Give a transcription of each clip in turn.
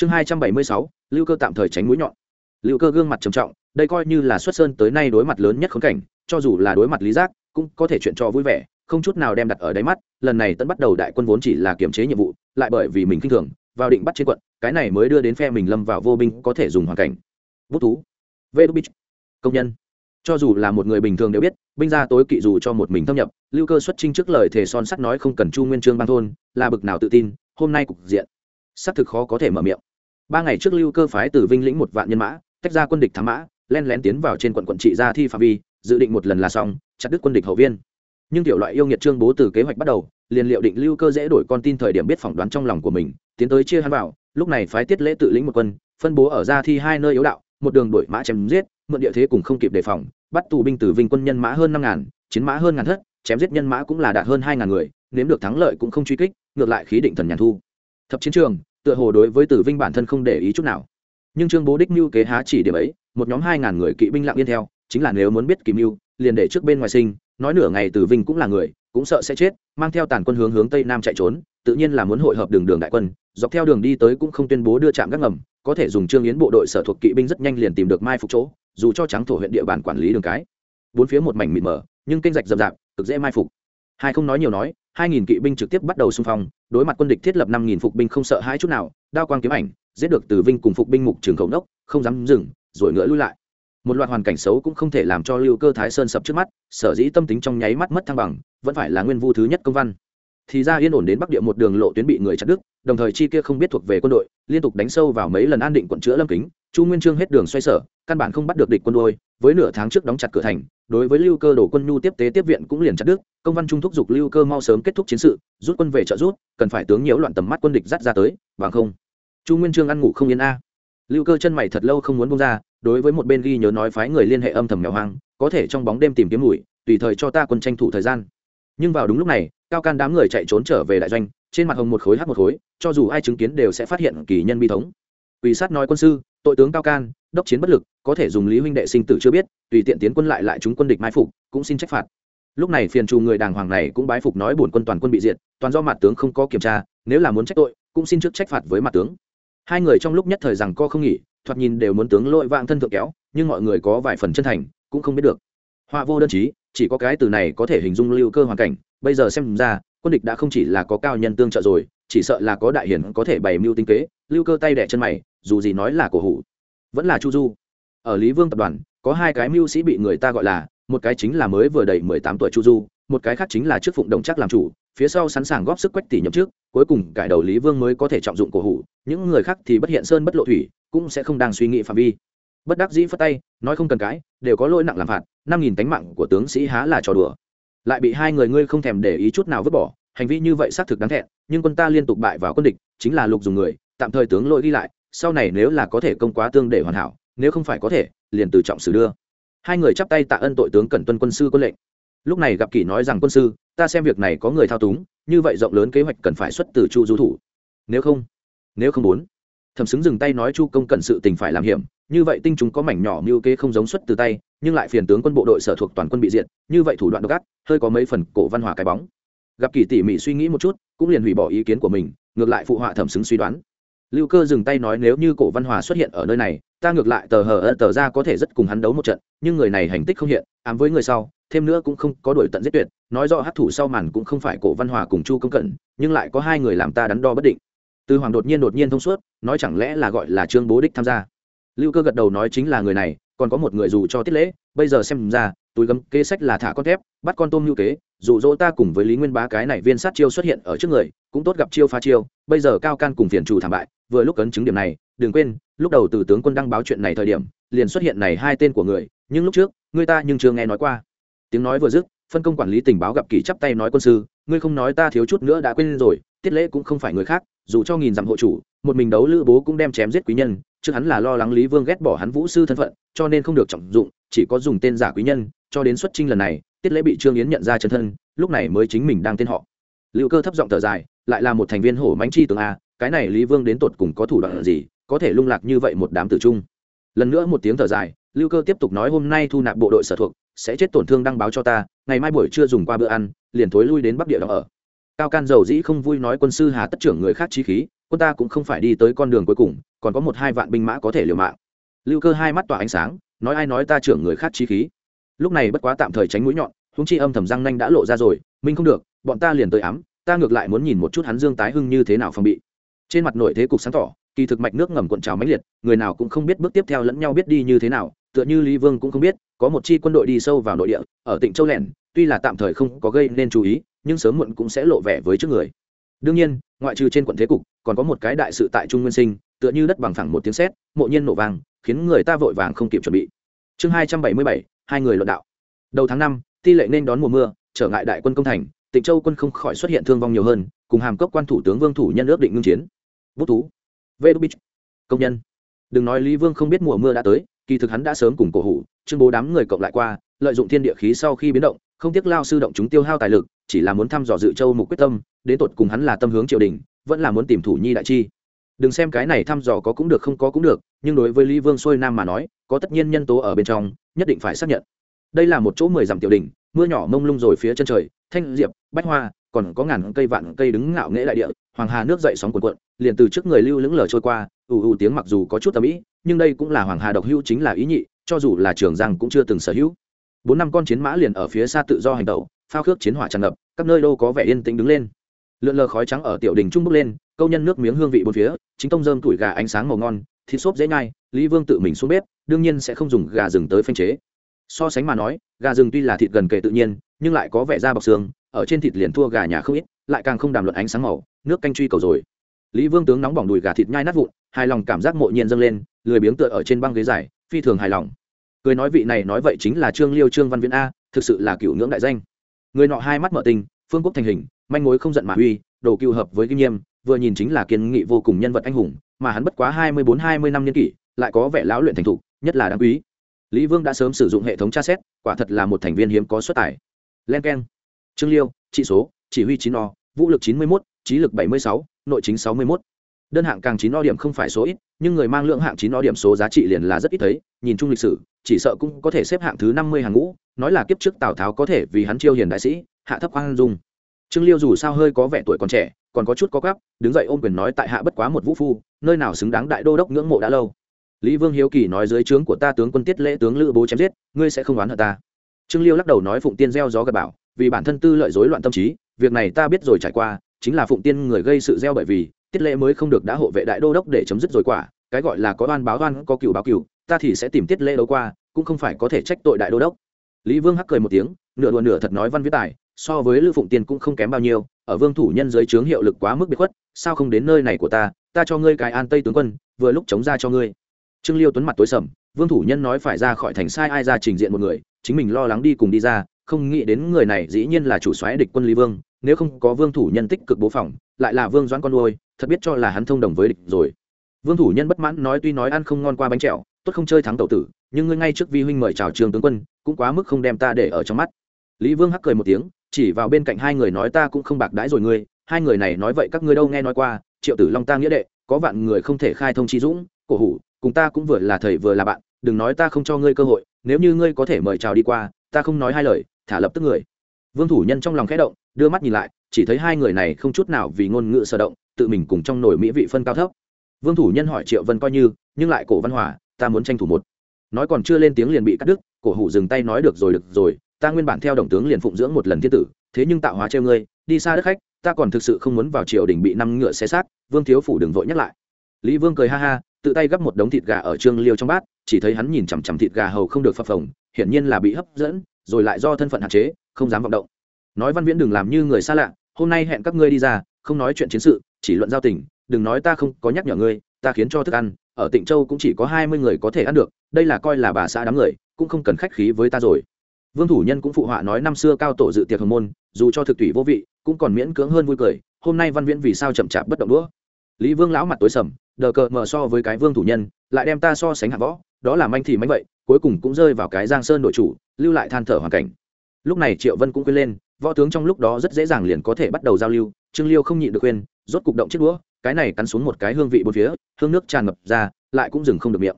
chương hai trăm bảy mươi sáu, lưu cơ tạm thời tránh mũi nhọn. Lưu cơ gương mặt trầm trọng, đây coi như là xuất sơn tới nay đối mặt lớn nhất khốn cảnh, cho dù là đối mặt lý giác, cũng có thể chuyện cho vui vẻ, không chút nào đem đặt ở đáy mắt, lần này tận bắt đầu đại quân vốn chỉ là kiểm chế nhiệm vụ, lại bởi vì mình kinh thường, vào định bắt trên quận, cái này mới đưa đến phe mình lâm vào vô binh có thể dùng hoàn cảnh. Bút thú. Vê đu công nhân. Cho dù là một người bình thường đều biết, binh gia tối kỵ dù cho một mình thâm nhập, lưu cơ xuất trinh trước lời thề son sắt nói không cần chu nguyên trương ban thôn, là bực nào tự tin, hôm nay cục diện. Xác thực khó có thể mở miệng ba ngày trước lưu cơ phái từ vinh lĩnh một vạn nhân mã, tách ra quân địch thám mã, len lén tiến vào trên quận quận trị ra thi phạm vi, dự định một lần là xong, chặt đứt quân địch hậu viên. Nhưng tiểu loại yêu nghiệt trương bố từ kế hoạch bắt đầu, liền liệu định lưu cơ dễ đổi con tin thời điểm biết phỏng đoán trong lòng của mình, tiến tới chia hắn vào, lúc này phái tiết lễ tự lĩnh một quân, phân bố ở ra thi hai nơi yếu đạo, một đường đổi mã chém giết, mượn địa thế cùng không kịp đề phòng, bắt tù binh từ vinh quân nhân mã hơn năm ngàn, chiến mã hơn ngàn thất, chém giết nhân mã cũng là đạt hơn hai ngàn người, nếm được thắng lợi cũng không truy kích, ngược lại khí định thần nhàn thu. Thập chiến trường tựa hồ đối với tử vinh bản thân không để ý chút nào. Nhưng trương bố đích mưu kế há chỉ điểm ấy, một nhóm hai ngàn người kỵ binh lặng yên theo, chính là nếu muốn biết kỳ mưu, liền để trước bên ngoài sinh, nói nửa ngày tử vinh cũng là người, cũng sợ sẽ chết, mang theo tàn quân hướng hướng tây nam chạy trốn, tự nhiên là muốn hội hợp đường đường đại quân, dọc theo đường đi tới cũng không tuyên bố đưa chạm gác ngầm, có thể dùng trương yến bộ đội sở thuộc kỵ binh rất nhanh liền tìm được mai phục chỗ, dù cho trắng thổ huyện địa bàn quản lý đường cái. Bốn phía một mảnh mịt mờ, nhưng kênh rạch rậm rạp, cực dễ mai phục. Hai không nói nhiều nói hai nghìn kỵ binh trực tiếp bắt đầu xung phong, đối mặt quân địch thiết lập năm nghìn phục binh không sợ hãi chút nào, đao quang kiếm ảnh, giết được từ vinh cùng phục binh mục trường khẩu đốc không dám dừng, rồi ngựa lui lại. Một loạt hoàn cảnh xấu cũng không thể làm cho lưu cơ thái sơn sập trước mắt, sở dĩ tâm tính trong nháy mắt mất thăng bằng, vẫn phải là nguyên vu thứ nhất công văn. Thì ra yên ổn đến bắc địa một đường lộ tuyến bị người chặt đứt, đồng thời chi kia không biết thuộc về quân đội, liên tục đánh sâu vào mấy lần an định quận chữa lâm kính, chu nguyên trương hết đường xoay sở, căn bản không bắt được địch quân đôi, với nửa tháng trước đóng chặt cửa thành đối với lưu cơ đổ quân nhu tiếp tế tiếp viện cũng liền chặt đứt, công văn trung thúc giục lưu cơ mau sớm kết thúc chiến sự, rút quân về trợ rút cần phải tướng nhiễu loạn tầm mắt quân địch dắt ra tới bằng không. Chu nguyên trương ăn ngủ không yên a. Lưu cơ chân mày thật lâu không muốn bông ra, đối với một bên ghi nhớ nói phái người liên hệ âm thầm mèo hoang, có thể trong bóng đêm tìm kiếm mùi, tùy thời cho ta quân tranh thủ thời gian. Nhưng vào đúng lúc này, cao can đám người chạy trốn trở về đại doanh, trên mặt hồng một khối hát một khối, cho dù ai chứng kiến đều sẽ phát hiện kỳ nhân bi thống quỷ sát nói quân sư, tội tướng cao can, đốc chiến bất lực, có thể dùng lý huynh đệ sinh tử chưa biết, tùy tiện tiến quân lại lại chúng quân địch mai phục, cũng xin trách phạt. Lúc này phiền trù người đàng hoàng này cũng bái phục nói bổn quân toàn quân bị diệt, toàn do mặt tướng không có kiểm tra, nếu là muốn trách tội, cũng xin trước trách phạt với mặt tướng. Hai người trong lúc nhất thời rằng co không nghỉ, thoạt nhìn đều muốn tướng lội vạng thân thượng kéo, nhưng mọi người có vài phần chân thành, cũng không biết được. Họa vô đơn chí, chỉ có cái từ này có thể hình dung lưu cơ hoàn cảnh, bây giờ xem ra, quân địch đã không chỉ là có cao nhân tương trợ rồi, chỉ sợ là có đại hiển có thể bày mưu tinh kế, lưu cơ tay đẻ chân mày dù gì nói là cổ hủ, vẫn là chu du. Ở lý vương tập đoàn, có hai cái mưu sĩ bị người ta gọi là, một cái chính là mới vừa đầy mười tám tuổi chu du, một cái khác chính là trước phụng đồng chắc làm chủ, phía sau sẵn sàng góp sức quách tỷ nhậm trước cuối cùng cải đầu lý vương mới có thể trọng dụng cổ hủ, những người khác thì bất hiện sơn bất lộ thủy, cũng sẽ không đang suy nghĩ phạm vi. Bất đắc dĩ phất tay, nói không cần cãi đều có lỗi nặng làm phạt, năm nghìn tánh mạng của tướng sĩ há là trò đùa. Lại bị hai người ngươi không thèm để ý chút nào vứt bỏ, hành vi như vậy xác thực đáng thẹn, nhưng quân ta liên tục bại vào quân địch, chính là lục dùng người, tạm thời tướng lỗi ghi lại sau này nếu là có thể công quá tương để hoàn hảo, nếu không phải có thể, liền từ trọng xử đưa. Hai người chắp tay tạ ơn tội tướng cẩn tuân quân sư quân lệnh. Lúc này gặp kỷ nói rằng, quân sư, ta xem việc này có người thao túng, như vậy rộng lớn kế hoạch cần phải xuất từ chu du thủ. Nếu không nếu không muốn. Thẩm xứng dừng tay nói, chu công cần sự tình phải làm hiểm, như vậy tinh chúng có mảnh nhỏ mưu kế không giống xuất từ tay, nhưng lại phiền tướng quân bộ đội sở thuộc toàn quân bị diệt, như vậy thủ đoạn độc ác, hơi có mấy phần cổ văn hóa cái bóng. Gặp kỳ tỉ mỉ suy nghĩ một chút, cũng liền hủy bỏ ý kiến của mình, ngược lại phụ họa thẩm xứng suy đoán lưu cơ dừng tay nói nếu như cổ văn hòa xuất hiện ở nơi này, ta ngược lại tờ hờ ơ tờ ra có thể rất cùng hắn đấu một trận, nhưng người này hành tích không hiện, ám với người sau, thêm nữa cũng không có đổi tận giết tuyệt, nói rõ hát thủ sau màn cũng không phải cổ văn hòa cùng chu công cận nhưng lại có hai người làm ta đắn đo bất định. Từ hoàng đột nhiên đột nhiên thông suốt, nói chẳng lẽ là gọi là trương bố đích tham gia. Lưu cơ gật đầu nói chính là người này, còn có một người dù cho tiết lễ, bây giờ xem ra, túi gấm kế sách là thả con thép, bắt con tôm lưu kế, dụ dỗ ta cùng với lý nguyên bá cái này viên sát chiêu xuất hiện ở trước người cũng tốt gặp chiêu pha chiêu, bây giờ cao can cùng phiền chủ thảm bại, vừa lúc ấn chứng điểm này, đừng quên, lúc đầu từ tướng quân đăng báo chuyện này thời điểm, liền xuất hiện này hai tên của người, nhưng lúc trước, người ta nhưng chưa nghe nói qua. Tiếng nói vừa dứt, phân công quản lý tình báo gặp kỳ chắp tay nói quân sư, ngươi không nói ta thiếu chút nữa đã quên rồi, tiết lễ cũng không phải người khác, dù cho nghìn dặm hộ chủ, một mình đấu lữ bố cũng đem chém giết quý nhân chứ hắn là lo lắng lý vương ghét bỏ hắn vũ sư thân phận, cho nên không được trọng dụng, chỉ có dùng tên giả quý nhân, cho đến xuất trinh lần này, tiết lễ bị trương yến nhận ra chân thân, lúc này mới chính mình đang tên họ. Liệu cơ thấp giọng thở dài lại là một thành viên hổ mánh chi tướng a, cái này lý vương đến tột cùng có thủ đoạn gì, có thể lung lạc như vậy một đám tử trung. Lần nữa một tiếng thở dài, lưu cơ tiếp tục nói hôm nay thu nạp bộ đội sở thuộc, sẽ chết tổn thương đăng báo cho ta, ngày mai buổi trưa dùng qua bữa ăn, liền thối lui đến bắc địa đó ở. Cao can dầu dĩ không vui nói quân sư hà tất trưởng người khác trí khí, quân ta cũng không phải đi tới con đường cuối cùng, còn có một hai vạn binh mã có thể liều mạng. Lưu cơ hai mắt tỏa ánh sáng, nói ai nói ta trưởng người khác trí khí. Lúc này bất quá tạm thời tránh mũi nhọn húng chi âm thầm răng nanh đã lộ ra rồi minh không được, bọn ta liền tới ám ta ngược lại muốn nhìn một chút hắn dương tái hưng như thế nào phòng bị. Trên mặt nội thế cục sáng tỏ, kỳ thực mạch nước ngầm cuộn trào mãnh liệt, người nào cũng không biết bước tiếp theo lẫn nhau biết đi như thế nào, tựa như lý vương cũng không biết, có một chi quân đội đi sâu vào nội địa, ở tỉnh châu lẻn, tuy là tạm thời không có gây nên chú ý, nhưng sớm muộn cũng sẽ lộ vẻ với trước người. Đương nhiên, ngoại trừ trên quận thế cục, còn có một cái đại sự tại trung nguyên sinh, tựa như đất bằng phẳng một tiếng sét, mộ nhiên nổ vàng, khiến người ta vội vàng không kịp chuẩn bị. Chương hai trăm bảy mươi bảy, hai người luận đạo. Đầu tháng năm, ti lệ nên đón mùa mưa, trở ngại đại quân công thành tịnh châu quân không khỏi xuất hiện thương vong nhiều hơn, cùng hàm cốc quan thủ tướng vương thủ nhân ước định ngưng chiến. Bút thú. Vê đô bích công nhân. Đừng nói lý vương không biết mùa mưa đã tới, kỳ thực hắn đã sớm cùng cổ hủ, trương bố đám người cộng lại qua, lợi dụng thiên địa khí sau khi biến động, không tiếc lao sư động chúng tiêu hao tài lực, chỉ là muốn thăm dò dự châu mục quyết tâm, đến tột cùng hắn là tâm hướng triều đình, vẫn là muốn tìm thủ nhi đại chi. Đừng xem cái này thăm dò có cũng được không có cũng được, nhưng đối với lý vương xuôi nam mà nói, có tất nhiên nhân tố ở bên trong, nhất định phải xác nhận. Đây là một chỗ mười dặm tiểu đình mưa nhỏ mông lung rồi phía chân trời, thanh diệp, bách hoa, còn có ngàn cây vạn cây đứng ngạo nghễ đại địa, hoàng hà nước dậy sóng cuộn cuộn, liền từ trước người lưu lững lờ trôi qua, ù ù tiếng mặc dù có chút tầm ý, nhưng đây cũng là hoàng hà độc hữu chính là ý nhị, cho dù là trường giang cũng chưa từng sở hữu. Bốn năm con chiến mã liền ở phía xa tự do hành động phao khước chiến hỏa tràn ngập, các nơi đâu có vẻ yên tĩnh đứng lên. Lượn lờ khói trắng ở tiểu đình trung bước lên, câu nhân nước miếng hương vị bốn phía, chính tông dơm tuổi gà ánh sáng màu ngon, thịt xốp dễ nhai, lý vương tự mình xuống bếp, đương nhiên sẽ không dùng gà rừng tới phanh chế so sánh mà nói, gà rừng tuy là thịt gần kề tự nhiên, nhưng lại có vẻ da bọc xương, ở trên thịt liền thua gà nhà không ít, lại càng không đàm luận ánh sáng màu, nước canh truy cầu rồi. Lý vương tướng nóng bỏng đùi gà thịt nhai nát vụn, hài lòng cảm giác mộ nhiên dâng lên, lười biếng tựa ở trên băng ghế dài, phi thường hài lòng. Cười nói vị này nói vậy chính là trương liêu, trương văn viễn a, thực sự là cựu ngưỡng đại danh. Người nọ hai mắt mở tình, phương quốc thành hình, manh mối không giận mà uy, đồ cựu hợp với kinh nghiêm, vừa nhìn chính là kiên nghị vô cùng nhân vật anh hùng, mà hắn bất quá hai mươi bốn, hai mươi năm niên kỷ, lại có vẻ lão luyện thành thục, nhất là đáng quý lý vương đã sớm sử dụng hệ thống tra xét, quả thật là một thành viên hiếm có xuất tài. Len k e n trương liêu, trị số, chỉ huy chín o, vũ lực chín mươi một trí lực bảy mươi sáu, nội chính sáu mươi một đơn hạng càng chín o điểm không phải số ít, nhưng người mang lượng hạng chín o điểm số giá trị liền là rất ít thấy, nhìn chung lịch sử, chỉ sợ cũng có thể xếp hạng thứ năm mươi hàng ngũ, nói là kiếp trước tào tháo có thể vì hắn chiêu hiền đại sĩ, hạ thấp hoang dung. Trương liêu dù sao hơi có vẻ tuổi còn trẻ, còn có chút có gắp, đứng dậy ôm quyền nói tại hạ bất quá một vũ phu, nơi nào xứng đáng đại đô đốc ngưỡng mộ đã lâu lý vương hiếu kỳ nói dưới trướng của ta tướng quân tiết lễ tướng lữ bố chém giết, ngươi sẽ không oán hận ta. Trương liêu lắc đầu nói phụng tiên gieo gió gặp bảo vì bản thân tư lợi rối loạn tâm trí, việc này ta biết rồi trải qua, chính là phụng tiên người gây sự gieo bởi vì, tiết lễ mới không được đã hộ vệ đại đô đốc để chấm dứt rồi quả, cái gọi là có oan báo oan, có cựu báo cựu, ta thì sẽ tìm tiết lễ đấu qua, cũng không phải có thể trách tội đại đô đốc. Lý vương hắc cười một tiếng, nửa đùa nửa thật nói văn viết tài, so với lữ phụng tiên cũng không kém bao nhiêu, ở vương thủ nhân dưới trướng hiệu lực quá mức biệt khuất, sao không đến nơi này của ta ta cho ngươi cái an tây tướng quân, vừa lúc chống ra cho ngươi trương liêu tuấn mặt tối sầm, vương thủ nhân nói phải ra khỏi thành sai ai ra trình diện một người, chính mình lo lắng đi cùng đi ra, không nghĩ đến người này dĩ nhiên là chủ soái địch quân lý vương, nếu không có vương thủ nhân tích cực bố phòng, lại là vương doãn con nuôi, thật biết cho là hắn thông đồng với địch rồi. Vương thủ nhân bất mãn nói tuy nói ăn không ngon qua bánh trẹo, tốt không chơi thắng tẩu tử, nhưng ngươi ngay trước vi huynh mời chào trường tướng quân, cũng quá mức không đem ta để ở trong mắt. Lý vương hắc cười một tiếng, chỉ vào bên cạnh hai người nói ta cũng không bạc đãi rồi ngươi, hai người này nói vậy các ngươi đâu nghe nói qua, triệu tử long ta nghĩa đệ, có vạn người không thể khai thông chi dũng, cổ hủ cùng ta cũng vừa là thầy vừa là bạn, đừng nói ta không cho ngươi cơ hội, nếu như ngươi có thể mời chào đi qua, ta không nói hai lời, thả lập tức người. Vương thủ nhân trong lòng khẽ động, đưa mắt nhìn lại, chỉ thấy hai người này không chút nào vì ngôn ngữ sở động, tự mình cùng trong nổi mỹ vị phân cao thấp. Vương thủ nhân hỏi triệu vân coi như, nhưng lại cổ văn hòa, ta muốn tranh thủ một. Nói còn chưa lên tiếng liền bị cắt đứt, cổ hủ dừng tay nói được rồi được rồi, ta nguyên bản theo đồng tướng liền phụng dưỡng một lần thiên tử, thế nhưng tạo hóa treo ngươi, đi xa đất khách, ta còn thực sự không muốn vào triều đình bị năm ngựa xé xác, vương thiếu phủ đừng vội nhắc lại. Lý vương cười ha ha tự tay gấp một đống thịt gà ở trương liêu trong bát, chỉ thấy hắn nhìn chằm chằm thịt gà hầu không được phập phồng, hiển nhiên là bị hấp dẫn, rồi lại do thân phận hạn chế, không dám vọng động. Nói văn viễn đừng làm như người xa lạ, hôm nay hẹn các ngươi đi ra, không nói chuyện chiến sự, chỉ luận giao tình, đừng nói ta không có nhắc nhở ngươi, ta khiến cho thức ăn, ở tịnh châu cũng chỉ có hai mươi người có thể ăn được, đây là coi là bà xã đám người, cũng không cần khách khí với ta rồi. Vương thủ nhân cũng phụ họa nói năm xưa cao tổ dự tiệc hồng môn, dù cho thực thủy vô vị, cũng còn miễn cưỡng hơn vui cười, hôm nay văn viễn vì sao chậm chạp bất động đũa? Lý vương lão mặt tối sầm đờ cờ mờ so với cái vương thủ nhân, lại đem ta so sánh hạ võ, đó là manh thì manh vậy, cuối cùng cũng rơi vào cái giang sơn đội chủ, lưu lại than thở hoàn cảnh. Lúc này triệu vân cũng quên lên, võ tướng trong lúc đó rất dễ dàng liền có thể bắt đầu giao lưu, trương liêu không nhịn được khuyên, rốt cục động chiếc đũa, cái này cắn xuống một cái hương vị bốn phía, hương nước tràn ngập ra, lại cũng dừng không được miệng.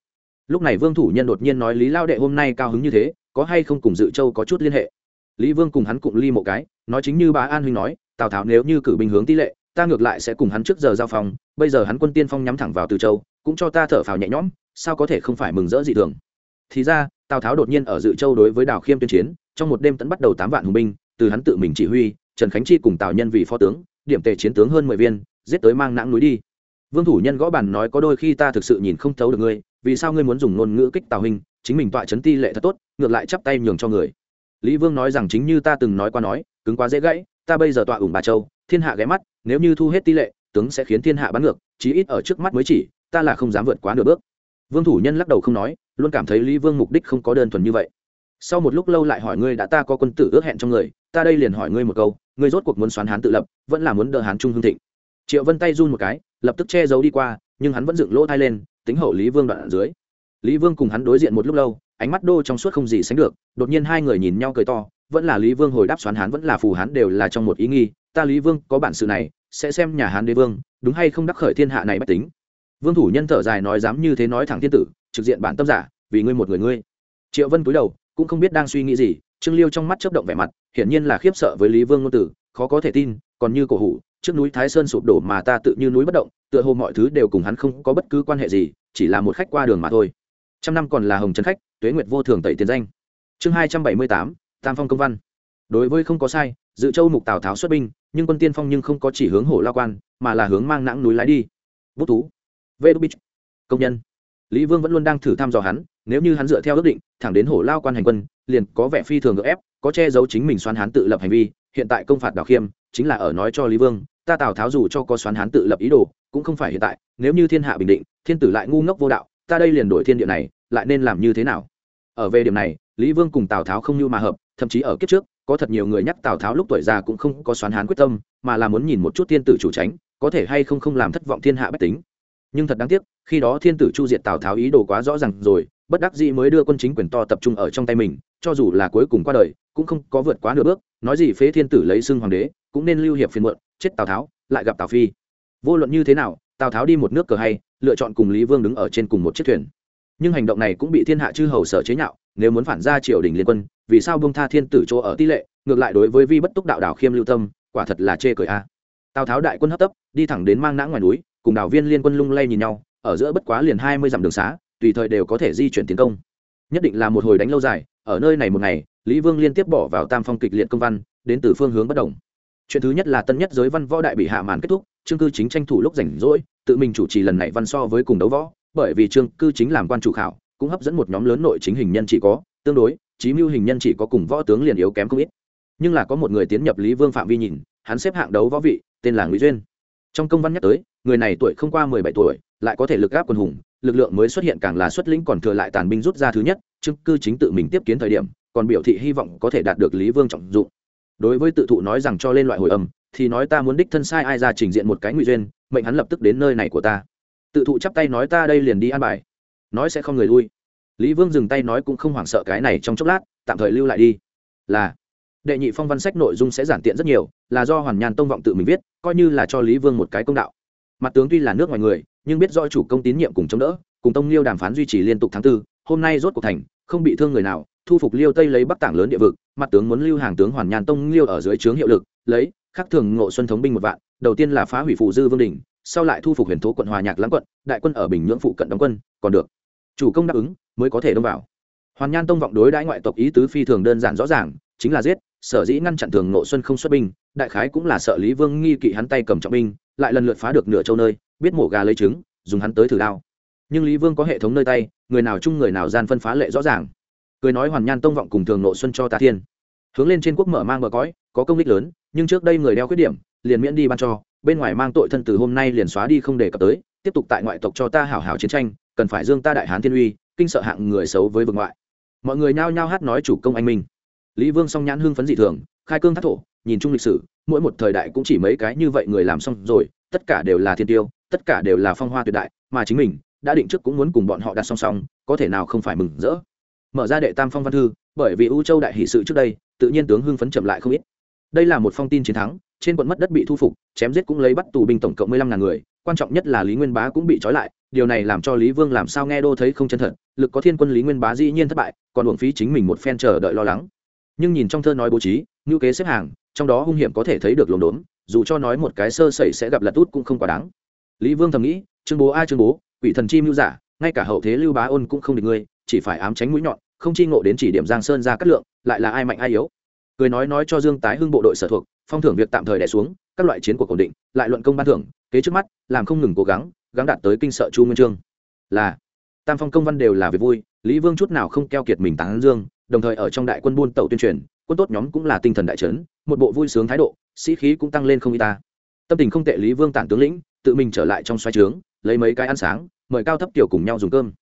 Lúc này vương thủ nhân đột nhiên nói, lý lao đệ hôm nay cao hứng như thế, có hay không cùng dự châu có chút liên hệ? Lý vương cùng hắn cụng ly một cái, nói chính như bà an huynh nói, tào tháo nếu như cử binh hướng tỷ lệ ta ngược lại sẽ cùng hắn trước giờ giao phòng, bây giờ hắn quân tiên phong nhắm thẳng vào từ châu cũng cho ta thở phào nhẹ nhõm sao có thể không phải mừng rỡ dị thường? Thì ra tào tháo đột nhiên ở dự châu đối với đào khiêm tuyên chiến trong một đêm tẫn bắt đầu tám vạn hùng binh từ hắn tự mình chỉ huy trần khánh chi cùng tào nhân vì phó tướng điểm tề chiến tướng hơn mười viên giết tới mang nãng núi đi. Vương thủ nhân gõ bàn nói có đôi khi ta thực sự nhìn không thấu được ngươi vì sao ngươi muốn dùng ngôn ngữ kích tào hình chính mình tọa chấn ti lệ thật tốt ngược lại chắp tay nhường cho người. Lý vương nói rằng chính như ta từng nói qua nói cứng quá dễ gãy ta bây giờ tọa ủng bà châu thiên hạ ghé mắt nếu như thu hết tỷ lệ, tướng sẽ khiến thiên hạ bắn ngược, chí ít ở trước mắt mới chỉ, ta là không dám vượt quá nửa bước. Vương thủ nhân lắc đầu không nói, luôn cảm thấy lý vương mục đích không có đơn thuần như vậy. Sau một lúc lâu lại hỏi ngươi đã ta có quân tử ước hẹn trong người, ta đây liền hỏi ngươi một câu, ngươi rốt cuộc muốn xoán hán tự lập, vẫn là muốn đỡ hán trung hương thịnh. Triệu vân tay run một cái, lập tức che giấu đi qua, nhưng hắn vẫn dựng lỗ thai lên, tính hậu lý vương đoạn ở dưới. Lý vương cùng hắn đối diện một lúc lâu, ánh mắt đô trong suốt không gì sánh được, đột nhiên hai người nhìn nhau cười to, vẫn là lý vương hồi đáp xoán hán vẫn là phù hán đều là trong một ý nghi ta lý vương có bản sự này, sẽ xem nhà hán đế vương, đúng hay không đắc khởi thiên hạ này bách tính. Vương thủ nhân thở dài nói dám như thế nói thẳng thiên tử, trực diện bản tâm giả, vì ngươi một người ngươi. Triệu vân cúi đầu, cũng không biết đang suy nghĩ gì, trương liêu trong mắt chấp động vẻ mặt, hiển nhiên là khiếp sợ với lý vương ngôn tử, khó có thể tin, còn như cổ hủ, trước núi thái sơn sụp đổ mà ta tự như núi bất động, tựa hồ mọi thứ đều cùng hắn không có bất cứ quan hệ gì, chỉ là một khách qua đường mà thôi. Trăm năm còn là hồng trần khách, tuế nguyệt vô thường tẩy tiền danh. Chương hai trăm bảy mươi tám, tam phong công văn. Đối với không có sai dự châu mục tào tháo xuất binh, nhưng quân tiên phong nhưng không có chỉ hướng hổ lao quan, mà là hướng mang nãng núi lái đi. Bút thú vê đúc bích công nhân. Lý vương vẫn luôn đang thử thăm dò hắn, nếu như hắn dựa theo ước định, thẳng đến hổ lao quan hành quân, liền có vẻ phi thường gợ ép, có che giấu chính mình xoắn hắn tự lập hành vi, hiện tại công phạt đào khiêm, chính là ở nói cho lý vương, ta tào tháo dù cho có xoắn hắn tự lập ý đồ, cũng không phải hiện tại, nếu như thiên hạ bình định, thiên tử lại ngu ngốc vô đạo, ta đây liền đổi thiên địa này, lại nên làm như thế nào? Ở về điểm này, lý vương cùng tào tháo không như mà hợp, thậm chí ở kiếp trước có thật nhiều người nhắc tào tháo lúc tuổi già cũng không có xoán hán quyết tâm, mà là muốn nhìn một chút thiên tử chủ tránh, có thể hay không không làm thất vọng thiên hạ bách tính. Nhưng thật đáng tiếc, khi đó thiên tử chu diệt tào tháo ý đồ quá rõ ràng rồi, bất đắc dĩ mới đưa quân chính quyền to tập trung ở trong tay mình, cho dù là cuối cùng qua đời, cũng không có vượt quá nửa bước, nói gì phế thiên tử lấy xưng hoàng đế, cũng nên lưu hiệp phiền muộn, chết tào tháo, lại gặp tào phi. Vô luận như thế nào, tào tháo đi một nước cờ hay, lựa chọn cùng lý vương đứng ở trên cùng một chiếc thuyền. Nhưng hành động này cũng bị thiên hạ chư hầu sở chế nhạo, nếu muốn phản ra triều đình liên quân vì sao bông tha thiên tử chỗ ở tỷ lệ, ngược lại đối với vi bất túc đạo đảo khiêm lưu tâm, quả thật là chê cười a. Tào tháo đại quân hấp tấp, đi thẳng đến mang nãng ngoài núi, cùng đảo viên liên quân lung lay nhìn nhau, ở giữa bất quá liền hai mươi dặm đường xá, tùy thời đều có thể di chuyển tiến công. Nhất định là một hồi đánh lâu dài, ở nơi này một ngày, lý vương liên tiếp bỏ vào tam phong kịch liệt công văn, đến từ phương hướng bất đồng. Chuyện thứ nhất là tân nhất giới văn võ đại bị hạ màn kết thúc, trương cư chính tranh thủ lúc rảnh rỗi, tự mình chủ trì lần này văn so với cùng đấu võ, bởi vì trương cư chính làm quan chủ khảo, cũng hấp dẫn một nhóm lớn nội chính hình nhân chỉ có, tương đối trí mưu hình nhân chỉ có cùng võ tướng liền yếu kém không ít. Nhưng là có một người tiến nhập lý vương phạm vi nhìn, hắn xếp hạng đấu võ vị, tên là ngụy duyên. Trong công văn nhắc tới, người này tuổi không qua mười bảy tuổi, lại có thể lực gáp quân hùng, lực lượng mới xuất hiện càng là xuất lĩnh còn thừa lại tàn binh rút ra thứ nhất, chứng cư chính tự mình tiếp kiến thời điểm, còn biểu thị hy vọng có thể đạt được lý vương trọng dụng. Đối với tự thụ nói rằng cho lên loại hồi âm, thì nói ta muốn đích thân sai ai ra trình diện một cái ngụy duyên, mệnh hắn lập tức đến nơi này của ta. Tự thụ chắp tay nói ta đây liền đi an bài. Nói sẽ không người lui lý vương dừng tay nói cũng không hoảng sợ cái này trong chốc lát, tạm thời lưu lại đi. Là, đệ nhị phong văn sách nội dung sẽ giản tiện rất nhiều, là do hoàn nhàn tông vọng tự mình viết, coi như là cho lý vương một cái công đạo. Mặt tướng tuy là nước ngoài người, nhưng biết do chủ công tín nhiệm cùng chống đỡ, cùng tông liêu đàm phán duy trì liên tục tháng tư, hôm nay rốt cuộc thành, không bị thương người nào, thu phục liêu tây lấy bắc tảng lớn địa vực, mặt tướng muốn lưu hàng tướng hoàn nhàn tông liêu ở dưới trướng hiệu lực, lấy khắc thường ngộ xuân thống binh một vạn, đầu tiên là phá hủy phụ dư vương đình, sau lại thu phục huyền thố quận hòa nhạc lãng quận, đại quân ở bình nhưỡng phụ cận đóng quân, còn được. Chủ công đáp ứng mới có thể đông vào. Hoàn nhan tông vọng đối đãi ngoại tộc ý tứ phi thường đơn giản rõ ràng, chính là giết, sở dĩ ngăn chặn thường nộ xuân không xuất binh, đại khái cũng là sợ lý vương nghi kỵ hắn tay cầm trọng binh, lại lần lượt phá được nửa châu nơi, biết mổ gà lấy trứng, dùng hắn tới thử lao. nhưng lý vương có hệ thống nơi tay, người nào chung người nào gian phân phá lệ rõ ràng. Cười nói hoàn nhan tông vọng cùng thường nộ xuân cho ta thiên. Hướng lên trên quốc mở mang bờ cõi, có công đích lớn, nhưng trước đây người đeo khuyết điểm, liền miễn đi ban cho, bên ngoài mang tội thân từ hôm nay liền xóa đi không để cập tới, tiếp tục tại ngoại tộc cho ta hảo hảo chiến tranh, cần phải dương ta đại hán thiên uy kinh sợ hạng người xấu với vực ngoại. Mọi người nhao nhao hát nói chủ công anh minh. Lý vương song nhãn hưng phấn dị thường, khai cương thác thổ, nhìn chung lịch sử, mỗi một thời đại cũng chỉ mấy cái như vậy người làm xong rồi, tất cả đều là thiên tiêu, tất cả đều là phong hoa tuyệt đại, mà chính mình đã định trước cũng muốn cùng bọn họ đặt song song, có thể nào không phải mừng rỡ. Mở ra đệ tam phong văn thư, bởi vì u châu đại hỷ sự trước đây, tự nhiên tướng hưng phấn chậm lại không ít. Đây là một phong tin chiến thắng, trên quận mất đất bị thu phục, chém giết cũng lấy bắt tù binh tổng cộng mười lăm ngàn người, quan trọng nhất là lý nguyên bá cũng bị trói lại điều này làm cho lý vương làm sao nghe đô thấy không chân thật, lực có thiên quân lý nguyên bá dĩ nhiên thất bại, còn uổng phí chính mình một phen chờ đợi lo lắng. Nhưng nhìn trong thơ nói bố trí ngữ kế xếp hàng, trong đó hung hiểm có thể thấy được lồn đốn dù cho nói một cái sơ sẩy sẽ gặp lật út cũng không quá đáng. Lý vương thầm nghĩ trương bố ai trương bố, quỷ thần chi mưu giả, ngay cả hậu thế lưu bá ôn cũng không được ngươi, chỉ phải ám tránh mũi nhọn, không chi ngộ đến chỉ điểm giang sơn ra cát lượng, lại là ai mạnh ai yếu. Cười nói nói cho dương tái hưng bộ đội sở thuộc, phong thưởng việc tạm thời đẻ xuống, các loại chiến cuộc ổn định, lại luận công ban thưởng, kế trước mắt, làm không ngừng cố gắng gắng đạt tới kinh sợ chu nguyên trương là, tam phong công văn đều là việc vui, lý vương chút nào không keo kiệt mình tán dương, đồng thời ở trong đại quân buôn tàu tuyên truyền, quân tốt nhóm cũng là tinh thần đại trấn một bộ vui sướng thái độ, sĩ khí cũng tăng lên không y ta. Tâm tình không tệ lý vương tản tướng lĩnh, tự mình trở lại trong xoay trướng, lấy mấy cái ăn sáng, mời cao thấp tiểu cùng nhau dùng cơm.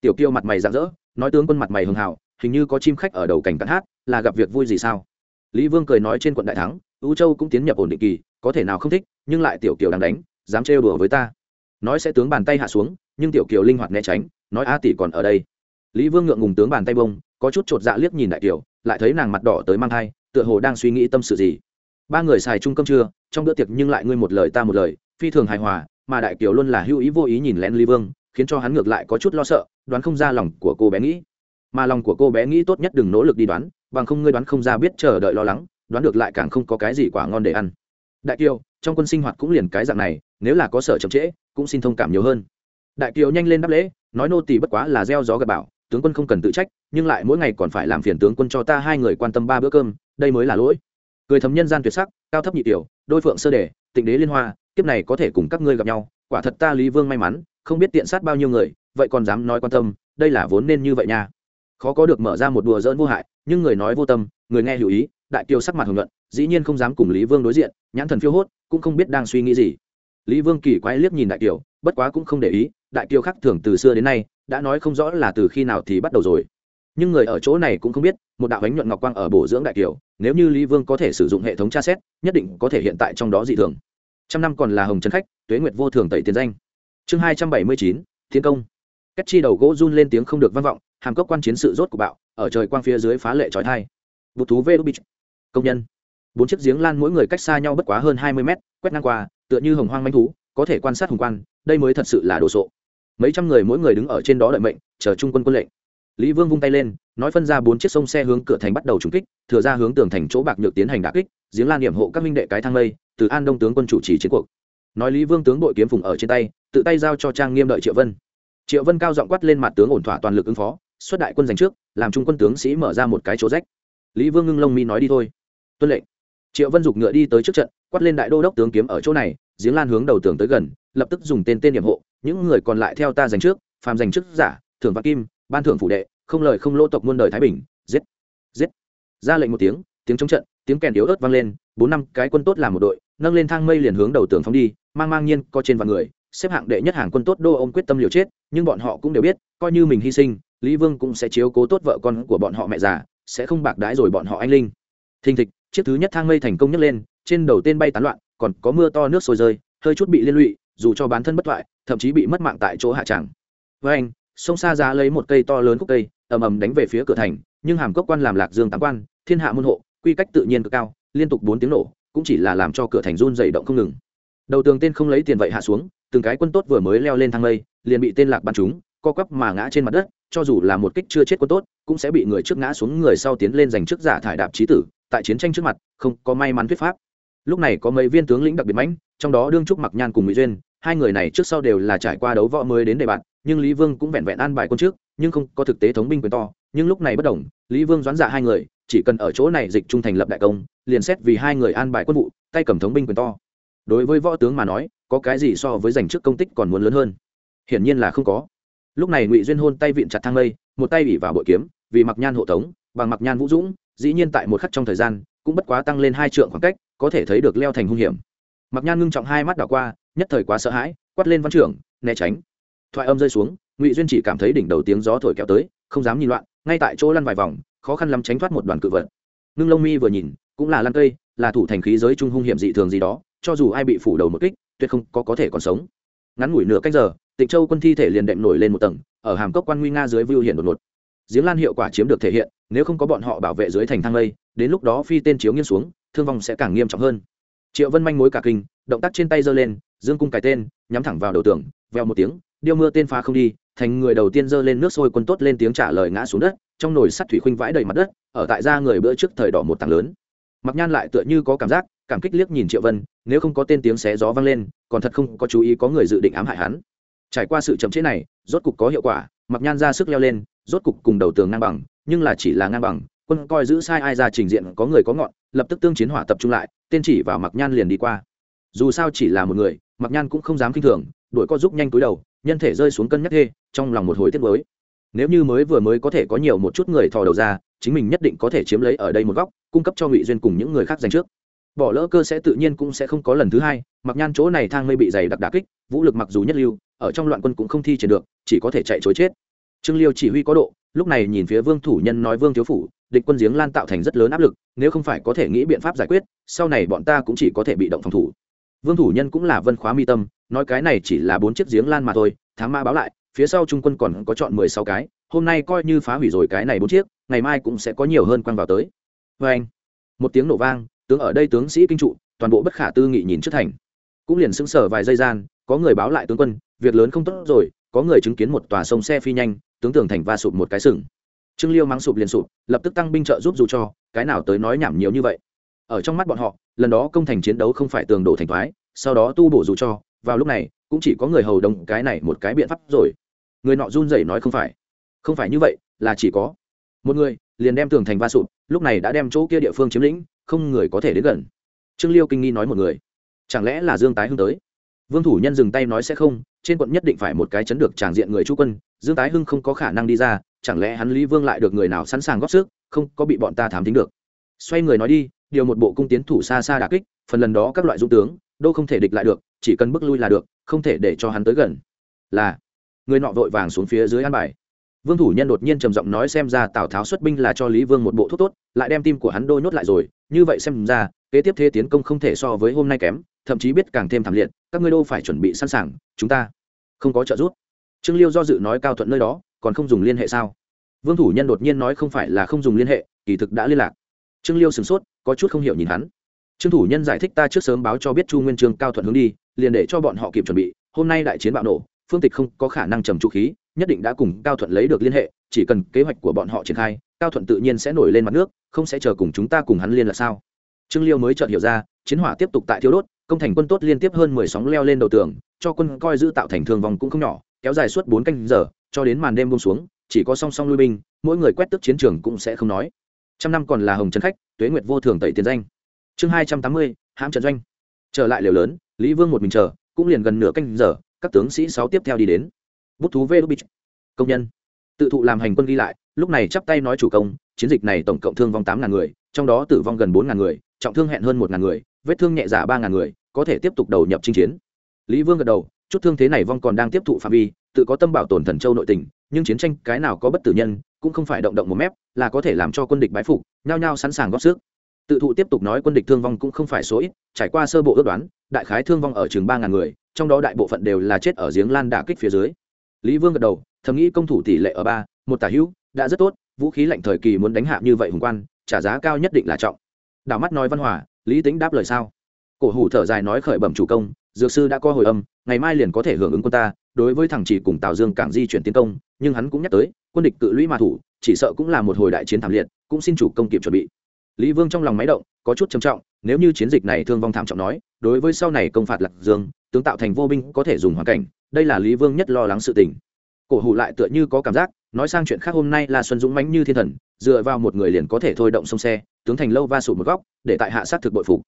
Tiểu kiêu mặt mày rạng rỡ, nói tướng quân mặt mày hường hào, hình như có chim khách ở đầu cảnh cắn hát, là gặp việc vui gì sao? Lý vương cười nói trên quận đại thắng ưu châu cũng tiến nhập ổn định kỳ, có thể nào không thích, nhưng lại tiểu kiều đang đánh, dám trêu đùa với ta nói sẽ tướng bàn tay hạ xuống, nhưng tiểu kiều linh hoạt né tránh, nói a tỷ còn ở đây. Lý vương ngượng ngùng tướng bàn tay bông, có chút chột dạ liếc nhìn đại kiều, lại thấy nàng mặt đỏ tới mang thai, tựa hồ đang suy nghĩ tâm sự gì. Ba người xài chung cơm trưa, trong bữa tiệc nhưng lại ngươi một lời ta một lời, phi thường hài hòa, mà đại kiều luôn là hữu ý vô ý nhìn lén lý vương, khiến cho hắn ngược lại có chút lo sợ, đoán không ra lòng của cô bé nghĩ. Mà lòng của cô bé nghĩ tốt nhất đừng nỗ lực đi đoán, bằng không ngươi đoán không ra biết chờ đợi lo lắng, đoán được lại càng không có cái gì quả ngon để ăn. Đại kiều trong quân sinh hoạt cũng liền cái dạng này, nếu là có sở chậm trễ, cũng xin thông cảm nhiều hơn. Đại kiều nhanh lên đáp lễ, nói nô tỳ bất quá là gieo gió gặp bảo tướng quân không cần tự trách, nhưng lại mỗi ngày còn phải làm phiền tướng quân cho ta hai người quan tâm ba bữa cơm, đây mới là lỗi. Cười thấm nhân gian tuyệt sắc, cao thấp nhị tiểu, đôi phượng sơ đề, tịnh đế liên hoa, kiếp này có thể cùng các ngươi gặp nhau, quả thật ta lý vương may mắn, không biết tiện sát bao nhiêu người, vậy còn dám nói quan tâm, đây là vốn nên như vậy nha. Khó có được mở ra một đùa dỡn vô hại, nhưng người nói vô tâm, người nghe hữu ý, đại kiều sắc mặt hồng luận dĩ nhiên không dám cùng lý vương đối diện, nhãn thần phiêu hốt cũng không biết đang suy nghĩ gì. Lý vương kỳ quái liếc nhìn đại kiều, bất quá cũng không để ý, đại kiều khác thường từ xưa đến nay, đã nói không rõ là từ khi nào thì bắt đầu rồi. Nhưng người ở chỗ này cũng không biết, một đạo ánh nhuận ngọc quang ở bổ dưỡng đại kiều, nếu như lý vương có thể sử dụng hệ thống tra xét, nhất định có thể hiện tại trong đó dị thường. Trăm năm còn là hồng trấn khách, tuế nguyệt vô thường tẩy tiền danh. Chương hai trăm bảy mươi chín, thiên công. Cách chi đầu gỗ run lên tiếng không được vang vọng, hàm cốc quan chiến sự rốt của bạo, ở trời quang phía dưới phá lệ trói thai. Bụt thú vê đu bích. Công nhân bốn chiếc giếng lan mỗi người cách xa nhau bất quá hơn hai mươi mét, quét ngang qua, tựa như hồng hoang manh thú, có thể quan sát hùng quan, đây mới thật sự là đồ sộ. Mấy trăm người mỗi người đứng ở trên đó đợi mệnh, chờ trung quân quân lệnh. Lý vương vung tay lên, nói phân ra bốn chiếc sông xe hướng cửa thành bắt đầu trúng kích, thừa ra hướng tường thành chỗ bạc nhược tiến hành đà kích, giếng lan điểm hộ các minh đệ cái thang lây từ an đông tướng quân chủ trì chiến cuộc. Nói lý vương tướng đội kiếm phùng ở trên tay, tự tay giao cho trang nghiêm đợi triệu vân. Triệu vân cao giọng quát lên mặt tướng ổn thỏa toàn lực ứng phó, xuất đại quân giành trước, làm trung quân tướng sĩ mở ra một cái chỗ rách. Lý vương ngưng lông mi nói đi thôi. Tuân lệnh triệu vân Dục ngựa đi tới trước trận, quát lên đại đô đốc tướng kiếm ở chỗ này, giếng lan hướng đầu tường tới gần, lập tức dùng tên tên nhiệm hộ, những người còn lại theo ta giành trước, phàm giành trước giả, thưởng vạn kim, ban thưởng phủ đệ, không lời không lỗ tộc muôn đời thái bình, giết giết. Ra lệnh một tiếng tiếng chống trận, tiếng kèn yếu ớt vang lên, bốn năm cái quân tốt làm một đội, nâng lên thang mây liền hướng đầu tường phóng đi, mang mang nhiên, có trên vạn người, xếp hạng đệ nhất hàng quân tốt đô ông quyết tâm liều chết, nhưng bọn họ cũng đều biết, coi như mình hy sinh, lý vương cũng sẽ chiếu cố tốt vợ con của bọn họ mẹ già, sẽ không bạc đái rồi bọn họ anh linh. Thình thịch chiếc thứ nhất thang mây thành công nhấc lên trên đầu tên bay tán loạn còn có mưa to nước sôi rơi hơi chút bị liên lụy dù cho bán thân bất thoại thậm chí bị mất mạng tại chỗ hạ tràng. Với anh sông xa giá lấy một cây to lớn khúc cây ầm ầm đánh về phía cửa thành nhưng hàm cốc quan làm lạc dương tám quan thiên hạ môn hộ quy cách tự nhiên cực cao liên tục bốn tiếng nổ cũng chỉ là làm cho cửa thành run dày động không ngừng. Đầu tường tên không lấy tiền vậy hạ xuống từng cái quân tốt vừa mới leo lên thang mây, liền bị tên lạc bắn chúng co quắp mà ngã trên mặt đất cho dù là một kích chưa chết quân tốt cũng sẽ bị người trước ngã xuống người sau tiến lên giành chức giả thải đạp trí tử tại chiến tranh trước mặt, không có may mắn thuyết pháp. Lúc này có mấy viên tướng lĩnh đặc biệt mãnh, trong đó đương trúc mặc nhan cùng mỹ duyên, hai người này trước sau đều là trải qua đấu võ mới đến đề bạt, nhưng lý vương cũng vẹn vẹn an bài quân trước, nhưng không có thực tế thống binh quyền to. Nhưng lúc này bất đồng, lý vương doãn dạ hai người, chỉ cần ở chỗ này dịch trung thành lập đại công, liền xét vì hai người an bài quân vụ, tay cầm thống binh quyền to. Đối với võ tướng mà nói, có cái gì so với giành chức công tích còn muốn lớn hơn? Hiển nhiên là không có. Lúc này ngụy duyên hôn tay vịn chặt thang lây một tay ủy vào bội kiếm, vì mặc nhan hộ tống, bằng mặc nhan vũ dũng dĩ nhiên tại một khắc trong thời gian, cũng bất quá tăng lên hai trượng khoảng cách, có thể thấy được leo thành hung hiểm. Mặc nhan ngưng trọng hai mắt đảo qua, nhất thời quá sợ hãi, quát lên văn trưởng, né tránh. Thoại âm rơi xuống, ngụy duyên chỉ cảm thấy đỉnh đầu tiếng gió thổi kéo tới, không dám nhìn loạn, ngay tại chỗ lăn vài vòng, khó khăn lắm tránh thoát một đoàn cự vật. Ngưng lông mi vừa nhìn, cũng là lăn cây, là thủ thành khí giới trung hung hiểm dị thường gì đó, cho dù ai bị phủ đầu một kích, tuyệt không có có thể còn sống. Ngắn ngủi nửa cách giờ, tịnh châu quân thi thể liền đệm nổi lên một tầng, ở hàm cốc quan nguy nga dưới vưu hiển đột ngột. Giếng lan hiệu quả chiếm được thể hiện nếu không có bọn họ bảo vệ dưới thành thang lây, đến lúc đó phi tên chiếu nghiêng xuống, thương vong sẽ càng nghiêm trọng hơn. Triệu vân manh mối cả kinh, động tác trên tay giơ lên, dương cung cài tên, nhắm thẳng vào đầu tường veo một tiếng, điêu mưa tên phá không đi, thành người đầu tiên giơ lên nước sôi quân tốt lên tiếng trả lời ngã xuống đất, trong nồi sắt thủy khuynh vãi đầy mặt đất, ở tại ra người bữa trước thời đỏ một tảng lớn. Mặc nhan lại tựa như có cảm giác, cảm kích liếc nhìn triệu vân, nếu không có tên tiếng xé gió vang lên, còn thật không có chú ý có người dự định ám hại hắn. Trải qua sự chậm chế này, rốt cục có hiệu quả, mặc nhan ra sức leo lên rốt cục cùng đầu tường ngang bằng, nhưng là chỉ là ngang bằng, quân coi giữ sai ai ra trình diện có người có ngọn, lập tức tương chiến hỏa tập trung lại, tên chỉ vào mặc nhan liền đi qua. Dù sao chỉ là một người mặc nhan cũng không dám k i n h thường, đuổi co giúp nhanh túi đầu, nhân thể rơi xuống cân nhắc thê, trong lòng một hồi tiết mới nếu như mới vừa mới có thể có nhiều một chút người thò đầu ra, chính mình nhất định có thể chiếm lấy ở đây một góc, cung cấp cho ngụy duyên cùng những người khác dành trước. Bỏ lỡ cơ sẽ tự nhiên cũng sẽ không có lần thứ hai mặc nhan chỗ này thang mây bị dày đặc đà kích, vũ lực mặc dù nhất lưu, ở trong loạn quân cũng không thi triển được, chỉ có thể chạy chối chết trương liêu chỉ huy có độ, lúc này nhìn phía vương thủ nhân nói vương thiếu phủ, địch quân giếng lan tạo thành rất lớn áp lực, nếu không phải có thể nghĩ biện pháp giải quyết, sau này bọn ta cũng chỉ có thể bị động phòng thủ. Vương thủ nhân cũng là vân khóa mi tâm, nói cái này chỉ là bốn chiếc giếng lan mà thôi tháng ma báo lại, phía sau trung quân còn có chọn mười sáu cái, hôm nay coi như phá hủy rồi cái này bốn chiếc, ngày mai cũng sẽ có nhiều hơn quăng vào tới. Vê anh, một tiếng nổ vang, tướng ở đây tướng sĩ kinh trụ, toàn bộ bất khả tư nghị nhìn trước thành. Cũng liền sững sờ vài giây gian, có người báo lại tướng quân, việc lớn không tốt rồi, có người chứng kiến một tòa sông xe phi nhanh tướng tường thành va sụp một cái sừng. Trương liêu mắng sụp liền sụp, lập tức tăng binh trợ giúp dù cho, cái nào tới nói nhảm nhiều như vậy. Ở trong mắt bọn họ, lần đó công thành chiến đấu không phải tường đổ thành thoái, sau đó tu bổ dù cho, vào lúc này, cũng chỉ có người hầu đồng cái này một cái biện pháp rồi. Người nọ run rẩy nói không phải. Không phải như vậy, là chỉ có một người, liền đem tường thành va sụp, lúc này đã đem chỗ kia địa phương chiếm lĩnh, không người có thể đến gần. Trương liêu kinh nghi nói một người, chẳng lẽ là dương tái hưng tới? Vương thủ nhân dừng tay nói sẽ không, trên quận nhất định phải một cái chấn được tràng diện người chú quân dương tái hưng không có khả năng đi ra, chẳng lẽ hắn lý vương lại được người nào sẵn sàng góp sức, không có bị bọn ta thám tính được. Xoay người nói đi, điều một bộ cung tiến thủ xa xa đà kích, phần lần đó các loại dung tướng, đô không thể địch lại được, chỉ cần bước lui là được, không thể để cho hắn tới gần. Là, người nọ vội vàng xuống phía dưới an bài. Vương thủ nhân đột nhiên trầm giọng nói xem ra tào tháo xuất binh là cho lý vương một bộ thuốc tốt, lại đem tim của hắn đôi nhốt lại rồi, như vậy xem ra, kế tiếp thế tiến công không thể so với hôm nay kém, thậm chí biết càng thêm thảm liệt, các ngươi đô phải chuẩn bị sẵn sàng, chúng ta không có trợ giúp trương liêu do dự nói cao thuận nơi đó, còn không dùng liên hệ sao? Vương thủ nhân đột nhiên nói không phải là không dùng liên hệ, kỳ thực đã liên lạc. Trương liêu sửng sốt, có chút không hiểu nhìn hắn. Trương thủ nhân giải thích ta trước sớm báo cho biết chu nguyên trương cao thuận hướng đi, liền để cho bọn họ kịp chuẩn bị, hôm nay đại chiến bạo nổ, phương tịch không có khả năng trầm trụ khí, nhất định đã cùng cao thuận lấy được liên hệ, chỉ cần kế hoạch của bọn họ triển khai, cao thuận tự nhiên sẽ nổi lên mặt nước, không sẽ chờ cùng chúng ta cùng hắn liên là sao? Trương liêu mới chợt hiểu ra, chiến hỏa tiếp tục tại thiếu đốt, công thành quân tốt liên tiếp hơn mười sóng leo lên đầu tường, cho quân coi giữ tạo thành thương vòng cũng không nhỏ kéo dài suốt bốn canh giờ, cho đến màn đêm buông xuống, chỉ có song song lui binh, mỗi người quét tức chiến trường cũng sẽ không nói. Trăm năm còn là hồng trấn khách, tuế nguyệt vô thường tẩy tiền danh. Chương hai trăm tám mươi, hãm trận doanh. Trở lại liều lớn, lý vương một mình chờ, cũng liền gần nửa canh giờ, các tướng sĩ sáu tiếp theo đi đến. Bút thú vê đô bích công nhân. Tự thụ làm hành quân ghi lại, lúc này chắp tay nói chủ công, chiến dịch này tổng cộng thương vong tám ngàn người, trong đó tử vong gần bốn ngàn người, trọng thương hẹn hơn một ngàn người, vết thương nhẹ giả ba ngàn người, có thể tiếp tục đầu nhập chinh chiến. Lý vương gật đầu chút thương thế này vong còn đang tiếp thụ phạm vi, tự có tâm bảo tồn thần châu nội tình, nhưng chiến tranh cái nào có bất tử nhân, cũng không phải động động một mép, là có thể làm cho quân địch bái phục, nhao nhao sẵn sàng góp sức. Tự thụ tiếp tục nói quân địch thương vong cũng không phải số ít, trải qua sơ bộ ước đoán, đại khái thương vong ở chừng ba ngàn người, trong đó đại bộ phận đều là chết ở giếng lan đả kích phía dưới. Lý vương gật đầu, thầm nghĩ công thủ tỷ lệ ở ba, một tả hữu, đã rất tốt, vũ khí lạnh thời kỳ muốn đánh hạ như vậy hùng quan, trả giá cao nhất định là trọng. Đảo mắt nói văn hòa, lý tính đáp lời sao? Cổ hủ thở dài nói khởi bẩm chủ công, dược sư đã có hồi âm ngày mai liền có thể hưởng ứng quân ta, đối với thằng chỉ cùng tào dương cảng di chuyển tiến công, nhưng hắn cũng nhắc tới, quân địch cự lũy mà thủ, chỉ sợ cũng là một hồi đại chiến thảm liệt, cũng xin chủ công kịp chuẩn bị. Lý vương trong lòng máy động, có chút trầm trọng, nếu như chiến dịch này thương vong thảm trọng nói, đối với sau này công phạt lạc dương, tướng tạo thành vô binh có thể dùng hoàn cảnh, đây là lý vương nhất lo lắng sự tình. Cổ hủ lại tựa như có cảm giác, nói sang chuyện khác hôm nay là xuân dũng mãnh như thiên thần, dựa vào một người liền có thể thôi động sông xe, tướng thành lâu va sụt một góc, để tại hạ sát thực bội phục.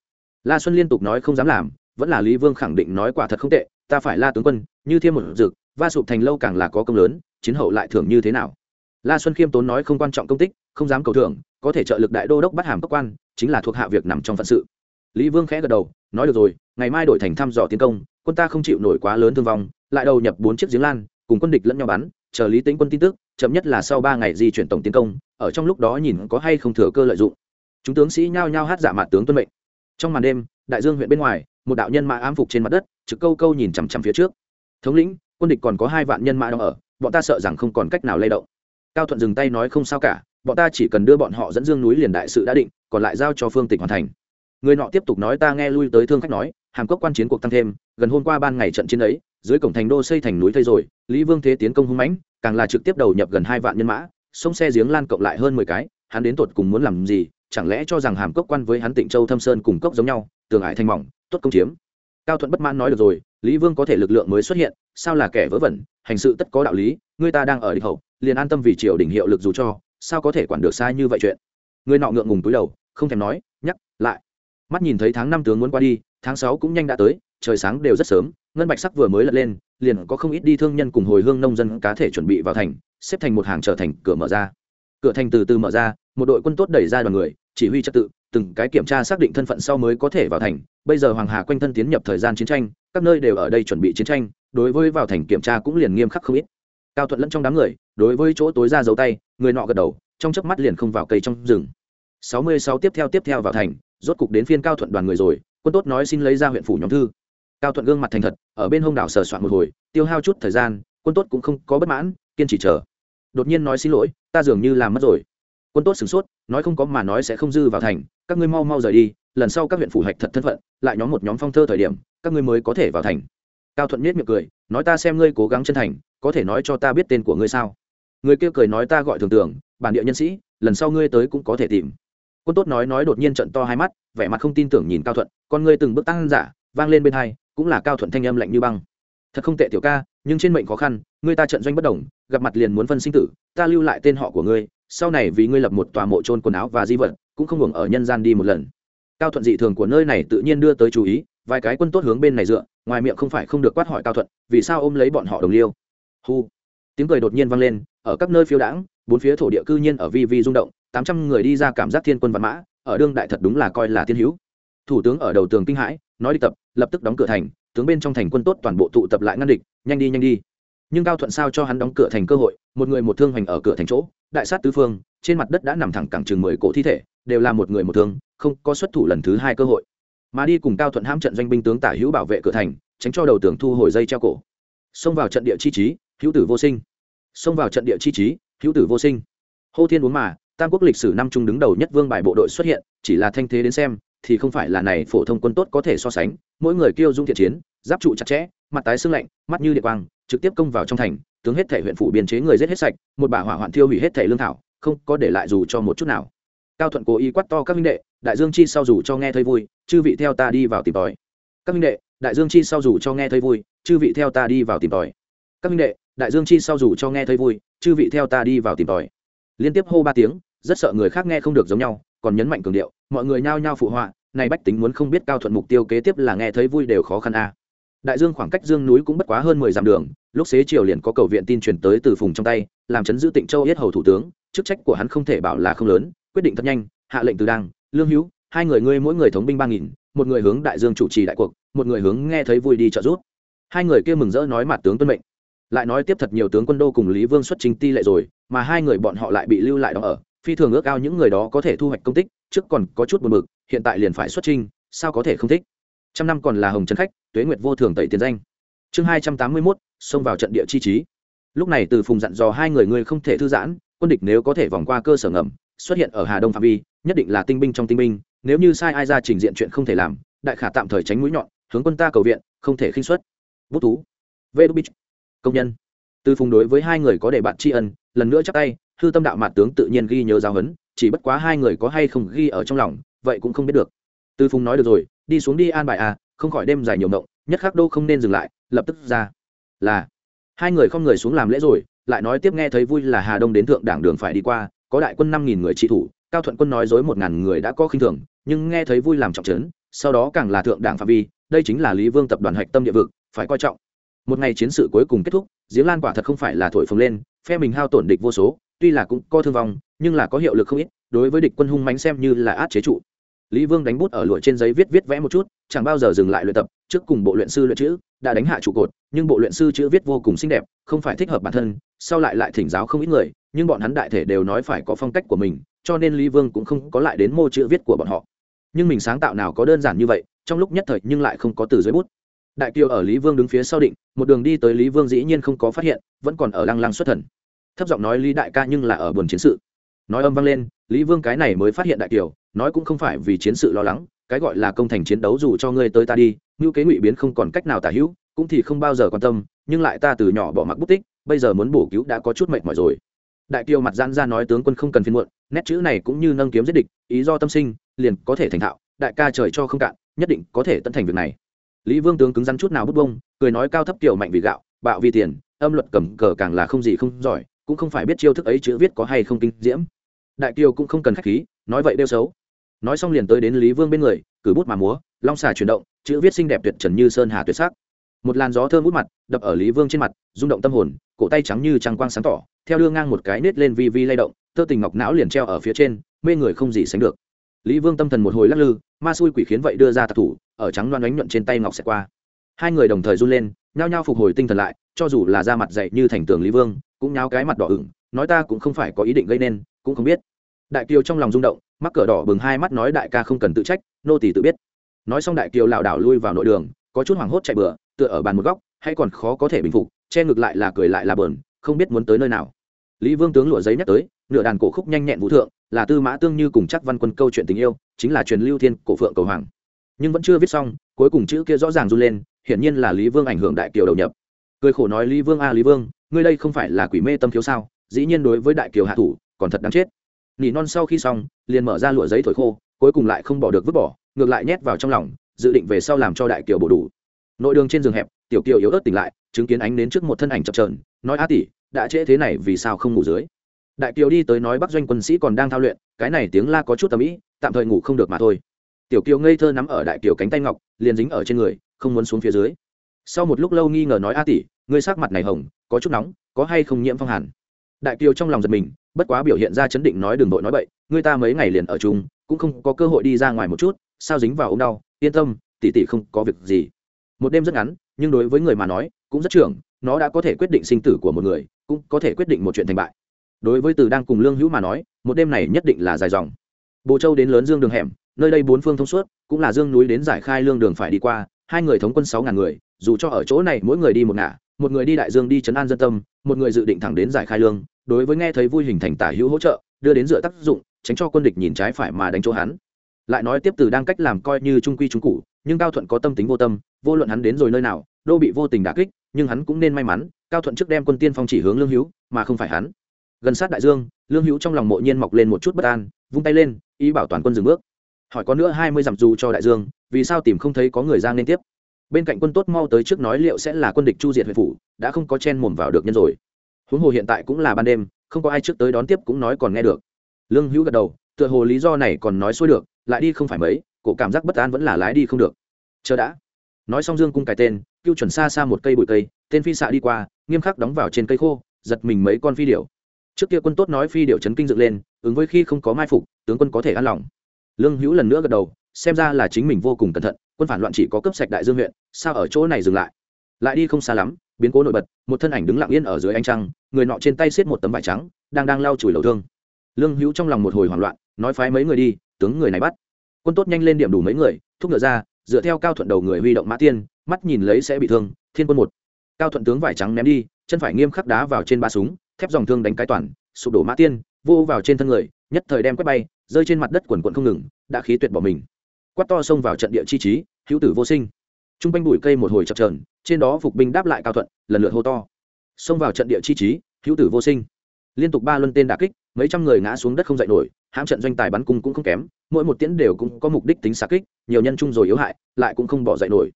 La xuân liên tục nói không dám làm vẫn là lý vương khẳng định nói quả thật không tệ, ta phải la tướng quân, như thêm một dực, va sụp thành lâu càng là có công lớn, chiến hậu lại thưởng như thế nào? La xuân khiêm tốn nói không quan trọng công tích, không dám cầu thưởng, có thể trợ lực đại đô đốc bắt hàm cấp quan, chính là thuộc hạ việc nằm trong phận sự. Lý vương khẽ gật đầu, nói được rồi, ngày mai đổi thành thăm dò tiến công, quân ta không chịu nổi quá lớn thương vong, lại đầu nhập bốn chiếc giếng lan, cùng quân địch lẫn nhau bắn, chờ lý tính quân tin tức, chậm nhất là sau ba ngày di chuyển tổng tiến công, ở trong lúc đó nhìn có hay không thừa cơ lợi dụng. Chúng tướng sĩ nhao nhao hát giả mạt tướng tuân mệnh. Trong màn đêm, đại dương huyện bên ngoài một đạo nhân mã ám phục trên mặt đất, trực câu câu nhìn chằm chằm phía trước. Thống lĩnh, quân địch còn có hai vạn nhân mã đang ở, bọn ta sợ rằng không còn cách nào lay động. Cao thuận dừng tay nói không sao cả, bọn ta chỉ cần đưa bọn họ dẫn dương núi liền đại sự đã định, còn lại giao cho phương tịch hoàn thành. Người nọ tiếp tục nói ta nghe lui tới thương khách nói, hàm cốc quan chiến cuộc tăng thêm, gần hôm qua ban ngày trận chiến ấy, dưới cổng thành đô xây thành núi thây rồi, lý vương thế tiến công hung mãnh, càng là trực tiếp đầu nhập gần hai vạn nhân mã, sông xe giếng lan cộng lại hơn mười cái, hắn đến tột cùng muốn làm gì, chẳng lẽ cho rằng hàm cốc quan với hắn tịnh châu thâm sơn cùng cốc giống nhau, tường ải thanh mỏng tốt công chiếm. Cao thuận bất mãn nói được rồi, lý vương có thể lực lượng mới xuất hiện, sao là kẻ vớ vẩn, hành sự tất có đạo lý người ta đang ở địch hậu, liền an tâm vì triều đình hiệu lực dù cho, sao có thể quản được sai như vậy chuyện? Người nọ ngượng ngùng túi đầu, không thèm nói, nhắc lại. Mắt nhìn thấy tháng năm tướng muốn qua đi, tháng sáu cũng nhanh đã tới, trời sáng đều rất sớm, ngân bạch sắc vừa mới lật lên, liền có không ít đi thương nhân cùng hồi hương nông dân cá thể chuẩn bị vào thành, xếp thành một hàng trở thành cửa mở ra. Cửa thành từ từ mở ra, một đội quân tốt đẩy ra đoàn người chỉ huy trật tự, từng cái kiểm tra xác định thân phận sau mới có thể vào thành. Bây giờ hoàng hà quanh thân tiến nhập thời gian chiến tranh, các nơi đều ở đây chuẩn bị chiến tranh, đối với vào thành kiểm tra cũng liền nghiêm khắc không ít. Cao thuận lẫn trong đám người, đối với chỗ tối ra dấu tay, người nọ gật đầu, trong chớp mắt liền không vào cây trong rừng. Sáu mươi sáu tiếp theo tiếp theo vào thành, rốt cục đến phiên cao thuận đoàn người rồi, quân tốt nói xin lấy ra huyện phủ nhóm thư. Cao thuận gương mặt thành thật, ở bên hông đảo sờ soạn một hồi, tiêu hao chút thời gian, quân tốt cũng không có bất mãn, kiên trì chờ. Đột nhiên nói xin lỗi, ta dường như làm mất rồi. Quân tốt sửng sốt nói không có mà nói sẽ không dư vào thành, các ngươi mau mau rời đi, lần sau các huyện phủ hạch thật thân phận, lại nhóm một nhóm phong thơ thời điểm, các ngươi mới có thể vào thành. Cao thuận nhất miệng cười, nói ta xem ngươi cố gắng chân thành, có thể nói cho ta biết tên của ngươi sao? Người kia cười nói, ta gọi thường tưởng, bản địa nhân sĩ, lần sau ngươi tới cũng có thể tìm. Quân tốt nói nói đột nhiên trận to hai mắt, vẻ mặt không tin tưởng nhìn cao thuận, con ngươi từng bước tăng giả, vang lên bên hai, cũng là cao thuận thanh âm lạnh như băng. Thật không tệ tiểu ca, nhưng trên mệnh khó khăn, ngươi ta trận doanh bất đồng, gặp mặt liền muốn phân sinh tử, ta lưu lại tên họ của ngươi sau này vì ngươi lập một tòa mộ trôn quần áo và di vật, cũng không hưởng ở nhân gian đi một lần. Cao thuận dị thường của nơi này tự nhiên đưa tới chú ý, vài cái quân tốt hướng bên này dựa, ngoài miệng không phải không được quát hỏi cao thuận, vì sao ôm lấy bọn họ đồng liêu? Hu. Tiếng cười đột nhiên vang lên, ở các nơi phiêu đãng, bốn phía thổ địa cư nhiên ở vi vi rung động, tám trăm người đi ra cảm giác thiên quân văn mã, ở đương đại thật đúng là coi là thiên hữu. Thủ tướng ở đầu tường kinh hãi, nói đi tập, lập tức đóng cửa thành, tướng bên trong thành quân tốt toàn bộ tụ tập lại ngăn địch, nhanh đi nhanh đi. Nhưng cao thuận sao cho hắn đóng cửa thành cơ hội, một người một thương hoành ở cửa thành chỗ đại sát tứ phương, trên mặt đất đã nằm thẳng cẳng chừng mười cổ thi thể, đều là một người một thương, không có xuất thủ lần thứ hai cơ hội. Mà đi cùng cao thuận hãm trận doanh binh tướng tả hữu bảo vệ cửa thành, tránh cho đầu tường thu hồi dây treo cổ. Xông vào trận địa chi trí, hữu tử vô sinh. Xông vào trận địa chi trí, hữu tử vô sinh. Hô thiên uống mà, tam quốc lịch sử năm trung đứng đầu nhất vương bài bộ đội xuất hiện, chỉ là thanh thế đến xem, thì không phải là này phổ thông quân tốt có thể so sánh, mỗi người kêu dung thiện chiến, giáp trụ chặt chẽ, mặt tái xương lạnh, mắt như địa quang, trực tiếp công vào trong thành tướng hết thể huyện phủ biên chế người giết hết sạch, một bả hỏa hoạn thiêu hủy hết thể lương thảo, không có để lại dù cho một chút nào. Cao thuận cố ý quát to các minh đệ, đại dương chi sau dù cho nghe thấy vui, chư vị theo ta đi vào tìm tòi. Các minh đệ, đại dương chi sau dù cho nghe thấy vui, chư vị theo ta đi vào tìm tòi. Các minh đệ, đại dương chi sau dù cho nghe thấy vui, chư vị theo ta đi vào tìm tòi. Liên tiếp hô ba tiếng, rất sợ người khác nghe không được giống nhau, còn nhấn mạnh cường điệu, mọi người nhao nhao phụ họa, này bách tính muốn không biết cao thuận mục tiêu kế tiếp là nghe thấy vui đều khó khăn a. Đại dương khoảng cách dương núi cũng bất quá hơn mười dặm đường lúc xế chiều liền có cầu viện tin truyền tới từ phùng trong tay, làm chấn giữ tịnh châu yết hầu thủ tướng, chức trách của hắn không thể bảo là không lớn, quyết định thật nhanh, hạ lệnh từ đăng, lương hữu, hai người ngươi mỗi người thống binh ba nghìn, một người hướng đại dương chủ trì đại cuộc, một người hướng nghe thấy vui đi trợ giúp. Hai người kia mừng rỡ nói mặt tướng tuân mệnh. Lại nói tiếp thật nhiều tướng quân đô cùng lý vương xuất trình ti lệ rồi, mà hai người bọn họ lại bị lưu lại đó ở, phi thường ước ao những người đó có thể thu hoạch công tích, trước còn có chút buồn bực, hiện tại liền phải xuất trình sao có thể không thích? Trăm năm còn là hồng trấn khách, tuế nguyệt vô thường tẩy tiền danh. Chương hai trăm tám mươi mốt xông vào trận địa chi trí. Lúc này từ phùng dặn dò hai người ngươi không thể thư giãn, quân địch nếu có thể vòng qua cơ sở ngầm, xuất hiện ở hà đông phạm vi, nhất định là tinh binh trong tinh binh, nếu như sai ai ra trình diện chuyện không thể làm, đại khả tạm thời tránh mũi nhọn, hướng quân ta cầu viện, không thể khinh xuất bút thú. Vê đu bích công nhân. Từ phùng đối với hai người có để bạn tri ân, lần nữa chắc tay, hư tâm đạo mạt tướng tự nhiên ghi nhớ giáo huấn, chỉ bất quá hai người có hay không ghi ở trong lòng, vậy cũng không biết được. Từ phùng nói được rồi, đi xuống đi an bài à không khỏi đêm dài nhiều mộng nhất khắc đô không nên dừng lại, lập tức ra là hai người không người xuống làm lễ rồi, lại nói tiếp nghe thấy vui là hà đông đến thượng đảng đường phải đi qua, có đại quân năm nghìn người trị thủ, cao thuận quân nói dối một ngàn người đã có khinh thường, nhưng nghe thấy vui làm trọng trấn, sau đó càng là thượng đảng phạm vi, đây chính là lý vương tập đoàn hạch tâm địa vực, phải coi trọng. Một ngày chiến sự cuối cùng kết thúc giếng lan quả thật không phải là thổi phồng lên, phe mình hao tổn địch vô số, tuy là cũng có thương vong, nhưng là có hiệu lực không ít, đối với địch quân hung mánh xem như là át chế trụ lý vương đánh bút ở lụa trên giấy viết viết vẽ một chút, chẳng bao giờ dừng lại luyện tập, trước cùng bộ luyện sư luyện chữ, đã đánh hạ trụ cột, nhưng bộ luyện sư chữ viết vô cùng xinh đẹp, không phải thích hợp bản thân, sau lại lại thỉnh giáo không ít người, nhưng bọn hắn đại thể đều nói phải có phong cách của mình, cho nên lý vương cũng không có lại đến mô chữ viết của bọn họ. Nhưng mình sáng tạo nào có đơn giản như vậy, trong lúc nhất thời nhưng lại không có từ dưới bút. Đại kiều ở lý vương đứng phía sau định, một đường đi tới lý vương dĩ nhiên không có phát hiện, vẫn còn ở lăng lăng xuất thần. Thấp giọng nói lý đại ca nhưng là ở buồn chiến sự. Nói âm vang lên lý vương cái này mới phát hiện đại kiều nói cũng không phải vì chiến sự lo lắng, cái gọi là công thành chiến đấu dù cho ngươi tới ta đi ngữ kế ngụy biến không còn cách nào tả hữu, cũng thì không bao giờ quan tâm, nhưng lại ta từ nhỏ bỏ mặc bút tích, bây giờ muốn bổ cứu đã có chút mệt mỏi rồi. Đại kiều mặt giãn ra nói tướng quân không cần phiên muộn, nét chữ này cũng như nâng kiếm giết địch, ý do tâm sinh, liền có thể thành thạo, đại ca trời cho không cạn, nhất định có thể tận thành việc này. Lý vương tướng cứng rắn chút nào bút bông, cười nói cao thấp kiểu mạnh vì gạo, bạo vì tiền, âm luật cầm cờ càng là không gì không giỏi, cũng không phải biết chiêu thức ấy chữ viết có hay không kinh diễm đại kiều cũng không cần khách khí, nói vậy đeo xấu. Nói xong liền tới đến lý vương bên người, cử bút mà múa, long xà chuyển động, chữ viết xinh đẹp tuyệt trần như sơn hà tuyệt sắc. Một làn gió thơm út mặt, đập ở lý vương trên mặt, rung động tâm hồn, cổ tay trắng như trăng quang sáng tỏ, theo đưa ngang một cái nết lên vi vi lay động, tơ tình ngọc não liền treo ở phía trên, mê người không gì sánh được. Lý vương tâm thần một hồi lắc lư, ma xui quỷ khiến vậy đưa ra tạc thủ, ở trắng loan đánh nhuận trên tay ngọc xẹt qua. Hai người đồng thời run lên, nhao nhao phục hồi tinh thần lại, cho dù là da mặt dậy như thành tường lý vương, cũng nháo cái mặt đỏ ửng, nói ta cũng không phải có ý định gây nên cũng không biết. Đại kiều trong lòng rung động, mắc cỡ đỏ bừng hai mắt nói đại ca không cần tự trách, nô tỳ tự biết. Nói xong đại kiều lảo đảo lui vào nội đường, có chút hoảng hốt chạy bừa, tựa ở bàn một góc, hay còn khó có thể bình phục, che ngược lại là cười lại là bờn, không biết muốn tới nơi nào. Lý vương tướng lụa giấy nhắc tới, nửa đàn cổ khúc nhanh nhẹn vũ thượng, là tư mã tương như cùng chắc văn quân câu chuyện tình yêu, chính là truyền lưu thiên cổ phượng cầu hoàng. Nhưng vẫn chưa viết xong, cuối cùng chữ kia rõ ràng run lên, hiển nhiên là lý vương ảnh hưởng đại kiều đầu nhập. Cười khổ nói lý vương a lý vương, ngươi đây không phải là quỷ mê tâm thiếu sao? Dĩ nhiên đối với đại kiều hạ thủ còn thật đáng chết. Nỉ non sau khi xong, liền mở ra lụa giấy thổi khô, cuối cùng lại không bỏ được vứt bỏ, ngược lại nhét vào trong lòng, dự định về sau làm cho đại kiều bổ đủ. Nội đường trên giường hẹp, tiểu kiều yếu ớt tỉnh lại, chứng kiến ánh đến trước một thân ảnh chập trờn nói, a tỷ, đã trễ thế này vì sao không ngủ dưới? Đại kiều đi tới nói, bắc doanh quân sĩ còn đang thao luyện, cái này tiếng la có chút tầm ý, tạm thời ngủ không được mà thôi. Tiểu kiều ngây thơ nắm ở đại kiều cánh tay ngọc, liền dính ở trên người, không muốn xuống phía dưới. Sau một lúc lâu nghi ngờ nói, a tỷ, ngươi sắc mặt này hồng, có chút nóng, có hay không nhiễm phong hàn? Đại kiều trong lòng giật mình bất quá biểu hiện ra chấn định nói đừng đội nói bậy, người ta mấy ngày liền ở chung, cũng không có cơ hội đi ra ngoài một chút, sao dính vào ống đau, yên tâm, tỷ tỷ không có việc gì. Một đêm rất ngắn, nhưng đối với người mà nói, cũng rất trưởng, nó đã có thể quyết định sinh tử của một người, cũng có thể quyết định một chuyện thành bại. Đối với từ đang cùng lương hữu mà nói, một đêm này nhất định là dài dòng. Bồ châu đến lớn dương đường hẻm, nơi đây bốn phương thông suốt, cũng là dương núi đến giải khai lương đường phải đi qua, hai người thống quân sáu ngàn người, dù cho ở chỗ này mỗi người đi một ngả, một người đi đại dương đi trấn an dân tâm, một người dự định thẳng đến giải khai lương đối với nghe thấy vui hình thành tả hữu hỗ trợ, đưa đến dựa tác dụng, tránh cho quân địch nhìn trái phải mà đánh chỗ hắn. Lại nói tiếp từ đang cách làm coi như trung quy trung cụ, nhưng cao thuận có tâm tính vô tâm, vô luận hắn đến rồi nơi nào, đô bị vô tình đả kích, nhưng hắn cũng nên may mắn, cao thuận trước đem quân tiên phong chỉ hướng lương hữu, mà không phải hắn. Gần sát đại dương, lương hữu trong lòng mộ nhiên mọc lên một chút bất an, vung tay lên, ý bảo toàn quân dừng bước. Hỏi có nữa hai mươi dặm dù cho đại dương, vì sao tìm không thấy có người ra nên tiếp? Bên cạnh quân tốt mau tới trước nói liệu sẽ là quân địch chu diệt huyện phủ, đã không có chen mồm vào được nhân rồi huống hồ hiện tại cũng là ban đêm, không có ai trước tới đón tiếp cũng nói còn nghe được. Lương hữu gật đầu, tựa hồ lý do này còn nói xuôi được, lại đi không phải mấy, cổ cảm giác bất an vẫn là lái đi không được. Chờ đã. Nói xong dương cung cài tên cưu chuẩn xa xa một cây bụi cây, tên phi xạ đi qua, nghiêm khắc đóng vào trên cây khô, giật mình mấy con phi điệu trước kia quân tốt nói phi điệu chấn kinh dựng lên, ứng với khi không có mai phục, tướng quân có thể an lòng. Lương hữu lần nữa gật đầu, xem ra là chính mình vô cùng cẩn thận, quân phản loạn chỉ có cấp sạch đại dương huyện, sao ở chỗ này dừng lại? Lại đi không xa lắm, biến cố nổi bật, một thân ảnh đứng lặng yên ở dưới ánh trăng người nọ trên tay xiết một tấm vải trắng, đang đang lau chùi lầu thương. Lương hữu trong lòng một hồi hoảng loạn, nói phái mấy người đi, tướng người này bắt. Quân tốt nhanh lên điểm đủ mấy người, thúc ngựa ra, dựa theo cao thuận đầu người huy động mã tiên, mắt nhìn lấy sẽ bị thương, thiên quân một. Cao thuận tướng vải trắng ném đi, chân phải nghiêm khắc đá vào trên ba súng, thép dòng thương đánh cái toàn, sụp đổ mã tiên, vô vào trên thân người, nhất thời đem quét bay, rơi trên mặt đất quần quận không ngừng, đã khí tuyệt bỏ mình. Quát to xông vào trận địa chi trí, hữu tử vô sinh. T r u n g quanh bụi cây một hồi chập trờn trên đó phục binh đáp lại cao thuận, lần lượt hô to xông vào trận địa chi trí, hữu tử vô sinh. Liên tục ba luân tên đà kích, mấy trăm người ngã xuống đất không dậy nổi, hãm trận doanh tài bắn cung cũng không kém, mỗi một tiễn đều cũng có mục đích tính xa kích, nhiều nhân chung rồi yếu hại, lại cũng không bỏ dậy nổi.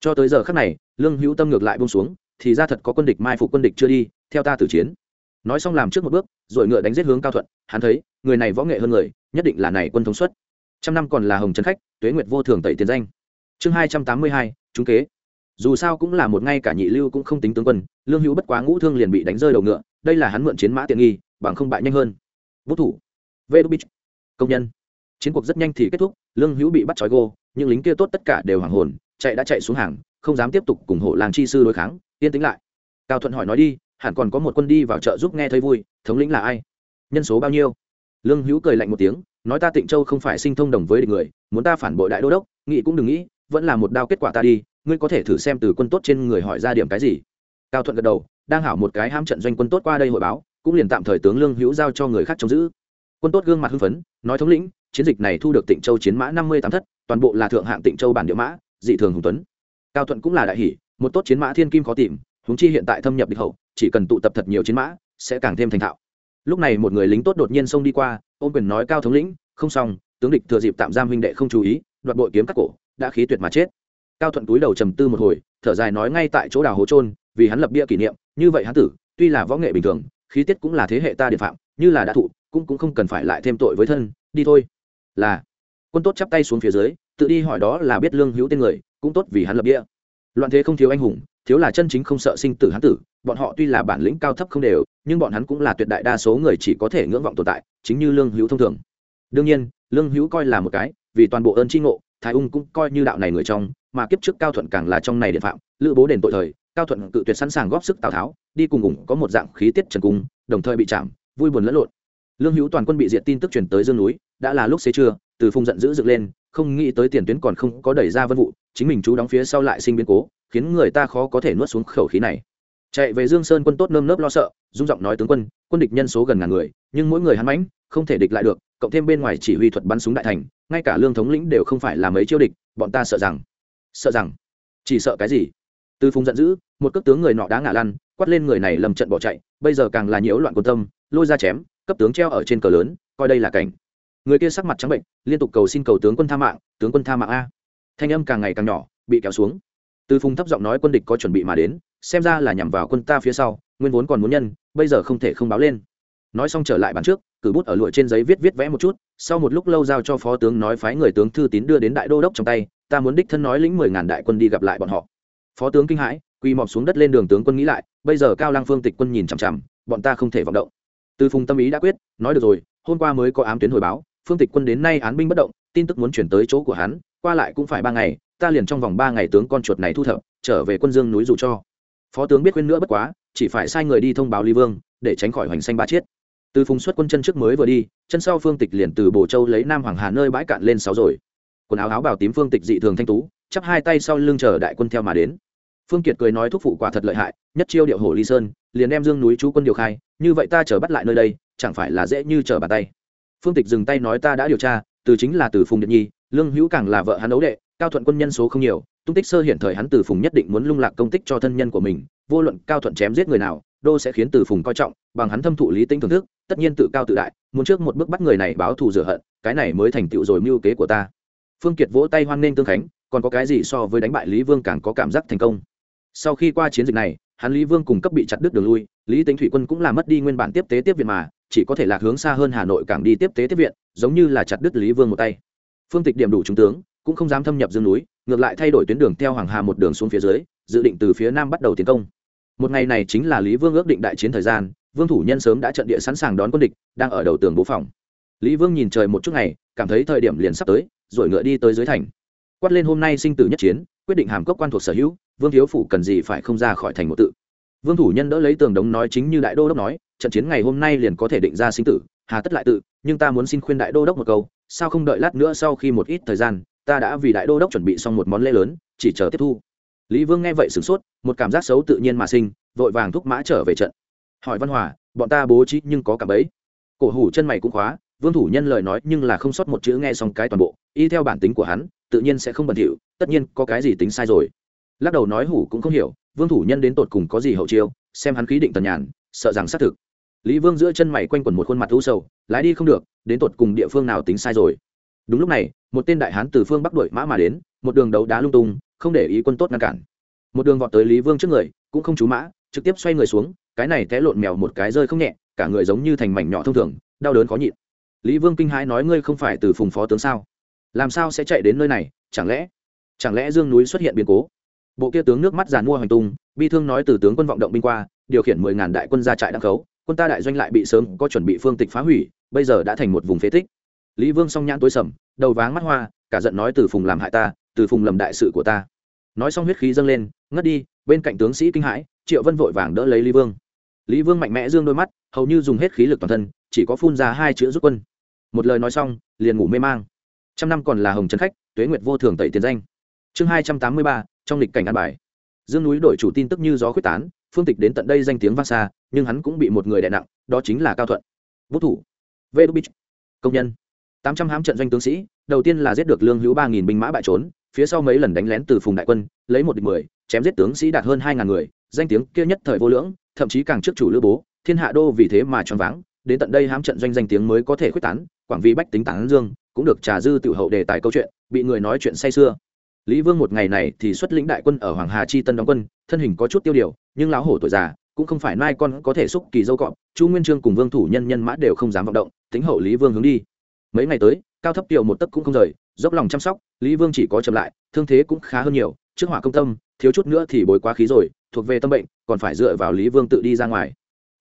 Cho tới giờ khác này, lương hữu tâm ngược lại bông xuống, thì ra thật có quân địch mai phục quân địch chưa đi, theo ta tử chiến. Nói xong làm trước một bước, rồi ngựa đánh giết hướng cao thuận, hắn thấy, người này võ nghệ hơn người, nhất định là này quân thống suất. Trăm năm còn là hồng trấn khách, tuế nguyệt vô thường tẩy tiền danh. Chương hai trăm tám mươi hai, trúng kế dù sao cũng là một ngay cả nhị lưu cũng không tính tướng quân, lương hữu bất quá ngũ thương liền bị đánh rơi đầu ngựa, đây là hắn mượn chiến mã tiện nghi, bằng không bại nhanh hơn. Vũ thủ. Vê đô bích công nhân. Chiến cuộc rất nhanh thì kết thúc, lương hữu bị bắt trói gô, những lính kia tốt tất cả đều hoàng hồn, chạy đã chạy xuống hàng, không dám tiếp tục cùng hộ làng chi sư đối kháng, yên tĩnh lại. Cao thuận hỏi nói đi, hẳn còn có một quân đi vào chợ giúp nghe thấy vui, thống lĩnh là ai? Nhân số bao nhiêu? Lương hữu cười lạnh một tiếng, nói ta tịnh châu không phải sinh thông đồng với địch người, muốn ta phản bội đại đô đốc, nghĩ cũng đừng nghĩ, vẫn là một đao kết quả ta đi ngươi có thể thử xem từ quân tốt trên người hỏi ra điểm cái gì? Cao thuận gật đầu, đang hảo một cái ham trận doanh quân tốt qua đây hội báo, cũng liền tạm thời tướng lương hữu giao cho người khác trông giữ. Quân tốt gương mặt hưng phấn, nói thống lĩnh, chiến dịch này thu được tịnh châu chiến mã năm mươi tám thất, toàn bộ là thượng hạng tịnh châu bản địa mã, dị thường hùng tuấn. Cao thuận cũng là đại hỷ một tốt chiến mã thiên kim khó tìm húng chi hiện tại thâm nhập địch hậu, chỉ cần tụ tập thật nhiều chiến mã, sẽ càng thêm thành thạo. Lúc này một người lính tốt đột nhiên xông đi qua, ôm quyền nói, cao thống lĩnh, không xong, tướng địch thừa dịp tạm giam huynh đệ không chú ý, đoạt bội kiếm cắt cổ, đã khí tuyệt mà chết cao thuận túi đầu trầm tư một hồi, thở dài nói ngay tại chỗ đào hố trôn vì hắn lập bia kỷ niệm, như vậy hắn tử, tuy là võ nghệ bình thường, khí tiết cũng là thế hệ ta điện phạm, như là đã thụ, cũng cũng không cần phải lại thêm tội với thân, đi thôi. Là, quân tốt chắp tay xuống phía dưới, tự đi hỏi đó là biết lương hữu tên người, cũng tốt vì hắn lập bia. Loạn thế không thiếu anh hùng, thiếu là chân chính không sợ sinh tử hắn tử, bọn họ tuy là bản lĩnh cao thấp không đều, nhưng bọn hắn cũng là tuyệt đại đa số người chỉ có thể ngưỡng vọng tồn tại, chính như lương hữu thông thường. Đương nhiên, lương hữu coi là một cái, vì toàn bộ ơn tri ngộ thái ung cũng coi như đạo này người trong, mà kiếp trước cao thuận càng là trong này điện phạm, lữ bố đền tội thời, cao thuận cự tuyệt sẵn sàng góp sức tào tháo, đi cùng ủng có một dạng khí tiết trần cung, đồng thời bị chạm, vui buồn lẫn lộn. Lương hữu toàn quân bị diệt tin tức truyền tới dương núi, đã là lúc xế trưa, từ Phung giận dữ dựng lên, không nghĩ tới tiền tuyến còn không có đẩy ra vân vụ, chính mình chú đóng phía sau lại sinh biến cố, khiến người ta khó có thể nuốt xuống khẩu khí này. Chạy về dương sơn quân tốt nơm nớp lo sợ dung giọng nói tướng quân quân địch nhân số gần ngàn người, nhưng mỗi người hắn mãnh, không thể địch lại được cộng thêm bên ngoài chỉ huy thuật bắn súng đại thành, ngay cả lương thống lĩnh đều không phải là mấy chiêu địch, bọn ta sợ rằng sợ rằng, chỉ sợ cái gì? Từ phùng giận dữ, một cấp tướng người nọ đá ngả lăn, quát lên người này lầm trận bỏ chạy, bây giờ càng là nhiễu loạn quân tâm, lôi ra chém, cấp tướng treo ở trên cờ lớn, coi đây là cảnh. Người kia sắc mặt trắng bệnh, liên tục cầu xin cầu tướng quân tha mạng, tướng quân tha mạng a. Thanh âm càng ngày càng nhỏ, bị kéo xuống. Từ phùng thấp giọng nói quân địch có chuẩn bị mà đến, xem ra là nhằm vào quân ta phía sau, nguyên vốn còn muốn nhân, bây giờ không thể không báo lên nói xong trở lại bàn trước, cử bút ở lụa trên giấy viết viết vẽ một chút, sau một lúc lâu giao cho phó tướng nói phái người tướng thư tín đưa đến đại đô đốc trong tay, ta muốn đích thân nói lĩnh mười ngàn đại quân đi gặp lại bọn họ. Phó tướng kinh hãi, quỳ mọp xuống đất lên đường tướng quân nghĩ lại, bây giờ cao lang phương tịch quân nhìn chằm chằm, bọn ta không thể vọng động. Từ phùng tâm ý đã quyết, nói được rồi, hôm qua mới có ám tuyến hồi báo, phương tịch quân đến nay án binh bất động, tin tức muốn chuyển tới chỗ của hắn, qua lại cũng phải ba ngày, ta liền trong vòng ba ngày tướng con chuột này thu thập, trở về quân dương núi dù cho. Phó tướng biết khuyên nữa bất quá, chỉ phải sai người đi thông báo ly vương, để tránh khỏi hoành xanh ba chiết từ phùng xuất quân chân trước mới vừa đi, chân sau phương tịch liền từ bồ châu lấy nam hoàng hà nơi bãi cạn lên sáu rồi. Quần áo áo bào tím phương tịch dị thường thanh tú, chắp hai tay sau lưng chờ đại quân theo mà đến. Phương kiệt cười nói thúc phụ quả thật lợi hại, nhất chiêu điệu hồ ly sơn, liền đem dương núi chú quân điều khai, như vậy ta chờ bắt lại nơi đây, chẳng phải là dễ như chờ bàn tay. Phương tịch dừng tay nói ta đã điều tra, từ chính là từ phùng điện nhi, lương hữu càng là vợ hắn ấu đệ, cao thuận quân nhân số không nhiều, tung tích sơ hiện thời hắn từ phùng nhất định muốn lung lạc công tích cho thân nhân của mình, vô luận cao thuận chém giết người nào đô sẽ khiến từ phùng coi trọng, bằng hắn thâm thụ lý tinh thưởng thức, tất nhiên tự cao tự đại, muốn trước một bước bắt người này báo thù rửa hận, cái này mới thành tựu rồi mưu kế của ta. Phương kiệt vỗ tay hoan nghênh tương khánh, còn có cái gì so với đánh bại lý vương càng có cảm giác thành công. Sau khi qua chiến dịch này, hắn lý vương cùng cấp bị chặt đứt đường lui, lý tính thủy quân cũng làm mất đi nguyên bản tiếp tế tiếp viện mà, chỉ có thể lạc hướng xa hơn hà nội càng đi tiếp tế tiếp viện, giống như là chặt đứt lý vương một tay. Phương tịch điểm đủ trung tướng, cũng không dám thâm nhập dương núi, ngược lại thay đổi tuyến đường theo hoàng hà một đường xuống phía dưới, dự định từ phía nam bắt đầu tiến công một ngày này chính là lý vương ước định đại chiến thời gian, vương thủ nhân sớm đã trận địa sẵn sàng đón quân địch, đang ở đầu tường bố phòng. Lý vương nhìn trời một chút ngày, cảm thấy thời điểm liền sắp tới, rồi ngựa đi tới dưới thành. Quát lên hôm nay sinh tử nhất chiến, quyết định hàm cốc quan thuộc sở hữu, vương thiếu phủ cần gì phải không ra khỏi thành một tự. Vương thủ nhân đỡ lấy tường đống nói chính như đại đô đốc nói, trận chiến ngày hôm nay liền có thể định ra sinh tử, hà tất lại tự, nhưng ta muốn xin khuyên đại đô đốc một câu, sao không đợi lát nữa sau khi một ít thời gian, ta đã vì đại đô đốc chuẩn bị xong một món lễ lớn, chỉ chờ tiếp thu lý vương nghe vậy sửng sốt, một cảm giác xấu tự nhiên mà sinh, vội vàng thúc mã trở về trận. Hỏi văn hòa, bọn ta bố trí nhưng có cả bấy cổ hủ chân mày cũng khóa, vương thủ nhân lời nói nhưng là không sót một chữ nghe xong cái toàn bộ, y theo bản tính của hắn, tự nhiên sẽ không bẩn thỉu, tất nhiên có cái gì tính sai rồi. Lắc đầu nói hủ cũng không hiểu, vương thủ nhân đến tột cùng có gì hậu chiêu, xem hắn khí định tần nhàn, sợ rằng xác thực. Lý vương giữa chân mày quanh quẩn một khuôn mặt u sầu, lái đi không được, đến tột cùng địa phương nào tính sai rồi. Đúng lúc này, một tên đại hán từ phương bắc đuổi mã mà đến, một đường đấu đá lung tung không để ý quân tốt ngăn cản. Một đường vọt tới lý vương trước người, cũng không chú mã, trực tiếp xoay người xuống, cái này té lộn mèo một cái rơi không nhẹ, cả người giống như thành mảnh nhỏ thông thường, đau đớn khó nhịn. Lý vương kinh hãi nói ngươi không phải từ phùng phó tướng sao? Làm sao sẽ chạy đến nơi này, chẳng lẽ chẳng lẽ dương núi xuất hiện biến cố? Bộ kia tướng nước mắt giàn mua hành tung, bi thương nói từ tướng quân vọng động binh qua, điều khiển mười ngàn đại quân ra trại đăng khấu, quân ta đại doanh lại bị sớm có chuẩn bị phương tịch phá hủy, bây giờ đã thành một vùng phế tích. Lý vương song nhãn tối sầm, đầu váng mắt hoa, cả giận nói từ phùng làm hại ta từ phùng lầm đại sự của ta. Nói xong huyết khí dâng lên, ngất đi, bên cạnh tướng sĩ kinh hãi, triệu vân vội vàng đỡ lấy lý vương. Lý vương mạnh mẽ dương đôi mắt, hầu như dùng hết khí lực toàn thân, chỉ có phun ra hai chữ rút quân. Một lời nói xong, liền ngủ mê mang. Trăm năm còn là hồng trấn khách, tuế nguyệt vô thường tẩy tiền danh. Chương hai trăm tám mươi ba, trong lịch cảnh an bài. Dương núi đổi chủ tin tức như gió quyết tán, phương tịch đến tận đây danh tiếng vang xa, nhưng hắn cũng bị một người đè nặng, đó chính là cao thuận. Vũ thủ. Vê đu bích. Công nhân. Tám trăm hám trận doanh tướng sĩ, đầu tiên là giết được lương hữu ba nghìn binh mã bại trốn phía sau mấy lần đánh lén từ phùng đại quân, lấy một địch mười, chém giết tướng sĩ đạt hơn hai ngàn người, danh tiếng kia nhất thời vô lưỡng, thậm chí càng trước chủ lữ bố, thiên hạ đô vì thế mà choáng váng, đến tận đây hám trận doanh danh tiếng mới có thể quyết tán, quảng vi bách tính tán dương, cũng được trà dư tiểu hậu đề tài câu chuyện, bị người nói chuyện say xưa lý vương một ngày này thì xuất lĩnh đại quân ở hoàng hà chi tân đóng quân, thân hình có chút tiêu điều, nhưng lão hổ tuổi già, cũng không phải mai con có thể xúc kỳ dâu cọp, chu nguyên trương cùng vương thủ nhân nhân mã đều không dám vọng động, tính hậu lý vương hướng đi. Mấy ngày tới, cao thấp tiểu một tấc cũng không rời dốc lòng chăm sóc, lý vương chỉ có chậm lại, thương thế cũng khá hơn nhiều, trước hỏa công tâm, thiếu chút nữa thì bồi quá khí rồi, thuộc về tâm bệnh, còn phải dựa vào lý vương tự đi ra ngoài.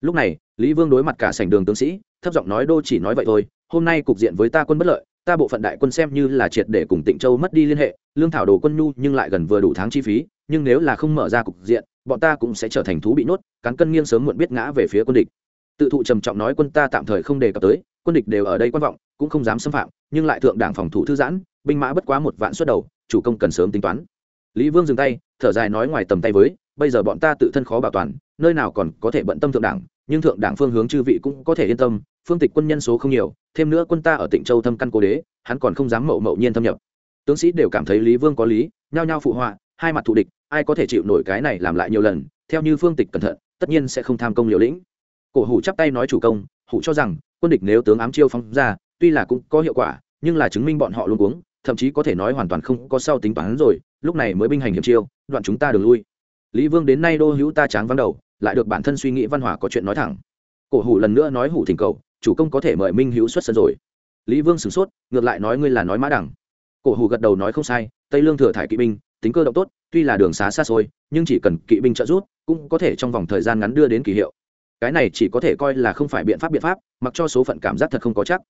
Lúc này, lý vương đối mặt cả sảnh đường tướng sĩ, thấp giọng nói, đô chỉ nói vậy thôi, hôm nay cục diện với ta quân bất lợi, ta bộ phận đại quân xem như là triệt để cùng tịnh châu mất đi liên hệ, lương thảo đồ quân nhu nhưng lại gần vừa đủ tháng chi phí, nhưng nếu là không mở ra cục diện, bọn ta cũng sẽ trở thành thú bị nốt cán cân nghiêng sớm muộn biết ngã về phía quân địch. Tự thụ trầm trọng nói, quân ta tạm thời không đề cập tới quân địch đều ở đây quan vọng, cũng không dám xâm phạm, nhưng lại thượng đảng phòng thủ thư giãn, binh mã bất quá một vạn xuất đầu, chủ công cần sớm tính toán. Lý vương dừng tay, thở dài nói ngoài tầm tay với, bây giờ bọn ta tự thân khó bảo toàn, nơi nào còn có thể bận tâm thượng đảng, nhưng thượng đảng phương hướng chư vị cũng có thể yên tâm, phương tịch quân nhân số không nhiều, thêm nữa quân ta ở tịnh châu thâm căn cố đế, hắn còn không dám mậu mậu nhiên thâm nhập. Tướng sĩ đều cảm thấy lý vương có lý, nhao nhao phụ họa, hai mặt thù địch, ai có thể chịu nổi cái này làm lại nhiều lần, theo như phương tịch cẩn thận, tất nhiên sẽ không tham công liều lĩnh. Cổ hủ chắp tay nói chủ công, hủ cho rằng quân địch nếu tướng ám chiêu phóng ra, tuy là cũng có hiệu quả, nhưng là chứng minh bọn họ luôn uống thậm chí có thể nói hoàn toàn không có sau tính toán rồi, lúc này mới binh hành hiểm chiêu, đoạn chúng ta đường lui. Lý vương đến nay đô hữu ta tráng vắng đầu, lại được bản thân suy nghĩ văn hòa có chuyện nói thẳng. Cổ hủ lần nữa nói hủ thỉnh cầu, chủ công có thể mời minh hữu xuất sân rồi. Lý vương sửng sốt, ngược lại nói ngươi là nói mã đẳng. Cổ hủ gật đầu nói không sai, tây lương thừa thải kỵ binh, tính cơ động tốt, tuy là đường xá xa xôi, nhưng chỉ cần kỵ binh trợ giúp, cũng có thể trong vòng thời gian ngắn đưa đến kỳ hiệu cái này chỉ có thể coi là không phải biện pháp biện pháp, mặc cho số phận cảm giác thật không có chắc.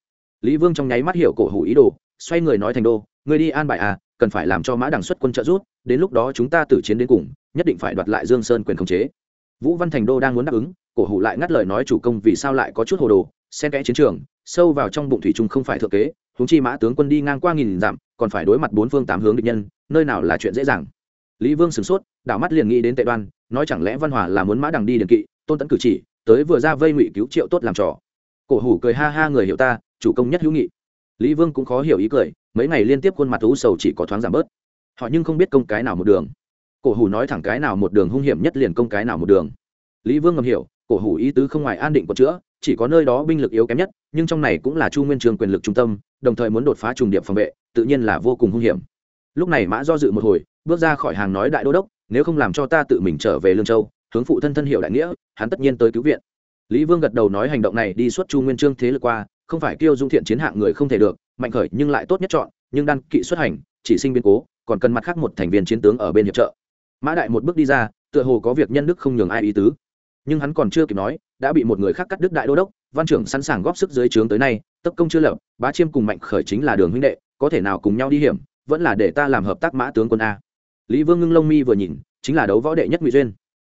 Lý vương trong nháy mắt hiểu cổ hủ ý đồ, xoay người nói thành đô người đi an bài à cần phải làm cho mã đằng xuất quân trợ giúp, đến lúc đó chúng ta tử chiến đến cùng, nhất định phải đoạt lại dương sơn quyền khống chế. Vũ văn thành đô đang muốn đáp ứng, cổ hủ lại ngắt lời nói chủ công vì sao lại có chút hồ đồ, xen kẽ chiến trường, sâu vào trong bụng thủy trung không phải thượng kế, huống chi mã tướng quân đi ngang qua nghìn dặm, còn phải đối mặt bốn phương tám hướng địch nhân, nơi nào là chuyện dễ dàng. Lý vương sửng sốt, đảo mắt liền nghĩ đến tệ đoan, nói chẳng lẽ văn hòa là muốn mã đằng đi điền kỵ, tôn tẫn cử chỉ tới vừa ra vây ngụy cứu triệu tốt làm trò. Cổ hủ cười ha ha người hiểu ta, chủ công nhất hữu nghị. Lý vương cũng khó hiểu ý cười, mấy ngày liên tiếp khuôn mặt u sầu chỉ có thoáng giảm bớt. Họ nhưng không biết công cái nào một đường. Cổ hủ nói thẳng cái nào một đường hung hiểm nhất liền công cái nào một đường. Lý vương ngầm hiểu, cổ hủ ý tứ không ngoài an định có chữa, chỉ có nơi đó binh lực yếu kém nhất, nhưng trong này cũng là chu nguyên trường quyền lực trung tâm, đồng thời muốn đột phá trùng điểm phòng vệ, tự nhiên là vô cùng hung hiểm. Lúc này mã do dự một hồi, bước ra khỏi hàng nói đại đô đốc, nếu không làm cho ta tự mình trở về lương châu hướng phụ thân thân hiệu đại nghĩa, hắn tất nhiên tới cứu viện. Lý vương gật đầu nói hành động này đi xuất chu nguyên trương thế lực qua, không phải kêu dung thiện chiến hạng người không thể được, mạnh khởi nhưng lại tốt nhất chọn, nhưng đan kỵ xuất hành, chỉ sinh biến cố, còn cần mặt khác một thành viên chiến tướng ở bên hiệp trợ. Mã đại một bước đi ra, tựa hồ có việc nhân đức không nhường ai ý tứ. Nhưng hắn còn chưa kịp nói, đã bị một người khác cắt đứt đại đô đốc, văn trưởng sẵn sàng góp sức dưới trướng tới nay tấp công chưa lập, bá chiêm cùng mạnh khởi chính là đường huynh đệ, có thể nào cùng nhau đi hiểm, vẫn là để ta làm hợp tác mã tướng quân a. Lý vương ngưng lông mi vừa nhìn, chính là đấu võ đệ nhất ngụy duyên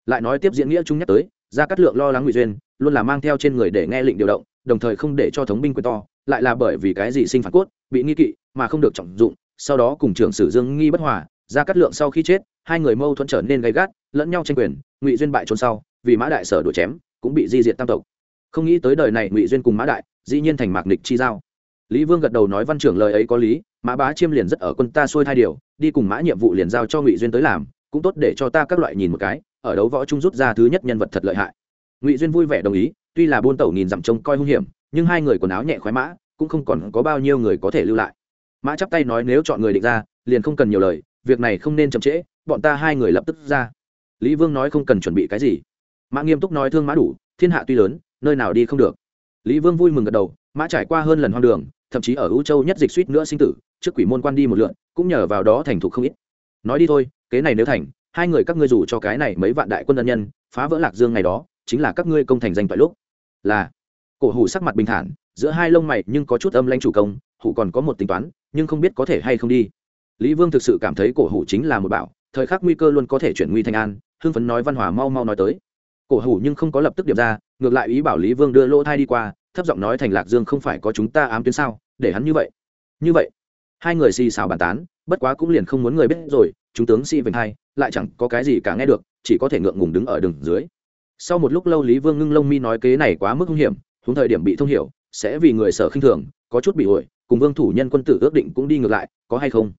lại nói tiếp diễn nghĩa trung nhắc tới ra cát lượng lo lắng ngụy duyên, luôn là mang theo trên người để nghe lệnh điều động, đồng thời không để cho thống binh quyền to, lại là bởi vì cái gì sinh phản cốt, bị nghi kỵ mà không được trọng dụng, sau đó cùng trưởng sử dương nghi bất hòa ra cát lượng sau khi chết, hai người mâu thuẫn trở nên gay gắt, lẫn nhau tranh quyền, ngụy duyên bại trốn sau, vì mã đại sở đuổi chém, cũng bị di diệt tam tộc. Không nghĩ tới đời này ngụy duyên cùng mã đại, dĩ nhiên thành mạc nịch chi giao. Lý vương gật đầu nói văn trưởng lời ấy có lý, mã bá chiêm liền rất ở quân ta xuôi hai điều, đi cùng mã nhiệm vụ liền giao cho ngụy duyên tới làm, cũng tốt để cho ta các loại nhìn một cái ở đấu võ trung rút ra thứ nhất nhân vật thật lợi hại. Ngụy duyên vui vẻ đồng ý, tuy là buôn tẩu nghìn dặm trông coi hung hiểm, nhưng hai người quần áo nhẹ khoái mã, cũng không còn có bao nhiêu người có thể lưu lại. Mã chắp tay nói nếu chọn người định ra, liền không cần nhiều lời, việc này không nên chậm trễ, bọn ta hai người lập tức ra. Lý vương nói không cần chuẩn bị cái gì. Mã nghiêm túc nói thương mã đủ, thiên hạ tuy lớn, nơi nào đi không được. Lý vương vui mừng gật đầu, mã trải qua hơn lần hoang đường, thậm chí ở ưu châu nhất dịch suýt nữa sinh tử, trước quỷ môn quan đi một lượn, cũng nhờ vào đó thành thục không ít. Nói đi thôi, kế này nếu thành hai người các ngươi rủ cho cái này mấy vạn đại quân ân nhân, phá vỡ lạc dương ngày đó, chính là các ngươi công thành danh toại lúc. Là, cổ hủ sắc mặt bình thản, giữa hai lông mày nhưng có chút âm lanh chủ công, hủ còn có một tính toán, nhưng không biết có thể hay không đi. Lý vương thực sự cảm thấy cổ hủ chính là một bảo, thời khắc nguy cơ luôn có thể chuyển nguy thành an, hưng phấn nói văn hòa mau mau nói tới. Cổ hủ nhưng không có lập tức điểm ra, ngược lại ý bảo lý vương đưa lỗ thai đi qua, thấp giọng nói thành lạc dương không phải có chúng ta ám tuyến sao, để hắn như vậy. Như vậy, hai người xì xào bàn tán, bất quá cũng liền không muốn người biết rồi, chúng tướng sĩ vinh hai lại chẳng có cái gì cả nghe được, chỉ có thể ngượng ngùng đứng ở đường dưới. Sau một lúc lâu lý vương ngưng lông mi nói kế này quá mức hung hiểm thúng thời điểm bị thông hiểu, sẽ vì người sợ khinh thường, có chút bị ổi, cùng vương thủ nhân quân tử ước định cũng đi ngược lại, có hay không?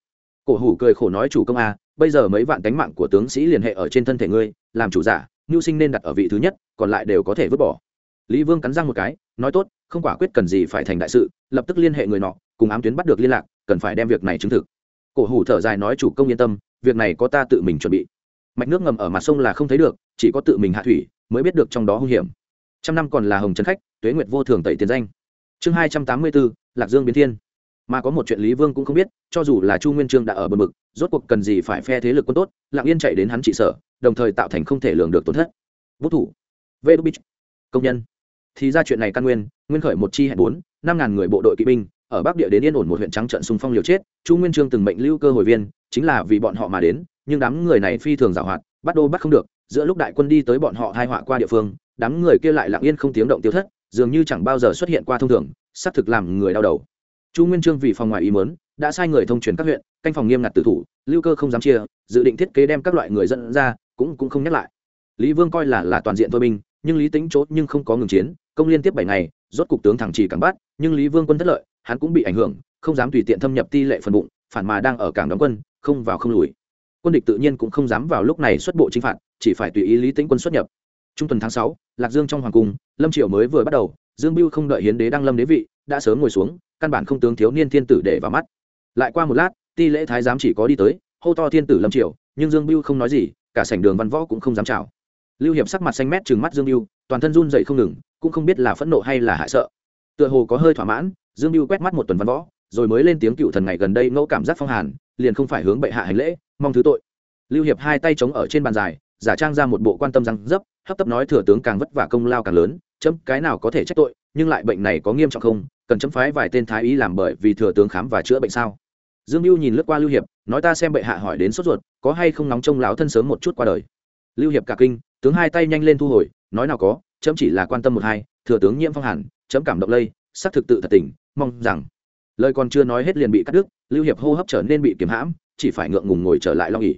Cổ hủ cười khổ nói chủ công a, bây giờ mấy vạn tánh mạng của tướng sĩ liên hệ ở trên thân thể ngươi, làm chủ giả nhu sinh nên đặt ở vị thứ nhất, còn lại đều có thể vứt bỏ. Lý vương cắn răng một cái, nói tốt, không quả quyết cần gì phải thành đại sự, lập tức liên hệ người nọ, cùng ám tuyến bắt được liên lạc, cần phải đem việc này chứng thực. Cổ hủ thở dài nói chủ công yên tâm việc này có ta tự mình chuẩn bị. Mạch nước ngầm ở mặt sông là không thấy được, chỉ có tự mình hạ thủy mới biết được trong đó hung hiểm. Trăm năm còn là hồng trấn khách, tuế nguyệt vô thường tẩy tiền danh. Chương hai trăm tám mươi bốn, lạc dương biến thiên. Mà có một chuyện lý vương cũng không biết, cho dù là chu nguyên trương đã ở bờ mực, rốt cuộc cần gì phải phe thế lực quân tốt lặng yên chạy đến hắn trị sở, đồng thời tạo thành không thể lường được tổn thất. Vũ thủ. Vê đô bích. Công nhân. Thì ra chuyện này căn nguyên nguyên khởi một chi hẹn bốn, năm ngàn người bộ đội kỵ binh ở bắc địa đến yên ổn một huyện trắng trận xung phong liều chết, chu nguyên trương từng mệnh lưu cơ hồi viên, chính là vì bọn họ mà đến, nhưng đám người này phi thường giảo hoạt, bắt đô bắt không được, giữa lúc đại quân đi tới bọn họ hai họa qua địa phương, đám người kia lại lặng yên không tiếng động tiêu thất, dường như chẳng bao giờ xuất hiện qua thông thường, xác thực làm người đau đầu. Chu nguyên trương vì phòng ngoài ý mớn đã sai người thông truyền các huyện, canh phòng nghiêm ngặt tử thủ, lưu cơ không dám chia, dự định thiết kế đem các loại người dẫn ra, cũng cũng không nhắc lại. Lý vương coi là là toàn diện thôi binh, nhưng lý tính chốt nhưng không có ngừng chiến, công liên tiếp bảy ngày, rốt cục tướng thẳng chỉ cắn bắt, nhưng lý vương quân thất lợi hắn cũng bị ảnh hưởng, không dám tùy tiện thâm nhập ti lệ phần bụng, phản mà đang ở cảng đóng quân, không vào không lùi. Quân địch tự nhiên cũng không dám vào lúc này xuất bộ chính phạt, chỉ phải tùy ý lý tĩnh quân xuất nhập. Trung tuần tháng sáu, lạc dương trong hoàng cung, lâm triều mới vừa bắt đầu, dương biêu không đợi hiến đế đăng lâm đế vị, đã sớm ngồi xuống, căn bản không tướng thiếu niên thiên tử để vào mắt. Lại qua một lát, ti lễ thái giám chỉ có đi tới, hô to thiên tử lâm triều, nhưng dương biêu không nói gì, cả sảnh đường văn võ cũng không dám chào. Lưu hiệp sắc mặt xanh mét trừng mắt dương biêu toàn thân run dậy không ngừng, cũng không biết là phẫn nộ hay là hại sợ. Tựa hồ có hơi thỏa mãn dương biêu quét mắt một tuần văn võ, rồi mới lên tiếng cựu thần ngày gần đây ngẫu cảm giác phong hàn, liền không phải hướng bệ hạ hành lễ, mong thứ tội. Lưu hiệp hai tay chống ở trên bàn dài, giả trang ra một bộ quan tâm răng dấp, hấp tấp nói thừa tướng càng vất vả công lao càng lớn, chấm cái nào có thể trách tội, nhưng lại bệnh này có nghiêm trọng không, cần chấm phái vài tên thái ý làm bởi vì thừa tướng khám và chữa bệnh sao? Dương mưu nhìn lướt qua lưu hiệp, nói ta xem bệ hạ hỏi đến sốt ruột, có hay không nóng trông láo thân sớm một chút qua đời? Lưu hiệp cả kinh, tướng hai tay nhanh lên thu hồi, nói nào có, chấm chỉ là quan tâm một hai, thừa tướng nhiễm phong hàn, chấm cảm động lây xác thực tự thật tình, mong rằng lời còn chưa nói hết liền bị cắt đứt, lưu hiệp hô hấp trở nên bị kiềm hãm, chỉ phải ngượng ngùng ngồi trở lại lo nghỉ.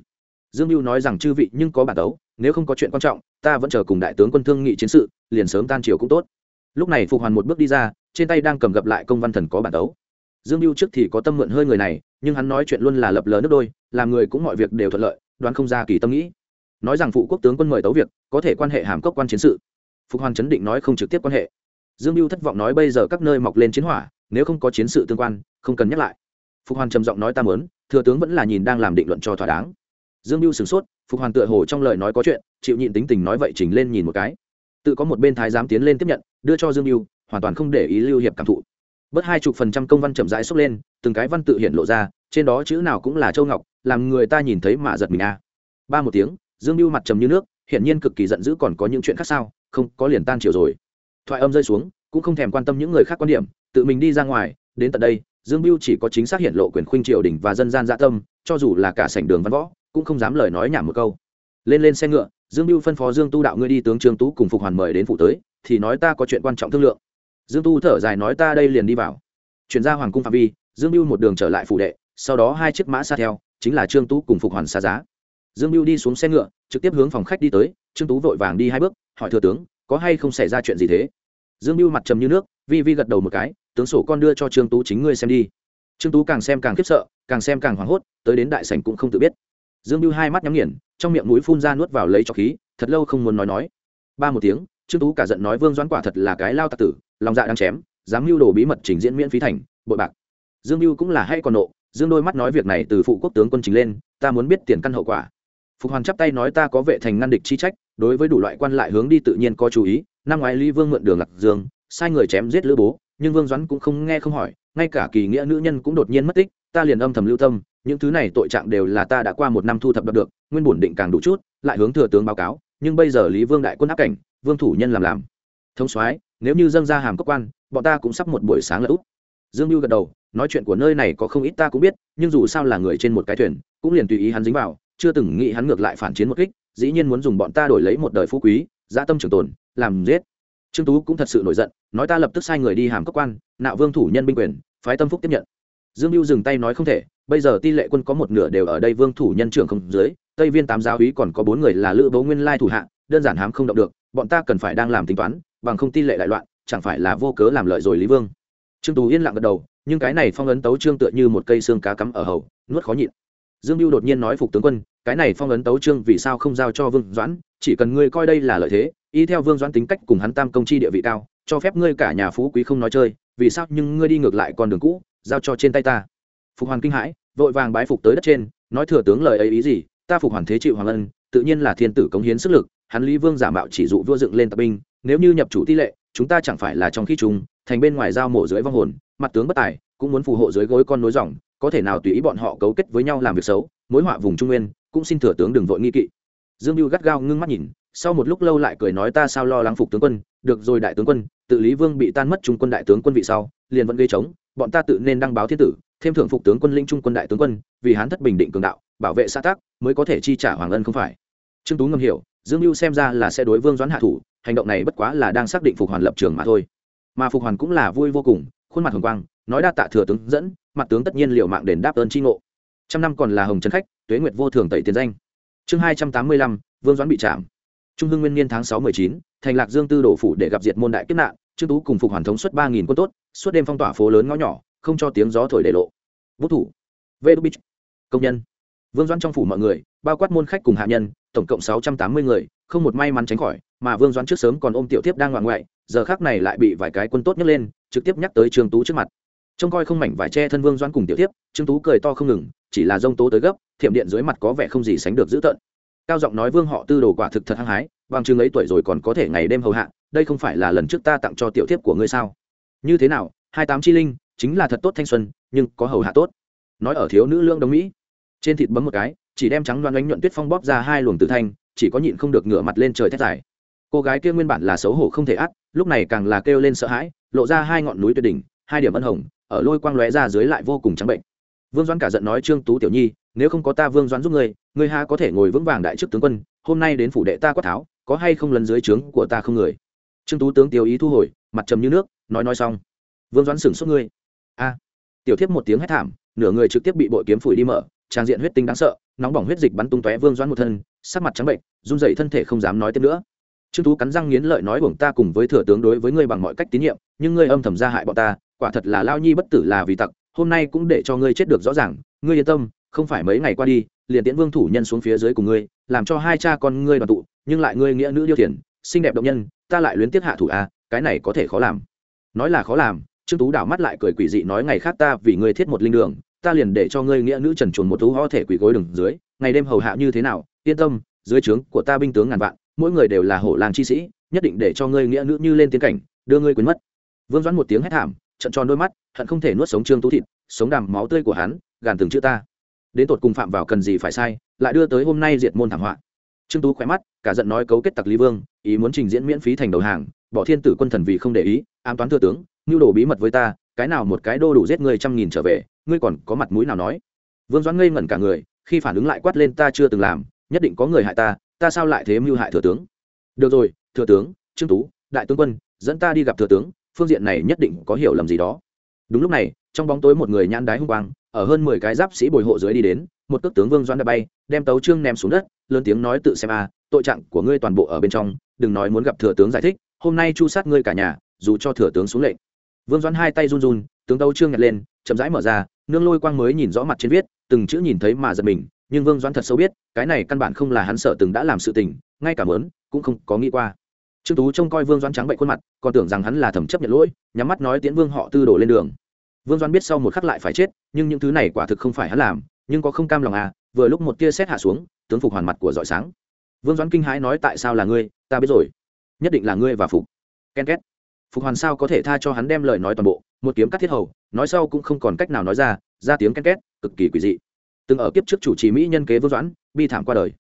Dương lưu nói rằng chư vị nhưng có bản tấu, nếu không có chuyện quan trọng, ta vẫn chờ cùng đại tướng quân thương nghị chiến sự, liền sớm tan chiều cũng tốt. Lúc này phục hoàn một bước đi ra, trên tay đang cầm gặp lại công văn thần có bản tấu. Dương lưu trước thì có tâm mượn hơi người này, nhưng hắn nói chuyện luôn là lập lờ nước đôi, làm người cũng mọi việc đều thuận lợi, đoán không ra kỳ tâm nghĩ. Nói rằng phụ quốc tướng quân mời tấu việc, có thể quan hệ hàm cốc quan chiến sự. Phục hoàn chấn định nói không trực tiếp quan hệ dương mưu thất vọng nói bây giờ các nơi mọc lên chiến hỏa, nếu không có chiến sự tương quan, không cần nhắc lại. Phục hoàn trầm giọng nói ta mớn thừa tướng vẫn là nhìn đang làm định luận cho thỏa đáng. Dương mưu sửng sốt, phục hoàn tựa hồ trong lời nói có chuyện, chịu nhịn tính tình nói vậy chỉnh lên nhìn một cái. Tự có một bên thái giám tiến lên tiếp nhận, đưa cho dương mưu hoàn toàn không để ý lưu hiệp cảm thụ. Bớt hai chục phần trăm công văn chậm rãi xốc lên, từng cái văn tự hiện lộ ra, trên đó chữ nào cũng là châu ngọc, làm người ta nhìn thấy mà giật mình a. Ba một tiếng, dương mưu mặt trầm như nước, hiển nhiên cực kỳ giận dữ còn có những chuyện khác sao, không, có liền tan chiều rồi thoại âm rơi xuống, cũng không thèm quan tâm những người khác quan điểm, tự mình đi ra ngoài, đến tận đây, dương Biêu chỉ có chính xác hiện lộ quyền khuynh triều đình và dân gian dạ tâm, cho dù là cả sảnh đường văn võ, cũng không dám lời nói nhảm một câu. Lên lên xe ngựa, dương Biêu phân phó dương tu đạo ngươi đi tướng trương tú cùng phục hoàn mời đến phụ tới, thì nói ta có chuyện quan trọng thương lượng. Dương tu thở dài nói ta đây liền đi vào. Chuyển ra hoàng cung phạm vi, dương Biêu một đường trở lại phủ đệ, sau đó hai chiếc mã xa theo, chính là trương tú cùng phục hoàn xa giá. Dương Biêu đi xuống xe ngựa, trực tiếp hướng phòng khách đi tới, trương tú vội vàng đi hai bước, hỏi thừa tướng có hay không xảy ra chuyện gì thế? Dương mưu mặt trầm như nước, vi vi gật đầu một cái, tướng sổ con đưa cho trương tú chính ngươi xem đi. Trương tú càng xem càng khiếp sợ, càng xem càng hoảng hốt, tới đến đại sảnh cũng không tự biết. Dương mưu hai mắt nhắm nghiền, trong miệng mũi phun ra nuốt vào lấy cho khí, thật lâu không muốn nói nói. Ba một tiếng, trương tú cả giận nói vương doãn quả thật là cái lao tạc tử, lòng dạ đang chém, dám mưu đồ bí mật trình diễn miễn phí thành, bội bạc. Dương mưu cũng là hay còn nộ, dương đôi mắt nói việc này từ phụ quốc tướng quân chính lên, ta muốn biết tiền căn hậu quả. Phục hoàn chắp tay nói ta có vệ thành ngăn địch chi trách đối với đủ loại quan lại hướng đi tự nhiên có chú ý, năm ngoái ly vương mượn đường lạc dương, sai người chém giết lữ bố, nhưng vương doãn cũng không nghe không hỏi, ngay cả kỳ nghĩa nữ nhân cũng đột nhiên mất tích, ta liền âm thầm lưu tâm, những thứ này tội trạng đều là ta đã qua một năm thu thập được nguyên bổn định càng đủ chút, lại hướng thừa tướng báo cáo, nhưng bây giờ lý vương đại quân áp cảnh, vương thủ nhân làm làm. Thông soái, nếu như dâng ra hàm cấp quan, bọn ta cũng sắp một buổi sáng là úp dương mưu gật đầu, nói chuyện của nơi này có không ít ta cũng biết, nhưng dù sao là người trên một cái thuyền, cũng liền tùy ý hắn dính vào, chưa từng nghĩ hắn ngược lại phản chiến một kích dĩ nhiên muốn dùng bọn ta đổi lấy một đời phú quý, dã tâm trường tồn, làm giết. Trương tú cũng thật sự nổi giận, nói ta lập tức sai người đi hàm cấp quan, nạo vương thủ nhân binh quyền, phái tâm phúc tiếp nhận. Dương mưu dừng tay nói không thể, bây giờ ti lệ quân có một nửa đều ở đây vương thủ nhân trưởng không dưới, tây viên tám giáo úy còn có bốn người là lữ bố nguyên lai thủ hạ, đơn giản hám không động được, bọn ta cần phải đang làm tính toán, bằng không ti lệ đại loạn, chẳng phải là vô cớ làm lợi rồi lý vương. Trương tú yên lặng gật đầu, nhưng cái này phong ấn tấu trương tựa như một cây xương cá cắm ở hầu, nuốt khó nhịn. Dương mưu đột nhiên nói phục tướng quân cái này phong ấn tấu trương vì sao không giao cho vương doãn, chỉ cần ngươi coi đây là lợi thế, y theo vương doãn tính cách cùng hắn tam công chi địa vị cao, cho phép ngươi cả nhà phú quý không nói chơi, vì sao nhưng ngươi đi ngược lại con đường cũ, giao cho trên tay ta. Phục hoàn kinh hãi, vội vàng bái phục tới đất trên, nói thừa tướng lời ấy ý gì, ta phục hoàn thế chịu hoàng ân, tự nhiên là thiên tử cống hiến sức lực, hắn lý vương giả mạo chỉ dụ vua dựng lên tập binh, nếu như nhập chủ tỷ lệ, chúng ta chẳng phải là trong khi chúng thành bên ngoài giao mổ dưới vong hồn, mặt tướng bất tài, cũng muốn phù hộ dưới gối con nối dòng, có thể nào tùy ý bọn họ cấu kết với nhau làm việc xấu, mối họa vùng trung nguyên cũng xin thừa tướng đừng vội nghi kỵ. Dương mưu gắt gao ngưng mắt nhìn sau một lúc lâu lại cười nói ta sao lo lắng phục tướng quân được rồi đại tướng quân tự lý vương bị tan mất trung quân đại tướng quân vị sau liền vẫn gây trống, bọn ta tự nên đăng báo thiên tử thêm thưởng phục tướng quân linh trung quân đại tướng quân vì hán thất bình định cường đạo bảo vệ xã tác mới có thể chi trả hoàng ân không phải. Trương tú ngầm hiểu dương mưu xem ra là sẽ đối vương doãn hạ thủ hành động này bất quá là đang xác định phục hoàn lập trường mà thôi. Mà phục hoàn cũng là vui vô cùng khuôn mặt hồng quang nói đa tạ thừa tướng dẫn mặt tướng tất nhiên liệu mạng đền đáp ơn tri ngộ. Trăm năm còn là hồng trấn khách tuế nguyệt vô thường tẩy tiền danh. Chương hai trăm tám mươi lăm, vương doãn bị chạm trung hưng nguyên niên tháng sáu mười chín, thành lạc dương tư đổ phủ để gặp diệt môn đại kiếp nạn, trương tú cùng phục hoàn thống xuất ba nghìn quân tốt, suốt đêm phong tỏa phố lớn ngõ nhỏ, không cho tiếng gió thổi để lộ. Vũ thủ. Vê đô bích công nhân. Vương doãn trong phủ mọi người, bao quát môn khách cùng hạ nhân, tổng cộng sáu trăm tám mươi người, không một may mắn tránh khỏi, mà vương doãn trước sớm còn ôm tiểu tiếp đang ngoạn ngoại, giờ khác này lại bị vài cái quân tốt nhấc lên, trực tiếp nhắc tới trương tú trước mặt. Trông coi không mảnh vải che thân vương doãn cùng tiểu tiếp trương tú cười to không ngừng, chỉ là dông tố tới gấp thiểm điện dưới mặt có vẻ không gì sánh được dữ tợn. Cao giọng nói vương họ tư đồ quả thực thật hăng hái, bằng chừng ấy tuổi rồi còn có thể ngày đêm hầu hạ, đây không phải là lần trước ta tặng cho tiểu thiếp của ngươi sao? Như thế nào, hai tám chi linh, chính là thật tốt thanh xuân, nhưng có hầu hạ tốt. Nói ở thiếu nữ lương đồng mỹ. Trên thịt bấm một cái, chỉ đem trắng loan ánh nhuận tuyết phong bóp ra hai luồng tử thanh, chỉ có nhịn không được ngửa mặt lên trời thét dài. Cô gái kia nguyên bản là xấu hổ không thể át, lúc này càng là kêu lên sợ hãi, lộ ra hai ngọn núi tuyệt đỉnh, hai điểm ân hồng, ở lôi quang lóe ra dưới lại vô cùng trắng bệnh. Vương doãn cả giận nói trương tú tiểu nhi nếu không có ta vương doãn giúp ngươi ngươi ha có thể ngồi vững vàng đại chức tướng quân, hôm nay đến phủ đệ ta quát tháo, có hay không lần dưới trướng của ta không người? Trương tú tướng tiêu ý thu hồi, mặt trầm như nước, nói nói xong. Vương doãn sửng sốt ngươi. A. Tiểu thiếp một tiếng hét thảm, nửa người trực tiếp bị bội kiếm phủi đi mở, trang diện huyết tinh đáng sợ, nóng bỏng huyết dịch bắn tung tóe vương doãn một thân, sắc mặt trắng bệnh, run rẩy thân thể không dám nói tiếp nữa. Trương tú cắn răng nghiến lợi nói buồng ta cùng với thừa tướng đối với ngươi bằng mọi cách tín nhiệm, nhưng ngươi âm thầm ra hại bọn ta, quả thật là lao nhi bất tử là vì tặc, hôm nay cũng để cho ngươi chết được rõ ràng, ngươi yên tâm không phải mấy ngày qua đi liền tiễn vương thủ nhân xuống phía dưới cùng ngươi làm cho hai cha con ngươi đoàn tụ nhưng lại ngươi nghĩa nữ điêu thiền xinh đẹp động nhân ta lại luyến tiếc hạ thủ a à, cái này có thể khó làm. Nói là khó làm trương tú đảo mắt lại cười quỷ dị nói ngày khác ta vì ngươi thiết một linh đường ta liền để cho ngươi nghĩa nữ trần chuồn một thú ho thể quỷ gối đường dưới ngày đêm hầu hạ như thế nào yên tâm dưới trướng của ta binh tướng ngàn vạn mỗi người đều là hổ làng chi sĩ nhất định để cho ngươi nghĩa nữ như lên tiến cảnh đưa ngươi quên mất. Vương doãn một tiếng hét thảm trận tròn đôi mắt hận không thể nuốt sống trương tú thịt sống đàm máu tươi của hắn gàn từng chữ ta đến tột cùng phạm vào cần gì phải sai, lại đưa tới hôm nay diệt môn thảm họa. Trương tú khỏe mắt, cả giận nói cấu kết tặc lý vương, ý muốn trình diễn miễn phí thành đầu hàng, bỏ thiên tử quân thần vì không để ý, ám toán thừa tướng, nhu đồ bí mật với ta, cái nào một cái đô đủ giết người trăm nghìn trở về, ngươi còn có mặt mũi nào nói? Vương doãn ngây ngẩn cả người, khi phản ứng lại quát lên ta chưa từng làm, nhất định có người hại ta ta sao lại thế mưu hại thừa tướng? Được rồi, thừa tướng, trương tú, đại tướng quân, dẫn ta đi gặp thừa tướng, phương diện này nhất định có hiểu lầm gì đó. Đúng lúc này trong bóng tối một người nhãn đái hung quang, ở hơn mười cái giáp sĩ bồi hộ dưới đi đến, một cước tướng vương doãn đã bay, đem tấu trương ném xuống đất, lớn tiếng nói tự xem a, tội trạng của ngươi toàn bộ ở bên trong, đừng nói muốn gặp thừa tướng giải thích, hôm nay chu sát ngươi cả nhà, dù cho thừa tướng xuống lệnh. Vương doãn hai tay run run, tướng tấu trương nhặt lên, chậm rãi mở ra, nương lôi quang mới nhìn rõ mặt trên viết, từng chữ nhìn thấy mà giật mình, nhưng vương doãn thật sâu biết, cái này căn bản không là hắn sợ từng đã làm sự tình, ngay cả mớn, cũng không có nghĩ qua. Trương tú trông coi vương doãn trắng bệnh khuôn mặt, còn tưởng rằng hắn là thẩm chấp nhận lỗi, nhắm mắt nói tiễn vương họ tư đổ lên đường vương doãn biết sau một khắc lại phải chết, nhưng những thứ này quả thực không phải hắn làm, nhưng có không cam lòng à vừa lúc một tia xét hạ xuống, tướng phục hoàn mặt của giỏi sáng. Vương doãn kinh hãi nói, tại sao là ngươi? Ta biết rồi. Nhất định là ngươi và phục. Ken két. Phục hoàn sao có thể tha cho hắn đem lời nói toàn bộ? Một kiếm cắt thiết hầu, nói sau cũng không còn cách nào nói ra ra tiếng ken két, cực kỳ quỷ dị. Từng ở kiếp trước chủ trì mỹ nhân kế vương doãn, bi thảm qua đời.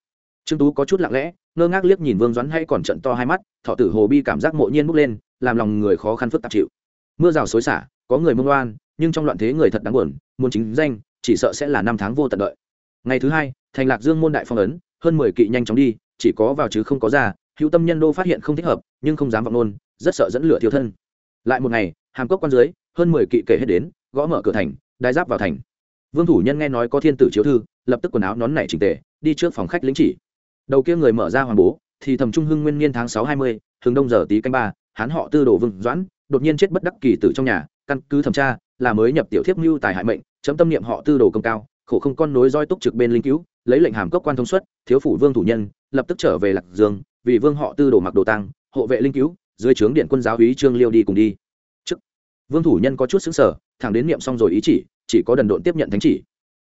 Trương tú có chút lặng lẽ, ngơ ngác liếc nhìn vương doãn hay còn trận to hai mắt, thọ tử hồ bi cảm giác mộ nhiên bốc lên, làm lòng người khó khăn phức tạp chịu. Mưa rào xối xả có người mông loan, nhưng trong loạn thế người thật đáng buồn, muốn chính danh, chỉ sợ sẽ là năm tháng vô tận đợi. Ngày thứ hai, thành lạc dương môn đại phong ấn, hơn mười kỵ nhanh chóng đi, chỉ có vào chứ không có ra, hữu tâm nhân đô phát hiện không thích hợp, nhưng không dám vọng nôn rất sợ dẫn lửa thiếu thân. Lại một ngày, hàm cốc quan dưới, hơn mười kỵ kể hết đến, gõ mở cửa thành, đai giáp vào thành. Vương thủ nhân nghe nói có thiên tử chiếu thư, lập tức quần áo nón nảy trình tề, đi trước phòng khách lĩnh chỉ. Đầu kia người mở ra hoàng bố, thì thầm trung hưng nguyên niên tháng sáu hai mươi, hướng đông giờ tí canh ba, hán họ tư đồ vương doãn đột nhiên chết bất đắc kỳ tử trong nhà, căn cứ thẩm tra, là mới nhập tiểu thiếp mưu tài hại mệnh, chấm tâm niệm họ tư đồ công cao, khổ không con nối roi túc trực bên linh cứu, lấy lệnh hàm cốc quan thông suất, thiếu phủ vương thủ nhân, lập tức trở về lạc dương, vì vương họ tư đồ mặc đồ tăng hộ vệ linh cứu, dưới trướng điện quân giáo úy trương liêu đi cùng đi. Trước, vương thủ nhân có chút xứng sở thẳng đến niệm xong rồi ý chỉ chỉ có đần độn tiếp nhận thánh chỉ.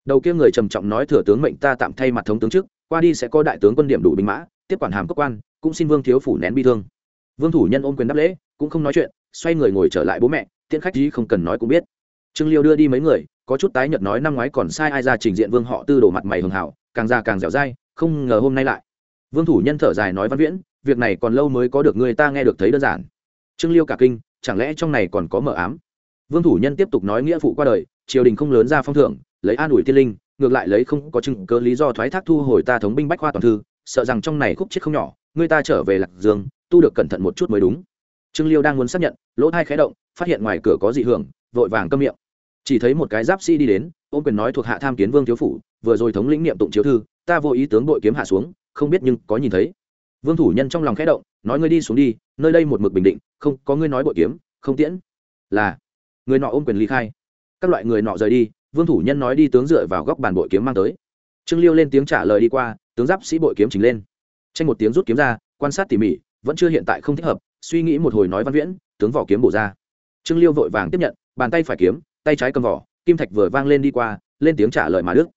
Đầu kia người trầm trọng nói thừa tướng mệnh ta tạm thay mặt thống tướng trước, qua đi sẽ có đại tướng quân điểm đủ binh mã, tiếp quản hàm cấp quan, cũng xin vương thiếu phủ nén bi thương. Vương thủ nhân ôm quyền đáp lễ, cũng không nói chuyện xoay người ngồi trở lại bố mẹ, tiễn khách gì không cần nói cũng biết. Trương liêu đưa đi mấy người, có chút tái nhợt nói năm ngoái còn sai ai ra trình diện vương họ tư đổ mặt mày hường hảo, càng già càng dẻo dai, không ngờ hôm nay lại. Vương thủ nhân thở dài nói văn viễn, việc này còn lâu mới có được người ta nghe được thấy đơn giản. Trương liêu cả kinh, chẳng lẽ trong này còn có mờ ám? Vương thủ nhân tiếp tục nói nghĩa phụ qua đời, triều đình không lớn ra phong thưởng, lấy an ủi tiên linh, ngược lại lấy không có chứng cớ lý do thoái thác thu hồi ta thống binh bách khoa toàn thư, sợ rằng trong này khúc chết không nhỏ, người ta trở về lạc dương, tu được cẩn thận một chút mới đúng trương liêu đang muốn xác nhận, lỗ thai khé động, phát hiện ngoài cửa có dị hưởng, vội vàng câm miệng. Chỉ thấy một cái giáp sĩ đi đến, ôm quyền nói thuộc hạ tham kiến vương thiếu phủ, vừa rồi thống lĩnh niệm tụng chiếu thư, ta vô ý tướng bội kiếm hạ xuống, không biết nhưng có nhìn thấy. Vương thủ nhân trong lòng khẽ động, nói ngươi đi xuống đi, nơi đây một mực bình định, không có ngươi nói bội kiếm, không tiễn. Là. Người nọ ôm quyền ly khai. Các loại người nọ rời đi, vương thủ nhân nói đi tướng dựa vào góc bàn bội kiếm mang tới. Trương liêu lên tiếng trả lời đi qua, tướng giáp sĩ bội kiếm chỉnh lên. Tranh một tiếng rút kiếm ra, quan sát tỉ mỉ, vẫn chưa hiện tại không thích hợp suy nghĩ một hồi nói văn viễn, tướng vỏ kiếm bổ ra. Trương liêu vội vàng tiếp nhận, bàn tay phải kiếm, tay trái cầm vỏ, kim thạch vừa vang lên đi qua, lên tiếng trả lời mà đức.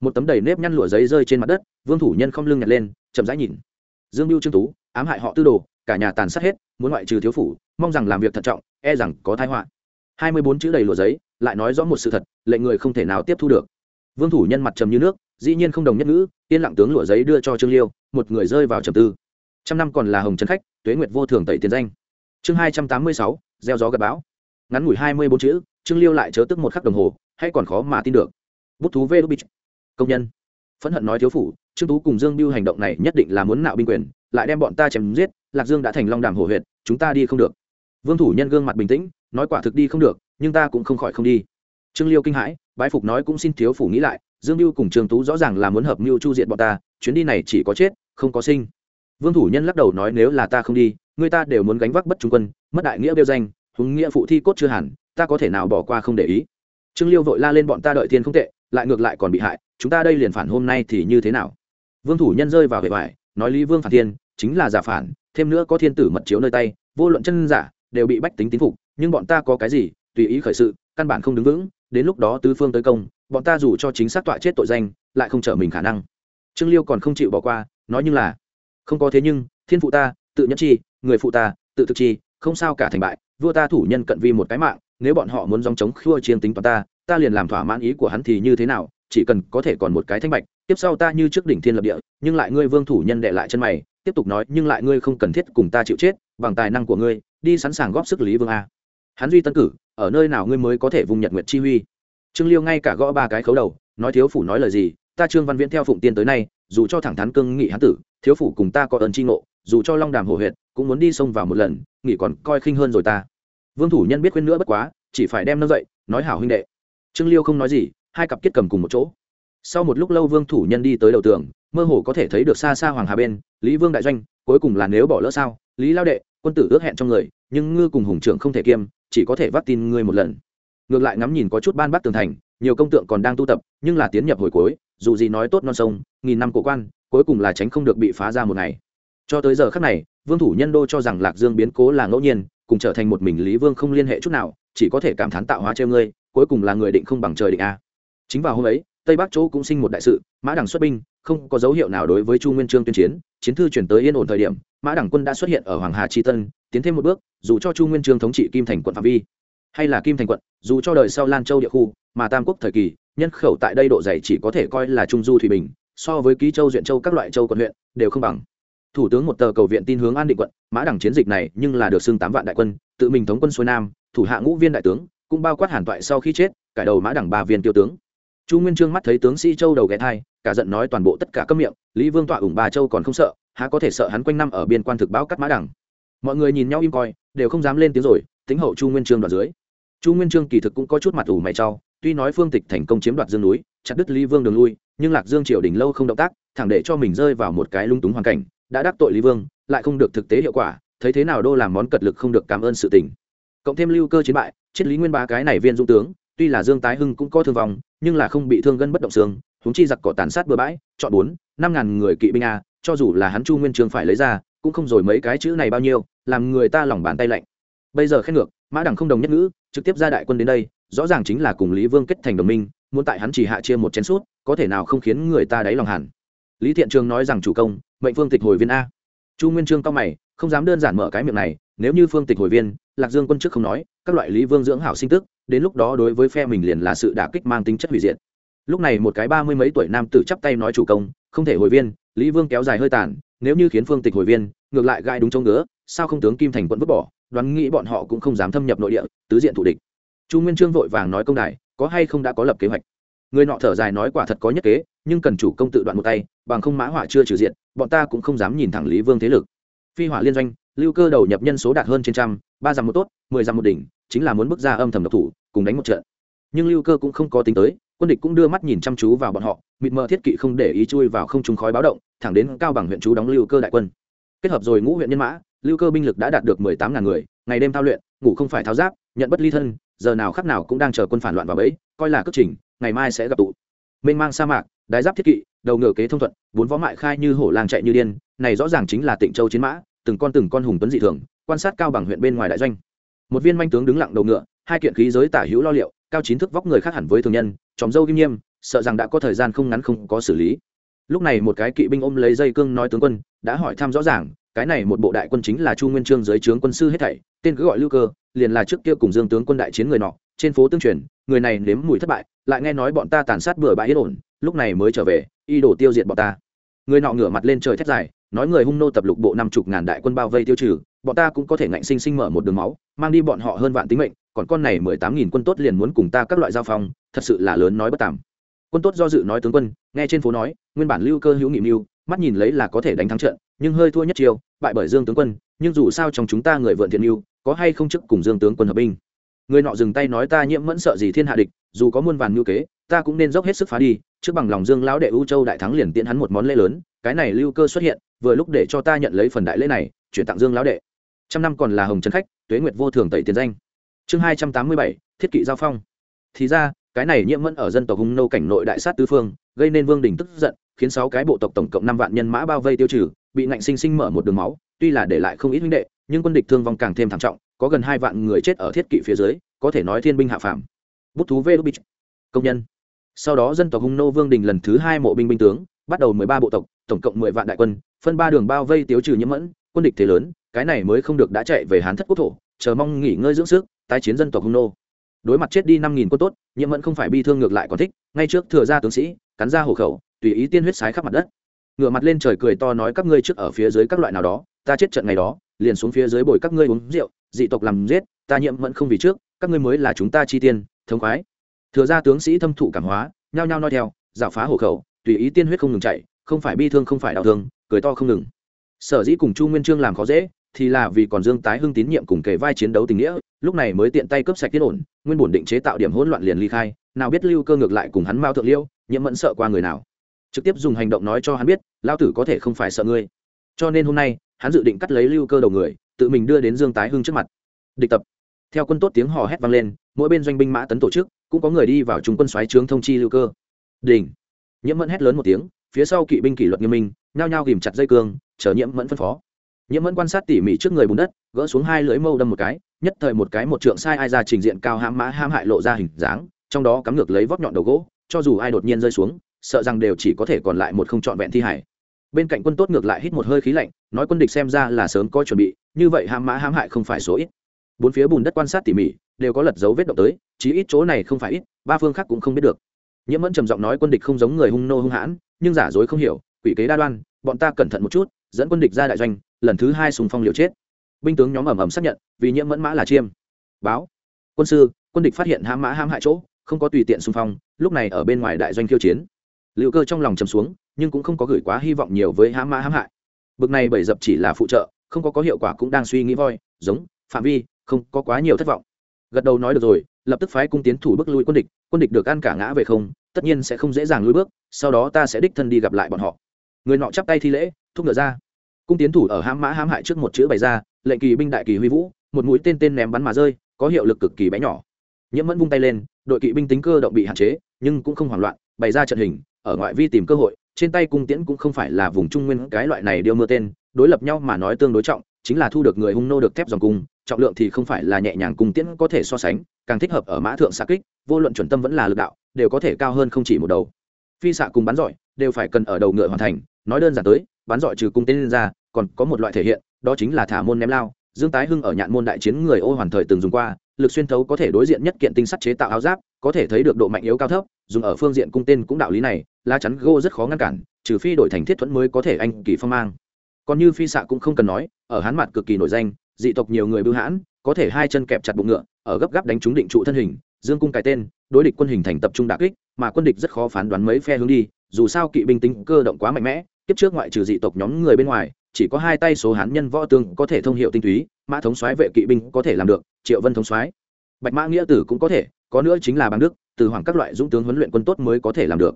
Một tấm đầy nếp nhăn lụa giấy rơi trên mặt đất, vương thủ nhân không lưng nhặt lên, chậm rãi nhìn. Dương mưu trương tú, ám hại họ tư đồ, cả nhà tàn sát hết, muốn ngoại trừ thiếu phủ, mong rằng làm việc thận trọng e rằng có thái họa. Hai mươi bốn chữ đầy lụa giấy, lại nói rõ một sự thật, lệnh người không thể nào tiếp thu được. Vương thủ nhân mặt trầm như nước, dĩ nhiên không đồng nhất ngữ, yên lặng tướng lụa giấy đưa cho trương liêu, một người rơi vào trầm tư. Trăm năm còn là hồng trần khách tuế nguyệt vô thường tẩy tiền danh. Chương hai trăm tám mươi sáu, gieo gió gặp bão. Ngắn ngủi hai mươi bốn chữ, trương liêu lại chớ tức một khắc đồng hồ, hay còn khó mà tin được. Bút thú vê đô bích công nhân. Phẫn hận nói thiếu phủ, trương tú cùng dương biêu hành động này nhất định là muốn nạo binh quyền, lại đem bọn ta chém giết, lạc dương đã thành long đàm hổ huyệt, chúng ta đi không được. Vương thủ nhân gương mặt bình tĩnh, nói quả thực đi không được, nhưng ta cũng không khỏi không đi. Trương liêu kinh hãi, bái phục nói cũng xin thiếu phủ nghĩ lại, dương biêu cùng trương tú rõ ràng là muốn hợp mưu chu diện bọn ta, chuyến đi này chỉ có chết, không có sinh vương thủ nhân lắc đầu nói nếu là ta không đi, người ta đều muốn gánh vác bất trung quân, mất đại nghĩa biêu danh húng nghĩa phụ thi cốt chưa hẳn, ta có thể nào bỏ qua không để ý. Trương liêu vội la lên bọn ta đợi thiên không tệ, lại ngược lại còn bị hại, chúng ta đây liền phản hôm nay thì như thế nào? Vương thủ nhân rơi vào hệ vải, nói lý vương phản thiên chính là giả phản, thêm nữa có thiên tử mật chiếu nơi tay, vô luận chân giả, đều bị bách tính tín phục, nhưng bọn ta có cái gì, tùy ý khởi sự, căn bản không đứng vững, đến lúc đó tứ phương tới công, bọn ta dù cho chính xác tọa chết tội danh, lại không trở mình khả năng. Trương liêu còn không chịu bỏ qua, nói như là không có thế nhưng, thiên phụ ta, tự nhẫn chi, người phụ ta, tự thực chi, không sao cả thành bại, vua ta thủ nhân cận vi một cái mạng, nếu bọn họ muốn dòng chống khua chiên tính toán ta ta liền làm thỏa mãn ý của hắn thì như thế nào, chỉ cần có thể còn một cái thanh bạch, tiếp sau ta như trước đỉnh thiên lập địa, nhưng lại ngươi vương thủ nhân đệ lại chân mày, tiếp tục nói, nhưng lại ngươi không cần thiết cùng ta chịu chết, bằng tài năng của ngươi, đi sẵn sàng góp sức lý vương a. Hắn duy tân cử, ở nơi nào ngươi mới có thể vùng nhật nguyện chi huy? Trương liêu ngay cả gõ ba cái khấu đầu, nói thiếu phủ nói lời gì, ta trương văn viễn theo phụng tiên tới nay dù cho thẳng thắn cương nghị hán tử, thiếu phủ cùng ta có ơn tri ngộ, dù cho long đàm hổ huyệt, cũng muốn đi sông vào một lần, nghỉ còn coi khinh hơn rồi ta. Vương thủ nhân biết khuyên nữa bất quá, chỉ phải đem nâng dậy, nói hảo huynh đệ. Trương liêu không nói gì, hai cặp kết cầm cùng một chỗ. Sau một lúc lâu vương thủ nhân đi tới đầu tường, mơ hồ có thể thấy được xa xa hoàng hà bên, lý vương đại doanh, cuối cùng là nếu bỏ lỡ sao? Lý lao đệ, quân tử ước hẹn trong người, nhưng ngư cùng hùng trưởng không thể kiêm, chỉ có thể vắt tin ngươi một lần. Ngược lại ngắm nhìn có chút ban bắt tường thành, nhiều công tượng còn đang tu tập, nhưng là tiến nhập hồi cuối dù gì nói tốt non sông, nghìn năm cổ quan, cuối cùng là tránh không được bị phá ra một ngày. Cho tới giờ khắc này, vương thủ nhân đô cho rằng lạc dương biến cố là ngẫu nhiên, cùng trở thành một mình lý vương không liên hệ chút nào, chỉ có thể cảm thán tạo hóa treo ngươi, cuối cùng là người định không bằng trời định a. Chính vào hôm ấy, tây bắc chỗ cũng sinh một đại sự, mã đẳng xuất binh, không có dấu hiệu nào đối với chu nguyên trương tuyên chiến chiến thư chuyển tới yên ổn thời điểm, mã đẳng quân đã xuất hiện ở hoàng hà tri tân, tiến thêm một bước, dù cho chu nguyên trương thống trị kim thành quận phạm vi, hay là kim thành quận, dù cho đời sau lan châu địa khu, mà tam quốc thời kỳ nhân khẩu tại đây độ dày chỉ có thể coi là trung du thủy bình, so với ký châu, duyện châu các loại châu quận huyện đều không bằng. Thủ tướng một tờ cầu viện tin hướng an định quận, mã đẳng chiến dịch này nhưng là được xưng tám vạn đại quân, tự mình thống quân xuôi nam, thủ hạ ngũ viên đại tướng, cũng bao quát hàn toại sau khi chết, cải đầu mã đẳng ba viên tiêu tướng. Chu nguyên trương mắt thấy tướng sĩ châu đầu ghé thai, cả giận nói toàn bộ tất cả cấm miệng, lý vương tọa ủng ba châu còn không sợ, há có thể sợ hắn quanh năm ở biên quan thực báo cắt mã đẳng. Mọi người nhìn nhau im coi, đều không dám lên tiếng rồi, tính hậu chu nguyên trương đoạt dưới. Chu nguyên trương kỳ thực cũng có chút mặt ủ mày châu tuy nói phương tịch thành công chiếm đoạt dương núi, chặt đứt lý vương đường lui, nhưng lạc dương triều đình lâu không động tác, thẳng để cho mình rơi vào một cái lung túng hoàn cảnh, đã đắc tội lý vương, lại không được thực tế hiệu quả, thấy thế nào đô làm món cật lực không được cảm ơn sự tình. Cộng thêm lưu cơ chiến bại, triết lý nguyên ba cái này viên dung tướng, tuy là dương tái hưng cũng có thương vong, nhưng là không bị thương gân bất động xương húng chi giặc cỏ tàn sát bừa bãi, chọn bốn, năm ngàn người kỵ binh a, cho dù là hắn chu nguyên trường phải lấy ra, cũng không rồi mấy cái chữ này bao nhiêu, làm người ta lòng bàn tay lạnh. Bây giờ khét ngược mã đẳng không đồng nhất ngữ, trực tiếp ra đại quân đến đây, rõ ràng chính là cùng lý vương kết thành đồng minh, muốn tại hắn chỉ hạ chia một chén suốt có thể nào không khiến người ta đáy lòng hẳn. Lý thiện trường nói rằng chủ công, mệnh phương tịch hồi viên a. Chu nguyên trương cao mày, không dám đơn giản mở cái miệng này, nếu như phương tịch hồi viên, lạc dương quân chức không nói, các loại lý vương dưỡng hảo sinh tức, đến lúc đó đối với phe mình liền là sự đả kích mang tính chất hủy diệt. Lúc này một cái ba mươi mấy tuổi nam tử chắp tay nói chủ công, không thể hồi viên, lý vương kéo dài hơi tàn, nếu như khiến phương tịch hồi viên, ngược lại gai đúng chỗ ngứa, sao không tướng kim thành quận vứt bỏ đoán nghĩ bọn họ cũng không dám thâm nhập nội địa, tứ diện thủ địch. Chu nguyên trương vội vàng nói công đài, có hay không đã có lập kế hoạch? Người nọ thở dài nói quả thật có nhất kế, nhưng cần chủ công tự đoạn một tay, bằng không mã hỏa chưa trừ diện, bọn ta cũng không dám nhìn thẳng lý vương thế lực. Phi hỏa liên doanh, lưu cơ đầu nhập nhân số đạt hơn trên trăm, ba dặm một tốt, mười dặm một đỉnh, chính là muốn bước ra âm thầm độc thủ, cùng đánh một trận. Nhưng lưu cơ cũng không có tính tới, quân địch cũng đưa mắt nhìn chăm chú vào bọn họ, mịt mờ thiết kỵ không để ý chui vào không trùng khói báo động, thẳng đến cao bằng huyện chú đóng lưu cơ đại quân. Kết hợp rồi ngũ huyện nhân mã lưu cơ binh lực đã đạt được mười tám ngàn người, ngày đêm thao luyện, ngủ không phải tháo giáp, nhận bất ly thân, giờ nào khắc nào cũng đang chờ quân phản loạn vào bẫy, coi là cất trình, ngày mai sẽ gặp tụ. Mênh mang sa mạc, đái giáp thiết kỵ, đầu ngựa kế thông thuận vốn võ mại khai như hổ lang chạy như điên, này rõ ràng chính là tịnh châu chiến mã, từng con từng con hùng tuấn dị thường, quan sát cao bằng huyện bên ngoài đại doanh. Một viên manh tướng đứng lặng đầu ngựa, hai kiện khí giới tả hữu lo liệu, cao chín thước vóc người khác hẳn với thường nhân chòm dâu kim nghiêm, sợ rằng đã có thời gian không ngắn không có xử lý. Lúc này một cái kỵ binh ôm lấy dây cương nói tướng quân, đã hỏi thăm rõ ràng cái này một bộ đại quân chính là chu nguyên trương dưới trướng quân sư hết thảy, tên cứ gọi lưu cơ, liền là trước kia cùng dương tướng quân đại chiến người nọ, trên phố tương truyền, người này nếm mùi thất bại, lại nghe nói bọn ta tàn sát bừa bãi yên ổn, lúc này mới trở về y đổ tiêu diệt bọn ta. Người nọ ngửa mặt lên trời thét dài, nói người hung nô tập lục bộ năm chục ngàn đại quân bao vây tiêu trừ, bọn ta cũng có thể ngạnh sinh sinh mở một đường máu, mang đi bọn họ hơn vạn tính mệnh, còn con này mười tám nghìn quân tốt liền muốn cùng ta các loại giao phong, thật sự là lớn nói bất tàm. Quân tốt do dự nói tướng quân, nghe trên phố nói, nguyên bản lưu cơ hữu nghị mưu mắt nhìn lấy là có thể đánh thắng trận, nhưng hơi thua nhất chiều bại bởi dương tướng quân, nhưng dù sao trong chúng ta người vượn thiện mưu có hay không chức cùng dương tướng quân hợp binh? Người nọ dừng tay nói ta nhiễm mẫn sợ gì thiên hạ địch, dù có muôn vàn ngưu kế, ta cũng nên dốc hết sức phá đi, trước bằng lòng dương lão đệ u châu đại thắng liền tiện hắn một món lễ lớn, cái này lưu cơ xuất hiện, vừa lúc để cho ta nhận lấy phần đại lễ này, chuyển tặng dương lão đệ. Trăm năm còn là hồng trấn khách, tuế nguyệt vô thường tẩy tiền danh. Chương hai trăm tám mươi bảy, thiết kỵ giao phong. Thì ra, cái này nhiễm mẫn ở dân tộc hung nô cảnh nội đại sát tứ phương, gây nên vương đình tức giận khiến sáu cái bộ tộc tổng cộng năm vạn nhân mã bao vây tiêu trừ, bị ngạnh sinh sinh mở một đường máu, tuy là để lại không ít huynh đệ, nhưng quân địch thương vong càng thêm thảm trọng, có gần hai vạn người chết ở thiết kỵ phía dưới, có thể nói thiên binh hạ phàm. Bút thú vê bích công nhân. Sau đó dân tộc hung nô vương đình lần thứ hai mộ binh binh tướng, bắt đầu mười ba bộ tộc, tổng cộng mười vạn đại quân, phân ba đường bao vây tiêu trừ nhiễm mẫn, quân địch thế lớn, cái này mới không được đã chạy về hán thất quốc thổ, chờ mong nghỉ ngơi dưỡng sức, tái chiến dân tộc hung nô. Đối mặt chết đi năm nghìn quân tốt, nhiễm mẫn không phải bi thương ngược lại còn thích, ngay trước thừa ra tướng sĩ, cắn ra hộ khẩu tùy ý tiên huyết sái khắp mặt đất. Ngửa mặt lên trời cười to nói các ngươi trước ở phía dưới các loại nào đó, ta chết trận ngày đó, liền xuống phía dưới bồi các ngươi uống rượu, dị tộc làm giết, ta nhiễm mẫn không vì trước, các ngươi mới là chúng ta chi tiên, thống khoái. Thừa ra tướng sĩ thâm thụ cảm hóa, nhao nhao nói theo giả phá hộ khẩu, tùy ý tiên huyết không ngừng chạy, không phải bi thương không phải đau thương, cười to không ngừng. Sở dĩ cùng chu nguyên trương làm khó dễ, thì là vì còn dương tái hưng tín nhiệm cùng kề vai chiến đấu tình nghĩa, lúc này mới tiện tay cướp sạch tiết ổn, nguyên bổn định chế tạo điểm hỗn loạn liền ly khai, nào biết lưu cơ ngược lại cùng hắn mao thượng liêu nhiễm mẫn sợ qua người nào trực tiếp dùng hành động nói cho hắn biết lao tử có thể không phải sợ ngươi. Cho nên hôm nay, hắn dự định cắt lấy lưu cơ đầu người, tự mình đưa đến dương tái hưng trước mặt. Địch tập. Theo quân tốt tiếng hò hét vang lên, mỗi bên doanh binh mã tấn tổ chức, cũng có người đi vào trung quân xoáy trướng thông chi lưu cơ. Đỉnh. Nhiễm mẫn hét lớn một tiếng, phía sau kỵ binh kỷ luật nghiêm minh, nhao nhao ghìm chặt dây cương, chờ nhiễm mẫn phân phó. Nhiễm mẫn quan sát tỉ mỉ trước người bùn đất, gỡ xuống hai lưỡi mâu đâm một cái, nhất thời một cái một trượng sai ai ra trình diện cao hãm mã ham hại lộ ra hình dáng, trong đó cắm ngược lấy vóc nhọn đầu gỗ, cho dù ai đột nhiên rơi xuống sợ rằng đều chỉ có thể còn lại một không trọn vẹn thi hải bên cạnh quân tốt ngược lại hít một hơi khí lạnh, nói quân địch xem ra là sớm có chuẩn bị, như vậy hãm mã hãm hại không phải số ít. Bốn phía bùn đất quan sát tỉ mỉ, đều có lật dấu vết động tới, chí ít chỗ này không phải ít, ba phương khác cũng không biết được. Nhiễm mẫn trầm giọng nói quân địch không giống người hung nô hung hãn, nhưng giả dối không hiểu, quỷ kế đa đoan, bọn ta cẩn thận một chút, dẫn quân địch ra đại doanh, lần thứ hai sùng phong liều chết. Binh tướng nhóm ẩm ẩm xác nhận, vì nhiễm mẫn mã là chiêm. Báo. Quân sư, quân địch phát hiện hãm mã hãm hại chỗ, không có tùy tiện xung phong, lúc này ở bên ngoài đại doanh khiêu chiến liệu cơ trong lòng chầm xuống, nhưng cũng không có gửi quá hy vọng nhiều với hãm mã hãm hại. Bực này bảy dập chỉ là phụ trợ, không có có hiệu quả cũng đang suy nghĩ voi, giống, phạm vi, không có quá nhiều thất vọng. Gật đầu nói được rồi, lập tức phái cung tiến thủ bước lui quân địch quân địch được ăn cả ngã về không, tất nhiên sẽ không dễ dàng lui bước, sau đó ta sẽ đích thân đi gặp lại bọn họ. Người nọ chắp tay thi lễ, thúc ngựa ra. Cung tiến thủ ở hãm mã hãm hại trước một chữ bày ra, lệnh kỳ binh đại kỳ huy vũ, một mũi tên tên ném bắn mà rơi, có hiệu lực cực kỳ bé nhỏ. Nhiễm mẫn vung tay lên, đội kỵ binh tính cơ động bị hạn chế, nhưng cũng không hoảng loạn, bày ra trận hình ở ngoại vi tìm cơ hội, trên tay cung tiễn cũng không phải là vùng trung nguyên cái loại này điêu mưa tên, đối lập nhau mà nói tương đối trọng, chính là thu được người hung nô được thép dòng cung, trọng lượng thì không phải là nhẹ nhàng cung tiễn có thể so sánh, càng thích hợp ở mã thượng xạ kích, vô luận chuẩn tâm vẫn là lực đạo, đều có thể cao hơn không chỉ một đầu. Phi xạ cùng bắn giỏi đều phải cần ở đầu ngựa hoàn thành, nói đơn giản tới, bắn giỏi trừ cung tên lên ra, còn có một loại thể hiện, đó chính là thả môn ném lao, dương tái hưng ở nhạn môn đại chiến người ô hoàn thời từng dùng qua lực xuyên thấu có thể đối diện nhất kiện tinh sắt chế tạo áo giáp, có thể thấy được độ mạnh yếu cao thấp, dùng ở phương diện cung tên cũng đạo lý này, lá chắn gô rất khó ngăn cản, trừ phi đổi thành thiết thuẫn mới có thể anh kỳ phong mang. Còn như phi xạ cũng không cần nói, ở hán mặt cực kỳ nổi danh, dị tộc nhiều người bưu hãn, có thể hai chân kẹp chặt bụng ngựa, ở gấp gáp đánh trúng định trụ thân hình, dương cung cái tên, đối địch quân hình thành tập trung đà kích, mà quân địch rất khó phán đoán mấy phe hướng đi, dù sao kỵ binh tính cơ động quá mạnh mẽ tiếp trước ngoại trừ dị tộc nhóm người bên ngoài chỉ có hai tay số hán nhân võ tướng có thể thông hiệu tinh túy, mã thống soái vệ kỵ binh có thể làm được, triệu vân thống soái. Bạch mã nghĩa tử cũng có thể, có nữa chính là bằng đức, từ hoàng các loại dũng tướng huấn luyện quân tốt mới có thể làm được.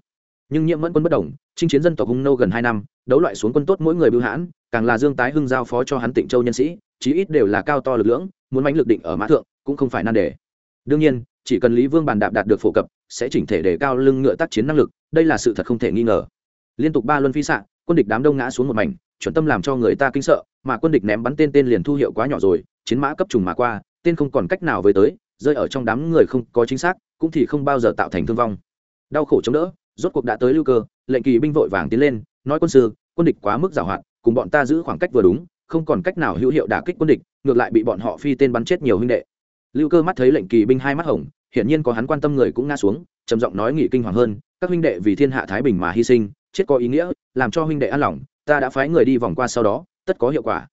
Nhưng nhiễm mẫn quân bất đồng, chinh chiến dân tộc hung nô gần hai năm, đấu loại xuống quân tốt mỗi người bưu hãn, càng là dương tái hưng giao phó cho hắn tịnh châu nhân sĩ, chí ít đều là cao to lực lưỡng, muốn mánh lực định ở mã thượng cũng không phải nan đề. Đương nhiên, chỉ cần lý vương bàn đạp đạt được phổ cập, sẽ chỉnh thể đề cao lưng ngựa tác chiến năng lực, đây là sự thật không thể nghi ngờ. Liên tục ba luân phi xạ, quân địch đám đông ngã xuống một mảnh chuẩn tâm làm cho người ta kinh sợ, mà quân địch ném bắn tên tên liền thu hiệu quá nhỏ rồi, chiến mã cấp trùng mà qua, tên không còn cách nào với tới, rơi ở trong đám người không có chính xác, cũng thì không bao giờ tạo thành thương vong. Đau khổ chống đỡ, rốt cuộc đã tới lưu cơ, lệnh kỳ binh vội vàng tiến lên, nói quân sư, quân địch quá mức giảo hoạt, cùng bọn ta giữ khoảng cách vừa đúng, không còn cách nào hữu hiệu đả kích quân địch, ngược lại bị bọn họ phi tên bắn chết nhiều huynh đệ. Lưu cơ mắt thấy lệnh kỳ binh hai mắt hồng, hiển nhiên có hắn quan tâm người cũng ngã xuống, trầm giọng nói nghị kinh hoàng hơn, các huynh đệ vì thiên hạ thái bình mà hy sinh, chết có ý nghĩa, làm cho huynh đệ an lòng ta đã phái người đi vòng qua sau đó, tất có hiệu quả.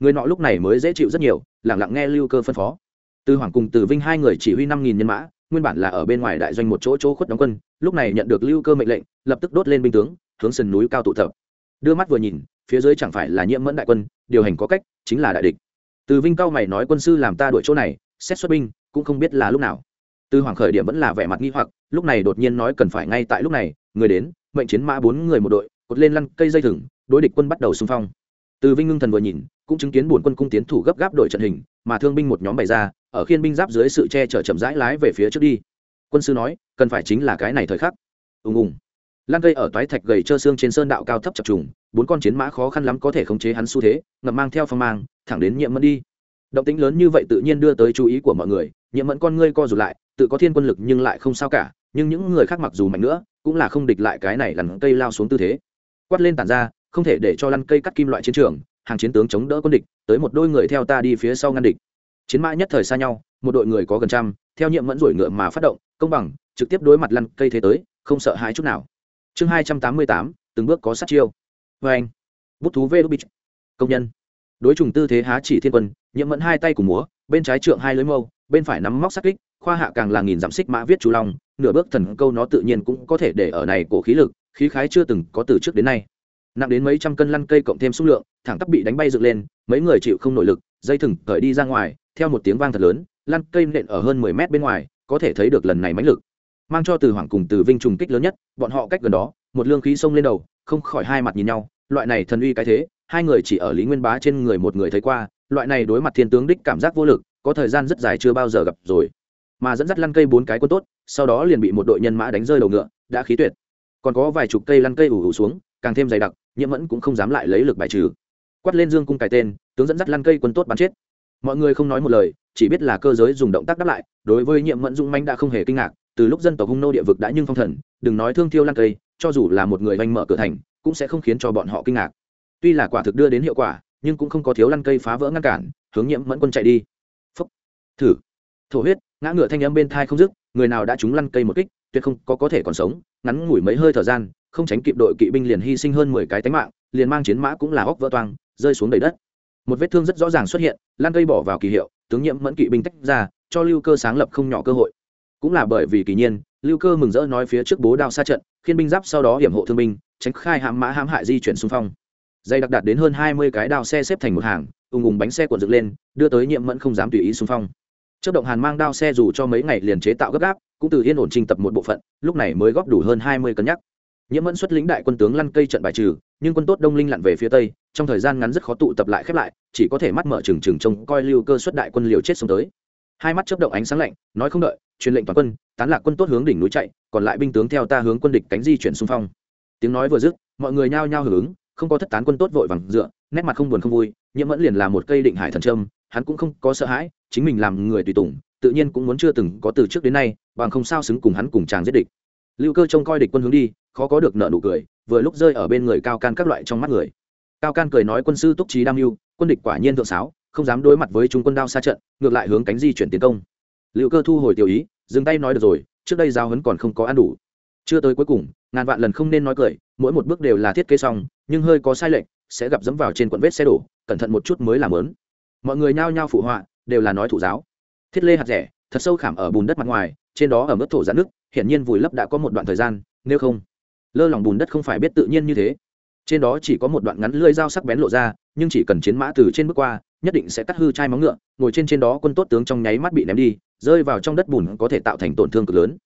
Người nọ lúc này mới dễ chịu rất nhiều, lẳng lặng nghe lưu cơ phân phó. Từ hoàng cùng từ vinh hai người chỉ huy năm nghìn nhân mã, nguyên bản là ở bên ngoài đại doanh một chỗ chỗ khuất đóng quân, lúc này nhận được lưu cơ mệnh lệnh, lập tức đốt lên binh tướng, hướng sườn núi cao tụ tập. Đưa mắt vừa nhìn, phía dưới chẳng phải là nhiễm mẫn đại quân, điều hành có cách, chính là đại địch. Từ vinh cao mày nói quân sư làm ta đuổi chỗ này, xét xuất binh, cũng không biết là lúc nào. Từ hoàng khởi điểm vẫn là vẻ mặt nghi hoặc, lúc này đột nhiên nói cần phải ngay tại lúc này, người đến, mệnh chiến mã bốn người một đội, cột lên lăn cây dây thừng đối địch quân bắt đầu xung phong. Từ vinh ngưng thần vừa nhìn, cũng chứng kiến bổn quân cung tiến thủ gấp gáp đội trận hình, mà thương binh một nhóm bày ra, ở khiên binh giáp dưới sự che chở chậm rãi lái về phía trước đi. Quân sư nói, cần phải chính là cái này thời khắc. Ùng ùng. Lan cây ở toái thạch gầy trơ xương trên sơn đạo cao thấp chập trùng, bốn con chiến mã khó khăn lắm có thể khống chế hắn xu thế, ngậm mang theo phong mang, thẳng đến nhiệm mẫn đi. Động tĩnh lớn như vậy tự nhiên đưa tới chú ý của mọi người, nhiệm mẫn con ngươi co rụt lại, tự có thiên quân lực nhưng lại không sao cả, nhưng những người khác mặc dù mạnh nữa, cũng là không địch lại cái này lằn cây lao xuống tư thế. Quát lên tản ra không thể để cho lăn cây cắt kim loại chiến trường, hàng chiến tướng chống đỡ quân địch, tới một đôi người theo ta đi phía sau ngăn địch. Chiến mã nhất thời xa nhau, một đội người có gần trăm, theo nhiệm mẫn rủi ngựa mà phát động, công bằng, trực tiếp đối mặt lăn cây thế tới, không sợ hãi chút nào. Chương hai trăm tám mươi tám, từng bước có sát chiêu. Vê anh, bút thú vê đúc bích công nhân. Đối trùng tư thế há chỉ thiên quân nhiễm mẫn hai tay cùng múa, bên trái trượng hai lưới mâu, bên phải nắm móc sắc kích, khoa hạ càng là nghìn giảm xích mã viết chú long nửa bước thần câu nó tự nhiên cũng có thể để ở này cổ khí lực, khí khái chưa từng có từ trước đến nay nặng đến mấy trăm cân lăn cây cộng thêm số lượng, thẳng tắp bị đánh bay dựng lên, mấy người chịu không nổi lực, dây thừng cởi đi ra ngoài, theo một tiếng vang thật lớn, lăn cây nện ở hơn mười mét bên ngoài, có thể thấy được lần này mãnh lực. Mang cho từ hoàng cùng từ vinh trùng kích lớn nhất, bọn họ cách gần đó, một lương khí xông lên đầu, không khỏi hai mặt nhìn nhau, loại này thần uy cái thế, hai người chỉ ở lý nguyên bá trên người một người thấy qua, loại này đối mặt thiên tướng đích cảm giác vô lực, có thời gian rất dài chưa bao giờ gặp rồi. Mà dẫn dắt lăn cây bốn cái quân tốt, sau đó liền bị một đội nhân mã đánh rơi đầu ngựa, đã khí tuyệt. Còn có vài chục cây lăn cây ủ ủ xuống, càng thêm dày đặc nhiễm mẫn cũng không dám lại lấy lực bài trừ. Quát lên dương cung cài tên, tướng dẫn dắt lăn cây quân tốt bắn chết. Mọi người không nói một lời, chỉ biết là cơ giới dùng động tác đáp lại, đối với nhiệm mẫn dung manh đã không hề kinh ngạc, từ lúc dân tộc hung nô địa vực đã nhưng phong thần, đừng nói thương thiêu lăn cây, cho dù là một người oanh mở cửa thành, cũng sẽ không khiến cho bọn họ kinh ngạc. Tuy là quả thực đưa đến hiệu quả, nhưng cũng không có thiếu lăn cây phá vỡ ngăn cản, hướng nhiễm mẫn quân chạy đi. Phúc. Thử. Thổ huyết, ngã ngựa thanh âm bên thai không dứt, người nào đã trúng lăn cây một kích, tuyệt không có có thể còn sống, ngắn ngủi mấy hơi thời gian không tránh kịp đội kỵ binh liền hy sinh hơn mười cái tánh mạng, liền mang chiến mã cũng là óc vỡ toang, rơi xuống đầy đất. Một vết thương rất rõ ràng xuất hiện, lan cây bỏ vào kỳ hiệu, tướng nhiễm mẫn kỵ binh tách ra, cho lưu cơ sáng lập không nhỏ cơ hội. Cũng là bởi vì kỳ nhiên, lưu cơ mừng rỡ nói phía trước bố đao xa trận, khiên binh giáp sau đó hiểm hộ thương binh, tránh khai hãm mã hãm hại di chuyển xung phong. Dây đặc đạt đến hơn hai mươi cái đao xe xếp thành một hàng ùng ùng bánh xe cuộn dựng lên, đưa tới nhiệm mẫn không dám tùy ý xung phong. Chấp động hàn mang đao xe dù cho mấy ngày liền chế tạo gấp gáp, cũng từ yên ổn trình tập một bộ phận, lúc này mới góp đủ hơn hai mươi cân nhắc nhiễm mẫn xuất lĩnh đại quân tướng lăn cây trận bài trừ, nhưng quân tốt đông linh lặn về phía tây, trong thời gian ngắn rất khó tụ tập lại khép lại, chỉ có thể mắt mở trừng trừng trông coi lưu cơ xuất đại quân liều chết xuống tới. Hai mắt chớp động ánh sáng lạnh, nói không đợi, truyền lệnh toàn quân, tán lạc quân tốt hướng đỉnh núi chạy, còn lại binh tướng theo ta hướng quân địch cánh di chuyển xung phong. Tiếng nói vừa dứt, mọi người nhao nhao hưởng ứng, không có thất tán quân tốt vội vàng dựa, nét mặt không buồn không vui, nhiễm mẫn liền là một cây định hải thần trâm hắn cũng không có sợ hãi, chính mình làm người tùy tùng, tự nhiên cũng muốn chưa từng có từ trước đến nay, bằng không sao xứng cùng hắn cùng chàng giết địch. Lưu cơ trông coi địch quân hướng đi khó có được nợ nụ cười, vừa lúc rơi ở bên người cao can các loại trong mắt người. Cao can cười nói quân sư túc trí đam mưu, quân địch quả nhiên thượng sáo, không dám đối mặt với chúng quân đao xa trận, ngược lại hướng cánh di chuyển tiến công. Liệu cơ thu hồi tiểu ý, dừng tay nói được rồi, trước đây giao hấn còn không có ăn đủ. Chưa tới cuối cùng, ngàn vạn lần không nên nói cười, mỗi một bước đều là thiết kế xong, nhưng hơi có sai lệch, sẽ gặp dẫm vào trên quận vết xe đổ, cẩn thận một chút mới làm lớn. Mọi người nhao nhao phụ họa, đều là nói thủ giáo. Thiết lê hạt rẻ, thật sâu khảm ở bùn đất mặt ngoài, trên đó ở mức thổ giãn nước, hiển nhiên vùi lấp đã có một đoạn thời gian, nếu không lơ lỏng bùn đất không phải biết tự nhiên như thế. Trên đó chỉ có một đoạn ngắn lưỡi dao sắc bén lộ ra, nhưng chỉ cần chiến mã từ trên bước qua, nhất định sẽ cắt hư chai móng ngựa, ngồi trên trên đó quân tốt tướng trong nháy mắt bị ném đi, rơi vào trong đất bùn có thể tạo thành tổn thương cực lớn.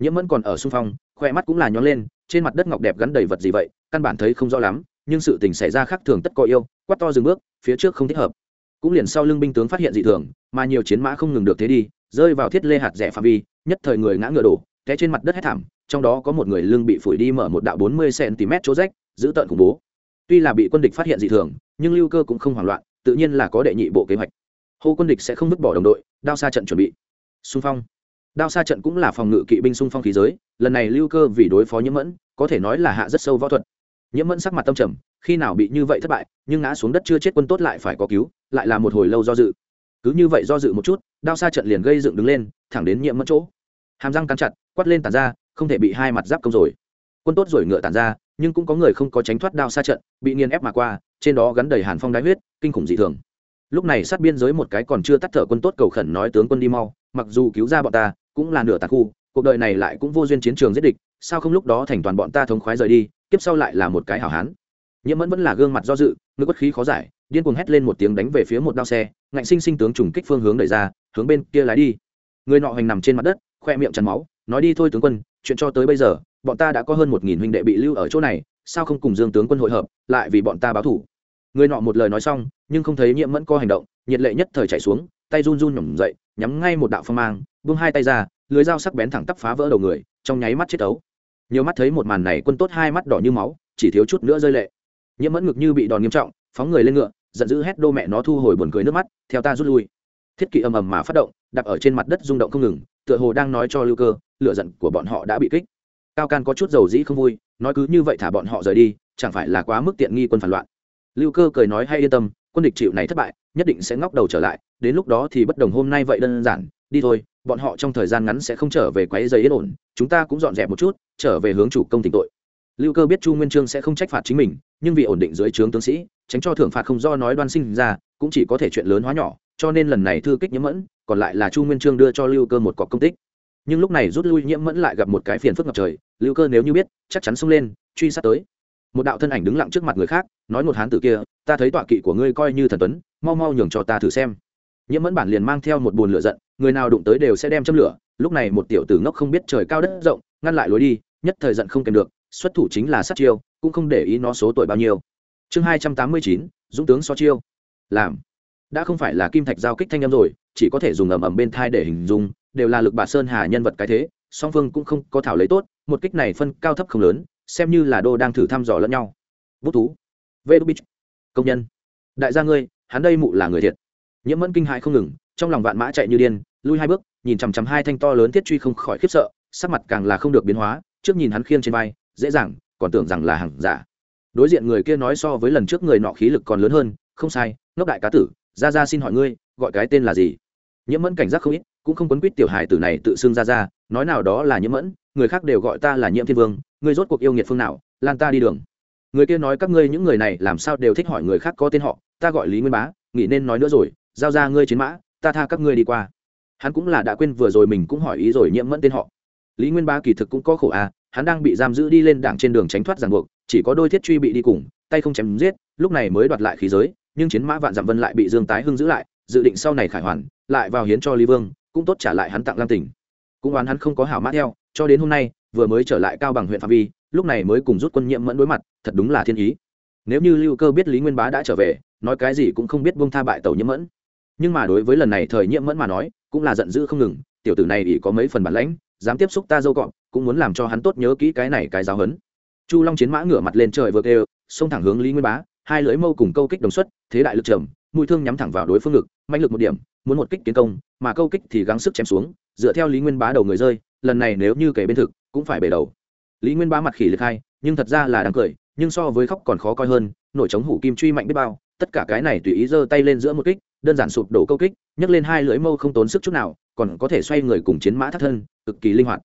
Nhiễm mẫn còn ở xung phong khoe mắt cũng là nhón lên, trên mặt đất ngọc đẹp gắn đầy vật gì vậy, căn bản thấy không rõ lắm, nhưng sự tình xảy ra khác thường tất có yêu, quát to dừng bước, phía trước không thích hợp. Cũng liền sau lưng binh tướng phát hiện dị thường, mà nhiều chiến mã không ngừng được thế đi, rơi vào thiết lê hạt rẻ phạm vi, nhất thời người ngã ngựa đổ, té trên mặt đất hết thảm trong đó có một người lưng bị phủi đi mở một đạo bốn mươi cm chỗ rách giữ tợn khủng bố. Tuy là bị quân địch phát hiện dị thường, nhưng lưu cơ cũng không hoảng loạn, tự nhiên là có đệ nhị bộ kế hoạch. Hô quân địch sẽ không vứt bỏ đồng đội, đao xa trận chuẩn bị. Xung phong. Đao xa trận cũng là phòng ngự kỵ binh xung phong khí giới, lần này lưu cơ vì đối phó nhiễm mẫn, có thể nói là hạ rất sâu võ thuật. Nhiễm mẫn sắc mặt tâm trầm, khi nào bị như vậy thất bại, nhưng ngã xuống đất chưa chết quân tốt lại phải có cứu, lại là một hồi lâu do dự. Cứ như vậy do dự một chút, đao xa trận liền gây dựng đứng lên, thẳng đến nhiễm mẫn chỗ. Hàm răng cắn chặt, quát lên tàn ra không thể bị hai mặt giáp công rồi. Quân tốt rồi ngựa tàn ra, nhưng cũng có người không có tránh thoát đao xa trận, bị nghiền ép mà qua, trên đó gắn đầy hàn phong đái huyết, kinh khủng dị thường. Lúc này sát biên giới một cái còn chưa tắt thở quân tốt cầu khẩn nói tướng quân đi mau, mặc dù cứu ra bọn ta, cũng là nửa tàn khu, cuộc đời này lại cũng vô duyên chiến trường giết địch, sao không lúc đó thành toàn bọn ta thống khoái rời đi tiếp sau lại là một cái hảo hán. Nhiễm mẫn vẫn là gương mặt do dự ngực bất khí khó giải, điên cuồng hét lên một tiếng đánh về phía một đao xe, ngạnh sinh sinh tướng trùng kích phương hướng đẩy ra, hướng bên kia lái đi. Người nọ hành nằm trên mặt đất, khoe miệng chắn máu nói đi thôi tướng quân, chuyện cho tới bây giờ, bọn ta đã có hơn một nghìn huynh đệ bị lưu ở chỗ này, sao không cùng dương tướng quân hội hợp, lại vì bọn ta báo thủ? Người nọ một lời nói xong, nhưng không thấy nhiễm mẫn có hành động, nhiệt lệ nhất thời chạy xuống, tay run run nhỏm dậy, nhắm ngay một đạo phong mang, buông hai tay ra, lưới dao sắc bén thẳng tắp phá vỡ đầu người, trong nháy mắt chết ấu. Nhiều mắt thấy một màn này, quân tốt hai mắt đỏ như máu, chỉ thiếu chút nữa rơi lệ. Nhiễm mẫn ngực như bị đòn nghiêm trọng, phóng người lên ngựa, giận dữ hét đô mẹ nó thu hồi buồn cười nước mắt, theo ta rút lui. Thiết kỵ ầm ầm mà phát động, đặt ở trên mặt đất rung động không ngừng, tựa hồ đang nói cho lưu cơ lựa giận của bọn họ đã bị kích. Cao can có chút dầu dĩ không vui, nói cứ như vậy thả bọn họ rời đi, chẳng phải là quá mức tiện nghi quân phản loạn. Lưu cơ cười nói hay yên tâm, quân địch chịu này thất bại, nhất định sẽ ngóc đầu trở lại, đến lúc đó thì bất đồng hôm nay vậy đơn giản, đi thôi, bọn họ trong thời gian ngắn sẽ không trở về quấy giấy yên ổn, chúng ta cũng dọn dẹp một chút, trở về hướng chủ công tỉnh tội. Lưu cơ biết chu nguyên trương sẽ không trách phạt chính mình, nhưng vì ổn định dưới trướng tướng sĩ, tránh cho thưởng phạt không do nói đoan sinh ra, cũng chỉ có thể chuyện lớn hóa nhỏ, cho nên lần này thư kích nhiễm mẫn, còn lại là chu nguyên trương đưa cho lưu cơ một cọc công tích nhưng lúc này rút lui nhiễm mẫn lại gặp một cái phiền phức ngập trời, lưu cơ nếu như biết, chắc chắn xông lên, truy sát tới. Một đạo thân ảnh đứng lặng trước mặt người khác, nói một hán tử kia, ta thấy tọa kỵ của ngươi coi như thần tuấn, mau mau nhường cho ta thử xem. Nhiễm mẫn bản liền mang theo một bồn lửa giận, người nào đụng tới đều sẽ đem châm lửa, lúc này một tiểu tử ngốc không biết trời cao đất rộng, ngăn lại lối đi, nhất thời giận không kèm được, xuất thủ chính là sát chiêu, cũng không để ý nó số tuổi bao nhiêu. Chương hai trăm tám mươi chín, dũng tướng so chiêu. Làm. Đã không phải là kim thạch giao kích thanh âm rồi, chỉ có thể dùng ầm ầm bên thai để hình dung đều là lực bà sơn hà nhân vật cái thế, song phương cũng không có thảo lấy tốt, một kích này phân cao thấp không lớn, xem như là đô đang thử thăm dò lẫn nhau. Bút thú. Vê đô bích công nhân. Đại gia ngươi, hắn đây mụ là người thiệt. Nhiễm mẫn kinh hại không ngừng, trong lòng vạn mã chạy như điên, lui hai bước, nhìn chằm chằm hai thanh to lớn thiết truy không khỏi khiếp sợ, sắc mặt càng là không được biến hóa, trước nhìn hắn khiêng trên vai, dễ dàng, còn tưởng rằng là hàng giả. Đối diện người kia nói so với lần trước người nọ khí lực còn lớn hơn, không sai, ngốc đại cá tử ra ra xin hỏi ngươi, gọi cái tên là gì? Nhiễm mẫn cảnh giác không ít cũng không quấn quýt tiểu hài tử này tự xưng ra ra, nói nào đó là nhiễm mẫn, người khác đều gọi ta là nhiễm thiên vương, ngươi rốt cuộc yêu nghiệt phương nào, lan ta đi đường. Người kia nói các ngươi những người này làm sao đều thích hỏi người khác có tên họ, ta gọi lý nguyên bá nghĩ nên nói nữa rồi, giao ra ngươi chiến mã, ta tha các ngươi đi qua. Hắn cũng là đã quên vừa rồi mình cũng hỏi ý rồi nhiễm mẫn tên họ. Lý nguyên bá kỳ thực cũng có khổ à hắn đang bị giam giữ đi lên đảng trên đường tránh thoát ràng buộc, chỉ có đôi thiết truy bị đi cùng, tay không chém giết, lúc này mới đoạt lại khí giới, nhưng chiến mã vạn dặm vân lại bị dương tái hưng giữ lại, dự định sau này khải hoàn, lại vào hiến cho lý vương cũng tốt trả lại hắn tặng lam tỉnh. Cũng đoán hắn không có hảo mã theo, cho đến hôm nay, vừa mới trở lại cao bằng huyện phạm vi, lúc này mới cùng rút quân nhiệm mẫn đối mặt, thật đúng là thiên ý. Nếu như lưu cơ biết lý nguyên bá đã trở về, nói cái gì cũng không biết bông tha bại tàu nhiễm mẫn. Nhưng mà đối với lần này thời nhiễm mẫn mà nói, cũng là giận dữ không ngừng, tiểu tử này ỉ có mấy phần bản lãnh, dám tiếp xúc ta dâu cọp, cũng muốn làm cho hắn tốt nhớ kỹ cái này cái giáo hấn chu long chiến mã ngửa mặt lên trời vượt đều xông thẳng hướng lý nguyên bá, hai lưỡi mâu cùng câu kích đồng xuất, thế đại lực trầm mũi thương nhắm thẳng vào đối phương ngực, mạnh lực một điểm, muốn một kích tiến công, mà câu kích thì gắng sức chém xuống, dựa theo lý nguyên bá đầu người rơi, lần này nếu như kể bên thực, cũng phải bể đầu. Lý nguyên bá mặt khỉ liệt hai, nhưng thật ra là đáng cười, nhưng so với khóc còn khó coi hơn nổi trống hủ kim truy mạnh biết bao, tất cả cái này tùy ý giơ tay lên giữa một kích, đơn giản sụp đổ câu kích, nhấc lên hai lưỡi mâu không tốn sức chút nào, còn có thể xoay người cùng chiến mã thắt thân, cực kỳ linh hoạt.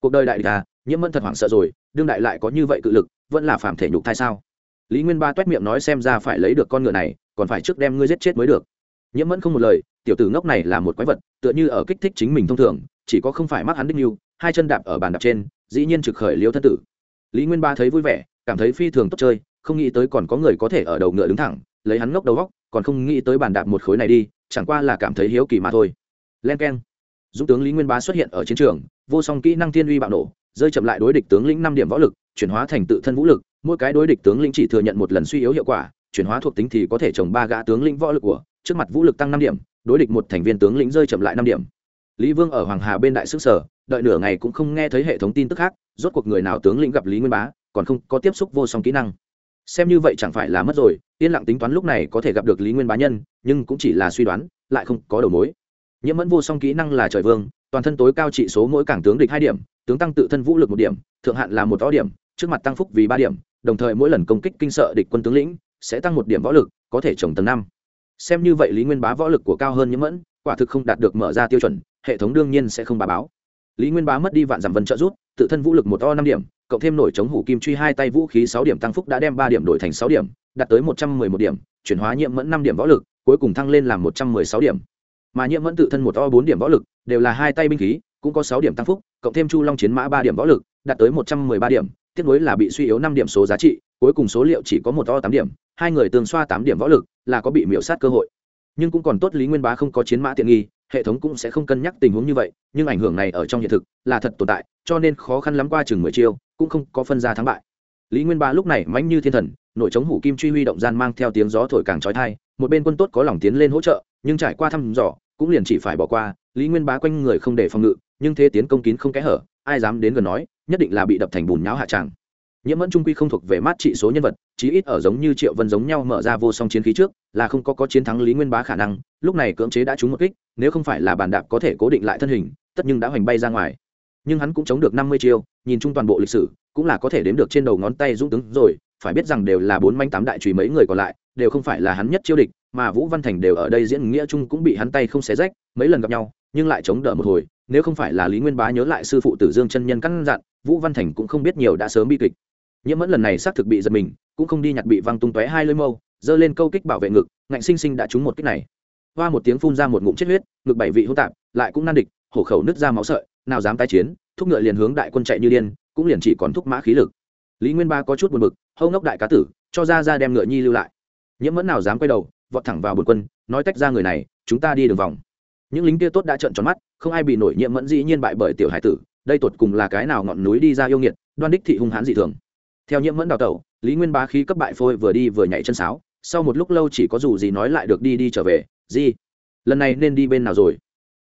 Cuộc đời đại địch à nhiễm mẫn thật hoảng sợ rồi, đương đại lại có như vậy cự lực, vẫn là phạm thể nhục thai sao? Lý nguyên ba t miệng nói xem ra phải lấy được con ngựa này còn phải trước đem ngươi giết chết mới được. Nhiễm mẫn không một lời, tiểu tử ngốc này là một quái vật, tựa như ở kích thích chính mình thông thường, chỉ có không phải mắc hắn đích như hai chân đạp ở bàn đạp trên, dĩ nhiên trực khởi liêu thân tử. Lý nguyên ba thấy vui vẻ, cảm thấy phi thường tốt chơi, không nghĩ tới còn có người có thể ở đầu ngựa đứng thẳng, lấy hắn ngốc đầu góc, còn không nghĩ tới bàn đạp một khối này đi, chẳng qua là cảm thấy hiếu kỳ mà thôi. Len k e n dũng tướng lý nguyên bá xuất hiện ở chiến trường, vô song kỹ năng thiên uy bạo nổ, rơi chậm lại đối địch tướng lĩnh năm điểm võ lực, chuyển hóa thành tự thân vũ lực, mỗi cái đối địch tướng lĩnh chỉ thừa nhận một lần suy yếu hiệu quả chuyển hóa thuộc tính thì có thể trồng ba gã tướng lĩnh võ lực của, trước mặt vũ lực tăng năm điểm, đối địch một thành viên tướng lĩnh rơi chậm lại năm điểm. Lý vương ở hoàng hà bên đại sức sở, đợi nửa ngày cũng không nghe thấy hệ thống tin tức khác, rốt cuộc người nào tướng lĩnh gặp lý nguyên bá, còn không có tiếp xúc vô song kỹ năng. Xem như vậy chẳng phải là mất rồi, yên lặng tính toán lúc này có thể gặp được lý nguyên bá nhân, nhưng cũng chỉ là suy đoán, lại không có đầu mối. Nhiễm mẫn vô song kỹ năng là trời vương, toàn thân tối cao trị số mỗi cảng tướng địch hai điểm, tướng tăng tự thân vũ lực một điểm, thượng hạn là một to điểm, trước mặt tăng phúc vì ba điểm, đồng thời mỗi lần công kích kinh sợ địch quân tướng lĩnh sẽ tăng một điểm võ lực, có thể trồng tầng năm. Xem như vậy lý nguyên bá võ lực của cao hơn nhiễm mẫn, quả thực không đạt được mở ra tiêu chuẩn, hệ thống đương nhiên sẽ không bà báo. Lý nguyên bá mất đi vạn giảm vân trợ rút tự thân vũ lực một to năm điểm, cộng thêm nổi chống hủ kim truy hai tay vũ khí sáu điểm tăng phúc đã đem ba điểm đổi thành sáu điểm, đạt tới một trăm mười một điểm, chuyển hóa nhiễm mẫn năm điểm võ lực, cuối cùng thăng lên làm một trăm mười sáu điểm. Mà nhiễm mẫn tự thân một to bốn điểm võ lực, đều là hai tay binh khí, cũng có sáu điểm tăng phúc, cộng thêm chu long chiến mã ba điểm võ lực, đạt tới một trăm mười ba điểm tiếp nối là bị suy yếu năm điểm số giá trị cuối cùng số liệu chỉ có một to tám điểm, hai người tương xoa tám điểm võ lực, là có bị miễu sát cơ hội. Nhưng cũng còn tốt lý nguyên bá không có chiến mã tiện nghi, hệ thống cũng sẽ không cân nhắc tình huống như vậy, nhưng ảnh hưởng này ở trong hiện thực là thật tồn tại, cho nên khó khăn lắm qua chừng mười chiêu, cũng không có phân ra thắng bại. Lý nguyên bá lúc này mãnh như thiên thần, nội chống hủ kim truy huy động gian mang theo tiếng gió thổi càng trói thai một bên quân tốt có lòng tiến lên hỗ trợ, nhưng trải qua thăm dò, cũng liền chỉ phải bỏ qua, lý nguyên bá quanh người không để phòng ngự, nhưng thế tiến công kín không kẽ hở, ai dám đến gần nói, nhất định là bị đập thành bùn nháo hạ tràng nhiễm mẫn trung quy không thuộc về mát trị số nhân vật, chí ít ở giống như triệu vân giống nhau mở ra vô song chiến khí trước, là không có có chiến thắng lý nguyên bá khả năng, lúc này cưỡng chế đã trúng một kích, nếu không phải là bàn đạp có thể cố định lại thân hình, tất nhưng đã hoành bay ra ngoài. Nhưng hắn cũng chống được năm mươi chiêu, nhìn chung toàn bộ lịch sử, cũng là có thể đếm được trên đầu ngón tay dũng tướng rồi, phải biết rằng đều là bốn manh tám đại trùy mấy người còn lại, đều không phải là hắn nhất chiêu địch, mà vũ văn thành đều ở đây diễn nghĩa chung cũng bị hắn tay không xé rách, mấy lần gặp nhau, nhưng lại chống đỡ một hồi, nếu không phải là lý nguyên bá nhớ lại sư phụ tử dương chân nhân căn dặn, vũ văn thành cũng không biết nhiều đã sớm bi kịch nhiễm mẫn lần này xác thực bị giật mình, cũng không đi nhặt bị văng tung tóe hai lơi mâu, giơ lên câu kích bảo vệ ngực, ngạnh sinh sinh đã trúng một kích này. Hoa một tiếng phun ra một ngụm chết huyết, ngực bảy vị hô tạp, lại cũng nan địch, hổ khẩu nứt ra máu sợi, nào dám tái chiến, thúc ngựa liền hướng đại quân chạy như điên, cũng liền chỉ còn thúc mã khí lực. Lý nguyên ba có chút buồn bực, hâu nốc đại cá tử, cho ra ra đem ngựa nhi lưu lại. Nhiễm mẫn nào dám quay đầu, vọt thẳng vào bột quân, nói tách ra người này, chúng ta đi đường vòng. Những lính kia tốt đã trợn tròn mắt, không ai bị nổi nhiễm mẫn dĩ nhiên bại bởi tiểu hải tử, đây tột cùng là cái nào ngọn núi đi ra yêu nghiệt, đoan đích thị hung hãn dị thường theo nhiễm mẫn đào tẩu, lý nguyên bá khí cấp bại phôi vừa đi vừa nhảy chân sáo, sau một lúc lâu chỉ có dù gì nói lại được đi đi trở về gì lần này nên đi bên nào rồi?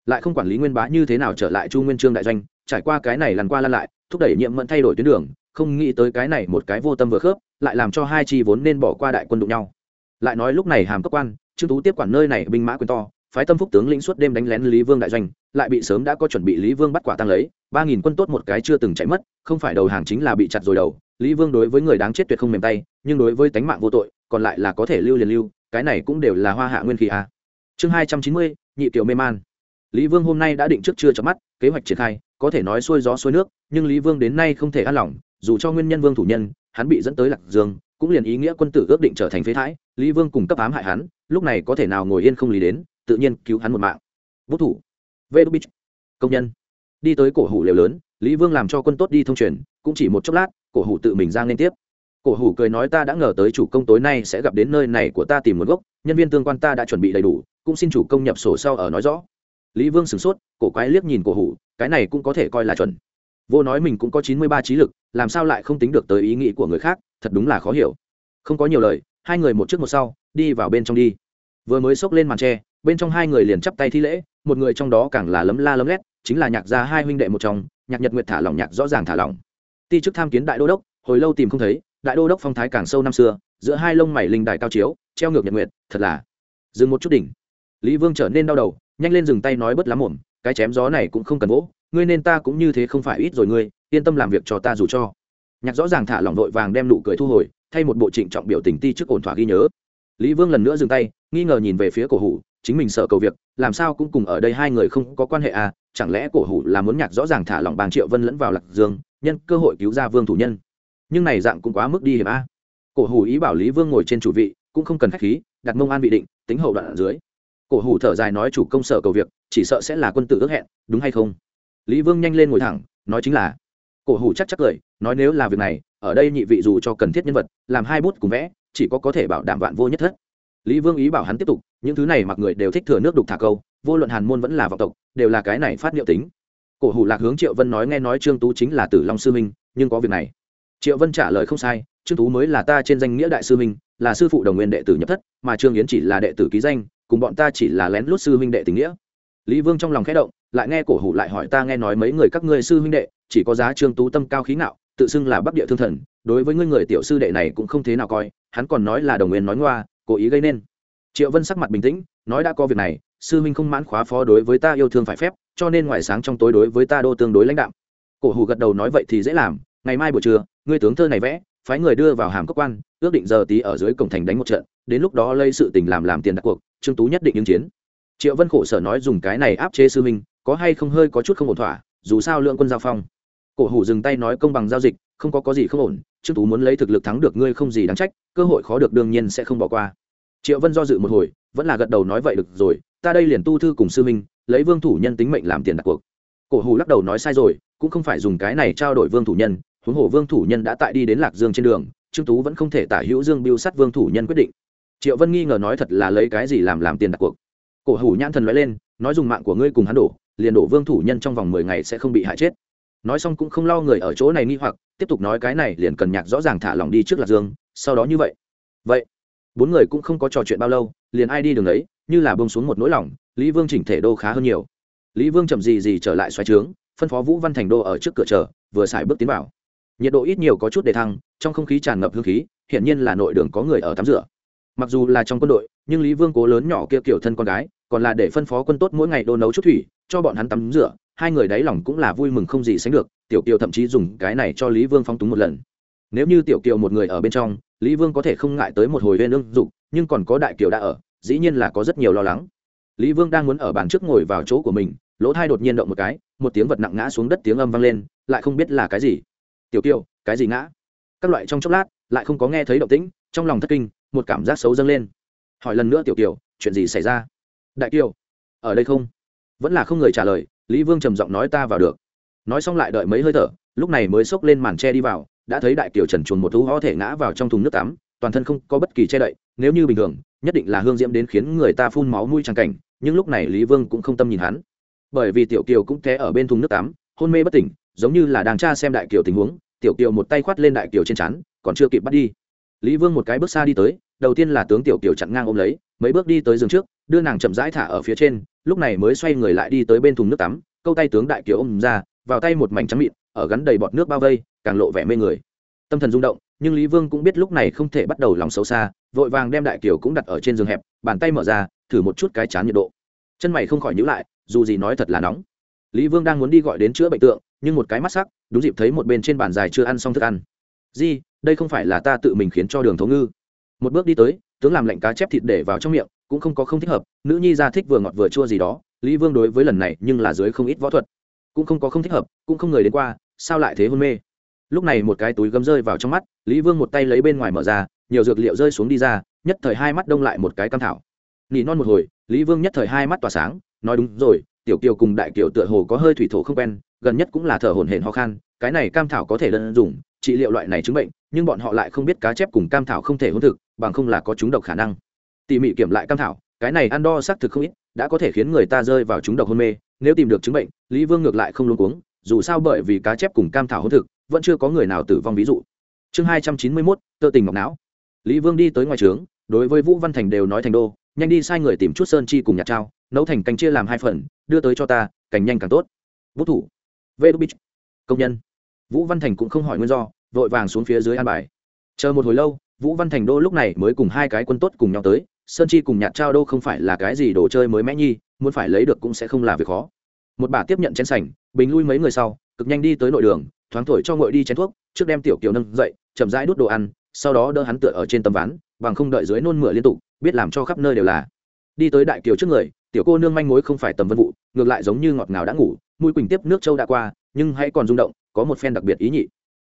Lại không quản lý nguyên bá như thế nào trở lại chu nguyên trương đại doanh, trải qua cái này lần qua lăn lại, thúc đẩy nhiệm mẫn thay đổi tuyến đường, không nghĩ tới cái này một cái vô tâm vừa khớp, lại làm cho hai chi vốn nên bỏ qua đại quân đụng nhau. Lại nói lúc này hàm cấp quan, trương tú tiếp quản nơi này binh mã quyền to phái tâm phúc tướng lĩnh suốt đêm đánh lén lý vương đại doanh, lại bị sớm đã có chuẩn bị lý vương bắt quả tăng lấy, ba nghìn quân tốt một cái chưa từng chạy mất, không phải đầu hàng chính là bị chặt rồi đầu, lý vương đối với người đáng chết tuyệt không mềm tay, nhưng đối với tánh mạng vô tội, còn lại là có thể lưu liền lưu, cái này cũng đều là hoa hạ nguyên khí a chương hai trăm chín mươi, nhị tiểu mê man. Lý vương hôm nay đã định trước chưa chớp mắt, kế hoạch triển khai, có thể nói xuôi gió xuôi nước, nhưng lý vương đến nay không thể an lòng, dù cho nguyên nhân vương thủ nhân, hắn bị dẫn tới lạc dương, cũng liền ý nghĩa quân tử ước định trở thành phế thái, lý vương cùng cấp ám hại hắn, lúc này có thể nào ngồi yên không lý đến tự nhiên cứu hắn một mạng. Vũ thủ. Vê đô bích công nhân. Đi tới cổ hủ liều lớn, lý vương làm cho quân tốt đi thông truyền, cũng chỉ một chốc lát, cổ hủ tự mình ra liên tiếp. Cổ hủ cười nói ta đã ngờ tới chủ công tối nay sẽ gặp đến nơi này của ta tìm nguồn gốc, nhân viên tương quan ta đã chuẩn bị đầy đủ, cũng xin chủ công nhập sổ sau ở nói rõ. Lý vương sửng sốt, cổ quái liếc nhìn cổ hủ, cái này cũng có thể coi là chuẩn. Vô nói mình cũng có chín mươi ba trí lực, làm sao lại không tính được tới ý nghĩ của người khác, thật đúng là khó hiểu. Không có nhiều lời, hai người một trước một sau, đi vào bên trong đi. Vừa mới xốc lên màn tre bên trong hai người liền chắp tay thi lễ, một người trong đó càng là lấm la lấm lét, chính là nhạc gia hai huynh đệ một trong, nhạc nhật nguyệt thả lỏng nhạc rõ ràng thả lỏng ti chức tham kiến đại đô đốc, hồi lâu tìm không thấy, đại đô đốc phong thái càng sâu năm xưa, giữa hai lông mày linh đài cao chiếu, treo ngược nhật nguyệt, thật là dừng một chút đỉnh. Lý vương trở nên đau đầu, nhanh lên dừng tay nói bất lắm mồm cái chém gió này cũng không cần vỗ, ngươi nên ta cũng như thế không phải ít rồi ngươi, yên tâm làm việc cho ta dù cho. Nhạc rõ ràng thả lỏng vội vàng đem nụ cười thu hồi, thay một bộ trịnh trọng biểu tình ti trước ổn thỏa ghi nhớ. Lý vương lần nữa dừng tay, nghi ngờ nhìn về phía cổ hủ chính mình sợ cầu việc, làm sao cũng cùng ở đây hai người không có quan hệ à chẳng lẽ cổ hủ là muốn nhạc rõ ràng thả lỏng bàng triệu vân lẫn vào lạc dương, nhân cơ hội cứu ra vương thủ nhân. Nhưng này dạng cũng quá mức đi hiểm a. Cổ hủ ý bảo lý vương ngồi trên chủ vị, cũng không cần khách khí, đặt mông an bị định, tính hậu đoạn ở dưới. Cổ hủ thở dài nói chủ công sở cầu việc, chỉ sợ sẽ là quân tử ước hẹn, đúng hay không? Lý vương nhanh lên ngồi thẳng, nói chính là. Cổ hủ chắc chắc cười, nói nếu là việc này, ở đây nhị vị dù cho cần thiết nhân vật, làm hai bút cùng vẽ, chỉ có có thể bảo đảm vạn vô nhất thất lý vương ý bảo hắn tiếp tục, những thứ này mặc người đều thích thừa nước đục thả câu, vô luận hàn môn vẫn là vọng tộc, đều là cái này phát liệu tính. Cổ hủ lạc hướng triệu vân nói nghe nói trương tú chính là tử long sư minh nhưng có việc này. Triệu vân trả lời không sai, trương tú mới là ta trên danh nghĩa đại sư minh là sư phụ đồng nguyên đệ tử nhập thất, mà trương yến chỉ là đệ tử ký danh, cùng bọn ta chỉ là lén lút sư huynh đệ tình nghĩa. Lý vương trong lòng khẽ động, lại nghe cổ hủ lại hỏi ta nghe nói mấy người các ngươi sư huynh đệ, chỉ có giá trương tú tâm cao khí ngạo, tự xưng là bắc địa thương thần, đối với ngươi người tiểu sư đệ này cũng không thế nào coi, hắn còn nói là đồng nguyên nói ngoa cố ý gây nên. Triệu vân sắc mặt bình tĩnh, nói đã có việc này, sư huynh không mãn khóa phó đối với ta yêu thương phải phép, cho nên ngoài sáng trong tối đối với ta đô tương đối lãnh đạm. Cổ hủ gật đầu nói vậy thì dễ làm, ngày mai buổi trưa, ngươi tướng thơ này vẽ, phái người đưa vào hàm cơ quan, ước định giờ tí ở dưới cổng thành đánh một trận, đến lúc đó lây sự tình làm làm tiền đặt cuộc, trương tú nhất định ứng chiến. Triệu vân khổ sở nói dùng cái này áp chế sư minh có hay không hơi có chút không ổn thỏa, dù sao lượng quân giao phong. Cổ hủ dừng tay nói công bằng giao dịch, không có có gì không ổn, trương tú muốn lấy thực lực thắng được ngươi không gì đáng trách, cơ hội khó được đương nhiên sẽ không bỏ qua triệu vân do dự một hồi, vẫn là gật đầu nói vậy được rồi, ta đây liền tu thư cùng sư minh lấy vương thủ nhân tính mệnh làm tiền đặt cuộc. Cổ hủ lắc đầu nói sai rồi, cũng không phải dùng cái này trao đổi vương thủ nhân, huống hồ vương thủ nhân đã tại đi đến lạc dương trên đường, trương tú vẫn không thể tả hữu dương biêu sắt vương thủ nhân quyết định. Triệu vân nghi ngờ nói thật là lấy cái gì làm làm tiền đặt cuộc. Cổ hủ nhãn thần nói lên, nói dùng mạng của ngươi cùng hắn đổ, liền đổ vương thủ nhân trong vòng mười ngày sẽ không bị hại chết. Nói xong cũng không lo người ở chỗ này nghi hoặc, tiếp tục nói cái này liền cần nhạc rõ ràng thả lòng đi trước lạc dương, sau đó như vậy. Vậy bốn người cũng không có trò chuyện bao lâu, liền ai đi đường đấy như là bông xuống một nỗi lòng, lý vương chỉnh thể đô khá hơn nhiều. Lý vương chậm gì gì trở lại xoáy trướng, phân phó vũ văn thành đô ở trước cửa chờ, vừa xài bước tiến vào. Nhiệt độ ít nhiều có chút đề thăng, trong không khí tràn ngập hương khí, hiển nhiên là nội đường có người ở tắm rửa. Mặc dù là trong quân đội, nhưng lý vương cố lớn nhỏ kia kiểu thân con gái, còn là để phân phó quân tốt mỗi ngày đô nấu chút thủy, cho bọn hắn tắm rửa, hai người đáy lòng cũng là vui mừng không gì sánh được, tiểu kiều thậm chí dùng cái này cho lý vương phong túng một lần. Nếu như tiểu kiều một người ở bên trong lý vương có thể không ngại tới một hồi huyên ương dục, nhưng còn có đại kiều đã ở, dĩ nhiên là có rất nhiều lo lắng. Lý vương đang muốn ở bàn trước ngồi vào chỗ của mình, lỗ thai đột nhiên động một cái, một tiếng vật nặng ngã xuống đất tiếng âm vang lên, lại không biết là cái gì. Tiểu kiều, cái gì ngã? Các loại trong chốc lát, lại không có nghe thấy động tĩnh, trong lòng thất kinh, một cảm giác xấu dâng lên. Hỏi lần nữa tiểu kiều, chuyện gì xảy ra? Đại kiều, ở đây không? Vẫn là không người trả lời, lý vương trầm giọng nói, ta vào được. Nói xong lại đợi mấy hơi thở, lúc này mới xốc lên màn tre đi vào đã thấy đại kiều trần chuồn một thú ho thể ngã vào trong thùng nước tắm, toàn thân không có bất kỳ che đậy, nếu như bình thường, nhất định là hương diễm đến khiến người ta phun máu mũi trắng cảnh, nhưng lúc này lý vương cũng không tâm nhìn hắn. Bởi vì tiểu kiều cũng té ở bên thùng nước tắm, hôn mê bất tỉnh, giống như là đang tra xem đại kiều tình huống, tiểu kiều một tay khoát lên đại kiều trên chắn còn chưa kịp bắt đi. Lý vương một cái bước xa đi tới, đầu tiên là tướng tiểu kiều chặn ngang ôm lấy, mấy bước đi tới giường trước, đưa nàng chậm rãi thả ở phía trên, lúc này mới xoay người lại đi tới bên thùng nước tắm, câu tay tướng đại kiều ôm ra, vào tay một mảnh trắng mịn ở gắn đầy bọt nước bao vây, càng lộ vẻ mê người. Tâm thần rung động, nhưng lý vương cũng biết lúc này không thể bắt đầu lòng xấu xa, vội vàng đem đại kiều cũng đặt ở trên giường hẹp, bàn tay mở ra, thử một chút cái chán nhiệt độ. Chân mày không khỏi nhữ lại, dù gì nói thật là nóng. Lý vương đang muốn đi gọi đến chữa bệnh tượng, nhưng một cái mắt sắc, đúng dịp thấy một bên trên bàn dài chưa ăn xong thức ăn. Di, đây không phải là ta tự mình khiến cho đường thấu ngư. Một bước đi tới, tướng làm lạnh cá chép thịt để vào trong miệng, cũng không có không thích hợp, nữ nhi ra thích vừa ngọt vừa chua gì đó, lý vương đối với lần này nhưng là dưới không ít võ thuật. Cũng không có không thích hợp, cũng không người đến qua sao lại thế hôn mê? Lúc này một cái túi gấm rơi vào trong mắt, lý vương một tay lấy bên ngoài mở ra, nhiều dược liệu rơi xuống đi ra, nhất thời hai mắt đông lại một cái cam thảo. Nỉ non một hồi, lý vương nhất thời hai mắt tỏa sáng, nói đúng rồi, tiểu kiều cùng đại kiều tựa hồ có hơi thủy thổ không quen, gần nhất cũng là thở hổn hển ho khan, cái này cam thảo có thể đơn dùng, trị liệu loại này chứng bệnh, nhưng bọn họ lại không biết cá chép cùng cam thảo không thể hôn thực, bằng không là có chúng độc khả năng. Tỉ mỉ kiểm lại cam thảo, cái này ăn đo xác thực không ít, đã có thể khiến người ta rơi vào chúng độc hôn mê, nếu tìm được chứng bệnh, lý vương ngược lại không luôn cuống dù sao bởi vì cá chép cùng cam thảo hỗn thực, vẫn chưa có người nào tử vong ví dụ. Chương hai trăm chín mươi mốt, tơ tình ngọc não. Lý vương đi tới ngoài trướng, đối với vũ văn thành đều nói thành đô, nhanh đi sai người tìm chút sơn chi cùng nhặt trao, nấu thành canh chia làm hai phần, đưa tới cho ta cành nhanh càng tốt. Vũ thủ. Vê bích công nhân. Vũ văn thành cũng không hỏi nguyên do, vội vàng xuống phía dưới an bài. Chờ một hồi lâu, vũ văn thành đô lúc này mới cùng hai cái quân tốt cùng nhau tới, sơn chi cùng nhạt trao đô không phải là cái gì đồ chơi mới mẽ nhi, muốn phải lấy được cũng sẽ không là việc khó. Một bà tiếp nhận chén sành bình lui mấy người sau, cực nhanh đi tới nội đường, thoáng thổi cho ngội đi chén thuốc, trước đem tiểu kiều nâng dậy, chậm rãi đút đồ ăn, sau đó đỡ hắn tựa ở trên tấm ván, bằng không đợi dưới nôn mửa liên tục, biết làm cho khắp nơi đều là. Đi tới đại kiều trước người, tiểu cô nương manh mối không phải tầm vân vụ, ngược lại giống như ngọt ngào đã ngủ, mũi quỳnh tiếp nước châu đã qua, nhưng hãy còn rung động, có một phen đặc biệt ý nhị.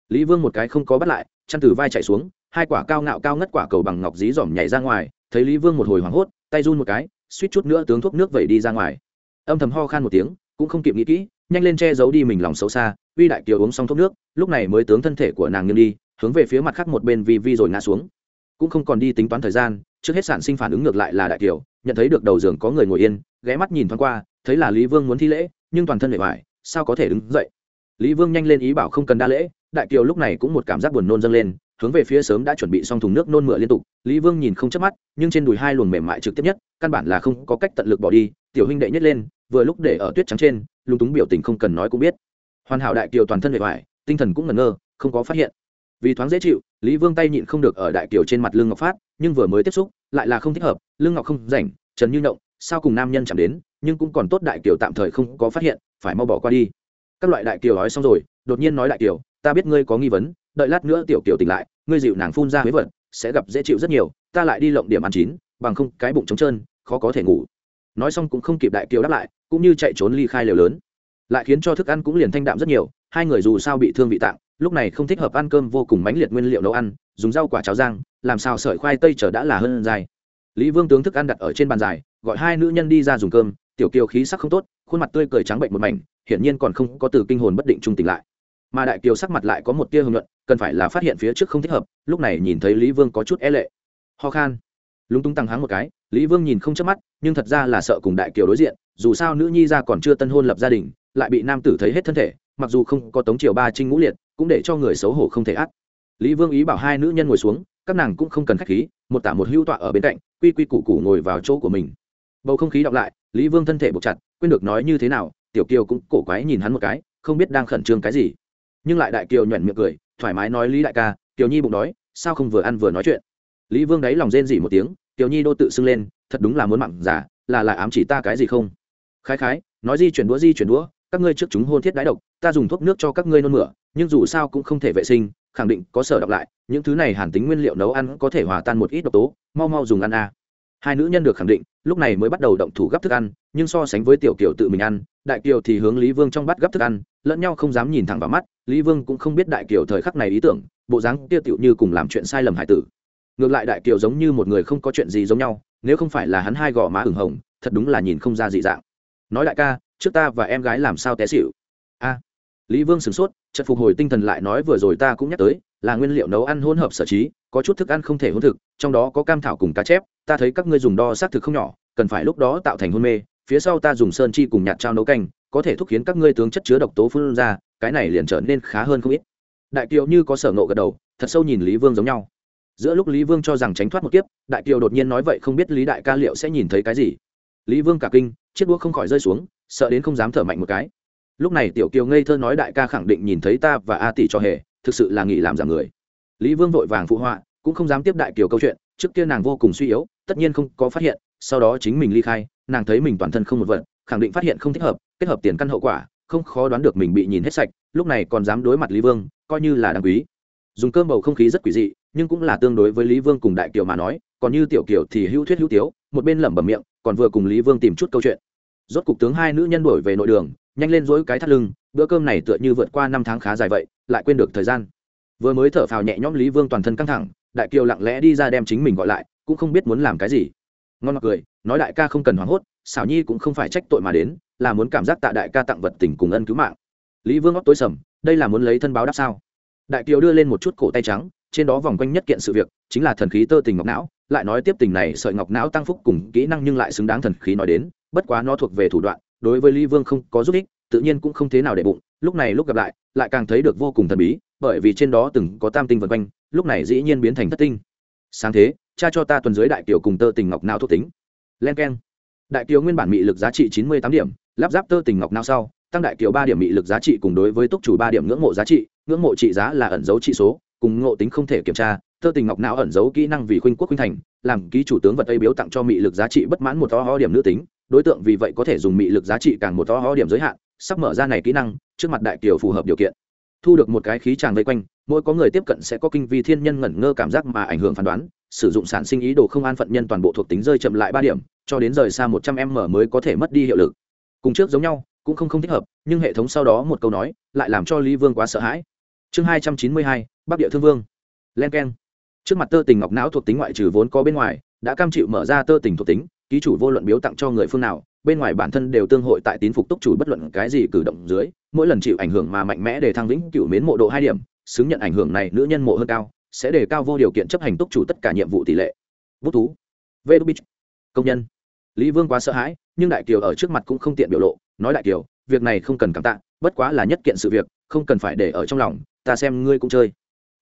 Lý vương một cái không có bắt lại, chăn từ vai chạy xuống, hai quả cao ngạo cao ngất quả cầu bằng ngọc dí dỏm nhảy ra ngoài, thấy lý vương một hồi hoảng hốt, tay run một cái, suýt chút nữa tướng thuốc nước vẩy đi ra ngoài. Âm thầm ho khan một tiếng, cũng không kịp nghĩ kỹ nhanh lên che giấu đi mình lòng xấu xa, uy đại kiều uống xong thuốc nước, lúc này mới tướng thân thể của nàng nghiêng đi, hướng về phía mặt khác một bên vi vi rồi ngã xuống. Cũng không còn đi tính toán thời gian, trước hết sản sinh phản ứng ngược lại là đại kiều, nhận thấy được đầu giường có người ngồi yên, ghé mắt nhìn thoáng qua, thấy là lý vương muốn thi lễ, nhưng toàn thân bề ngoài sao có thể đứng dậy? Lý vương nhanh lên ý bảo không cần đa lễ, đại kiều lúc này cũng một cảm giác buồn nôn dâng lên, hướng về phía sớm đã chuẩn bị xong thùng nước nôn mửa liên tục, lý vương nhìn không chớp mắt, nhưng trên đùi hai luồng mềm mại trực tiếp nhất, căn bản là không có cách tận lực bỏ đi, tiểu huynh đệ nhất lên vừa lúc để ở tuyết trắng trên, lúng túng biểu tình không cần nói cũng biết. Hoàn hảo đại kiều toàn thân bề ngoài tinh thần cũng ngẩn ngơ, không có phát hiện. Vì thoáng dễ chịu, lý vương tay nhịn không được ở đại kiều trên mặt lương ngọc phát, nhưng vừa mới tiếp xúc, lại là không thích hợp, lương ngọc không rảnh, trần như động sao cùng nam nhân chạm đến, nhưng cũng còn tốt đại kiều tạm thời không có phát hiện, phải mau bỏ qua đi. Các loại đại kiều nói xong rồi, đột nhiên nói đại kiều, ta biết ngươi có nghi vấn, đợi lát nữa tiểu kiều tỉnh lại, ngươi dịu nàng phun ra huế vật, sẽ gặp dễ chịu rất nhiều, ta lại đi lộng điểm ăn chín, bằng không cái bụng trống trơn, khó có thể ngủ nói xong cũng không kịp đại kiều đáp lại, cũng như chạy trốn ly khai lều lớn. Lại khiến cho thức ăn cũng liền thanh đạm rất nhiều, hai người dù sao bị thương vị tạng, lúc này không thích hợp ăn cơm vô cùng mãnh liệt nguyên liệu nấu ăn, dùng rau quả cháo rang, làm sao sợi khoai tây trở đã là hơn dài. Lý vương tướng thức ăn đặt ở trên bàn dài, gọi hai nữ nhân đi ra dùng cơm, tiểu kiều khí sắc không tốt, khuôn mặt tươi cười trắng bệnh một mảnh, hiển nhiên còn không có từ kinh hồn bất định trung tỉnh lại. Mà đại kiều sắc mặt lại có một tia hưng luận cần phải là phát hiện phía trước không thích hợp, lúc này nhìn thấy lý vương có chút e lệ. Ho khan. Lúng túng tăng háng một cái lý vương nhìn không chớp mắt, nhưng thật ra là sợ cùng đại kiều đối diện, dù sao nữ nhi ra còn chưa tân hôn lập gia đình, lại bị nam tử thấy hết thân thể, mặc dù không có tống triều ba trinh ngũ liệt, cũng để cho người xấu hổ không thể ắt lý vương ý bảo hai nữ nhân ngồi xuống, các nàng cũng không cần khách khí, một tả một hưu tọa ở bên cạnh, quy quy củ củ ngồi vào chỗ của mình. Bầu không khí đọc lại, lý vương thân thể buộc chặt, quên được nói như thế nào, tiểu kiều cũng cổ quái nhìn hắn một cái, không biết đang khẩn trương cái gì. Nhưng lại đại kiều nhuận miệng cười, thoải mái nói lý đại ca kiều nhi bụng đói, sao không vừa ăn vừa nói chuyện? Lý vương đáy lòng rên dỉ một tiếng Tiểu nhi đô tự xưng lên, thật đúng là muốn mặn giả, là lại ám chỉ ta cái gì không? Khái khái, nói di chuyển đũa, di chuyển đũa, các ngươi trước chúng hôn thiết đái độc, ta dùng thuốc nước cho các ngươi nôn mửa, nhưng dù sao cũng không thể vệ sinh, khẳng định có sở đọc lại, những thứ này hàn tính nguyên liệu nấu ăn có thể hòa tan một ít độc tố, mau mau dùng ăn a. Hai nữ nhân được khẳng định, lúc này mới bắt đầu động thủ gấp thức ăn, nhưng so sánh với tiểu kiều tự mình ăn, đại kiều thì hướng lý vương trong bắt gấp thức ăn, lẫn nhau không dám nhìn thẳng vào mắt, lý vương cũng không biết đại kiều thời khắc này ý tưởng, bộ dáng tiêu tiểu như cùng làm chuyện sai lầm hải tử ngược lại đại kiều giống như một người không có chuyện gì giống nhau, nếu không phải là hắn hai gò má ửng hồng, thật đúng là nhìn không ra dị dạng. Nói đại ca, trước ta và em gái làm sao té xịu a. Lý vương sửng sốt, chợt phục hồi tinh thần lại nói vừa rồi ta cũng nhắc tới, là nguyên liệu nấu ăn hỗn hợp sở trí, có chút thức ăn không thể hỗn thực, trong đó có cam thảo cùng cá chép, ta thấy các ngươi dùng đo xác thực không nhỏ, cần phải lúc đó tạo thành hôn mê, phía sau ta dùng sơn chi cùng nhạt trao nấu canh, có thể thúc khiến các ngươi tướng chất chứa độc tố phun ra, cái này liền trở nên khá hơn không ít. Đại kiều như có sở ngộ gật đầu, thật sâu nhìn lý vương giống nhau giữa lúc lý vương cho rằng tránh thoát một kiếp, đại kiều đột nhiên nói vậy không biết lý đại ca liệu sẽ nhìn thấy cái gì. Lý vương cả kinh, chiếc đũa không khỏi rơi xuống, sợ đến không dám thở mạnh một cái. Lúc này tiểu kiều ngây thơ nói đại ca khẳng định nhìn thấy ta và a tỷ cho hề, thực sự là nghỉ làm giảm người. Lý vương vội vàng phụ họa, cũng không dám tiếp đại kiều câu chuyện, trước kia nàng vô cùng suy yếu, tất nhiên không có phát hiện, sau đó chính mình ly khai, nàng thấy mình toàn thân không một vật, khẳng định phát hiện không thích hợp, kết hợp tiền căn hậu quả, không khó đoán được mình bị nhìn hết sạch, lúc này còn dám đối mặt lý vương, coi như là đáng quý. Dùng cơm bầu không khí rất quỷ dị nhưng cũng là tương đối với lý vương cùng đại kiều mà nói, còn như tiểu kiều thì hữu thuyết hữu tiếu, một bên lẩm bẩm miệng, còn vừa cùng lý vương tìm chút câu chuyện. Rốt cục tướng hai nữ nhân đổi về nội đường, nhanh lên dỗi cái thắt lưng, bữa cơm này tựa như vượt qua năm tháng khá dài vậy, lại quên được thời gian. Vừa mới thở phào nhẹ nhõm lý vương toàn thân căng thẳng, đại kiều lặng lẽ đi ra đem chính mình gọi lại, cũng không biết muốn làm cái gì. Ngon mặc cười, nói đại ca không cần hoảng hốt, xảo nhi cũng không phải trách tội mà đến, là muốn cảm giác tạ đại ca tặng vật tình cùng ân cứu mạng. Lý vương óc tối sầm, đây là muốn lấy thân báo đáp sao? Đại kiều đưa lên một chút cổ tay trắng trên đó vòng quanh nhất kiện sự việc, chính là thần khí tơ tình ngọc não, lại nói tiếp tình này, sợi ngọc não tăng phúc cùng kỹ năng nhưng lại xứng đáng thần khí nói đến, bất quá nó thuộc về thủ đoạn, đối với lý vương không có giúp ích, tự nhiên cũng không thế nào để bụng, lúc này lúc gặp lại lại càng thấy được vô cùng thần bí, bởi vì trên đó từng có tam tinh vân quanh, lúc này dĩ nhiên biến thành thất tinh. Sáng thế, cha cho ta tuần dưới đại kiều cùng tơ tình ngọc não thuộc tính. Len k e n đại kiều nguyên bản mị lực giá trị chín mươi tám điểm, lắp ráp tơ tình ngọc não sau, tăng đại kiều ba điểm mị lực giá trị cùng đối với túc chủ ba điểm ngưỡng mộ giá trị, ngưỡng mộ trị giá là ẩn dấu trị số cùng ngộ tính không thể kiểm tra Thơ tình ngọc não ẩn giấu kỹ năng vì khuynh quốc khuynh thành, làm ký chủ tướng vật ấy biếu tặng cho mị lực giá trị bất mãn một to ho điểm nữ tính. Đối tượng vì vậy có thể dùng mị lực giá trị càng một to ho điểm giới hạn, sắp mở ra này kỹ năng, trước mặt đại kiều phù hợp điều kiện. Thu được một cái khí tràng vây quanh, mỗi có người tiếp cận sẽ có kinh vi thiên nhân ngẩn ngơ cảm giác mà ảnh hưởng phán đoán. Sử dụng sản sinh ý đồ không an phận nhân toàn bộ thuộc tính rơi chậm lại ba điểm, cho đến rời xa một trăm m mới có thể mất đi hiệu lực. Cùng trước giống nhau, cũng không không thích hợp, nhưng hệ thống sau đó một câu nói, lại làm cho lý vương quá sợ hãi chương hai trăm chín mươi hai, bắc địa thương vương. Len k e n trước mặt tơ tình ngọc não thuộc tính ngoại trừ vốn có bên ngoài, đã cam chịu mở ra tơ tình thuộc tính, ký chủ vô luận biếu tặng cho người phương nào, bên ngoài bản thân đều tương hội tại tín phục túc chủ bất luận cái gì cử động dưới, mỗi lần chịu ảnh hưởng mà mạnh mẽ để thăng vĩnh cựu mến mộ độ hai điểm, xứng nhận ảnh hưởng này nữ nhân mộ hơn cao, sẽ đề cao vô điều kiện chấp hành túc chủ tất cả nhiệm vụ tỷ lệ. Bút thú. Vê đu bích công nhân. Lý vương quá sợ hãi, nhưng đại kiều ở trước mặt cũng không tiện biểu lộ, nói đại kiều, việc này không cần cảm tạ, bất quá là nhất kiện sự việc, không cần phải để ở trong lòng ta xem ngươi cũng chơi.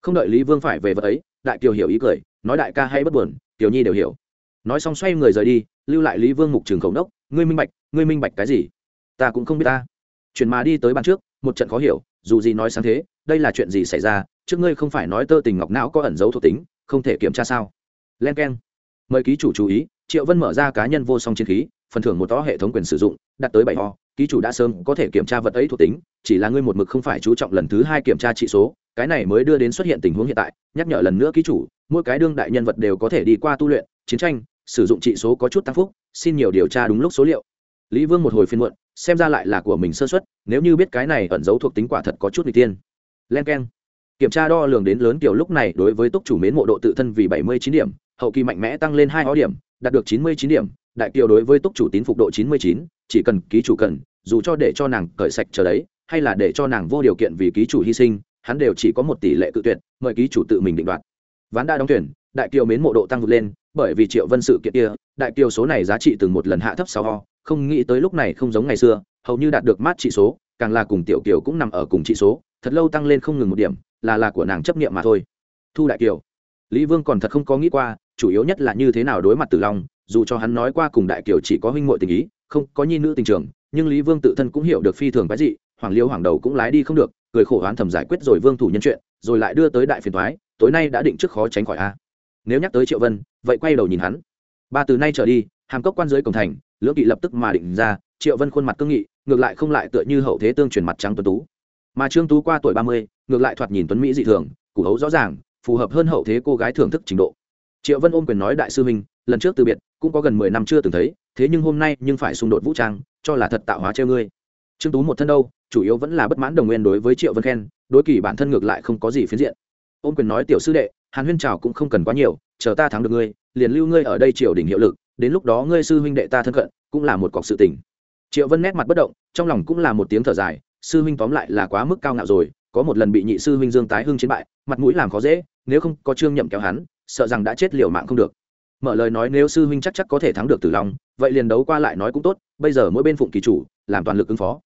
Không đợi lý vương phải về vật ấy, đại kiều hiểu ý cười, nói đại ca hay bất buồn tiểu nhi đều hiểu. Nói xong xoay người rời đi, lưu lại lý vương mục trường khẩu đốc ngươi minh bạch, ngươi minh bạch cái gì? Ta cũng không biết ta. Chuyển mà đi tới bàn trước, một trận khó hiểu, dù gì nói sáng thế, đây là chuyện gì xảy ra, trước ngươi không phải nói tơ tình ngọc não có ẩn dấu thuộc tính, không thể kiểm tra sao? Len k e n mời ký chủ chú ý, triệu vân mở ra cá nhân vô song chiến khí phần thưởng một tó hệ thống quyền sử dụng đạt tới bảy ho ký chủ đã sớm có thể kiểm tra vật ấy thuộc tính, chỉ là ngươi một mực không phải chú trọng lần thứ hai kiểm tra trị số, cái này mới đưa đến xuất hiện tình huống hiện tại, nhắc nhở lần nữa ký chủ, mỗi cái đương đại nhân vật đều có thể đi qua tu luyện, chiến tranh, sử dụng trị số có chút tăng phúc, xin nhiều điều tra đúng lúc số liệu. Lý vương một hồi phiên muộn, xem ra lại là của mình sơ xuất nếu như biết cái này ẩn giấu thuộc tính quả thật có chút n g tiên len k e n kiểm tra đo lường đến lớn kiểu lúc này đối với túc chủ mến mộ độ tự thân vì bảy mươi chín điểm, hậu kỳ mạnh mẽ tăng lên hai ó điểm, đạt được chín mươi chín điểm đại kiều đối với túc chủ tín phục độ chín mươi chín, chỉ cần ký chủ cần, dù cho để cho nàng cởi sạch chờ đấy, hay là để cho nàng vô điều kiện vì ký chủ hy sinh, hắn đều chỉ có một tỷ lệ tự tuyệt, mời ký chủ tự mình định đoạt. Ván đã đóng tuyển, đại kiều mến mộ độ tăng vượt lên, bởi vì triệu vân sự kiện kia, đại kiều số này giá trị từng một lần hạ thấp sáu ho không nghĩ tới lúc này không giống ngày xưa, hầu như đạt được mát trị số, càng là cùng tiểu kiều cũng nằm ở cùng trị số, thật lâu tăng lên không ngừng một điểm, là là của nàng chấp niệm mà thôi. Thu đại kiều, lý vương còn thật không có nghĩ qua, chủ yếu nhất là như thế nào đối mặt tử long dù cho hắn nói qua cùng đại kiều chỉ có huynh muội tình ý, không có nhi nữ tình trường, nhưng lý vương tự thân cũng hiểu được phi thường cái gì hoàng liêu hoàng đầu cũng lái đi không được, cười khổ hoán thầm giải quyết rồi vương thủ nhân chuyện, rồi lại đưa tới đại phiền thoái tối nay đã định trước khó tránh khỏi a. Nếu nhắc tới triệu vân, vậy quay đầu nhìn hắn. Ba từ nay trở đi, hàm cốc quan dưới cổng thành, lưỡng kỵ lập tức mà định ra, triệu vân khuôn mặt cương nghị, ngược lại không lại tựa như hậu thế tương truyền mặt trắng tuấn tú. Mà trương tú qua tuổi ba mươi, ngược lại thoạt nhìn tuấn mỹ dị thường, củ hấu rõ ràng, phù hợp hơn hậu thế cô gái thưởng thức trình độ. Triệu vân ôm quyền nói đại sư minh lần trước từ biệt cũng có gần mười năm chưa từng thấy, thế nhưng hôm nay nhưng phải xung đột vũ trang, cho là thật tạo hóa treo ngươi. Trương tú một thân đâu, chủ yếu vẫn là bất mãn đồng nguyên đối với triệu vân khen, đối kỳ bản thân ngược lại không có gì phiến diện. Ôn quyền nói tiểu sư đệ, hàn huyên trào cũng không cần quá nhiều, chờ ta thắng được ngươi, liền lưu ngươi ở đây triều đình hiệu lực, đến lúc đó ngươi sư huynh đệ ta thân cận, cũng là một cọc sự tình. Triệu vân nét mặt bất động, trong lòng cũng là một tiếng thở dài, sư huynh tóm lại là quá mức cao ngạo rồi, có một lần bị nhị sư huynh dương tái hưng chiến bại, mặt mũi làm khó dễ, nếu không có trương nhậm kéo hắn, sợ rằng đã chết liều mạng không được mở lời nói nếu sư huynh chắc chắc có thể thắng được tử long, vậy liền đấu qua lại nói cũng tốt, bây giờ mỗi bên phụng kỳ chủ, làm toàn lực ứng phó.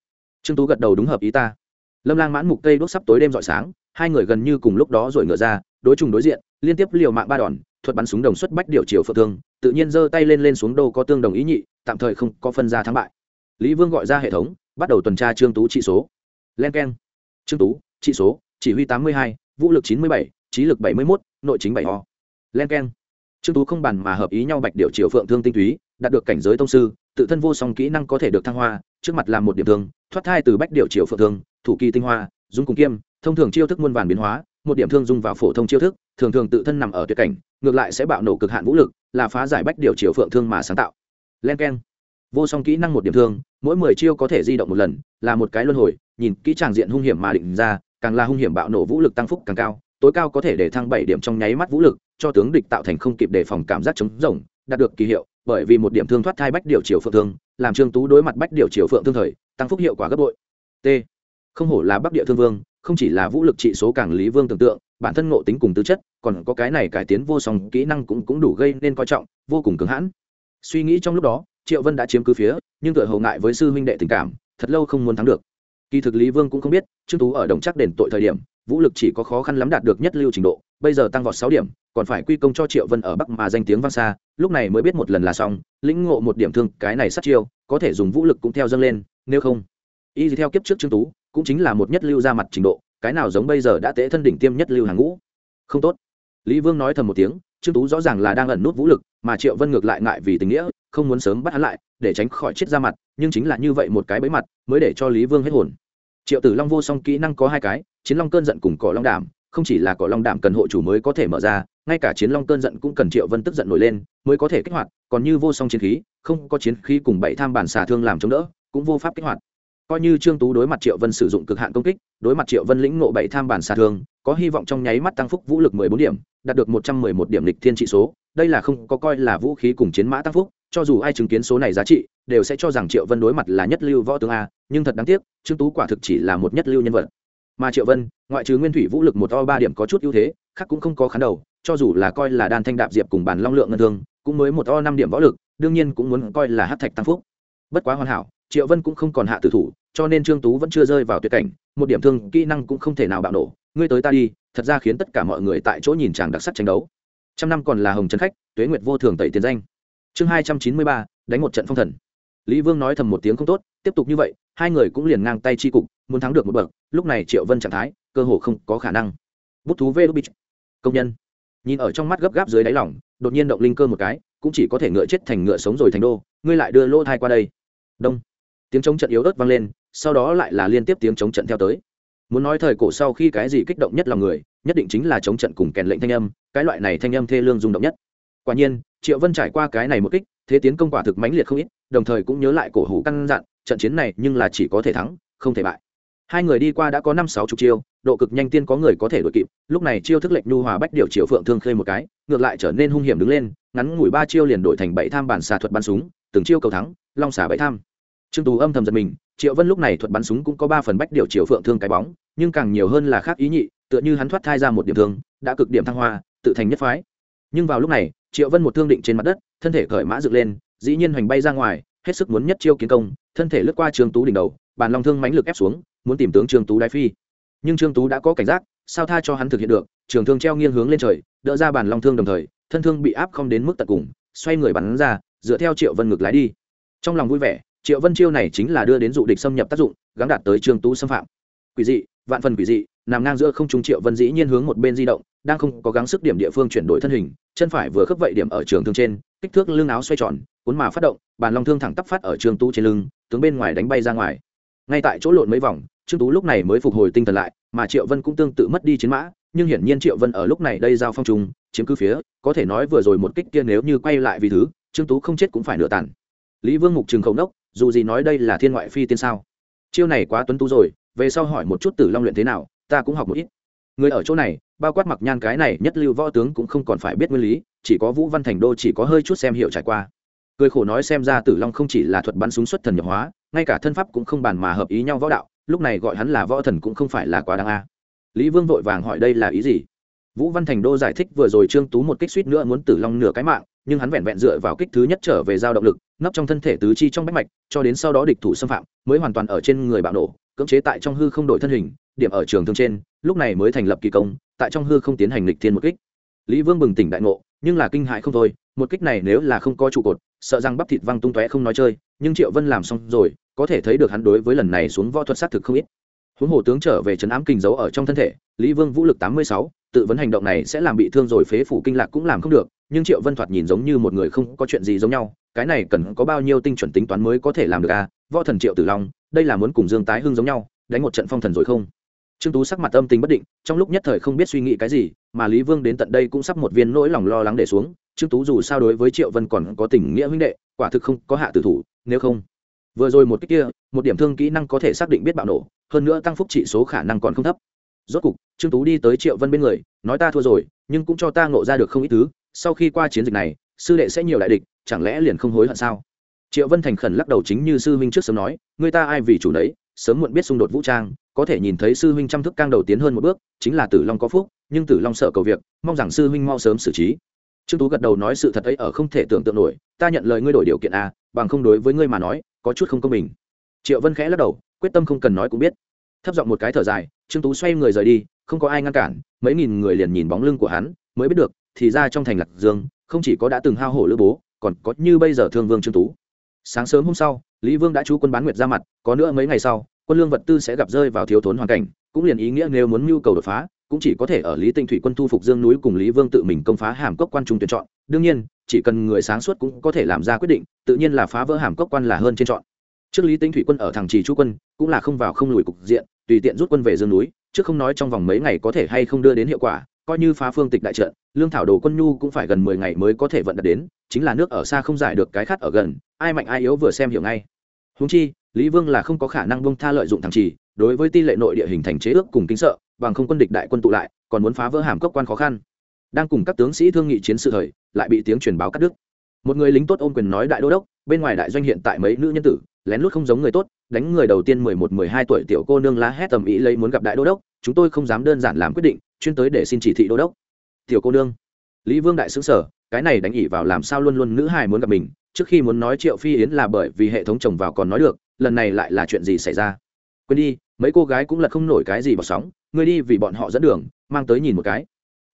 Trương tú gật đầu đúng hợp ý ta. Lâm lang mãn mục cây đốt sắp tối đêm rọi sáng, hai người gần như cùng lúc đó rồi ngựa ra, đối trùng đối diện, liên tiếp liều mạng ba đòn, thuật bắn súng đồng xuất bách điều chiều phượng thương, tự nhiên giơ tay lên lên xuống đô có tương đồng ý nhị, tạm thời không có phân ra thắng bại. Lý vương gọi ra hệ thống, bắt đầu tuần tra trương tú trị số. Len keng. Trương tú, trị số, chỉ huy tám mươi hai, vũ lực chín mươi bảy, trí lực bảy mươi một nội chính bảy ho len keng trương tú không bàn mà hợp ý nhau bạch điệu triều phượng thương tinh túy, đạt được cảnh giới tông sư, tự thân vô song kỹ năng có thể được thăng hoa, trước mặt làm một điểm thương, thoát thai từ bách điệu triều phượng thương, thủ kỳ tinh hoa, dung cùng kiêm, thông thường chiêu thức muôn vàn biến hóa, một điểm thương dung vào phổ thông chiêu thức, thường thường tự thân nằm ở tuyệt cảnh, ngược lại sẽ bạo nổ cực hạn vũ lực, là phá giải bách điều chiều phượng thương mà sáng tạo. Len k e n vô song kỹ năng một điểm thương, mỗi mười chiêu có thể di động một lần, là một cái luân hồi, nhìn kỹ tràng diện hung hiểm mà định ra, càng là hung hiểm bạo nổ vũ lực tăng phúc càng cao tối cao có thể để thăng bảy điểm trong nháy mắt vũ lực, cho tướng địch tạo thành không kịp đề phòng cảm giác chống rồng, đạt được kỳ hiệu, bởi vì một điểm thương thoát thai bách điều chiều phượng thương, làm trương tú đối mặt bách điều chiều phượng thương thời, tăng phúc hiệu quả gấp bội. T. Không hổ là bắc địa thương vương, không chỉ là vũ lực trị số càng lý vương tưởng tượng, bản thân ngộ tính cùng tư chất, còn có cái này cải tiến vô song kỹ năng cũng cũng đủ gây nên coi trọng, vô cùng cứng hãn. Suy nghĩ trong lúc đó, triệu vân đã chiếm cứ phía, nhưng tựa hầu ngại với sư huynh đệ tình cảm, thật lâu không muốn thắng được. Kỳ thực lý vương cũng không biết, trương tú ở đồng chắc đền tội thời điểm vũ lực chỉ có khó khăn lắm đạt được nhất lưu trình độ, bây giờ tăng vọt sáu điểm, còn phải quy công cho triệu vân ở bắc mà danh tiếng vang xa, lúc này mới biết một lần là xong, lĩnh ngộ một điểm thương, cái này sát chiêu, có thể dùng vũ lực cũng theo dâng lên, nếu không, y theo kiếp trước trương tú, cũng chính là một nhất lưu ra mặt trình độ, cái nào giống bây giờ đã tế thân đỉnh tiêm nhất lưu hàng ngũ. Không tốt. Lý vương nói thầm một tiếng, trương tú rõ ràng là đang ẩn nút vũ lực, mà triệu vân ngược lại ngại vì tình nghĩa, không muốn sớm bắt hắn lại, để tránh khỏi chết ra mặt, nhưng chính là như vậy một cái bẫy mặt, mới để cho lý vương hết hồn triệu tử long vô song kỹ năng có hai cái, chiến long cơn giận cùng cỏ long đảm. Không chỉ là cỏ long đảm cần hộ chủ mới có thể mở ra, ngay cả chiến long cơn giận cũng cần triệu vân tức giận nổi lên mới có thể kích hoạt, còn như vô song chiến khí, không có chiến khí cùng bảy tham bản xà thương làm chống đỡ, cũng vô pháp kích hoạt. Coi như trương tú đối mặt triệu vân sử dụng cực hạn công kích, đối mặt triệu vân lĩnh ngộ bảy tham bản xà thương, có hy vọng trong nháy mắt tăng phúc vũ lực mười bốn điểm, đạt được một trăm mười một điểm lịch thiên trị số. Đây là không có coi là vũ khí cùng chiến mã tăng phúc cho dù ai chứng kiến số này giá trị, đều sẽ cho rằng triệu vân đối mặt là nhất lưu võ tướng a, nhưng thật đáng tiếc, trương tú quả thực chỉ là một nhất lưu nhân vật. Mà triệu vân, ngoại trừ nguyên thủy vũ lực một o ba điểm có chút ưu thế, khác cũng không có khán đầu, cho dù là coi là đan thanh đạp diệp cùng bản long lượng ngân thương, cũng mới một o năm điểm võ lực, đương nhiên cũng muốn coi là hát thạch tăng phúc. Bất quá hoàn hảo, triệu vân cũng không còn hạ tử thủ, cho nên trương tú vẫn chưa rơi vào tuyệt cảnh, một điểm thương, kỹ năng cũng không thể nào bạo nổ. Ngươi tới ta đi, thật ra khiến tất cả mọi người tại chỗ nhìn chàng đặc sắc tranh đấu. Trăm năm còn là hồng trấn khách, tuế nguyệt vô thường tẩy tiền danh chương hai trăm chín mươi ba, đánh một trận phong thần. Lý vương nói thầm một tiếng không tốt, tiếp tục như vậy, hai người cũng liền ngang tay chi cục, muốn thắng được một bậc, lúc này triệu vân trạng thái, cơ hồ không có khả năng. Bút thú vê đúc công nhân. Nhìn ở trong mắt gấp gáp dưới đáy lỏng đột nhiên động linh cơ một cái, cũng chỉ có thể ngựa chết thành ngựa sống rồi thành đô, ngươi lại đưa lô thai qua đây. Đông. Tiếng chống trận yếu ớt vang lên, sau đó lại là liên tiếp tiếng chống trận theo tới. Muốn nói thời cổ sau khi cái gì kích động nhất lòng người, nhất định chính là chống trận cùng kèn lệnh thanh âm, cái loại này thanh âm thê lương rung động nhất. Quả nhiên triệu vân trải qua cái này một kích, thế tiến công quả thực mãnh liệt không ít, đồng thời cũng nhớ lại cổ hủ căn dặn, trận chiến này nhưng là chỉ có thể thắng, không thể bại. Hai người đi qua đã có năm sáu chục chiêu, độ cực nhanh tiên có người có thể đuổi kịp, lúc này chiêu thức lệnh nhu hòa bách điều triệu phượng thương khê một cái, ngược lại trở nên hung hiểm đứng lên, ngắn ngủi ba chiêu liền đổi thành bảy tham bản xà thuật bắn súng, từng chiêu cầu thắng, long xà bảy tham. Trương tú âm thầm giật mình, triệu vân lúc này thuật bắn súng cũng có ba phần bách điều triệu phượng thương cái bóng, nhưng càng nhiều hơn là khác ý nhị, tựa như hắn thoát thai ra một điểm thương, đã cực điểm thăng hoa, tự thành nhất phái. Nhưng vào lúc này triệu vân một thương định trên mặt đất, thân thể khởi mã dựng lên, dĩ nhiên hoành bay ra ngoài, hết sức muốn nhất chiêu kiến công, thân thể lướt qua trương tú đỉnh đầu, bàn long thương mãnh lực ép xuống, muốn tìm tướng trương tú đái phi. Nhưng trương tú đã có cảnh giác, sao tha cho hắn thực hiện được, trường thương treo nghiêng hướng lên trời, đỡ ra bàn long thương đồng thời, thân thương bị áp không đến mức tận cùng, xoay người bắn ra, dựa theo triệu vân ngược lái đi. Trong lòng vui vẻ, triệu vân chiêu này chính là đưa đến dụ địch xâm nhập tác dụng gắn đạt tới trương tú xâm phạm. Quỷ dị vạn phần quỷ dị, nằm ngang giữa không trung triệu vân dĩ nhiên hướng một bên di động, đang không có gắng sức điểm địa phương chuyển đổi thân hình, chân phải vừa khớp vậy điểm ở trường thương trên, kích thước lưng áo xoay tròn, cuốn mà phát động, bàn long thương thẳng tắp phát ở trường tú trên lưng, tướng bên ngoài đánh bay ra ngoài. Ngay tại chỗ lộn mấy vòng, trương tú lúc này mới phục hồi tinh thần lại, mà triệu vân cũng tương tự mất đi chiến mã, nhưng hiển nhiên triệu vân ở lúc này đây giao phong trùng, chiếm cứ phía, có thể nói vừa rồi một kích kia nếu như quay lại vì thứ, trương tú không chết cũng phải nửa tàn. Lý vương mục trường khẩu nốc, dù gì nói đây là thiên ngoại phi tiên sao? Chiêu này quá tuấn tú rồi về sau hỏi một chút tử long luyện thế nào, ta cũng học một ít. Người ở chỗ này, bao quát mặc nhan cái này nhất lưu võ tướng cũng không còn phải biết nguyên lý, chỉ có vũ văn thành đô chỉ có hơi chút xem hiệu trải qua. Cười khổ nói xem ra tử long không chỉ là thuật bắn súng xuất thần nhập hóa, ngay cả thân pháp cũng không bàn mà hợp ý nhau võ đạo, lúc này gọi hắn là võ thần cũng không phải là quá đáng a. Lý vương vội vàng hỏi đây là ý gì? Vũ văn thành đô giải thích vừa rồi trương tú một kích suýt nữa muốn tử long nửa cái mạng, nhưng hắn vẹn vẹn dựa vào kích thứ nhất trở về giao động lực nấp trong thân thể tứ chi trong bách mạch, cho đến sau đó địch thủ xâm phạm, mới hoàn toàn ở trên người bạo nổ cưỡng chế tại trong hư không đổi thân hình, điểm ở trường thương trên, lúc này mới thành lập kỳ công, tại trong hư không tiến hành lịch thiên một kích. Lý vương bừng tỉnh đại ngộ, nhưng là kinh hại không thôi, một kích này nếu là không có trụ cột, sợ rằng bắp thịt văng tung tóe không nói chơi, nhưng triệu vân làm xong rồi, có thể thấy được hắn đối với lần này xuống võ thuật xác thực không ít. Huống hồ tướng trở về trấn ám kinh giấu ở trong thân thể, lý vương vũ lực tám mươi sáu tự vấn hành động này sẽ làm bị thương rồi phế phủ kinh lạc cũng làm không được, nhưng triệu vân thoạt nhìn giống như một người không có chuyện gì giống nhau, cái này cần có bao nhiêu tinh chuẩn tính toán mới có thể làm được à? Võ thần triệu tử long, đây là muốn cùng dương tái hưng giống nhau, đánh một trận phong thần rồi không? Trương tú sắc mặt âm tình bất định, trong lúc nhất thời không biết suy nghĩ cái gì, mà lý vương đến tận đây cũng sắp một viên nỗi lòng lo lắng để xuống, trương tú dù sao đối với triệu vân còn có tình nghĩa huynh đệ, quả thực không có hạ tử thủ, nếu không. Vừa rồi một cách kia, một điểm thương kỹ năng có thể xác định biết bạo nổ, hơn nữa tăng phúc trị số khả năng còn không thấp rốt cục, trương tú đi tới triệu vân bên người, nói ta thua rồi, nhưng cũng cho ta ngộ ra được không ít thứ, sau khi qua chiến dịch này, sư đệ sẽ nhiều đại địch, chẳng lẽ liền không hối hận sao? Triệu vân thành khẩn lắc đầu chính như sư huynh trước sớm nói, người ta ai vì chủ đấy sớm muộn biết xung đột vũ trang, có thể nhìn thấy sư huynh chăm thức càng đầu tiến hơn một bước, chính là tử long có phúc, nhưng tử long sợ cầu việc, mong rằng sư huynh mau sớm xử trí. Trương tú gật đầu nói sự thật ấy ở không thể tưởng tượng nổi, ta nhận lời ngươi đổi điều kiện a bằng không đối với ngươi mà nói, có chút không công bình. Triệu vân khẽ lắc đầu, quyết tâm không cần nói cũng biết thấp giọng một cái thở dài, trương tú xoay người rời đi, không có ai ngăn cản, mấy nghìn người liền nhìn bóng lưng của hắn, mới biết được, thì ra trong thành lạc dương, không chỉ có đã từng hao hổ lữ bố, còn có như bây giờ thương vương trương tú. Sáng sớm hôm sau, lý vương đã chú quân bán nguyệt ra mặt, có nữa mấy ngày sau, quân lương vật tư sẽ gặp rơi vào thiếu thốn hoàn cảnh, cũng liền ý nghĩa nếu muốn nhu cầu đột phá, cũng chỉ có thể ở lý tinh thủy quân thu phục dương núi cùng lý vương tự mình công phá hàm cốc quan trung tuyển chọn. Đương nhiên, chỉ cần người sáng suốt cũng có thể làm ra quyết định, tự nhiên là phá vỡ hàm cốc quan là hơn trên chọn trước lý tinh thủy quân ở thằng trì chu quân, cũng là không vào không lùi cục diện, tùy tiện rút quân về dương núi trước không nói trong vòng mấy ngày có thể hay không đưa đến hiệu quả, coi như phá phương tịch đại trận, lương thảo đồ quân nhu cũng phải gần mười ngày mới có thể vận đạt đến, chính là nước ở xa không giải được cái khát ở gần, ai mạnh ai yếu vừa xem hiểu ngay. Húng chi, lý vương là không có khả năng bông tha lợi dụng thằng trì, đối với tỷ lệ nội địa hình thành chế ước cùng kính sợ, bằng không quân địch đại quân tụ lại, còn muốn phá vỡ hàm cốc quan khó khăn. Đang cùng các tướng sĩ thương nghị chiến sự thời, lại bị tiếng truyền báo cắt đứt một người lính tốt ôm quyền nói đại đô đốc, bên ngoài đại doanh hiện tại mấy nữ nhân tử, lén lút không giống người tốt, đánh người đầu tiên mười một, mười hai tuổi tiểu cô nương lá hét tầm ý lấy muốn gặp đại đô đốc, chúng tôi không dám đơn giản làm quyết định, chuyên tới để xin chỉ thị đô đốc. Tiểu cô nương, lý vương đại xứng sở cái này đánh ỉ vào làm sao luôn luôn nữ hài muốn gặp mình, trước khi muốn nói triệu phi yến là bởi vì hệ thống chồng vào còn nói được, lần này lại là chuyện gì xảy ra? Quên đi, mấy cô gái cũng là không nổi cái gì vào sóng, ngươi đi vì bọn họ dẫn đường, mang tới nhìn một cái.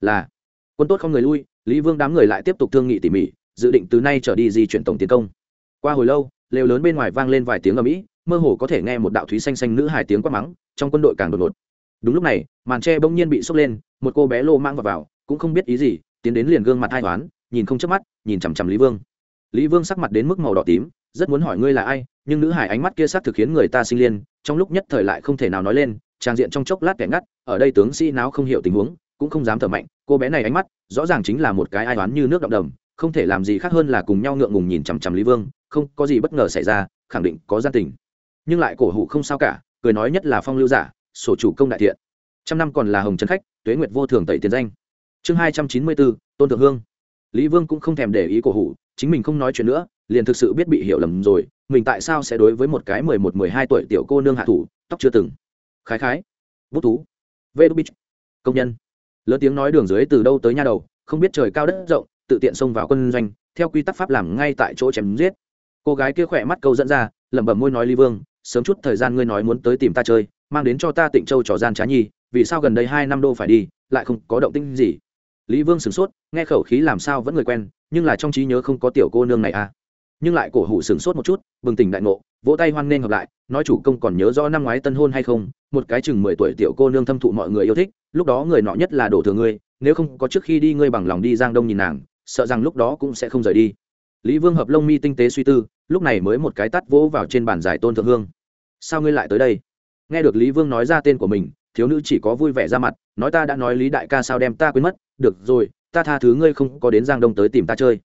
Là, quân tốt không người lui, lý vương đám người lại tiếp tục thương nghị tỉ mỉ dự định từ nay trở đi di chuyển tổng tiến công. Qua hồi lâu lều lớn bên ngoài vang lên vài tiếng ở mỹ mơ hồ có thể nghe một đạo thúy xanh xanh nữ hài tiếng quát mắng trong quân đội càng đột ngột. Đúng lúc này màn tre bỗng nhiên bị sốc lên một cô bé lô mang vào, vào cũng không biết ý gì tiến đến liền gương mặt hai toán nhìn không chớp mắt nhìn chằm chằm lý vương. Lý vương sắc mặt đến mức màu đỏ tím rất muốn hỏi ngươi là ai nhưng nữ hải ánh mắt kia sắc thực khiến người ta sinh liên trong lúc nhất thời lại không thể nào nói lên trang diện trong chốc lát kẻ ngắt ở đây tướng sĩ náo không hiểu tình huống cũng không dám thở mạnh cô bé này ánh mắt rõ ràng chính là một cái ai toán như nước động đầm không thể làm gì khác hơn là cùng nhau ngượng ngùng nhìn chằm chằm lý vương, không có gì bất ngờ xảy ra, khẳng định có gian tình. Nhưng lại cổ hủ không sao cả, cười nói nhất là phong lưu giả, sổ chủ công đại thiện. Trăm năm còn là hồng trấn khách, tuế nguyệt vô thường tẩy tiền danh. Chương hai trăm chín mươi bốn tôn thượng hương. Lý vương cũng không thèm để ý cổ hủ, chính mình không nói chuyện nữa, liền thực sự biết bị hiểu lầm rồi, mình tại sao sẽ đối với một cái mười một, mười hai tuổi tiểu cô nương hạ thủ, tóc chưa từng. Khái khái. Bút thú. Vê đúc bích. Công nhân. Lớn tiếng nói đường dưới từ đâu tới nha đầu, không biết trời cao đất rộng tự tiện xông vào quân doanh, theo quy tắc pháp làm ngay tại chỗ chém giết. Cô gái kia khỏe mắt câu dẫn ra, lẩm bẩm môi nói lý vương, sớm chút thời gian ngươi nói muốn tới tìm ta chơi, mang đến cho ta tịnh châu trò gian trá nhi, vì sao gần đây hai năm đô phải đi, lại không có động tinh gì? Lý vương sửng sốt, nghe khẩu khí làm sao vẫn người quen, nhưng là trong trí nhớ không có tiểu cô nương này à. Nhưng lại cổ hủ sửng sốt một chút, bừng tỉnh đại ngộ, vỗ tay hoan nghênh hợp lại, nói chủ công còn nhớ rõ năm ngoái tân hôn hay không, một cái chừng mười tuổi tiểu cô nương thâm thụ mọi người yêu thích, lúc đó người nọ nhất là đổ thừa ngươi, nếu không có trước khi đi ngươi bằng lòng đi giang đông nhìn nàng sợ rằng lúc đó cũng sẽ không rời đi. Lý vương hợp lông mi tinh tế suy tư, lúc này mới một cái tắt vỗ vào trên bàn giải tôn thượng hương. Sao ngươi lại tới đây? Nghe được lý vương nói ra tên của mình, thiếu nữ chỉ có vui vẻ ra mặt, nói ta đã nói lý đại ca sao đem ta quên mất, được rồi, ta tha thứ ngươi không có đến giang đông tới tìm ta chơi.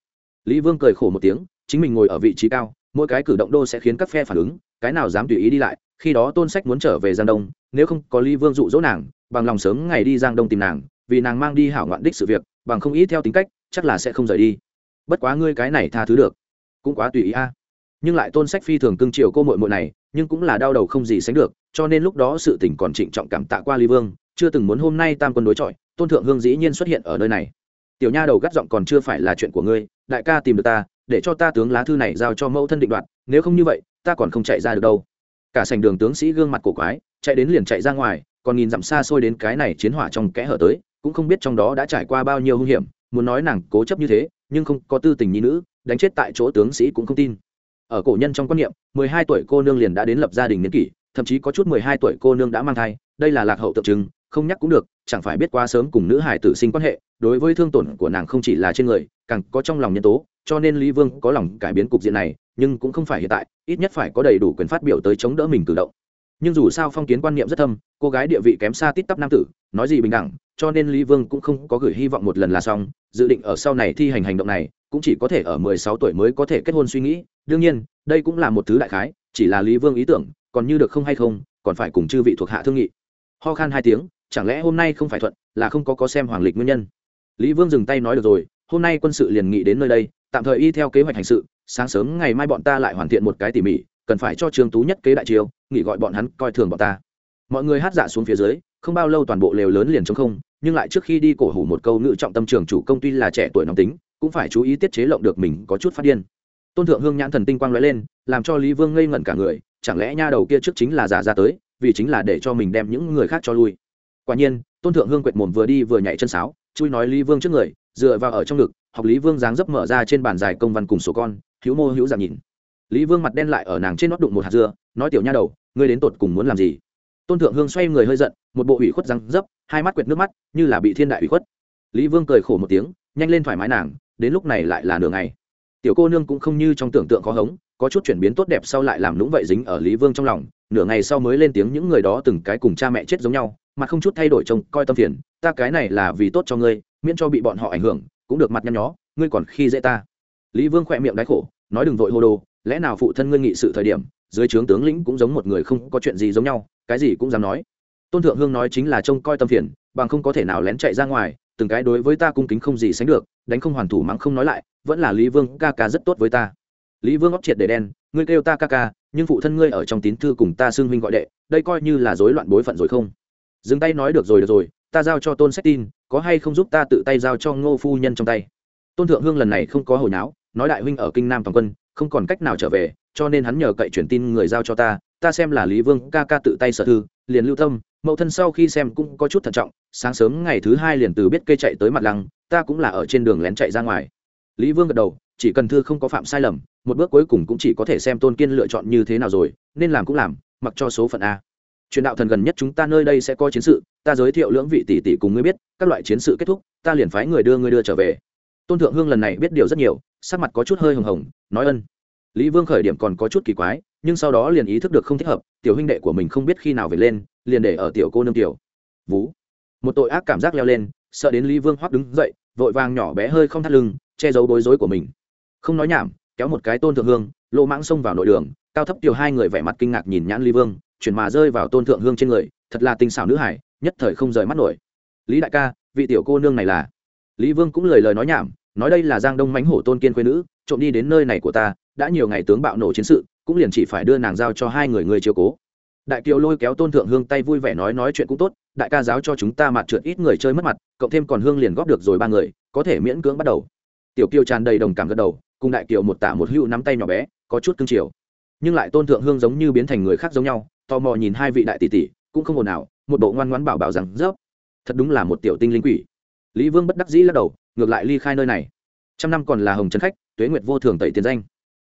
Lý vương cười khổ một tiếng, chính mình ngồi ở vị trí cao, mỗi cái cử động đô sẽ khiến các phe phản ứng, cái nào dám tùy ý đi lại, khi đó tôn sách muốn trở về giang đông, nếu không có lý vương dụ dỗ nàng, bằng lòng sớm ngày đi giang đông tìm nàng, vì nàng mang đi hảo ngoạn đích sự việc, bằng không ý theo tính cách chắc là sẽ không rời đi. Bất quá ngươi cái này tha thứ được. Cũng quá tùy ý a. Nhưng lại tôn sách phi thường cưng chiều cô mội mội này, nhưng cũng là đau đầu không gì sánh được, cho nên lúc đó sự tình còn trịnh trọng cảm tạ qua lý vương, chưa từng muốn hôm nay tam quân đối chọi, tôn thượng hương dĩ nhiên xuất hiện ở nơi này. Tiểu nha đầu gắt giọng còn chưa phải là chuyện của ngươi, đại ca tìm được ta, để cho ta tướng lá thư này giao cho mẫu thân định đoạt, nếu không như vậy, ta còn không chạy ra được đâu. Cả sành đường tướng sĩ gương mặt cổ quái, chạy đến liền chạy ra ngoài, còn nhìn dặm xa xôi đến cái này chiến hỏa trong kẽ hở tới, cũng không biết trong đó đã trải qua bao nhiêu hung hiểm muốn nói nàng cố chấp như thế, nhưng không có tư tình nhi nữ, đánh chết tại chỗ tướng sĩ cũng không tin. Ở cổ nhân trong quan niệm, mười hai tuổi cô nương liền đã đến lập gia đình niên kỷ, thậm chí có chút mười hai tuổi cô nương đã mang thai, đây là lạc hậu tượng trưng, không nhắc cũng được, chẳng phải biết quá sớm cùng nữ hải tử sinh quan hệ, đối với thương tổn của nàng không chỉ là trên người, càng có trong lòng nhân tố, cho nên lý vương có lòng cải biến cục diện này, nhưng cũng không phải hiện tại, ít nhất phải có đầy đủ quyền phát biểu tới chống đỡ mình cử động. Nhưng dù sao phong kiến quan niệm rất thâm, cô gái địa vị kém xa tít tắp nam tử nói gì bình đẳng, cho nên lý vương cũng không có gửi hy vọng một lần là xong, dự định ở sau này thi hành hành động này, cũng chỉ có thể ở mười sáu tuổi mới có thể kết hôn suy nghĩ. Đương nhiên, đây cũng là một thứ đại khái, chỉ là lý vương ý tưởng, còn như được không hay không, còn phải cùng chư vị thuộc hạ thương nghị. Ho khan hai tiếng, chẳng lẽ hôm nay không phải thuận, là không có có xem hoàng lịch nguyên nhân? Lý vương dừng tay nói được rồi, hôm nay quân sự liền nghị đến nơi đây, tạm thời y theo kế hoạch hành sự, sáng sớm ngày mai bọn ta lại hoàn thiện một cái tỉ mỉ, cần phải cho trường tú nhất kế đại chiêu, nghỉ gọi bọn hắn coi thường bọn ta. Mọi người hát dạ xuống phía dưới không bao lâu toàn bộ lều lớn liền trống không, nhưng lại trước khi đi cổ hủ một câu ngữ trọng tâm trường chủ công tuy là trẻ tuổi nóng tính, cũng phải chú ý tiết chế lộng được mình có chút phát điên. Tôn thượng hương nhãn thần tinh quang lóe lên, làm cho lý vương ngây ngẩn cả người, chẳng lẽ nha đầu kia trước chính là giả ra tới, vì chính là để cho mình đem những người khác cho lui. Quả nhiên, tôn thượng hương quệt mồm vừa đi vừa nhảy chân sáo, chui nói lý vương trước người, dựa vào ở trong ngực, học lý vương dáng dấp mở ra trên bàn dài công văn cùng số con, hữu mô hữu giảm nhìn. Lý vương mặt đen lại ở nàng trên nót đụng một hạt dưa, nói tiểu nha đầu, ngươi đến tột cùng muốn làm gì? Tôn thượng hương xoay người hơi giận một bộ ủy khuất răng dấp, hai mắt quệt nước mắt, như là bị thiên đại ủy khuất. Lý vương cười khổ một tiếng, nhanh lên thoải mái nàng, đến lúc này lại là nửa ngày. Tiểu cô nương cũng không như trong tưởng tượng khó hống, có chút chuyển biến tốt đẹp sau lại làm lũng vậy dính ở lý vương trong lòng, nửa ngày sau mới lên tiếng những người đó từng cái cùng cha mẹ chết giống nhau, mà không chút thay đổi trông, coi tâm phiền, ta cái này là vì tốt cho ngươi, miễn cho bị bọn họ ảnh hưởng, cũng được mặt nhăn nhó, ngươi còn khi dễ ta. Lý vương khỏe miệng đáy khổ, nói đừng vội hô đồ, lẽ nào phụ thân ngươi nghị sự thời điểm, dưới trướng tướng lĩnh cũng giống một người không có chuyện gì giống nhau, cái gì cũng dám nói tôn thượng hương nói chính là trông coi tâm phiền, bằng không có thể nào lén chạy ra ngoài, từng cái đối với ta cung kính không gì sánh được, đánh không hoàn thủ mắng không nói lại, vẫn là lý vương ca ca rất tốt với ta. Lý vương óc triệt để đen, ngươi kêu ta ca ca, nhưng phụ thân ngươi ở trong tín thư cùng ta xưng huynh gọi đệ, đây coi như là rối loạn bối phận rồi không? Dừng tay nói được rồi được rồi, ta giao cho tôn sách tin, có hay không giúp ta tự tay giao cho ngô phu nhân trong tay? Tôn thượng hương lần này không có hồi náo, nói đại huynh ở kinh nam toàn quân, không còn cách nào trở về, cho nên hắn nhờ cậy truyền tin người giao cho ta ta xem là lý vương ca ca tự tay sở thư, liền lưu tâm mậu thân sau khi xem cũng có chút thận trọng, sáng sớm ngày thứ hai liền từ biết cây chạy tới mặt lăng, ta cũng là ở trên đường lén chạy ra ngoài. Lý vương gật đầu, chỉ cần thư không có phạm sai lầm, một bước cuối cùng cũng chỉ có thể xem tôn kiên lựa chọn như thế nào rồi, nên làm cũng làm, mặc cho số phận a. Truyền đạo thần gần nhất chúng ta nơi đây sẽ có chiến sự, ta giới thiệu lưỡng vị tỷ tỷ cùng ngươi biết, các loại chiến sự kết thúc, ta liền phái người đưa ngươi đưa trở về. Tôn thượng hương lần này biết điều rất nhiều, sắc mặt có chút hơi hồng hồng, nói ân. Lý vương khởi điểm còn có chút kỳ quái nhưng sau đó liền ý thức được không thích hợp, tiểu huynh đệ của mình không biết khi nào về lên, liền để ở tiểu cô nương tiểu. Vú. Một tội ác cảm giác leo lên, sợ đến lý vương hoắc đứng dậy, vội vàng nhỏ bé hơi không thắt lưng, che giấu bối rối của mình. Không nói nhảm, kéo một cái tôn thượng hương, lô mãng xông vào nội đường, cao thấp tiểu hai người vẻ mặt kinh ngạc nhìn nhãn lý vương, chuyển mà rơi vào tôn thượng hương trên người, thật là tinh xảo nữ hải, nhất thời không rời mắt nổi. Lý đại ca, vị tiểu cô nương này là? Lý vương cũng lời lời nói nhảm, nói đây là giang đông mánh hổ tôn kiên quê nữ, trộm đi đến nơi này của ta, đã nhiều ngày tướng bạo nổ chiến sự cũng liền chỉ phải đưa nàng giao cho hai người người chiếu cố. Đại kiều lôi kéo tôn thượng hương tay vui vẻ nói nói chuyện cũng tốt, đại ca giáo cho chúng ta mặt trượt ít người chơi mất mặt, cộng thêm còn hương liền góp được rồi ba người, có thể miễn cưỡng bắt đầu. Tiểu kiều tràn đầy đồng cảm gật đầu, cùng đại kiều một tả một hữu nắm tay nhỏ bé, có chút cưng chiều. Nhưng lại tôn thượng hương giống như biến thành người khác giống nhau, tò mò nhìn hai vị đại tỷ tỷ, cũng không ồn nào một bộ ngoan ngoãn bảo bảo rằng rớp thật đúng là một tiểu tinh linh quỷ. Lý vương bất đắc dĩ lắc đầu, ngược lại ly khai nơi này. Trăm năm còn là hồng trấn khách, tuế nguyệt vô thường tẩy tiền danh.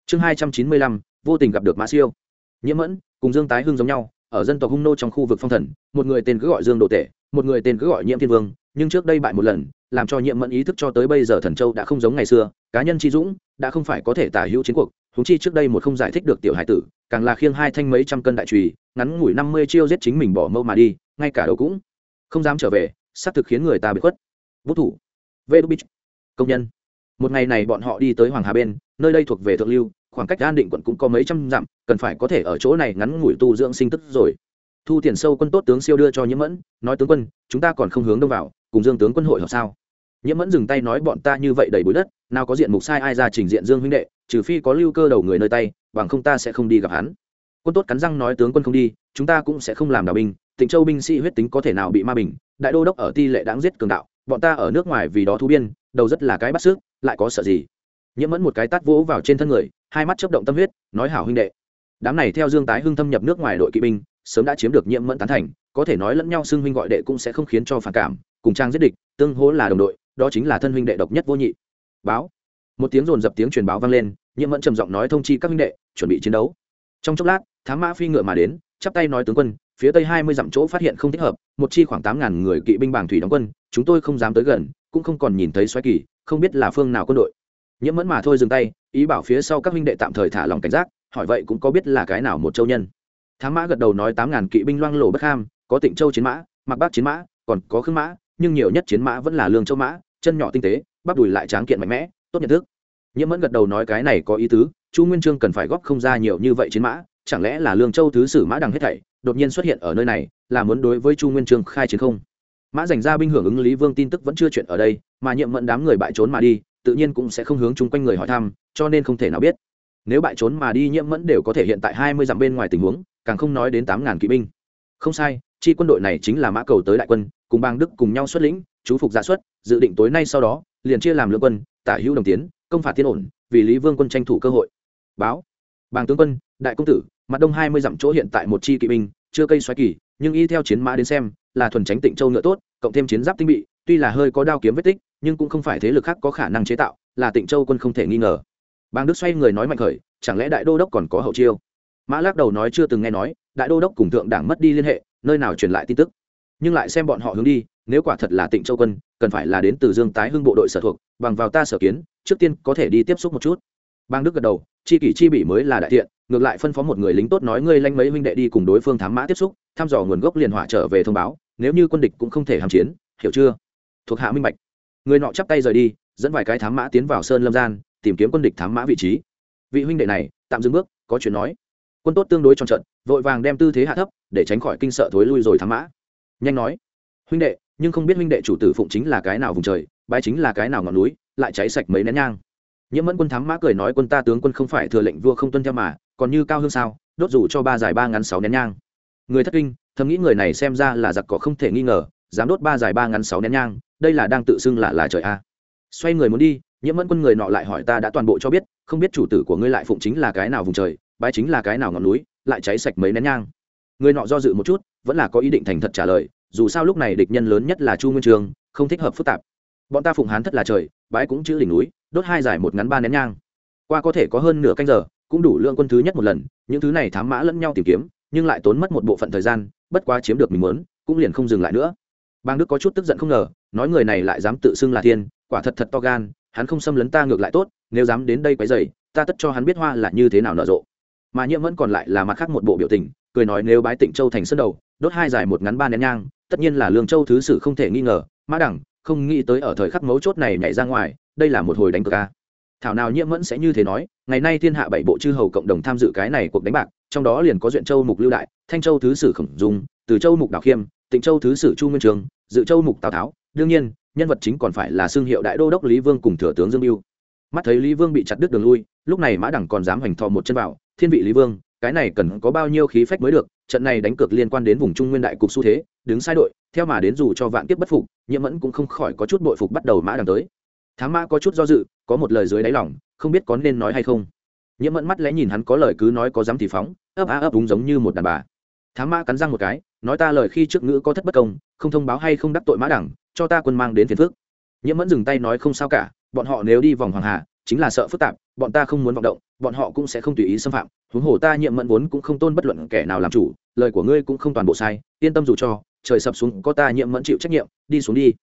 Chương hai trăm chín mươi lăm vô tình gặp được mã siêu. Nhiễm mẫn, cùng dương tái hưng giống nhau, ở dân tộc hung nô trong khu vực phong thần, một người tên cứ gọi dương đồ tể, một người tên cứ gọi nhiễm thiên vương, nhưng trước đây bại một lần, làm cho nhiễm mẫn ý thức cho tới bây giờ thần châu đã không giống ngày xưa, cá nhân chi dũng, đã không phải có thể tả hữu chiến cuộc, huống chi trước đây một không giải thích được tiểu hải tử, càng là khiêng hai thanh mấy trăm cân đại trùy, ngắn ngủi năm mươi chiêu giết chính mình bỏ mâu mà đi, ngay cả đầu cũng không dám trở về, xác thực khiến người ta bị khuất. Vũ thủ. Vê đúc công nhân. Một ngày này bọn họ đi tới hoàng hà bên, nơi đây thuộc về thượng lưu khoảng cách an định quận cũng có mấy trăm dặm, cần phải có thể ở chỗ này ngắn ngủi tu dưỡng sinh tức rồi. Thu tiền sâu quân tốt tướng siêu đưa cho nhiễm mẫn, nói, tướng quân, chúng ta còn không hướng đông vào, cùng dương tướng quân hội hợp sao? Nhiễm mẫn dừng tay nói, bọn ta như vậy đầy bụi đất, nào có diện mục sai ai ra trình diện dương huynh đệ, trừ phi có lưu cơ đầu người nơi tay, bằng không ta sẽ không đi gặp hắn. Quân tốt cắn răng nói, tướng quân không đi, chúng ta cũng sẽ không làm đào binh tỉnh châu binh sĩ huyết tính có thể nào bị ma bình, đại đô đốc ở ti lệ đáng giết cường đạo, bọn ta ở nước ngoài vì đó thu biên, đầu rất là cái bắt sức lại có sợ gì? Nhiễm mẫn một cái tát vỗ vào trên thân người hai mắt chấp động tâm huyết, nói hảo huynh đệ. Đám này theo dương tái hưng thâm nhập nước ngoài đội kỵ binh, sớm đã chiếm được nhiễm mẫn tán thành, có thể nói lẫn nhau xưng huynh gọi đệ cũng sẽ không khiến cho phản cảm, cùng trang giết địch, tương hỗ là đồng đội, đó chính là thân huynh đệ độc nhất vô nhị. Báo. Một tiếng rồn dập tiếng truyền báo vang lên nhiễm mẫn trầm giọng nói thông chi các huynh đệ, chuẩn bị chiến đấu. Trong chốc lát, thám mã phi ngựa mà đến, chắp tay nói tướng quân, phía tây hai mươi dặm chỗ phát hiện không thích hợp, một chi khoảng tám ngàn người kỵ binh bảng thủy đóng quân, chúng tôi không dám tới gần, cũng không còn nhìn thấy xoáy kỳ, không biết là phương nào quân đội nhiễm mẫn mà thôi dừng tay, ý bảo phía sau các huynh đệ tạm thời thả lòng cảnh giác, hỏi vậy cũng có biết là cái nào một châu nhân. Thám mã gật đầu nói tám ngàn kỵ binh loang lổ bất ham, có tịnh châu chiến mã mặc bác chiến mã, còn có khương mã, nhưng nhiều nhất chiến mã vẫn là lương châu mã, chân nhỏ tinh tế, bắp đùi lại tráng kiện mạnh mẽ, tốt nhận thức. Nhiễm mẫn gật đầu nói cái này có ý tứ, chu nguyên trương cần phải góp không ra nhiều như vậy chiến mã, chẳng lẽ là lương châu thứ sử mã đằng hết thảy, đột nhiên xuất hiện ở nơi này, là muốn đối với chu nguyên trương khai chiến không? Mã dành ra binh hưởng ứng lý vương tin tức vẫn chưa chuyện ở đây, mà nhiệm mẫn đám người bại trốn mà đi tự nhiên cũng sẽ không hướng chung quanh người hỏi thăm, cho nên không thể nào biết. Nếu bại trốn mà đi nhiễm mẫn đều có thể hiện tại hai mươi dặm bên ngoài tình huống, càng không nói đến tám ngàn kỵ binh. Không sai, chi quân đội này chính là mã cầu tới đại quân, cùng bang đức cùng nhau xuất lĩnh, chú phục giả xuất, dự định tối nay sau đó, liền chia làm lượng quân, tả hữu đồng tiến, công phạt tiên ổn, vì lý vương quân tranh thủ cơ hội. Báo. Bàng tướng quân, đại công tử, mặt đông hai mươi dặm chỗ hiện tại một chi kỵ binh, chưa cây xoáy kỳ, nhưng y theo chiến mã đến xem, là thuần tránh tịnh châu ngựa tốt, cộng thêm chiến giáp tinh bị, tuy là hơi có đao kiếm vết tích nhưng cũng không phải thế lực khác có khả năng chế tạo, là tịnh châu quân không thể nghi ngờ. Bang đức xoay người nói mạnh khởi, chẳng lẽ đại đô đốc còn có hậu chiêu? Mã lắc đầu nói chưa từng nghe nói, đại đô đốc cùng thượng đảng mất đi liên hệ, nơi nào truyền lại tin tức? Nhưng lại xem bọn họ hướng đi, nếu quả thật là tịnh châu quân, cần phải là đến từ dương tái hưng bộ đội sở thuộc, bằng vào ta sở kiến, trước tiên có thể đi tiếp xúc một chút. Bang đức gật đầu, chi kỷ chi bỉ mới là đại thiện, ngược lại phân phó một người lính tốt nói ngươi lanh mấy huynh đệ đi cùng đối phương thám mã tiếp xúc, thăm dò nguồn gốc liền hỏa trở về thông báo, nếu như quân địch cũng không thể hàm chiến, hiểu chưa? Thuộc hạ minh bạch người nọ chắp tay rời đi, dẫn vài cái thám mã tiến vào sơn lâm gian, tìm kiếm quân địch thám mã vị trí. Vị huynh đệ này, tạm dừng bước, có chuyện nói. Quân tốt tương đối trong trận vội vàng đem tư thế hạ thấp, để tránh khỏi kinh sợ thối lui rồi thám mã. Nhanh nói, huynh đệ, nhưng không biết huynh đệ chủ tử phụng chính là cái nào vùng trời, bái chính là cái nào ngọn núi, lại cháy sạch mấy nén nhang. Nhiễm mẫn quân thám mã cười nói, quân ta tướng quân không phải thừa lệnh vua không tuân theo mà, còn như cao hơn sao, đốt dù cho ba dài ba ngắn sáu nén nhang. Người thất kinh, thầm nghĩ người này xem ra là giặc cỏ không thể nghi ngờ dám đốt ba dài ba ngắn sáu nén nhang, đây là đang tự xưng là là trời a. Xoay người muốn đi, nhiễm mẫn quân người nọ lại hỏi ta đã toàn bộ cho biết, không biết chủ tử của ngươi lại phụng chính là cái nào vùng trời, bái chính là cái nào ngọn núi, lại cháy sạch mấy nén nhang. Người nọ do dự một chút, vẫn là có ý định thành thật trả lời, dù sao lúc này địch nhân lớn nhất là chu nguyên trường, không thích hợp phức tạp. Bọn ta phụng hán thất là trời, bái cũng chữ đỉnh núi, đốt hai giải một ngắn ba nén nhang. Qua có thể có hơn nửa canh giờ, cũng đủ lượng quân thứ nhất một lần, những thứ này thám mã lẫn nhau tìm kiếm, nhưng lại tốn mất một bộ phận thời gian, bất quá chiếm được mình muốn, cũng liền không dừng lại nữa bang đức có chút tức giận không ngờ, nói người này lại dám tự xưng là thiên, quả thật thật to gan, hắn không xâm lấn ta ngược lại tốt, nếu dám đến đây quấy dày ta tất cho hắn biết hoa là như thế nào nở rộ. Mà nhiễm vẫn còn lại là mặt khác một bộ biểu tình, cười nói nếu bái tịnh châu thành sân đầu, đốt hai giải một ngắn ba nén nhang, tất nhiên là lương châu thứ sử không thể nghi ngờ, mã đẳng, không nghĩ tới ở thời khắc mấu chốt này nhảy ra ngoài, đây là một hồi đánh cược a. Thảo nào nhiễm Mẫn sẽ như thế nói, ngày nay thiên hạ bảy bộ chư hầu cộng đồng tham dự cái này cuộc đánh bạc, trong đó liền có duyện châu mục lưu đại, thanh châu thứ sử khổng dung, từ châu mục đào khiêm tịnh châu thứ sử chu nguyên trường, dự châu mục tào tháo, đương nhiên, nhân vật chính còn phải là xương hiệu đại đô đốc lý vương cùng thừa tướng dương mưu mắt thấy lý vương bị chặt đứt đường lui, lúc này mã đẳng còn dám hoành thò một chân vào, thiên vị lý vương, cái này cần có bao nhiêu khí phách mới được, trận này đánh cược liên quan đến vùng trung nguyên đại cục xu thế, đứng sai đội, theo mà đến dù cho vạn tiếp bất phục nhiễm mẫn cũng không khỏi có chút bội phục bắt đầu mã đằng tới. Thám mã có chút do dự, có một lời dưới đáy lòng, không biết có nên nói hay không. Nhiễm mẫn mắt lẽ nhìn hắn có lời cứ nói có dám thì phóng, ấp á ấp đúng giống như một đàn bà thám mã cắn răng một cái, nói ta lời khi trước ngữ có thất bất công, không thông báo hay không đắc tội mã đẳng, cho ta quân mang đến phiền phước nhiễm mẫn dừng tay nói không sao cả, bọn họ nếu đi vòng hoàng hà, chính là sợ phức tạp, bọn ta không muốn vọng động, bọn họ cũng sẽ không tùy ý xâm phạm. Huống hồ ta nhiệm mẫn vốn cũng không tôn bất luận kẻ nào làm chủ, lời của ngươi cũng không toàn bộ sai, yên tâm dù cho, trời sập xuống có ta nhiệm mẫn chịu trách nhiệm, đi xuống đi.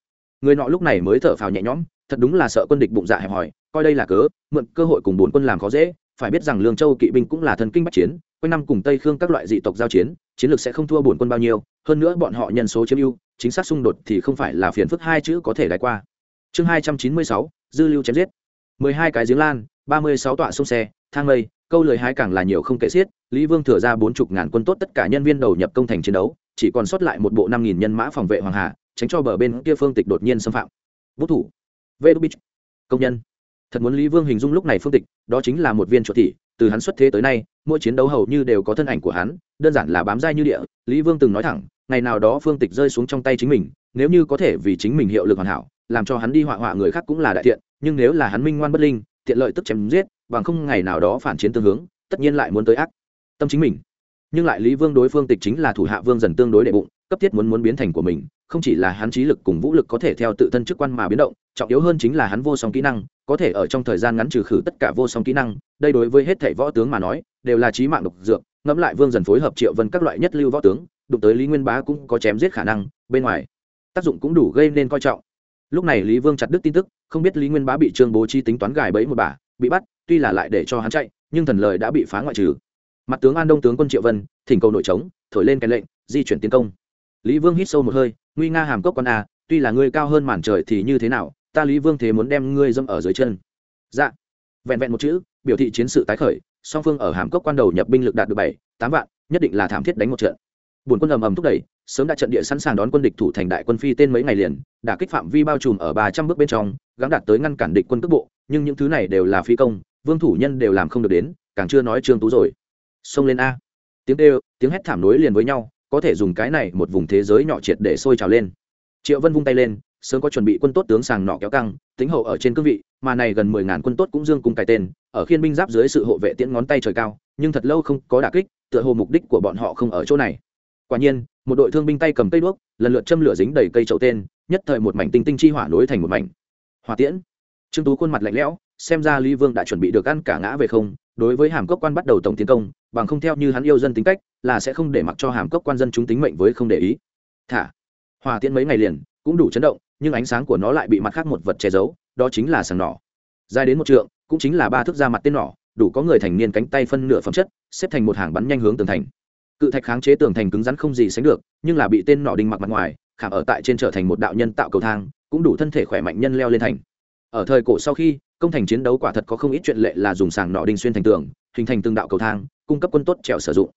Người nọ lúc này mới thở phào nhẹ nhõm, thật đúng là sợ quân địch bụng dạ hẹp hòi, coi đây là cớ, mượn cơ hội cùng bốn quân làm khó dễ, phải biết rằng lương châu kỵ binh cũng là thần kinh bắc chiến, quanh năm cùng tây khương các loại dị tộc giao chiến chiến lược sẽ không thua bổn quân bao nhiêu, hơn nữa bọn họ nhân số chiếm ưu, chính xác xung đột thì không phải là phiền phức hai chữ có thể đái qua. Chương hai trăm chín mươi sáu, dư lưu chém giết. Mười hai cái giếng lan, ba mươi sáu tọa sông xe, thang lây, câu lời hái càng là nhiều không kể xiết, lý vương thừa ra bốn chục ngàn quân tốt tất cả nhân viên đầu nhập công thành chiến đấu, chỉ còn sót lại một bộ năm nghìn nhân mã phòng vệ hoàng hà, tránh cho bờ bên kia phương tịch đột nhiên xâm phạm. Vũ thủ. Vê đu bích. Công nhân. Thật muốn lý vương hình dung lúc này phương tịch, đó chính là một viên chuột thị từ hắn xuất thế tới nay, mỗi chiến đấu hầu như đều có thân ảnh của hắn, đơn giản là bám dai như địa, lý vương từng nói thẳng, ngày nào đó phương tịch rơi xuống trong tay chính mình, nếu như có thể vì chính mình hiệu lực hoàn hảo, làm cho hắn đi họa họa người khác cũng là đại thiện nhưng nếu là hắn minh ngoan bất linh, tiện lợi tức chém giết, bằng không ngày nào đó phản chiến tương hướng, tất nhiên lại muốn tới ác tâm chính mình. Nhưng lại lý vương đối phương tịch chính là thủ hạ vương dần tương đối đệ bụng, cấp thiết muốn muốn biến thành của mình không chỉ là hắn trí lực cùng vũ lực có thể theo tự thân chức quan mà biến động, trọng yếu hơn chính là hắn vô song kỹ năng, có thể ở trong thời gian ngắn trừ khử tất cả vô song kỹ năng, đây đối với hết thảy võ tướng mà nói, đều là trí mạng độc dược, ngẫm lại vương dần phối hợp triệu vân các loại nhất lưu võ tướng, đụng tới lý nguyên bá cũng có chém giết khả năng, bên ngoài, tác dụng cũng đủ gây nên coi trọng. Lúc này lý vương chặt đứt tin tức, không biết lý nguyên bá bị trương bố chi tính toán gài bẫy một bà, bị bắt, tuy là lại để cho hắn chạy, nhưng thần lời đã bị phá ngoại trừ. Mặt tướng an đông tướng quân triệu vân, thỉnh cầu nội trống thổi lên cái lệnh, di chuyển tiến công. Lý vương hít sâu một hơi nguy nga hàm cốc con a, tuy là ngươi cao hơn màn trời thì như thế nào, ta lý vương thế muốn đem ngươi dâm ở dưới chân. Dạ. Vẹn vẹn một chữ, biểu thị chiến sự tái khởi, song phương ở hàm cốc quan đầu nhập binh lực đạt được bảy, tám vạn, nhất định là thảm thiết đánh một trận. Buồn quân ầm ầm thúc đẩy, sớm đã trận địa sẵn sàng đón quân địch thủ thành đại quân phi tên mấy ngày liền đã kích phạm vi bao trùm ở ba trăm bước bên trong, gắng đạt tới ngăn cản địch quân cước bộ, nhưng những thứ này đều là phi công, vương thủ nhân đều làm không được đến, càng chưa nói trương tú rồi. Xông lên a. Tiếng kêu, tiếng hét thảm nối liền với nhau có thể dùng cái này một vùng thế giới nhỏ triệt để sôi trào lên. Triệu vân vung tay lên, sớm có chuẩn bị quân tốt tướng sàng nọ kéo căng, tính hậu ở trên cương vị, mà này gần mười ngàn quân tốt cũng dương cùng cài tên, ở khiên binh giáp dưới sự hộ vệ tiễn ngón tay trời cao, nhưng thật lâu không có đả kích, tựa hồ mục đích của bọn họ không ở chỗ này. Quả nhiên, một đội thương binh tay cầm cây đuốc, lần lượt châm lửa dính đầy cây chậu tên, nhất thời một mảnh tinh tinh chi hỏa nối thành một mảnh. Hỏa tiễn. Trương tú khuôn mặt lạnh lẽo, xem ra lý vương đã chuẩn bị được ăn cả ngã về không đối với hàm cốc quan bắt đầu tổng tiến công, bằng không theo như hắn yêu dân tính cách, là sẽ không để mặc cho hàm cốc quan dân chúng tính mệnh với không để ý. Thả, hòa tiễn mấy ngày liền, cũng đủ chấn động, nhưng ánh sáng của nó lại bị mặt khác một vật che giấu, đó chính là sàng nỏ. Dài đến một trượng, cũng chính là ba thước ra mặt tên nỏ, đủ có người thành niên cánh tay phân nửa phẩm chất, xếp thành một hàng bắn nhanh hướng tường thành. Cự thạch kháng chế tường thành cứng rắn không gì sánh được, nhưng là bị tên nỏ đinh mặc mặt ngoài, khảm ở tại trên trở thành một đạo nhân tạo cầu thang, cũng đủ thân thể khỏe mạnh nhân leo lên thành ở thời cổ sau khi, công thành chiến đấu quả thật có không ít chuyện lệ là dùng sàng nọ đinh xuyên thành tường, hình thành từng đạo cầu thang, cung cấp quân tốt trèo sử dụng.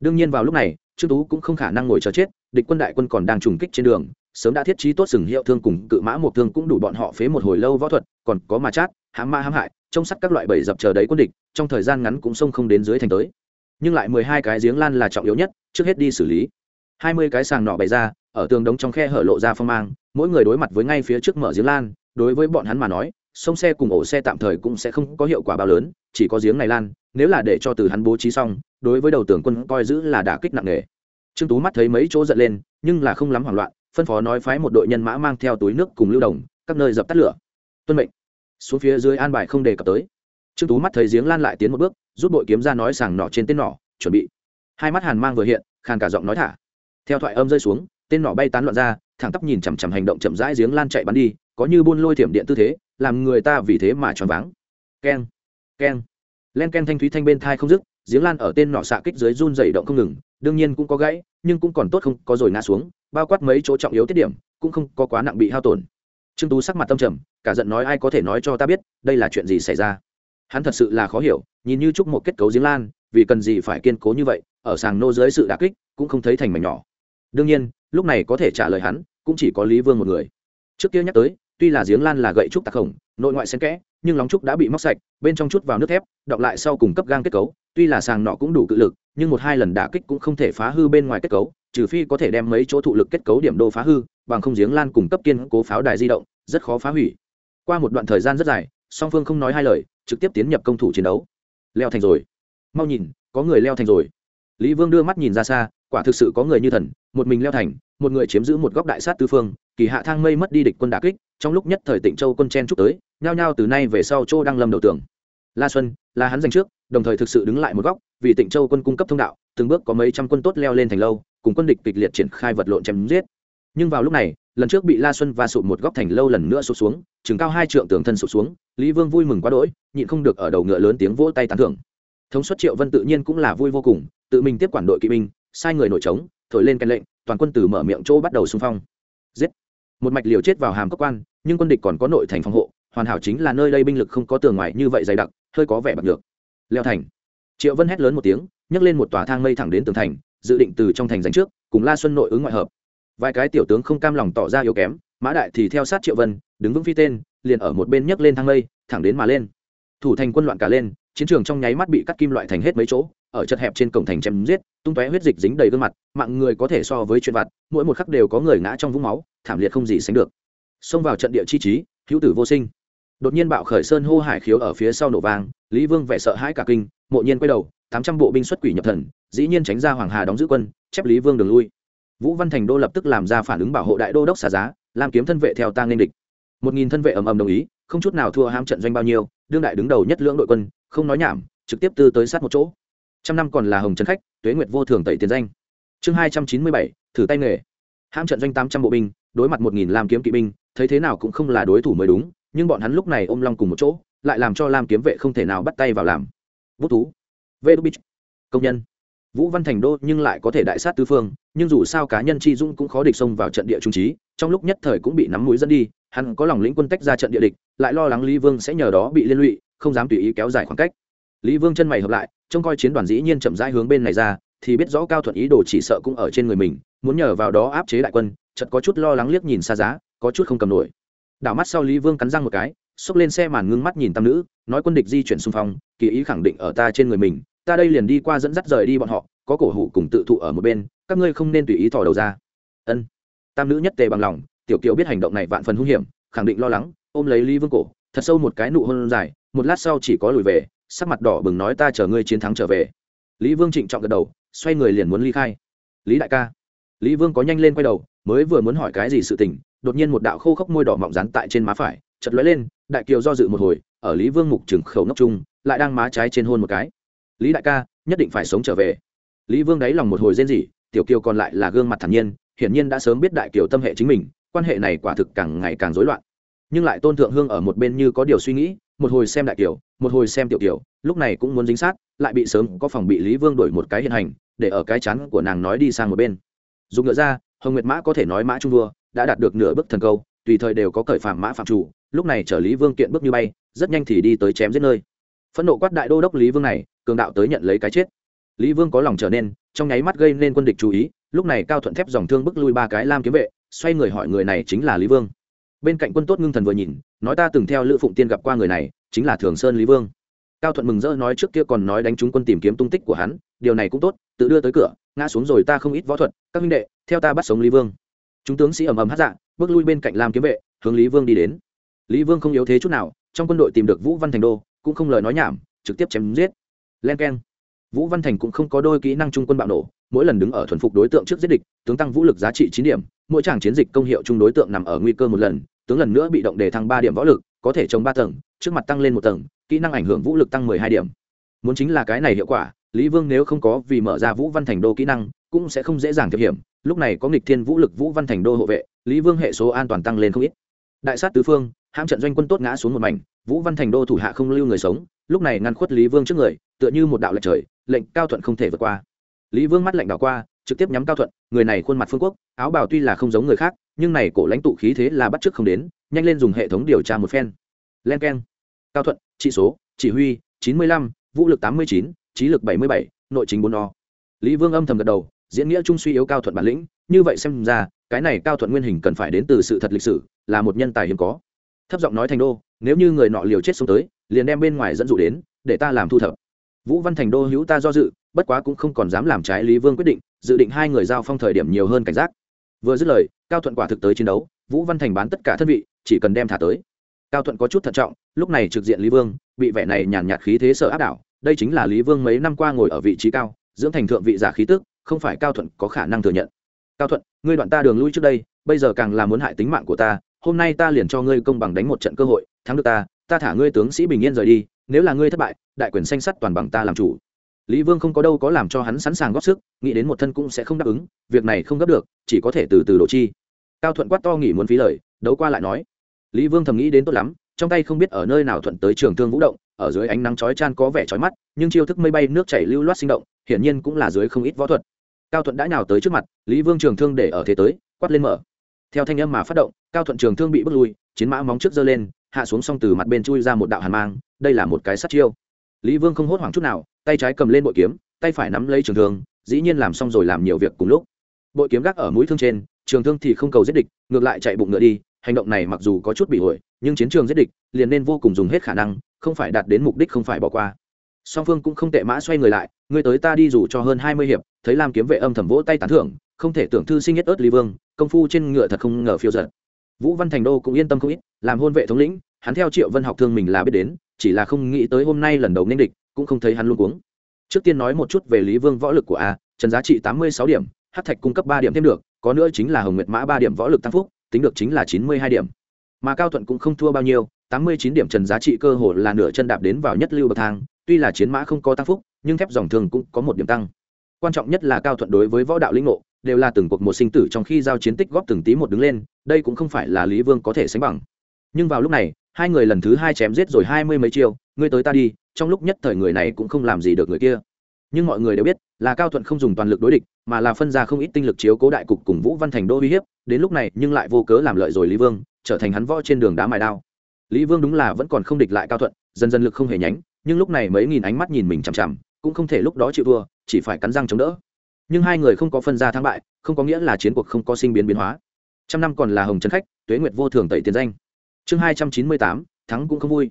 Đương nhiên vào lúc này, trương tú cũng không khả năng ngồi chờ chết, địch quân đại quân còn đang trùng kích trên đường, sớm đã thiết trí tốt sừng hiệu thương cùng cự mã một thương cũng đủ bọn họ phế một hồi lâu võ thuật, còn có mà chát, hãm ma hãm hại, trông sắt các loại bẫy dập chờ đấy quân địch, trong thời gian ngắn cũng xông không đến dưới thành tới. Nhưng lại mười hai cái giếng lan là trọng yếu nhất, trước hết đi xử lý. Hai mươi cái sàng nọ bày ra, ở tường đống trong khe hở lộ ra phong mang, mỗi người đối mặt với ngay phía trước mở giếng lan đối với bọn hắn mà nói, sông xe cùng ổ xe tạm thời cũng sẽ không có hiệu quả bao lớn, chỉ có giếng này lan, nếu là để cho từ hắn bố trí xong, đối với đầu tưởng quân coi giữ là đả kích nặng nề. Trương tú mắt thấy mấy chỗ giận lên, nhưng là không lắm hoảng loạn, phân phó nói phái một đội nhân mã mang theo túi nước cùng lưu đồng, các nơi dập tắt lửa. Tuân mệnh. Xuống phía dưới an bài không đề cập tới. Trương tú mắt thấy giếng lan lại tiến một bước, rút bội kiếm ra nói sàng nỏ trên tên nỏ, chuẩn bị. Hai mắt hàn mang vừa hiện, khàn cả giọng nói thả. Theo thoại âm rơi xuống, tên nỏ bay tán loạn ra, thẳng tắp nhìn chằm chằm hành động chậm rãi giếng lan chạy bắn đi có như buôn lôi thiểm điện tư thế, làm người ta vì thế mà choáng váng. Keng keng. Len ken thanh thúy thanh bên thai không dứt, giếng lan ở tên nọ xạ kích dưới run dày động không ngừng, đương nhiên cũng có gãy, nhưng cũng còn tốt không có rồi ngã xuống, bao quát mấy chỗ trọng yếu tiết điểm, cũng không có quá nặng bị hao tổn. Trương tú sắc mặt tâm trầm, cả giận nói ai có thể nói cho ta biết, đây là chuyện gì xảy ra. Hắn thật sự là khó hiểu, nhìn như chúc một kết cấu giếng lan, vì cần gì phải kiên cố như vậy, ở sàng nô dưới sự đà kích, cũng không thấy thành mảnh nhỏ. Đương nhiên, lúc này có thể trả lời hắn, cũng chỉ có lý vương một người. Trước kia nhắc tới tuy là giếng lan là gậy trúc tạc khổng, nội ngoại xen kẽ, nhưng lóng trúc đã bị móc sạch, bên trong chút vào nước thép, đọng lại sau cùng cấp gang kết cấu. Tuy là sàng nọ cũng đủ cự lực, nhưng một hai lần đả kích cũng không thể phá hư bên ngoài kết cấu, trừ phi có thể đem mấy chỗ thụ lực kết cấu điểm đô phá hư, bằng không giếng lan cùng cấp kiên cố pháo đài di động, rất khó phá hủy. Qua một đoạn thời gian rất dài, song phương không nói hai lời, trực tiếp tiến nhập công thủ chiến đấu. Leo thành rồi. Mau nhìn, có người leo thành rồi. Lý vương đưa mắt nhìn ra xa, quả thực sự có người như thần, một mình leo thành, một người chiếm giữ một góc đại sát tư phương kỳ hạ thang mây mất đi địch quân đà kích, trong lúc nhất thời tịnh châu quân chen trúc tới, nhao nhao từ nay về sau châu đang lâm đầu tường. La xuân, là hắn giành trước, đồng thời thực sự đứng lại một góc, vì tịnh châu quân cung cấp thông đạo, từng bước có mấy trăm quân tốt leo lên thành lâu, cùng quân địch kịch liệt triển khai vật lộn chém giết. Nhưng vào lúc này, lần trước bị la xuân và sụt một góc thành lâu lần nữa sụt xuống, chừng cao hai trượng tường thân sụt xuống, lý vương vui mừng quá đỗi, nhịn không được ở đầu ngựa lớn tiếng vỗ tay tán thưởng. Thống suất triệu vân tự nhiên cũng là vui vô cùng, tự mình tiếp quản đội kỵ binh, sai người nổi trống, thổi lên canh lệnh, toàn quân từ mở miệng chỗ bắt đầu xung phong. Giết! Một mạch liều chết vào hàm cấp quan, nhưng quân địch còn có nội thành phòng hộ, hoàn hảo chính là nơi đây binh lực không có tường ngoài như vậy dày đặc, hơi có vẻ bạc được leo thành. Triệu vân hét lớn một tiếng, nhấc lên một tòa thang mây thẳng đến tường thành, dự định từ trong thành giành trước, cùng la xuân nội ứng ngoại hợp. Vài cái tiểu tướng không cam lòng tỏ ra yếu kém, mã đại thì theo sát triệu vân, đứng vững phi tên, liền ở một bên nhấc lên thang mây, thẳng đến mà lên. Thủ thành quân loạn cả lên chiến trường trong nháy mắt bị cắt kim loại thành hết mấy chỗ, ở chật hẹp trên cổng thành chém giết, tung tóe huyết dịch dính đầy gương mặt, mạng người có thể so với chuyện vặt, mỗi một khắc đều có người ngã trong vũng máu, thảm liệt không gì sánh được. Xông vào trận địa chi trí, hữu tử vô sinh. Đột nhiên bạo khởi sơn hô hải khiếu ở phía sau nổ vang, lý vương vẻ sợ hãi cả kinh, mộ nhiên quay đầu, tám trăm bộ binh xuất quỷ nhập thần, dĩ nhiên tránh ra hoàng hà đóng giữ quân, chép lý vương đường lui. Vũ văn thành đô lập tức làm ra phản ứng bảo hộ đại đô đốc xả giá, làm kiếm thân vệ theo tang nên địch. Một nghìn thân vệ ầm ầm đồng ý, không chút nào thua ham trận doanh bao nhiêu, đương đại đứng đầu nhất lưỡng đội quân không nói nhảm, trực tiếp tư tới sát một chỗ. Trăm năm còn là hồng trấn khách, tuế nguyệt vô thường tẩy tiền danh. Chương hai trăm chín mươi bảy, thử tay nghề. Hãm trận doanh tám trăm bộ binh, đối mặt một nghìn lam kiếm kỵ binh, thấy thế nào cũng không là đối thủ mới đúng, nhưng bọn hắn lúc này ôm long cùng một chỗ, lại làm cho lam kiếm vệ không thể nào bắt tay vào làm. Bút thú. Vê đô bích công nhân. Vũ văn thành đô nhưng lại có thể đại sát tứ phương, nhưng dù sao cá nhân chi dung cũng khó địch xông vào trận địa trung trí, trong lúc nhất thời cũng bị nắm mũi dẫn đi, hắn có lòng lĩnh quân tách ra trận địa địch, lại lo lắng lý vương sẽ nhờ đó bị liên lụy không dám tùy ý kéo dài khoảng cách. Lý vương chân mày hợp lại, trông coi chiến đoàn dĩ nhiên chậm rãi hướng bên này ra, thì biết rõ cao thuận ý đồ chỉ sợ cũng ở trên người mình, muốn nhờ vào đó áp chế đại quân, chợt có chút lo lắng liếc nhìn xa giá, có chút không cầm nổi. Đảo mắt sau lý vương cắn răng một cái, xốc lên xe màn ngưng mắt nhìn tam nữ, nói quân địch di chuyển xung phong, kỳ ý khẳng định ở ta trên người mình, ta đây liền đi qua dẫn dắt rời đi bọn họ, có cổ hủ cùng tự thụ ở một bên, các ngươi không nên tùy ý thò đầu ra. Ân. Tam nữ nhất tề bằng lòng, tiểu kiều biết hành động này vạn phần hung hiểm, khẳng định lo lắng, ôm lấy lý vương cổ, thật sâu một cái nụ hôn dài một lát sau chỉ có lùi về, sắc mặt đỏ bừng nói ta chờ ngươi chiến thắng trở về. Lý vương trịnh trọng gật đầu, xoay người liền muốn ly khai. Lý đại ca. Lý vương có nhanh lên quay đầu, mới vừa muốn hỏi cái gì sự tình, đột nhiên một đạo khô khốc môi đỏ mọng rắn tại trên má phải chật lóe lên, đại kiều do dự một hồi, ở lý vương mục trừng khẩu nốc chung, lại đang má trái trên hôn một cái. Lý đại ca, nhất định phải sống trở về. Lý vương đáy lòng một hồi rên rỉ, tiểu kiều còn lại là gương mặt thản nhiên, hiển nhiên đã sớm biết đại kiều tâm hệ chính mình, quan hệ này quả thực càng ngày càng rối loạn. Nhưng lại tôn thượng hương ở một bên như có điều suy nghĩ một hồi xem đại tiểu, một hồi xem tiểu tiểu, lúc này cũng muốn dính sát lại bị sớm có phòng bị lý vương đổi một cái hiện hành để ở cái chắn của nàng nói đi sang một bên. Dùng ngựa ra hồng nguyệt mã có thể nói mã trung vua đã đạt được nửa bước thần câu tùy thời đều có cởi phạm mã phạm chủ lúc này trở lý vương kiện bước như bay rất nhanh thì đi tới chém giết nơi. Phẫn nộ quát đại đô đốc lý vương này cường đạo tới nhận lấy cái chết. Lý vương có lòng trở nên trong nháy mắt gây nên quân địch chú ý lúc này cao thuận thép dòng thương bức lui ba cái lam kiếm vệ xoay người hỏi người này chính là lý vương bên cạnh quân tốt ngưng thần vừa nhìn, nói ta từng theo lữ phụng tiên gặp qua người này, chính là thường sơn lý vương. Cao thuận mừng rỡ nói trước kia còn nói đánh trúng quân tìm kiếm tung tích của hắn, điều này cũng tốt, tự đưa tới cửa, ngã xuống rồi ta không ít võ thuật, các minh đệ, theo ta bắt sống lý vương. Chúng tướng sĩ ầm ầm hát dạ bước lui bên cạnh làm kiếm vệ, hướng lý vương đi đến. Lý vương không yếu thế chút nào, trong quân đội tìm được vũ văn thành đô, cũng không lời nói nhảm, trực tiếp chém giết. Len k e n vũ văn thành cũng không có đôi kỹ năng trung quân bạo nổ, mỗi lần đứng ở thuần phục đối tượng trước giết địch, tướng tăng vũ lực giá trị chín điểm, mỗi tràng chiến dịch công hiệu chung đối tượng nằm ở nguy cơ một lần tướng lần nữa bị động để thăng ba điểm võ lực, có thể chống ba tầng, trước mặt tăng lên một tầng, kỹ năng ảnh hưởng vũ lực tăng mười hai điểm. Muốn chính là cái này hiệu quả, lý vương nếu không có vì mở ra vũ văn thành đô kỹ năng, cũng sẽ không dễ dàng thiệp hiểm lúc này có nghịch thiên vũ lực vũ văn thành đô hộ vệ, lý vương hệ số an toàn tăng lên không ít. Đại sát tứ phương, hãm trận doanh quân tốt ngã xuống một mảnh, vũ văn thành đô thủ hạ không lưu người sống, lúc này ngăn khuất lý vương trước người, tựa như một đạo lệch trời, lệnh cao thuận không thể vượt qua. Lý vương mắt lệnh đảo qua, trực tiếp nhắm cao thuận, người này khuôn mặt phương quốc, áo bào tuy là không giống người khác nhưng này cổ lãnh tụ khí thế là bắt chước không đến, nhanh lên dùng hệ thống điều tra một phen. Len k e n cao thuận, trị số, chỉ huy, chín mươi lăm, vũ lực tám mươi chín, trí lực bảy mươi bảy, nội chính bốn o. Lý vương âm thầm gật đầu, diễn nghĩa trung suy yếu cao thuận bản lĩnh, như vậy xem ra, cái này cao thuận nguyên hình cần phải đến từ sự thật lịch sử, là một nhân tài hiếm có. Thấp giọng nói thành đô, nếu như người nọ liều chết xuống tới, liền đem bên ngoài dẫn dụ đến, để ta làm thu thập. Vũ văn thành đô hữu ta do dự, bất quá cũng không còn dám làm trái lý vương quyết định, dự định hai người giao phong thời điểm nhiều hơn cảnh giác vừa dứt lời, cao thuận quả thực tới chiến đấu, vũ văn thành bán tất cả thân vị, chỉ cần đem thả tới. Cao thuận có chút thận trọng, lúc này trực diện lý vương, bị vẻ này nhàn nhạt khí thế sợ áp đảo, đây chính là lý vương mấy năm qua ngồi ở vị trí cao, dưỡng thành thượng vị giả khí tức, không phải cao thuận có khả năng thừa nhận. Cao thuận, ngươi đoạn ta đường lui trước đây, bây giờ càng là muốn hại tính mạng của ta, hôm nay ta liền cho ngươi công bằng đánh một trận cơ hội, thắng được ta ta thả ngươi tướng sĩ bình yên rời đi, nếu là ngươi thất bại, đại quyền xanh sắt toàn bằng ta làm chủ lý vương không có đâu có làm cho hắn sẵn sàng góp sức, nghĩ đến một thân cũng sẽ không đáp ứng, việc này không gấp được, chỉ có thể từ từ độ chi. Cao thuận quát to nghỉ muốn phí lời, đấu qua lại nói. Lý vương thầm nghĩ đến tốt lắm, trong tay không biết ở nơi nào thuận tới trường thương vũ động, ở dưới ánh nắng chói chan có vẻ chói mắt, nhưng chiêu thức mây bay nước chảy lưu loát sinh động, hiển nhiên cũng là dưới không ít võ thuật. Cao thuận đã nhào tới trước mặt, lý vương trường thương để ở thế tới, quát lên mở. Theo thanh âm mà phát động, cao thuận trường thương bị bước lui, chiến mã móng trước giơ lên, hạ xuống xong từ mặt bên chui ra một đạo hàn mang, đây là một cái sát chiêu. Lý vương không hốt hoảng chút nào tay trái cầm lên bội kiếm tay phải nắm lấy trường thương dĩ nhiên làm xong rồi làm nhiều việc cùng lúc. Bội kiếm gác ở mũi thương trên trường thương thì không cầu giết địch ngược lại chạy bụng ngựa đi hành động này mặc dù có chút bị ổi, nhưng chiến trường giết địch liền nên vô cùng dùng hết khả năng không phải đạt đến mục đích không phải bỏ qua. Song phương cũng không tệ mã xoay người lại người tới ta đi dù cho hơn hai mươi hiệp thấy lam kiếm vệ âm thầm vỗ tay tán thưởng không thể tưởng thư sinh nhất ớt ly vương công phu trên ngựa thật không ngờ phiêu giật. Vũ văn thành đô cũng yên tâm không ít làm hôn vệ thống lĩnh hắn theo triệu vân học thương mình là biết đến chỉ là không nghĩ tới hôm nay lần đầu nên địch, cũng không thấy hắn luôn cuống. Trước tiên nói một chút về lý vương võ lực của a, trần giá trị tám mươi sáu điểm, hát thạch cung cấp ba điểm thêm được, có nữa chính là hồng nguyệt mã ba điểm võ lực tăng phúc, tính được chính là chín mươi hai điểm. Mà cao thuận cũng không thua bao nhiêu, tám mươi chín điểm trần giá trị cơ hồ là nửa chân đạp đến vào nhất lưu bậc thang, tuy là chiến mã không có tăng phúc, nhưng thép dòng thường cũng có một điểm tăng. Quan trọng nhất là cao thuận đối với võ đạo linh ngộ, đều là từng cuộc một sinh tử trong khi giao chiến tích góp từng tí một đứng lên, đây cũng không phải là lý vương có thể sánh bằng. Nhưng vào lúc này hai người lần thứ hai chém giết rồi hai mươi mấy chiêu, ngươi tới ta đi, trong lúc nhất thời người này cũng không làm gì được người kia. Nhưng mọi người đều biết, là cao thuận không dùng toàn lực đối địch, mà là phân ra không ít tinh lực chiếu cố đại cục cùng vũ văn thành đô uy hiếp, đến lúc này nhưng lại vô cớ làm lợi rồi lý vương, trở thành hắn võ trên đường đá mài đao. Lý vương đúng là vẫn còn không địch lại cao thuận, dần dần lực không hề nhánh, nhưng lúc này mấy nghìn ánh mắt nhìn mình chằm chằm, cũng không thể lúc đó chịu thua, chỉ phải cắn răng chống đỡ. Nhưng hai người không có phân ra thắng bại, không có nghĩa là chiến cuộc không có sinh biến biến hóa. Trăm năm còn là hồng trấn khách, tuế nguyệt vô thường tẩy tiền danh chương hai trăm chín mươi tám, thắng cũng không vui.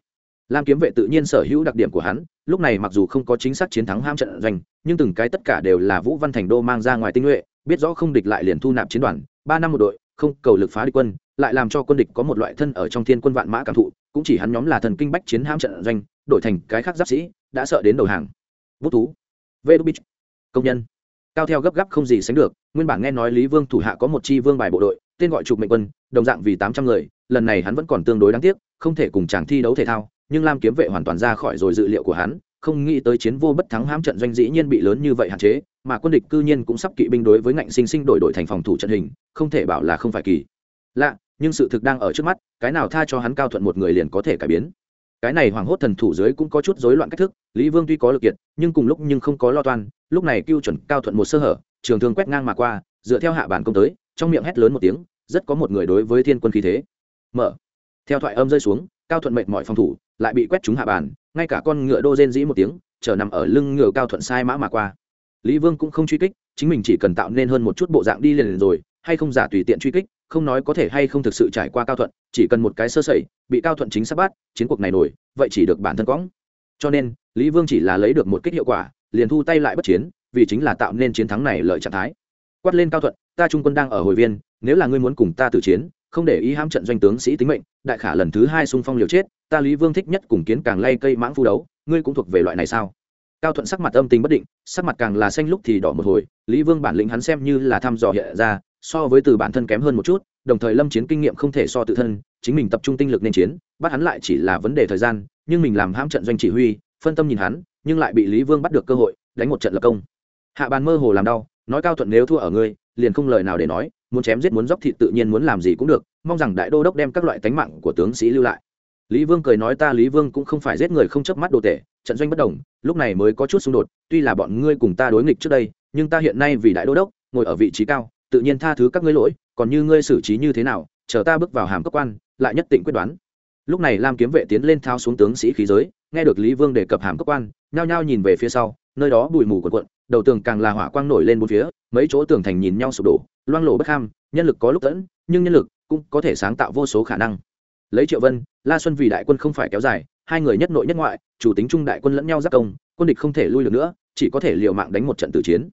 Lam kiếm vệ tự nhiên sở hữu đặc điểm của hắn, lúc này mặc dù không có chính xác chiến thắng ham trận doanh nhưng từng cái tất cả đều là vũ văn thành đô mang ra ngoài tinh nhuệ, biết rõ không địch lại liền thu nạp chiến đoàn, ba năm một đội, không cầu lực phá địch quân, lại làm cho quân địch có một loại thân ở trong thiên quân vạn mã cảm thụ, cũng chỉ hắn nhóm là thần kinh bách chiến ham trận doanh đổi thành cái khác giáp sĩ, đã sợ đến đầu hàng. Vũ thú. Vê đúc bích công nhân. Cao theo gấp gáp không gì sánh được, nguyên bản nghe nói lý vương thủ hạ có một chi vương bài bộ đội tên gọi trục mệnh quân, đồng dạng vì tám trăm người, lần này hắn vẫn còn tương đối đáng tiếc, không thể cùng chàng thi đấu thể thao, nhưng lam kiếm vệ hoàn toàn ra khỏi rồi dự liệu của hắn, không nghĩ tới chiến vô bất thắng hãm trận doanh dĩ nhiên bị lớn như vậy hạn chế, mà quân địch cư nhiên cũng sắp kỵ binh đối với ngạnh sinh sinh đổi đổi thành phòng thủ trận hình, không thể bảo là không phải kỳ. Lạ, nhưng sự thực đang ở trước mắt, cái nào tha cho hắn cao thuận một người liền có thể cải biến. Cái này hoàng hốt thần thủ dưới cũng có chút rối loạn cách thức, lý vương tuy có lực kiện nhưng cùng lúc nhưng không có lo toan, lúc này cưu chuẩn cao thuận một sơ hở, trường thương quét ngang mà qua, dựa theo hạ bản công tới trong miệng hét lớn một tiếng rất có một người đối với thiên quân khí thế. Mở. Theo thoại âm rơi xuống cao thuận mệt mọi phòng thủ lại bị quét trúng hạ bàn, ngay cả con ngựa đô rên dĩ một tiếng chờ nằm ở lưng ngựa cao thuận sai mã mà qua. Lý vương cũng không truy kích chính mình chỉ cần tạo nên hơn một chút bộ dạng đi liền rồi hay không giả tùy tiện truy kích không nói có thể hay không thực sự trải qua cao thuận chỉ cần một cái sơ sẩy bị cao thuận chính sắp bắt chiến cuộc này nổi vậy chỉ được bản thân cõng. Cho nên lý vương chỉ là lấy được một kích hiệu quả liền thu tay lại bất chiến vì chính là tạo nên chiến thắng này lợi trạng thái. Quát lên cao thuận ta trung quân đang ở hồi viên, nếu là ngươi muốn cùng ta tử chiến, không để ý ham trận doanh tướng sĩ tính mệnh, đại khả lần thứ hai xung phong liều chết, ta lý vương thích nhất cùng kiến càng lay cây mãng phu đấu, ngươi cũng thuộc về loại này sao? Cao thuận sắc mặt âm tình bất định, sắc mặt càng là xanh lúc thì đỏ một hồi, lý vương bản lĩnh hắn xem như là thăm dò hiện ra, so với từ bản thân kém hơn một chút, đồng thời lâm chiến kinh nghiệm không thể so tự thân, chính mình tập trung tinh lực nên chiến, bắt hắn lại chỉ là vấn đề thời gian, nhưng mình làm ham trận doanh chỉ huy, phân tâm nhìn hắn, nhưng lại bị lý vương bắt được cơ hội, đánh một trận lập công. Hạ bàn mơ hồ làm đau, nói cao thuận nếu thua ở ngươi liền không lời nào để nói, muốn chém giết muốn dốc thịt tự nhiên muốn làm gì cũng được, mong rằng đại đô đốc đem các loại tánh mạng của tướng sĩ lưu lại. Lý vương cười nói ta lý vương cũng không phải giết người không chớp mắt đồ tể, trận doanh bất đồng, lúc này mới có chút xung đột, tuy là bọn ngươi cùng ta đối nghịch trước đây, nhưng ta hiện nay vì đại đô đốc, ngồi ở vị trí cao, tự nhiên tha thứ các ngươi lỗi, còn như ngươi xử trí như thế nào, chờ ta bước vào hàm cấp quan, lại nhất định quyết đoán. Lúc này lam kiếm vệ tiến lên thao xuống tướng sĩ khí giới, nghe được lý vương đề cập hàm cấp quan, nhao nhao nhìn về phía sau, nơi đó bụi mù quần quận đầu tường càng là hỏa quang nổi lên bốn phía, mấy chỗ tường thành nhìn nhau sụp đổ, loang lổ bất ham nhân lực có lúc tẫn, nhưng nhân lực cũng có thể sáng tạo vô số khả năng. Lấy triệu vân, la xuân vì đại quân không phải kéo dài, hai người nhất nội nhất ngoại, chủ tính trung đại quân lẫn nhau giác công, quân địch không thể lui được nữa, chỉ có thể liều mạng đánh một trận tử chiến.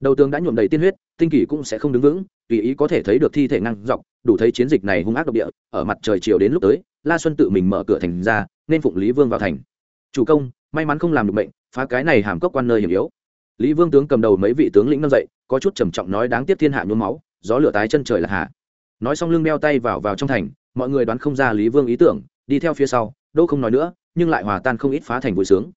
Đầu tường đã nhuộm đầy tiên huyết, tinh kỳ cũng sẽ không đứng vững, tùy ý có thể thấy được thi thể ngang dọc, đủ thấy chiến dịch này hung ác độc địa, ở mặt trời chiều đến lúc tới, la xuân tự mình mở cửa thành ra, nên phụng lý vương vào thành. Chủ công, may mắn không làm được bệnh phá cái này hàm cốc quan nơi hiểm yếu lý vương tướng cầm đầu mấy vị tướng lĩnh nâng dậy, có chút trầm trọng nói đáng tiếc thiên hạ nhuốm máu, gió lửa tái chân trời là hạ. Nói xong lưng đeo tay vào vào trong thành, mọi người đoán không ra lý vương ý tưởng, đi theo phía sau, đô không nói nữa, nhưng lại hòa tan không ít phá thành vui sướng.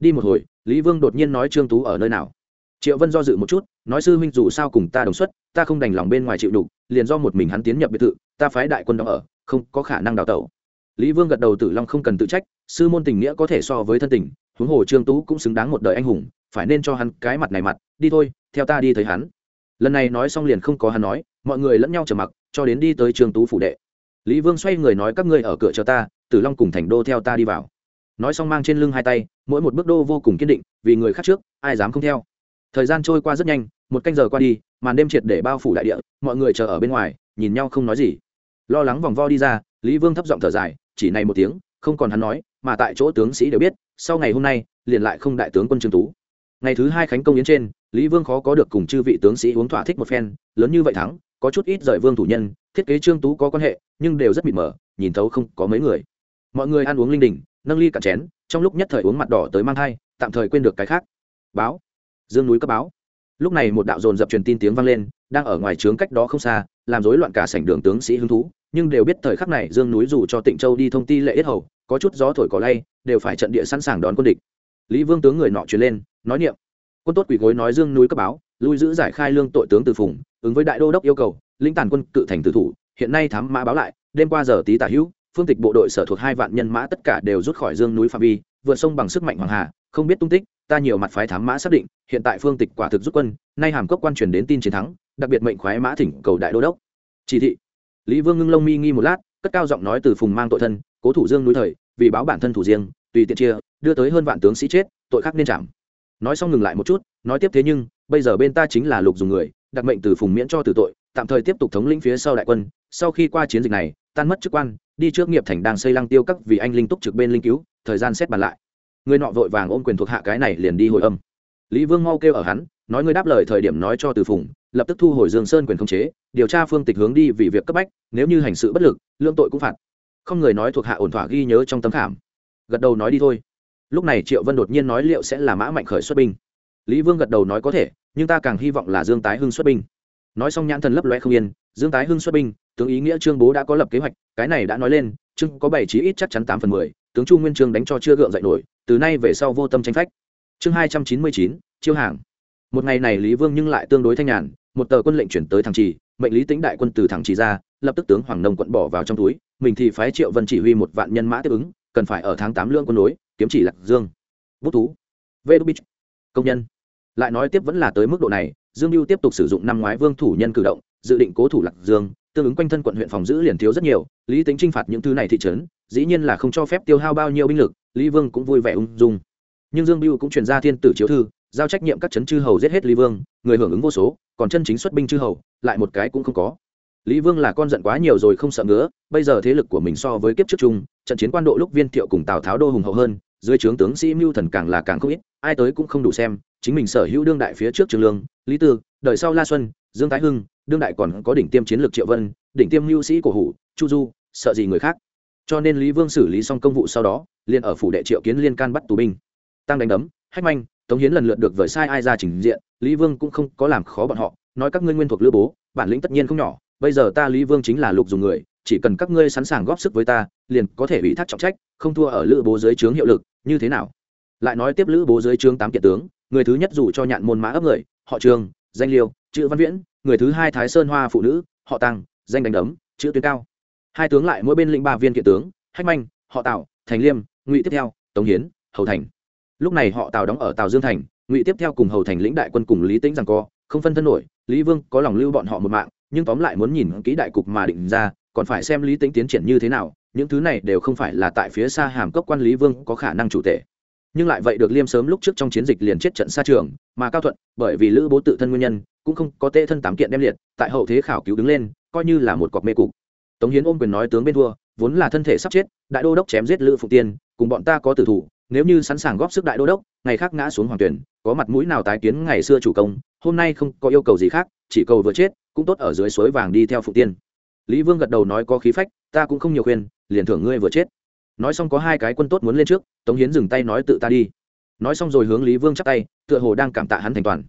Đi một hồi, lý vương đột nhiên nói trương tú ở nơi nào? Triệu vân do dự một chút, nói sư huynh dù sao cùng ta đồng xuất, ta không đành lòng bên ngoài chịu đục, liền do một mình hắn tiến nhập biệt thự, ta phái đại quân đó ở, không có khả năng đào tẩu. Lý vương gật đầu tử long không cần tự trách, sư môn tình nghĩa có thể so với thân tình, huống hồ trương tú cũng xứng đáng một đời anh hùng phải nên cho hắn cái mặt này mặt, đi thôi, theo ta đi thấy hắn. Lần này nói xong liền không có hắn nói, mọi người lẫn nhau trở mặc, cho đến đi tới trường tú phủ đệ. Lý vương xoay người nói các ngươi ở cửa chờ ta, tử long cùng thành đô theo ta đi vào. Nói xong mang trên lưng hai tay, mỗi một bước đô vô cùng kiên định, vì người khác trước, ai dám không theo. Thời gian trôi qua rất nhanh, một canh giờ qua đi, màn đêm triệt để bao phủ đại địa, mọi người chờ ở bên ngoài, nhìn nhau không nói gì. Lo lắng vòng vo đi ra, lý vương thấp giọng thở dài, chỉ này một tiếng, không còn hắn nói, mà tại chỗ tướng sĩ đều biết, sau ngày hôm nay, liền lại không đại tướng quân trương tú ngày thứ hai khánh công yến trên, lý vương khó có được cùng chư vị tướng sĩ uống thỏa thích một phen, lớn như vậy thắng, có chút ít rời vương thủ nhân, thiết kế trương tú có quan hệ, nhưng đều rất mịt mờ, nhìn thấu không có mấy người. Mọi người ăn uống linh đình, nâng ly cả chén, trong lúc nhất thời uống mặt đỏ tới mang thai, tạm thời quên được cái khác. Báo. Dương núi cấp báo. Lúc này một đạo dồn dập truyền tin tiếng vang lên, đang ở ngoài trướng cách đó không xa, làm rối loạn cả sảnh đường tướng sĩ hứng thú, nhưng đều biết thời khắc này dương núi dù cho tịnh châu đi thông ti lệ yết hầu, có chút gió thổi cỏ lay, đều phải trận địa sẵn sàng đón quân địch lý vương tướng người nọ truyền lên, nói niệm. Quân tốt quỷ gối nói dương núi cấp báo, lui giữ giải khai lương tội tướng từ phùng, ứng với đại đô đốc yêu cầu, lĩnh tàn quân cự thành tử thủ, hiện nay thám mã báo lại, đêm qua giờ tí tả hữu, phương tịch bộ đội sở thuộc hai vạn nhân mã tất cả đều rút khỏi dương núi phạm vi, vượt sông bằng sức mạnh hoàng hà, không biết tung tích, ta nhiều mặt phái thám mã xác định, hiện tại phương tịch quả thực rút quân, nay hàm cốc quan truyền đến tin chiến thắng, đặc biệt mệnh khoái mã thỉnh cầu đại đô đốc. Chỉ thị. Lý vương ngưng lông mi nghi một lát, cất cao giọng nói từ phùng mang tội thân, cố thủ dương núi thời, vì báo bản thân thủ riêng tùy tiện chia, đưa tới hơn vạn tướng sĩ chết, tội khác nên chạm. Nói xong ngừng lại một chút, nói tiếp thế nhưng, bây giờ bên ta chính là lục dùng người, đặc mệnh từ phùng miễn cho tử tội, tạm thời tiếp tục thống lĩnh phía sau đại quân. Sau khi qua chiến dịch này, tan mất chức quan, đi trước nghiệp thành đang xây lăng tiêu các vì anh linh túc trực bên linh cứu, thời gian xét bàn lại. Người nọ vội vàng ôm quyền thuộc hạ cái này liền đi hồi âm. Lý vương mau kêu ở hắn, nói ngươi đáp lời thời điểm nói cho từ phùng, lập tức thu hồi dương sơn quyền khống chế, điều tra phương tịch hướng đi vì việc cấp bách, nếu như hành sự bất lực, lương tội cũng phạt. Không người nói thuộc hạ ổn thỏa ghi nhớ trong tấm khảm gật đầu nói đi thôi. Lúc này triệu vân đột nhiên nói liệu sẽ là mã mạnh khởi xuất binh. Lý vương gật đầu nói có thể, nhưng ta càng hy vọng là dương tái hưng xuất binh. Nói xong nhãn thần lấp loe không yên, dương tái hưng xuất binh, tướng ý nghĩa trương bố đã có lập kế hoạch, cái này đã nói lên, trương có bảy chí ít chắc chắn tám phần mười, tướng chu nguyên trương đánh cho chưa gượng dậy nổi, từ nay về sau vô tâm tranh phách. Chương hai trăm chín mươi chín, chiêu hàng. Một ngày này lý vương nhưng lại tương đối thanh nhàn, một tờ quân lệnh chuyển tới thằng trì, mệnh lý tĩnh đại quân từ thằng trì ra, lập tức tướng hoàng nông quận bỏ vào trong túi, mình thì phái triệu vân chỉ huy một vạn nhân mã tiếp ứng cần phải ở tháng tám lương quân đối, kiếm chỉ lạc dương. Bút thú. Vedubich công nhân. Lại nói tiếp vẫn là tới mức độ này, dương mưu tiếp tục sử dụng năm ngoái vương thủ nhân cử động, dự định cố thủ lạc dương, tương ứng quanh thân quận huyện phòng giữ liền thiếu rất nhiều, lý tính t r i n h phạt những thứ này thị trấn, dĩ nhiên là không cho phép tiêu hao bao nhiêu binh lực, lý vương cũng vui vẻ ung dung. Nhưng dương mưu cũng truyền ra thiên tử chiếu thư, giao trách nhiệm các trấn chư hầu giết hết lý vương, người hưởng ứng vô số, còn chân chính xuất binh chư hầu, lại một cái cũng không có lý vương là con giận quá nhiều rồi không sợ ngứa, bây giờ thế lực của mình so với kiếp trước chung, trận chiến quan độ lúc viên thiệu cùng tào tháo đô hùng hậu hơn, dưới trướng tướng sĩ mưu thần càng là càng không ít, ai tới cũng không đủ xem, chính mình sở hữu đương đại phía trước trường lương, lý tư, đời sau la xuân, dương thái hưng, đương đại còn có đỉnh tiêm chiến lược triệu vân, đỉnh tiêm mưu sĩ cổ hủ, chu du, sợ gì người khác. Cho nên lý vương xử lý xong công vụ sau đó, liền ở phủ đệ triệu kiến liên can bắt tù binh. Tăng đánh đấm, hách manh, tống hiến lần lượt được vời sai ai ra trình diện, lý vương cũng không có làm khó bọn họ, nói các ngươi nguyên thuộc lữ bố, bản lĩnh tất nhiên không nhỏ bây giờ ta lý vương chính là lục dùng người, chỉ cần các ngươi sẵn sàng góp sức với ta, liền có thể ủy thác trọng trách, không thua ở lữ bố dưới trướng hiệu lực, như thế nào? Lại nói tiếp lữ bố dưới trướng tám kiện tướng, người thứ nhất dù cho nhạn môn mã ấp người, họ trường, danh liêu, chữ văn viễn, người thứ hai thái sơn hoa phụ nữ, họ tăng, danh đánh đấm, chữ tuyến cao. Hai tướng lại mỗi bên lĩnh ba viên kiện tướng, hách manh, họ tạo thành liêm, ngụy tiếp theo, tống hiến, hầu thành. Lúc này họ tào đóng ở tào dương thành, ngụy tiếp theo cùng hầu thành lĩnh đại quân cùng lý tĩnh rằng co, không phân thân nổi, lý vương có lòng lưu bọn họ một mạng nhưng tóm lại muốn nhìn kỹ đại cục mà định ra, còn phải xem lý tính tiến triển như thế nào, những thứ này đều không phải là tại phía xa hàm cốc quan lý vương có khả năng chủ tể. Nhưng lại vậy được liêm sớm lúc trước trong chiến dịch liền chết trận xa trường, mà cao thuận, bởi vì lữ bố tự thân nguyên nhân, cũng không có tệ thân tám kiện đem liệt, tại hậu thế khảo cứu đứng lên, coi như là một cọc mê cục. Tống hiến ôm quyền nói tướng bên thua, vốn là thân thể sắp chết, đại đô đốc chém giết lữ phụ tiên, cùng bọn ta có tử thủ, nếu như sẵn sàng góp sức đại đô đốc, ngày khác ngã xuống hoàng tuyển, có mặt mũi nào tái kiến ngày xưa chủ công, hôm nay không có yêu cầu gì khác, chỉ cầu vừa chết cũng tốt ở dưới suối vàng đi theo phụ tiên. Lý vương gật đầu nói có khí phách, ta cũng không nhiều khuyên, liền thưởng ngươi vừa chết. Nói xong có hai cái quân tốt muốn lên trước, tống hiến dừng tay nói tự ta đi. Nói xong rồi hướng lý vương chắc tay, tựa hồ đang cảm tạ hắn thành toàn.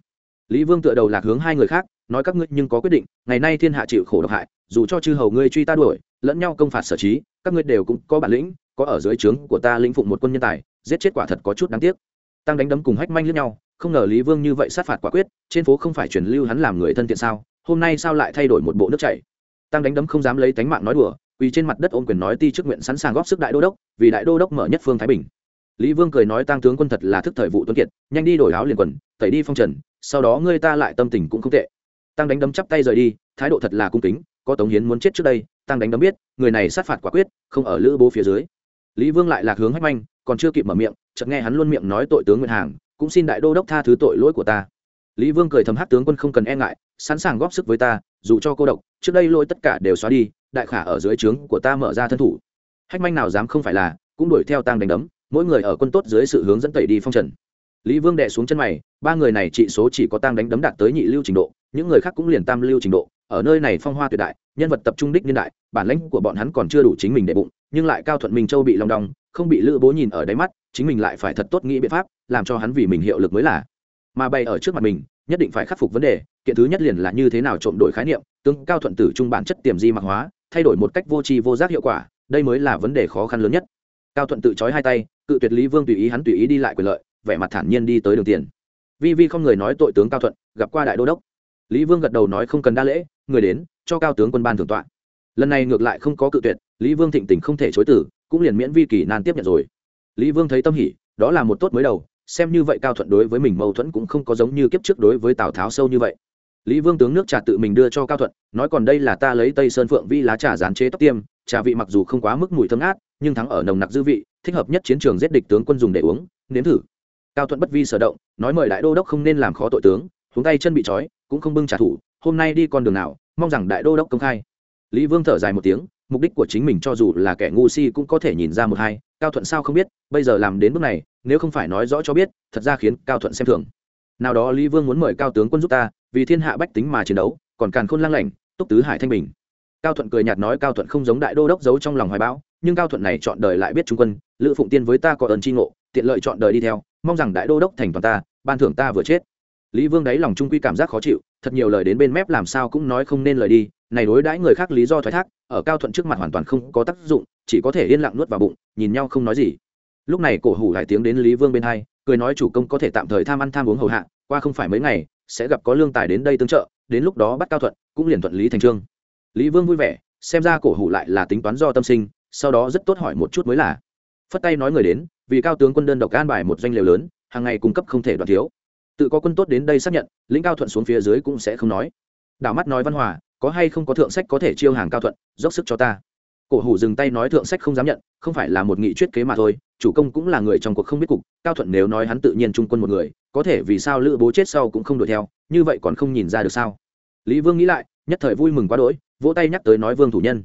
Lý vương tựa đầu lạc hướng hai người khác, nói các ngươi nhưng có quyết định, ngày nay thiên hạ chịu khổ độc hại, dù cho chư hầu ngươi truy ta đuổi, lẫn nhau công phạt sở trí, các ngươi đều cũng có bản lĩnh, có ở dưới trướng của ta lĩnh phụng một quân nhân tài, giết chết quả thật có chút đáng tiếc. Tăng đánh đấm cùng hách manh lẫn nhau, không ngờ lý vương như vậy sát phạt quả quyết, trên phố không phải truyền lưu hắn làm người thân thiện sao? Hôm nay sao lại thay đổi một bộ nước chảy? Tăng đánh đấm không dám lấy tánh mạng nói đùa quỳ trên mặt đất ôm quyền nói ti chức nguyện sẵn sàng góp sức đại đô đốc, vì đại đô đốc mở nhất phương thái bình. Lý vương cười nói tăng tướng quân thật là thức thời vụ tuấn kiệt, nhanh đi đổi áo liền quần, tẩy đi phong trần, sau đó ngươi ta lại tâm tình cũng không tệ. Tăng đánh đấm chắp tay rời đi, thái độ thật là cung kính, có tống hiến muốn chết trước đây tăng đánh đấm biết, người này sát phạt quả quyết, không ở lữ bố phía dưới. Lý vương lại lạc hướng hách manh, còn chưa kịp mở miệng, chợt nghe hắn luôn miệng nói tội tướng nguyện hàng, cũng xin đại đô đốc tha thứ tội lỗi của ta lý vương cười thầm hát tướng quân không cần e ngại, sẵn sàng góp sức với ta, dù cho cô độc, trước đây lỗi tất cả đều xóa đi, đại khả ở dưới trướng của ta mở ra thân thủ. Hách manh nào dám không phải là, cũng đuổi theo tang đánh đấm, mỗi người ở quân tốt dưới sự hướng dẫn tẩy đi phong trần. Lý vương đệ xuống chân mày, ba người này trị số chỉ có tang đánh đấm đạt tới nhị lưu trình độ, những người khác cũng liền tam lưu trình độ, ở nơi này phong hoa tuyệt đại, nhân vật tập trung đích niên đại, bản lãnh của bọn hắn còn chưa đủ chính mình để bụng, nhưng lại cao thuận minh châu bị lòng đong, không bị lữ bố nhìn ở đáy mắt, chính mình lại phải thật tốt nghĩ biện pháp, làm cho hắn vì mình hiệu lực mới là mà bày ở trước mặt mình, nhất định phải khắc phục vấn đề, kiện thứ nhất liền là như thế nào trộm đổi khái niệm tương cao thuận tử trung bản chất tiềm di mạc hóa, thay đổi một cách vô tri vô giác hiệu quả, đây mới là vấn đề khó khăn lớn nhất. Cao thuận tự trói hai tay, cự tuyệt lý vương tùy ý hắn tùy ý đi lại quyền lợi, vẻ mặt thản nhiên đi tới đường tiền. Vi vi không người nói tội tướng cao thuận, gặp qua đại đô đốc. Lý vương gật đầu nói không cần đa lễ, người đến, cho cao tướng quân ban thưởng tọa. Lần này ngược lại không có cự tuyệt, lý vương thịnh tình không thể chối tử cũng liền miễn vi kỳ nan tiếp nhận rồi. Lý vương thấy tâm hỉ, đó là một tốt mới đầu xem như vậy cao thuận đối với mình mâu thuẫn cũng không có giống như kiếp trước đối với tào tháo sâu như vậy. Lý vương tướng nước trà tự mình đưa cho cao thuận, nói còn đây là ta lấy tây sơn phượng vi lá trà gián chế tóc tiêm, trà vị mặc dù không quá mức mùi thơm ngát, nhưng thắng ở nồng nặc dư vị, thích hợp nhất chiến trường giết địch tướng quân dùng để uống, nếm thử. Cao thuận bất vi sở động, nói mời đại đô đốc không nên làm khó tội tướng chúng tay chân bị trói, cũng không bưng trả thủ, hôm nay đi con đường nào, mong rằng đại đô đốc công khai. Lý vương thở dài một tiếng, mục đích của chính mình cho dù là kẻ ngu si cũng có thể nhìn ra một hai, cao thuận sao không biết, bây giờ làm đến bước này nếu không phải nói rõ cho biết, thật ra khiến cao thuận xem thường. Nào đó lý vương muốn mời cao tướng quân giúp ta, vì thiên hạ bách tính mà chiến đấu, còn càn khôn lang lảnh túc tứ hải thanh bình. Cao thuận cười nhạt nói cao thuận không giống đại đô đốc giấu trong lòng hoài bão, nhưng cao thuận này chọn đời lại biết trung quân, lữ phụng tiên với ta có ơn tri ngộ, tiện lợi chọn đời đi theo, mong rằng đại đô đốc thành toàn ta, ban thưởng ta vừa chết. Lý vương đáy lòng trung quy cảm giác khó chịu, thật nhiều lời đến bên mép làm sao cũng nói không nên lời đi, này đối đãi người khác lý do thoái thác, ở cao thuận trước mặt hoàn toàn không có tác dụng, chỉ có thể yên lặng nuốt vào bụng, nhìn nhau không nói gì lúc này cổ hủ lại tiếng đến lý vương bên hai, cười nói chủ công có thể tạm thời tham ăn tham uống hầu hạ, qua không phải mấy ngày, sẽ gặp có lương tài đến đây tương trợ, đến lúc đó bắt cao thuận, cũng liền thuận lý thành trương. Lý vương vui vẻ, xem ra cổ hủ lại là tính toán do tâm sinh, sau đó rất tốt hỏi một chút mới là. Phất tay nói người đến, vì cao tướng quân đơn độc an bài một doanh liều lớn, hàng ngày cung cấp không thể đoạt thiếu. Tự có quân tốt đến đây xác nhận, lĩnh cao thuận xuống phía dưới cũng sẽ không nói. Đảo mắt nói văn hòa, có hay không có thượng sách có thể chiêu hàng cao thuận, dốc sức cho ta cổ hủ dừng tay nói thượng sách không dám nhận, không phải là một nghị chuyết kế mà thôi, chủ công cũng là người trong cuộc không biết cục, cao thuận nếu nói hắn tự nhiên trung quân một người, có thể vì sao lữ bố chết sau cũng không đuổi theo, như vậy còn không nhìn ra được sao? Lý vương nghĩ lại, nhất thời vui mừng quá đỗi, vỗ tay nhắc tới nói vương thủ nhân.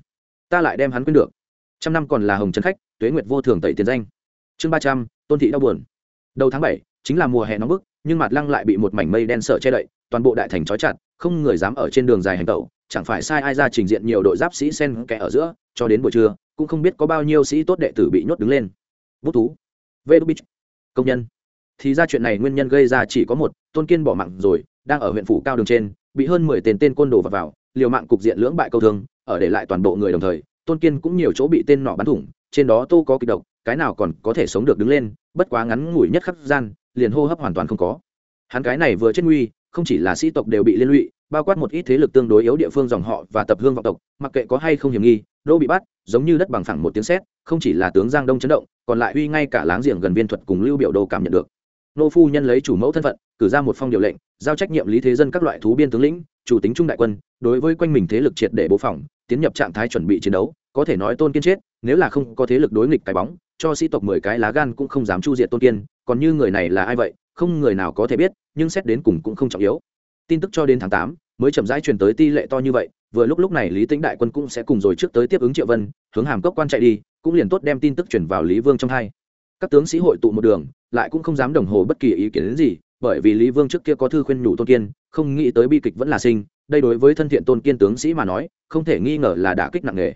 Ta lại đem hắn quên được. Trăm năm còn là hồng trấn khách, tuế nguyệt vô thường tẩy tiền danh. Chương ba trăm, tôn thị đau buồn. Đầu tháng bảy, chính là mùa hè nóng bức, nhưng mặt lăng lại bị một mảnh mây đen sợ che đậy, toàn bộ đại thành trói chặt, không người dám ở trên đường dài hành tẩu chẳng phải sai ai ra trình diện nhiều đội giáp sĩ sen kẽ ở giữa cho đến buổi trưa cũng không biết có bao nhiêu sĩ tốt đệ tử bị nhốt đứng lên. Bút thú. Vê đu bích công nhân. Thì ra chuyện này nguyên nhân gây ra chỉ có một tôn kiên bỏ mạng rồi đang ở huyện phủ cao đường trên bị hơn mười tên tên côn đồ vào, vào liều mạng cục diện lưỡng bại câu thương ở để lại toàn bộ người đồng thời tôn kiên cũng nhiều chỗ bị tên nọ bắn thủng trên đó tô có kịch độc cái nào còn có thể sống được đứng lên bất quá ngắn ngủi nhất khắc gian liền hô hấp hoàn toàn không có. Hắn cái này vừa chết nguy không chỉ là sĩ tộc đều bị liên lụy bao quát một ít thế lực tương đối yếu địa phương dòng họ và tập hương vọng tộc, mặc kệ có hay không hiểm nghi đô bị bắt, giống như đất bằng phẳng một tiếng sét, không chỉ là tướng giang đông chấn động, còn lại uy ngay cả láng giềng gần viên thuật cùng lưu biểu đồ cảm nhận được. Nô phu nhân lấy chủ mẫu thân phận, cử ra một phong điều lệnh, giao trách nhiệm lý thế dân các loại thú biên tướng lĩnh, chủ tính trung đại quân, đối với quanh mình thế lực triệt để bố phòng, tiến nhập trạng thái chuẩn bị chiến đấu, có thể nói tôn kiên chết, nếu là không có thế lực đối nghịch cái bóng, cho sĩ tộc mười cái lá gan cũng không dám chu diệt tôn kiên, còn như người này là ai vậy, không người nào có thể biết, nhưng xét đến cùng cũng không trọng yếu. Tin tức cho đến tháng tám mới chậm rãi truyền tới ti lệ to như vậy, vừa lúc lúc này lý tĩnh đại quân cũng sẽ cùng rồi trước tới tiếp ứng triệu vân, hướng hàm cốc quan chạy đi, cũng liền tốt đem tin tức chuyển vào lý vương trong hai. Các tướng sĩ hội tụ một đường, lại cũng không dám đồng hồ bất kỳ ý kiến đến gì, bởi vì lý vương trước kia có thư khuyên nhủ tôn kiên, không nghĩ tới bi kịch vẫn là sinh, đây đối với thân thiện tôn kiên tướng sĩ mà nói, không thể nghi ngờ là đả kích nặng nề.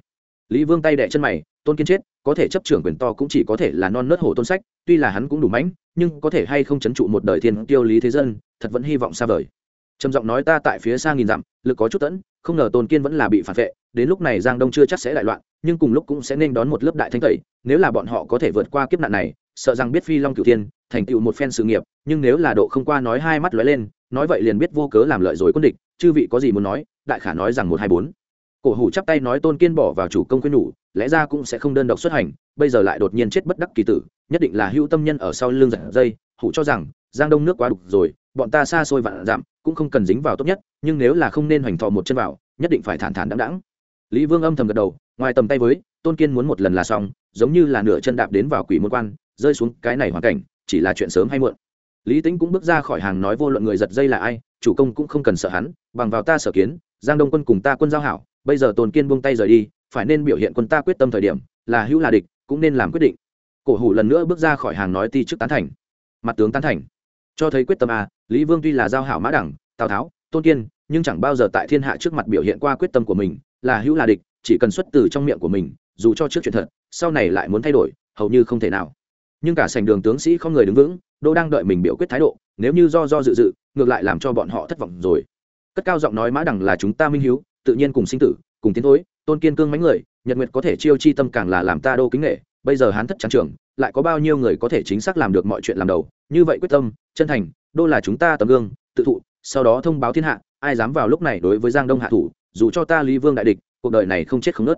Lý vương tay đẻ chân mày, tôn kiên chết, có thể chấp trưởng quyền to cũng chỉ có thể là non nớt hổ tôn sách, tuy là hắn cũng đủ mãnh, nhưng có thể hay không chấn trụ một đời thiên tiêu lý thế dân, thật vẫn hy vọng xa vời trầm giọng nói ta tại phía xa nghìn dặm, lực có chút tẫn, không ngờ tôn kiên vẫn là bị phản vệ, đến lúc này giang đông chưa chắc sẽ đại loạn, nhưng cùng lúc cũng sẽ nên đón một lớp đại thanh tẩy, nếu là bọn họ có thể vượt qua kiếp nạn này, sợ rằng biết phi long cửu tiên thành tựu một phen sự nghiệp, nhưng nếu là độ không qua nói hai mắt lóe lên, nói vậy liền biết vô cớ làm lợi rồi quân địch, chư vị có gì muốn nói, đại khả nói rằng một hai bốn. Cổ hủ chắp tay nói tôn kiên bỏ vào chủ công quyên nhủ, lẽ ra cũng sẽ không đơn độc xuất hành, bây giờ lại đột nhiên chết bất đắc kỳ tử, nhất định là hữu tâm nhân ở sau lưng giật dây, hủ cho rằng giang đông nước quá đục rồi, bọn ta xa xôi vạn dặm, cũng không cần dính vào tốt nhất, nhưng nếu là không nên hoành thọ một chân vào, nhất định phải thản thản đãng đãng. Lý vương âm thầm gật đầu, ngoài tầm tay với, tôn kiên muốn một lần là xong, giống như là nửa chân đạp đến vào quỷ môn quan, rơi xuống cái này hoàn cảnh, chỉ là chuyện sớm hay muộn. Lý tính cũng bước ra khỏi hàng nói vô luận người giật dây là ai, chủ công cũng không cần sợ hắn, bằng vào ta sở kiến, giang đông quân cùng ta quân giao hảo, bây giờ tôn kiên buông tay rời đi, phải nên biểu hiện quân ta quyết tâm thời điểm, là hữu là địch, cũng nên làm quyết định. Cổ hủ lần nữa bước ra khỏi hàng nói ti chức tán thành. Mặt tướng tán thành cho thấy quyết tâm a, lý vương tuy là giao hảo mã đẳng, tào tháo, tôn kiên, nhưng chẳng bao giờ tại thiên hạ trước mặt biểu hiện qua quyết tâm của mình, là hữu là địch, chỉ cần xuất từ trong miệng của mình, dù cho trước chuyện thật, sau này lại muốn thay đổi, hầu như không thể nào. Nhưng cả sành đường tướng sĩ không người đứng vững đô đang đợi mình biểu quyết thái độ, nếu như do do dự dự, ngược lại làm cho bọn họ thất vọng rồi. Cất cao giọng nói mã đẳng là chúng ta minh hiếu, tự nhiên cùng sinh tử, cùng tiến thối, tôn kiên cương mánh người, nhật nguyệt có thể chiêu chi tâm càng là làm ta đô kính nghệ bây giờ hán thất trắng trưởng, lại có bao nhiêu người có thể chính xác làm được mọi chuyện làm đầu? Như vậy quyết tâm, chân thành, đô là chúng ta tấm gương, tự thụ, sau đó thông báo thiên hạ, ai dám vào lúc này đối với giang đông hạ thủ, dù cho ta lý vương đại địch, cuộc đời này không chết không nớt.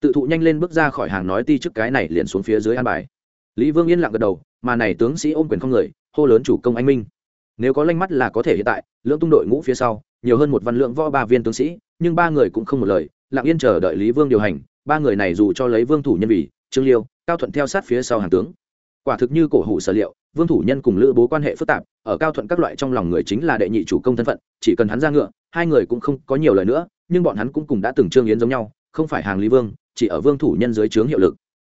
Tự thụ nhanh lên bước ra khỏi hàng nói ti trước cái này liền xuống phía dưới an bài. Lý vương yên lặng gật đầu, mà này tướng sĩ ôm quyền không người, hô lớn chủ công anh minh. Nếu có lanh mắt là có thể hiện tại, lưỡng tung đội ngũ phía sau, nhiều hơn một văn lượng võ ba viên tướng sĩ, nhưng ba người cũng không một lời, lặng yên chờ đợi lý vương điều hành, ba người này dù cho lấy vương thủ nhân vì trương liêu, cao thuận theo sát phía sau hàng tướng. Quả thực như cổ hủ sở liệu, vương thủ nhân cùng lữ bố quan hệ phức tạp, ở cao thuận các loại trong lòng người chính là đệ nhị chủ công thân phận, chỉ cần hắn ra ngựa, hai người cũng không có nhiều lời nữa, nhưng bọn hắn cũng cùng đã từng trương yến giống nhau, không phải hàng lý vương, chỉ ở vương thủ nhân dưới trướng hiệu lực.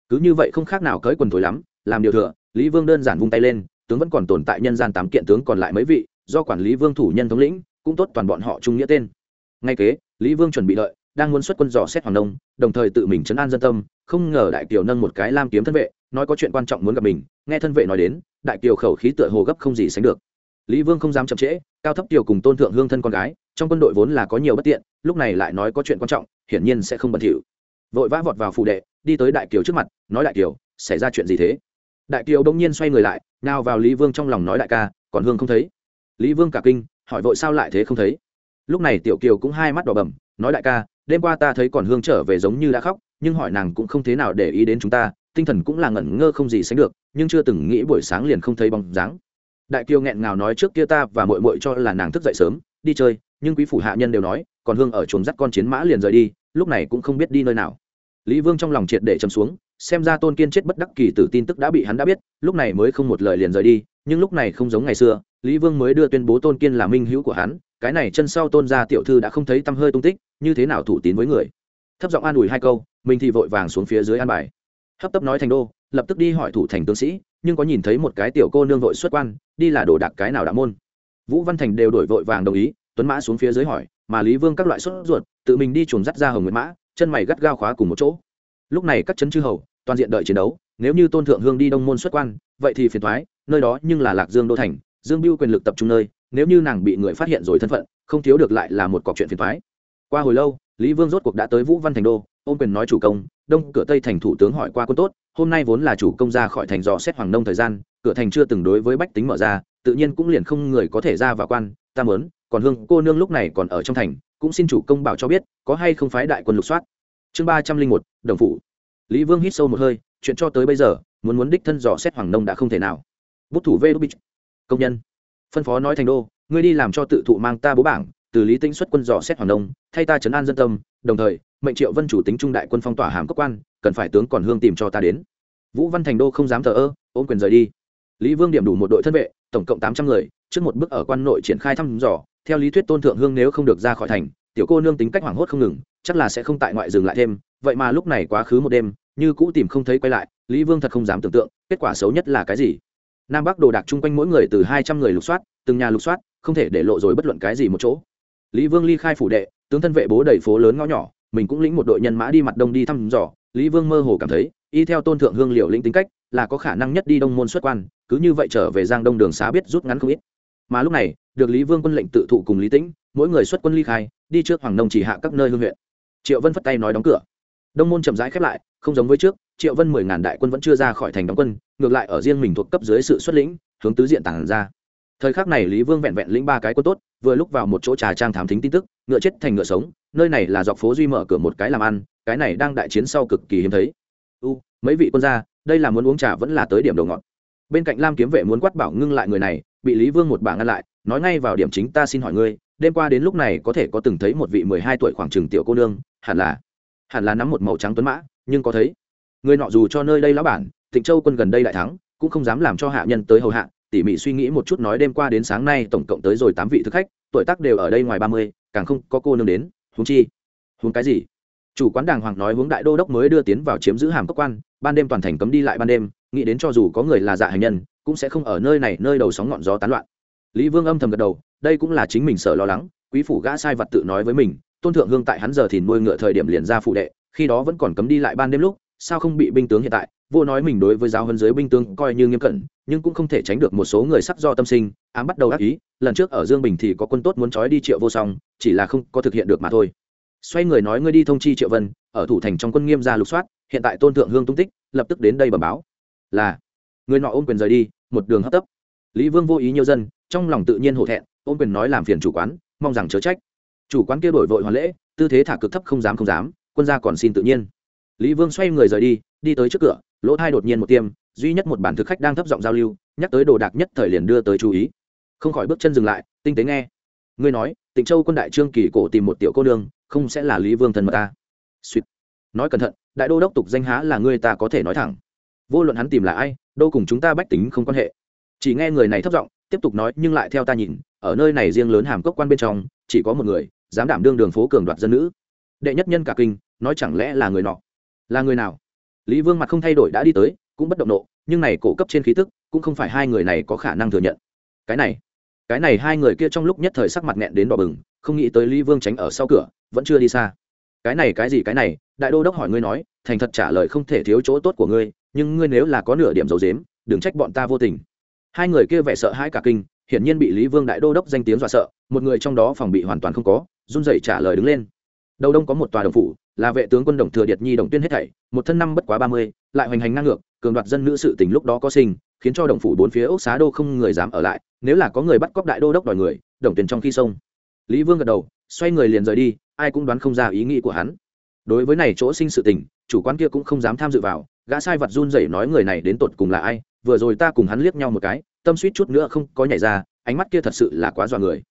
Cứ như vậy không khác nào cởi quần thối lắm, làm điều thừa, lý vương đơn giản vung tay lên, tướng vẫn còn tồn tại nhân gian tám kiện tướng còn lại mấy vị, do quản lý vương thủ nhân thống lĩnh, cũng tốt toàn bọn họ trung nghĩa tên. Ngay kế, lý vương chuẩn bị đợi đang muốn xuất quân dò xét hoàng Nông, đồng thời tự mình chấn an dân tâm không ngờ đại kiều nâng một cái lam kiếm thân vệ nói có chuyện quan trọng muốn gặp mình nghe thân vệ nói đến đại kiều khẩu khí tựa hồ gấp không gì sánh được. Lý vương không dám chậm trễ cao thấp kiều cùng tôn thượng hương thân con gái trong quân đội vốn là có nhiều bất tiện lúc này lại nói có chuyện quan trọng hiển nhiên sẽ không bẩn thỉu. Vội vã vọt vào phủ đệ đi tới đại kiều trước mặt nói đại kiều xảy ra chuyện gì thế? Đại kiều đông nhiên xoay người lại nào vào lý vương trong lòng nói đại ca còn hương không thấy? Lý vương cả kinh hỏi vội sao lại thế không thấy? Lúc này tiểu kiều cũng hai mắt đỏ bầm nói đại ca đêm qua ta thấy còn hương trở về giống như đã khóc, nhưng hỏi nàng cũng không thế nào để ý đến chúng ta, tinh thần cũng là ngẩn ngơ không gì sánh được, nhưng chưa từng nghĩ buổi sáng liền không thấy bóng dáng. Đại kiều nghẹn ngào nói trước kia ta và mội mội cho là nàng thức dậy sớm, đi chơi, nhưng quý phủ hạ nhân đều nói, còn hương ở chuồng dắt con chiến mã liền rời đi, lúc này cũng không biết đi nơi nào. Lý vương trong lòng triệt để chấm xuống, xem ra tôn kiên chết bất đắc kỳ tử tin tức đã bị hắn đã biết, lúc này mới không một lời liền rời đi, nhưng lúc này không giống ngày xưa, lý vương mới đưa tuyên bố tôn kiên là minh hữu của hắn cái này chân sau tôn gia tiểu thư đã không thấy tăm hơi tung tích, như thế nào thủ tín với người? Thấp giọng an ủi hai câu, mình thì vội vàng xuống phía dưới an bài. Hấp tấp nói thành đô, lập tức đi hỏi thủ thành tướng sĩ, nhưng có nhìn thấy một cái tiểu cô nương vội xuất quan, đi là đồ đạc cái nào đã môn? Vũ văn thành đều đổi vội vàng đồng ý, tuấn mã xuống phía dưới hỏi, mà lý vương các loại xuất ruột, tự mình đi chuồng dắt ra hồng nguyệt mã, chân mày gắt gao khóa cùng một chỗ. Lúc này các chấn chư hầu, toàn diện đợi chiến đấu, nếu như tôn thượng hương đi đông môn xuất quan, vậy thì phiền thoái, nơi đó nhưng là lạc dương đô thành, dương biêu quyền lực tập trung nơi nếu như nàng bị người phát hiện rồi thân phận, không thiếu được lại là một cọc chuyện phiền thoái qua hồi lâu, lý vương rốt cuộc đã tới vũ văn thành đô ông quyền nói chủ công, đông cửa tây thành thủ tướng hỏi qua quân tốt, hôm nay vốn là chủ công ra khỏi thành dò xét hoàng nông thời gian, cửa thành chưa từng đối với bách tính mở ra, tự nhiên cũng liền không người có thể ra vào quan, ta mớn còn hương cô nương lúc này còn ở trong thành, cũng xin chủ công bảo cho biết, có hay không phái đại quân lục soát. Chương ba trăm linh một, đồng phụ. lý vương hít sâu một hơi, chuyện cho tới bây giờ, muốn muốn đích thân dò xét hoàng nông đã không thể nào. Bút thủ vê đúc bích. Công nhân phân phó nói thành đô ngươi đi làm cho tự thụ mang ta bố bảng từ lý tính xuất quân dò xét hoàng Đông, thay ta chấn an dân tâm đồng thời mệnh triệu vân chủ tính trung đại quân phong tỏa hàm cấp quan cần phải tướng còn hương tìm cho ta đến. Vũ văn thành đô không dám thờ ơ ôm quyền rời đi. Lý vương điểm đủ một đội thân vệ tổng cộng tám trăm người trước một bước ở quan nội triển khai thăm dò theo lý thuyết tôn thượng hương nếu không được ra khỏi thành tiểu cô nương tính cách hoảng hốt không ngừng chắc là sẽ không tại ngoại dừng lại thêm vậy mà lúc này quá khứ một đêm như cũ tìm không thấy quay lại lý vương thật không dám tưởng tượng kết quả xấu nhất là cái gì? Nam bắc đồ đạc chung quanh mỗi người từ hai trăm người lục soát, từng nhà lục soát, không thể để lộ rồi bất luận cái gì một chỗ. Lý vương ly khai phủ đệ, tướng thân vệ bố đầy phố lớn ngõ nhỏ, mình cũng lĩnh một đội nhân mã đi mặt đông đi thăm dò. Lý vương mơ hồ cảm thấy, y theo tôn thượng hương liệu lĩnh tính cách, là có khả năng nhất đi đông môn xuất quan, cứ như vậy trở về giang đông đường xá biết rút ngắn không ít. Mà lúc này, được lý vương quân lệnh tự thụ cùng lý tĩnh, mỗi người xuất quân ly khai, đi trước hoàng nông chỉ hạ các nơi hương huyện. Triệu vân phất tay nói đóng cửa. Đông môn chậm rãi khép lại, không giống với trước triệu vân mười ngàn đại quân vẫn chưa ra khỏi thành đóng quân, ngược lại ở riêng mình thuộc cấp dưới sự xuất lĩnh, hướng tứ diện tản ra. Thời khắc này lý vương vẹn vẹn lĩnh ba cái quân tốt, vừa lúc vào một chỗ trà trang thám thính tin tức, ngựa chết thành ngựa sống, nơi này là dọc phố duy mở cửa một cái làm ăn, cái này đang đại chiến sau cực kỳ hiếm thấy. U, mấy vị quân gia, đây là muốn uống trà vẫn là tới điểm đầu ngọn bên cạnh lam kiếm vệ muốn quát bảo ngưng lại người này, bị lý vương một bảng ngăn lại, nói ngay vào điểm chính ta xin hỏi ngươi, đêm qua đến lúc này có thể có từng thấy một vị mười hai tuổi khoảng chừng tiểu cô nương, hẳn là hẳn là nắm một màu trắng tuấn mã, nhưng có thấy người nọ dù cho nơi đây lão bản tịnh châu quân gần đây lại thắng, cũng không dám làm cho hạ nhân tới hầu hạ. Tỉ mỉ suy nghĩ một chút nói đêm qua đến sáng nay tổng cộng tới rồi tám vị thực khách, tuổi tác đều ở đây ngoài ba mươi, càng không có cô nương đến, huống chi. Huống cái gì? Chủ quán đàng hoàng nói hướng đại đô đốc mới đưa tiến vào chiếm giữ hàm cấp quan, ban đêm toàn thành cấm đi lại ban đêm, nghĩ đến cho dù có người là dạ hành nhân, cũng sẽ không ở nơi này, nơi đầu sóng ngọn gió tán loạn. Lý vương âm thầm gật đầu, đây cũng là chính mình sợ lo lắng, quý phủ gã sai vật tự nói với mình, tôn thượng hương tại hắn giờ thì nuôi ngựa thời điểm liền ra phụ đệ, khi đó vẫn còn cấm đi lại ban đêm lúc sao không bị binh tướng hiện tại? Vô nói mình đối với giáo hơn dưới binh tướng coi như nghiêm cẩn, nhưng cũng không thể tránh được một số người sắc do tâm sinh, ám bắt đầu ác ý. Lần trước ở dương bình thì có quân tốt muốn trói đi triệu vô song, chỉ là không có thực hiện được mà thôi. Xoay người nói ngươi đi thông chi triệu vân, ở thủ thành trong quân nghiêm ra lục soát, hiện tại tôn thượng hương tung tích, lập tức đến đây bẩm báo. Là, người nọ ôm quyền rời đi, một đường hấp tấp. Lý vương vô ý nhiều dân, trong lòng tự nhiên hổ thẹn, ôm quyền nói làm phiền chủ quán, mong rằng chớ trách. Chủ quán kia đổi vội hoàn lễ, tư thế thả cực thấp không dám không dám, quân gia còn xin tự nhiên lý vương xoay người rời đi đi tới trước cửa, lỗ thai đột nhiên một tiêm, duy nhất một bản thực khách đang thấp giọng giao lưu, nhắc tới đồ đạc nhất thời liền đưa tới chú ý. Không khỏi bước chân dừng lại, tinh tế nghe. Ngươi nói, tịnh châu quân đại trương kỳ cổ tìm một tiểu cô nương, không sẽ là lý vương thần mật ta. Suýt nói cẩn thận, đại đô đốc tục danh há là ngươi ta có thể nói thẳng. Vô luận hắn tìm là ai đâu cùng chúng ta bách tính không quan hệ. Chỉ nghe người này thấp giọng, tiếp tục nói, nhưng lại theo ta nhìn, ở nơi này riêng lớn hàm cốc quan bên trong, chỉ có một người, dám đảm đương đường phố cường đoạt dân nữ. Đệ nhất nhân cả kinh, nói chẳng lẽ là người nọ? Là người nào? Lý vương mặt không thay đổi đã đi tới, cũng bất động nộ, nhưng này cổ cấp trên khí tức, cũng không phải hai người này có khả năng thừa nhận. Cái này cái này hai người kia trong lúc nhất thời sắc mặt nghẹn đến đỏ bừng, không nghĩ tới lý vương tránh ở sau cửa, vẫn chưa đi xa. Cái này, cái gì, cái này? Đại đô đốc hỏi ngươi nói, thành thật trả lời không thể thiếu chỗ tốt của ngươi, nhưng ngươi nếu là có nửa điểm dầu dếm, đừng trách bọn ta vô tình. Hai người kia vẻ sợ hãi cả kinh, hiển nhiên bị lý vương đại đô đốc danh tiếng dọa sợ, một người trong đó phòng bị hoàn toàn không có, run rẩy trả lời đứng lên. Đầu đông có một tòa đồng phủ là vệ tướng quân đồng thừa điệt nhi đồng tuyên hết thảy, một thân năm bất quá ba mươi, lại hoành hành ngang ngược, cường đoạt dân nữ sự tình lúc đó có sinh, khiến cho đồng phủ bốn phía ốc xá đô không người dám ở lại, nếu là có người bắt cóc đại đô đốc đòi người, đồng tiền trong khi sông. Lý vương gật đầu, xoay người liền rời đi, ai cũng đoán không ra ý nghĩ của hắn. Đối với này chỗ sinh sự tình, chủ quan kia cũng không dám tham dự vào, gã sai vật run rẩy nói người này đến tột cùng là ai, vừa rồi ta cùng hắn liếc nhau một cái, tâm suýt chút nữa không có nhảy ra, ánh mắt kia thật sự là quá dọa người.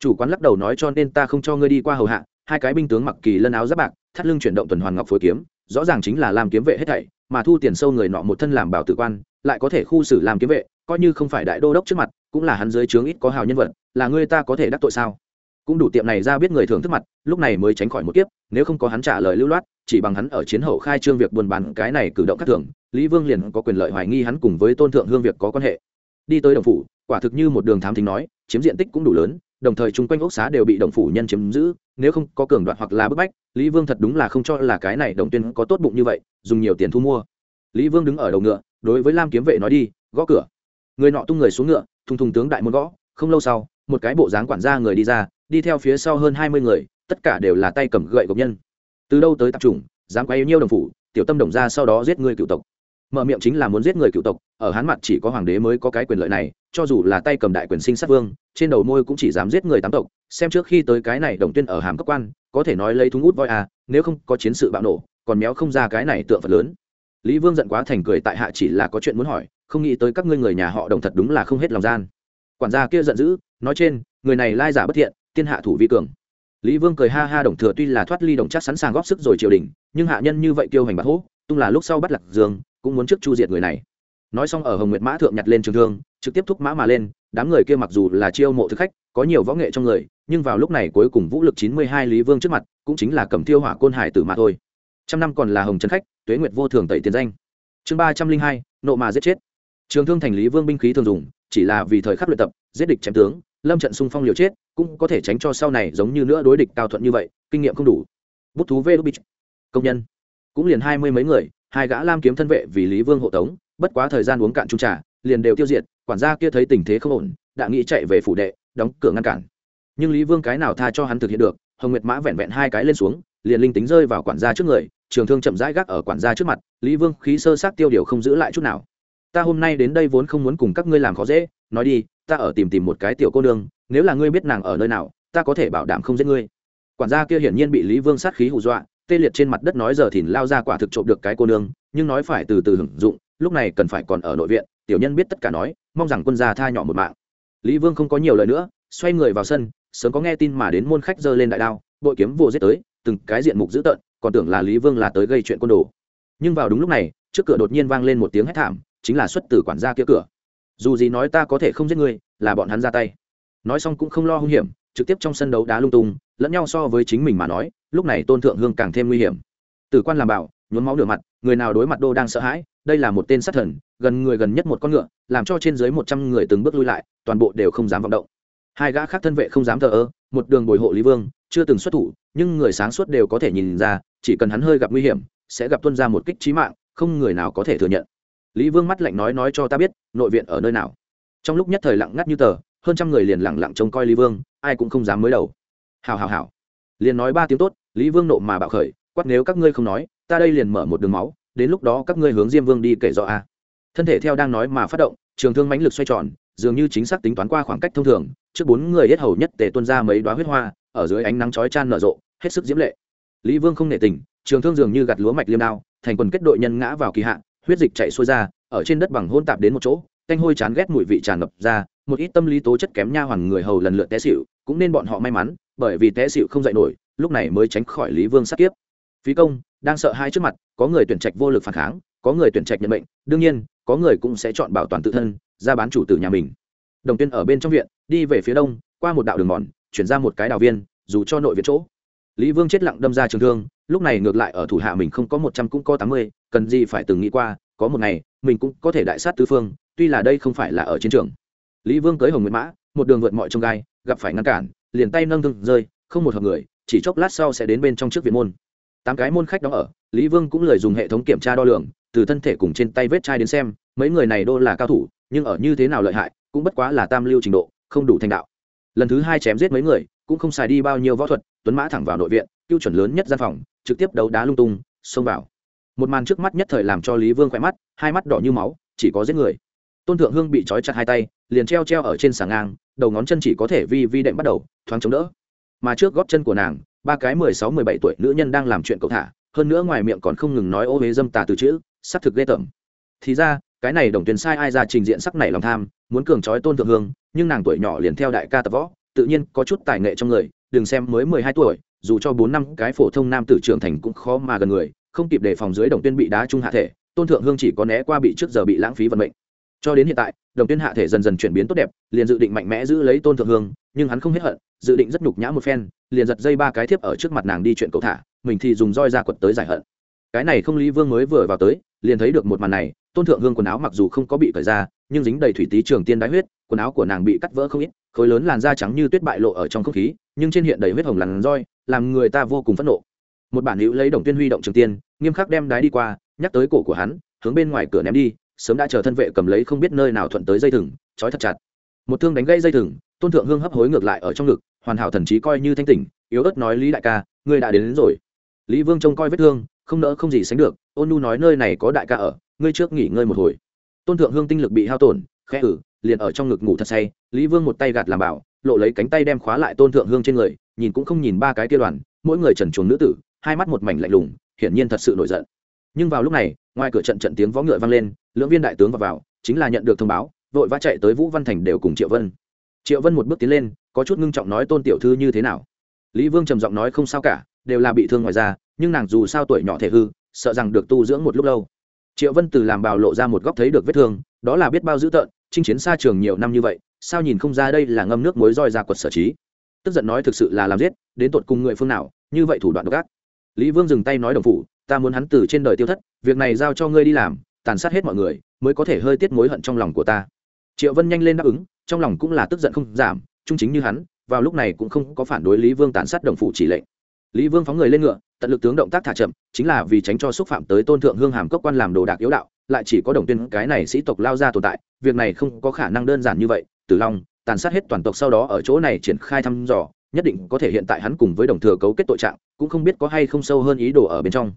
Chủ quán lắc đầu nói cho nên ta không cho ngươi đi qua hầu hạ hai cái binh tướng mặc kỳ lân áo giáp bạc, thắt lưng chuyển động tuần hoàn ngọc phối kiếm, rõ ràng chính là làm kiếm vệ hết thảy, mà thu tiền sâu người nọ một thân làm bảo tử quan, lại có thể khu xử làm kiếm vệ, coi như không phải đại đô đốc trước mặt, cũng là hắn dưới trướng ít có hào nhân vật, là ngươi ta có thể đắc tội sao? Cũng đủ tiệm này ra biết người thường thức mặt, lúc này mới tránh khỏi một kiếp, nếu không có hắn trả lời lưu loát, chỉ bằng hắn ở chiến hậu khai trương việc buôn bán, cái này cử động các thường, lý vương liền có quyền lợi hoài nghi hắn cùng với tôn thượng hương việc có quan hệ. Đi tới đồng phủ, quả thực như một đường thám thính nói, chiếm diện tích cũng đủ lớn đồng thời chung quanh ốc xá đều bị đồng phủ nhân chiếm giữ, nếu không có cường đoạn hoặc là bức bách, lý vương thật đúng là không cho là cái này đồng tuyên có tốt bụng như vậy, dùng nhiều tiền thu mua. Lý vương đứng ở đầu ngựa, đối với lam kiếm vệ nói đi, gõ cửa. Người nọ tung người xuống ngựa, thùng thùng tướng đại môn gõ, không lâu sau, một cái bộ dáng quản gia người đi ra, đi theo phía sau hơn hai mươi người, tất cả đều là tay cầm gậy gộc nhân. Từ đâu tới tập trung dám quay nhiêu đồng phủ, tiểu tâm đồng ra sau đó giết người cựu tộc mở miệng chính là muốn giết người cựu tộc, ở hán mặt chỉ có hoàng đế mới có cái quyền lợi này, cho dù là tay cầm đại quyền sinh sát vương, trên đầu môi cũng chỉ dám giết người tám tộc, xem trước khi tới cái này đồng tuyên ở hàm cấp quan, có thể nói lấy thúng út voi à nếu không có chiến sự bạo nổ, còn méo không ra cái này tượng phật lớn. Lý vương giận quá thành cười tại hạ chỉ là có chuyện muốn hỏi, không nghĩ tới các ngươi người nhà họ đồng thật đúng là không hết lòng gian. Quản gia kia giận dữ, nói trên, người này lai giả bất thiện thiên hạ thủ vi cường. Lý vương cười ha ha đồng thừa tuy là thoát ly đồng chắc sẵn sàng góp sức rồi triều đình, nhưng hạ nhân như vậy tiêu hành bạc hố, tung là lúc sau bắt lạc dương cũng muốn trước chu diệt người này. Nói xong ở hồng nguyệt mã thượng nhặt lên trường thương, trực tiếp thúc mã mà lên, đám người kia mặc dù là chiêu mộ thực khách, có nhiều võ nghệ trong người, nhưng vào lúc này cuối cùng vũ lực chín mươi hai lý vương trước mặt, cũng chính là cầm thiêu hỏa côn hải tử mà thôi. Trăm năm còn là hồng trấn khách, tuế nguyệt vô thường tẩy tiền danh. Chương ba trăm linh hai, nộ mà giết chết. Trường thương thành lý vương binh khí thường dùng, chỉ là vì thời khắc luyện tập, giết địch chém tướng, lâm trận xung phong liều chết, cũng có thể tránh cho sau này giống như nữa đối địch cao thuận như vậy, kinh nghiệm không đủ. Bút thú vê đúc bích công nhân, cũng liền hai mươi mấy người hai gã lam kiếm thân vệ vì lý vương hộ tống, bất quá thời gian uống cạn trung trà, liền đều tiêu diệt, quản gia kia thấy tình thế không ổn, đã nghĩ chạy về phủ đệ, đóng cửa ngăn cản. Nhưng lý vương cái nào tha cho hắn thực hiện được, hồng nguyệt mã vẹn vẹn hai cái lên xuống, liền linh tính rơi vào quản gia trước người, trường thương chậm rãi gác ở quản gia trước mặt, lý vương khí sơ sát tiêu điều không giữ lại chút nào. Ta hôm nay đến đây vốn không muốn cùng các ngươi làm khó dễ, nói đi, ta ở tìm tìm một cái tiểu cô nương, nếu là ngươi biết nàng ở nơi nào, ta có thể bảo đảm không giết ngươi. Quản gia kia hiển nhiên bị lý vương sát khí hù dọa tê liệt trên mặt đất nói giờ thìn lao ra quả thực trộm được cái cô nương, nhưng nói phải từ từ hưởng dụng, lúc này cần phải còn ở nội viện, tiểu nhân biết tất cả nói, mong rằng quân gia tha nhỏ một mạng. Lý vương không có nhiều lời nữa, xoay người vào sân, sớm có nghe tin mà đến môn khách giơ lên đại đao, bội kiếm vô giết tới, từng cái diện mục dữ tợn, còn tưởng là lý vương là tới gây chuyện côn đồ. Nhưng vào đúng lúc này, trước cửa đột nhiên vang lên một tiếng hét thảm, chính là xuất từ quản gia kia cửa. Dù gì nói ta có thể không giết ngươi, là bọn hắn ra tay. Nói xong cũng không lo hung hiểm trực tiếp trong sân đấu đá lung tung, lẫn nhau so với chính mình mà nói, lúc này tôn thượng hương càng thêm nguy hiểm. Tử quan làm bảo, nhuốm máu nửa mặt, người nào đối mặt đô đang sợ hãi, đây là một tên sát thần, gần người gần nhất một con ngựa, làm cho trên dưới một trăm người từng bước lui lại, toàn bộ đều không dám vọng động. Hai gã khác thân vệ không dám thờ ơ, một đường bồi hộ lý vương, chưa từng xuất thủ, nhưng người sáng suốt đều có thể nhìn ra, chỉ cần hắn hơi gặp nguy hiểm, sẽ gặp tuân ra một kích trí mạng, không người nào có thể thừa nhận. Lý vương mắt lạnh nói nói cho ta biết, nội viện ở nơi nào. Trong lúc nhất thời lặng ngắt như tờ hơn trăm người liền lẳng lặng trông coi lý vương, ai cũng không dám mới đầu. Hào hào hào liền nói ba tiếng tốt, lý vương nộ mà bạo khởi, quát nếu các ngươi không nói, ta đây liền mở một đường máu, đến lúc đó các ngươi hướng diêm vương đi kể rõ a. Thân thể theo đang nói mà phát động, trường thương mãnh lực xoay tròn, dường như chính xác tính toán qua khoảng cách thông thường, trước bốn người hết hầu nhất tề tuân ra mấy đoá huyết hoa, ở dưới ánh nắng chói chan nở rộ, hết sức diễm lệ. Lý vương không nể tình, trường thương dường như gặt lúa mạch liêm đao, thành quần kết đội nhân ngã vào kỳ hạn huyết dịch chạy xuôi ra, ở trên đất bằng hôn tạp đến một chỗ, canh hôi chán ghét mùi vị tràn ngập ra một ít tâm lý tố chất kém nha hoàn người hầu lần lượt té xịu cũng nên bọn họ may mắn, bởi vì té xịu không dậy nổi, lúc này mới tránh khỏi lý vương sát kiếp. Phí công, đang sợ hai trước mặt, có người tuyển trạch vô lực phản kháng, có người tuyển trạch nhận bệnh đương nhiên, có người cũng sẽ chọn bảo toàn tự thân, ra bán chủ tử nhà mình. Đồng tuyên ở bên trong viện, đi về phía đông, qua một đạo đường mòn, chuyển ra một cái đào viên, dù cho nội viện chỗ. Lý vương chết lặng đâm ra trường thương, lúc này ngược lại ở thủ hạ mình không có một trăm cũng có tám mươi, cần gì phải từng nghĩ qua, có một ngày, mình cũng có thể đại sát tứ phương, tuy là đây không phải là ở chiến trường lý vương cưới hồng nguyệt mã, một đường vượt mọi trông gai, gặp phải ngăn cản, liền tay nâng thương rơi, không một hợp người, chỉ chốc lát sau sẽ đến bên trong trước viện môn. Tám cái môn khách đóng ở, lý vương cũng lời dùng hệ thống kiểm tra đo lường, từ thân thể cùng trên tay vết chai đến xem, mấy người này đô là cao thủ, nhưng ở như thế nào lợi hại, cũng bất quá là tam lưu trình độ, không đủ thành đạo. Lần thứ hai chém giết mấy người, cũng không xài đi bao nhiêu võ thuật, tuấn mã thẳng vào nội viện, tiêu chuẩn lớn nhất gian phòng, trực tiếp đấu đá lung tung, xông vào. Một màn trước mắt nhất thời làm cho lý vương khỏe mắt, hai mắt đỏ như máu, chỉ có giết người. Tôn thượng hương bị trói chặt hai tay liền treo treo ở trên sàng ngang, đầu ngón chân chỉ có thể vi vi đệm bắt đầu, thoáng chống đỡ. Mà trước gót chân của nàng, ba cái mười sáu, mười bảy tuổi nữ nhân đang làm chuyện cậu thả, hơn nữa ngoài miệng còn không ngừng nói ô huế dâm tà từ chữ sắp thực ghê tởm. Thì ra, cái này đồng tuyền sai ai ra trình diện sắc này lòng tham, muốn cường trói tôn thượng hương, nhưng nàng tuổi nhỏ liền theo đại ca tập võ, tự nhiên có chút tài nghệ trong người, đừng xem mới mười hai tuổi, dù cho bốn năm cái phổ thông nam tử trưởng thành cũng khó mà gần người, không kịp đề phòng dưới đồng tuyên bị đá trung hạ thể, tôn thượng hương chỉ có né qua bị trước giờ bị lãng phí vận mệnh cho đến hiện tại, đồng tuyên hạ thể dần dần chuyển biến tốt đẹp, liền dự định mạnh mẽ giữ lấy tôn thượng hương, nhưng hắn không hết hận, dự định rất nhục nhã một phen, liền giật dây ba cái thiếp ở trước mặt nàng đi chuyện cầu thả, mình thì dùng roi ra quật tới giải hận. Cái này không lý vương mới vừa vào tới, liền thấy được một màn này, tôn thượng hương quần áo mặc dù không có bị cởi ra, nhưng dính đầy thủy tí trường tiên đái huyết, quần áo của nàng bị cắt vỡ không ít, khối lớn làn da trắng như tuyết bại lộ ở trong không khí, nhưng trên hiện đầy huyết hồng làn roi, làm người ta vô cùng phẫn nộ. Một bản hữu lấy đồng tuyên huy động trường tiên, nghiêm khắc đem đái đi qua, nhắc tới cổ của hắn, hướng bên ngoài cửa ném đi sớm đã chờ thân vệ cầm lấy không biết nơi nào thuận tới dây thừng trói thật chặt. Một thương đánh gây dây thừng tôn thượng hương hấp hối ngược lại ở trong ngực hoàn hảo thần trí coi như thanh tỉnh yếu ớt nói lý đại ca ngươi đã đến, đến rồi. Lý vương trông coi vết thương không nỡ không gì sánh được ôn nu nói nơi này có đại ca ở ngươi trước nghỉ ngơi một hồi. Tôn thượng hương tinh lực bị hao tổn khẽ ử liền ở trong ngực ngủ thật say lý vương một tay gạt làm bảo lộ lấy cánh tay đem khóa lại tôn thượng hương trên người nhìn cũng không nhìn ba cái kia đoàn mỗi người trần chuồng nữ tử hai mắt một mảnh lạnh lùng hiển nhiên thật sự nổi giận. Nhưng vào lúc này ngoài cửa trận trận tiếng võ ngựa vang lên lưỡng viên đại tướng vào, vào chính là nhận được thông báo vội vã chạy tới vũ văn thành đều cùng triệu vân. Triệu vân một bước tiến lên có chút ngưng trọng nói tôn tiểu thư như thế nào. Lý vương trầm giọng nói không sao cả đều là bị thương ngoài ra nhưng nàng dù sao tuổi nhỏ thể hư sợ rằng được tu dưỡng một lúc lâu. Triệu vân từ làm bào lộ ra một góc thấy được vết thương đó là biết bao dữ tợn chinh chiến xa trường nhiều năm như vậy sao nhìn không ra đây là ngâm nước muối roi ra quật sở trí. Tức giận nói thực sự là làm giết đến tột cùng người phương nào như vậy thủ đoạn độc ác. Lý vương dừng tay nói đồng phủ ta muốn hắn từ trên đời tiêu thất việc này giao cho ngươi đi làm tàn sát hết mọi người, mới có thể hơi tiết mối hận trong lòng của ta. Triệu vân nhanh lên đáp ứng, trong lòng cũng là tức giận không giảm, trung chính như hắn, vào lúc này cũng không có phản đối lý vương tàn sát đồng phủ chỉ lệnh. Lý vương phóng người lên ngựa, tận lực tướng động tác thả chậm, chính là vì tránh cho xúc phạm tới tôn thượng hương hàm cốc quan làm đồ đạc yếu đạo, lại chỉ có đồng tuyên cái này sĩ tộc lao ra tồn tại, việc này không có khả năng đơn giản như vậy. Tử long, tàn sát hết toàn tộc sau đó ở chỗ này triển khai thăm dò, nhất định có thể hiện tại hắn cùng với đồng thừa cấu kết tội trạng, cũng không biết có hay không sâu hơn ý đồ ở bên trong.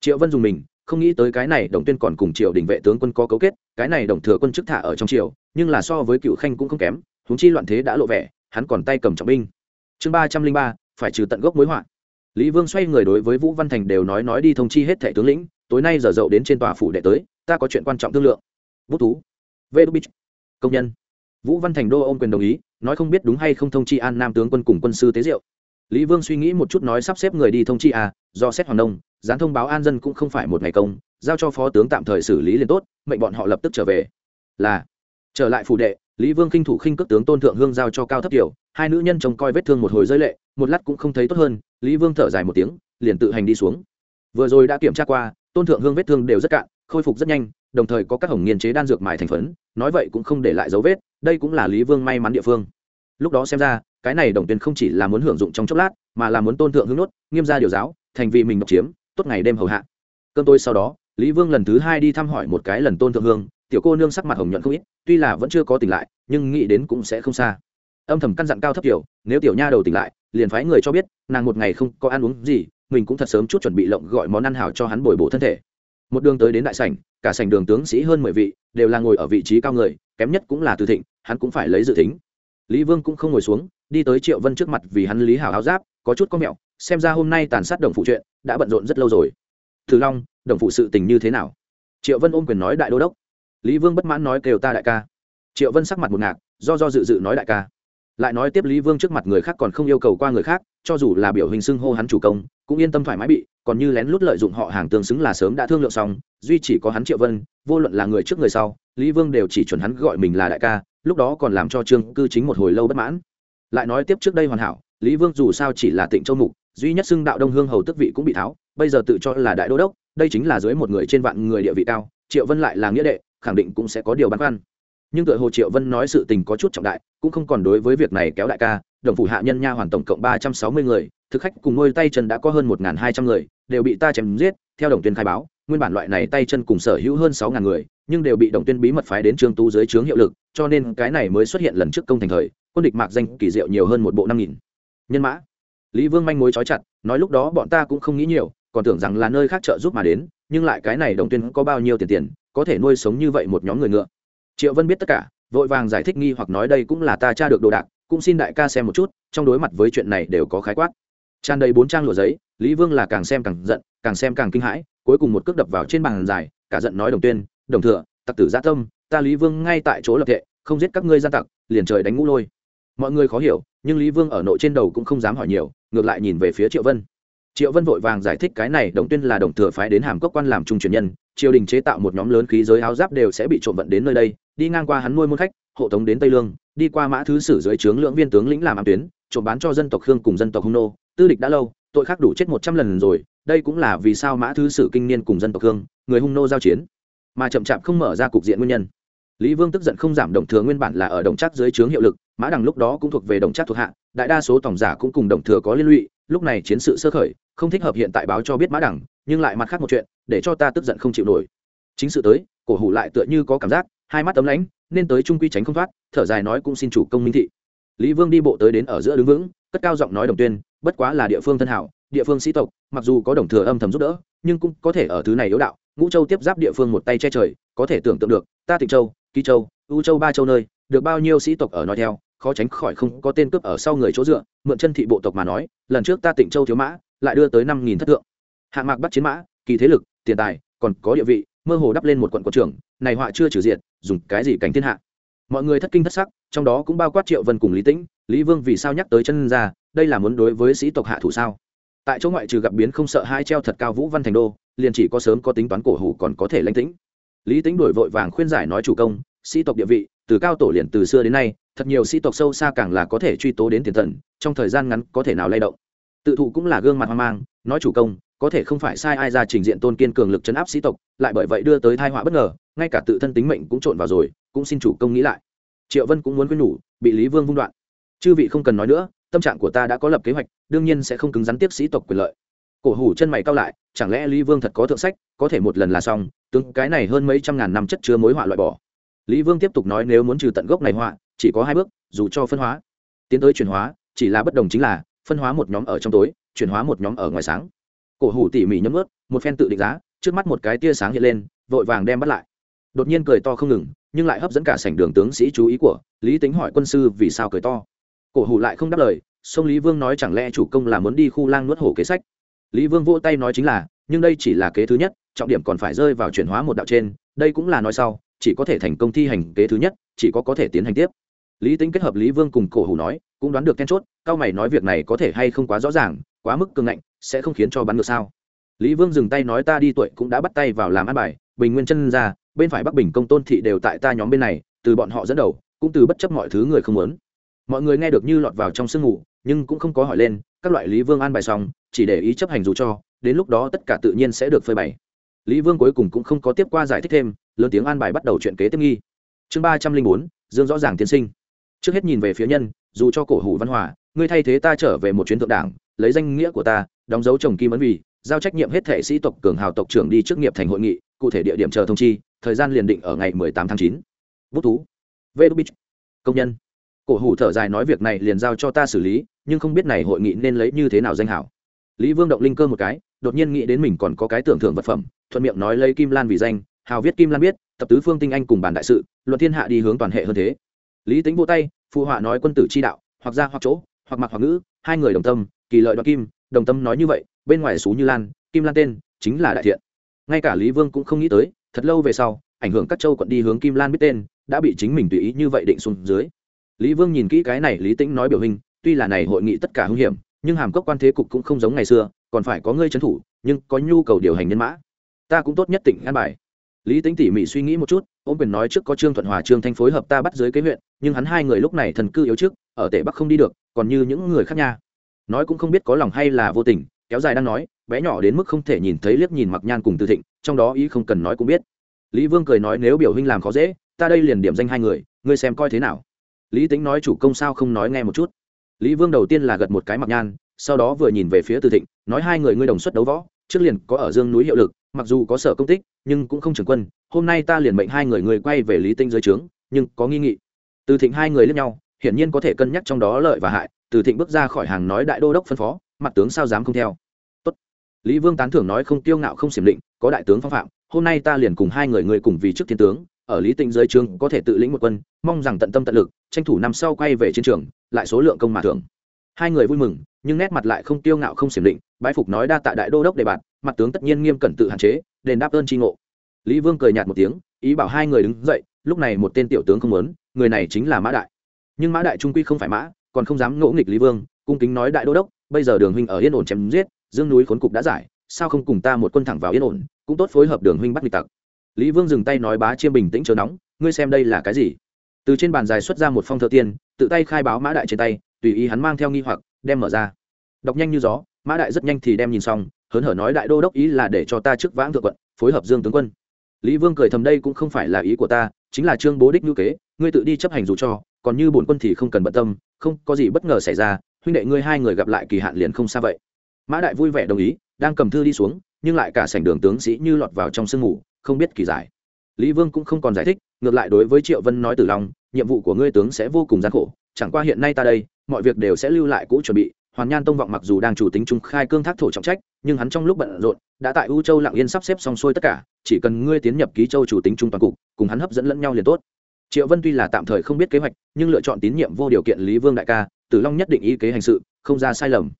Triệu vân dùng mình không nghĩ tới cái này đồng tuyên còn cùng triều đình vệ tướng quân có cấu kết, cái này đồng thừa quân chức thả ở trong triều, nhưng là so với cựu khanh cũng không kém húng chi loạn thế đã lộ vẻ, hắn còn tay cầm trọng binh. Chương ba trăm linh ba, phải trừ tận gốc mối họa. Lý vương xoay người đối với vũ văn thành đều nói nói đi thông chi hết thẻ tướng lĩnh, tối nay giờ dậu đến trên tòa phủ đệ tới, ta có chuyện quan trọng thương lượng. Bút thú. Vê đô bích công nhân. Vũ văn thành đô ôm quyền đồng ý, nói không biết đúng hay không thông chi an nam tướng quân cùng quân sư tế diệu. Lý vương suy nghĩ một chút nói sắp xếp người đi thông chi à do xét hoàng đông gián thông báo an dân cũng không phải một ngày công, giao cho phó tướng tạm thời xử lý liền tốt, mệnh bọn họ lập tức trở về. Là, trở lại phủ đệ, lý vương khinh thủ khinh cước tướng tôn thượng hương giao cho cao thấp kiểu hai nữ nhân trông coi vết thương một hồi rơi lệ, một lát cũng không thấy tốt hơn, lý vương thở dài một tiếng, liền tự hành đi xuống. Vừa rồi đã kiểm tra qua, tôn thượng hương vết thương đều rất cạn, khôi phục rất nhanh, đồng thời có các hồng nghiên chế đan dược mài thành phấn, nói vậy cũng không để lại dấu vết, đây cũng là lý vương may mắn địa phương. Lúc đó xem ra, cái này đồng tiền không chỉ là muốn hưởng dụng trong chốc lát, mà là muốn tôn thượng hương nốt nghiêm ra điều giáo, thành vì mình độc chiếm tốt ngày đêm hầu hạ. Cơm tôi sau đó lý vương lần thứ hai đi thăm hỏi một cái lần tôn thượng hương tiểu cô nương sắc mặt hồng nhuận không ít tuy là vẫn chưa có tỉnh lại nhưng nghĩ đến cũng sẽ không xa. Âm thầm căn dặn cao thấp tiểu, nếu tiểu nha đầu tỉnh lại liền phái người cho biết nàng một ngày không có ăn uống gì mình cũng thật sớm chút chuẩn bị lộng gọi món ăn hảo cho hắn bồi bổ thân thể. Một đường tới đến đại sảnh cả sảnh đường tướng sĩ hơn mười vị đều là ngồi ở vị trí cao người kém nhất cũng là từ thịnh hắn cũng phải lấy dự tính. Lý vương cũng không ngồi xuống đi tới triệu vân trước mặt vì hắn lý hảo áo giáp có chút có mẹo xem ra hôm nay tàn sát đồng phụ chuyện đã bận rộn rất lâu rồi. Thử long, đồng phụ sự tình như thế nào? Triệu vân ôm quyền nói đại đô đốc. Lý vương bất mãn nói kêu ta đại ca. Triệu vân sắc mặt một ngạc, do do dự dự nói đại ca. Lại nói tiếp lý vương trước mặt người khác còn không yêu cầu qua người khác, cho dù là biểu hình xưng hô hắn chủ công, cũng yên tâm thoải mái bị, còn như lén lút lợi dụng họ hàng tương xứng là sớm đã thương lượng xong, duy chỉ có hắn triệu vân, vô luận là người trước người sau, lý vương đều chỉ chuẩn hắn gọi mình là đại ca, lúc đó còn làm cho trương cư chính một hồi lâu bất mãn. Lại nói tiếp trước đây hoàn hảo, lý vương dù sao chỉ là tịnh châu mục duy nhất xưng đạo đông hương hầu tức vị cũng bị tháo, bây giờ tự cho là đại đô đốc, đây chính là dưới một người trên vạn người địa vị cao, triệu vân lại là nghĩa đệ, khẳng định cũng sẽ có điều băn khoăn. Nhưng đội hồ triệu vân nói sự tình có chút trọng đại, cũng không còn đối với việc này kéo đại ca, đồng phủ hạ nhân nha hoàn tổng cộng ba trăm sáu mươi người, thực khách cùng ngôi tay chân đã có hơn một hai trăm người, đều bị ta chém giết, theo đồng tuyên khai báo, nguyên bản loại này tay chân cùng sở hữu hơn sáu ngàn người, nhưng đều bị đồng tuyên bí mật phái đến trương tu dưới trướng hiệu lực, cho nên cái này mới xuất hiện lần trước công thành thời, quân địch mạc danh kỳ diệu nhiều hơn một bộ năm nghìn. Nhân mã lý vương manh mối trói chặt, nói lúc đó bọn ta cũng không nghĩ nhiều, còn tưởng rằng là nơi khác trợ giúp mà đến, nhưng lại cái này đồng tuyên có bao nhiêu tiền tiền, có thể nuôi sống như vậy một nhóm người ngựa. Triệu vân biết tất cả, vội vàng giải thích nghi hoặc nói đây cũng là ta tra được đồ đạc, cũng xin đại ca xem một chút, trong đối mặt với chuyện này đều có khái quát. Tràn đầy bốn trang lụa giấy, lý vương là càng xem càng giận, càng xem càng kinh hãi, cuối cùng một cước đập vào trên bàn dài, cả giận nói đồng tuyên, đồng thừa, tặc tử gia tâm, ta lý vương ngay tại chỗ lập thệ, không giết các ngươi gian tặc, liền trời đánh ngũ lôi. Mọi người khó hiểu, nhưng lý vương ở nội trên đầu cũng không dám hỏi nhiều ngược lại nhìn về phía triệu vân. Triệu vân vội vàng giải thích cái này, đồng tuyên là đồng thừa phái đến hàm cốc quan làm trung truyền nhân, triều đình chế tạo một nhóm lớn khí giới áo giáp đều sẽ bị trộm vận đến nơi đây, đi ngang qua hắn nuôi môn khách, hộ tống đến tây lương, đi qua mã thứ sử dưới trướng lưỡng viên tướng lĩnh làm ám tuyến, trộm bán cho dân tộc khương cùng dân tộc hung nô. Tư địch đã lâu, tội khác đủ chết một trăm lần rồi, đây cũng là vì sao mã thứ sử kinh niên cùng dân tộc khương, người hung nô giao chiến. Mà chậm chạp không mở ra cục diện nguyên nhân. Lý vương tức giận không giảm đồng thừa nguyên bản là ở đồng chắc dưới trướng hiệu lực mã đằng lúc đó cũng thuộc về đồng chắc thuộc hạ, đại đa số tổng giả cũng cùng đồng thừa có liên lụy, lúc này chiến sự sơ khởi, không thích hợp hiện tại báo cho biết mã đằng, nhưng lại mặt khác một chuyện, để cho ta tức giận không chịu nổi. Chính sự tới, cổ hủ lại tựa như có cảm giác, hai mắt tấm lãnh, nên tới trung quy tránh không thoát, thở dài nói cũng xin chủ công minh thị. Lý vương đi bộ tới đến ở giữa đứng vững, cất cao giọng nói đồng tuyên, bất quá là địa phương thân hảo, địa phương sĩ tộc, mặc dù có đồng thừa âm thầm giúp đỡ, nhưng cũng có thể ở thứ này yếu đạo, ngũ châu tiếp giáp địa phương một tay che trời, có thể tưởng tượng được, ta tịnh châu kỳ châu, u châu ba châu nơi, được bao nhiêu sĩ tộc ở nói theo khó tránh khỏi không có tên cướp ở sau người chỗ dựa, mượn chân thị bộ tộc mà nói, lần trước ta tịnh châu thiếu mã, lại đưa tới năm nghìn thất tượng hạng mạc bắt chiến mã, kỳ thế lực, tiền tài, còn có địa vị, mơ hồ đắp lên một quận quận trưởng, này họa chưa trừ diện dùng cái gì cảnh thiên hạ? Mọi người thất kinh thất sắc, trong đó cũng bao quát triệu vân cùng lý tĩnh, lý vương vì sao nhắc tới chân ra, đây là muốn đối với sĩ tộc hạ thủ sao? Tại chỗ ngoại trừ gặp biến không sợ hai treo thật cao vũ văn thành đô, liền chỉ có sớm có tính toán cổ hủ còn có thể lãnh tĩnh. Lý tĩnh đổi vội vàng khuyên giải nói chủ công, sĩ tộc địa vị từ cao tổ liền từ xưa đến nay, thật nhiều sĩ tộc sâu xa càng là có thể truy tố đến tiền thần, trong thời gian ngắn có thể nào lay động. Tự thụ cũng là gương mặt hoang mang, nói chủ công, có thể không phải sai ai ra trình diện tôn kiên cường lực chấn áp sĩ tộc, lại bởi vậy đưa tới thai họa bất ngờ, ngay cả tự thân tính mệnh cũng trộn vào rồi, cũng xin chủ công nghĩ lại. Triệu vân cũng muốn quên nhủ, bị lý vương vung đoạn. Chư vị không cần nói nữa, tâm trạng của ta đã có lập kế hoạch, đương nhiên sẽ không cứng rắn tiếp sĩ tộc quyền lợi. Cổ hủ chân mày cao lại, chẳng lẽ lý vương thật có thượng sách, có thể một lần là xong, tướng cái này hơn mấy trăm ngàn năm chất chứa mối họa loại bỏ lý vương tiếp tục nói nếu muốn trừ tận gốc này họa, chỉ có hai bước, dù cho phân hóa. Tiến tới chuyển hóa, chỉ là bất đồng chính là, phân hóa một nhóm ở trong tối, chuyển hóa một nhóm ở ngoài sáng. Cổ hủ tỉ mỉ nhấm ướt một phen tự định giá, trước mắt một cái tia sáng hiện lên, vội vàng đem bắt lại. Đột nhiên cười to không ngừng, nhưng lại hấp dẫn cả sảnh đường tướng sĩ chú ý của lý tính hỏi quân sư vì sao cười to. Cổ hủ lại không đáp lời, sông lý vương nói chẳng lẽ chủ công là muốn đi khu lang nuốt hổ kế sách? Lý vương vỗ tay nói chính là, nhưng đây chỉ là kế thứ nhất, trọng điểm còn phải rơi vào chuyển hóa một đạo trên, đây cũng là nói sau chỉ có thể thành công thi hành kế thứ nhất, chỉ có có thể tiến hành tiếp. Lý tính kết hợp lý vương cùng cổ hủ nói, cũng đoán được then chốt, cao mày nói việc này có thể hay không quá rõ ràng, quá mức cường ngạnh, sẽ không khiến cho bắn ngược sao. Lý vương dừng tay nói ta đi tuổi cũng đã bắt tay vào làm ăn bài, bình nguyên chân ra, bên phải bắc bình công tôn thị đều tại ta nhóm bên này, từ bọn họ dẫn đầu, cũng từ bất chấp mọi thứ người không muốn. Mọi người nghe được như lọt vào trong sương ngủ nhưng cũng không có hỏi lên, các loại lý vương an bài xong, chỉ để ý chấp hành dù cho, đến lúc đó tất cả tự nhiên sẽ được phơi bày. Lý vương cuối cùng cũng không có tiếp qua giải thích thêm lớn tiếng an bài bắt đầu chuyện kế tiếp nghi. Chương ba trăm linh bốn, dương rõ ràng tiên sinh. Trước hết nhìn về phía nhân, dù cho cổ hủ văn hòa, ngươi thay thế ta trở về một chuyến thượng đảng, lấy danh nghĩa của ta, đóng dấu chồng kim ấn vì, giao trách nhiệm hết thể sĩ tộc cường hào tộc trưởng đi trước nghiệp thành hội nghị, cụ thể địa điểm chờ thông chi, thời gian liền định ở ngày mười tám tháng chín. Bút thú. Vê đúc công nhân. Cổ hủ thở dài nói việc này liền giao cho ta xử lý, nhưng không biết này hội nghị nên lấy như thế nào danh hảo. Lý vương động linh cơ một cái, đột nhiên nghĩ đến mình còn có cái tưởng thưởng vật phẩm, thuận miệng nói lấy kim lan vì danh hào viết kim lan biết, tập tứ phương tinh anh cùng bàn đại sự, luận thiên hạ đi hướng toàn hệ hơn thế. Lý tính vô tay, phụ họa nói quân tử chi đạo, hoặc ra hoặc chỗ, hoặc mặc hoặc ngữ, hai người đồng tâm, kỳ lợi đoạt kim, đồng tâm nói như vậy, bên ngoài xú như lan, kim lan tên, chính là đại thiện. Ngay cả lý vương cũng không nghĩ tới, thật lâu về sau, ảnh hưởng các châu quận đi hướng kim lan biết tên, đã bị chính mình tùy ý như vậy định xuống dưới. Lý vương nhìn kỹ cái này, lý tĩnh nói biểu hình, tuy là này hội nghị tất cả hung hiểm, nhưng hàm cốc quan thế cục cũng không giống ngày xưa, còn phải có ngươi trấn thủ, nhưng có nhu cầu điều hành nhân mã. Ta cũng tốt nhất tỉnh an bài lý tính tỉ mỉ suy nghĩ một chút, ôm quyền nói trước có trương thuận hòa, trương thanh phối hợp ta bắt dưới kế huyện, nhưng hắn hai người lúc này thần cư yếu trước, ở tể bắc không đi được, còn như những người khác nha. Nói cũng không biết có lòng hay là vô tình, kéo dài đang nói, bé nhỏ đến mức không thể nhìn thấy liếc nhìn mặc nhan cùng tư thịnh, trong đó ý không cần nói cũng biết. Lý vương cười nói nếu biểu huynh làm khó dễ, ta đây liền điểm danh hai người, ngươi xem coi thế nào. Lý tính nói chủ công sao không nói nghe một chút. Lý vương đầu tiên là gật một cái mặc nhan, sau đó vừa nhìn về phía tư thịnh, nói hai người ngươi đồng xuất đấu võ, trước liền có ở dương núi hiệu lực mặc dù có sở công tích, nhưng cũng không trưởng quân, hôm nay ta liền mệnh hai người người quay về lý tinh dưới trướng, nhưng có nghi nghị. Từ thịnh hai người lẫn nhau, hiển nhiên có thể cân nhắc trong đó lợi và hại, từ thịnh bước ra khỏi hàng nói đại đô đốc phân phó, mặt tướng sao dám không theo? Tốt. lý vương tán thưởng nói không tiêu ngạo không xiểm định, có đại tướng phong phạm, hôm nay ta liền cùng hai người người cùng vì trước thiên tướng, ở lý Tinh dưới trường có thể tự lĩnh một quân, mong rằng tận tâm tận lực, tranh thủ năm sau quay về chiến trường, lại số lượng công mà thưởng. Hai người vui mừng, nhưng nét mặt lại không tiêu ngạo không xiểm định, bái phục nói đa tạ đại đô đốc đề bạt mặt tướng tất nhiên nghiêm cẩn tự hạn chế, đền đáp ơn tri ngộ. Lý vương cười nhạt một tiếng, ý bảo hai người đứng dậy, lúc này một tên tiểu tướng không muốn, người này chính là mã đại. Nhưng mã đại trung quy không phải mã, còn không dám ngỗ nghịch lý vương, cung kính nói đại đô đốc, bây giờ đường huynh ở yên ổn chém giết, dương núi khốn cục đã giải, sao không cùng ta một quân thẳng vào yên ổn, cũng tốt phối hợp đường huynh bắt nghịch tặc. Lý vương dừng tay nói bá chiêm bình tĩnh chờ nóng, ngươi xem đây là cái gì? Từ trên bàn dài xuất ra một phong thơ tiên, tự tay khai báo mã đại trên tay, tùy ý hắn mang theo nghi hoặc, đem mở ra. Đọc nhanh như gió, mã đại rất nhanh thì đem nhìn xong hớn hở nói đại đô đốc ý là để cho ta trước vãng thượng quận, phối hợp dương tướng quân. Lý vương cười thầm đây cũng không phải là ý của ta, chính là trương bố đích ngữ kế, ngươi tự đi chấp hành dù cho, còn như bổn quân thì không cần bận tâm, không có gì bất ngờ xảy ra, huynh đệ ngươi hai người gặp lại kỳ hạn liền không xa vậy. Mã đại vui vẻ đồng ý, đang cầm thư đi xuống, nhưng lại cả sảnh đường tướng sĩ như lọt vào trong sương ngủ không biết kỳ giải. Lý vương cũng không còn giải thích, ngược lại đối với triệu vân nói tử long, nhiệm vụ của ngươi tướng sẽ vô cùng gian khổ, chẳng qua hiện nay ta đây, mọi việc đều sẽ lưu lại cũ chuẩn bị, hoàn nhan tông vọng mặc dù đang chủ tính trung khai cương thác thổ trọng trách nhưng hắn trong lúc bận rộn, đã tại u châu lặng yên sắp xếp xong xuôi tất cả, chỉ cần ngươi tiến nhập ký châu chủ tính trung toàn cục, cùng hắn hấp dẫn lẫn nhau liền tốt. Triệu vân tuy là tạm thời không biết kế hoạch, nhưng lựa chọn tín nhiệm vô điều kiện lý vương đại ca, tử long nhất định ý kế hành sự, không ra sai lầm.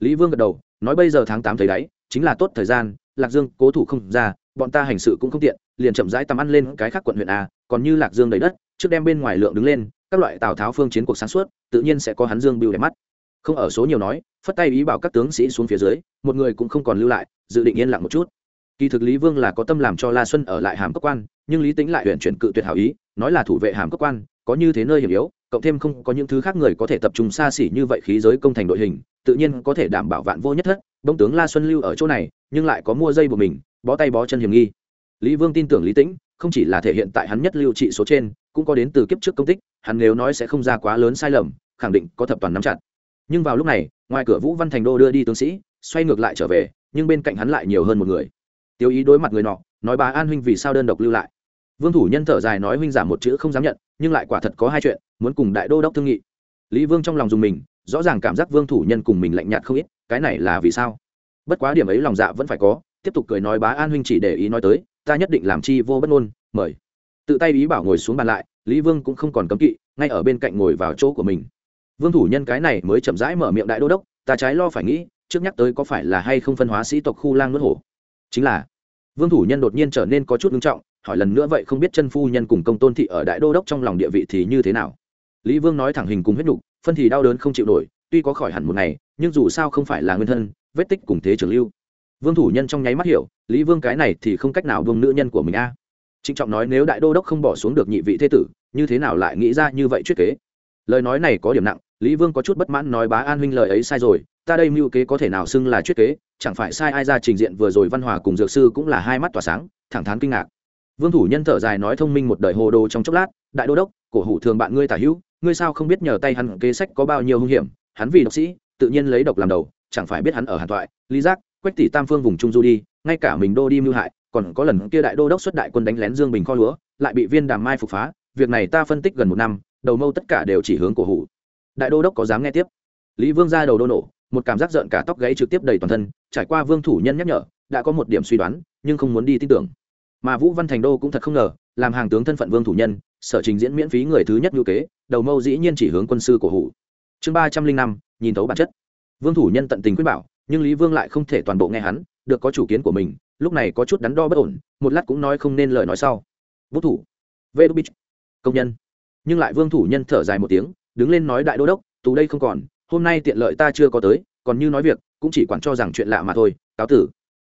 Lý vương gật đầu, nói bây giờ tháng tám thấy đáy, chính là tốt thời gian, lạc dương cố thủ không ra, bọn ta hành sự cũng không tiện, liền chậm rãi tầm ăn lên cái khác quận huyện a, còn như lạc dương đầy đất, trước đem bên ngoài lượng đứng lên, các loại tào tháo phương chiến cuộc sáng suốt, tự nhiên sẽ có hắn dương bưu đẹp mắt. Không ở số nhiều nói phất tay ý bảo các tướng sĩ xuống phía dưới, một người cũng không còn lưu lại, dự định yên lặng một chút. Kỳ thực lý vương là có tâm làm cho la xuân ở lại hàm cấp quan, nhưng lý tính lại huyện chuyển cự tuyệt hảo ý, nói là thủ vệ hàm cấp quan, có như thế nơi hiểm yếu, cộng thêm không có những thứ khác người có thể tập trung xa xỉ như vậy khí giới công thành đội hình, tự nhiên có thể đảm bảo vạn vô nhất thất. Bông tướng la xuân lưu ở chỗ này, nhưng lại có mua dây của mình, bó tay bó chân hiểm nghi. Lý vương tin tưởng lý tĩnh, không chỉ là thể hiện tại hắn nhất lưu trị số trên, cũng có đến từ kiếp trước công tích, hắn nếu nói sẽ không ra quá lớn sai lầm, khẳng định có thập toàn nắm chặt nhưng vào lúc này, ngoài cửa vũ văn thành đô đưa đi tướng sĩ, xoay ngược lại trở về, nhưng bên cạnh hắn lại nhiều hơn một người. Tiêu ý đối mặt người nọ, nói bà an huynh vì sao đơn độc lưu lại. Vương thủ nhân thở dài nói huynh giảm một chữ không dám nhận, nhưng lại quả thật có hai chuyện, muốn cùng đại đô đốc thương nghị. Lý vương trong lòng dùng mình, rõ ràng cảm giác vương thủ nhân cùng mình lạnh nhạt không ít, cái này là vì sao? Bất quá điểm ấy lòng dạ vẫn phải có, tiếp tục cười nói bá an huynh chỉ để ý nói tới, ta nhất định làm chi vô bất ngôn, mời. Tự tay ý bảo ngồi xuống bàn lại, lý vương cũng không còn cấm kỵ, ngay ở bên cạnh ngồi vào chỗ của mình vương thủ nhân cái này mới chậm rãi mở miệng đại đô đốc, ta trái lo phải nghĩ, trước nhắc tới có phải là hay không phân hóa sĩ tộc khu lang nước hổ? Chính là, vương thủ nhân đột nhiên trở nên có chút nghiêm trọng, hỏi lần nữa vậy không biết chân phu nhân cùng công tôn thị ở đại đô đốc trong lòng địa vị thì như thế nào? Lý vương nói thẳng hình cùng huyết nhục, phân thì đau đớn không chịu nổi, tuy có khỏi hẳn một ngày, nhưng dù sao không phải là nguyên thân, vết tích cùng thế trường lưu. Vương thủ nhân trong nháy mắt hiểu, lý vương cái này thì không cách nào vương nữ nhân của mình a. À. trịnh trọng nói nếu đại đô đốc không bỏ xuống được nhị vị thế tử, như thế nào lại nghĩ ra như vậy chuyết kế? Lời nói này có điểm nặng, lý vương có chút bất mãn nói bá an huynh lời ấy sai rồi, ta đây mưu kế có thể nào xưng là chuyết kế, chẳng phải sai ai ra trình diện vừa rồi văn hòa cùng dược sư cũng là hai mắt tỏa sáng, thẳng thắn kinh ngạc. Vương thủ nhân thở dài nói thông minh một đời hồ đồ trong chốc lát, đại đô đốc, cổ hủ thường bạn ngươi tả hữu, ngươi sao không biết nhờ tay hắn kế sách có bao nhiêu hung hiểm, hắn vì độc sĩ, tự nhiên lấy độc làm đầu, chẳng phải biết hắn ở hàn thoại, lý giác, quách tỷ tam phương vùng trung du đi, ngay cả mình đô đi mưu hại, còn có lần kia đại đô đốc xuất đại quân đánh lén dương bình kho lúa, lại bị viên đàm mai phục phá, việc này ta phân tích gần một năm đầu mâu tất cả đều chỉ hướng cổ hủ. Đại đô đốc có dám nghe tiếp? Lý vương ra đầu đô nổ, một cảm giác giận cả tóc gáy trực tiếp đầy toàn thân, trải qua vương thủ nhân nhắc nhở, đã có một điểm suy đoán, nhưng không muốn đi tin tưởng. Mà vũ văn thành đô cũng thật không ngờ, làm hàng tướng thân phận vương thủ nhân, sở trình diễn miễn phí người thứ nhất ngữ kế, đầu mâu dĩ nhiên chỉ hướng quân sư cổ hủ. Chương ba trăm linh năm, nhìn thấu bản chất. Vương thủ nhân tận tình quyết bảo, nhưng lý vương lại không thể toàn bộ nghe hắn, được có chủ kiến của mình, lúc này có chút đắn đo bất ổn, một lát cũng nói không nên lời nói sau. Vũ thủ. Vê đô bích công nhân nhưng lại vương thủ nhân thở dài một tiếng, đứng lên nói đại đô đốc, tù đây không còn, hôm nay tiện lợi ta chưa có tới, còn như nói việc, cũng chỉ quản cho rằng chuyện lạ mà thôi, cáo tử.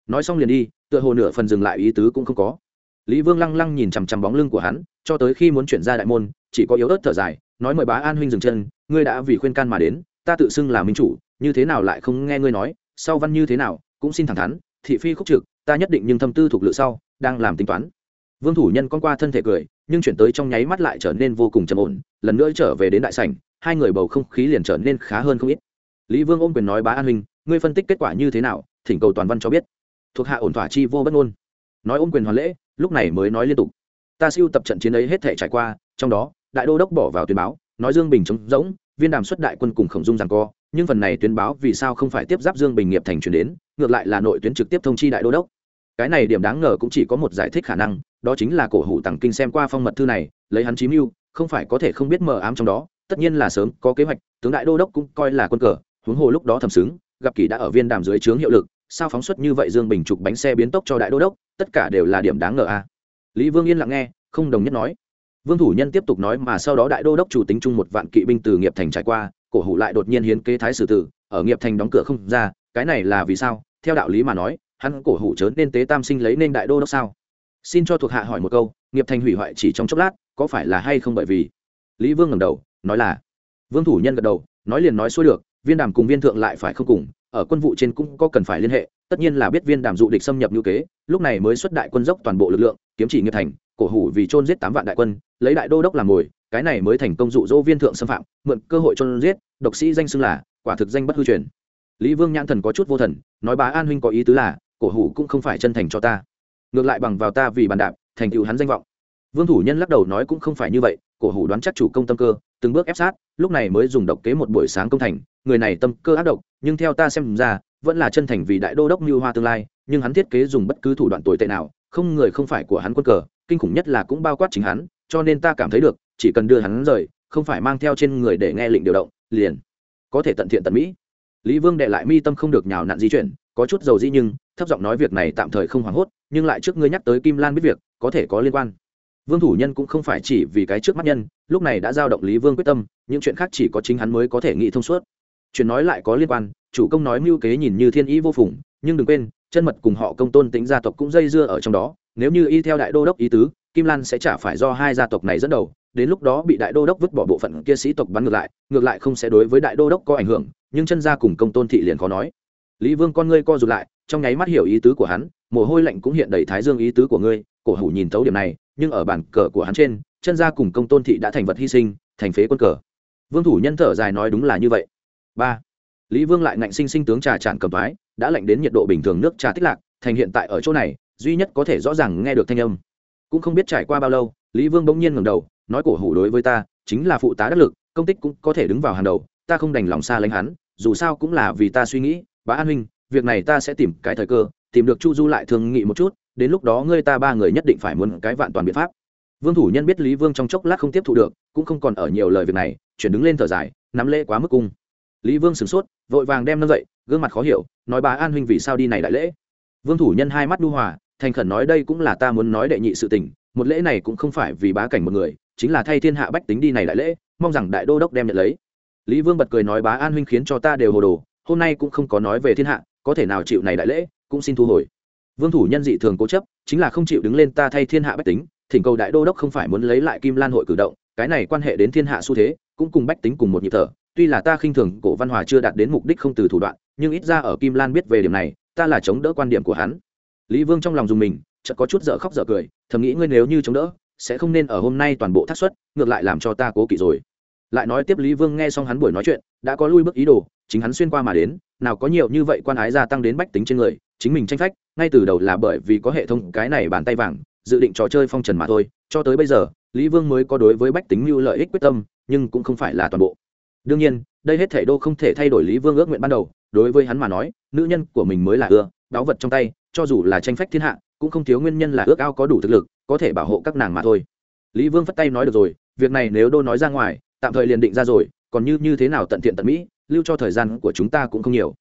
Nói xong liền đi, tựa hồ nửa phần dừng lại ý tứ cũng không có. Lý vương lăng lăng nhìn chằm chằm bóng lưng của hắn, cho tới khi muốn chuyển ra đại môn, chỉ có yếu ớt thở dài, nói mời bá an huynh dừng chân, ngươi đã vì khuyên can mà đến, ta tự xưng là minh chủ, như thế nào lại không nghe ngươi nói, sau văn như thế nào, cũng xin thẳng thắn, thị phi khúc trực, ta nhất định nhưng thâm tư thuộc lự sau, đang làm tính toán. Vương thủ nhân con qua thân thể cười nhưng chuyển tới trong nháy mắt lại trở nên vô cùng trầm ổn, lần nữa trở về đến đại sảnh, hai người bầu không khí liền trở nên khá hơn không ít. Lý vương ôm quyền nói, bá an huynh, ngươi phân tích kết quả như thế nào? Thỉnh cầu toàn văn cho biết. Thuộc hạ ổn thỏa chi vô bất ngôn. Nói ôm quyền hoàn lễ, lúc này mới nói liên tục. Ta siêu tập trận chiến ấy hết thể trải qua, trong đó, đại đô đốc bỏ vào tuyên báo, nói dương bình trống rỗng, viên đàm xuất đại quân cùng khổng dung rằng co, nhưng phần này tuyên báo vì sao không phải tiếp giáp dương bình nghiệp thành chuyển đến, ngược lại là nội tuyến trực tiếp thông chi đại đô đốc. Cái này điểm đáng ngờ cũng chỉ có một giải thích khả năng đó chính là cổ hủ tặng kinh xem qua phong mật thư này, lấy hắn chí mưu, không phải có thể không biết mờ ám trong đó, tất nhiên là sớm có kế hoạch, tướng đại đô đốc cũng coi là quân cờ, huống hồ lúc đó thầm xứng, gặp kỳ đã ở viên đàm dưới trướng hiệu lực, sao phóng xuất như vậy dương bình trục bánh xe biến tốc cho đại đô đốc, tất cả đều là điểm đáng ngờ a. Lý vương yên lặng nghe, không đồng nhất nói. Vương thủ nhân tiếp tục nói mà sau đó đại đô đốc chủ tính chung một vạn kỵ binh từ nghiệp thành trải qua, cổ hủ lại đột nhiên hiến kế thái sử tử, ở nghiệp thành đóng cửa không ra, cái này là vì sao? Theo đạo lý mà nói, hắn cổ hủ chớ nên tế tam sinh lấy nên đại đô đốc sao? Xin cho thuộc hạ hỏi một câu, nghiệp thành hủy hoại chỉ trong chốc lát, có phải là hay không bởi vì? Lý vương ngẩng đầu, nói là. Vương thủ nhân gật đầu, nói liền nói xuôi được, viên đàm cùng viên thượng lại phải không cùng, ở quân vụ trên cũng có cần phải liên hệ, tất nhiên là biết viên đàm dụ địch xâm nhập như kế, lúc này mới xuất đại quân dốc toàn bộ lực lượng, kiếm chỉ nghiệp thành, cổ hủ vì chôn giết tám vạn đại quân, lấy đại đô đốc làm mồi cái này mới thành công dụ dỗ viên thượng xâm phạm, mượn cơ hội chôn giết, độc sĩ danh xưng là, quả thực danh bất hư truyền. Lý vương nhãn thần có chút vô thần, nói bá an huynh có ý tứ là, cổ hủ cũng không phải chân thành cho ta ngược lại bằng vào ta vì bàn đạp, thành tựu hắn danh vọng. Vương thủ nhân lắc đầu nói cũng không phải như vậy, cổ hủ đoán chắc chủ công tâm cơ, từng bước ép sát, lúc này mới dùng độc kế một buổi sáng công thành, người này tâm cơ ác độc, nhưng theo ta xem ra, vẫn là chân thành vì đại đô đốc mưu hoa tương lai, nhưng hắn thiết kế dùng bất cứ thủ đoạn tồi tệ nào, không người không phải của hắn quân cờ, kinh khủng nhất là cũng bao quát chính hắn, cho nên ta cảm thấy được, chỉ cần đưa hắn rời, không phải mang theo trên người để nghe lệnh điều động, liền có thể tận thiện tận mỹ. Lý vương đệ lại mi tâm không được nhào nặn di chuyển có chút dầu dĩ nhưng, thấp giọng nói việc này tạm thời không hoảng hốt, nhưng lại trước ngươi nhắc tới kim lan biết việc, có thể có liên quan. Vương thủ nhân cũng không phải chỉ vì cái trước mắt nhân, lúc này đã giao động lý vương quyết tâm, những chuyện khác chỉ có chính hắn mới có thể nghĩ thông suốt. Chuyện nói lại có liên quan, chủ công nói mưu kế nhìn như thiên ý vô phùng, nhưng đừng quên, chân mật cùng họ công tôn tính gia tộc cũng dây dưa ở trong đó, nếu như y theo đại đô đốc ý tứ, kim lan sẽ chả phải do hai gia tộc này dẫn đầu, đến lúc đó bị đại đô đốc vứt bỏ bộ phận kia sĩ tộc bắn ngược lại ngược lại không sẽ đối với đại đô đốc có ảnh hưởng, nhưng chân gia cùng công tôn thị liền khó nói lý vương con ngươi co rụt lại, trong nháy mắt hiểu ý tứ của hắn, mồ hôi lạnh cũng hiện đầy thái dương ý tứ của ngươi, cổ hủ nhìn thấu điểm này, nhưng ở bản cờ của hắn trên, chân gia cùng công tôn thị đã thành vật hy sinh, thành phế quân cờ. Vương thủ nhân thở dài nói đúng là như vậy. Ba. Lý vương lại ngạnh sinh sinh tướng trà tràn cầm thái đã lạnh đến nhiệt độ bình thường nước trà tích lạc, thành hiện tại ở chỗ này, duy nhất có thể rõ ràng nghe được thanh âm. Cũng không biết trải qua bao lâu, lý vương bỗng nhiên ngẩng đầu, nói cổ hủ đối với ta, chính là phụ tá đắc lực, công tích cũng có thể đứng vào hàng đầu, ta không đành lòng xa lánh hắn, dù sao cũng là vì ta suy nghĩ bá an huynh, việc này ta sẽ tìm cái thời cơ, tìm được chu du lại thương nghị một chút, đến lúc đó ngươi ta ba người nhất định phải muốn cái vạn toàn biện pháp. Vương thủ nhân biết lý vương trong chốc lát không tiếp thu được, cũng không còn ở nhiều lời việc này, chuyển đứng lên thở dài, nắm lễ quá mức cung. Lý vương sửng sốt, vội vàng đem nâng dậy, gương mặt khó hiểu, nói bá an huynh vì sao đi này đại lễ? Vương thủ nhân hai mắt đu hòa, thành khẩn nói đây cũng là ta muốn nói đệ nhị sự tình, một lễ này cũng không phải vì bá cảnh một người, chính là thay thiên hạ bách tính đi này đại lễ, mong rằng đại đô đốc đem nhận lấy. Lý vương bật cười nói bá an huynh khiến cho ta đều hồ đồ hôm nay cũng không có nói về thiên hạ, có thể nào chịu này đại lễ, cũng xin thu hồi. Vương thủ nhân dị thường cố chấp, chính là không chịu đứng lên ta thay thiên hạ bách tính, thỉnh cầu đại đô đốc không phải muốn lấy lại kim lan hội cử động, cái này quan hệ đến thiên hạ xu thế, cũng cùng bách tính cùng một nhịp thở. Tuy là ta khinh thường cổ văn hòa chưa đạt đến mục đích không từ thủ đoạn, nhưng ít ra ở kim lan biết về điểm này, ta là chống đỡ quan điểm của hắn. Lý vương trong lòng dùng mình, chợt có chút dở khóc dở cười, thầm nghĩ ngươi nếu như chống đỡ, sẽ không nên ở hôm nay toàn bộ thác xuất ngược lại làm cho ta cố kỵ rồi. Lại nói tiếp lý vương nghe xong hắn buổi nói chuyện, đã có lui bước ý đồ chính hắn xuyên qua mà đến, nào có nhiều như vậy quan ái gia tăng đến bách tính trên người, chính mình tranh phách, ngay từ đầu là bởi vì có hệ thống cái này bàn tay vàng, dự định trò chơi phong trần mà thôi, cho tới bây giờ, lý vương mới có đối với bách tính mưu lợi ích quyết tâm, nhưng cũng không phải là toàn bộ. Đương nhiên, đây hết thể đô không thể thay đổi lý vương ước nguyện ban đầu, đối với hắn mà nói, nữ nhân của mình mới là ưa đáo vật trong tay, cho dù là tranh phách thiên hạ, cũng không thiếu nguyên nhân là ước ao có đủ thực lực, có thể bảo hộ các nàng mà thôi. Lý vương phất tay nói được rồi, việc này nếu đô nói ra ngoài, tạm thời liền định ra rồi, còn như như thế nào tận thiện tận mỹ lưu cho thời gian của chúng ta cũng không nhiều.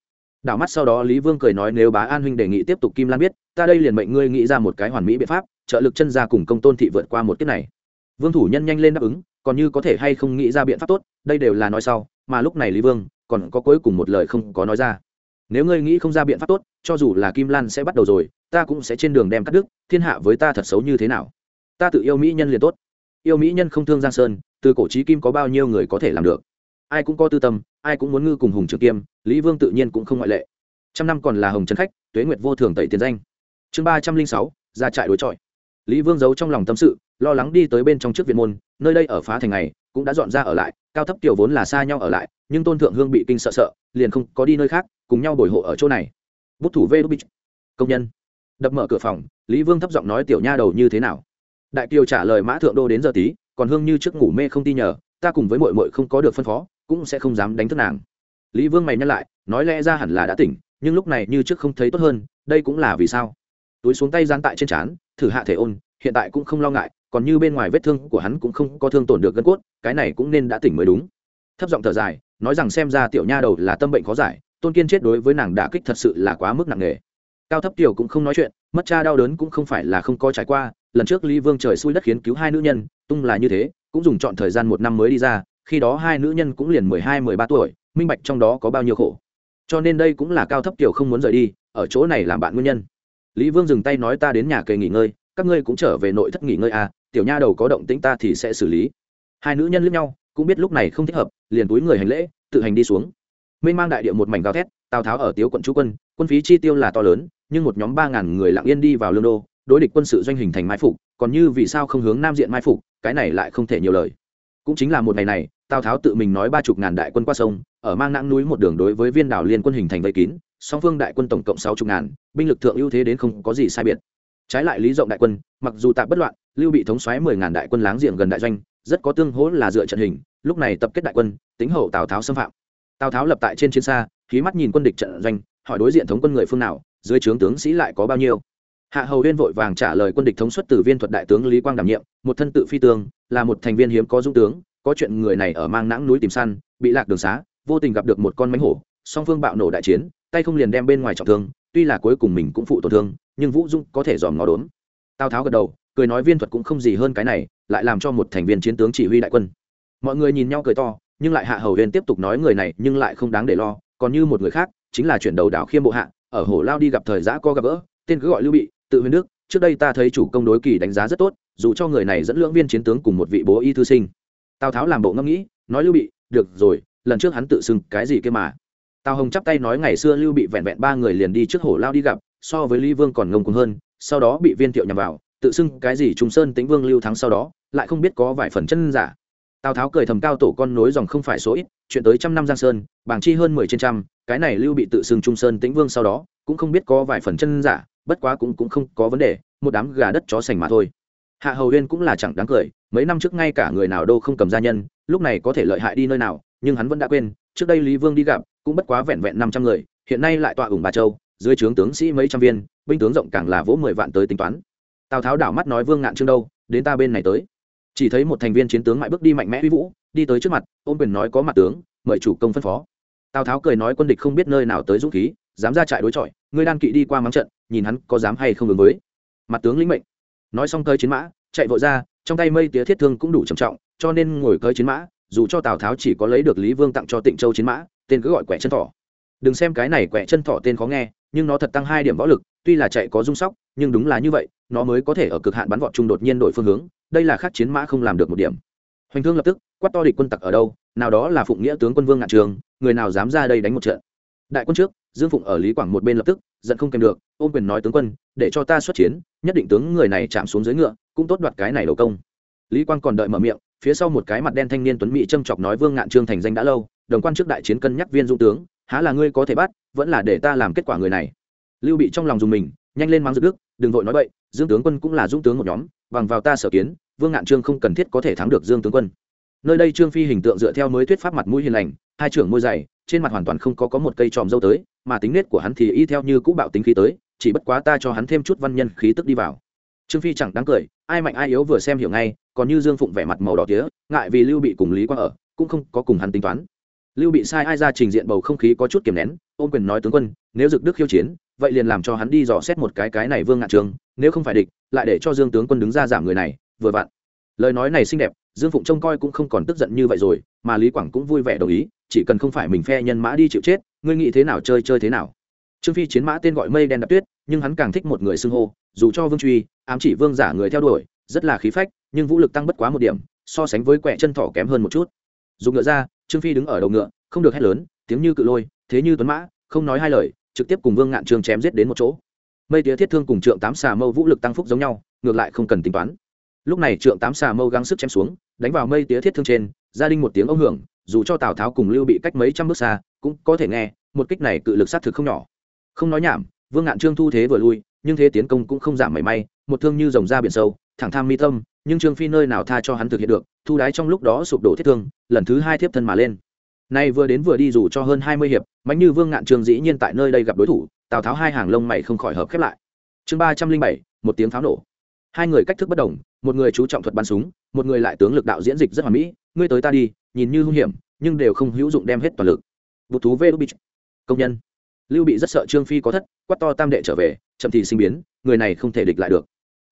Đảo mắt sau đó lý vương cười nói nếu bá an huynh đề nghị tiếp tục kim lan biết, ta đây liền mệnh ngươi nghĩ ra một cái hoàn mỹ biện pháp, trợ lực chân ra cùng công tôn thị vượt qua một kiếp này. Vương thủ nhân nhanh lên đáp ứng, còn như có thể hay không nghĩ ra biện pháp tốt, đây đều là nói sau, mà lúc này lý vương còn có cuối cùng một lời không có nói ra. Nếu ngươi nghĩ không ra biện pháp tốt, cho dù là kim lan sẽ bắt đầu rồi, ta cũng sẽ trên đường đem cắt đứt, thiên hạ với ta thật xấu như thế nào? Ta tự yêu mỹ nhân liền tốt. Yêu mỹ nhân không thương giang sơn, từ cổ trí kim có bao nhiêu người có thể làm được? Ai cũng có tư tâm, ai cũng muốn ngư cùng hùng trường kiêm, lý vương tự nhiên cũng không ngoại lệ. Trăm năm còn là hồng trấn khách, tuế nguyệt vô thường tẩy tiền danh. Chương ba trăm linh sáu, ra trại đối chọi. Lý vương giấu trong lòng tâm sự, lo lắng đi tới bên trong trước viện môn, nơi đây ở phá thành này, cũng đã dọn ra ở lại, cao thấp tiểu vốn là xa nhau ở lại, nhưng tôn thượng hương bị kinh sợ sợ, liền không có đi nơi khác, cùng nhau bồi hộ ở chỗ này. Bút thủ vê đúc bích. Công nhân. Đập mở cửa phòng, lý vương thấp giọng nói tiểu nha đầu như thế nào? Đại kiều trả lời mã thượng đô đến giờ tí, còn hương như trước ngủ mê không ti nhờ, ta cùng với mội mội không có được phân phó cũng sẽ không dám đánh thức nàng. Lý vương mày nhắc lại, nói lẽ ra hẳn là đã tỉnh, nhưng lúc này như trước không thấy tốt hơn, đây cũng là vì sao? Túi xuống tay gian tại trên trán, thử hạ thể ôn, hiện tại cũng không lo ngại, còn như bên ngoài vết thương của hắn cũng không có thương tổn được gân cốt, cái này cũng nên đã tỉnh mới đúng. Thấp giọng thở dài, nói rằng xem ra tiểu nha đầu là tâm bệnh khó giải, tôn kiên chết đối với nàng đả kích thật sự là quá mức nặng nề. Cao thấp tiểu cũng không nói chuyện, mất cha đau đớn cũng không phải là không có trải qua, lần trước lý vương trời xui đất khiến cứu hai nữ nhân, tung là như thế, cũng dùng chọn thời gian một năm mới đi ra khi đó hai nữ nhân cũng liền mười hai, mười ba tuổi, minh bạch trong đó có bao nhiêu khổ. Cho nên đây cũng là cao thấp tiểu không muốn rời đi, ở chỗ này làm bạn nguyên nhân. Lý vương dừng tay nói ta đến nhà kề nghỉ ngơi, các ngươi cũng trở về nội thất nghỉ ngơi à tiểu nha đầu có động tĩnh ta thì sẽ xử lý. Hai nữ nhân lướt nhau, cũng biết lúc này không thích hợp, liền túi người hành lễ, tự hành đi xuống. Mênh mang đại địa một mảnh gào thét, tào tháo ở tiếu quận chú quân quân phí chi tiêu là to lớn, nhưng một nhóm ba ngàn người lặng yên đi vào lương đô, đối địch quân sự doanh hình thành mai phục, còn như vì sao không hướng nam diện mai phục, cái này lại không thể nhiều lời. Cũng chính là một ngày này tào tháo tự mình nói ba chục ngàn đại quân qua sông, ở mang nãng núi một đường đối với viên đảo liên quân hình thành vây kín, song phương đại quân tổng cộng sáu chục ngàn, binh lực thượng ưu thế đến không có gì sai biệt. Trái lại lý rộng đại quân, mặc dù tạp bất loạn, lưu bị thống xoáy mười ngàn đại quân láng giềng gần đại doanh, rất có tương hỗ là dựa trận hình, lúc này tập kết đại quân, tính hậu tào tháo xâm phạm. Tào tháo lập tại trên chiến xa khí mắt nhìn quân địch trận doanh, hỏi đối diện thống quân người phương nào, dưới trướng tướng sĩ lại có bao nhiêu. Hạ hầu huyên vội vàng trả lời quân địch thống suất từ viên thuật đại tướng lý quang đảm nhiệm, một thân tự phi tương, là một thành viên hiếm có dũng tướng có chuyện người này ở mang nãng núi tìm săn, bị lạc đường xá, vô tình gặp được một con mánh hổ, song phương bạo nổ đại chiến, tay không liền đem bên ngoài trọng thương, tuy là cuối cùng mình cũng phụ tổn thương, nhưng vũ dung có thể dòm ngó đốn. Tào tháo gật đầu, cười nói viên thuật cũng không gì hơn cái này, lại làm cho một thành viên chiến tướng chỉ huy đại quân. Mọi người nhìn nhau cười to, nhưng lại hạ hầu huyên tiếp tục nói người này nhưng lại không đáng để lo, còn như một người khác, chính là chuyển đầu đảo khiêm bộ hạ, ở hồ lao đi gặp thời giã co gặp gỡ, tên cứ gọi lưu bị, tự huyền đức, trước đây ta thấy chủ công đối kỳ đánh giá rất tốt, dù cho người này dẫn lưỡng viên chiến tướng cùng một vị bố y thư sinh tào tháo làm bộ ngẫm nghĩ, nói lưu bị, được rồi, lần trước hắn tự xưng cái gì kia mà? Tào hồng chắp tay nói, ngày xưa lưu bị vẹn vẹn ba người liền đi trước hổ lao đi gặp, so với lý vương còn ngông cuồng hơn, sau đó bị viên thiệu nhằm vào, tự xưng cái gì trung sơn tĩnh vương lưu thắng sau đó, lại không biết có vài phần chân giả. Tào tháo cười thầm, cao tổ con nối dòng không phải số ít, chuyện tới trăm năm giang sơn, bảng chi hơn mười trên trăm, cái này lưu bị tự xưng trung sơn tĩnh vương sau đó, cũng không biết có vài phần chân giả, bất quá cũng cũng không có vấn đề, một đám gà đất chó sành mà thôi hạ hầu huyên cũng là chẳng đáng cười, mấy năm trước ngay cả người nào đâu không cầm gia nhân, lúc này có thể lợi hại đi nơi nào, nhưng hắn vẫn đã quên, trước đây lý vương đi gặp, cũng bất quá vẹn vẹn năm trăm người, hiện nay lại tọa ủng bà châu, dưới trướng tướng sĩ mấy trăm viên, binh tướng rộng càng là vỗ mười vạn tới tính toán. Tào tháo đảo mắt nói vương ngạn trương đâu, đến ta bên này tới. Chỉ thấy một thành viên chiến tướng mãi bước đi mạnh mẽ uy vũ, đi tới trước mặt, ôm quyền nói có mặt tướng, mời chủ công phân phó. Tào tháo cười nói quân địch không biết nơi nào tới dũng khí, dám ra trại đối chọi, ngươi đan kỵ đi qua mắng trận, nhìn hắn có dám hay không ứng với. Mặt tướng lĩnh mệnh nói xong cơi chiến mã, chạy vội ra, trong tay mây tía thiết thương cũng đủ trầm trọng, cho nên ngồi cơi chiến mã, dù cho tào tháo chỉ có lấy được lý vương tặng cho tịnh châu chiến mã, tên cứ gọi quẻ chân thỏ. Đừng xem cái này quẻ chân thỏ tên khó nghe, nhưng nó thật tăng hai điểm võ lực, tuy là chạy có rung sóc, nhưng đúng là như vậy, nó mới có thể ở cực hạn bắn vọt chung đột nhiên đổi phương hướng, đây là khác chiến mã không làm được một điểm. Hoành thương lập tức, quát to địch quân tặc ở đâu, nào đó là phụng nghĩa tướng quân vương ngạn trường, người nào dám ra đây đánh một trận? Đại quân trước, dương phụng ở lý quảng một bên lập tức, giận không kèm được, ôm quyền nói tướng quân, để cho ta xuất chiến, nhất định tướng người này chạm xuống dưới ngựa, cũng tốt đoạt cái này đầu công. Lý quang còn đợi mở miệng, phía sau một cái mặt đen thanh niên tuấn mỹ trâm chọc nói vương ngạn trương thành danh đã lâu, đồng quan trước đại chiến cân nhắc viên dung tướng, há là ngươi có thể bắt, vẫn là để ta làm kết quả người này. Lưu bị trong lòng dùng mình, nhanh lên mang dự đức, đừng vội nói vậy dương tướng quân cũng là dũng tướng một nhóm, bằng vào ta sở kiến, vương ngạn trương không cần thiết có thể thắng được dương tướng quân nơi đây trương phi hình tượng dựa theo mới thuyết pháp mặt mũi hiền lành, hai trưởng môi dày, trên mặt hoàn toàn không có có một cây tròm dâu tới, mà tính nết của hắn thì y theo như cũ bạo tính khí tới, chỉ bất quá ta cho hắn thêm chút văn nhân khí tức đi vào. Trương phi chẳng đáng cười, ai mạnh ai yếu vừa xem hiểu ngay, còn như dương phụng vẻ mặt màu đỏ tía, ngại vì lưu bị cùng lý quang ở, cũng không có cùng hắn tính toán. Lưu bị sai ai ra trình diện bầu không khí có chút kiềm nén, ôm quyền nói tướng quân, nếu dực đức khiêu chiến, vậy liền làm cho hắn đi dò xét một cái cái này vương ngạn trường, nếu không phải địch, lại để cho dương tướng quân đứng ra giảm người này, vừa vặn. Lời nói này xinh đẹp dương phụng trông coi cũng không còn tức giận như vậy rồi, mà lý quảng cũng vui vẻ đồng ý, chỉ cần không phải mình phe nhân mã đi chịu chết, ngươi nghĩ thế nào chơi chơi thế nào. Trương phi chiến mã tên gọi mây đen đạp tuyết, nhưng hắn càng thích một người xưng hô, dù cho vương truy, ám chỉ vương giả người theo đuổi, rất là khí phách, nhưng vũ lực tăng bất quá một điểm, so sánh với quẹ chân thỏ kém hơn một chút. Dùng ngựa ra, trương phi đứng ở đầu ngựa, không được hét lớn, tiếng như cự lôi, thế như tuấn mã, không nói hai lời, trực tiếp cùng vương ngạn trường chém giết đến một chỗ. Mây tía thiết thương cùng trượng tám xà mâu vũ lực tăng phúc giống nhau, ngược lại không cần tính toán. Lúc này trượng tám xà mâu gắng sức chém xuống đánh vào mây tía thiết thương trên, gia đình một tiếng ông hưởng, dù cho tào tháo cùng lưu bị cách mấy trăm bước xa, cũng có thể nghe, một kích này cự lực sát thực không nhỏ. Không nói nhảm, vương ngạn trương thu thế vừa lui, nhưng thế tiến công cũng không giảm mảy may, một thương như dòng ra biển sâu, thẳng tham mi tâm, nhưng trương phi nơi nào tha cho hắn thực hiện được, thu đái trong lúc đó sụp đổ thiết thương, lần thứ hai thiếp thân mà lên. Nay vừa đến vừa đi dù cho hơn hai mươi hiệp, mạnh như vương ngạn trương dĩ nhiên tại nơi đây gặp đối thủ, tào tháo hai hàng lông mày không khỏi hợp khép lại. Chương ba trăm linh bảy, một tiếng pháo nổ hai người cách thức bất đồng, một người chú trọng thuật bắn súng, một người lại tướng lực đạo diễn dịch rất hoàn mỹ, ngươi tới ta đi, nhìn như hung hiểm, nhưng đều không hữu dụng đem hết toàn lực. Vụ thú vê đúc công nhân. Lưu bị rất sợ trương phi có thất, quát to tam đệ trở về, chậm thì sinh biến, người này không thể địch lại được.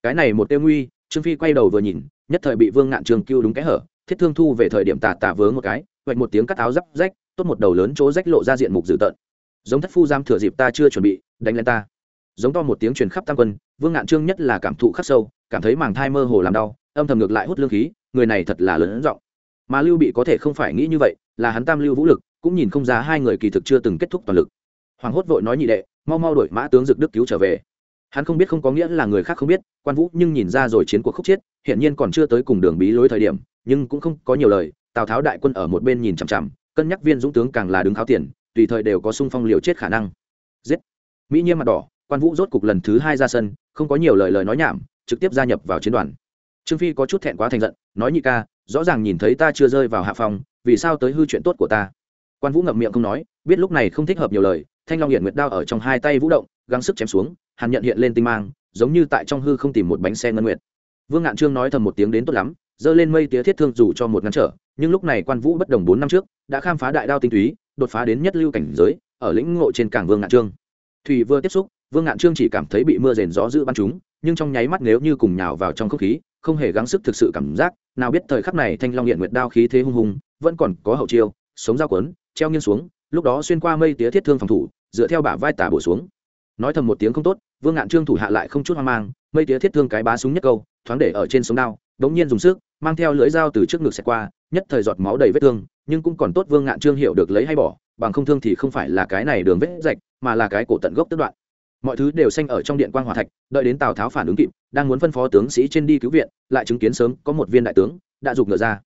Cái này một tiêu nguy, trương phi quay đầu vừa nhìn, nhất thời bị vương ngạn trường cưu đúng cái hở, thiết thương thu về thời điểm tà tà vướng một cái, vạch một tiếng cắt áo giáp rách, tốt một đầu lớn chỗ rách lộ ra diện mục dữ tợn. Giống thất phu giam thừa dịp ta chưa chuẩn bị, đánh lên ta giống to một tiếng truyền khắp tam quân, vương ngạn trương nhất là cảm thụ khắc sâu, cảm thấy màng thai mơ hồ làm đau, âm thầm ngược lại hút lương khí, người này thật là lớn giọng. Mà lưu bị có thể không phải nghĩ như vậy, là hắn tam lưu vũ lực, cũng nhìn không ra hai người kỳ thực chưa từng kết thúc toàn lực. Hoàng hốt vội nói nhị đệ, mau mau đổi mã tướng dực đức cứu trở về. Hắn không biết không có nghĩa là người khác không biết, quan vũ nhưng nhìn ra rồi chiến cuộc khúc chết hiện nhiên còn chưa tới cùng đường bí lối thời điểm, nhưng cũng không có nhiều lời, tào tháo đại quân ở một bên nhìn chằm chằm, cân nhắc viên dũng tướng càng là đứng tháo tiền, tùy thời đều có sung phong liều chết khả năng. Giết! Mỹ nhiên mặt đỏ quan vũ rốt cục lần thứ hai ra sân, không có nhiều lời lời nói nhảm, trực tiếp gia nhập vào chiến đoàn. Trương phi có chút thẹn quá thành giận, nói nhị ca, rõ ràng nhìn thấy ta chưa rơi vào hạ phòng, vì sao tới hư chuyện tốt của ta? Quan vũ ngậm miệng không nói, biết lúc này không thích hợp nhiều lời, thanh long hiện nguyệt đao ở trong hai tay vũ động, gắng sức chém xuống, hàn nhận hiện lên tinh mang, giống như tại trong hư không tìm một bánh xe ngân nguyệt. Vương ngạn trương nói thầm một tiếng đến tốt lắm, giơ lên mây tía thiết thương dù cho một ngăn trở, nhưng lúc này quan vũ bất đồng bốn năm trước, đã khám phá đại đao tinh túy, đột phá đến nhất lưu cảnh giới, ở lĩnh ngộ trên cảng vương ngạn trương. Thủy vừa tiếp xúc vương ngạn trương chỉ cảm thấy bị mưa rền gió giữ bắn chúng, nhưng trong nháy mắt nếu như cùng nhào vào trong không khí, không hề gắng sức thực sự cảm giác, nào biết thời khắc này thanh long hiện nguyệt đao khí thế hung hùng, vẫn còn có hậu chiêu, sống dao quấn treo nghiêng xuống, lúc đó xuyên qua mây tía thiết thương phòng thủ, dựa theo bả vai tả bổ xuống. Nói thầm một tiếng không tốt, vương ngạn trương thủ hạ lại không chút hoang mang, mây tía thiết thương cái bá súng nhất câu, thoáng để ở trên sống đao, đống nhiên dùng sức, mang theo lưỡi dao từ trước ngực xẹt qua, nhất thời giọt máu đầy vết thương, nhưng cũng còn tốt vương ngạn trương hiểu được lấy hay bỏ, bằng không thương thì không phải là cái này đường vết rạch, mà là cái cổ tận gốc tức đoạn mọi thứ đều xanh ở trong điện quan hòa thạch, đợi đến tào tháo phản ứng kịp, đang muốn phân phó tướng sĩ trên đi cứu viện, lại chứng kiến sớm có một viên đại tướng đã giục ngựa ra.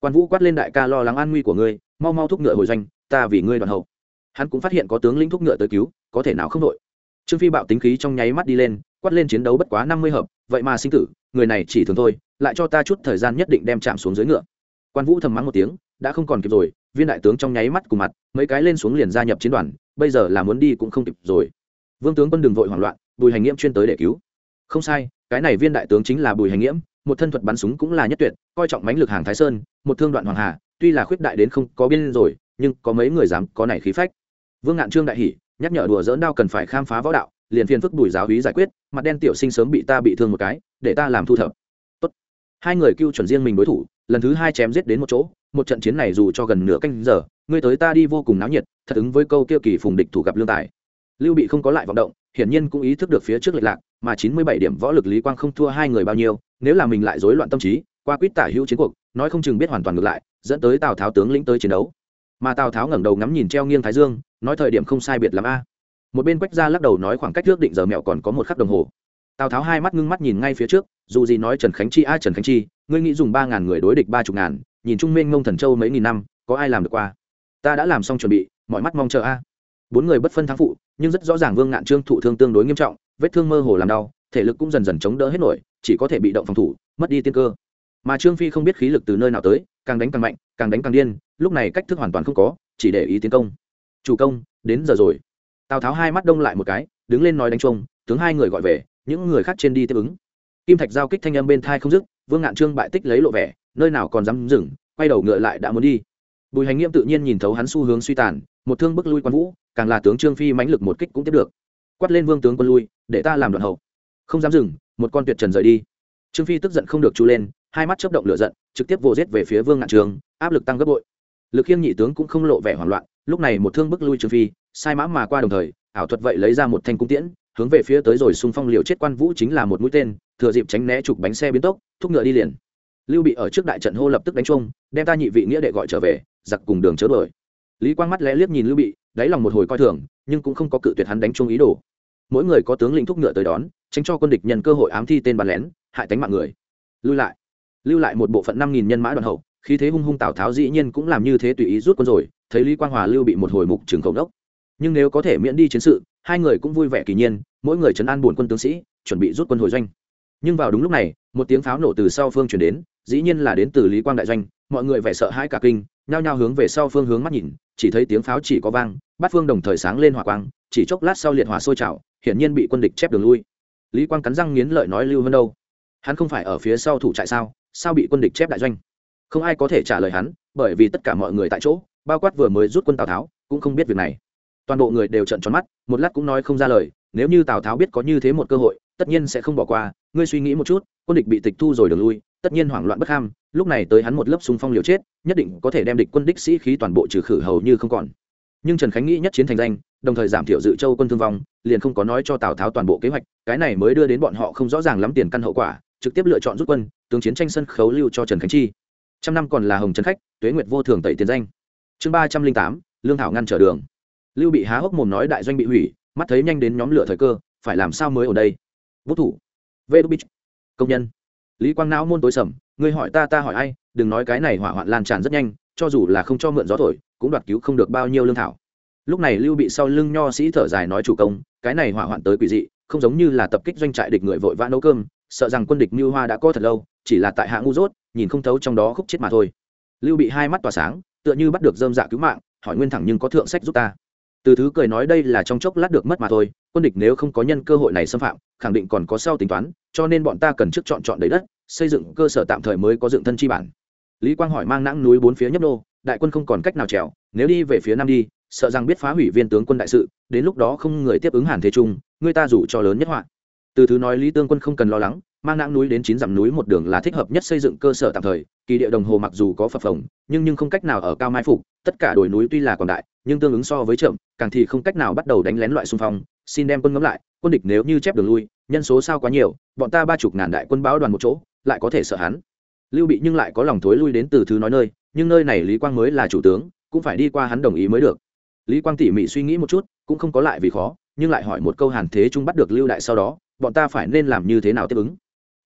Quan vũ quát lên đại ca lo lắng an nguy của ngươi, mau mau thúc ngựa hồi doanh, ta vì ngươi đoàn hậu. Hắn cũng phát hiện có tướng lĩnh thúc ngựa tới cứu, có thể nào không đội. Trương phi bạo tính khí trong nháy mắt đi lên, quát lên chiến đấu bất quá năm mươi hợp, vậy mà sinh tử, người này chỉ thường thôi, lại cho ta chút thời gian nhất định đem chạm xuống dưới ngựa. Quan vũ thầm mắng một tiếng, đã không còn kịp rồi, viên đại tướng trong nháy mắt cùng mặt, mấy cái lên xuống liền gia nhập chiến đoàn, bây giờ là muốn đi cũng không kịp rồi vương tướng quân đừng vội hoảng loạn, bùi hành nghiễm chuyên tới để cứu. Không sai, cái này viên đại tướng chính là bùi hành nghiễm, một thân thuật bắn súng cũng là nhất tuyệt, coi trọng mánh lực hàng thái sơn, một thương đoạn hoàng hà, tuy là khuyết đại đến không có biên rồi, nhưng có mấy người dám, có này khí phách. Vương ngạn trương đại hỉ, nhắc nhở đùa dỡn đao cần phải khám phá võ đạo, liền phiền phức bùi giáo hí giải quyết, mặt đen tiểu sinh sớm bị ta bị thương một cái, để ta làm thu thập. Tốt. hai người cưu chuẩn riêng mình đối thủ, lần thứ hai chém giết đến một chỗ, một trận chiến này dù cho gần nửa canh giờ, ngươi tới ta đi vô cùng náo nhiệt, thật ứng với câu kia kỳ phùng địch thủ gặp lương tài lưu bị không có lại vọng động, hiển nhiên cũng ý thức được phía trước lệch lạc, mà chín mươi bảy điểm võ lực lý quang không thua hai người bao nhiêu, nếu là mình lại rối loạn tâm trí, qua quýt tả hữu chiến cuộc, nói không chừng biết hoàn toàn ngược lại, dẫn tới tào tháo tướng lĩnh tới chiến đấu. Mà tào tháo ngẩng đầu ngắm nhìn treo nghiêng thái dương, nói thời điểm không sai biệt l a. Một bên quách Gia lắc đầu nói khoảng cách trước định giờ mẹo còn có một khắc đồng hồ. Tào tháo hai mắt ngưng mắt nhìn ngay phía trước, dù gì nói trần khánh chi ai trần khánh chi, ngươi nghĩ dùng ba ngàn người đối địch ba chục ngàn, nhìn trung minh ngông thần châu mấy nghìn năm, có ai làm được qua? Ta đã làm xong chuẩn bị, mọi mắt mong chờ a bốn người bất phân thắng phụ, nhưng rất rõ ràng vương ngạn trương thụ thương tương đối nghiêm trọng, vết thương mơ hồ làm đau, thể lực cũng dần dần chống đỡ hết nổi, chỉ có thể bị động phòng thủ, mất đi tiên cơ. Mà trương phi không biết khí lực từ nơi nào tới, càng đánh càng mạnh, càng đánh càng điên, lúc này cách thức hoàn toàn không có, chỉ để ý tiến công. Chủ công, đến giờ rồi. Tào tháo hai mắt đông lại một cái, đứng lên nói đánh trông tướng hai người gọi về, những người khác trên đi tiếp ứng. Kim thạch giao kích thanh âm bên thai không dứt, vương ngạn trương bại tích lấy lộ vẻ, nơi nào còn dám dừng, quay đầu ngựa lại đã muốn đi. Bùi hành nghiêm tự nhiên nhìn thấu hắn xu hướng suy tàn một thương bức lui quan vũ, càng là tướng trương phi mãnh lực một kích cũng tiếp được. Quát lên vương tướng quân lui, để ta làm đoạn hậu. Không dám dừng, một con tuyệt trần rời đi. Trương phi tức giận không được chú lên, hai mắt chấp động lửa giận, trực tiếp vô giết về phía vương ngạn trường, áp lực tăng gấp bội. Lực khiêng nhị tướng cũng không lộ vẻ hoảng loạn, lúc này một thương bức lui trương phi, sai mã mà qua đồng thời, ảo thuật vậy lấy ra một thanh cung tiễn, hướng về phía tới rồi xung phong liều chết quan vũ chính là một mũi tên, thừa dịp tránh né chụp bánh xe biến tốc, thúc ngựa đi liền. Lưu bị ở trước đại trận hô lập tức đánh chung đem ta nhị vị nghĩa đệ gọi trở về, giặc cùng đường chớ đuổi lý quang mắt lẽ liếc nhìn lưu bị, đáy lòng một hồi coi thường, nhưng cũng không có cự tuyệt hắn đánh chung ý đồ. Mỗi người có tướng lĩnh thúc ngựa tới đón, tránh cho quân địch nhận cơ hội ám thi tên bắn lén, hại tánh mạng người. Lưu lại. Lưu lại một bộ phận năm nghìn nhân mã đoàn hậu khi thế hung hung tào tháo dĩ nhiên cũng làm như thế tùy ý rút quân rồi, thấy lý quang hòa lưu bị một hồi mục trường cầu đốc. Nhưng nếu có thể miễn đi chiến sự, hai người cũng vui vẻ kỳ nhiên, mỗi người chấn an buồn quân tướng sĩ, chuẩn bị rút quân hồi doanh. Nhưng vào đúng lúc này, một tiếng pháo nổ từ sau phương chuyển đến dĩ nhiên là đến từ lý quang đại doanh, mọi người vẻ sợ hãi cả kinh, nhao nhao hướng về sau phương hướng mắt nhìn, chỉ thấy tiếng pháo chỉ có vang, bát phương đồng thời sáng lên hỏa quang, chỉ chốc lát sau liệt hỏa sôi trào, hiển nhiên bị quân địch chép đường lui. Lý quang cắn răng nghiến lợi nói lưu hơn đâu? Hắn không phải ở phía sau thủ trại sao? Sao bị quân địch chép đại doanh? Không ai có thể trả lời hắn, bởi vì tất cả mọi người tại chỗ, bao quát vừa mới rút quân tào tháo, cũng không biết việc này. Toàn bộ người đều trận tròn mắt, một lát cũng nói không ra lời, nếu như tào tháo biết có như thế một cơ hội, tất nhiên sẽ không bỏ qua, ngươi suy nghĩ một chút, quân địch bị tịch thu rồi đường lui tất nhiên hoảng loạn bất ham, lúc này tới hắn một lớp xung phong liều chết, nhất định có thể đem địch quân đích sĩ khí toàn bộ trừ khử hầu như không còn. Nhưng trần khánh nghĩ nhất chiến thành danh, đồng thời giảm thiểu dự châu quân thương vong, liền không có nói cho tào tháo toàn bộ kế hoạch, cái này mới đưa đến bọn họ không rõ ràng lắm tiền căn hậu quả, trực tiếp lựa chọn rút quân, tướng chiến tranh sân khấu lưu cho trần khánh chi. Trăm năm còn là hồng trần khách, tuế nguyệt vô thường tẩy tiền danh. Chương ba trăm linh tám, lương thảo ngăn trở đường. Lưu bị há hốc mồm nói đại doanh bị hủy, mắt thấy nhanh đến nhóm lửa thời cơ, phải làm sao mới ở đây? Vũ thủ. Vê đu bích. Công nhân lý quang não môn tối sầm, ngươi hỏi ta ta hỏi ai, đừng nói cái này hỏa hoạn lan tràn rất nhanh, cho dù là không cho mượn gió thổi, cũng đoạt cứu không được bao nhiêu lương thảo. Lúc này lưu bị sau lưng nho sĩ thở dài nói chủ công, cái này hỏa hoạn tới quỷ dị, không giống như là tập kích doanh trại địch người vội vã nấu cơm, sợ rằng quân địch mưu hoa đã có thật lâu, chỉ là tại hạ ngu dốt, nhìn không thấu trong đó khúc chết mà thôi. Lưu bị hai mắt tỏa sáng, tựa như bắt được dơm dạ cứu mạng, hỏi nguyên thẳng nhưng có thượng sách giúp ta từ thứ cười nói đây là trong chốc lát được mất mà thôi, quân địch nếu không có nhân cơ hội này xâm phạm, khẳng định còn có sau tính toán, cho nên bọn ta cần trước chọn chọn đầy đất, xây dựng cơ sở tạm thời mới có dựng thân chi bản. Lý quang hỏi mang nãng núi bốn phía nhấp nô, đại quân không còn cách nào trèo, nếu đi về phía nam đi, sợ rằng biết phá hủy viên tướng quân đại sự, đến lúc đó không người tiếp ứng hàn thế trung, người ta rủ cho lớn nhất họa. Từ thứ nói lý tương quân không cần lo lắng mang nãng núi đến chín dặm núi một đường là thích hợp nhất xây dựng cơ sở tạm thời. Kỳ địa đồng hồ mặc dù có phập phồng, nhưng nhưng không cách nào ở cao mai phục. Tất cả đồi núi tuy là còn đại, nhưng tương ứng so với chậm, càng thì không cách nào bắt đầu đánh lén loại xung phong. Xin đem quân ngắm lại, quân địch nếu như chép đường lui, nhân số sao quá nhiều, bọn ta ba chục ngàn đại quân báo đoàn một chỗ, lại có thể sợ hắn. Lưu bị nhưng lại có lòng thối lui đến từ thứ nói nơi, nhưng nơi này lý quang mới là chủ tướng, cũng phải đi qua hắn đồng ý mới được. Lý quang tỉ mỉ suy nghĩ một chút, cũng không có lại vì khó, nhưng lại hỏi một câu hàn thế trung bắt được lưu đại sau đó, bọn ta phải nên làm như thế nào tiếp ứng?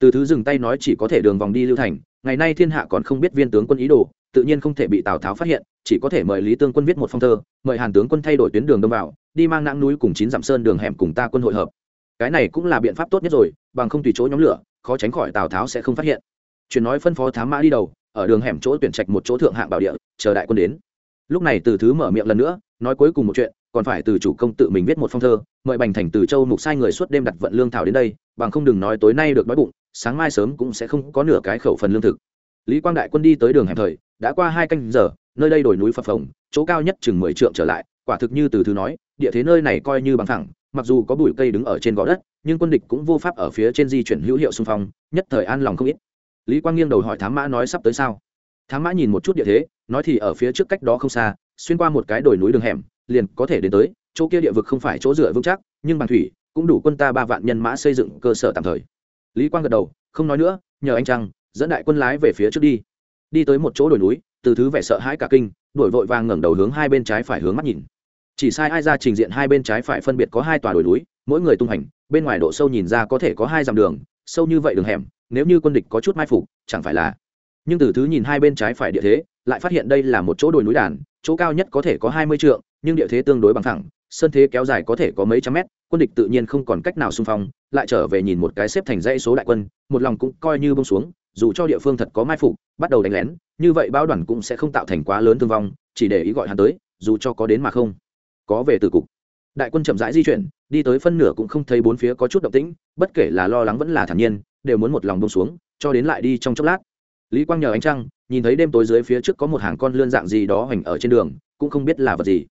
Từ thứ dừng tay nói chỉ có thể đường vòng đi lưu thành, ngày nay thiên hạ còn không biết viên tướng quân ý đồ, tự nhiên không thể bị tào tháo phát hiện, chỉ có thể mời lý tương quân viết một phong thơ, mời hàn tướng quân thay đổi tuyến đường đông vào, đi mang nãng núi cùng chín dặm sơn đường hẻm cùng ta quân hội hợp. Cái này cũng là biện pháp tốt nhất rồi, bằng không tùy chỗ nhóm lửa, khó tránh khỏi tào tháo sẽ không phát hiện. Chuyện nói phân phó thám mã đi đầu, ở đường hẻm chỗ tuyển trạch một chỗ thượng hạng bảo địa, chờ đại quân đến. Lúc này từ thứ mở miệng lần nữa, nói cuối cùng một chuyện, còn phải từ chủ công tự mình viết một phong thơ, mời bành thành từ châu mục sai người suốt đêm đặt vận lương thảo đến đây, bằng không đừng nói tối nay được đói bụng sáng mai sớm cũng sẽ không có nửa cái khẩu phần lương thực. Lý quang đại quân đi tới đường hẻm thời, đã qua hai canh giờ, nơi đây đổi núi phập phồng, chỗ cao nhất chừng mười trượng trở lại, quả thực như từ thứ nói, địa thế nơi này coi như bằng thẳng mặc dù có bụi cây đứng ở trên gò đất, nhưng quân địch cũng vô pháp ở phía trên di chuyển hữu hiệu xung phong, nhất thời an lòng không ít. Lý quang nghiêng đầu hỏi thám mã nói sắp tới sao? Thám mã nhìn một chút địa thế, nói thì ở phía trước cách đó không xa, xuyên qua một cái đồi núi đường hẻm, liền có thể đến tới, chỗ kia địa vực không phải chỗ dựa vững chắc, nhưng bằng thủy, cũng đủ quân ta ba vạn nhân mã xây dựng cơ sở tạm thời lý quang gật đầu, không nói nữa, nhờ anh trăng, dẫn đại quân lái về phía trước đi. Đi tới một chỗ đồi núi, từ thứ vẻ sợ hãi cả kinh đổi vội vàng ngẩng đầu hướng hai bên trái phải hướng mắt nhìn. Chỉ sai ai ra trình diện hai bên trái phải phân biệt có hai tòa đồi núi, mỗi người tung hành, bên ngoài độ sâu nhìn ra có thể có hai dặm đường, sâu như vậy đường hẻm, nếu như quân địch có chút mai phục, chẳng phải là. Nhưng từ thứ nhìn hai bên trái phải địa thế, lại phát hiện đây là một chỗ đồi núi đàn, chỗ cao nhất có thể có hai mươi trượng, nhưng địa thế tương đối bằng thẳng sơn thế kéo dài có thể có mấy trăm mét, quân địch tự nhiên không còn cách nào xung phong lại trở về nhìn một cái xếp thành dãy số đại quân, một lòng cũng coi như bông xuống, dù cho địa phương thật có mai phục, bắt đầu đánh lén, như vậy báo đoàn cũng sẽ không tạo thành quá lớn thương vong, chỉ để ý gọi hắn tới, dù cho có đến mà không. Có về từ cục. Đại quân chậm rãi di chuyển, đi tới phân nửa cũng không thấy bốn phía có chút động tĩnh, bất kể là lo lắng vẫn là thản nhiên, đều muốn một lòng bông xuống, cho đến lại đi trong chốc lát. Lý quang nhờ ánh trăng, nhìn thấy đêm tối dưới phía trước có một hàng con lươn dạng gì đó hoành ở trên đường, cũng không biết là vật gì.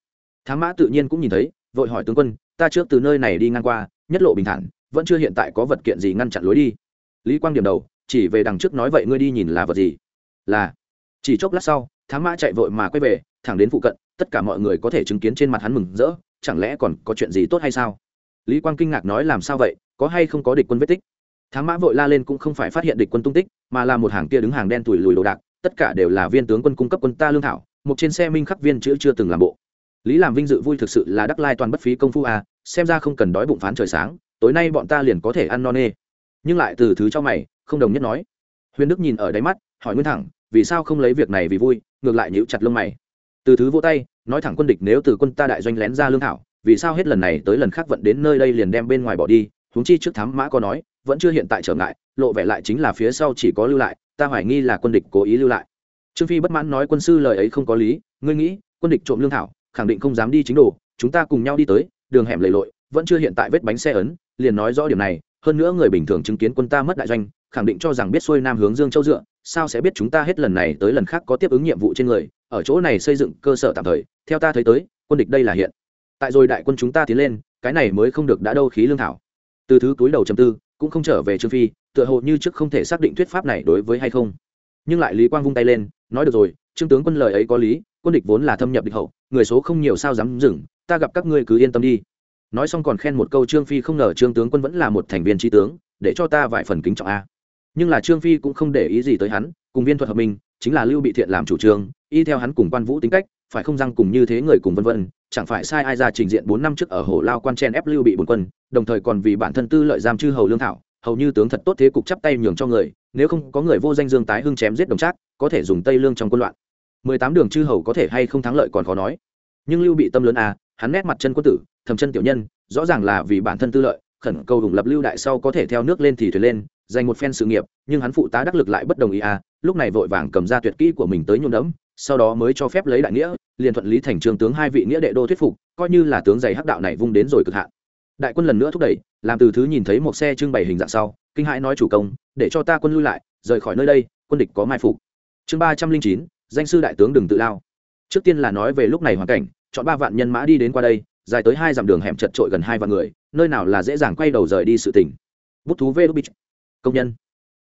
Thám mã tự nhiên cũng nhìn thấy, vội hỏi tướng quân, ta trước từ nơi này đi ngang qua, nhất lộ bình thản vẫn chưa hiện tại có vật kiện gì ngăn chặn lối đi. Lý quang điểm đầu, chỉ về đằng trước nói vậy ngươi đi nhìn là vật gì? Là. Chỉ chốc lát sau thám mã chạy vội mà quay về, thẳng đến phụ cận, tất cả mọi người có thể chứng kiến trên mặt hắn mừng rỡ, chẳng lẽ còn có chuyện gì tốt hay sao? Lý quang kinh ngạc nói làm sao vậy, có hay không có địch quân vết tích? Thám mã vội la lên cũng không phải phát hiện địch quân tung tích, mà là một hàng kia đứng hàng đen tủi lùi đồ đạc, tất cả đều là viên tướng quân cung cấp quân ta lương thảo, một trên xe minh khắc viên chữ chưa từng làm bộ. Lý làm vinh dự vui thực sự là đắc lai toàn bất phí công phu à xem ra không cần đói bụng phán trời sáng tối nay bọn ta liền có thể ăn no nê. Nhưng lại từ thứ cho mày, không đồng nhất nói. Huyền đức nhìn ở đáy mắt, hỏi nguyên thẳng, vì sao không lấy việc này vì vui, ngược lại nhíu chặt lông mày. Từ thứ vỗ tay, nói thẳng quân địch nếu từ quân ta đại doanh lén ra lương thảo, vì sao hết lần này tới lần khác vận đến nơi đây liền đem bên ngoài bỏ đi, huống chi trước thám mã có nói, vẫn chưa hiện tại trở ngại, lộ vẻ lại chính là phía sau chỉ có lưu lại, ta hoài nghi là quân địch cố ý lưu lại. Trương phi bất mãn nói quân sư lời ấy không có lý, ngươi nghĩ, quân địch trộm lương thảo, khẳng định không dám đi chính đồ, chúng ta cùng nhau đi tới, đường hẻm lầy lội, vẫn chưa hiện tại vết bánh xe ấn liền nói rõ điểm này, hơn nữa người bình thường chứng kiến quân ta mất đại doanh, khẳng định cho rằng biết xuôi nam hướng dương châu dựa, sao sẽ biết chúng ta hết lần này tới lần khác có tiếp ứng nhiệm vụ trên người, ở chỗ này xây dựng cơ sở tạm thời, theo ta thấy tới, quân địch đây là hiện. Tại rồi đại quân chúng ta tiến lên, cái này mới không được đã đâu khí lương thảo. Từ thứ túi đầu chầm tư, cũng không trở về trương phi, tựa hồ như trước không thể xác định thuyết pháp này đối với hay không. Nhưng lại lý quang vung tay lên, nói được rồi, trương tướng quân lời ấy có lý, quân địch vốn là thâm nhập địch hậu, người số không nhiều sao dám dừng, ta gặp các ngươi cứ yên tâm đi nói xong còn khen một câu trương phi không ngờ trương tướng quân vẫn là một thành viên trí tướng, để cho ta vài phần kính trọng a. Nhưng là trương phi cũng không để ý gì tới hắn, cùng viên thuật hợp minh chính là lưu bị thiện làm chủ trương, y theo hắn cùng quan vũ tính cách, phải không răng cùng như thế người cùng vân vân, chẳng phải sai ai ra trình diện bốn năm trước ở hồ lao quan chen ép lưu bị bổn quân, đồng thời còn vì bản thân tư lợi giam chư hầu lương thảo, hầu như tướng thật tốt thế cục chắp tay nhường cho người, nếu không có người vô danh dương tái hưng chém giết đồng trác, có thể dùng tây lương trong quân loạn. Mười tám đường chư hầu có thể hay không thắng lợi còn khó nói. Nhưng lưu bị tâm lớn à hắn nét mặt chân quân tử thầm chân tiểu nhân, rõ ràng là vì bản thân tư lợi, khẩn cầu đủng lập lưu đại sau có thể theo nước lên thì thuyền lên, dành một phen sự nghiệp, nhưng hắn phụ tá đắc lực lại bất đồng ý à lúc này vội vàng cầm ra tuyệt kỹ của mình tới nhuộm đẫm, sau đó mới cho phép lấy đại nghĩa, liền thuận lý thành trường tướng hai vị nghĩa đệ đô thuyết phục, coi như là tướng giày hắc đạo này vung đến rồi cực hạn. Đại quân lần nữa thúc đẩy, làm từ thứ nhìn thấy một xe trưng bày hình dạng sau, kinh hãi nói chủ công, để cho ta quân lui lại, rời khỏi nơi đây, quân địch có mai phục. Chương ba trăm linh chín, danh sư đại tướng đừng tự lao. Trước tiên là nói về lúc này hoàn cảnh, chọn ba vạn nhân mã đi đến qua đây dài tới hai dặm đường hẻm chật trội gần hai vạn người, nơi nào là dễ dàng quay đầu rời đi sự tỉnh bút thú vê đúc bích công nhân.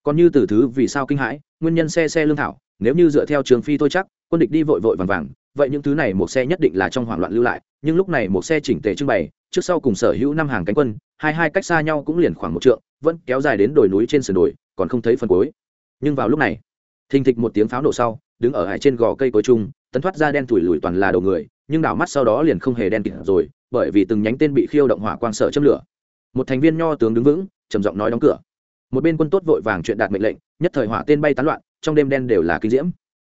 Còn như từ thứ vì sao kinh hãi, nguyên nhân xe xe lương thảo, nếu như dựa theo trường phi thôi chắc, quân địch đi vội vội vàng vàng, vậy những thứ này một xe nhất định là trong hoảng loạn lưu lại, nhưng lúc này một xe chỉnh tề trưng bày, trước sau cùng sở hữu năm hàng cánh quân, hai hai cách xa nhau cũng liền khoảng một trượng, vẫn kéo dài đến đồi núi trên sườn đồi, còn không thấy phần cuối. Nhưng vào lúc này, thình thịch một tiếng pháo nổ sau, đứng ở hải trên gò cây cối trung tấn thoát ra đen thủi lùi toàn là đầu người, nhưng đảo mắt sau đó liền không hề đen kịt rồi bởi vì từng nhánh tên bị khiêu động hỏa quang sợ châm lửa. Một thành viên nho tướng đứng vững, trầm giọng nói đóng cửa. Một bên quân tốt vội vàng chuyện đạt mệnh lệnh, nhất thời hỏa tên bay tán loạn, trong đêm đen đều là kinh diễm.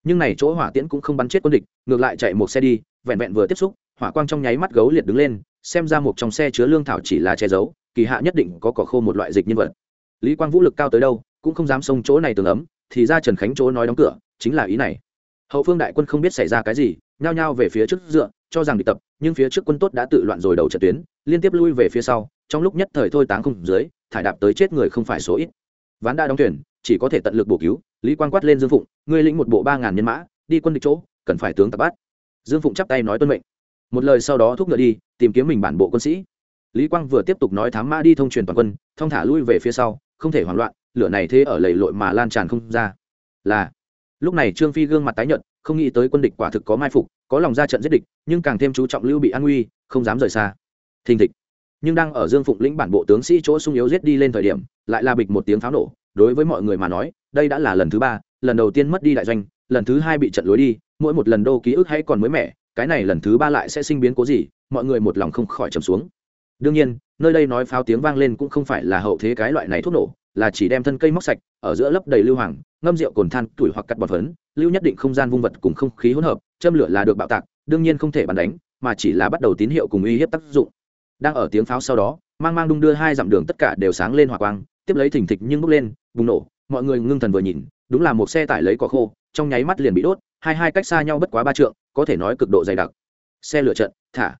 Nhưng này chỗ hỏa tiễn cũng không bắn chết quân địch, ngược lại chạy một xe đi, vẹn vẹn vừa tiếp xúc, hỏa quang trong nháy mắt gấu liệt đứng lên, xem ra một trong xe chứa lương thảo chỉ là che giấu, kỳ hạ nhất định có cỏ khô một loại dịch nhân vật. Lý quang vũ lực cao tới đâu, cũng không dám xông chỗ này tường ấm, thì ra trần khánh chỗ nói đóng cửa, chính là ý này. Hậu phương đại quân không biết xảy ra cái gì nhao nhao về phía trước dựa, cho rằng địch tập, nhưng phía trước quân tốt đã tự loạn rồi đầu trận tuyến, liên tiếp lui về phía sau, trong lúc nhất thời thôi táng không dưới, thải đạp tới chết người không phải số ít. Ván đã đóng thuyền, chỉ có thể tận lực bổ cứu, lý quang quát lên dương phụng, ngươi lĩnh một bộ ba ngàn nhân mã, đi quân địch chỗ, cần phải tướng tập bắt. Dương phụng chắp tay nói tuân mệnh. Một lời sau đó thúc ngựa đi, tìm kiếm mình bản bộ quân sĩ. Lý quang vừa tiếp tục nói thám mã đi thông truyền toàn quân thông thả lui về phía sau, không thể hoảng loạn, lửa này thế ở lầy lội mà lan tràn không ra. Là, lúc này trương phi gương mặt tái nhợt không nghĩ tới quân địch quả thực có mai phục, có lòng ra trận giết địch, nhưng càng thêm chú trọng lưu bị an nguy không dám rời xa. Thình thịch. Nhưng đang ở dương phụng lĩnh bản bộ tướng sĩ chỗ sung yếu giết đi lên thời điểm, lại là bịch một tiếng pháo nổ. Đối với mọi người mà nói, đây đã là lần thứ ba, lần đầu tiên mất đi đại doanh, lần thứ hai bị trận lối đi, mỗi một lần đô ký ức hay còn mới mẻ, cái này lần thứ ba lại sẽ sinh biến cố gì, mọi người một lòng không khỏi trầm xuống. Đương nhiên, nơi đây nói pháo tiếng vang lên cũng không phải là hậu thế cái loại này thuốc nổ, là chỉ đem thân cây móc sạch, ở giữa lấp đầy lưu hoàng, ngâm rượu cồn than tuổi hoặc cắt bọt phấn lưu nhất định không gian vung vật cùng không khí hỗn hợp, châm lửa là được bạo tạc, đương nhiên không thể bắn đánh, mà chỉ là bắt đầu tín hiệu cùng uy hiếp tác dụng. Đang ở tiếng pháo sau đó, mang mang đung đưa hai dặm đường tất cả đều sáng lên hỏa quang, tiếp lấy thỉnh thịch nhưng bốc lên, bùng nổ, mọi người ngưng thần vừa nhìn, đúng là một xe tải lấy cỏ khô, trong nháy mắt liền bị đốt, hai hai cách xa nhau bất quá ba trượng, có thể nói cực độ dày đặc. Xe lửa trận, thả.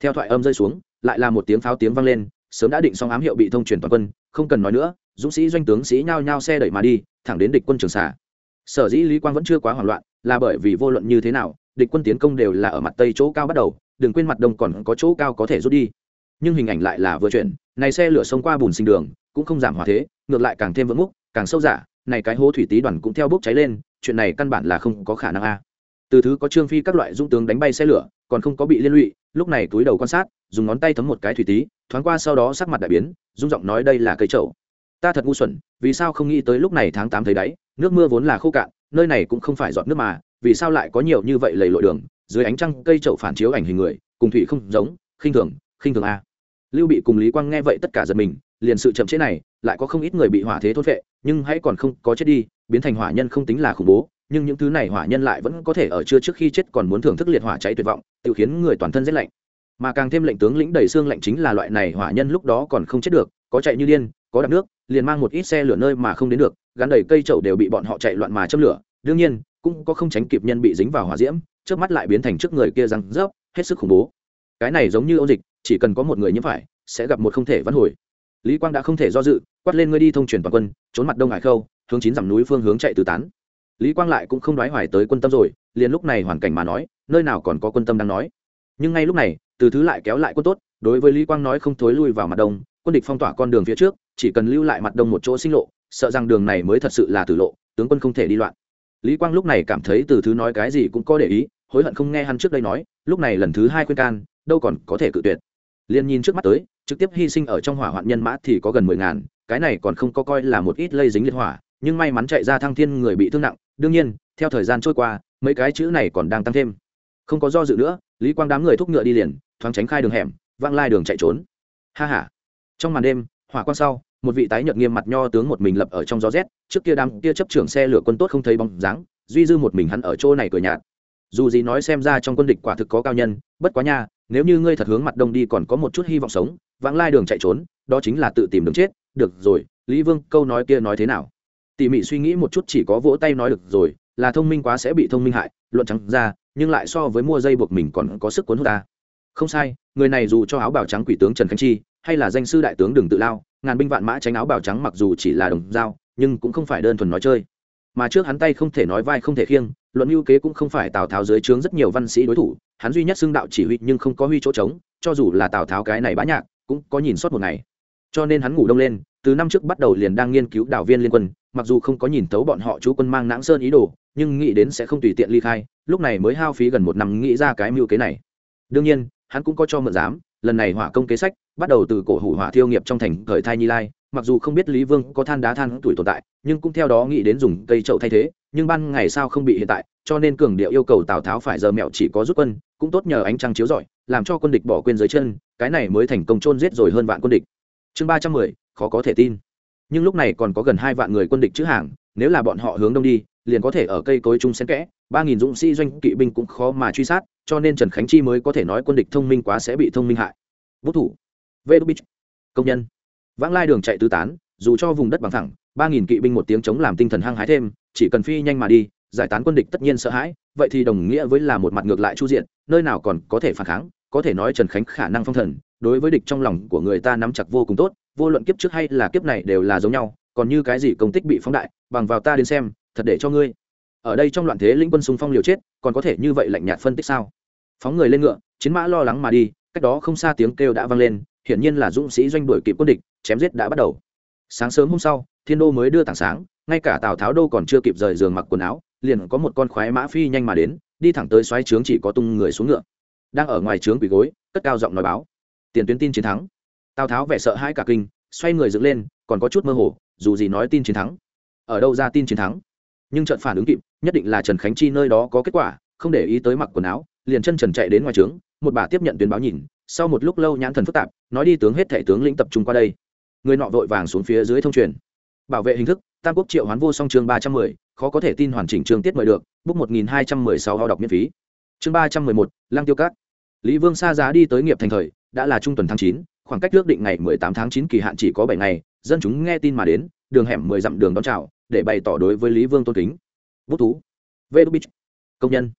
Theo thoại âm rơi xuống, lại là một tiếng pháo tiếng vang lên, sớm đã định xong ám hiệu bị thông truyền toàn quân, không cần nói nữa, dũng sĩ doanh tướng sĩ nhao nhao xe đẩy mà đi, thẳng đến địch quân trường xả sở dĩ lý quang vẫn chưa quá hoảng loạn, là bởi vì vô luận như thế nào, địch quân tiến công đều là ở mặt tây chỗ cao bắt đầu, đừng quên mặt đông còn có chỗ cao có thể rút đi. Nhưng hình ảnh lại là vừa chuyển, này xe lửa sông qua bùn sinh đường, cũng không giảm hòa thế, ngược lại càng thêm vững múc càng sâu giả này cái hố thủy tý đoàn cũng theo bốc cháy lên, chuyện này căn bản là không có khả năng a. Từ thứ có trương phi các loại dung tướng đánh bay xe lửa, còn không có bị liên lụy, lúc này túi đầu quan sát, dùng ngón tay thấm một cái thủy tý thoáng qua sau đó sắc mặt đại biến dung giọng nói đây là cây trậu ta thật ngu xuẩn, vì sao không nghĩ tới lúc này tháng tám thấy đáy nước mưa vốn là khô cạn, nơi này cũng không phải giọt nước mà, vì sao lại có nhiều như vậy lầy lội đường, dưới ánh trăng cây trậu phản chiếu ảnh hình người, cùng thủy không giống, khinh thường khinh thường a. Lưu bị cùng lý quang nghe vậy tất cả giật mình, liền sự chậm chế này, lại có không ít người bị hỏa thế thốt vệ nhưng hãy còn không có chết đi, biến thành hỏa nhân không tính là khủng bố, nhưng những thứ này hỏa nhân lại vẫn có thể ở chưa trước khi chết còn muốn thưởng thức liệt hỏa cháy tuyệt vọng, tự khiến người toàn thân rét lạnh. Mà càng thêm lệnh tướng lĩnh đầy xương lạnh chính là loại này hỏa nhân lúc đó còn không chết được, có chạy như điên, có đạp nước liền mang một ít xe lửa nơi mà không đến được, gắn đầy cây trậu đều bị bọn họ chạy loạn mà châm lửa. Đương nhiên, cũng có không tránh kịp nhân bị dính vào hỏa diễm trước mắt lại biến thành trước người kia răng rớp, hết sức khủng bố. Cái này giống như ôn dịch, chỉ cần có một người nhiễm phải, sẽ gặp một không thể vãn hồi. Lý quang đã không thể do dự, quát lên ngươi đi thông truyền toàn quân, trốn mặt đông hải khâu, hướng chín dặm núi phương hướng chạy tứ tán. Lý quang lại cũng không đoái hoài tới quân tâm rồi, liền lúc này hoàn cảnh mà nói, nơi nào còn có quân tâm đang nói. Nhưng ngay lúc này, từ thứ lại kéo lại quân tốt, đối với lý quang nói không thối lui vào mặt đông, quân địch phong tỏa con đường phía trước chỉ cần lưu lại mặt đông một chỗ sinh lộ, sợ rằng đường này mới thật sự là tử lộ, tướng quân không thể đi loạn. Lý quang lúc này cảm thấy từ thứ nói cái gì cũng có để ý, hối hận không nghe hắn trước đây nói, lúc này lần thứ hai khuyên can, đâu còn có thể cự tuyệt. Liền nhìn trước mắt tới, trực tiếp hy sinh ở trong hỏa hoạn nhân mã thì có gần mười ngàn, cái này còn không có coi là một ít lây dính liệt hỏa, nhưng may mắn chạy ra thăng thiên người bị thương nặng, đương nhiên, theo thời gian trôi qua, mấy cái chữ này còn đang tăng thêm. Không có do dự nữa, lý quang đám người thúc ngựa đi liền, thoáng tránh khai đường hẻm văng lai đường chạy trốn. Ha h a trong màn đêm hỏa quan sau, một vị tái nhợt nghiêm mặt nho tướng một mình lập ở trong gió rét, trước kia đám kia chấp trưởng xe lửa quân tốt không thấy bóng dáng, duy dư một mình hắn ở chỗ này cười nhạt. Dù gì nói xem ra trong quân địch quả thực có cao nhân, bất quá nha, nếu như ngươi thật hướng mặt đông đi còn có một chút hy vọng sống, vãng lai đường chạy trốn, đó chính là tự tìm đường chết, được rồi, lý vương, câu nói kia nói thế nào? Tỉ mỉ suy nghĩ một chút chỉ có vỗ tay nói được rồi, là thông minh quá sẽ bị thông minh hại, luận trắng ra, nhưng lại so với mua dây buộc mình còn có sức cuốn hút ta. Không sai, người này dù cho áo bào trắng quỷ tướng trần khánh chi hay là danh sư đại tướng đừng tự lao, ngàn binh vạn mã tránh áo bào trắng mặc dù chỉ là đồng dao, nhưng cũng không phải đơn thuần nói chơi mà trước hắn tay không thể nói vai không thể khiêng, luận ưu kế cũng không phải tào tháo dưới trướng rất nhiều văn sĩ đối thủ, hắn duy nhất xưng đạo chỉ huy nhưng không có huy chỗ trống, cho dù là tào tháo cái này bá nhạc, cũng có nhìn suốt một ngày cho nên hắn ngủ đông lên, từ năm trước bắt đầu liền đang nghiên cứu đảo viên liên quân, mặc dù không có nhìn thấu bọn họ chú quân mang nãng sơn ý đồ, nhưng nghĩ đến sẽ không tùy tiện ly khai, lúc này mới hao phí gần một năm nghĩ ra cái mưu kế này đương nhiên, hắn cũng có cho mượn dám lần này hỏa công kế sách bắt đầu từ cổ hủ hỏa thiêu nghiệp trong thành khởi thai nhi lai. Mặc dù không biết lý vương có than đá than tuổi tồn tại, nhưng cũng theo đó nghĩ đến dùng cây trậu thay thế, nhưng ban ngày sao không bị hiện tại, cho nên cường điệu yêu cầu tào tháo phải giờ mẹo chỉ có rút quân, cũng tốt nhờ ánh trăng chiếu rọi, làm cho quân địch bỏ quên dưới chân, cái này mới thành công chôn giết rồi hơn vạn quân địch. Chương ba trăm mười, khó có thể tin. Nhưng lúc này còn có gần hai vạn người quân địch chữ hàng, nếu là bọn họ hướng đông đi liền có thể ở cây cối chung xen kẽ, ba nghìn dũng sĩ doanh kỵ binh cũng khó mà truy sát, cho nên trần khánh chi mới có thể nói quân địch thông minh quá sẽ bị thông minh hại. Vũ thủ. Vê đô bích công nhân. Vãng lai đường chạy tứ tán, dù cho vùng đất bằng thẳng, ba nghìn kỵ binh một tiếng chống làm tinh thần hăng hái thêm, chỉ cần phi nhanh mà đi, giải tán quân địch tất nhiên sợ hãi, vậy thì đồng nghĩa với là một mặt ngược lại chu diện, nơi nào còn có thể phản kháng, có thể nói trần khánh khả năng phong thần, đối với địch trong lòng của người ta nắm chặt vô cùng tốt, vô luận kiếp trước hay là kiếp này đều là giống nhau, còn như cái gì công tích bị phóng đại, bằng vào ta đến xem thật để cho ngươi. Ở đây trong loạn thế lĩnh quân xung phong liều chết, còn có thể như vậy lạnh nhạt phân tích sao? Phóng người lên ngựa, chiến mã lo lắng mà đi, cách đó không xa tiếng kêu đã vang lên, hiển nhiên là dũng sĩ doanh đuổi kịp quân địch, chém giết đã bắt đầu. Sáng sớm hôm sau, thiên đô mới đưa tảng sáng, ngay cả tào tháo đô còn chưa kịp rời giường mặc quần áo, liền có một con khoái mã phi nhanh mà đến, đi thẳng tới xoáy trướng chỉ có tung người xuống ngựa. Đang ở ngoài trướng quỳ gối, cất cao giọng nói báo, tiền tuyến tin chiến thắng. Tào tháo vẻ sợ hãi cả kinh, xoay người dựng lên, còn có chút mơ hồ, dù gì nói tin chiến thắng. Ở đâu ra tin chiến thắng? Nhưng trận phản ứng kịp, nhất định là trần khánh chi nơi đó có kết quả, không để ý tới mặc quần áo, liền chân trần chạy đến ngoài trướng, một bà tiếp nhận tuyến báo nhìn, sau một lúc lâu nhãn thần phức tạp, nói đi tướng hết thể tướng lĩnh tập trung qua đây. Người nọ vội vàng xuống phía dưới thông truyền. Bảo vệ hình thức, tam quốc triệu hoán vô song chương ba trăm mười, khó có thể tin hoàn chỉnh chương tiết mời được bút một nghìn hai trăm mười sáu ho đọc miễn phí. Chương ba trăm mười một, lăng tiêu cát lý vương xa giá đi tới nghiệp thành thời, đã là trung tuần tháng chín, khoảng cách ước định ngày mười tám tháng chín kỳ hạn chỉ có bảy ngày, dân chúng nghe tin mà đến, đường hẻm mười dặm đường đón chào để bày tỏ đối với lý vương tôn kính. Bút thú. Vê đô bích công nhân.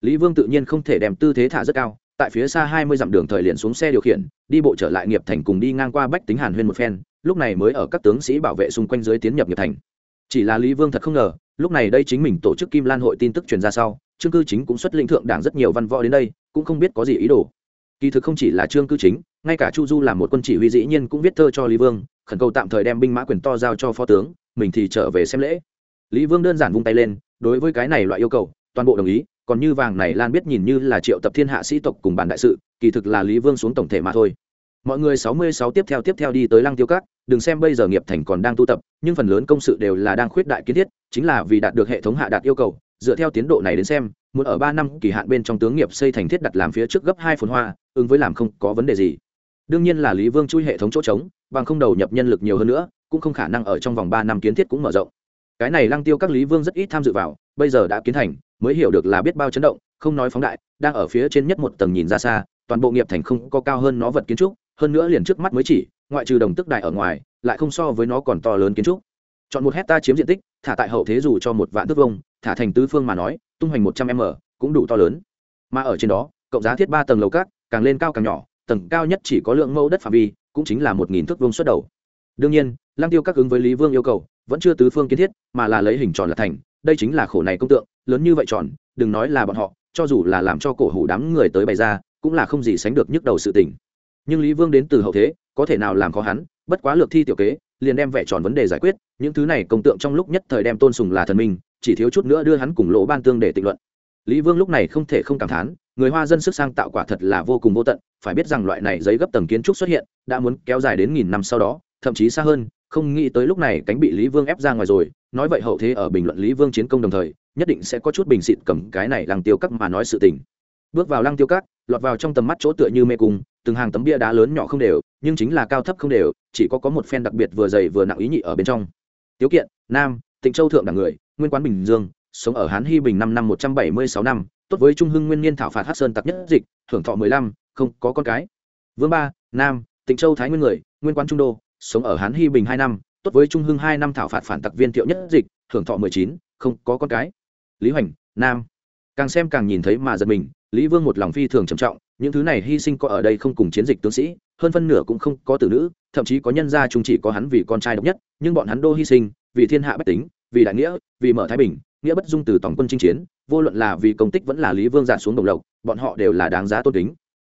Lý vương tự nhiên không thể đem tư thế thả rất cao, tại phía xa hai mươi dặm đường thời liền xuống xe điều khiển, đi bộ trở lại nghiệp thành cùng đi ngang qua bách tính hàn huyên một phen, lúc này mới ở các tướng sĩ bảo vệ xung quanh dưới tiến nhập nghiệp thành. Chỉ là lý vương thật không ngờ, lúc này đây chính mình tổ chức kim lan hội tin tức truyền ra sau, trương cư chính cũng xuất lĩnh thượng đảng rất nhiều văn võ đến đây, cũng không biết có gì ý đồ. Kỳ thực không chỉ là trương cư chính, ngay cả chu du là một quân chỉ huy dĩ nhiên cũng viết thơ cho lý vương, khẩn cầu tạm thời đem binh mã quyền to giao cho phó tướng mình thì trở về xem lễ. Lý vương đơn giản vung tay lên, đối với cái này loại yêu cầu, toàn bộ đồng ý, còn như vàng này lan biết nhìn như là triệu tập thiên hạ sĩ tộc cùng bản đại sự, kỳ thực là lý vương xuống tổng thể mà thôi. Mọi người sáu mươi sáu tiếp theo tiếp theo đi tới lăng tiêu cát đừng xem bây giờ nghiệp thành còn đang tu tập, nhưng phần lớn công sự đều là đang khuyết đại kiến thiết, chính là vì đạt được hệ thống hạ đạt yêu cầu, dựa theo tiến độ này đến xem, muốn ở ba năm kỳ hạn bên trong tướng nghiệp xây thành thiết đặt làm phía trước gấp hai phồn hoa, ứng với làm không có vấn đề gì. Đương nhiên là lý vương chui hệ thống chỗ trống, bằng không đầu nhập nhân lực nhiều hơn nữa cũng không khả năng ở trong vòng ba năm kiến thiết cũng mở rộng. Cái này lăng tiêu các lý vương rất ít tham dự vào, bây giờ đã kiến thành, mới hiểu được là biết bao chấn động, không nói phóng đại, đang ở phía trên nhất một tầng nhìn ra xa, toàn bộ nghiệp thành không có cao hơn nó vật kiến trúc, hơn nữa liền trước mắt mới chỉ, ngoại trừ đồng tức đại ở ngoài, lại không so với nó còn to lớn kiến trúc. Chọn một hecta chiếm diện tích, thả tại hậu thế dù cho một vạn thước vông thả thành tứ phương mà nói, tung hoành một trăm m, cũng đủ to lớn. Mà ở trên đó, cộng giá thiết ba tầng lầu cát, càng lên cao càng nhỏ, tầng cao nhất chỉ có lượng mẫu đất phạm vi, cũng chính là một nghìn thước vông xuất đầu đương nhiên, lăng tiêu các ứng với lý vương yêu cầu, vẫn chưa tứ phương kiến thiết, mà là lấy hình tròn là thành, đây chính là khổ này công tượng, lớn như vậy tròn, đừng nói là bọn họ, cho dù là làm cho cổ hủ đám người tới bày ra, cũng là không gì sánh được nhức đầu sự tình. Nhưng lý vương đến từ hậu thế, có thể nào làm khó hắn, bất quá lược thi tiểu kế, liền đem vẽ tròn vấn đề giải quyết, những thứ này công tượng trong lúc nhất thời đem tôn sùng là thần minh, chỉ thiếu chút nữa đưa hắn cùng lỗ ban tương để tịnh luận. Lý vương lúc này không thể không cảm thán, người hoa dân sức sang tạo quả thật là vô cùng vô tận, phải biết rằng loại này giấy gấp tầng kiến trúc xuất hiện, đã muốn kéo dài đến nghìn năm sau đó thậm chí xa hơn, không nghĩ tới lúc này cánh bị lý vương ép ra ngoài rồi, nói vậy hậu thế ở bình luận lý vương chiến công đồng thời, nhất định sẽ có chút bình xịt cầm cái này lăng tiêu cắt mà nói sự tình. Bước vào lăng tiêu cắt lọt vào trong tầm mắt chỗ tựa như mê cung, từng hàng tấm bia đá lớn nhỏ không đều, nhưng chính là cao thấp không đều, chỉ có có một phen đặc biệt vừa dày vừa nặng ý nhị ở bên trong. Tiếu kiện, nam, tịnh châu thượng đẳng người, nguyên quán bình dương, sống ở hán hy bình năm năm một trăm bảy mươi sáu năm, tốt với trung hưng nguyên niên thảo phạt hát sơn tặc nhất dịch thưởng thọ mười lăm, không có con cái. Vương ba, nam, tịnh châu thái nguyên người, nguyên quán trung đô sống ở hán hy bình hai năm, tốt với trung hưng hai năm thảo phạt phản tặc viên thiệu nhất dịch thưởng thọ mười chín, không có con cái. Lý hoành, nam. Càng xem càng nhìn thấy mà giật mình, lý vương một lòng phi thường trầm trọng, những thứ này hy sinh có ở đây không cùng chiến dịch tướng sĩ, hơn phân nửa cũng không có tử nữ, thậm chí có nhân gia chúng chỉ có hắn vì con trai độc nhất, nhưng bọn hắn đô hy sinh, vì thiên hạ bách tính, vì đại nghĩa, vì mở thái bình, nghĩa bất dung từ tổng quân chinh chiến, vô luận là vì công tích vẫn là lý vương giạt xuống đồng lộc, bọn họ đều là đáng giá tôn kính.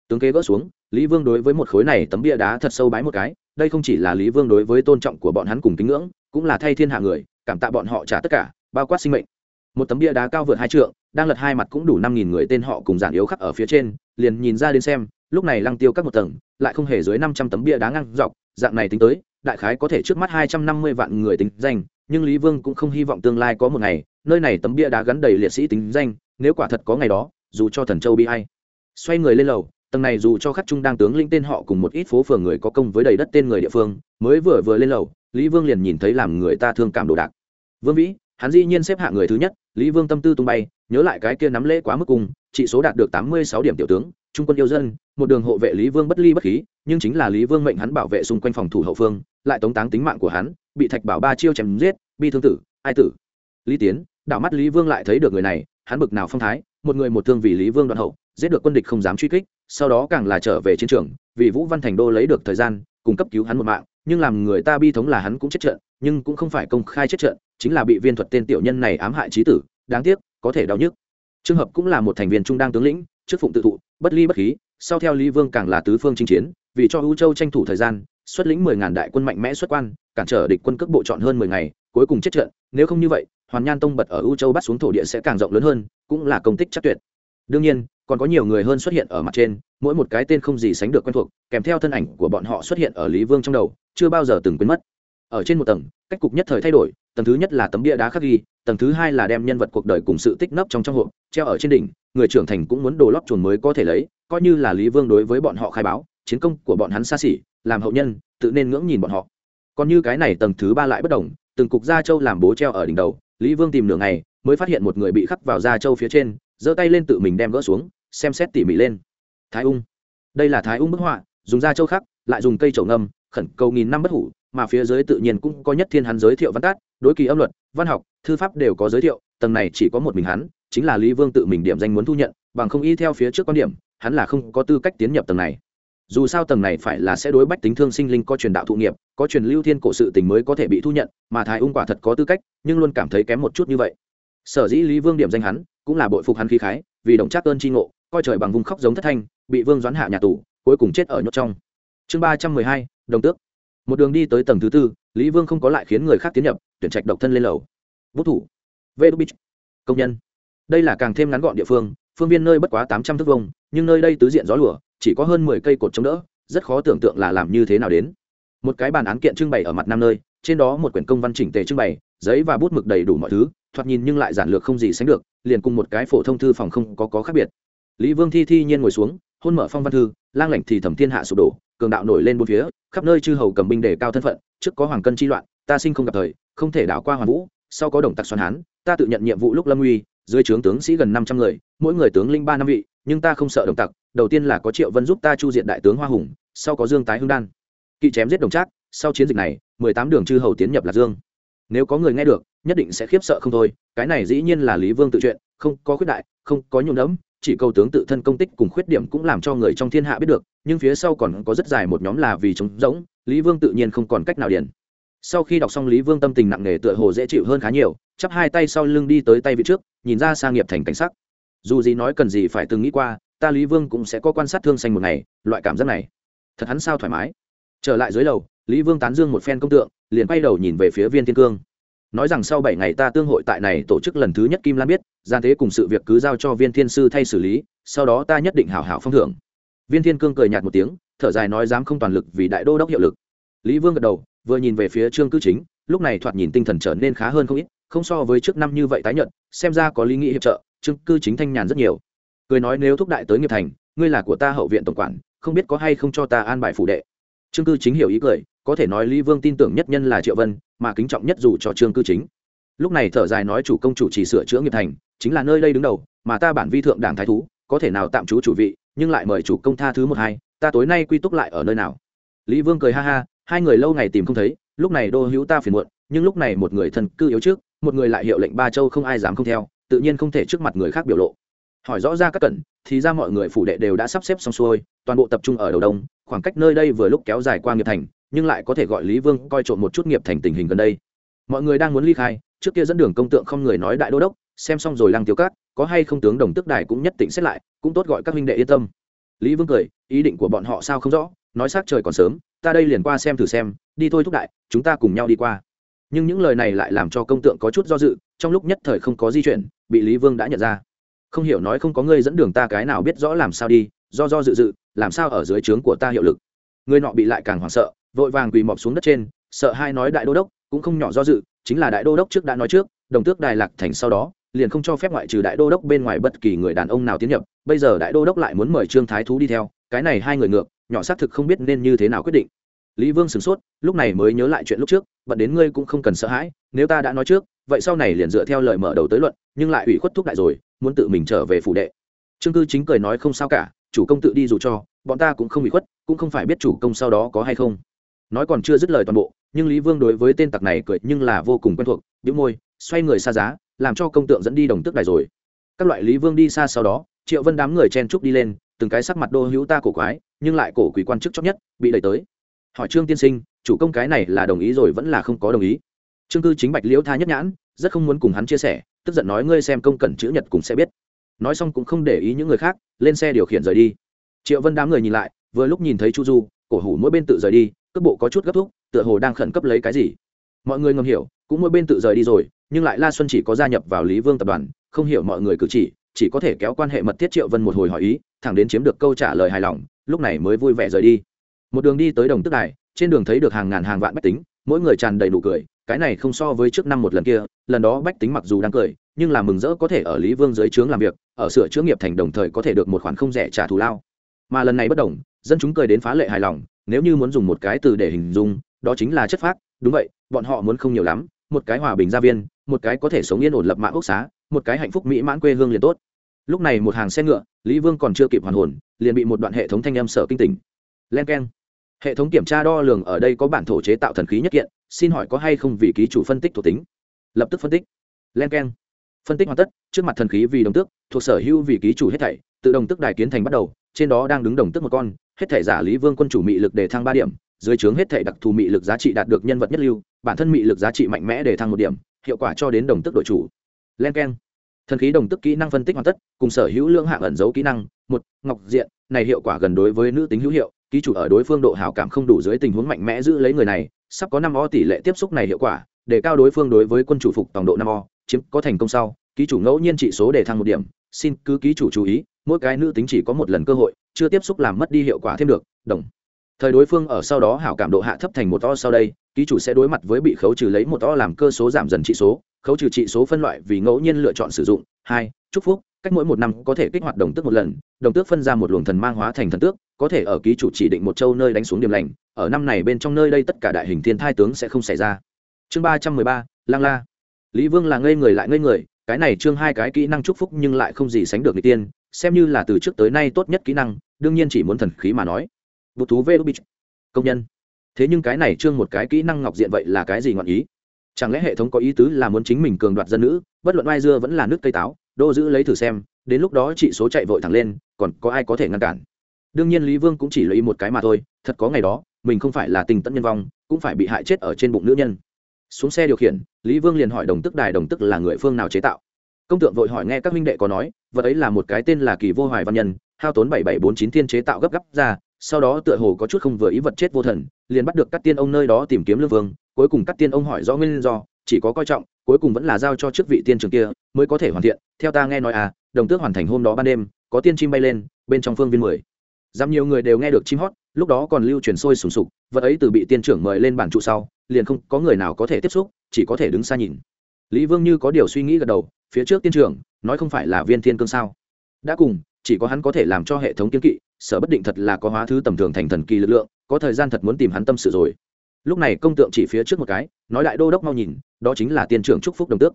Tướng kế gỡ xuống, lý vương đối với một khối này tấm bia đá thật sâu bái một cái đây không chỉ là lý vương đối với tôn trọng của bọn hắn cùng kính ngưỡng, cũng là thay thiên hạ người, cảm tạ bọn họ trả tất cả, bao quát sinh mệnh. Một tấm bia đá cao vượt hai trượng, đang lật hai mặt cũng đủ năm nghìn người tên họ cùng giản yếu khắc ở phía trên, liền nhìn ra đến xem, lúc này lăng tiêu các một tầng, lại không hề dưới năm trăm tấm bia đá ngang dọc, dạng này tính tới, đại khái có thể trước mắt hai trăm năm mươi vạn người tính danh, nhưng lý vương cũng không hy vọng tương lai có một ngày, nơi này tấm bia đá gắn đầy liệt sĩ tính danh, nếu quả thật có ngày đó, dù cho thần châu bị hay xoay người lên lầu tầng này dù cho khắc trung đang tướng linh tên họ cùng một ít phố phường người có công với đầy đất tên người địa phương, mới vừa vừa lên lầu, lý vương liền nhìn thấy làm người ta thương cảm đồ đạc. Vương vĩ, hắn dĩ nhiên xếp hạ người thứ nhất, lý vương tâm tư tung bay, nhớ lại cái kia nắm lễ quá mức cùng trị số đạt được tám mươi sáu điểm tiểu tướng, trung quân yêu dân, một đường hộ vệ lý vương bất ly bất khí, nhưng chính là lý vương mệnh hắn bảo vệ xung quanh phòng thủ hậu phương, lại tống táng tính mạng của hắn, bị thạch bảo ba chiêu chém giết, bi thương tử, ai tử. Lý tiến, đảo mắt lý vương lại thấy được người này, hắn bực nào phong thái, một người một thương vì lý vương đoạn hậu, giết được quân địch không dám truy kích sau đó càng là trở về chiến trường, vì vũ văn thành đô lấy được thời gian, cung cấp cứu hắn một mạng, nhưng làm người ta bi thống là hắn cũng chết trận, nhưng cũng không phải công khai chết trận, chính là bị viên thuật tên tiểu nhân này ám hại trí tử, đáng tiếc, có thể đau nhức. Trường hợp cũng là một thành viên trung đang tướng lĩnh, trước phụng tự thụ, bất ly bất khí, sau theo lý vương càng là tứ phương chinh chiến, vì cho ưu châu tranh thủ thời gian, xuất lĩnh mười ngàn đại quân mạnh mẽ xuất quan, cản trở địch quân cước bộ chọn hơn mười ngày, cuối cùng chết trận, nếu không như vậy, hoàn nhan tông bật ở ưu châu bắt xuống thổ địa sẽ càng rộng lớn hơn, cũng là công tích chắc tuyệt đương nhiên, còn có nhiều người hơn xuất hiện ở mặt trên, mỗi một cái tên không gì sánh được quen thuộc, kèm theo thân ảnh của bọn họ xuất hiện ở lý vương trong đầu, chưa bao giờ từng quên mất. Ở trên một tầng, cách cục nhất thời thay đổi, tầng thứ nhất là tấm bia đá khắc ghi, tầng thứ hai là đem nhân vật cuộc đời cùng sự tích nấp trong trong hộp, treo ở trên đỉnh, người trưởng thành cũng muốn đồ lót chuồn mới có thể lấy, coi như là lý vương đối với bọn họ khai báo, chiến công của bọn hắn xa xỉ, làm hậu nhân, tự nên ngưỡng nhìn bọn họ. Còn như cái này tầng thứ ba lại bất đồng, từng cục gia châu làm bố treo ở đỉnh đầu, lý vương tìm nửa ngày mới phát hiện một người bị khắc vào da châu phía trên, giơ tay lên tự mình đem gỡ xuống, xem xét tỉ mỉ lên. Thái ung. Đây là thái ung bức họa, dùng da châu khắc, lại dùng cây trầu ngâm, khẩn cầu nghìn năm bất hủ, mà phía dưới tự nhiên cũng có nhất thiên hắn giới thiệu văn tát, đối kỳ âm luật, văn học, thư pháp đều có giới thiệu, tầng này chỉ có một mình hắn, chính là lý vương tự mình điểm danh muốn thu nhận, bằng không y theo phía trước quan điểm, hắn là không có tư cách tiến nhập tầng này. Dù sao tầng này phải là sẽ đối bách tính thương sinh linh có truyền đạo thụ nghiệp, có truyền lưu thiên cổ sự tình mới có thể bị thu nhận, mà thái ung quả thật có tư cách, nhưng luôn cảm thấy kém một chút như vậy sở dĩ lý vương điểm danh hắn cũng là bội phục hắn khí khái, vì động trác ơn tri ngộ, coi trời bằng vùng khóc giống thất thanh, bị vương doãn hạ nhà tù, cuối cùng chết ở nhốt trong. Chương ba trăm mười hai, đồng tước. Một đường đi tới tầng thứ tư, lý vương không có lại khiến người khác tiến nhập, tuyển trạch độc thân lên lầu. Vũ thủ. Vê đô bích công nhân. Đây là càng thêm ngắn gọn địa phương phương viên nơi bất quá tám trăm thước vông nhưng nơi đây tứ diện gió lửa chỉ có hơn mười cây cột chống đỡ, rất khó tưởng tượng là làm như thế nào đến. Một cái bàn án kiện trưng bày ở mặt năm nơi, trên đó một quyển công văn chỉnh tề trưng bày, giấy và bút mực đầy đủ mọi thứ thoạt nhìn nhưng lại giản lược không gì sánh được, liền cùng một cái phổ thông thư phòng không có có khác biệt. Lý vương thi thi nhiên ngồi xuống, hôn mở phong văn thư, lang lệnh thì thẩm thiên hạ sụp đổ, cường đạo nổi lên bốn phía, khắp nơi chư hầu cầm binh để cao thân phận, trước có hoàng cân chi loạn, ta sinh không gặp thời, không thể đảo qua hoàn vũ, sau có đồng tặc xoan hán, ta tự nhận nhiệm vụ lúc lâm uy, dưới trướng tướng sĩ gần năm trăm người, mỗi người tướng linh ba năm vị, nhưng ta không sợ đồng tặc, đầu tiên là có triệu vân giúp ta chu diện đại tướng hoa hùng, sau có dương tái hưng đan. Kỵ chém giết đồng trác, sau chiến dịch này, mười tám đường chư hầu tiến nhập lạc dương nếu có người nghe được, nhất định sẽ khiếp sợ không thôi, cái này dĩ nhiên là lý vương tự chuyện, không có khuyết đại, không có nhuộm đẫm, chỉ câu tướng tự thân công tích cùng khuyết điểm cũng làm cho người trong thiên hạ biết được, nhưng phía sau còn có rất dài một nhóm là vì trống rỗng, lý vương tự nhiên không còn cách nào điền. Sau khi đọc xong lý vương tâm tình nặng nề tựa hồ dễ chịu hơn khá nhiều, chắp hai tay sau lưng đi tới tay vị trước, nhìn ra sang nghiệp thành cảnh sắc. Dù gì nói cần gì phải từng nghĩ qua, ta lý vương cũng sẽ có quan sát thương xanh một ngày, loại cảm giác này. Thật hắn sao thoải mái. Trở lại dưới lầu, lý vương tán dương một phen công tượng liền quay đầu nhìn về phía viên thiên cương. Nói rằng sau bảy ngày ta tương hội tại này tổ chức lần thứ nhất kim lan biết, gian thế cùng sự việc cứ giao cho viên thiên sư thay xử lý, sau đó ta nhất định hảo hảo phong thưởng. Viên thiên cương cười nhạt một tiếng, thở dài nói dám không toàn lực vì đại đô đốc hiệu lực. Lý vương gật đầu, vừa nhìn về phía trương cư chính, lúc này thoạt nhìn tinh thần trở nên khá hơn không ít, không so với trước năm như vậy tái nhận xem ra có lý nghĩ hiệp trợ, trương cư chính thanh nhàn rất nhiều. Cười nói nếu thúc đại tới nghiệp thành, ngươi là của ta hậu viện tổng quản, không biết có hay không cho ta an bài phủ đệ. Trương cư chính hiểu ý cười có thể nói lý vương tin tưởng nhất nhân là triệu vân, mà kính trọng nhất dù cho trương cư chính. Lúc này thở dài nói chủ công chủ chỉ sửa chữa nghiệp thành, chính là nơi đây đứng đầu, mà ta bản vi thượng đảng thái thú, có thể nào tạm trú chủ vị, nhưng lại mời chủ công tha thứ một hai, ta tối nay quy túc lại ở nơi nào? Lý vương cười ha ha, hai người lâu ngày tìm không thấy, lúc này đô hữu ta phiền muộn, nhưng lúc này một người thân cư yếu trước, một người lại hiệu lệnh ba châu không ai dám không theo, tự nhiên không thể trước mặt người khác biểu lộ. Hỏi rõ ra các cẩn, thì ra mọi người phủ đệ đều đã sắp xếp xong xuôi, toàn bộ tập trung ở đầu đông, khoảng cách nơi đây vừa lúc kéo dài qua nghiệp thành nhưng lại có thể gọi lý vương coi trộm một chút nghiệp thành tình hình gần đây. Mọi người đang muốn ly khai, trước kia dẫn đường công tượng không người nói đại đô đốc, xem xong rồi lăng tiêu cát có hay không tướng đồng tức đài cũng nhất định xét lại, cũng tốt gọi các huynh đệ yên tâm. Lý vương cười, ý định của bọn họ sao không rõ, nói xác trời còn sớm, ta đây liền qua xem thử xem, đi thôi thúc đại, chúng ta cùng nhau đi qua. Nhưng những lời này lại làm cho công tượng có chút do dự, trong lúc nhất thời không có di chuyển, bị lý vương đã nhận ra. Không hiểu nói không có ngươi dẫn đường ta cái nào biết rõ làm sao đi, do do dự dự, làm sao ở dưới trướng của ta hiệu lực. Người nọ bị lại càng hoảng sợ vội vàng quỳ mọp xuống đất trên, sợ hai nói đại đô đốc, cũng không nhỏ do dự, chính là đại đô đốc trước đã nói trước, đồng tước đài lạc thành sau đó, liền không cho phép ngoại trừ đại đô đốc bên ngoài bất kỳ người đàn ông nào tiến nhập, bây giờ đại đô đốc lại muốn mời trương thái thú đi theo, cái này hai người ngược, nhỏ xác thực không biết nên như thế nào quyết định. Lý vương sửng sốt, lúc này mới nhớ lại chuyện lúc trước, bận đến ngươi cũng không cần sợ hãi, nếu ta đã nói trước, vậy sau này liền dựa theo lời mở đầu tới luận, nhưng lại ủy khuất thúc đại rồi, muốn tự mình trở về phủ đệ. Trương cư chính cười nói không sao cả, chủ công tự đi dù cho, bọn ta cũng không ủy khuất, cũng không phải biết chủ công sau đó có hay không nói còn chưa dứt lời toàn bộ, nhưng lý vương đối với tên tặc này cười nhưng là vô cùng quen thuộc đĩu môi, xoay người xa giá, làm cho công tượng dẫn đi đồng tức đài rồi. Các loại lý vương đi xa sau đó, triệu vân đám người chen trúc đi lên, từng cái sắc mặt đô hữu ta cổ quái, nhưng lại cổ quỷ quan chức chót nhất, bị đẩy tới. Hỏi trương tiên sinh, chủ công cái này là đồng ý rồi vẫn là không có đồng ý? Trương cư chính bạch liễu tha nhất nhãn, rất không muốn cùng hắn chia sẻ, tức giận nói ngươi xem công cẩn chữ nhật cũng sẽ biết. Nói xong cũng không để ý những người khác, lên xe điều khiển rời đi. Triệu vân đám người nhìn lại, vừa lúc nhìn thấy chu du, cổ hủ mỗi bên tự rời đi cước bộ có chút gấp thúc, tựa hồ đang khẩn cấp lấy cái gì. Mọi người ngầm hiểu, cũng mỗi bên tự rời đi rồi, nhưng lại la xuân chỉ có gia nhập vào lý vương tập đoàn, không hiểu mọi người cử chỉ chỉ có thể kéo quan hệ mật thiết triệu vân một hồi hỏi ý, thẳng đến chiếm được câu trả lời hài lòng, lúc này mới vui vẻ rời đi. Một đường đi tới đồng tức đài, trên đường thấy được hàng ngàn hàng vạn bách tính, mỗi người tràn đầy đủ cười, cái này không so với trước năm một lần kia, lần đó bách tính mặc dù đang cười, nhưng là mừng rỡ có thể ở lý vương dưới trướng làm việc, ở sửa chữa nghiệp thành đồng thời có thể được một khoản không rẻ trả thù lao. Mà lần này bất đồng, dân chúng cười đến phá lệ hài lòng nếu như muốn dùng một cái từ để hình dung, đó chính là chất phác. Đúng vậy, bọn họ muốn không nhiều lắm, một cái hòa bình gia viên, một cái có thể sống yên ổn lập mạng quốc xá, một cái hạnh phúc mỹ mãn quê hương liền tốt. Lúc này một hàng xe ngựa, lý vương còn chưa kịp hoàn hồn, liền bị một đoạn hệ thống thanh âm sở kinh tỉnh. Len k e n hệ thống kiểm tra đo lường ở đây có bản thổ chế tạo thần khí nhất kiện, xin hỏi có hay không vì ký chủ phân tích thuộc tính? Lập tức phân tích. Len k e n phân tích hoàn tất, trước mặt thần khí vì đồng tước, thuộc sở hữu vì ký chủ hết thảy, tự đồng tức đài kiến thành bắt đầu, trên đó đang đứng đồng tức một con, hết thảy giả lý vương quân chủ mị lực để thăng ba điểm, dưới trướng hết thảy đặc thù mị lực giá trị đạt được nhân vật nhất lưu, bản thân mị lực giá trị mạnh mẽ để thăng một điểm, hiệu quả cho đến đồng tức đội chủ. Len k e n thần khí đồng tức kỹ năng phân tích hoàn tất, cùng sở hữu lượng hạng ẩn dấu kỹ năng, một, ngọc diện, này hiệu quả gần đối với nữ tính hữu hiệu, ký chủ ở đối phương độ hảo cảm không đủ dưới tình huống mạnh mẽ giữ lấy người này, sắp có năm o tỷ lệ tiếp xúc này hiệu quả, để cao đối phương đối với quân chủ phục tổng độ năm o chiếm có thành công sau, ký chủ ngẫu nhiên trị số để thăng một điểm. Xin cứ ký chủ chú ý, mỗi cái nữ tính chỉ có một lần cơ hội, chưa tiếp xúc làm mất đi hiệu quả thêm được, đồng. Thời đối phương ở sau đó hảo cảm độ hạ thấp thành một to sau đây, ký chủ sẽ đối mặt với bị khấu trừ lấy một to làm cơ số giảm dần trị số, khấu trừ trị số phân loại vì ngẫu nhiên lựa chọn sử dụng. Hai, chúc phúc, cách mỗi một năm có thể kích hoạt đồng tước một lần, đồng tước phân ra một luồng thần mang hóa thành thần tước, có thể ở ký chủ chỉ định một châu nơi đánh xuống điểm lành, ở năm này bên trong nơi đây tất cả đại hình thiên thai tướng sẽ không xảy ra. Chương ba trăm mười ba, lang la lý vương là ngây người lại ngây người, cái này chương hai cái kỹ năng chúc phúc nhưng lại không gì sánh được người tiên, xem như là từ trước tới nay tốt nhất kỹ năng, đương nhiên chỉ muốn thần khí mà nói. Bút thú vê công nhân. Thế nhưng cái này trương một cái kỹ năng ngọc diện vậy là cái gì ngọn ý? Chẳng lẽ hệ thống có ý tứ là muốn chính mình cường đoạt dân nữ, bất luận ai dưa vẫn là nước cây táo, đô giữ lấy thử xem, đến lúc đó chị số chạy vội thẳng lên, còn có ai có thể ngăn cản? Đương nhiên lý vương cũng chỉ lấy một cái mà thôi, thật có ngày đó, mình không phải là tình tận nhân vong, cũng phải bị hại chết ở trên bụng nữ nhân xuống xe điều khiển, lý vương liền hỏi đồng tức đài đồng tức là người phương nào chế tạo. Công tượng vội hỏi nghe các minh đệ có nói, vật ấy là một cái tên là kỳ vô hoài văn nhân, hao tốn bảy bảy bốn chín thiên chế tạo gấp gấp ra, sau đó tựa hồ có chút không vừa ý vật chết vô thần, liền bắt được các tiên ông nơi đó tìm kiếm lương vương, cuối cùng các tiên ông hỏi rõ nguyên do, chỉ có coi trọng, cuối cùng vẫn là giao cho chức vị tiên trường kia, mới có thể hoàn thiện, theo ta nghe nói à đồng tước hoàn thành hôm đó ban đêm, có tiên chim bay lên, bên trong phương viên mười. Dám nhiều người đều nghe được chim hót, lúc đó còn lưu truyền sôi sùng sục, vật ấy từ bị tiên trưởng mời lên bản trụ sau liền không có người nào có thể tiếp xúc, chỉ có thể đứng xa nhìn. Lý vương như có điều suy nghĩ gật đầu, phía trước tiên trưởng, nói không phải là viên thiên cương sao? Đã cùng, chỉ có hắn có thể làm cho hệ thống kiên kỵ, sở bất định thật là có hóa thứ tầm thường thành thần kỳ lực lượng, có thời gian thật muốn tìm hắn tâm sự rồi. Lúc này công tượng chỉ phía trước một cái, nói đại đô đốc mau nhìn, đó chính là tiên trưởng trúc phúc đồng tước.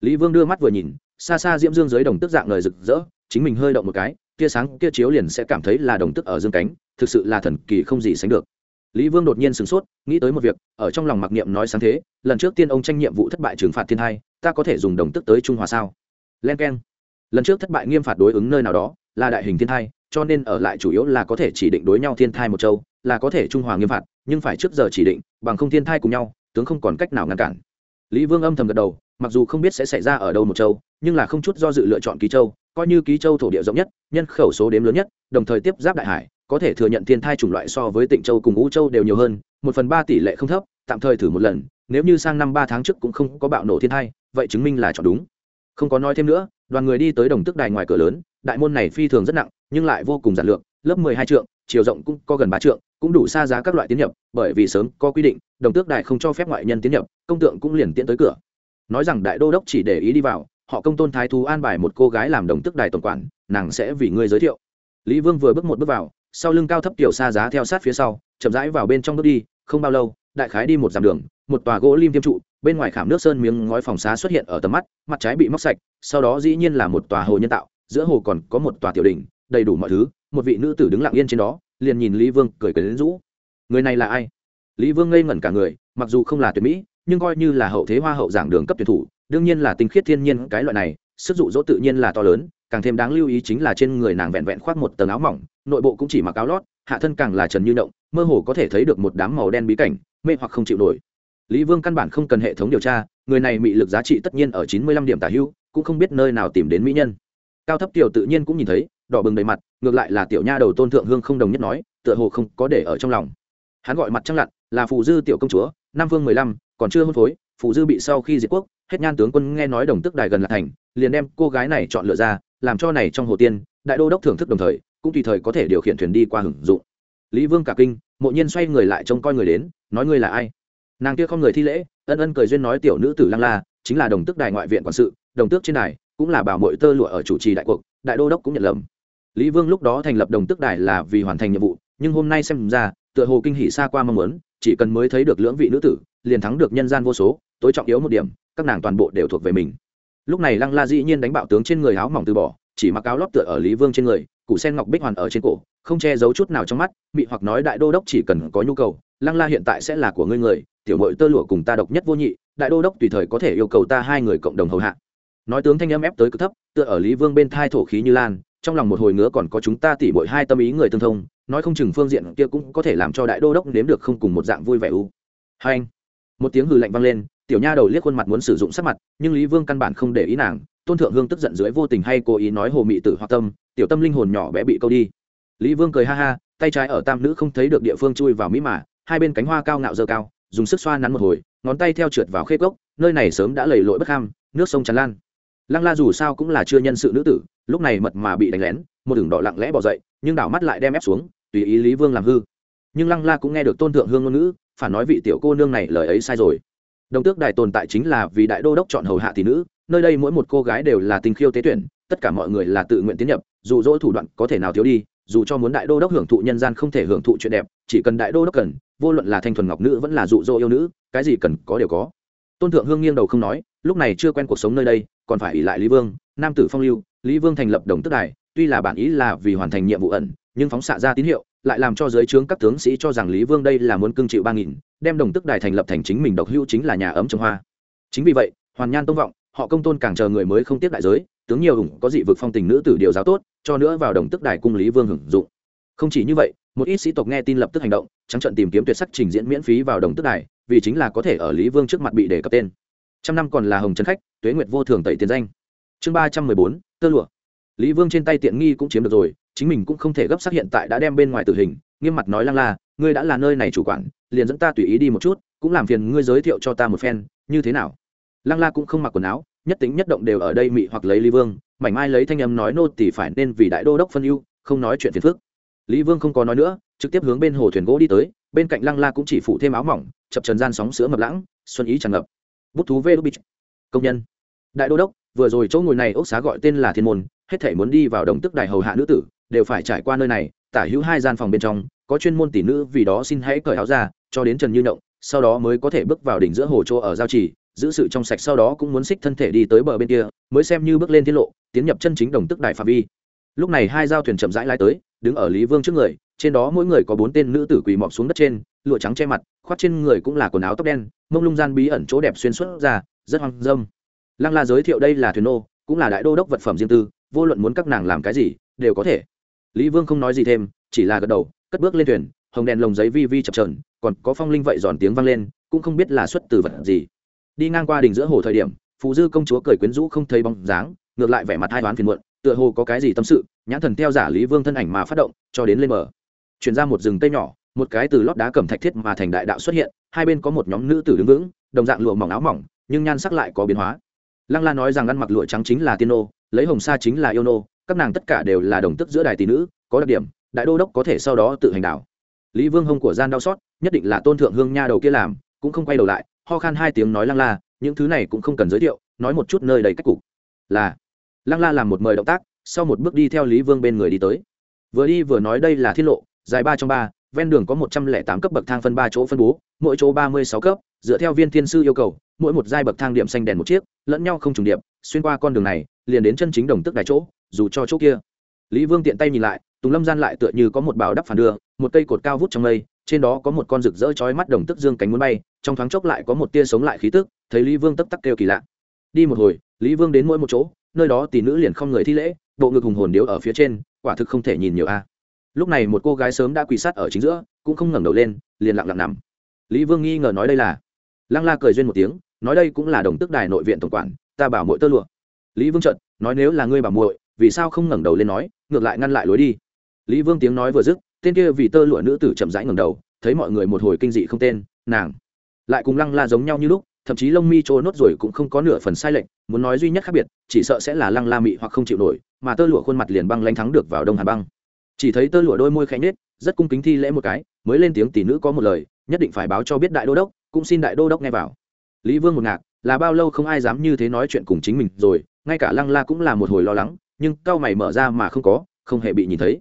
Lý vương đưa mắt vừa nhìn, xa xa diễm dương dưới đồng tước dạng lời rực rỡ, chính mình hơi động một cái, tia sáng kia chiếu liền sẽ cảm thấy là đồng tước ở dương cánh, thực sự là thần kỳ không gì sánh được lý vương đột nhiên sửng sốt, nghĩ tới một việc, ở trong lòng mặc niệm nói sáng thế, lần trước tiên ông tranh nhiệm vụ thất bại trừng phạt thiên hai ta có thể dùng đồng tức tới trung hòa sao? Len k e n lần trước thất bại nghiêm phạt đối ứng nơi nào đó, là đại hình thiên thai, cho nên ở lại chủ yếu là có thể chỉ định đối nhau thiên thai một châu, là có thể trung hòa nghiêm phạt, nhưng phải trước giờ chỉ định, bằng không thiên thai cùng nhau, tướng không còn cách nào ngăn cản. Lý vương âm thầm gật đầu, mặc dù không biết sẽ xảy ra ở đâu một châu, nhưng là không chút do dự lựa chọn ký châu, coi như ký châu thổ địa rộng nhất, nhân khẩu số đếm lớn nhất, đồng thời tiếp giáp đại hải có thể thừa nhận thiên thai chủng loại so với tịnh châu cùng u châu đều nhiều hơn, một phần ba tỷ lệ không thấp, tạm thời thử một lần, nếu như sang năm ba tháng trước cũng không có bạo nổ thiên thai, vậy chứng minh là chọn đúng. Không có nói thêm nữa, đoàn người đi tới đồng tức đài ngoài cửa lớn, đại môn này phi thường rất nặng, nhưng lại vô cùng giản lược, lớp mười hai trượng, chiều rộng cũng có gần ba trượng, cũng đủ xa giá các loại tiến nhập, bởi vì sớm có quy định, đồng tước đài không cho phép ngoại nhân tiến nhập, công tượng cũng liền tiến tới cửa. Nói rằng đại đô đốc chỉ để ý đi vào, họ công tôn thái thú an bài một cô gái làm đồng tước đài tổng quản, nàng sẽ vì ngươi giới thiệu. Lý vương vừa bước một bước vào sau lưng cao thấp tiểu xa giá theo sát phía sau, chậm rãi vào bên trong bước đi, không bao lâu, đại khái đi một dặm đường, một tòa gỗ lim tiêm trụ, bên ngoài khảm nước sơn miếng ngói phòng xá xuất hiện ở tầm mắt, mặt trái bị móc sạch, sau đó dĩ nhiên là một tòa hồ nhân tạo, giữa hồ còn có một tòa tiểu đỉnh, đầy đủ mọi thứ, một vị nữ tử đứng lặng yên trên đó, liền nhìn lý vương cười cười đến rũ. Người này là ai? Lý vương ngây ngẩn cả người, mặc dù không là tuyệt mỹ, nhưng coi như là hậu thế hoa hậu giảng đường cấp tuyển thủ, đương nhiên là tinh khiết thiên nhiên cái loại này, sức dụ dỗ tự nhiên là to lớn, càng thêm đáng lưu ý chính là trên người nàng vẹn vẹn khoác một tầng áo mỏng nội bộ cũng chỉ mặc áo lót, hạ thân càng là trần như động, mơ hồ có thể thấy được một đám màu đen bí cảnh, mê hoặc không chịu nổi. Lý vương căn bản không cần hệ thống điều tra, người này bị lực giá trị tất nhiên ở chín mươi lăm điểm tả hưu, cũng không biết nơi nào tìm đến mỹ nhân. Cao thấp tiểu tự nhiên cũng nhìn thấy, đỏ bừng đầy mặt, ngược lại là tiểu nha đầu tôn thượng hương không đồng nhất nói, tựa hồ không có để ở trong lòng. Hắn gọi mặt trăng lặn, là phù dư tiểu công chúa nam vương mười lăm, còn chưa hôn phối, phù dư bị sau khi diệt quốc, hết nhan tướng quân nghe nói đồng tức đài gần là thành, liền đem cô gái này chọn lựa ra, làm cho này trong hồ tiên, đại đô đốc thưởng thức đồng thời cũng tùy thời có thể điều khiển thuyền đi qua hưởng dụng. Lý vương cả kinh, mộ nhiên xoay người lại trông coi người đến, nói ngươi là ai? Nàng kia không người thi lễ, ân ân cười duyên nói tiểu nữ tử lăng la, chính là đồng tước đài ngoại viện quản sự, đồng tước trên đài cũng là bảo mội tơ lụa ở chủ trì đại cuộc, đại đô đốc cũng nhận lầm. Lý vương lúc đó thành lập đồng tước đài là vì hoàn thành nhiệm vụ, nhưng hôm nay xem ra, tựa hồ kinh hỷ xa qua mong muốn, chỉ cần mới thấy được lưỡng vị nữ tử, liền thắng được nhân gian vô số, tối trọng yếu một điểm, các nàng toàn bộ đều thuộc về mình. Lúc này lăng la dĩ nhiên đánh bạo tướng trên người áo mỏng từ bỏ, chỉ mặc áo lót tựa ở lý vương trên người cụ sen ngọc bích hoàn ở trên cổ, không che giấu chút nào trong mắt bị hoặc nói đại đô đốc chỉ cần có nhu cầu, lăng la hiện tại sẽ là của ngươi người, tiểu mội tơ lụa cùng ta độc nhất vô nhị, đại đô đốc tùy thời có thể yêu cầu ta hai người cộng đồng hầu hạ. Nói tướng thanh âm ép tới cực thấp, tựa ở lý vương bên thai thổ khí như lan, trong lòng một hồi ngứa còn có chúng ta tỉ bội hai tâm ý người tương thông, nói không chừng phương diện kia cũng có thể làm cho đại đô đốc nếm được không cùng một dạng vui vẻ u. Hai anh, một tiếng hừ lạnh vang lên tiểu nha đầu liếc khuôn mặt muốn sử dụng sắc mặt, nhưng lý vương căn bản không để ý nàng, tôn thượng hương tức giận dưới vô tình hay cố ý nói hồ mị tử hoặc tâm, tiểu tâm linh hồn nhỏ bé bị câu đi. Lý vương cười ha ha, tay trái ở tam nữ không thấy được địa phương chui vào mỹ mà, hai bên cánh hoa cao ngạo dơ cao, dùng sức xoa nắn một hồi, ngón tay theo trượt vào khê cốc, nơi này sớm đã lầy lội bất ham, nước sông tràn lan. Lăng la dù sao cũng là chưa nhân sự nữ tử, lúc này mật mà bị đánh lén, một đường đỏ lặng lẽ bỏ dậy, nhưng đảo mắt lại đem ép xuống, tùy ý lý vương làm hư. Nhưng lăng la cũng nghe được tôn thượng hương ngôn ngữ, phản nói vị tiểu cô nương này lời ấy sai rồi đồng tước đài tồn tại chính là vì đại đô đốc chọn hầu hạ tỷ nữ, nơi đây mỗi một cô gái đều là tình khiêu tế tuyển, tất cả mọi người là tự nguyện tiến nhập, dù dỗ thủ đoạn có thể nào thiếu đi, dù cho muốn đại đô đốc hưởng thụ nhân gian không thể hưởng thụ chuyện đẹp, chỉ cần đại đô đốc cần, vô luận là thanh thuần ngọc nữ vẫn là dụ dỗ yêu nữ, cái gì cần có đều có. Tôn thượng hương nghiêng đầu không nói, lúc này chưa quen cuộc sống nơi đây, còn phải ỉ lại lý vương, nam tử phong lưu, lý vương thành lập đồng tức đài, tuy là bản ý là vì hoàn thành nhiệm vụ ẩn, nhưng phóng xạ ra tín hiệu lại làm cho giới trướng các tướng sĩ cho rằng lý vương đây là muốn cưng chịu ba nghìn, đem đồng tức đài thành lập thành chính mình độc hữu chính là nhà ấm trồng hoa. Chính vì vậy, hoàn nhan tông vọng, họ công tôn càng chờ người mới không tiếp đại giới, tướng nhiều ủng có dị vực phong tình nữ tử điều giáo tốt, cho nữa vào đồng tức đài cung lý vương hưởng dụng. Không chỉ như vậy, một ít sĩ tộc nghe tin lập tức hành động, trắng trận tìm kiếm tuyệt sắc trình diễn miễn phí vào đồng tức đài, vì chính là có thể ở lý vương trước mặt bị đề cập tên. Trăm năm còn là hồng trấn khách, tuế nguyệt vô thường tẩy tiền danh. Chương ba trăm mười bốn, tơ lụa. Lý vương trên tay tiện nghi cũng chiếm được rồi chính mình cũng không thể gấp xác hiện tại đã đem bên ngoài tử hình, nghiêm mặt nói lăng la, ngươi đã là nơi này chủ quản, liền dẫn ta tùy ý đi một chút, cũng làm phiền ngươi giới thiệu cho ta một phen, như thế nào? Lăng la cũng không mặc quần áo, nhất tính nhất động đều ở đây mị hoặc lấy lý vương, mảnh mai lấy thanh âm nói nô tỷ phải nên vì đại đô đốc phân ưu, không nói chuyện phiền phức. Lý vương không có nói nữa, trực tiếp hướng bên hồ thuyền gỗ đi tới, bên cạnh lăng la cũng chỉ phủ thêm áo mỏng, chập trần gian sóng sữa mập lãng, xuân ý tràn ngập. Bút thú vê đô bích công nhân. Đại đô đốc, vừa rồi chỗ ngồi này ốc xá gọi tên là thiên môn, hết thể muốn đi vào đồng tức đài hầu hạ nữ tử đều phải trải qua nơi này, tả hữu hai gian phòng bên trong, có chuyên môn tỷ nữ vì đó xin hãy cởi áo ra, cho đến trần như động sau đó mới có thể bước vào đỉnh giữa hồ chỗ ở giao trì, giữ sự trong sạch sau đó cũng muốn xích thân thể đi tới bờ bên kia, mới xem như bước lên tiết lộ, tiến nhập chân chính đồng tức đại phạm vi. Lúc này hai giao thuyền chậm rãi lái tới, đứng ở lý vương trước người, trên đó mỗi người có bốn tên nữ tử quỳ mọc xuống đất trên, lụa trắng che mặt, khoác trên người cũng là quần áo tóc đen, mông lung gian bí ẩn chỗ đẹp xuyên suốt ra, rất hoang dâm. Lăng la giới thiệu đây là thuyền nô, cũng là đại đô đốc vật phẩm riêng tư, vô luận muốn các nàng làm cái gì, đều có thể lý vương không nói gì thêm, chỉ là gật đầu, cất bước lên thuyền, hồng đèn lồng giấy vi vi chập trờn còn có phong linh vậy giòn tiếng vang lên, cũng không biết là xuất từ vật gì. Đi ngang qua đỉnh giữa hồ thời điểm phụ dư công chúa cười quyến rũ không thấy bóng dáng, ngược lại vẻ mặt hai đoán phiền muộn, tựa hồ có cái gì tâm sự, nhãn thần theo giả lý vương thân ảnh mà phát động, cho đến lên bờ. Chuyển ra một rừng cây nhỏ, một cái từ lót đá cẩm thạch thiết mà thành đại đạo xuất hiện, hai bên có một nhóm nữ tử đứng vững, đồng dạng lụa mỏng áo mỏng, nhưng nhan sắc lại có biến hóa. Lăng la nói rằng ăn mặc lụa trắng chính là tiên nô, lấy hồng sa chính là yêu nô các nàng tất cả đều là đồng tức giữa đài tỷ nữ, có đặc điểm, đại đô đốc có thể sau đó tự hành đảo. Lý vương hông của gian đau xót, nhất định là tôn thượng hương nha đầu kia làm, cũng không quay đầu lại, ho khan hai tiếng nói lăng la, những thứ này cũng không cần giới thiệu, nói một chút nơi đầy cách cục. Là, lăng la làm một mời động tác, sau một bước đi theo lý vương bên người đi tới. Vừa đi vừa nói đây là thiết lộ, dài ba trong ba, ven đường có một trăm lẻ tám cấp bậc thang phân ba chỗ phân bố, mỗi chỗ ba mươi sáu cấp, dựa theo viên thiên sư yêu cầu, mỗi một giai bậc thang điểm xanh đèn một chiếc, lẫn nhau không trùng điệp, xuyên qua con đường này, liền đến chân chính đồng tức đài chỗ dù cho chỗ kia. Lý vương tiện tay nhìn lại, tùng lâm gian lại tựa như có một bảo đắp phản đưa, một cây cột cao vút trong mây, trên đó có một con rực rỡ chói mắt đồng tức dương cánh muốn bay, trong thoáng chốc lại có một tia sống lại khí tức, thấy lý vương tấp tắc kêu kỳ lạ. Đi một hồi, lý vương đến mỗi một chỗ, nơi đó tỷ nữ liền không người thi lễ, bộ ngực hùng hồn điếu ở phía trên, quả thực không thể nhìn nhiều a. Lúc này một cô gái sớm đã quỳ sát ở chính giữa, cũng không ngẩng đầu lên, liền lặng lặng nằm. Lý vương nghi ngờ nói đây là. Lăng la cười duyên một tiếng, nói đây cũng là đồng tức đài nội viện tổng quản, ta bảo mỗi tơ lụa. Lý vương trận nói nếu là ngươi bảo muội vì sao không ngẩng đầu lên nói, ngược lại ngăn lại lối đi. Lý vương tiếng nói vừa dứt, tên kia vì tơ lụa nữ tử chậm rãi ngẩng đầu, thấy mọi người một hồi kinh dị không tên, nàng lại cùng lăng la giống nhau như lúc, thậm chí lông mi trôi nốt rồi cũng không có nửa phần sai lệch, muốn nói duy nhất khác biệt, chỉ sợ sẽ là lăng la mị hoặc không chịu nổi, mà tơ lụa khuôn mặt liền băng lanh thắng được vào đông hà băng. Chỉ thấy tơ lụa đôi môi khẽ nết rất cung kính thi lễ một cái, mới lên tiếng tỷ nữ có một lời, nhất định phải báo cho biết đại đô đốc, cũng xin đại đô đốc nghe vào. Lý vương một ngạc, là bao lâu không ai dám như thế nói chuyện cùng chính mình rồi, ngay cả lăng la cũng là một hồi lo lắng nhưng cao mày mở ra mà không có, không hề bị nhìn thấy.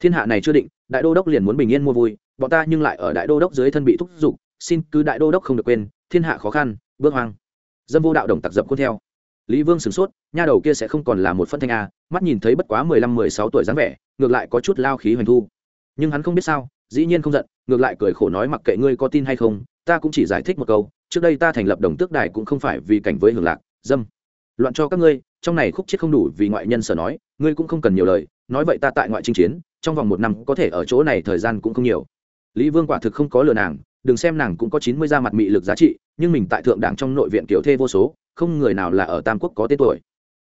Thiên hạ này chưa định, đại đô đốc liền muốn bình yên mua vui, bọn ta nhưng lại ở đại đô đốc dưới thân bị thúc giục, xin cứ đại đô đốc không được quên, thiên hạ khó khăn, bước hoang. Dâm vô đạo đồng tặc dập cuốn theo. Lý vương sửng sốt, nha đầu kia sẽ không còn là một phân thanh a, mắt nhìn thấy bất quá mười lăm, mười sáu tuổi dáng vẻ, ngược lại có chút lao khí hoành thu. Nhưng hắn không biết sao, dĩ nhiên không giận, ngược lại cười khổ nói mặc kệ ngươi có tin hay không, ta cũng chỉ giải thích một câu, trước đây ta thành lập đồng tước đài cũng không phải vì cảnh với hưởng lạc, dâm. Loạn cho các ngươi trong này khúc chết không đủ vì ngoại nhân sở nói, ngươi cũng không cần nhiều lời, nói vậy ta tại ngoại chinh chiến, trong vòng một năm có thể ở chỗ này thời gian cũng không nhiều. Lý vương quả thực không có lừa nàng, đừng xem nàng cũng có chín mươi da mặt mị lực giá trị, nhưng mình tại thượng đảng trong nội viện kiểu thê vô số, không người nào là ở tam quốc có tên tuổi.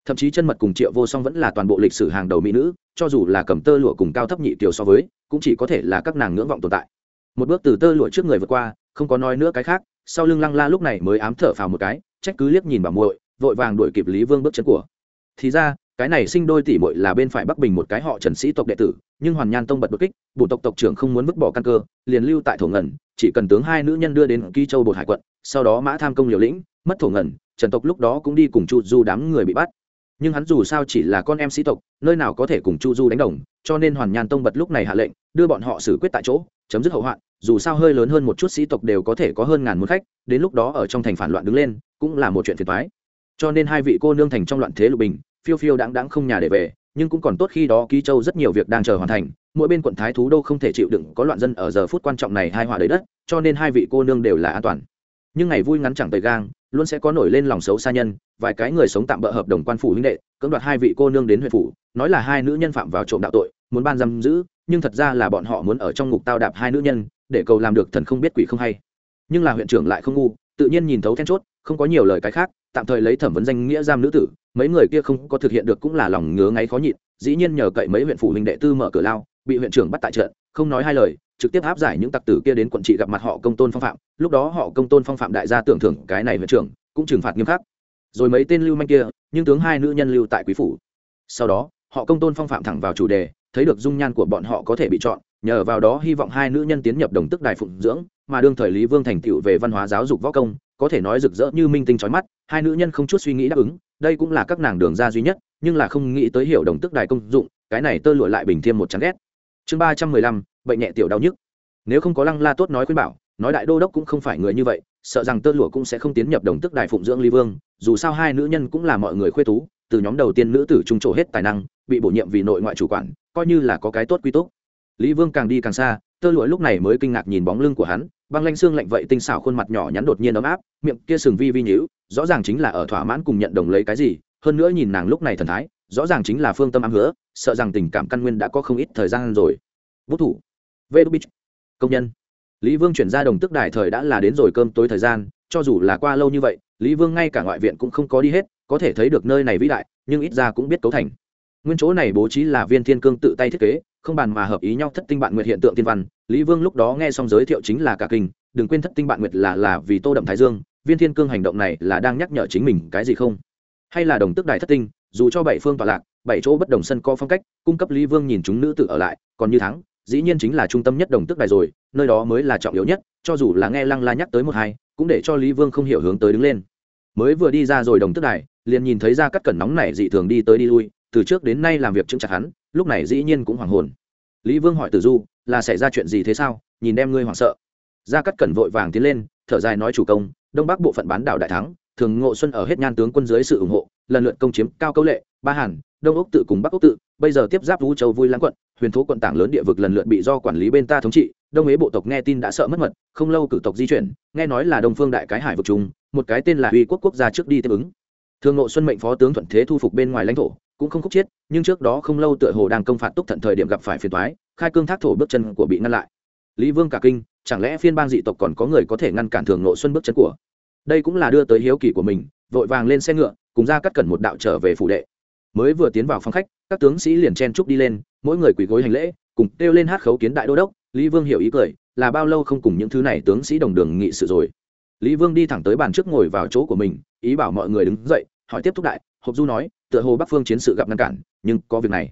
Thậm chí chân mật cùng triệu vô song vẫn là toàn bộ lịch sử hàng đầu mỹ nữ, cho dù là cầm tơ lụa cùng cao thấp nhị tiểu so với, cũng chỉ có thể là các nàng ngưỡng vọng tồn tại. Một bước từ tơ lụa trước người vượt qua, không có nói nữa cái khác, sau lưng lăng la lúc này mới ám thở phào một cái, trách cứ liếc nhìn bà muội vội vàng đuổi kịp lý vương bước chân của. Thì ra, cái này sinh đôi tỷ muội là bên phải bắc bình một cái họ trần sĩ tộc đệ tử, nhưng hoàn nhan tông bật bất kích bộ tộc tộc trưởng không muốn vứt bỏ căn cơ, liền lưu tại thổ ngẩn chỉ cần tướng hai nữ nhân đưa đến kỳ châu bột hải quận, sau đó mã tham công liều lĩnh, mất thổ ngẩn trần tộc lúc đó cũng đi cùng chu du đám người bị bắt. Nhưng hắn dù sao chỉ là con em sĩ tộc, nơi nào có thể cùng chu du đánh đồng, cho nên hoàn nhan tông bật lúc này hạ lệnh, đưa bọn họ xử quyết tại chỗ, chấm dứt hậu hoạn, dù sao hơi lớn hơn một chút sĩ tộc đều có thể có hơn ngàn muôn khách, đến lúc đó ở trong thành phản loạn đứng lên, cũng là một chuyện phiền toái cho nên hai vị cô nương thành trong loạn thế lục bình, phiêu phiêu đáng đáng không nhà để về, nhưng cũng còn tốt khi đó ký châu rất nhiều việc đang chờ hoàn thành, mỗi bên quận thái thú đô không thể chịu đựng có loạn dân ở giờ phút quan trọng này hai họa đầy đất, cho nên hai vị cô nương đều là an toàn. Nhưng ngày vui ngắn chẳng tời gang, luôn sẽ có nổi lên lòng xấu xa nhân, vài cái người sống tạm bỡ hợp đồng quan phủ huynh đệ, cưỡng đoạt hai vị cô nương đến huyện phủ, nói là hai nữ nhân phạm vào trộm đạo tội, muốn ban giam giữ, nhưng thật ra là bọn họ muốn ở trong ngục tao đạp hai nữ nhân, để cầu làm được thần không biết quỷ không hay. Nhưng là huyện trưởng lại không ngu, tự nhiên nhìn thấu then chốt không có nhiều lời cái khác, tạm thời lấy thẩm vấn danh nghĩa giam nữ tử, mấy người kia không có thực hiện được cũng là lòng ngứa ngáy khó nhịn, dĩ nhiên nhờ cậy mấy huyện phủ huynh đệ tư mở cửa lao, bị huyện trưởng bắt tại trận, không nói hai lời, trực tiếp áp giải những tặc tử kia đến quận trị gặp mặt họ công tôn phong phạm, lúc đó họ công tôn phong phạm đại gia tưởng thưởng cái này huyện trưởng, cũng trừng phạt nghiêm khắc. Rồi mấy tên lưu manh kia, nhưng tướng hai nữ nhân lưu tại quý phủ. Sau đó, họ công tôn phong phạm thẳng vào chủ đề, thấy được dung nhan của bọn họ có thể bị chọn, nhờ vào đó hy vọng hai nữ nhân tiến nhập đồng tức đài phụng dưỡng, mà đương thời lý vương thành tựu về văn hóa giáo dục võ công có thể nói rực rỡ như minh tinh trói mắt, hai nữ nhân không chút suy nghĩ đáp ứng, đây cũng là các nàng đường ra duy nhất, nhưng là không nghĩ tới hiểu đồng tức đài công dụng, cái này tơ lụa lại bình thiêm một chán ghét. Chương ba trăm mười lăm, bệnh nhẹ tiểu đau nhức. Nếu không có lăng la tốt nói khuyên bảo, nói đại đô đốc cũng không phải người như vậy, sợ rằng tơ lụa cũng sẽ không tiến nhập đồng tức đài phụng dưỡng lý vương, dù sao hai nữ nhân cũng là mọi người khuê tú, từ nhóm đầu tiên nữ tử trung trổ hết tài năng, bị bổ nhiệm vì nội ngoại chủ quản, coi như là có cái tốt quy tốt lý vương càng đi càng xa, tơ lụa lúc này mới kinh ngạc nhìn bóng lưng của hắn băng lanh xương lạnh vậy tinh xảo khuôn mặt nhỏ nhắn đột nhiên ấm áp, miệng kia sừng vi vi nhíu, rõ ràng chính là ở thỏa mãn cùng nhận đồng lấy cái gì, hơn nữa nhìn nàng lúc này thần thái, rõ ràng chính là phương tâm ám hứa, sợ rằng tình cảm căn nguyên đã có không ít thời gian rồi. Vũ thủ. Vê đu bích công nhân. Lý vương chuyển ra đồng tức đài thời đã là đến rồi cơm tối thời gian, cho dù là qua lâu như vậy, lý vương ngay cả ngoại viện cũng không có đi hết, có thể thấy được nơi này vĩ đại, nhưng ít ra cũng biết cấu thành. Nguyên chỗ này bố trí là viên thiên cương tự tay thiết kế không bàn mà hợp ý nhau thất tinh bạn nguyệt hiện tượng tiên văn, lý vương lúc đó nghe xong giới thiệu chính là cả kinh, đừng quên thất tinh bạn nguyệt là là vì tô đậm thái dương, viên thiên cương hành động này là đang nhắc nhở chính mình cái gì không? Hay là đồng tức đài thất tinh, dù cho bảy phương tọa lạc, bảy chỗ bất đồng sân co phong cách, cung cấp lý vương nhìn chúng nữ tự ở lại, còn như thắng, dĩ nhiên chính là trung tâm nhất đồng tức đài rồi, nơi đó mới là trọng yếu nhất, cho dù là nghe lăng la nhắc tới một hai, cũng để cho lý vương không hiểu hướng tới đứng lên. Mới vừa đi ra rồi đồng tức đài, liền nhìn thấy ra cắt cẩn nóng này dị thường đi tới đi lui, từ trước đến nay làm việc chững chặt hắn lúc này dĩ nhiên cũng hoảng hồn. Lý vương hỏi tử du, là xảy ra chuyện gì thế sao? Nhìn đem ngươi hoảng sợ. Gia cắt cẩn vội vàng tiến lên, thở dài nói chủ công, đông bắc bộ phận bán đảo đại thắng, thường ngộ xuân ở hết nhan tướng quân dưới sự ủng hộ, lần lượt công chiếm cao câu lệ, ba hàn, đông ốc tự cùng bắc ốc tự, bây giờ tiếp giáp vũ châu vui lãng quận, huyền thố quận tảng lớn địa vực lần lượt bị do quản lý bên ta thống trị, đông ế bộ tộc nghe tin đã sợ mất mật, không lâu cử tộc di chuyển, nghe nói là đông phương đại cái hải vực trung một cái tên là uy quốc quốc gia trước đi tiếp ứng. Thường ngộ xuân mệnh phó tướng thuận thế thu phục bên ngoài lãnh thổ cũng không khúc chiết nhưng trước đó không lâu tựa hồ đang công phạt túc thận thời điểm gặp phải phiền toái, khai cương thác thổ bước chân của bị ngăn lại. Lý vương cả kinh, chẳng lẽ phiên bang dị tộc còn có người có thể ngăn cản thường nội xuân bước chân của? Đây cũng là đưa tới hiếu kỳ của mình, vội vàng lên xe ngựa, cùng ra cắt cẩn một đạo trở về phủ đệ. Mới vừa tiến vào phòng khách, các tướng sĩ liền chen trúc đi lên, mỗi người quỳ gối hành lễ, cùng kêu lên hát khấu kiến đại đô đốc, lý vương hiểu ý cười, là bao lâu không cùng những thứ này tướng sĩ đồng đường nghị sự rồi. Lý vương đi thẳng tới bàn trước ngồi vào chỗ của mình, ý bảo mọi người đứng dậy, hỏi tiếp thúc đại, hộp du nói tựa hồ bắc phương chiến sự gặp ngăn cản, nhưng có việc này.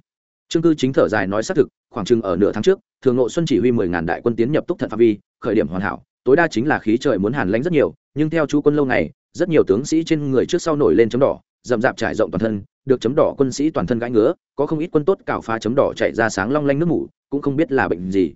Trương cư chính thở dài nói xác thực, khoảng chừng ở nửa tháng trước, thường nội xuân chỉ huy mười ngàn đại quân tiến nhập túc thận phạm vi, khởi điểm hoàn hảo, tối đa chính là khí trời muốn hàn lánh rất nhiều, nhưng theo chú quân lâu ngày, rất nhiều tướng sĩ trên người trước sau nổi lên chấm đỏ, rậm rạp trải rộng toàn thân, được chấm đỏ quân sĩ toàn thân gãi ngứa, có không ít quân tốt cào phá chấm đỏ chạy ra sáng long lanh nước mủ, cũng không biết là bệnh gì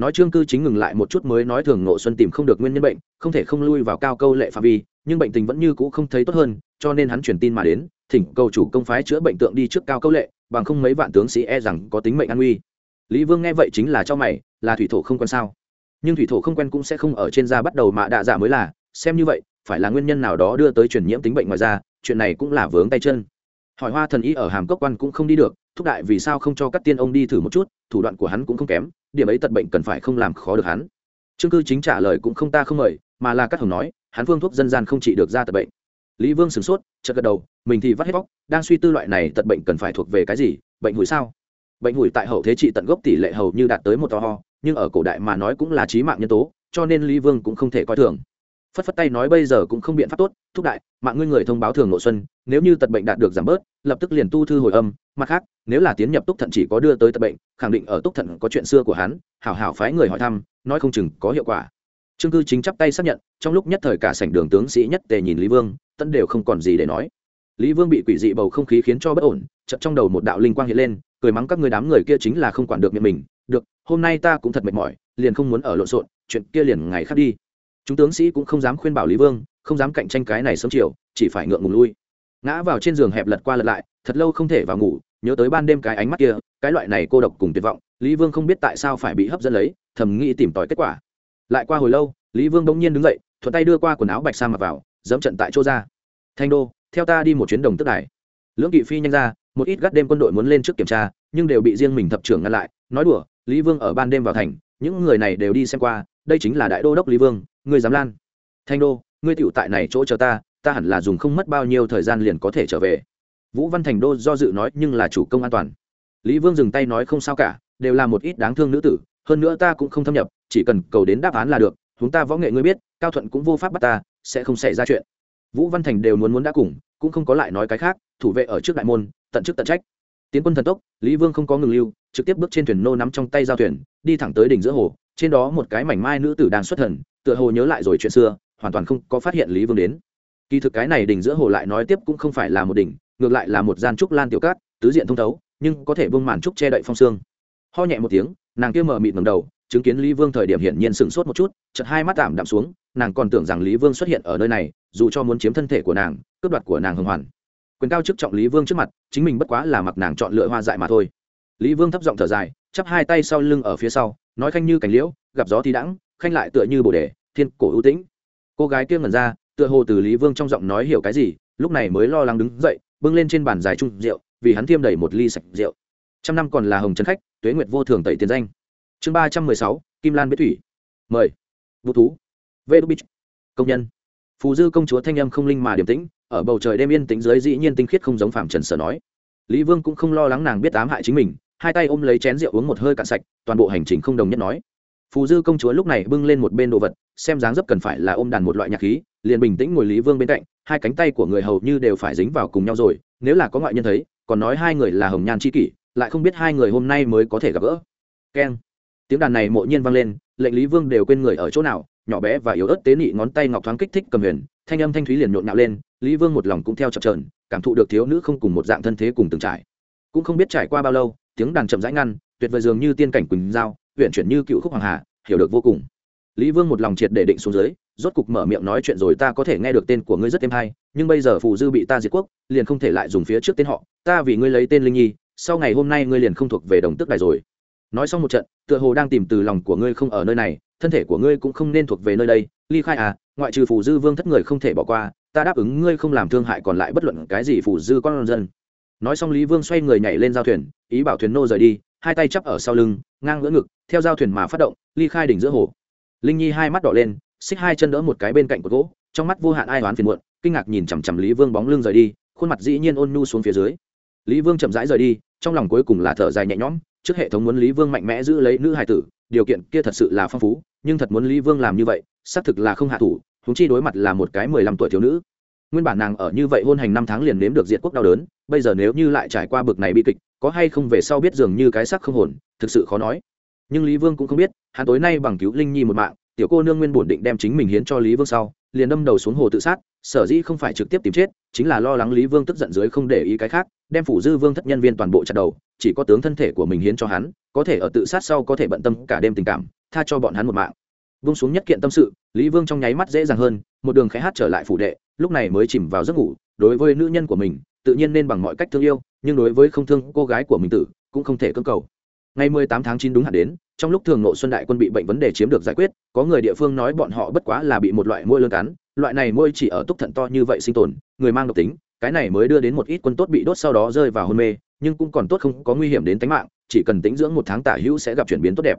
nói trương cư chính ngừng lại một chút mới nói thường ngộ xuân tìm không được nguyên nhân bệnh, không thể không lui vào cao câu lệ phạm vi, nhưng bệnh tình vẫn như cũ không thấy tốt hơn, cho nên hắn truyền tin mà đến, thỉnh cầu chủ công phái chữa bệnh tượng đi trước cao câu lệ, bằng không mấy vạn tướng sĩ e rằng có tính mệnh an nguy. Lý vương nghe vậy chính là cho mày, là thủy thổ không quen sao? Nhưng thủy thổ không quen cũng sẽ không ở trên da bắt đầu mạ đạ dạ mới là, xem như vậy, phải là nguyên nhân nào đó đưa tới truyền nhiễm tính bệnh ngoài da, chuyện này cũng là vướng tay chân. Hỏi hoa thần y ở hàm cốc quan cũng không đi được, thúc đại vì sao không cho các tiên ông đi thử một chút, thủ đoạn của hắn cũng không kém điểm ấy tật bệnh cần phải không làm khó được hắn. Trương cư chính trả lời cũng không ta không mời, mà là các hồng nói, hắn phương thuốc dân gian không trị được ra tật bệnh. Lý vương sửng sốt, chợt gật đầu, mình thì vắt hết vóc đang suy tư loại này tật bệnh cần phải thuộc về cái gì, bệnh hủi sao? Bệnh hủi tại hậu thế trị tận gốc tỷ lệ hầu như đạt tới một to ho, nhưng ở cổ đại mà nói cũng là trí mạng nhân tố, cho nên lý vương cũng không thể coi thường phất phất tay nói bây giờ cũng không biện pháp tốt, thúc đại, mạng ngươi người thông báo thường nội xuân, nếu như tật bệnh đạt được giảm bớt, lập tức liền tu thư hồi âm, mặt khác, nếu là tiến nhập túc thận chỉ có đưa tới tật bệnh, khẳng định ở túc thận có chuyện xưa của hắn, hảo hảo phái người hỏi thăm, nói không chừng có hiệu quả. Trương cư chính chắp tay xác nhận, trong lúc nhất thời cả sảnh đường tướng sĩ nhất tề nhìn lý vương tân đều không còn gì để nói. Lý vương bị quỷ dị bầu không khí khiến cho bất ổn chậm trong đầu một đạo linh quang hiện lên, cười mắng các người đám người kia chính là không quản được miệng mình, được, hôm nay ta cũng thật mệt mỏi, liền không muốn ở lộn xộn, chuyện kia liền ngày khác đi chúng tướng sĩ cũng không dám khuyên bảo lý vương, không dám cạnh tranh cái này sớm chiều, chỉ phải ngượng ngùng lui. Ngã vào trên giường hẹp lật qua lật lại, thật lâu không thể vào ngủ, nhớ tới ban đêm cái ánh mắt kia, cái loại này cô độc cùng tuyệt vọng, lý vương không biết tại sao phải bị hấp dẫn lấy, thầm nghĩ tìm tòi kết quả. Lại qua hồi lâu, lý vương bỗng nhiên đứng dậy, thuận tay đưa qua quần áo bạch sa mặc vào, dẫm trận tại chỗ ra. Thanh đô, theo ta đi một chuyến đồng tức đài. Lưỡng kỵ phi nhanh ra, một ít gắt đêm quân đội muốn lên trước kiểm tra, nhưng đều bị riêng mình thập trưởng ngăn lại, nói đùa, lý vương ở ban đêm vào thành, những người này đều đi xem qua, đây chính là đại đô đốc lý vương ngươi dám lan. Thanh đô, ngươi tựu tại này chỗ chờ ta ta hẳn là dùng không mất bao nhiêu thời gian liền có thể trở về. Vũ văn thành đô do dự nói, nhưng là chủ công an toàn. Lý vương dừng tay nói không sao cả, đều là một ít đáng thương nữ tử, hơn nữa ta cũng không thâm nhập, chỉ cần cầu đến đáp án là được chúng ta võ nghệ ngươi biết, cao thuận cũng vô pháp bắt ta, sẽ không xảy ra chuyện. Vũ văn thành đều muốn muốn đã cùng, cũng không có lại nói cái khác, thủ vệ ở trước đại môn, tận chức tận trách. Tiến quân thần tốc, lý vương không có ngừng lưu, trực tiếp bước trên thuyền nô nắm trong tay giao thuyền, đi thẳng tới đỉnh giữa hồ, trên đó một cái mảnh mai nữ tử đang xuất thần tựa hồ nhớ lại rồi chuyện xưa, hoàn toàn không có phát hiện lý vương đến. Kỳ thực cái này đỉnh giữa hồ lại nói tiếp cũng không phải là một đỉnh, ngược lại là một gian trúc lan tiểu cát, tứ diện thông thấu, nhưng có thể bưng màn trúc che đậy phong xương. Ho nhẹ một tiếng, nàng kia mở mịt ngầm đầu, chứng kiến lý vương thời điểm hiển nhiên sửng sốt một chút chật hai mắt tạm đạm xuống, nàng còn tưởng rằng lý vương xuất hiện ở nơi này, dù cho muốn chiếm thân thể của nàng, cướp đoạt của nàng hưng hoàn. Quyền cao chức trọng lý vương trước mặt, chính mình bất quá là mặc nàng chọn lựa hoa dại mà thôi. Lý vương thấp giọng thở dài, chắp hai tay sau lưng ở phía sau, nói khanh như cành liễu, gặp gió thì đãng khanh lại tựa như bồ đề, thiên cổ ưu tĩnh. Cô gái kia ngẩn ra, tựa hồ từ lý vương trong giọng nói hiểu cái gì, lúc này mới lo lắng đứng dậy, bưng lên trên bàn dài chung rượu, vì hắn thiêm đầy một ly sạch rượu. Trăm năm còn là hồng trấn khách, tuế nguyệt vô thường tẩy tiền danh. Chương ba trăm mười sáu, kim lan biết thủy. Mời. Vũ thú. Vê đu bích. Công nhân. Phù dư công chúa thanh âm không linh mà điềm tĩnh, ở bầu trời đêm yên tĩnh dưới dĩ nhiên tinh khiết không giống phạm trần sở nói. Lý vương cũng không lo lắng nàng biết ám hại chính mình, hai tay ôm lấy chén rượu uống một hơi cạn sạch, toàn bộ hành trình không đồng nhất nói phù dư công chúa lúc này bưng lên một bên đồ vật, xem dáng dấp cần phải là ôm đàn một loại nhạc khí, liền bình tĩnh ngồi lý vương bên cạnh, hai cánh tay của người hầu như đều phải dính vào cùng nhau rồi, nếu là có ngoại nhân thấy, còn nói hai người là hồng nhan c h i kỷ, lại không biết hai người hôm nay mới có thể gặp gỡ. Keng. Tiếng đàn này mộ nhiên vang lên, lệnh lý vương đều quên người ở chỗ nào, nhỏ bé và yếu ớt tế nị ngón tay ngọc thoáng kích thích cầm huyền, thanh âm thanh thúy liền nhộn nhạo lên, lý vương một lòng cũng theo chập trờn cảm thụ được thiếu nữ không cùng một dạng thân thế cùng từng trải. Cũng không biết trải qua bao lâu, tiếng đàn chậm rãi ngăn, tuyệt vời dường như tiên cảnh quỳnh giao huyện chuyển như cựu khúc hoàng hà, hiểu được vô cùng. Lý vương một lòng triệt để định xuống dưới, rốt cục mở miệng nói chuyện rồi, ta có thể nghe được tên của ngươi rất êm hay, nhưng bây giờ phù dư bị ta diệt quốc, liền không thể lại dùng phía trước tên họ. Ta vì ngươi lấy tên linh nhi, sau ngày hôm nay ngươi liền không thuộc về đồng tức đài rồi. Nói xong một trận, tựa hồ đang tìm từ lòng của ngươi không ở nơi này, thân thể của ngươi cũng không nên thuộc về nơi đây. Ly khai à ngoại trừ phù dư vương thất người không thể bỏ qua, ta đáp ứng ngươi không làm thương hại còn lại bất luận cái gì phù dư con dân. Nói xong lý vương xoay người nhảy lên giao thuyền, ý bảo thuyền nô rời đi hai tay chắp ở sau lưng, ngang ngỡ ngực, theo giao thuyền mà phát động, ly khai đỉnh giữa hồ. Linh nhi hai mắt đỏ lên, xích hai chân đỡ một cái bên cạnh của gỗ, trong mắt vô hạn ai oán phiền muộn, kinh ngạc nhìn chằm chằm lý vương bóng lưng rời đi, khuôn mặt dĩ nhiên ôn nhu xuống phía dưới. Lý vương chậm rãi rời đi, trong lòng cuối cùng là thở dài nhẹ nhõm, trước hệ thống muốn lý vương mạnh mẽ giữ lấy nữ hài tử, điều kiện kia thật sự là phong phú, nhưng thật muốn lý vương làm như vậy, xác thực là không hạ thủ húng chi đối mặt là một cái mười lăm tuổi thiếu nữ nguyên bản nàng ở như vậy hôn hành năm tháng liền nếm được diện quốc đau đớn, bây giờ nếu như lại trải qua bực này bi kịch, có hay không về sau biết dường như cái sắc không hồn, thực sự khó nói. Nhưng lý vương cũng không biết, hắn tối nay bằng cứu linh nhi một mạng, tiểu cô nương nguyên bổn định đem chính mình hiến cho lý vương sau, liền đâm đầu xuống hồ tự sát, sở dĩ không phải trực tiếp tìm chết, chính là lo lắng lý vương tức giận dưới không để ý cái khác, đem phủ dư vương thất nhân viên toàn bộ chặt đầu, chỉ có tướng thân thể của mình hiến cho hắn, có thể ở tự sát sau có thể bận tâm cả đêm tình cảm, tha cho bọn hắn một mạng vung xuống nhất kiện tâm sự, lý vương trong nháy mắt dễ dàng hơn, một đường khẽ hát trở lại phủ đệ, lúc này mới chìm vào giấc ngủ, đối với nữ nhân của mình, tự nhiên nên bằng mọi cách thương yêu, nhưng đối với không thương cô gái của mình tử, cũng không thể cưỡng cầu. Ngày 18 tháng chín đúng hạn đến, trong lúc thường nội xuân đại quân bị bệnh vấn đề chiếm được giải quyết, có người địa phương nói bọn họ bất quá là bị một loại môi lương cắn, loại này môi chỉ ở túc thận to như vậy sinh tồn, người mang độc tính, cái này mới đưa đến một ít quân tốt bị đốt sau đó rơi vào hôn mê, nhưng cũng còn tốt không có nguy hiểm đến tính mạng, chỉ cần tĩnh dưỡng một tháng tả hữu sẽ gặp chuyển biến tốt đẹp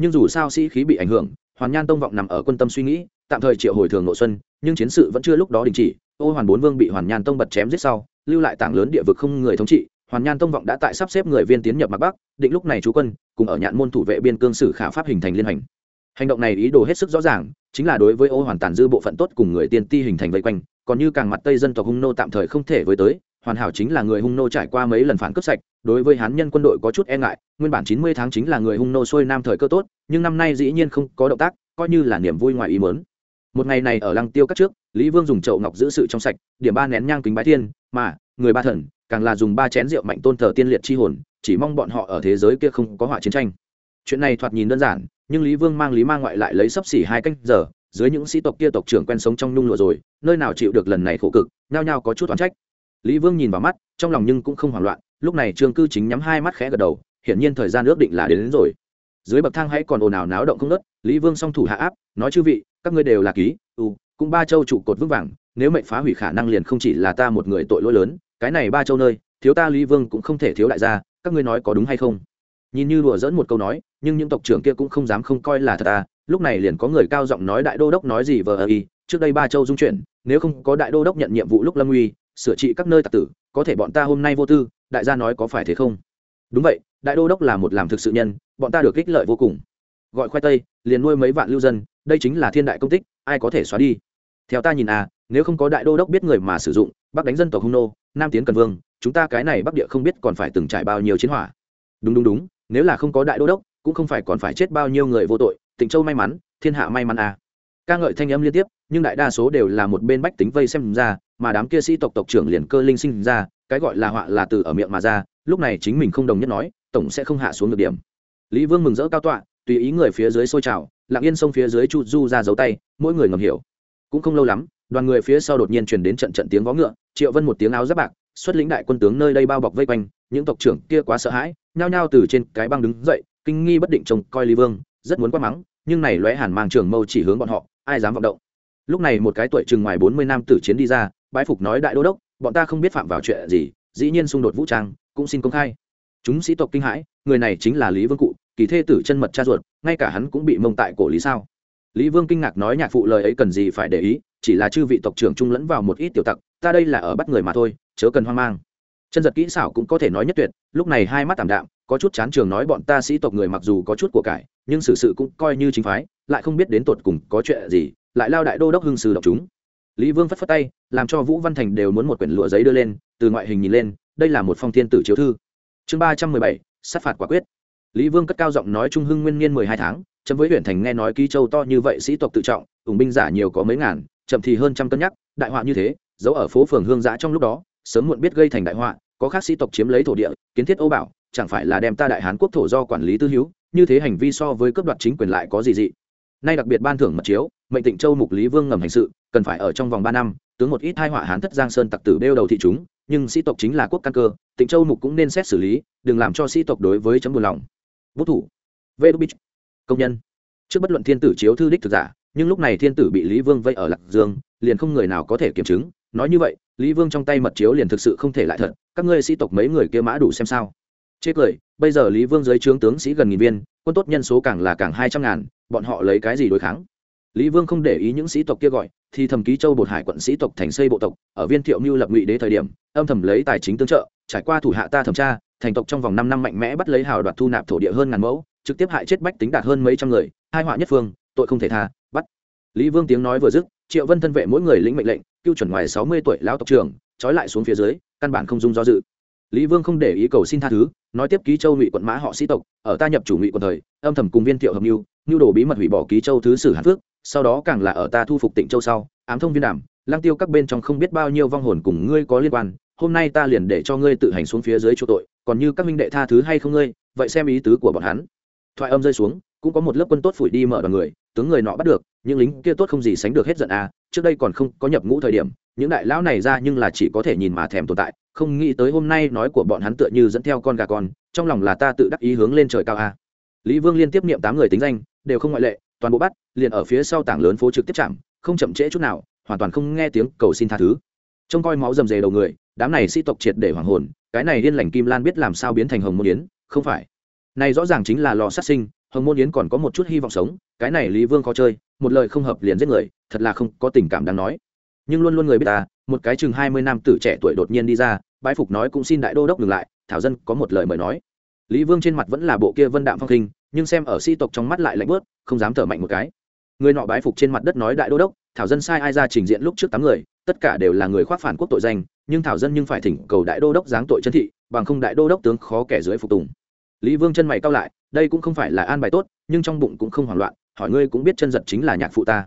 nhưng dù sao sĩ khí bị ảnh hưởng, hoàn nhan tông vọng nằm ở quân tâm suy nghĩ, tạm thời triệu hồi thường nội xuân, nhưng chiến sự vẫn chưa lúc đó đình chỉ. Ô hoàn bốn vương bị hoàn nhan tông bật chém giết sau, lưu lại tảng lớn địa vực không người thống trị. Hoàn nhan tông vọng đã tại sắp xếp người viên tiến nhập mặt bắc, định lúc này chú quân, cùng ở nhạn môn thủ vệ biên cương sử khả pháp hình thành liên hành. Hành động này ý đồ hết sức rõ ràng, chính là đối với ô hoàn tàn dư bộ phận tốt cùng người tiên ti hình thành vây quanh, còn như càng mặt tây dân tộc hung nô tạm thời không thể với tới hoàn hảo chính là người hung nô trải qua mấy lần phản cướp sạch, đối với hán nhân quân đội có chút e ngại, nguyên bản chín mươi tháng chính là người hung nô xuôi nam thời cơ tốt, nhưng năm nay dĩ nhiên không có động tác, coi như là niềm vui ngoài ý mớn một ngày này ở lăng tiêu các trước, lý vương dùng chậu ngọc giữ sự trong sạch, điểm ba nén nhang kính bái thiên, mà, người ba thần, càng là dùng ba chén rượu mạnh tôn thờ tiên liệt chi hồn, chỉ mong bọn họ ở thế giới kia không có họa chiến tranh. Chuyện này thoạt nhìn đơn giản, nhưng lý vương mang lý mang ngoại lại lấy sấp xỉ hai canh giờ, dưới những sĩ tộc kia tộc trưởng quen sống trong nhung lụa rồi, nơi nào chịu được lần này khổ cực, nhao nhao có chút oán trách lý vương nhìn vào mắt trong lòng nhưng cũng không hoảng loạn lúc này trương cư chính nhắm hai mắt khẽ gật đầu hiển nhiên thời gian ước định là đến, đến rồi dưới bậc thang hãy còn ồn ào náo động không nớt lý vương song thủ hạ áp nói chư vị các ngươi đều là ký u ừ, cũng ba châu trụ cột vững vàng nếu mệnh phá hủy khả năng liền không chỉ là ta một người tội lỗi lớn cái này ba châu nơi thiếu ta lý vương cũng không thể thiếu đại gia các ngươi nói có đúng hay không nhìn như đùa dẫn một câu nói nhưng những tộc trưởng kia cũng không dám không coi là thật à? lúc này liền có người cao giọng nói đại đô đốc nói gì vờ ơ y trước đây ba châu dung chuyển nếu không có đại đô đốc nhận nhiệm vụ lúc lâm uy sửa trị các nơi tạc tử, có thể bọn ta hôm nay vô tư, đại gia nói có phải thế không? Đúng vậy, đại đô đốc là một làm thực sự nhân, bọn ta được ích lợi vô cùng. Gọi khoai tây, liền nuôi mấy vạn lưu dân, đây chính là thiên đại công tích, ai có thể xóa đi? Theo ta nhìn à nếu không có đại đô đốc biết người mà sử dụng, bắc đánh dân tộc hung nô, nam tiến cần vương, chúng ta cái này bắc địa không biết còn phải từng trải bao nhiêu chiến hỏa. Đúng đúng đúng, nếu là không có đại đô đốc, cũng không phải còn phải chết bao nhiêu người vô tội tỉnh châu may mắn, thiên hạ may mắn à. Ca ngợi thanh âm liên tiếp, nhưng đại đa số đều là một bên bách tính vây xem ra mà đám kia sĩ tộc tộc trưởng liền cơ linh sinh ra, cái gọi là họa là từ ở miệng mà ra, lúc này chính mình không đồng nhất nói, tổng sẽ không hạ xuống được điểm. Lý vương mừng rỡ cao tọa, tùy ý người phía dưới sôi trào, lặng yên sông phía dưới chu du ra dấu tay, mỗi người ngầm hiểu. Cũng không lâu lắm, đoàn người phía sau đột nhiên truyền đến trận trận tiếng vó ngựa, triệu vân một tiếng áo giáp bạc, xuất lĩnh đại quân tướng nơi đây bao bọc vây quanh, những tộc trưởng kia quá sợ hãi, nhao nhao từ trên cái băng đứng dậy, kinh nghi bất định trông coi lý vương, rất muốn quát mắng, nhưng này lóe hàn mang trường mâu chỉ hướng bọn họ, ai dám vọng động lúc này một cái tuổi chừng ngoài bốn mươi năm tử chiến đi ra bái phục nói đại đô đốc bọn ta không biết phạm vào chuyện gì dĩ nhiên xung đột vũ trang cũng xin công khai. Chúng sĩ tộc kinh hãi người này chính là lý vương cụ kỳ thê tử chân mật cha ruột ngay cả hắn cũng bị mông tại cổ lý sao. Lý vương kinh ngạc nói nhạc phụ lời ấy cần gì phải để ý chỉ là chư vị tộc trưởng trung lẫn vào một ít tiểu tặc ta đây là ở bắt người mà thôi chớ cần hoang mang. Chân giật kỹ xảo cũng có thể nói nhất tuyệt lúc này hai mắt tảm đạm có chút chán trường nói bọn ta sĩ tộc người mặc dù có chút của cải nhưng xử sự, sự cũng coi như chính phái lại không biết đến tột cùng có chuyện gì lại lao đại đô đốc hưng sư đọc chúng. Lý vương phất phất tay, làm cho vũ văn thành đều muốn một quyển lụa giấy đưa lên, từ ngoại hình nhìn lên, đây là một phong thiên tử chiếu thư. Chương ba trăm mười bảy, sát phạt quả quyết. Lý vương cất cao giọng nói trung hưng nguyên niên mười hai tháng, chấm với huyện thành nghe nói ký châu to như vậy sĩ tộc tự trọng, ủng binh giả nhiều có mấy ngàn, chậm thì hơn trăm cân nhắc, đại họa như thế, giấu ở phố phường hương giã trong lúc đó, sớm muộn biết gây thành đại họa, có khác sĩ tộc chiếm lấy thổ địa, kiến thiết ô bảo, chẳng phải là đem ta đại hán quốc thổ do quản lý tư hữu, như thế hành vi so với cướp đoạt chính quyền lại có gì dị nay đặc biệt ban thưởng mật chiếu, mệnh tịnh châu mục lý vương ngầm hành sự, cần phải ở trong vòng ba năm, tướng một ít hai họa hán thất giang sơn tặc tử đeo đầu thị chúng, nhưng sĩ tộc chính là quốc căn cơ, tịnh châu mục cũng nên xét xử lý, đừng làm cho sĩ tộc đối với chấm buồn lòng. Vũ thủ. Vê đúc công nhân. Trước bất luận thiên tử chiếu thư đích thực giả, nhưng lúc này thiên tử bị lý vương vây ở lạc dương, liền không người nào có thể kiểm chứng. Nói như vậy, lý vương trong tay mật chiếu liền thực sự không thể lại thật, các ngươi sĩ tộc mấy người kia mã đủ xem sao. Chê cười, bây giờ lý vương dưới trướng tướng sĩ gần nghìn viên, quân tốt nhân số càng là càng hai trăm ngàn bọn họ lấy cái gì đối kháng? Lý vương không để ý những sĩ tộc kia gọi, thì thầm ký châu bột hải quận sĩ tộc thành xây bộ tộc, ở viên thiệu mưu lập ngụy đế thời điểm, âm thầm lấy tài chính tương trợ, trải qua thủ hạ ta thẩm tra, thành tộc trong vòng năm năm mạnh mẽ bắt lấy hào đoạt thu nạp thổ địa hơn ngàn mẫu, trực tiếp hại chết bách tính đạt hơn mấy trăm người, hai họa nhất phương, tội không thể tha, bắt. Lý vương tiếng nói vừa dứt, triệu vân thân vệ mỗi người lĩnh mệnh lệnh tiêu chuẩn ngoài sáu mươi tuổi lão tộc trưởng, trói lại xuống phía dưới, căn bản không dung do dự. Lý vương không để ý cầu xin tha thứ, nói tiếp ký châu ngụy quận mã họ sĩ tộc, ở ta nhập chủ ngụy quận thời, âm thầm cùng viên thiệu hợp mưu nhu đồ bí mật hủy bỏ ký châu thứ sử hàn phước, sau đó càng là ở ta thu phục tịnh châu sau, ám thông viên đảm lang tiêu các bên trong không biết bao nhiêu vong hồn cùng ngươi có liên quan, hôm nay ta liền để cho ngươi tự hành xuống phía dưới chỗ tội, còn như các minh đệ tha thứ hay không ngươi, vậy xem ý tứ của bọn hắn thoại âm rơi xuống, cũng có một lớp quân tốt phủi đi mở đoàn người, tướng người nọ bắt được, những lính kia tốt không gì sánh được hết giận à trước đây còn không có nhập ngũ thời điểm, những đại lão này ra nhưng là chỉ có thể nhìn mà thèm tồn tại, không nghĩ tới hôm nay nói của bọn hắn tựa như dẫn theo con gà con, trong lòng là ta tự đắc ý hướng lên trời cao à lý vương liên tiếp niệm tám người tính danh, đều không ngoại lệ, toàn bộ bắt, liền ở phía sau tảng lớn phố trực tiếp chạm, không chậm trễ chút nào, hoàn toàn không nghe tiếng cầu xin tha thứ. Trông coi máu rầm rề đầu người, đám này sĩ tộc triệt để hoàng hồn, cái này điên lành kim lan biết làm sao biến thành hồng môn yến, không phải. Này rõ ràng chính là lò sát sinh, hồng môn yến còn có một chút hy vọng sống, cái này lý vương khó chơi, một lời không hợp liền giết người, thật là không có tình cảm đáng nói. Nhưng luôn luôn người biết ta, một cái chừng hai mươi năm tử trẻ tuổi đột nhiên đi ra, bái phục nói cũng xin đại đô đốc ngừng lại, thảo dân có một lời mời nói lý vương trên mặt vẫn là bộ kia vân đạm phong khinh, nhưng xem ở sĩ tộc trong mắt lại lạnh bớt, không dám thở mạnh một cái. Người nọ bái phục trên mặt đất nói đại đô đốc, thảo dân sai ai ra trình diện lúc trước tám người, tất cả đều là người khoác phản quốc tội danh, nhưng thảo dân nhưng phải thỉnh cầu đại đô đốc giáng tội chân thị, bằng không đại đô đốc tướng khó kẻ dưới phục tùng. Lý vương chân mày cao lại, đây cũng không phải là an bài tốt, nhưng trong bụng cũng không hoảng loạn, hỏi ngươi cũng biết chân giật chính là nhạc phụ ta.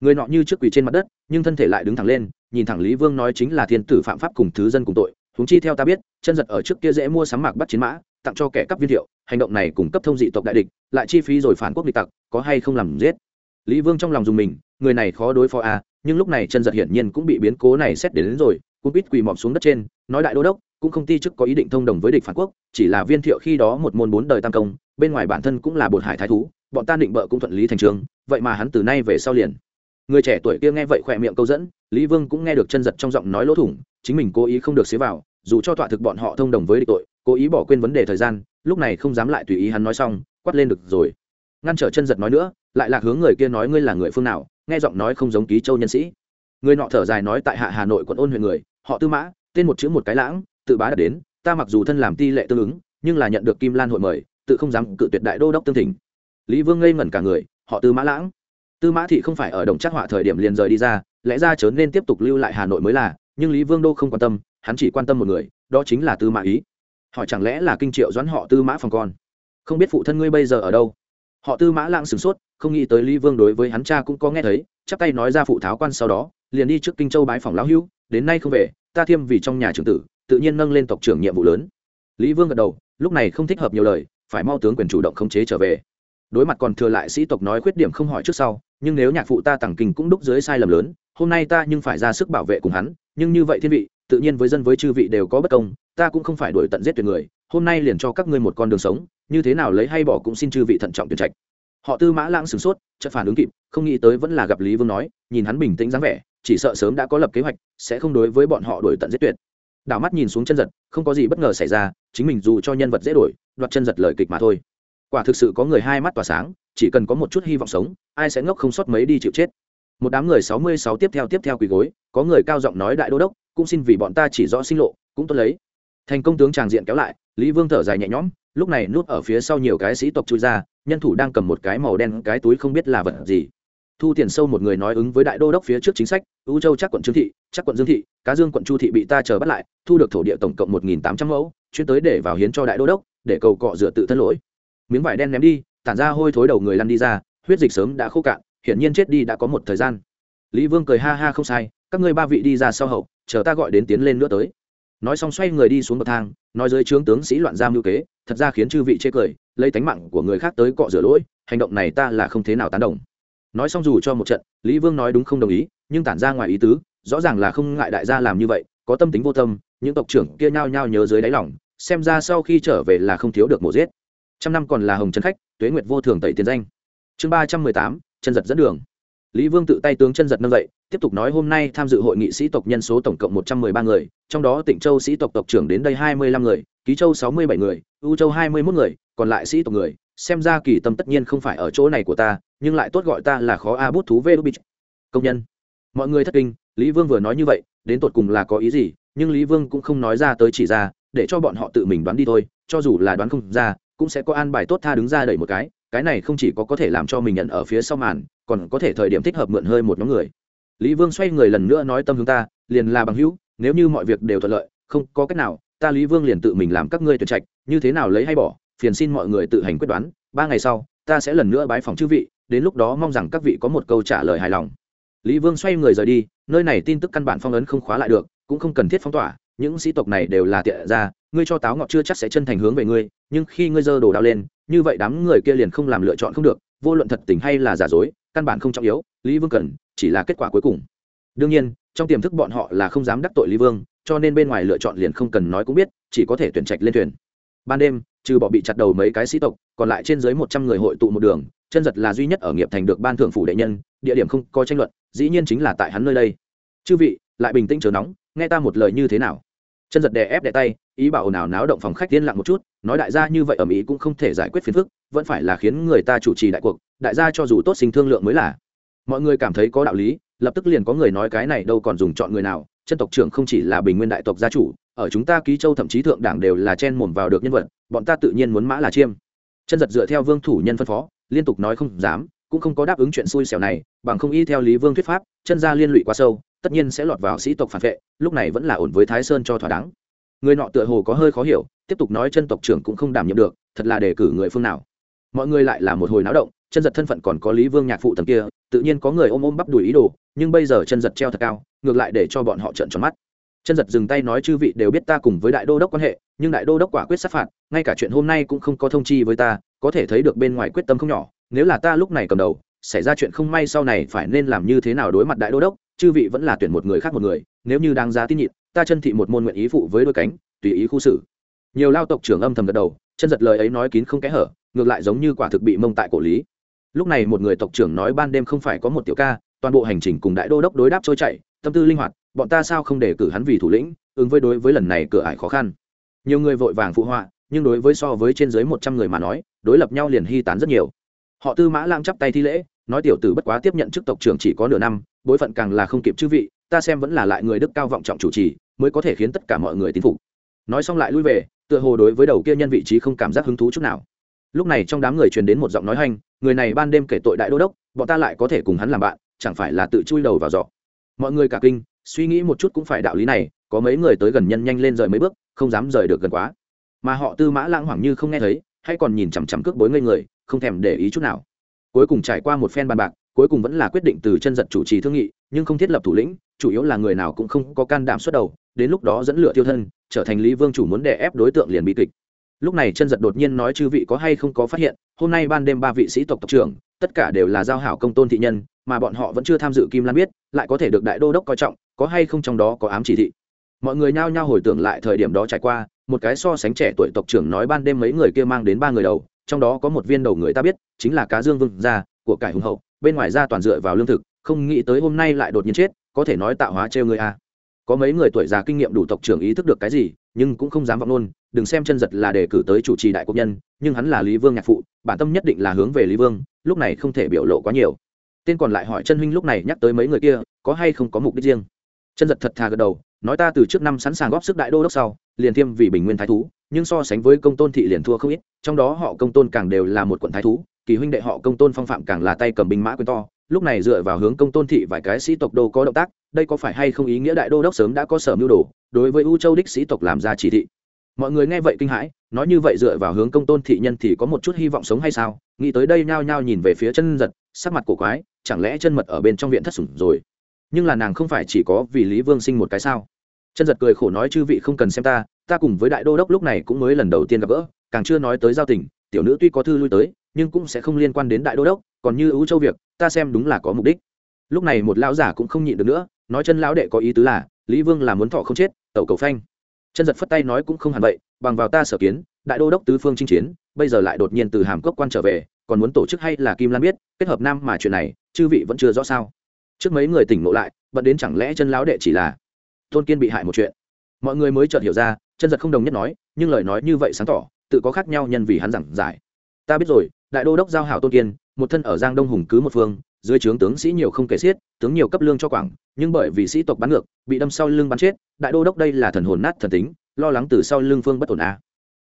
Người nọ như trước quỳ trên mặt đất, nhưng thân thể lại đứng thẳng lên, nhìn thẳng lý vương nói chính là thiên tử phạm pháp cùng thứ dân cùng tội, huống chi theo ta biết, chân giật ở trước kia dễ mua sắm mạc bắt chiến mã tặng cho kẻ cấp viên thiệu hành động này cùng cấp thông dị tộc đại địch lại chi phí rồi phản quốc địch tặc có hay không làm giết? Lý vương trong lòng dùng mình người này khó đối phó à nhưng lúc này chân giật hiển nhiên cũng bị biến cố này xét đến, đến rồi cũng biết quỳ mọp xuống đất trên nói đại đô đốc cũng không ti chức có ý định thông đồng với địch phản quốc chỉ là viên thiệu khi đó một môn bốn đời tam công bên ngoài bản thân cũng là bột hải thái thú bọn ta định bợ cũng thuận lý thành trường vậy mà hắn từ nay về sau liền. Người trẻ tuổi kia nghe vậy khỏe miệng câu dẫn lý vương cũng nghe được chân giật trong giọng nói lỗ thủng chính mình cố ý không được xế vào dù cho tọa thực bọn họ thông đồng với địch tội, cố ý bỏ quên vấn đề thời gian, lúc này không dám lại tùy ý hắn nói xong, quát lên được rồi. Ngăn trở chân giật nói nữa, lại lạc hướng người kia nói ngươi là người phương nào, nghe giọng nói không giống ký châu nhân sĩ. Người nọ thở dài nói tại hạ hà nội quận ôn huyện người, họ tư mã, tên một chữ một cái lãng, tự bá đã đến, ta mặc dù thân làm ti lệ tương ứng, nhưng là nhận được kim lan hội mời, tự không dám cự tuyệt đại đô đốc tương thỉnh. Lý vương ngây ngẩn cả người, họ tư mã lãng. Tư mã thị không phải ở đồng chắc họa thời điểm liền rời đi ra, lẽ ra chớ nên tiếp tục lưu lại hà nội mới là nhưng lý vương đô không quan tâm, hắn chỉ quan tâm một người, đó chính là tư mã ý. Hỏi chẳng lẽ là kinh triệu doãn họ tư mã phòng con? Không biết phụ thân ngươi bây giờ ở đâu? Họ tư mã lãng sửng sốt, không nghĩ tới lý vương đối với hắn cha cũng có nghe thấy, chắp tay nói ra phụ tháo quan sau đó, liền đi trước kinh châu bái phòng lão hữu, đến nay không về, ta thiêm vì trong nhà trưởng tử, tự nhiên nâng lên tộc trưởng nhiệm vụ lớn. Lý vương gật đầu, lúc này không thích hợp nhiều lời, phải mau tướng quyền chủ động khống chế trở về. Đối mặt còn thừa lại sĩ tộc nói khuyết điểm không hỏi trước sau, nhưng nếu nhạc phụ ta tàng kinh cũng đúc dưới sai lầm lớn hôm nay ta nhưng phải ra sức bảo vệ cùng hắn, nhưng như vậy thiên vị, tự nhiên với dân với chư vị đều có bất công, ta cũng không phải đuổi tận giết tuyệt người, hôm nay liền cho các ngươi một con đường sống, như thế nào lấy hay bỏ cũng xin chư vị thận trọng tuyển trạch. Họ tư mã lãng sửng sốt, chợt phản ứng kịp, không nghĩ tới vẫn là gặp lý vương nói, nhìn hắn bình tĩnh dáng vẻ, chỉ sợ sớm đã có lập kế hoạch, sẽ không đối với bọn họ đuổi tận giết tuyệt. Đảo mắt nhìn xuống chân giật, không có gì bất ngờ xảy ra, chính mình dù cho nhân vật dễ đổi, đoạt chân giật lời kịch mà thôi. Quả thực sự có người hai mắt tỏa sáng, chỉ cần có một chút hy vọng sống, ai sẽ ngốc không sót mấy đi chịu chết một đám người sáu mươi sáu tiếp theo tiếp theo quỳ gối, có người cao giọng nói đại đô đốc, cũng xin vì bọn ta chỉ rõ sinh lộ, cũng tốt lấy. Thành công tướng tràng diện kéo lại, lý vương thở dài nhẹ nhõm, lúc này núp ở phía sau nhiều cái sĩ tộc chui ra, nhân thủ đang cầm một cái màu đen, cái túi không biết là vật gì. Thu tiền sâu một người nói ứng với đại đô đốc phía trước chính sách ưu châu chắc quận trương thị, chắc quận dương thị, cá dương quận chu thị bị ta chờ bắt lại, thu được thổ địa tổng cộng một nghìn tám trăm mẫu, chuyên tới để vào hiến cho đại đô đốc, để cầu cọ rửa tự thân lỗi. Miếng vải đen ném đi, tản ra hôi thối đầu người lăn đi ra, huyết dịch sớm đã khô cạn hiển nhiên chết đi đã có một thời gian. Lý vương cười ha ha không sai, các ngươi ba vị đi ra sau hậu, chờ ta gọi đến tiến lên nữa tới. Nói xong xoay người đi xuống bậc thang, nói dưới trướng tướng sĩ loạn giam ngữ kế, thật ra khiến chư vị chê cười, lấy tánh mạng của người khác tới cọ rửa lỗi, hành động này ta là không thế nào tán đồng. Nói xong dù cho một trận, lý vương nói đúng không đồng ý, nhưng tản ra ngoài ý tứ, rõ ràng là không ngại đại gia làm như vậy, có tâm tính vô tâm, những tộc trưởng kia nhao nhao nhớ dưới đáy lòng, xem ra sau khi trở về là không thiếu được mổ giết. Trăm năm còn là hồng chân khách, tuế nguyệt vô thường tẩy tiền danh. Chương ba trăm mười tám chân giật dẫn đường. Lý vương tự tay tướng chân giật nâng dậy, tiếp tục nói hôm nay tham dự hội nghị sĩ tộc nhân số tổng cộng một trăm mười ba người, trong đó tỉnh châu sĩ tộc tộc trưởng đến đây hai mươi lăm người, ký châu sáu mươi bảy người, u châu hai mươi mốt người, còn lại sĩ tộc người. Xem ra kỳ tâm tất nhiên không phải ở chỗ này của ta, nhưng lại tốt gọi ta là khó a bút thú vê đúc công nhân. Mọi người thất kinh, lý vương vừa nói như vậy, đến tột cùng là có ý gì, nhưng lý vương cũng không nói ra tới chỉ ra, để cho bọn họ tự mình đoán đi thôi, cho dù là đoán không ra, cũng sẽ có an bài tốt tha đứng ra đẩy một cái cái này không chỉ có có thể làm cho mình nhận ở phía sau màn, còn có thể thời điểm thích hợp mượn hơi một nhóm người. Lý vương xoay người lần nữa nói tâm hướng ta, liền là bằng hữu, nếu như mọi việc đều thuận lợi, không có cách nào, ta lý vương liền tự mình làm các ngươi tuyển trạch, như thế nào lấy hay bỏ, phiền xin mọi người tự hành quyết đoán, ba ngày sau, ta sẽ lần nữa bái phòng chư vị, đến lúc đó mong rằng các vị có một câu trả lời hài lòng. Lý vương xoay người rời đi, nơi này tin tức căn bản phong ấn không khóa lại được, cũng không cần thiết phong tỏa, những sĩ tộc này đều là tiện ra ngươi cho táo ngọt chưa chắc sẽ chân thành hướng về ngươi, nhưng khi ngươi giơ đồ đao lên như vậy đám người kia liền không làm lựa chọn không được, vô luận thật tình hay là giả dối, căn bản không trọng yếu, lý vương cần, chỉ là kết quả cuối cùng. Đương nhiên, trong tiềm thức bọn họ là không dám đắc tội lý vương, cho nên bên ngoài lựa chọn liền không cần nói cũng biết, chỉ có thể tuyển trạch lên thuyền. Ban đêm, trừ bỏ bị chặt đầu mấy cái sĩ tộc, còn lại trên dưới một trăm người hội tụ một đường, chân giật là duy nhất ở nghiệp thành được ban thượng phủ đệ nhân, địa điểm không có tranh luận, dĩ nhiên chính là tại hắn nơi đây. Chư vị, lại bình tĩnh chờ nóng, nghe ta một lời như thế nào? Chân giật đè ép đè tay, ý bảo nào náo động phòng khách tiên lặng một chút, nói đại gia như vậy ở mỹ cũng không thể giải quyết phiền phức, vẫn phải là khiến người ta chủ trì đại cuộc, đại gia cho dù tốt sinh thương lượng mới là. Mọi người cảm thấy có đạo lý, lập tức liền có người nói cái này đâu còn dùng chọn người nào, chân tộc trưởng không chỉ là bình nguyên đại tộc gia chủ, ở chúng ta ký châu thậm chí thượng đảng đều là chen mồm vào được nhân vật, bọn ta tự nhiên muốn mã là chiêm. Chân giật dựa theo vương thủ nhân phân phó, liên tục nói không dám, cũng không có đáp ứng chuyện xui xẻo này, bằng không y theo lý vương thuyết pháp, chân gia liên lụy quá sâu tất nhiên sẽ lọt vào sĩ tộc phản vệ, lúc này vẫn là ổn với thái sơn cho thỏa đáng. Người nọ tựa hồ có hơi khó hiểu, tiếp tục nói chân tộc trưởng cũng không đảm nhiệm được, thật là đề cử người phương nào. Mọi người lại là một hồi náo động, chân giật thân phận còn có lý vương nhạc phụ tầng kia, tự nhiên có người ôm ôm bắp đùi ý đồ, nhưng bây giờ chân giật treo thật cao, ngược lại để cho bọn họ trợn tròn mắt. Chân giật dừng tay nói chư vị đều biết ta cùng với đại đô đốc quan hệ, nhưng đại đô đốc quả quyết sát phạt, ngay cả chuyện hôm nay cũng không có thông chi với ta, có thể thấy được bên ngoài quyết tâm không nhỏ, nếu là ta lúc này cầm đầu, xảy ra chuyện không may sau này phải nên làm như thế nào đối mặt đại đô đốc chư vị vẫn là tuyển một người khác một người, nếu như đáng giá tin nhịn, ta chân thị một môn nguyện ý phụ với đôi cánh, tùy ý khu xử. Nhiều lao tộc trưởng âm thầm gật đầu, chân giật lời ấy nói kín không kẽ hở, ngược lại giống như quả thực bị mông tại cổ lý. Lúc này một người tộc trưởng nói ban đêm không phải có một tiểu ca, toàn bộ hành trình cùng đại đô đốc đối đáp trôi chảy, tâm tư linh hoạt, bọn ta sao không để cử hắn vì thủ lĩnh, ứng với đối với lần này cửa ải khó khăn. Nhiều người vội vàng phụ họa, nhưng đối với so với trên dưới một trăm người mà nói, đối lập nhau liền hy tán rất nhiều. Họ tư mã lang chắp tay thi lễ, nói tiểu tử bất quá tiếp nhận chức tộc trưởng chỉ có nửa năm bối phận càng là không kịp chư vị, ta xem vẫn là lại người đức cao vọng trọng chủ trì, mới có thể khiến tất cả mọi người tín phục. Nói xong lại lui về, tựa hồ đối với đầu kia nhân vị trí không cảm giác hứng thú chút nào. Lúc này trong đám người truyền đến một giọng nói hành người này ban đêm kể tội đại đô đốc, bọn ta lại có thể cùng hắn làm bạn, chẳng phải là tự chui đầu vào giỏ. Mọi người cả kinh, suy nghĩ một chút cũng phải đạo lý này, có mấy người tới gần nhân nhanh lên rời mấy bước, không dám rời được gần quá. Mà họ tư mã lãng hoảng như không nghe thấy, hay còn nhìn chằm chằm cước bối ngây người, không thèm để ý chút nào. Cuối cùng trải qua một phen bàn bạc cuối cùng vẫn là quyết định từ chân giật chủ trì thương nghị, nhưng không thiết lập thủ lĩnh, chủ yếu là người nào cũng không có can đảm xuất đầu, đến lúc đó dẫn lựa tiêu thân, trở thành lý vương chủ muốn đè ép đối tượng liền bị kịch. Lúc này chân giật đột nhiên nói chư vị có hay không có phát hiện, hôm nay ban đêm ba vị sĩ tộc tộc trưởng, tất cả đều là giao hảo công tôn thị nhân, mà bọn họ vẫn chưa tham dự kim lan biết, lại có thể được đại đô đốc coi trọng, có hay không trong đó có ám chỉ thị. Mọi người nhao nhao hồi tưởng lại thời điểm đó trải qua, một cái so sánh trẻ tuổi tộc trưởng nói ban đêm mấy người kia mang đến ba người đầu, trong đó có một viên đầu người ta biết, chính là cá dương vương gia của cải hùng hậu bên ngoài ra toàn dựa vào lương thực, không nghĩ tới hôm nay lại đột nhiên chết, có thể nói tạo hóa trêu người a. Có mấy người tuổi già kinh nghiệm đủ tộc trưởng ý thức được cái gì, nhưng cũng không dám vọng luôn, đừng xem chân giật là đề cử tới chủ trì đại quốc nhân, nhưng hắn là lý vương nhạc phụ, bản tâm nhất định là hướng về lý vương, lúc này không thể biểu lộ quá nhiều. Tên còn lại hỏi chân huynh lúc này nhắc tới mấy người kia, có hay không có mục đích riêng? Chân giật thật thà gật đầu, nói ta từ trước năm sẵn sàng góp sức đại đô đốc sau, liền thiêm vì bình nguyên thái thú, nhưng so sánh với công tôn thị liền thua không ít, trong đó họ công tôn càng đều là một quận thái thú kỳ huynh đệ họ công tôn phong phạm càng là tay cầm binh mã quyền to, lúc này dựa vào hướng công tôn thị vài cái sĩ tộc đô có động tác, đây có phải hay không ý nghĩa đại đô đốc sớm đã có sở mưu đồ, đối với u châu đích sĩ tộc làm ra chỉ thị? Mọi người nghe vậy kinh hãi, nói như vậy dựa vào hướng công tôn thị nhân thì có một chút hy vọng sống hay sao? Nghĩ tới đây nhao nhao nhìn về phía chân giật, sắc mặt cổ quái, chẳng lẽ chân mật ở bên trong viện thất sủng rồi? Nhưng là nàng không phải chỉ có vì lý vương sinh một cái sao? Chân giật cười khổ nói chư vị không cần xem ta ta cùng với đại đô đốc lúc này cũng mới lần đầu tiên gặp gỡ, càng chưa nói tới giao tình, tiểu nữ tuy có thư lui tới nhưng cũng sẽ không liên quan đến đại đô đốc, còn như ưu châu việc, ta xem đúng là có mục đích. Lúc này một lão giả cũng không nhịn được nữa, nói chân lão đệ có ý tứ là, lý vương là muốn thọ không chết, tẩu cầu phanh. Chân giật phất tay nói cũng không hẳn vậy, bằng vào ta sở kiến, đại đô đốc tứ phương chinh chiến, bây giờ lại đột nhiên từ hàm cốc quan trở về, còn muốn tổ chức hay là kim lan biết, kết hợp nam mà chuyện này, chư vị vẫn chưa rõ sao. Trước mấy người tỉnh ngộ lại bận đến chẳng lẽ chân lão đệ chỉ là tôn kiên bị hại một chuyện. Mọi người mới chợt hiểu ra, chân giật không đồng nhất nói, nhưng lời nói như vậy sáng tỏ, tự có khác nhau nhân vì hắn giảng giải. Ta biết rồi đại đô đốc giao hảo tôn kiên, một thân ở giang đông hùng cứ một phương, dưới trướng tướng sĩ nhiều không kể xiết, tướng nhiều cấp lương cho quảng, nhưng bởi vì sĩ tộc bắn ngược, bị đâm sau lưng bắn chết, đại đô đốc đây là thần hồn nát thần tính, lo lắng từ sau lưng phương bất ổn a.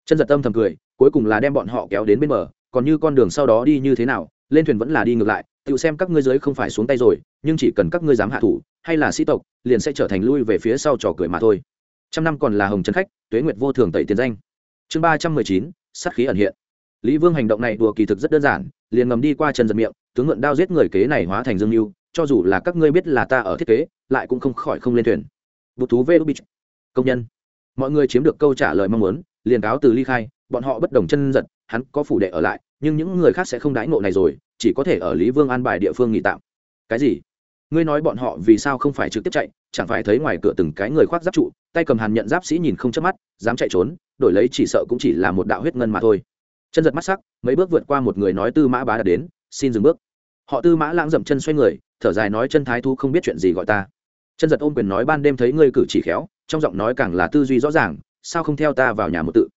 Chân giật tâm thầm cười, cuối cùng là đem bọn họ kéo đến bên bờ, còn như con đường sau đó đi như thế nào, lên thuyền vẫn là đi ngược lại, tự xem các ngươi dưới không phải xuống tay rồi, nhưng chỉ cần các ngươi dám hạ thủ, hay là sĩ tộc, liền sẽ trở thành lui về phía sau trò cười mà thôi. Trăm năm còn là hồng trấn khách, tuế nguyệt vô thường tẩy tiền danh. Chương ba trăm mười chín, sát khí ẩn hiện lý vương hành động này đùa kỳ thực rất đơn giản, liền ngầm đi qua chân giật miệng, tướng mượn đao giết người kế này hóa thành dương mưu cho dù là các ngươi biết là ta ở thiết kế, lại cũng không khỏi không lên thuyền. Bụt thú vê beach công nhân. Mọi người chiếm được câu trả lời mong muốn, liền cáo từ ly khai, bọn họ bất đồng chân giật, hắn có phủ đệ ở lại, nhưng những người khác sẽ không đãi ngộ này rồi, chỉ có thể ở lý vương an bài địa phương nghỉ tạm. Cái gì? Ngươi nói bọn họ vì sao không phải trực tiếp chạy, chẳng phải thấy ngoài cửa từng cái người khoác giáp trụ, tay cầm hàn nhận giáp sĩ nhìn không chớp mắt, dám chạy trốn, đổi lấy chỉ sợ cũng chỉ là một đạo huyết ngân mà thôi chân giật mắt sắc, mấy bước vượt qua một người nói tư mã bá đã đến, xin dừng bước. Họ tư mã lãng dậm chân xoay người, thở dài nói chân thái thu không biết chuyện gì gọi ta. Chân giật ôm quyền nói ban đêm thấy ngươi cử chỉ khéo, trong giọng nói càng là tư duy rõ ràng, sao không theo ta vào nhà một tự?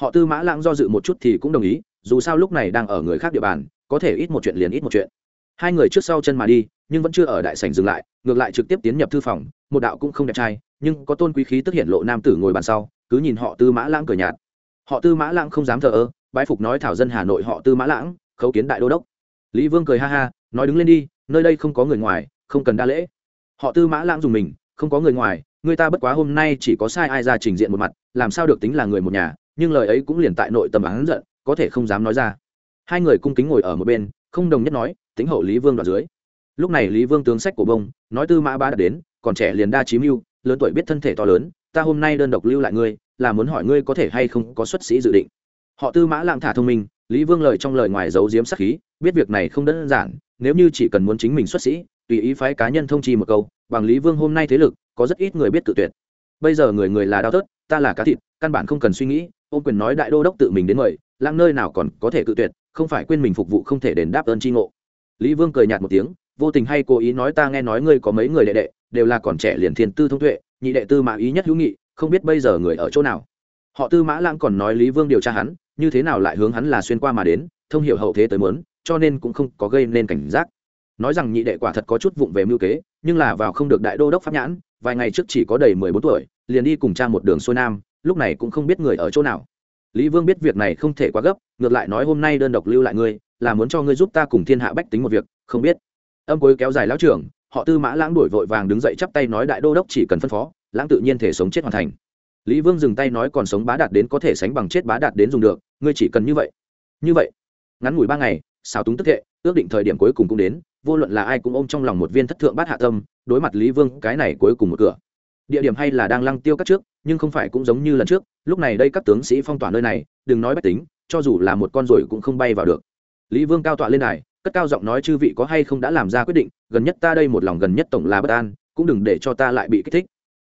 Họ tư mã lãng do dự một chút thì cũng đồng ý, dù sao lúc này đang ở người khác địa bàn, có thể ít một chuyện liền ít một chuyện. Hai người trước sau chân mà đi, nhưng vẫn chưa ở đại sảnh dừng lại, ngược lại trực tiếp tiến nhập thư phòng, một đạo cũng không đẹp trai, nhưng có tôn quý khí tức hiện lộ nam tử ngồi bàn sau, cứ nhìn họ tư mã lãng cười nhạt. Họ tư mã lãng không dám thờ ơ bái phục nói thảo dân hà nội họ tư mã lãng, khấu kiến đại đô đốc. Lý vương cười ha ha, nói đứng lên đi, nơi đây không có người ngoài, không cần đa lễ. Họ tư mã lãng dùng mình, không có người ngoài, người ta bất quá hôm nay chỉ có sai ai ra trình diện một mặt, làm sao được tính là người một nhà, nhưng lời ấy cũng liền tại nội tâm hắn giận, có thể không dám nói ra. Hai người cung kính ngồi ở một bên, không đồng nhất nói, tính hậu lý vương đoạt dưới. Lúc này lý vương tướng sách của bông, nói tư mã bá đã đến, còn trẻ liền đa chí mưu, lớn tuổi biết thân thể to lớn, ta hôm nay đơn độc lưu lại ngươi, là muốn hỏi ngươi có thể hay không có xuất sĩ dự định họ tư mã lạng thả thông minh, lý vương lời trong lời ngoài giấu diếm sắc khí, biết việc này không đơn giản, nếu như chỉ cần muốn chính mình xuất sĩ, tùy ý phái cá nhân thông chi một câu, bằng lý vương hôm nay thế lực, có rất ít người biết tự tuyệt. Bây giờ người người là đau tớt ta là cá thịt, căn bản không cần suy nghĩ, ôm quyền nói đại đô đốc tự mình đến mời lãng nơi nào còn có thể cự tuyệt, không phải quên mình phục vụ không thể đền đáp ơn tri ngộ. Lý vương cười nhạt một tiếng, vô tình hay cố ý nói ta nghe nói ngươi có mấy người đệ đệ, đều là còn trẻ liền thiên tư thông tuệ, nhị đệ tư mã ý nhất hữu nghị, không biết bây giờ người ở chỗ nào. Họ tư mã lãng còn nói lý vương điều tra hắn như thế nào lại hướng hắn là xuyên qua mà đến, thông hiểu hậu thế tới mớn cho nên cũng không có gây nên cảnh giác. Nói rằng nhị đệ quả thật có chút vụng về mưu kế, nhưng là vào không được đại đô đốc pháp nhãn, vài ngày trước chỉ có đầy mười bốn tuổi, liền đi cùng cha một đường xuôi nam, lúc này cũng không biết người ở chỗ nào. Lý vương biết việc này không thể quá gấp, ngược lại nói hôm nay đơn độc lưu lại ngươi, là muốn cho ngươi giúp ta cùng thiên hạ bách tính một việc, không biết. Âm cuối kéo dài lão trưởng, họ tư mã lãng đuổi vội vàng đứng dậy chắp tay nói đại đô đốc chỉ cần phân phó, lãng tự nhiên thể sống chết hoàn thành lý vương dừng tay nói còn sống bá đạt đến có thể sánh bằng chết bá đạt đến dùng được, ngươi chỉ cần như vậy. Như vậy, ngắn ngủi ba ngày, xào túng tức hệ ước định thời điểm cuối cùng cũng đến, vô luận là ai cũng ôm trong lòng một viên thất thượng bát hạ tâm, đối mặt lý vương, cái này cuối cùng một cửa. Địa điểm hay là đang lăng tiêu các trước, nhưng không phải cũng giống như lần trước, lúc này đây các tướng sĩ phong tỏa nơi này, đừng nói bách tính, cho dù là một con rồi cũng không bay vào được. Lý vương cao tọa lên này cất cao giọng nói chư vị có hay không đã làm ra quyết định, gần nhất ta đây một lòng gần nhất tổng là bất an, cũng đừng để cho ta lại bị kích thích.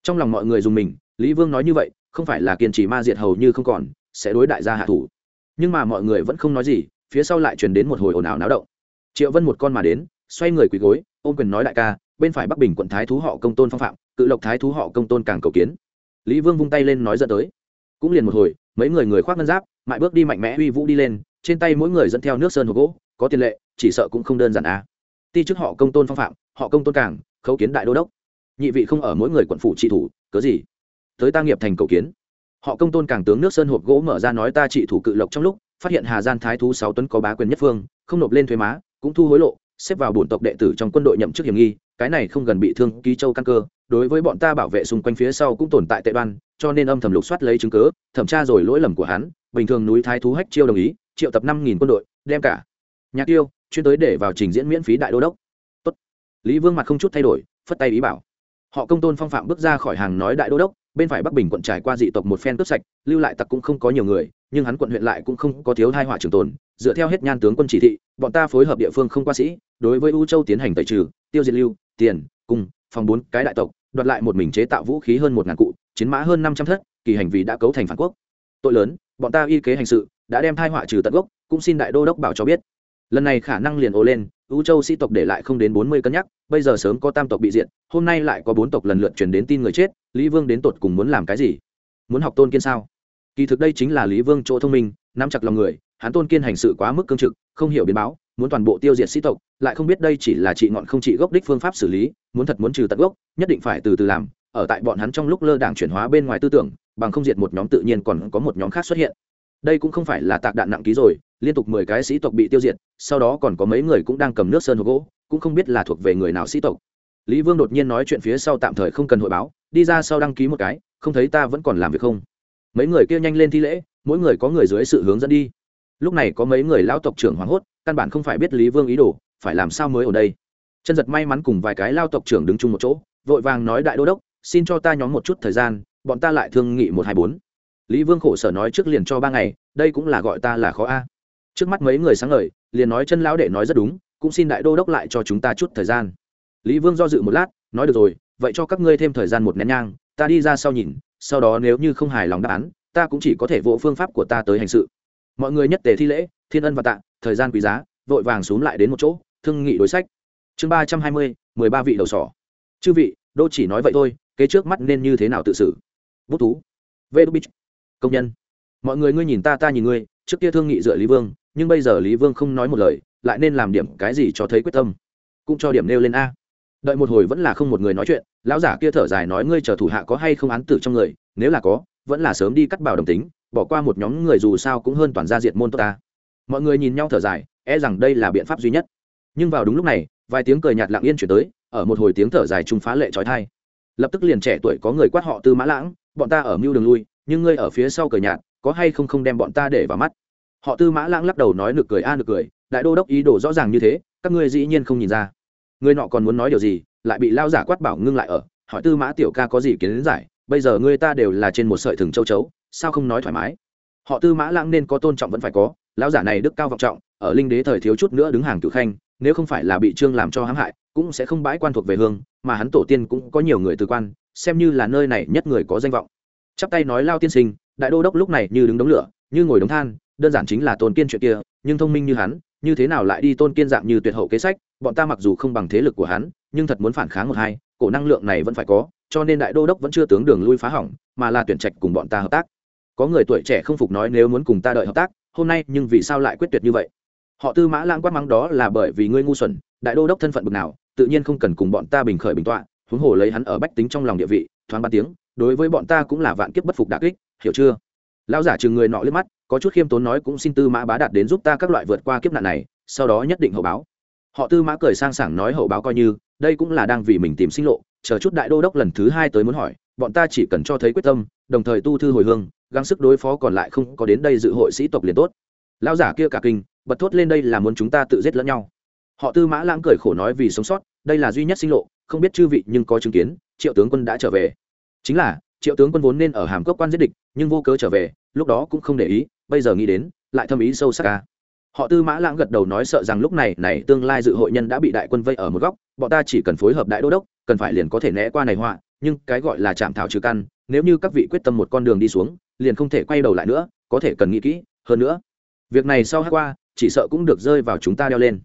Trong lòng mọi người dùng mình lý vương nói như vậy, không phải là kiên trì ma diệt hầu như không còn, sẽ đối đại gia hạ thủ. Nhưng mà mọi người vẫn không nói gì, phía sau lại truyền đến một hồi ồn ào náo động. Triệu vân một con mà đến, xoay người quỳ gối, ôm quyền nói đại ca, bên phải bắc bình quận thái thú họ công tôn phong phạm, cự lộc thái thú họ công tôn càng cầu kiến. Lý vương vung tay lên nói dẫn tới. Cũng liền một hồi, mấy người người khoác ngân giáp mại bước đi mạnh mẽ uy vũ đi lên, trên tay mỗi người dẫn theo nước sơn hộp gỗ, có tiền lệ, chỉ sợ cũng không đơn giản à. ti chức họ công tôn phong phạm, họ công tôn càng, khấu kiến đại đô đốc. Nhị vị không ở mỗi người quận phủ trị thủ, cớ gì? Tới ta nghiệp thành cầu kiến. Họ công tôn càng tướng nước sơn hộp gỗ mở ra nói ta trị thủ cự lộc trong lúc, phát hiện hà gian thái thú sáu tuấn có bá quyền nhất phương, không nộp lên thuế má, cũng thu hối lộ, xếp vào bổn tộc đệ tử trong quân đội nhậm chức hiểm nghi, cái này không gần bị thương ký châu căn cơ, đối với bọn ta bảo vệ xung quanh phía sau cũng tồn tại tệ đoan, cho nên âm thầm lục soát lấy chứng cớ thẩm tra rồi lỗi lầm của hắn, bình thường núi thái thú hách chiêu đồng ý, triệu tập năm nghìn quân đội, đem cả nhạc tiêu, chuyên tới để vào trình diễn miễn phí đại đô đốc. Tốt. lý vương mặt không chút thay đổi, phất tay ý bảo. Họ công tôn phong phạm bước ra khỏi hàng nói đại đô đốc bên phải bắc bình quận trải qua dị tộc một phen cướp sạch, lưu lại tặc cũng không có nhiều người, nhưng hắn quận huyện lại cũng không có thiếu hai họa trường tồn. Dựa theo hết nhan tướng quân chỉ thị, bọn ta phối hợp địa phương không qua sĩ, đối với u châu tiến hành tẩy trừ, tiêu diệt lưu, tiền, cung, phòng bốn cái đại tộc, đoạt lại một mình chế tạo vũ khí hơn một ngàn cụ, chiến mã hơn năm trăm thất, kỳ hành vi đã cấu thành phản quốc. Tội lớn, bọn ta y kế hành sự, đã đem thai họa trừ tận gốc, cũng xin đại đô đốc bảo cho biết. Lần này khả năng liền ồ lên u châu sĩ tộc để lại không đến bốn mươi cân nhắc, bây giờ sớm có tam tộc bị diện hôm nay lại có bốn tộc lần lượt truyền đến tin người chết, lý vương đến tột cùng muốn làm cái gì? Muốn học tôn kiên sao? Kỳ thực đây chính là lý vương chỗ thông minh, nắm chặt lòng người, hắn tôn kiên hành sự quá mức cương trực, không hiểu biến báo, muốn toàn bộ tiêu diệt sĩ tộc, lại không biết đây chỉ là trị ngọn không trị gốc đích phương pháp xử lý, muốn thật muốn trừ tận gốc, nhất định phải từ từ làm, ở tại bọn hắn trong lúc lơ đảng chuyển hóa bên ngoài tư tưởng, bằng không diệt một nhóm tự nhiên còn có một nhóm khác xuất hiện. Đây cũng không phải là tạc đạn nặng ký rồi liên tục mười cái sĩ tộc bị tiêu diệt, sau đó còn có mấy người cũng đang cầm nước sơn hộp gỗ, cũng không biết là thuộc về người nào sĩ tộc. Lý vương đột nhiên nói chuyện phía sau tạm thời không cần hội báo, đi ra sau đăng ký một cái, không thấy ta vẫn còn làm việc không? Mấy người kia nhanh lên thi lễ, mỗi người có người dưới sự hướng dẫn đi. Lúc này có mấy người lao tộc trưởng hoảng hốt, căn bản không phải biết lý vương ý đồ, phải làm sao mới ở đây? Chân giật may mắn cùng vài cái lao tộc trưởng đứng chung một chỗ, vội vàng nói đại đô đốc, xin cho ta nhóm một chút thời gian, bọn ta lại thương nghị một hai bốn. Lý vương khổ sở nói trước liền cho ba ngày, đây cũng là gọi ta là khó a trước mắt mấy người sáng lời liền nói chân lão đệ nói rất đúng, cũng xin đại đô đốc lại cho chúng ta chút thời gian. Lý vương do dự một lát, nói được rồi, vậy cho các ngươi thêm thời gian một nén nhang, ta đi ra sau nhìn, sau đó nếu như không hài lòng đáp án, ta cũng chỉ có thể vỗ phương pháp của ta tới hành sự. Mọi người nhất tề thi lễ, thiên ân và tạ, thời gian quý giá, vội vàng x u ố n g lại đến một chỗ, thương nghị đối sách. Chương ba trăm hai mươi, mười ba vị đầu sỏ. Chư vị, đô chỉ nói vậy thôi, kế trước mắt nên như thế nào tự xử? Bút thú. Vê đô bích. Công nhân. Mọi người ngươi nhìn ta ta nhìn ngươi, trước kia thương nghị dựa lý vương nhưng bây giờ lý vương không nói một lời, lại nên làm điểm cái gì cho thấy quyết tâm? Cũng cho điểm nêu lên a. Đợi một hồi vẫn là không một người nói chuyện, lão giả kia thở dài nói ngươi chờ thủ hạ có hay không án tử trong người, nếu là có, vẫn là sớm đi cắt bảo đồng tính, bỏ qua một nhóm người dù sao cũng hơn toàn gia diệt môn tốt ta. Mọi người nhìn nhau thở dài e rằng đây là biện pháp duy nhất. Nhưng vào đúng lúc này, vài tiếng cười nhạt lặng yên chuyển tới, ở một hồi tiếng thở dài trung phá lệ trói thai. Lập tức liền trẻ tuổi có người quát họ tư mã lãng, bọn ta ở mưu đường lui, nhưng ngươi ở phía sau cười nhạt, có hay không không đem bọn ta để vào mắt? Họ tư mã lãng lắc đầu nói nực cười, a nực cười, đại đô đốc ý đồ rõ ràng như thế, các ngươi dĩ nhiên không nhìn ra. Người nọ còn muốn nói điều gì, lại bị lao giả quát bảo ngưng lại ở. Hỏi tư mã tiểu ca có gì kiến giải, bây giờ ngươi ta đều là trên một sợi thừng châu chấu, sao không nói thoải mái? Họ tư mã lãng nên có tôn trọng vẫn phải có, lão giả này đức cao vọng trọng, ở linh đế thời thiếu chút nữa đứng hàng cửu khanh, nếu không phải là bị trương làm cho hãm hại, cũng sẽ không bãi quan thuộc về hương, mà hắn tổ tiên cũng có nhiều người từ quan, xem như là nơi này nhất người có danh vọng. Chắp tay nói lao tiên sinh, đại đô đốc lúc này như đứng đống lửa, như ngồi đống than đơn giản chính là tôn kiên chuyện kia, nhưng thông minh như hắn, như thế nào lại đi tôn kiên dạng như tuyệt hậu kế sách, bọn ta mặc dù không bằng thế lực của hắn, nhưng thật muốn phản kháng một hai, cổ năng lượng này vẫn phải có, cho nên đại đô đốc vẫn chưa tướng đường lui phá hỏng, mà là tuyển trạch cùng bọn ta hợp tác. Có người tuổi trẻ không phục nói nếu muốn cùng ta đợi hợp tác, hôm nay nhưng vì sao lại quyết tuyệt như vậy? Họ tư mã lãng quát mắng đó là bởi vì ngươi ngu xuẩn, đại đô đốc thân phận bực nào, tự nhiên không cần cùng bọn ta bình khởi bình tọa, huống hồ lấy hắn ở bách tính trong lòng địa vị, thoáng ba tiếng, đối với bọn ta cũng là vạn kiếp bất phục đà kích, hiểu chưa? Lão giả chừng người nọ liếc mắt có chút khiêm tốn nói cũng xin tư mã bá đạt đến giúp ta các loại vượt qua kiếp nạn này, sau đó nhất định hậu báo. Họ tư mã cười sang sảng nói hậu báo coi như, đây cũng là đang vì mình tìm sinh lộ, chờ chút đại đô đốc lần thứ hai tới muốn hỏi, bọn ta chỉ cần cho thấy quyết tâm, đồng thời tu thư hồi hương, gắng sức đối phó còn lại không có đến đây dự hội sĩ tộc liền tốt. Lão giả kia cả kinh, bật thốt lên đây là muốn chúng ta tự giết lẫn nhau. Họ tư mã lãng cười khổ nói vì sống sót, đây là duy nhất sinh lộ, không biết chư vị nhưng có chứng kiến, triệu tướng quân đã trở về. Chính là, triệu tướng quân vốn nên ở hàm cốc quan giết địch, nhưng vô cớ trở về, lúc đó cũng không để ý bây giờ nghĩ đến, lại thâm ý sâu sắc ca họ tư mã lãng gật đầu nói sợ rằng lúc này này tương lai dự hội nhân đã bị đại quân vây ở một góc, bọn ta chỉ cần phối hợp đại đô đốc, cần phải liền có thể né qua này họa, nhưng cái gọi là chạm thảo trừ căn, nếu như các vị quyết tâm một con đường đi xuống, liền không thể quay đầu lại nữa, có thể cần nghĩ kỹ, hơn nữa, việc này sau hát qua, chỉ sợ cũng được rơi vào chúng ta đeo lên.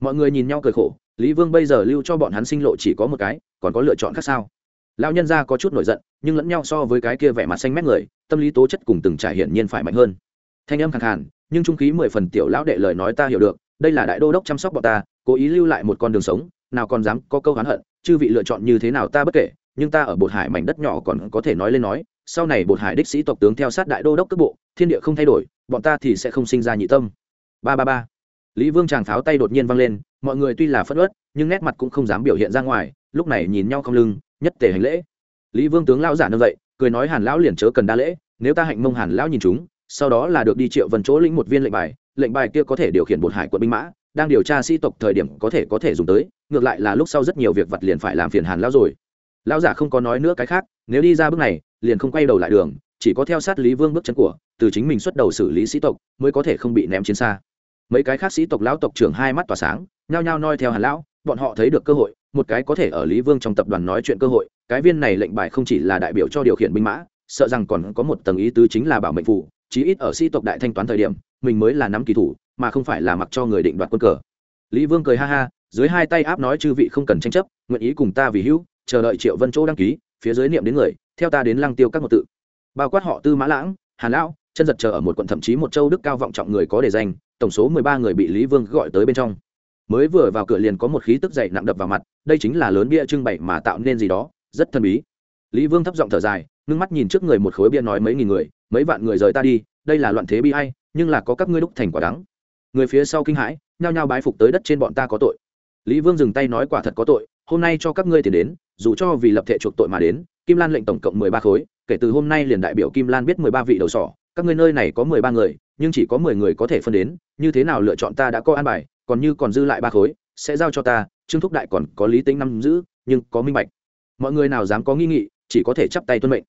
Mọi người nhìn nhau cười khổ, lý vương bây giờ lưu cho bọn hắn sinh lộ chỉ có một cái, còn có lựa chọn khác sao? Lão nhân gia có chút nổi giận, nhưng lẫn nhau so với cái kia vẻ mặt xanh mét người, tâm lý tố chất cùng từng trải hiển nhiên phải mạnh hơn thanh âm khẳng hẳn nhưng trung khí mười phần tiểu lão đệ lời nói ta hiểu được, đây là đại đô đốc chăm sóc bọn ta, cố ý lưu lại một con đường sống, nào còn dám có câu hắn hận, chư vị lựa chọn như thế nào ta bất kể, nhưng ta ở bột hải mảnh đất nhỏ còn có thể nói lên nói, sau này bột hải đích sĩ tộc tướng theo sát đại đô đốc cước bộ, thiên địa không thay đổi, bọn ta thì sẽ không sinh ra nhị tâm. Ba ba ba. Lý vương tràng pháo tay đột nhiên văng lên, mọi người tuy là phất ớt nhưng nét mặt cũng không dám biểu hiện ra ngoài, lúc này nhìn nhau không lưng, nhất tề hành lễ. Lý vương tướng lão giả nâng dậy, cười nói hàn lão liền chớ cần đa lễ, nếu ta hạnh mông hàn lão nhìn chúng sau đó là được đi triệu vân chỗ lĩnh một viên lệnh bài lệnh bài kia có thể điều khiển bột hải quận binh mã, đang điều tra sĩ tộc thời điểm có thể có thể dùng tới, ngược lại là lúc sau rất nhiều việc vật liền phải làm phiền hàn lão rồi. Lão giả không có nói nữa cái khác, nếu đi ra bước này, liền không quay đầu lại đường, chỉ có theo sát lý vương bước chân của, từ chính mình xuất đầu xử lý sĩ tộc, mới có thể không bị ném chiến xa. Mấy cái khác sĩ tộc lão tộc trưởng hai mắt tỏa sáng, nhao nhao noi theo hàn lão, bọn họ thấy được cơ hội, một cái có thể ở lý vương trong tập đoàn nói chuyện cơ hội, cái viên này lệnh bài không chỉ là đại biểu cho điều khiển binh mã, sợ rằng còn có một tầng ý tứ chính là bảo mệnh phủ chí ít ở sĩ tộc đại thanh toán thời điểm, mình mới là nắm kỳ thủ, mà không phải là mặc cho người định đoạt quân cờ. Lý vương cười ha ha, dưới hai tay áp nói chư vị không cần tranh chấp, nguyện ý cùng ta vì hữu, chờ đợi triệu vân chỗ đăng ký, phía dưới niệm đến người, theo ta đến lăng tiêu các một tự. Bao quát họ tư mã lãng, hàn lão, chân giật chờ ở một quận thậm chí một châu đức cao vọng trọng người có đề danh, tổng số mười ba người bị lý vương gọi tới bên trong. Mới vừa vào cửa liền có một khí tức dậy nặng đập vào mặt, đây chính là lớn bia trưng bày mà tạo nên gì đó, rất thần bí. Lý vương thấp giọng thở dài, ngưng mắt nhìn trước người một khối bia nói mấy nghìn người mấy vạn người rời ta đi, đây là loạn thế bi hay nhưng là có các ngươi đúc thành quả đắng. Người phía sau kinh hãi, nhao nhao bái phục tới đất trên bọn ta có tội. Lý vương dừng tay nói quả thật có tội, hôm nay cho các ngươi tiền đến, dù cho vì lập thể chuộc tội mà đến, kim lan lệnh tổng cộng mười ba khối, kể từ hôm nay liền đại biểu kim lan biết mười ba vị đầu sỏ, các ngươi nơi này có mười ba người, nhưng chỉ có mười người có thể phân đến, như thế nào lựa chọn ta đã có an bài, còn như còn dư lại ba khối, sẽ giao cho ta, trương thúc đại còn có lý tính năm giữ, nhưng có minh bạch. Mọi người nào dám có nghi nghị, chỉ có thể chắp tay tuân mệnh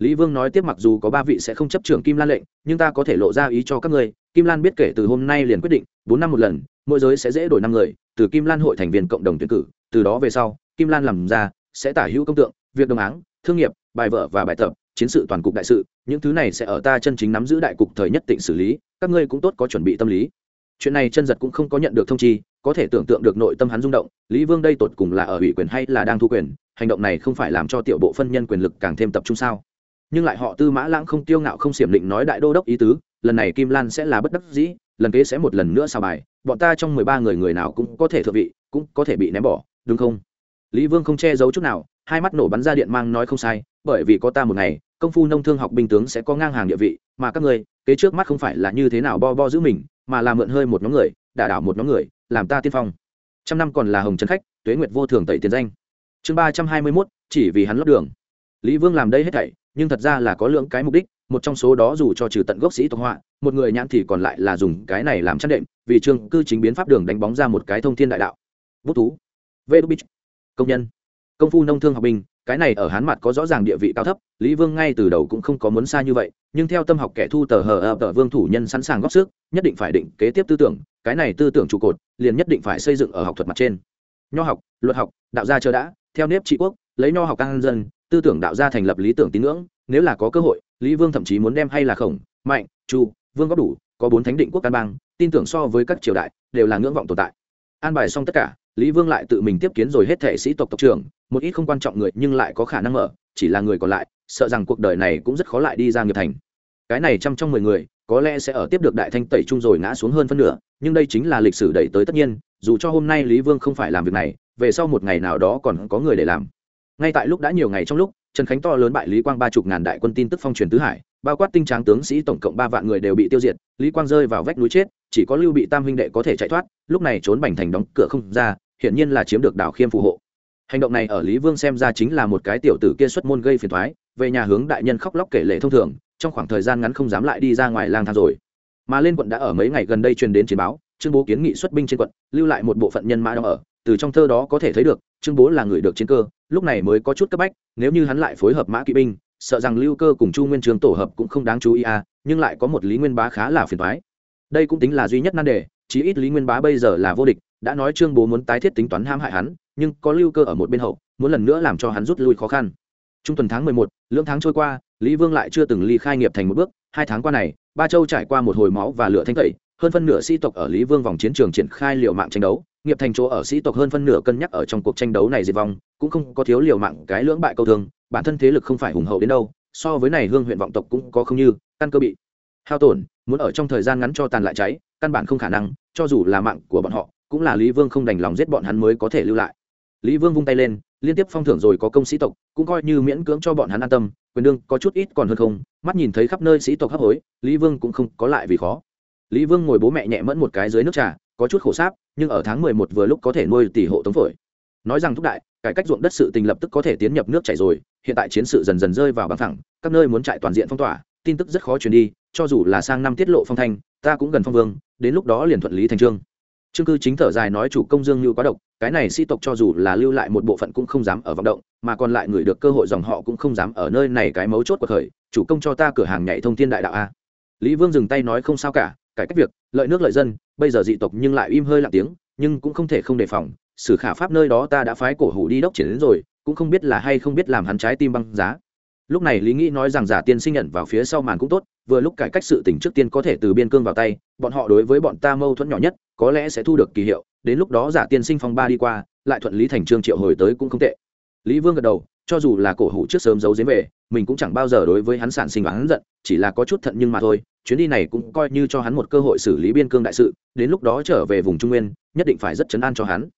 lý vương nói tiếp mặc dù có ba vị sẽ không chấp trưởng kim lan lệnh, nhưng ta có thể lộ ra ý cho các ngươi. Kim lan biết kể từ hôm nay liền quyết định, bốn năm một lần, mỗi giới sẽ dễ đổi năm người, từ kim lan hội thành viên cộng đồng tuyển cử, từ đó về sau, kim lan làm ra, sẽ tả hữu công tượng, việc đồng áng, thương nghiệp, bài vợ và bài tập, chiến sự toàn cục đại sự, những thứ này sẽ ở ta chân chính nắm giữ đại cục thời nhất định xử lý, các ngươi cũng tốt có chuẩn bị tâm lý. Chuyện này chân giật cũng không có nhận được thông chi, có thể tưởng tượng được nội tâm hắn rung động, lý vương đây tột cùng là ở ủy quyền hay là đang thu quyền, hành động này không phải làm cho tiểu bộ phân nhân quyền lực càng thêm tập trung sao? Nhưng lại họ tư mã lãng không tiêu ngạo không xiểm định nói đại đô đốc ý tứ, lần này kim lan sẽ là bất đắc dĩ, lần kế sẽ một lần nữa xào bài, bọn ta trong mười ba người người nào cũng có thể thượng vị, cũng có thể bị ném bỏ, đúng không? Lý vương không che giấu chút nào, hai mắt nổ bắn ra điện mang nói không sai, bởi vì có ta một ngày, công phu nông thương học binh tướng sẽ có ngang hàng địa vị, mà các ngươi, kế trước mắt không phải là như thế nào bo bo giữ mình, mà là mượn hơi một nhóm người, đả đảo một nhóm người, làm ta tiên phong. Trăm năm còn là hồng trấn khách, tuế nguyệt vô thường tẩy tiền danh. Chương ba trăm hai mươi mốt, chỉ vì hắn lót đường. Lý vương làm đây hết thảy nhưng thật ra là có lượng cái mục đích, một trong số đó dù cho trừ tận gốc sĩ tộc họa, một người nhãn thì còn lại là dùng cái này làm chăn đệm, vì trường cư chính biến pháp đường đánh bóng ra một cái thông thiên đại đạo. Bút thú. Vê đô bích công nhân. Công phu nông thương học binh, cái này ở hán mặt có rõ ràng địa vị cao thấp, lý vương ngay từ đầu cũng không có muốn xa như vậy, nhưng theo tâm học kẻ thu tờ hờ ập tờ vương thủ nhân sẵn sàng góp sức, nhất định phải định kế tiếp tư tưởng, cái này tư tưởng trụ cột, liền nhất định phải xây dựng ở học thuật mặt trên. Nho học, luật học, đạo gia chờ đã, theo nếp trị quốc, lấy nho học an dân tư tưởng đạo gia thành lập lý tưởng tín ngưỡng, nếu là có cơ hội, lý vương thậm chí muốn đem hay là khổng, mạnh, chu, vương góp đủ, có bốn thánh định quốc căn bang, tin tưởng so với các triều đại, đều là ngưỡng vọng tồn tại. An bài xong tất cả, lý vương lại tự mình tiếp kiến rồi hết thể sĩ tộc tộc trưởng, một ít không quan trọng người nhưng lại có khả năng mở, chỉ là người còn lại, sợ rằng cuộc đời này cũng rất khó lại đi ra nghiệp thành. Cái này trăm trong mười người, có lẽ sẽ ở tiếp được đại thanh tẩy trung rồi ngã xuống hơn phân nửa, nhưng đây chính là lịch sử đẩy tới tất nhiên, dù cho hôm nay lý vương không phải làm việc này, về sau một ngày nào đó còn có người để làm ngay tại lúc đã nhiều ngày trong lúc, trần khánh to lớn bại lý quang ba chục ngàn đại quân tin tức phong truyền tứ hải, bao quát tinh tráng tướng sĩ tổng cộng ba vạn người đều bị tiêu diệt, lý quang rơi vào vách núi chết, chỉ có lưu bị tam huynh đệ có thể chạy thoát, lúc này trốn bành thành đóng cửa không ra, hiển nhiên là chiếm được đảo khiêm phù hộ. Hành động này ở lý vương xem ra chính là một cái tiểu tử kia xuất môn gây phiền thoái về nhà hướng đại nhân khóc lóc kể lệ thông thường, trong khoảng thời gian ngắn không dám lại đi ra ngoài lang thang rồi. Mà lên quận đã ở mấy ngày gần đây truyền đến chiến báo, trương bố kiến nghị xuất binh trên quận, lưu lại một bộ phận nhân mã đó ở, từ trong thơ đó có thể thấy được, trương bố là người được chiến cơ lúc này mới có chút cấp bách, nếu như hắn lại phối hợp mã kỵ binh, sợ rằng lưu cơ cùng chu nguyên trường tổ hợp cũng không đáng chú ý à nhưng lại có một lý nguyên bá khá là phiền thoái đây cũng tính là duy nhất nan đề, chí ít lý nguyên bá bây giờ là vô địch, đã nói trương bố muốn tái thiết tính toán ham hại hắn, nhưng có lưu cơ ở một bên hậu, muốn lần nữa làm cho hắn rút lui khó khăn. Trung tuần tháng mười một, lưỡng tháng trôi qua, lý vương lại chưa từng ly khai nghiệp thành một bước, hai tháng qua này, ba châu trải qua một hồi máu và lửa thanh tẩy, hơn phân nửa sĩ tộc ở lý vương vòng chiến trường triển khai liều mạng tranh đấu nghiệp thành chỗ ở sĩ tộc hơn phân nửa cân nhắc ở trong cuộc tranh đấu này diệt vong, cũng không có thiếu liều mạng cái lưỡng bại câu thương, bản thân thế lực không phải hùng hậu đến đâu, so với này hương huyện vọng tộc cũng có không như, căn cơ bị hao tổn, muốn ở trong thời gian ngắn cho tàn lại cháy, căn bản không khả năng, cho dù là mạng của bọn họ, cũng là lý vương không đành lòng giết bọn hắn mới có thể lưu lại. Lý vương vung tay lên, liên tiếp phong thưởng rồi có công sĩ tộc, cũng coi như miễn cưỡng cho bọn hắn an tâm, quyền đương có chút ít còn hơn không, mắt nhìn thấy khắp nơi sĩ tộc hấp hối, lý vương cũng không có lại vì khó. Lý vương ngồi bố mẹ nhẹ mẫn một cái dưới nước trà có chút khổ sáp, nhưng ở tháng mười một vừa lúc có thể nuôi tỷ hộ tống phổi. Nói rằng thúc đại, cải cách ruộng đất sự tình lập tức có thể tiến nhập nước chảy rồi, hiện tại chiến sự dần dần rơi vào bằng thẳng, các nơi muốn chạy toàn diện phong tỏa, tin tức rất khó truyền đi, cho dù là sang năm tiết lộ phong thanh, ta cũng gần phong vương, đến lúc đó liền thuận lý thành trương. Trương cư chính thở dài nói chủ công dương như quá độc, cái này sĩ tộc cho dù là lưu lại một bộ phận cũng không dám ở vọng động, mà còn lại người được cơ hội dòng họ cũng không dám ở nơi này cái mấu chốt của thời chủ công cho ta cửa hàng nhảy thông thiên đại đạo a. Lý vương dừng tay nói không sao cả cải cách việc, lợi nước lợi dân, bây giờ dị tộc nhưng lại im hơi lặng tiếng, nhưng cũng không thể không đề phòng, sử khả pháp nơi đó ta đã phái cổ hủ đi đốc triển đến rồi, cũng không biết là hay không biết làm hắn trái tim băng giá. Lúc này lý nghĩ nói rằng giả tiên sinh nhận vào phía sau màn cũng tốt, vừa lúc cải cách sự tỉnh trước tiên có thể từ biên cương vào tay, bọn họ đối với bọn ta mâu thuẫn nhỏ nhất, có lẽ sẽ thu được kỳ hiệu, đến lúc đó giả tiên sinh phong ba đi qua, lại thuận lý thành trương triệu hồi tới cũng không tệ. Lý vương gật đầu cho dù là cổ hủ trước sớm giấu giếm về, mình cũng chẳng bao giờ đối với hắn sản sinh và hắn giận, chỉ là có chút thận nhưng mà thôi, chuyến đi này cũng coi như cho hắn một cơ hội xử lý biên cương đại sự, đến lúc đó trở về vùng trung nguyên, nhất định phải rất chấn an cho hắn.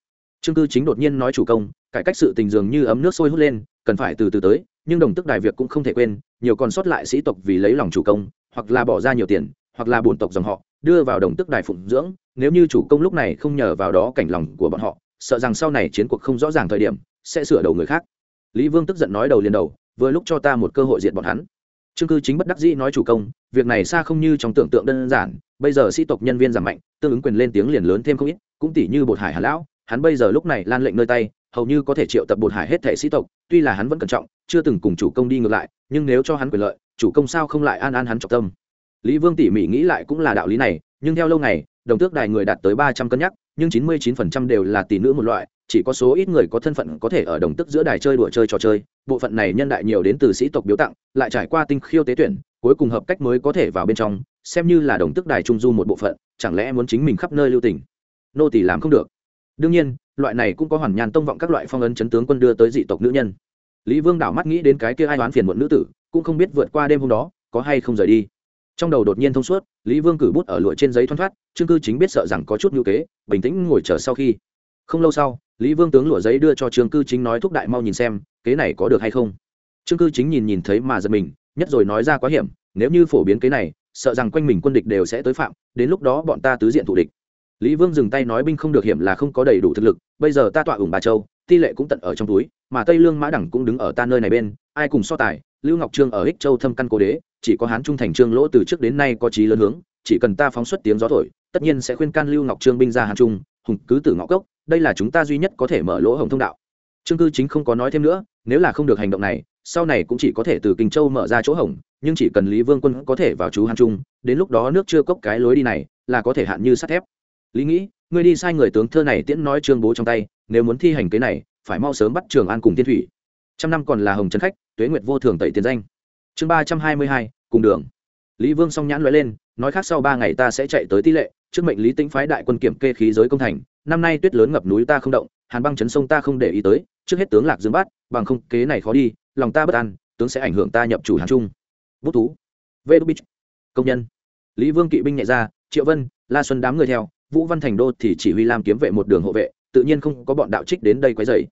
Trương cư chính đột nhiên nói chủ công, cải cách sự tình dường như ấm nước sôi hút lên, cần phải từ từ tới, nhưng đồng tức đại việc cũng không thể quên, nhiều còn sót lại sĩ tộc vì lấy lòng chủ công, hoặc là bỏ ra nhiều tiền, hoặc là bổn tộc dòng họ, đưa vào đồng tức đài phụng dưỡng, nếu như chủ công lúc này không nhờ vào đó cảnh lòng của bọn họ, sợ rằng sau này chiến cuộc không rõ ràng thời điểm, sẽ sửa đầu người khác lý vương tức giận nói đầu liền đầu, vừa lúc cho ta một cơ hội diệt bọn hắn. Trương cư chính bất đắc dĩ nói chủ công, việc này xa không như trong tưởng tượng đơn giản, bây giờ sĩ tộc nhân viên giảm mạnh, tương ứng quyền lên tiếng liền lớn thêm không ít, cũng tỷ như bột hải hà lão, hắn bây giờ lúc này lan lệnh nơi tay, hầu như có thể triệu tập bột hải hết thể sĩ tộc, tuy là hắn vẫn cẩn trọng, chưa từng cùng chủ công đi ngược lại, nhưng nếu cho hắn quyền lợi, chủ công sao không lại an an hắn trọng tâm. Lý vương tỉ mỉ nghĩ lại cũng là đạo lý này, nhưng theo lâu ngày, đồng tước đài người đạt tới ba trăm cân nhắc nhưng chín mươi chín phần trăm đều là tỷ nữ một loại, chỉ có số ít người có thân phận có thể ở đồng tức giữa đài chơi đùa chơi trò chơi, bộ phận này nhân đại nhiều đến từ sĩ tộc biếu tặng, lại trải qua tinh khiêu tế tuyển, cuối cùng hợp cách mới có thể vào bên trong, xem như là đồng tức đài trung du một bộ phận, chẳng lẽ muốn chính mình khắp nơi lưu tình? Nô tỳ làm không được. Đương nhiên, loại này cũng có hoàn nhàn tông vọng các loại phong ấn chấn tướng quân đưa tới dị tộc nữ nhân. Lý vương đảo mắt nghĩ đến cái kia ai đoán phiền muộn nữ tử, cũng không biết vượt qua đêm hôm đó, có hay không rời đi trong đầu đột nhiên thông suốt, lý vương cử bút ở lụa trên giấy thoăn thoát, trương cư chính biết sợ rằng có chút ngữ kế, bình tĩnh ngồi chờ sau khi. Không lâu sau, lý vương tướng lụa giấy đưa cho trương cư chính nói thúc đại mau nhìn xem, kế này có được hay không? Trương cư chính nhìn nhìn thấy mà giật mình, nhất rồi nói ra quá hiểm, nếu như phổ biến kế này, sợ rằng quanh mình quân địch đều sẽ tới phạm, đến lúc đó bọn ta tứ diện thủ địch. Lý vương dừng tay nói binh không được hiểm là không có đầy đủ thực lực, bây giờ ta tọa ủng bà châu, ti lệ cũng tận ở trong túi, mà tây lương mã đẳng cũng đứng ở ta nơi này bên, ai cùng so tài, lưu ngọc trương ở ích châu thâm căn cố đế chỉ có hán trung thành trương lỗ từ trước đến nay có trí lớn hướng, chỉ cần ta phóng xuất tiếng gió thổi, tất nhiên sẽ khuyên can lưu ngọc trương binh ra hán trung, hùng cứ tử ngõ cốc, đây là chúng ta duy nhất có thể mở lỗ hồng thông đạo. Trương cư chính không có nói thêm nữa, nếu là không được hành động này, sau này cũng chỉ có thể từ kinh châu mở ra chỗ hồng, nhưng chỉ cần lý vương quân có thể vào chú hán trung, đến lúc đó nước chưa cốc cái lối đi này, là có thể hạn như sắt thép. Lý nghĩ, ngươi đi sai người tướng thơ này tiễn nói trương bố trong tay, nếu muốn thi hành cái này, phải mau sớm bắt trường an cùng tiên thủy. Trăm năm còn là hồng trấn khách, tuế nguyệt vô thường tẩy tiền danh chương ba trăm hai mươi hai, cùng đường. Lý vương song nhãn loại lên, nói khác sau ba ngày ta sẽ chạy tới tỷ lệ, trước mệnh lý tĩnh phái đại quân kiểm kê khí giới công thành, năm nay tuyết lớn ngập núi ta không động, hàn băng chấn sông ta không để ý tới, trước hết tướng lạc dương bắt, bằng không kế này khó đi, lòng ta bất an, tướng sẽ ảnh hưởng ta nhập chủ hàng trung. Bút thú. Vê đô bích công nhân. Lý vương kỵ binh nhẹ ra, triệu vân, la xuân đám người theo, vũ văn thành đô thì chỉ huy làm kiếm vệ một đường hộ vệ, tự nhiên không có bọn đạo trích đến đây quấy dày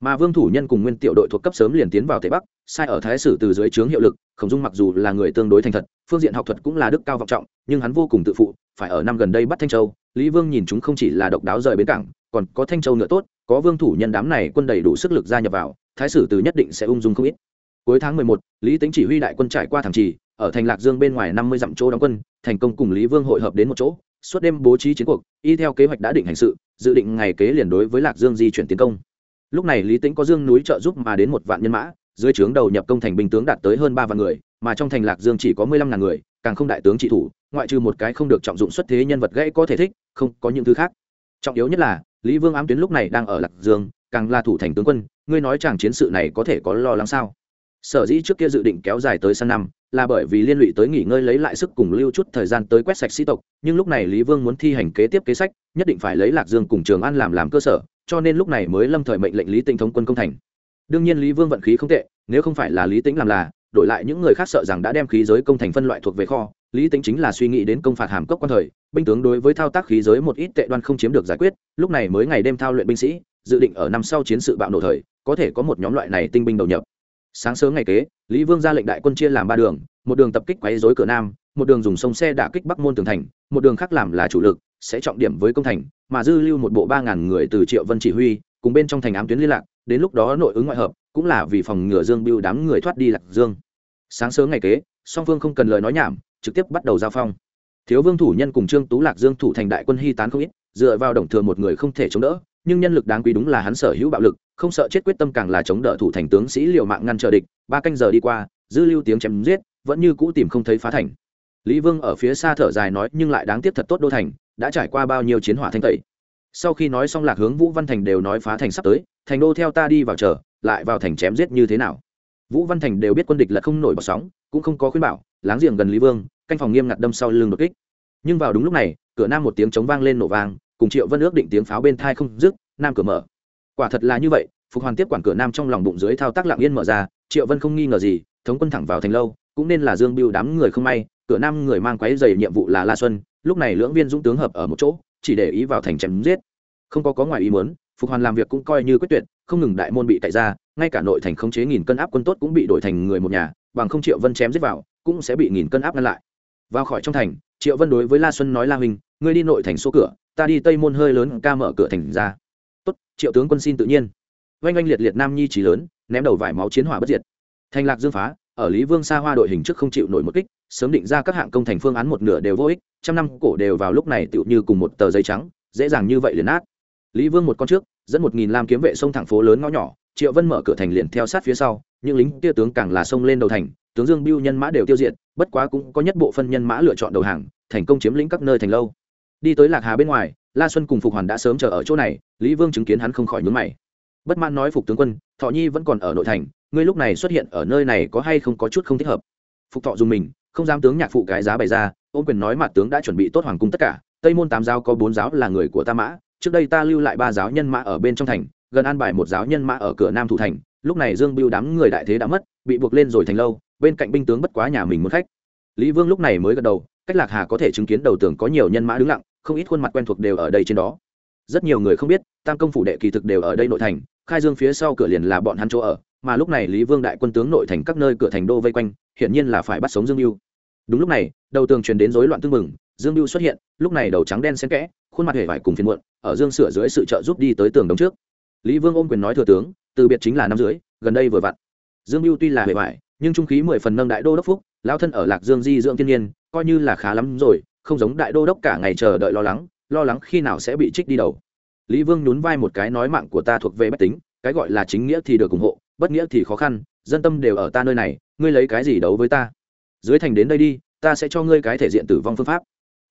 mà vương thủ nhân cùng nguyên tiểu đội thuộc cấp sớm liền tiến vào tây bắc sai ở thái sử từ dưới trướng hiệu lực khổng dung mặc dù là người tương đối thành thật phương diện học thuật cũng là đức cao vọng trọng nhưng hắn vô cùng tự phụ phải ở năm gần đây bắt thanh châu lý vương nhìn chúng không chỉ là độc đáo rời bến cảng còn có thanh châu nữa tốt có vương thủ nhân đám này quân đầy đủ sức lực gia nhập vào thái sử từ nhất định sẽ ung dung không ít. Cuối tháng mười một, lý tính chỉ huy đại quân trải qua thẳng trì ở thành lạc dương bên ngoài năm mươi dặm chỗ đóng quân thành công cùng lý vương hội hợp đến một chỗ suốt đêm bố trí chiến cuộc y theo kế hoạch đã định hành sự dự định ngày kế liền đối với lạc dương di chuyển tiến công lúc này lý tính có dương núi trợ giúp mà đến một vạn nhân mã, dưới trướng đầu nhập công thành binh tướng đạt tới hơn ba vạn người, mà trong thành lạc dương chỉ có mười lăm ngàn người, càng không đại tướng trị thủ, ngoại trừ một cái không được trọng dụng xuất thế nhân vật gãy có thể thích, không có những thứ khác. Trọng yếu nhất là, lý vương ám tuyến lúc này đang ở lạc dương, càng là thủ thành tướng quân, ngươi nói chàng chiến sự này có thể có lo lắng sao? Sở dĩ trước kia dự định kéo dài tới sang năm, là bởi vì liên lụy tới nghỉ ngơi lấy lại sức cùng lưu chút thời gian tới quét sạch sĩ tộc, nhưng lúc này lý vương muốn thi hành kế tiếp kế sách, nhất định phải lấy lạc dương cùng trường an làm làm cơ sở cho nên lúc này mới lâm thời mệnh lệnh lý Tĩnh thống quân công thành. Đương nhiên lý vương vận khí không tệ, nếu không phải là lý Tĩnh làm là, đổi lại những người khác sợ rằng đã đem khí giới công thành phân loại thuộc về kho, lý tính chính là suy nghĩ đến công phạt hàm cốc quan thời, binh tướng đối với thao tác khí giới một ít tệ đoan không chiếm được giải quyết, lúc này mới ngày đêm thao luyện binh sĩ, dự định ở năm sau chiến sự bạo nổ thời, có thể có một nhóm loại này tinh binh đầu nhập. Sáng sớm ngày kế, lý vương ra lệnh đại quân chia làm ba đường một đường tập kích quấy rối cửa nam, một đường dùng sông xe đả kích bắc môn tường thành, một đường khác làm là chủ lực, sẽ trọng điểm với công thành, mà dư lưu một bộ ba ngàn người từ triệu vân chỉ huy, cùng bên trong thành ám tuyến liên lạc, đến lúc đó nội ứng ngoại hợp, cũng là vì phòng ngừa dương biêu đám người thoát đi lạc dương. Sáng sớm ngày kế, song phương không cần lời nói nhảm, trực tiếp bắt đầu giao phong. Thiếu vương thủ nhân cùng trương tú lạc dương thủ thành đại quân hy tán không ít, dựa vào đồng thừa một người không thể chống đỡ, nhưng nhân lực đáng quý đúng là hắn sở hữu bạo lực, không sợ chết quyết tâm càng là chống đỡ thủ thành tướng sĩ liều mạng ngăn trở địch. Ba canh giờ đi qua, dư lưu tiếng chém giết vẫn như cũ tìm không thấy phá thành. Lý vương ở phía xa thở dài nói, nhưng lại đáng tiếc thật tốt đô thành, đã trải qua bao nhiêu chiến hỏa thanh tẩy. Sau khi nói xong lạc hướng vũ văn thành đều nói phá thành sắp tới, thành đô theo ta đi vào chờ, lại vào thành chém giết như thế nào. Vũ văn thành đều biết quân địch là không nổi bọt sóng, cũng không có khuyên bảo, láng giềng gần lý vương, canh phòng nghiêm ngặt đâm sau lưng đột kích. Nhưng vào đúng lúc này, cửa nam một tiếng chống vang lên nổ vang, cùng triệu vân ước định tiếng pháo bên thai không dứt, nam cửa mở. Quả thật là như vậy, phục hoàn tiếp quản cửa nam trong lòng bụng dưới thao tác lặng yên mở ra, triệu vân không nghi ngờ gì, thống quân thẳng vào thành lâu cũng nên là dương biêu đám người không may, cửa nam người mang quái dày nhiệm vụ là la xuân, lúc này lưỡng viên dũng tướng hợp ở một chỗ, chỉ để ý vào thành chém giết. Không có có ngoài ý muốn, phục hoàn làm việc cũng coi như quyết tuyệt, không ngừng đại môn bị cậy ra, ngay cả nội thành khống chế nghìn cân áp quân tốt cũng bị đổi thành người một nhà, bằng không triệu vân chém giết vào, cũng sẽ bị nghìn cân áp ngăn lại. Vào khỏi trong thành, triệu vân đối với la xuân nói la huynh, ngươi đi nội thành số cửa, ta đi tây môn hơi lớn ca mở cửa thành ra. Tốt, triệu tướng quân xin tự nhiên. Oanh oanh liệt liệt nam nhi trí lớn, ném đầu vải máu chiến hỏa bất diệt. Thành lạc dương phá ở lý vương xa hoa đội hình trước không chịu nổi một kích, sớm định ra các hạng công thành phương án một nửa đều vô ích, trăm năm cổ đều vào lúc này tựu như cùng một tờ giấy trắng, dễ dàng như vậy liền nát. Lý vương một con trước, dẫn một nghìn lam kiếm vệ sông thẳng phố lớn ngõ nhỏ, triệu vân mở cửa thành liền theo sát phía sau, những lính kia tướng càng là sông lên đầu thành, tướng dương biêu nhân mã đều tiêu diệt, bất quá cũng có nhất bộ phân nhân mã lựa chọn đầu hàng, thành công chiếm lĩnh các nơi thành lâu. Đi tới lạc hà bên ngoài, la xuân cùng phục hoàn đã sớm chờ ở chỗ này, lý vương chứng kiến hắn không khỏi nhướng mày. Bất mãn nói phục tướng quân thọ nhi vẫn còn ở nội thành, ngươi lúc này xuất hiện ở nơi này có hay không có chút không thích hợp? Phục thọ dùng mình, không dám tướng nhạc phụ cái giá bày ra Ôn quyền nói mặt tướng đã chuẩn bị tốt hoàng cung tất cả, tây môn tám giáo có bốn giáo là người của ta mã, trước đây ta lưu lại ba giáo nhân mã ở bên trong thành, gần an bài một giáo nhân mã ở cửa nam thủ thành, lúc này dương biêu đám người đại thế đã mất, bị buộc lên rồi thành lâu, bên cạnh binh tướng bất quá nhà mình muốn khách. Lý vương lúc này mới gật đầu, cách lạc hà có thể chứng kiến đầu tường có nhiều nhân mã đứng lặng, không ít khuôn mặt quen thuộc đều ở đây trên đó rất nhiều người không biết, tam công phủ đệ kỳ thực đều ở đây nội thành, khai dương phía sau cửa liền là bọn hắn chỗ ở, mà lúc này lý vương đại quân tướng nội thành các nơi cửa thành đô vây quanh, hiển nhiên là phải bắt sống dương mưu đúng lúc này, đầu tường truyền đến rối loạn tương mừng dương mưu xuất hiện, lúc này đầu trắng đen xen kẽ, khuôn mặt hề vải cùng phiền muộn, ở dương sửa dưới sự trợ giúp đi tới tường đống trước. Lý vương ôm quyền nói thừa tướng, từ biệt chính là năm dưới, gần đây vừa vặn. Dương mưu tuy là hề vải, nhưng trung khí mười phần nâng đại đô đốc phúc lao thân ở lạc dương di dưỡng thiên nhiên, coi như là khá lắm rồi, không giống đại đô đốc cả ngày chờ đợi lo lắng lo lắng khi nào sẽ bị trích đi đầu. Lý vương nhún vai một cái nói mạng của ta thuộc về bách tính, cái gọi là chính nghĩa thì được ủng hộ, bất nghĩa thì khó khăn, dân tâm đều ở ta nơi này, ngươi lấy cái gì đấu với ta? Dưới thành đến đây đi, ta sẽ cho ngươi cái thể diện tử vong phương pháp.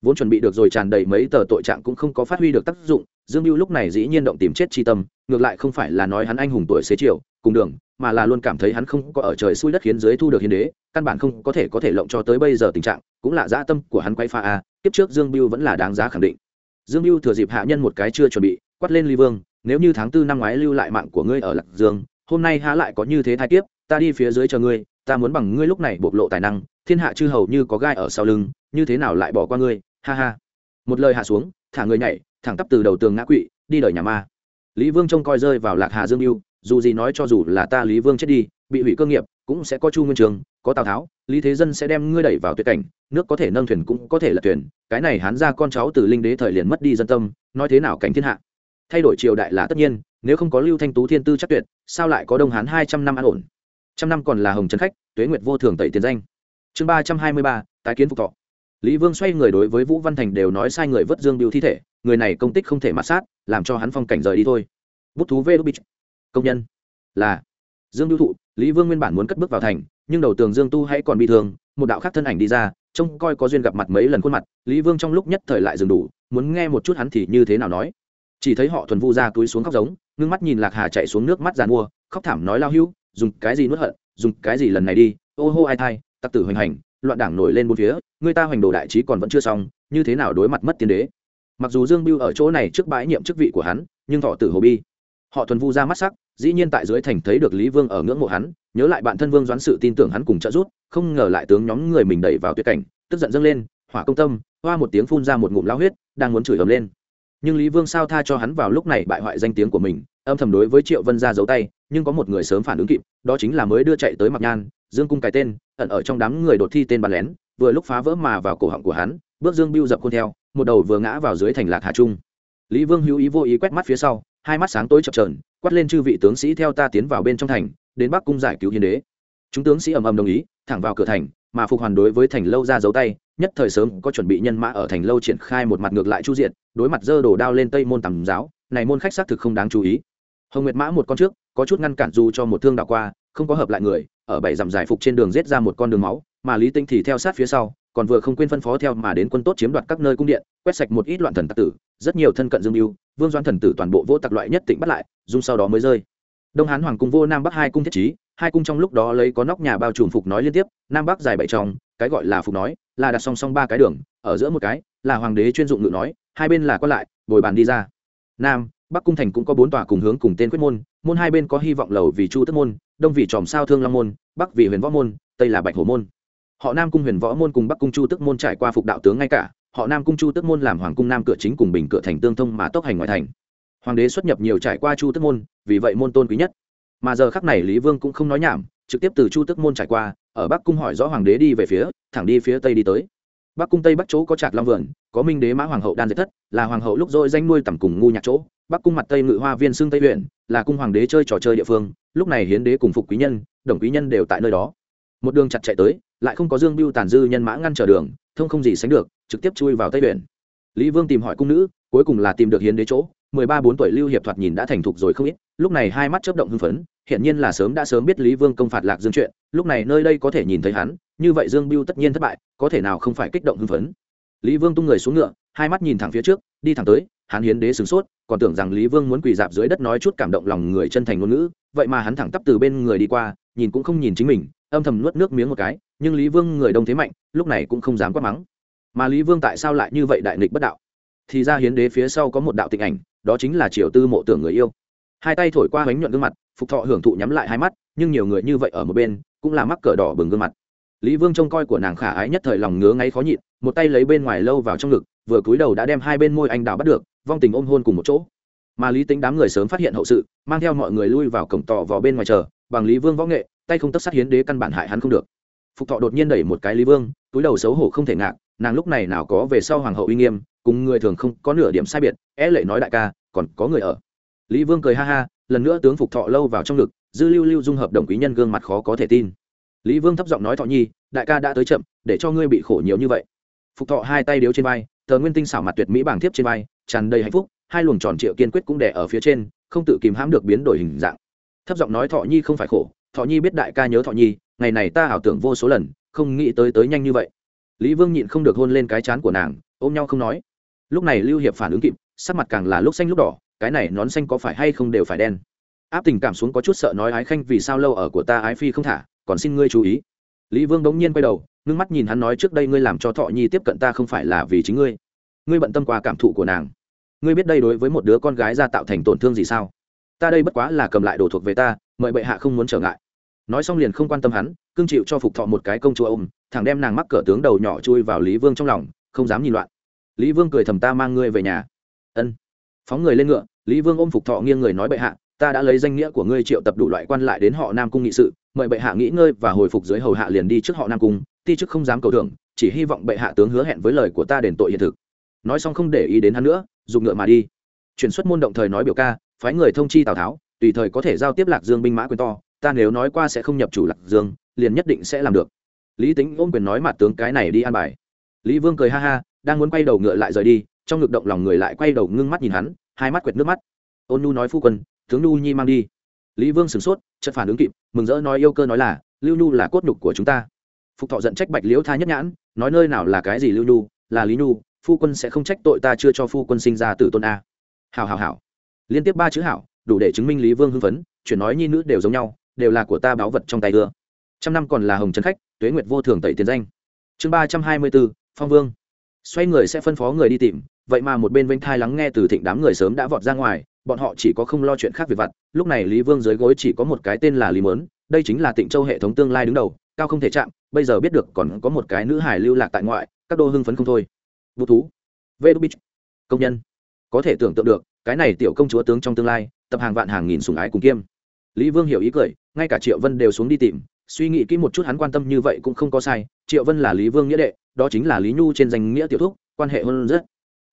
Vốn chuẩn bị được rồi tràn đầy mấy tờ tội trạng cũng không có phát huy được tác dụng, dương mưu lúc này dĩ nhiên động tìm chết chi tâm, ngược lại không phải là nói hắn anh hùng tuổi xế chiều, cùng đường, mà là luôn cảm thấy hắn không có ở trời xui đất khiến dưới thu được hiến đế, căn bản không có thể có thể lộng cho tới bây giờ tình trạng, cũng là dã tâm của hắn quay pha a, kiếp trước dương biêu vẫn là đáng giá khẳng định dương biêu thừa dịp hạ nhân một cái chưa chuẩn bị, quát lên ly vương, nếu như tháng tư năm ngoái lưu lại mạng của ngươi ở lạc dương, hôm nay há lại có như thế thai kiếp, ta đi phía dưới chờ ngươi, ta muốn bằng ngươi lúc này bộc lộ tài năng, thiên hạ chư hầu như có gai ở sau lưng, như thế nào lại bỏ qua ngươi? Ha ha. Một lời hạ xuống, thả người nhảy, thẳng tắp từ đầu tường ngã quỵ, đi đời nhà ma. Lý vương trông coi rơi vào lạc hà dương mưu dù gì nói cho dù là ta lý vương chết đi, bị hủy cơ nghiệp cũng sẽ có chu nguyên trường, có tào tháo, lý thế dân sẽ đem ngươi đẩy vào tuyệt cảnh, nước có thể nâng thuyền cũng có thể là thuyền, cái này hán ra con cháu từ linh đế thời liền mất đi dân tâm, nói thế nào cảnh thiên hạ? Thay đổi triều đại là tất nhiên, nếu không có lưu thanh tú thiên tư chắc tuyệt, sao lại có đông hán hai trăm năm an ổn? Trăm năm còn là hồng trấn khách, tuế nguyệt vô thường tẩy tiền danh. Chương ba trăm hai mươi ba, tái kiến phục thọ. Lý vương xoay người đối với vũ văn thành đều nói sai người vất dương biêu thi thể, người này công tích không thể mát sát, làm cho hắn phong cảnh rời đi thôi. Bút thú vê đô bích. Công nhân. Là. Dương biêu thụ lý vương nguyên bản muốn cất bước vào thành, nhưng đầu tường dương tu hãy còn bị thương, một đạo khác thân ảnh đi ra, trông coi có duyên gặp mặt mấy lần khuôn mặt, lý vương trong lúc nhất thời lại dừng đủ, muốn nghe một chút hắn thì như thế nào nói. Chỉ thấy họ thuần vu ra túi xuống khóc giống, ngưng mắt nhìn lạc hà chạy xuống nước mắt giàn mua, khóc thảm nói lao hưu dùng cái gì nuốt hận, dùng cái gì lần này đi, ô hô ai thai, tặc tử hoành hành, loạn đảng nổi lên bốn phía, người ta hoành đồ đại trí còn vẫn chưa xong, như thế nào đối mặt mất tiên đế? Mặc dù dương biêu ở chỗ này trước bãi nhiệm chức vị của hắn, nhưng thọ tử hồ bi. Họ thuần vu ra mắt sắc dĩ nhiên tại dưới thành thấy được lý vương ở ngưỡng mộ hắn, nhớ lại bạn thân vương doãn sự tin tưởng hắn cùng trợ giúp, không ngờ lại tướng nhóm người mình đẩy vào tuyệt cảnh, tức giận dâng lên, hỏa công tâm, hoa một tiếng phun ra một ngụm lao huyết, đang muốn chửi ầm lên. Nhưng lý vương sao tha cho hắn vào lúc này bại hoại danh tiếng của mình, âm thầm đối với triệu vân ra giấu tay, nhưng có một người sớm phản ứng kịp, đó chính là mới đưa chạy tới mặc nhan, dương cung cái tên, ẩn ở trong đám người đột thi tên bắn lén, vừa lúc phá vỡ mà vào cổ họng của hắn, bước dương biêu dập khuôn theo, một đầu vừa ngã vào dưới thành lạc hà trung. Lý vương hữu ý vô ý quét mắt phía sau, hai mắt sáng tối chập trờn quát lên chư vị tướng sĩ theo ta tiến vào bên trong thành, đến bắc cung giải cứu hiến đế. Chúng tướng sĩ ầm ầm đồng ý, thẳng vào cửa thành, mà phục hoàn đối với thành lâu ra giấu tay, nhất thời sớm có chuẩn bị nhân mã ở thành lâu triển khai một mặt ngược lại chu diện, đối mặt dơ đổ đao lên tây môn tầm giáo, này môn khách xác thực không đáng chú ý. Hồng nguyệt mã một con trước, có chút ngăn cản dù cho một thương đạo qua, không có hợp lại người, ở bảy dặm giải phục trên đường giết ra một con đường máu, mà lý tinh thì theo sát phía sau, còn vừa không quên phân phó theo mà đến quân tốt chiếm đoạt các nơi cung điện, quét sạch một ít loạn thần tặc tử rất nhiều thân cận dương mưu, vương doan thần tử toàn bộ vô tặc loại nhất tỉnh bắt lại dung sau đó mới rơi. Đông hán hoàng cung vô nam bắc hai cung thiết trí, hai cung trong lúc đó lấy có nóc nhà bao trùm phục nói liên tiếp, nam bắc dài bảy trong cái gọi là phục nói, là đặt song song ba cái đường, ở giữa một cái, là hoàng đế chuyên dụng ngự nói, hai bên là quan lại, bồi bàn đi ra. Nam, bắc cung thành cũng có bốn tòa cùng hướng cùng tên quyết môn môn hai bên có hy vọng lầu vì chu tức môn, đông vì tròm sao thương long môn, bắc vì huyền võ môn, tây là bạch hổ môn. Họ nam cung huyền võ môn cùng bắc cung chu tức môn trải qua phục đạo tướng ngay cả họ nam cung chu Tước môn làm hoàng cung nam cửa chính cùng bình cửa thành tương thông mà tốc hành ngoại thành. Hoàng đế xuất nhập nhiều trải qua chu Tước môn, vì vậy môn tôn quý nhất. Mà giờ khắc này lý vương cũng không nói nhảm, trực tiếp từ chu Tước môn trải qua, ở bắc cung hỏi rõ hoàng đế đi về phía, thẳng đi phía tây đi tới. Bắc cung tây bắc chỗ có trạc long vườn, có minh đế mã hoàng hậu đan dệt thất, là hoàng hậu lúc rồi danh nuôi tầm cùng ngu nhạc chỗ. Bắc cung mặt tây ngự hoa viên xương tây huyện, là cung hoàng đế chơi trò chơi địa phương. Lúc này hiến đế cùng phục quý nhân, đồng quý nhân đều tại nơi đó. Một đường chặt chạy tới lại không có dương biêu tàn dư nhân mã ngăn trở đường, thông không gì sánh được, trực tiếp chui vào tây huyện lý vương tìm hỏi cung nữ, cuối cùng là tìm được hiến đế chỗ, mười ba bốn tuổi lưu hiệp thoạt nhìn đã thành thục rồi không ít, lúc này hai mắt chớp động hưng phấn hiện nhiên là sớm đã sớm biết lý vương công phạt lạc dương chuyện, lúc này nơi đây có thể nhìn thấy hắn, như vậy dương biêu tất nhiên thất bại, có thể nào không phải kích động hưng phấn. Lý vương tung người xuống ngựa, hai mắt nhìn thẳng phía trước, đi thẳng tới, hắn hiến đế sửng sốt, còn tưởng rằng lý vương muốn quỳ dạp dưới đất nói chút cảm động lòng người chân thành ngôn ngữ, vậy mà hắn thẳng tắp từ bên người đi qua, nhìn cũng không nhìn chính mình âm thầm nuốt nước miếng một cái, nhưng lý vương người đông thế mạnh, lúc này cũng không dám quát mắng. Mà lý vương tại sao lại như vậy đại nghịch bất đạo? Thì ra hiến đế phía sau có một đạo tịnh ảnh, đó chính là triều tư mộ tưởng người yêu. Hai tay thổi qua bánh nhuận gương mặt, phục thọ hưởng thụ nhắm lại hai mắt, nhưng nhiều người như vậy ở một bên, cũng là mắc cờ đỏ bừng gương mặt. Lý vương trông coi của nàng khả ái nhất thời lòng ngứa ngáy khó nhịn, một tay lấy bên ngoài lâu vào trong ngực, vừa cúi đầu đã đem hai bên môi anh đào bắt được, vong tình ôm hôn cùng một chỗ. Mà lý tính đám người sớm phát hiện hậu sự, mang theo mọi người lui vào cổng tỏ vào bên ngoài chờ, bằng lý vương võ nghệ tay không tất sát hiến đế căn bản hại hắn không được. Phục thọ đột nhiên đẩy một cái lý vương, túi đầu xấu hổ không thể ngạc, nàng lúc này nào có về sau hoàng hậu uy nghiêm, cùng người thường không có nửa điểm sai biệt, é lệ nói đại ca, còn có người ở. Lý vương cười ha ha, lần nữa tướng phục thọ lâu vào trong ngực, dư lưu lưu dung hợp đồng quý nhân gương mặt khó có thể tin. Lý vương thấp giọng nói thọ nhi, đại ca đã tới chậm, để cho ngươi bị khổ nhiều như vậy. Phục thọ hai tay điếu trên vai, tờ nguyên tinh xảo mặt tuyệt mỹ bảng thiếp trên vai, tràn đầy hạnh phúc, hai luồng tròn triệu kiên quyết cũng đẻ ở phía trên, không tự kìm hãm được biến đổi hình dạng. Thấp giọng nói thọ nhi không phải khổ thọ nhi biết đại ca nhớ thọ nhi, ngày này ta ảo tưởng vô số lần, không nghĩ tới tới nhanh như vậy. Lý vương nhịn không được hôn lên cái chán của nàng, ôm nhau không nói. Lúc này lưu hiệp phản ứng kịp, sắc mặt càng là lúc xanh lúc đỏ, cái này nón xanh có phải hay không đều phải đen. Áp tình cảm xuống có chút sợ nói ái khanh vì sao lâu ở của ta ái phi không thả, còn xin ngươi chú ý. Lý vương bỗng nhiên quay đầu, ngưng mắt nhìn hắn nói trước đây ngươi làm cho thọ nhi tiếp cận ta không phải là vì chính ngươi. Ngươi bận tâm qua cảm thụ của nàng. Ngươi biết đây đối với một đứa con gái ra tạo thành tổn thương gì sao? Ta đây bất quá là cầm lại đồ thuộc về ta, mời bệ hạ không muốn trở ngại nói xong liền không quan tâm hắn, cương chịu cho phục thọ một cái công chúa ôm thằng đem nàng mắc cỡ tướng đầu nhỏ chui vào lý vương trong lòng, không dám nhìn loạn. Lý vương cười thầm ta mang ngươi về nhà. Ân. Phóng người lên ngựa, lý vương ôm phục thọ nghiêng người nói bệ hạ, ta đã lấy danh nghĩa của ngươi triệu tập đủ loại quan lại đến họ nam cung nghị sự, mời bệ hạ nghỉ ngơi và hồi phục dưới hầu hạ liền đi trước họ nam cung, ti chức không dám cầu thưởng, chỉ hy vọng bệ hạ tướng hứa hẹn với lời của ta đền tội hiện thực. Nói xong không để ý đến hắn nữa dùng ngựa mà đi. Chuyển xuất môn động thời nói biểu ca, phái người thông chi tào tháo, tùy thời có thể giao tiếp lạc dương binh mã quyền to ta nếu nói qua sẽ không nhập chủ lạc dương, liền nhất định sẽ làm được. Lý tính ôm quyền nói mặt tướng cái này đi an bài. Lý vương cười ha ha, đang muốn quay đầu ngựa lại rời đi, trong ngực động lòng người lại quay đầu ngưng mắt nhìn hắn, hai mắt quẹt nước mắt. Ôn nhu nói phu quân, tướng nhu nhi mang đi. Lý vương sửng sốt chất phản ứng kịp, mừng rỡ nói yêu cơ nói là, lưu nhu là cốt nhục của chúng ta. Phục thọ giận trách bạch liễu tha nhất nhãn, nói nơi nào là cái gì lưu nhu là lý nhu phu quân sẽ không trách tội ta chưa cho phu quân sinh ra từ tôn a. Hào hào hào liên tiếp ba chữ hảo, đủ để chứng minh lý vương hưng phấn, chuyển nói nhi nữ đều giống nhau đều là của ta báo vật trong tay đưa trăm năm còn là hồng trấn khách, tuế nguyệt vô thường tẩy tiền danh. Chương ba trăm hai mươi bốn phong vương. Xoay người sẽ phân phó người đi tìm, vậy mà một bên vênh thai lắng nghe từ thịnh đám người sớm đã vọt ra ngoài, bọn họ chỉ có không lo chuyện khác việc vặt. Lúc này lý vương dưới gối chỉ có một cái tên là lý mớn, đây chính là tịnh châu hệ thống tương lai đứng đầu, cao không thể chạm, bây giờ biết được còn có một cái nữ hải lưu lạc tại ngoại, các đô hưng phấn không thôi. Vũ thú. Vê đô bích công nhân. Có thể tưởng tượng được, cái này tiểu công chúa tướng trong tương lai, tập hàng vạn hàng nghìn sùng ái cùng kiêm lý vương hiểu ý cười, ngay cả triệu vân đều xuống đi tìm, suy nghĩ kỹ một chút hắn quan tâm như vậy cũng không có sai, triệu vân là lý vương nghĩa đệ, đó chính là lý nhu trên danh nghĩa tiểu thúc, quan hệ hơn rất.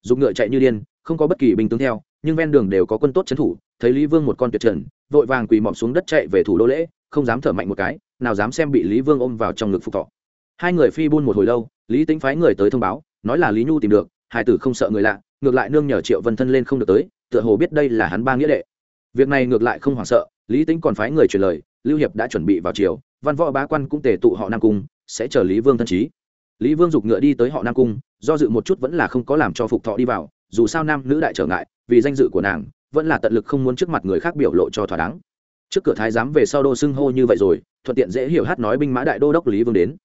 Dùng ngựa chạy như điên, không có bất kỳ binh tướng theo, nhưng ven đường đều có quân tốt trấn thủ, thấy lý vương một con tuyệt trần, vội vàng quỳ mọm xuống đất chạy về thủ đô lễ, không dám thở mạnh một cái, nào dám xem bị lý vương ôm vào trong ngực phục thọ. Hai người phi buôn một hồi lâu, lý tính phái người tới thông báo, nói là lý nhu tìm được hải tử không sợ người lạ, ngược lại nương nhờ triệu vân thân lên không được tới, tựa hồ biết đây là hắn ba nghĩa đệ. Việc này ngược lại không hoảng sợ lý tính còn phái người truyền lời, lưu hiệp đã chuẩn bị vào triều, văn võ bá quan cũng tề tụ họ nam cung, sẽ chờ lý vương thân trí. Lý vương giục ngựa đi tới họ nam cung, do dự một chút vẫn là không có làm cho phục thọ đi vào, dù sao nam nữ đại trở ngại, vì danh dự của nàng, vẫn là tận lực không muốn trước mặt người khác biểu lộ cho thỏa đáng. Trước cửa thái giám về sau đô xưng hô như vậy rồi, thuận tiện dễ hiểu hát nói binh mã đại đô đốc lý vương đến.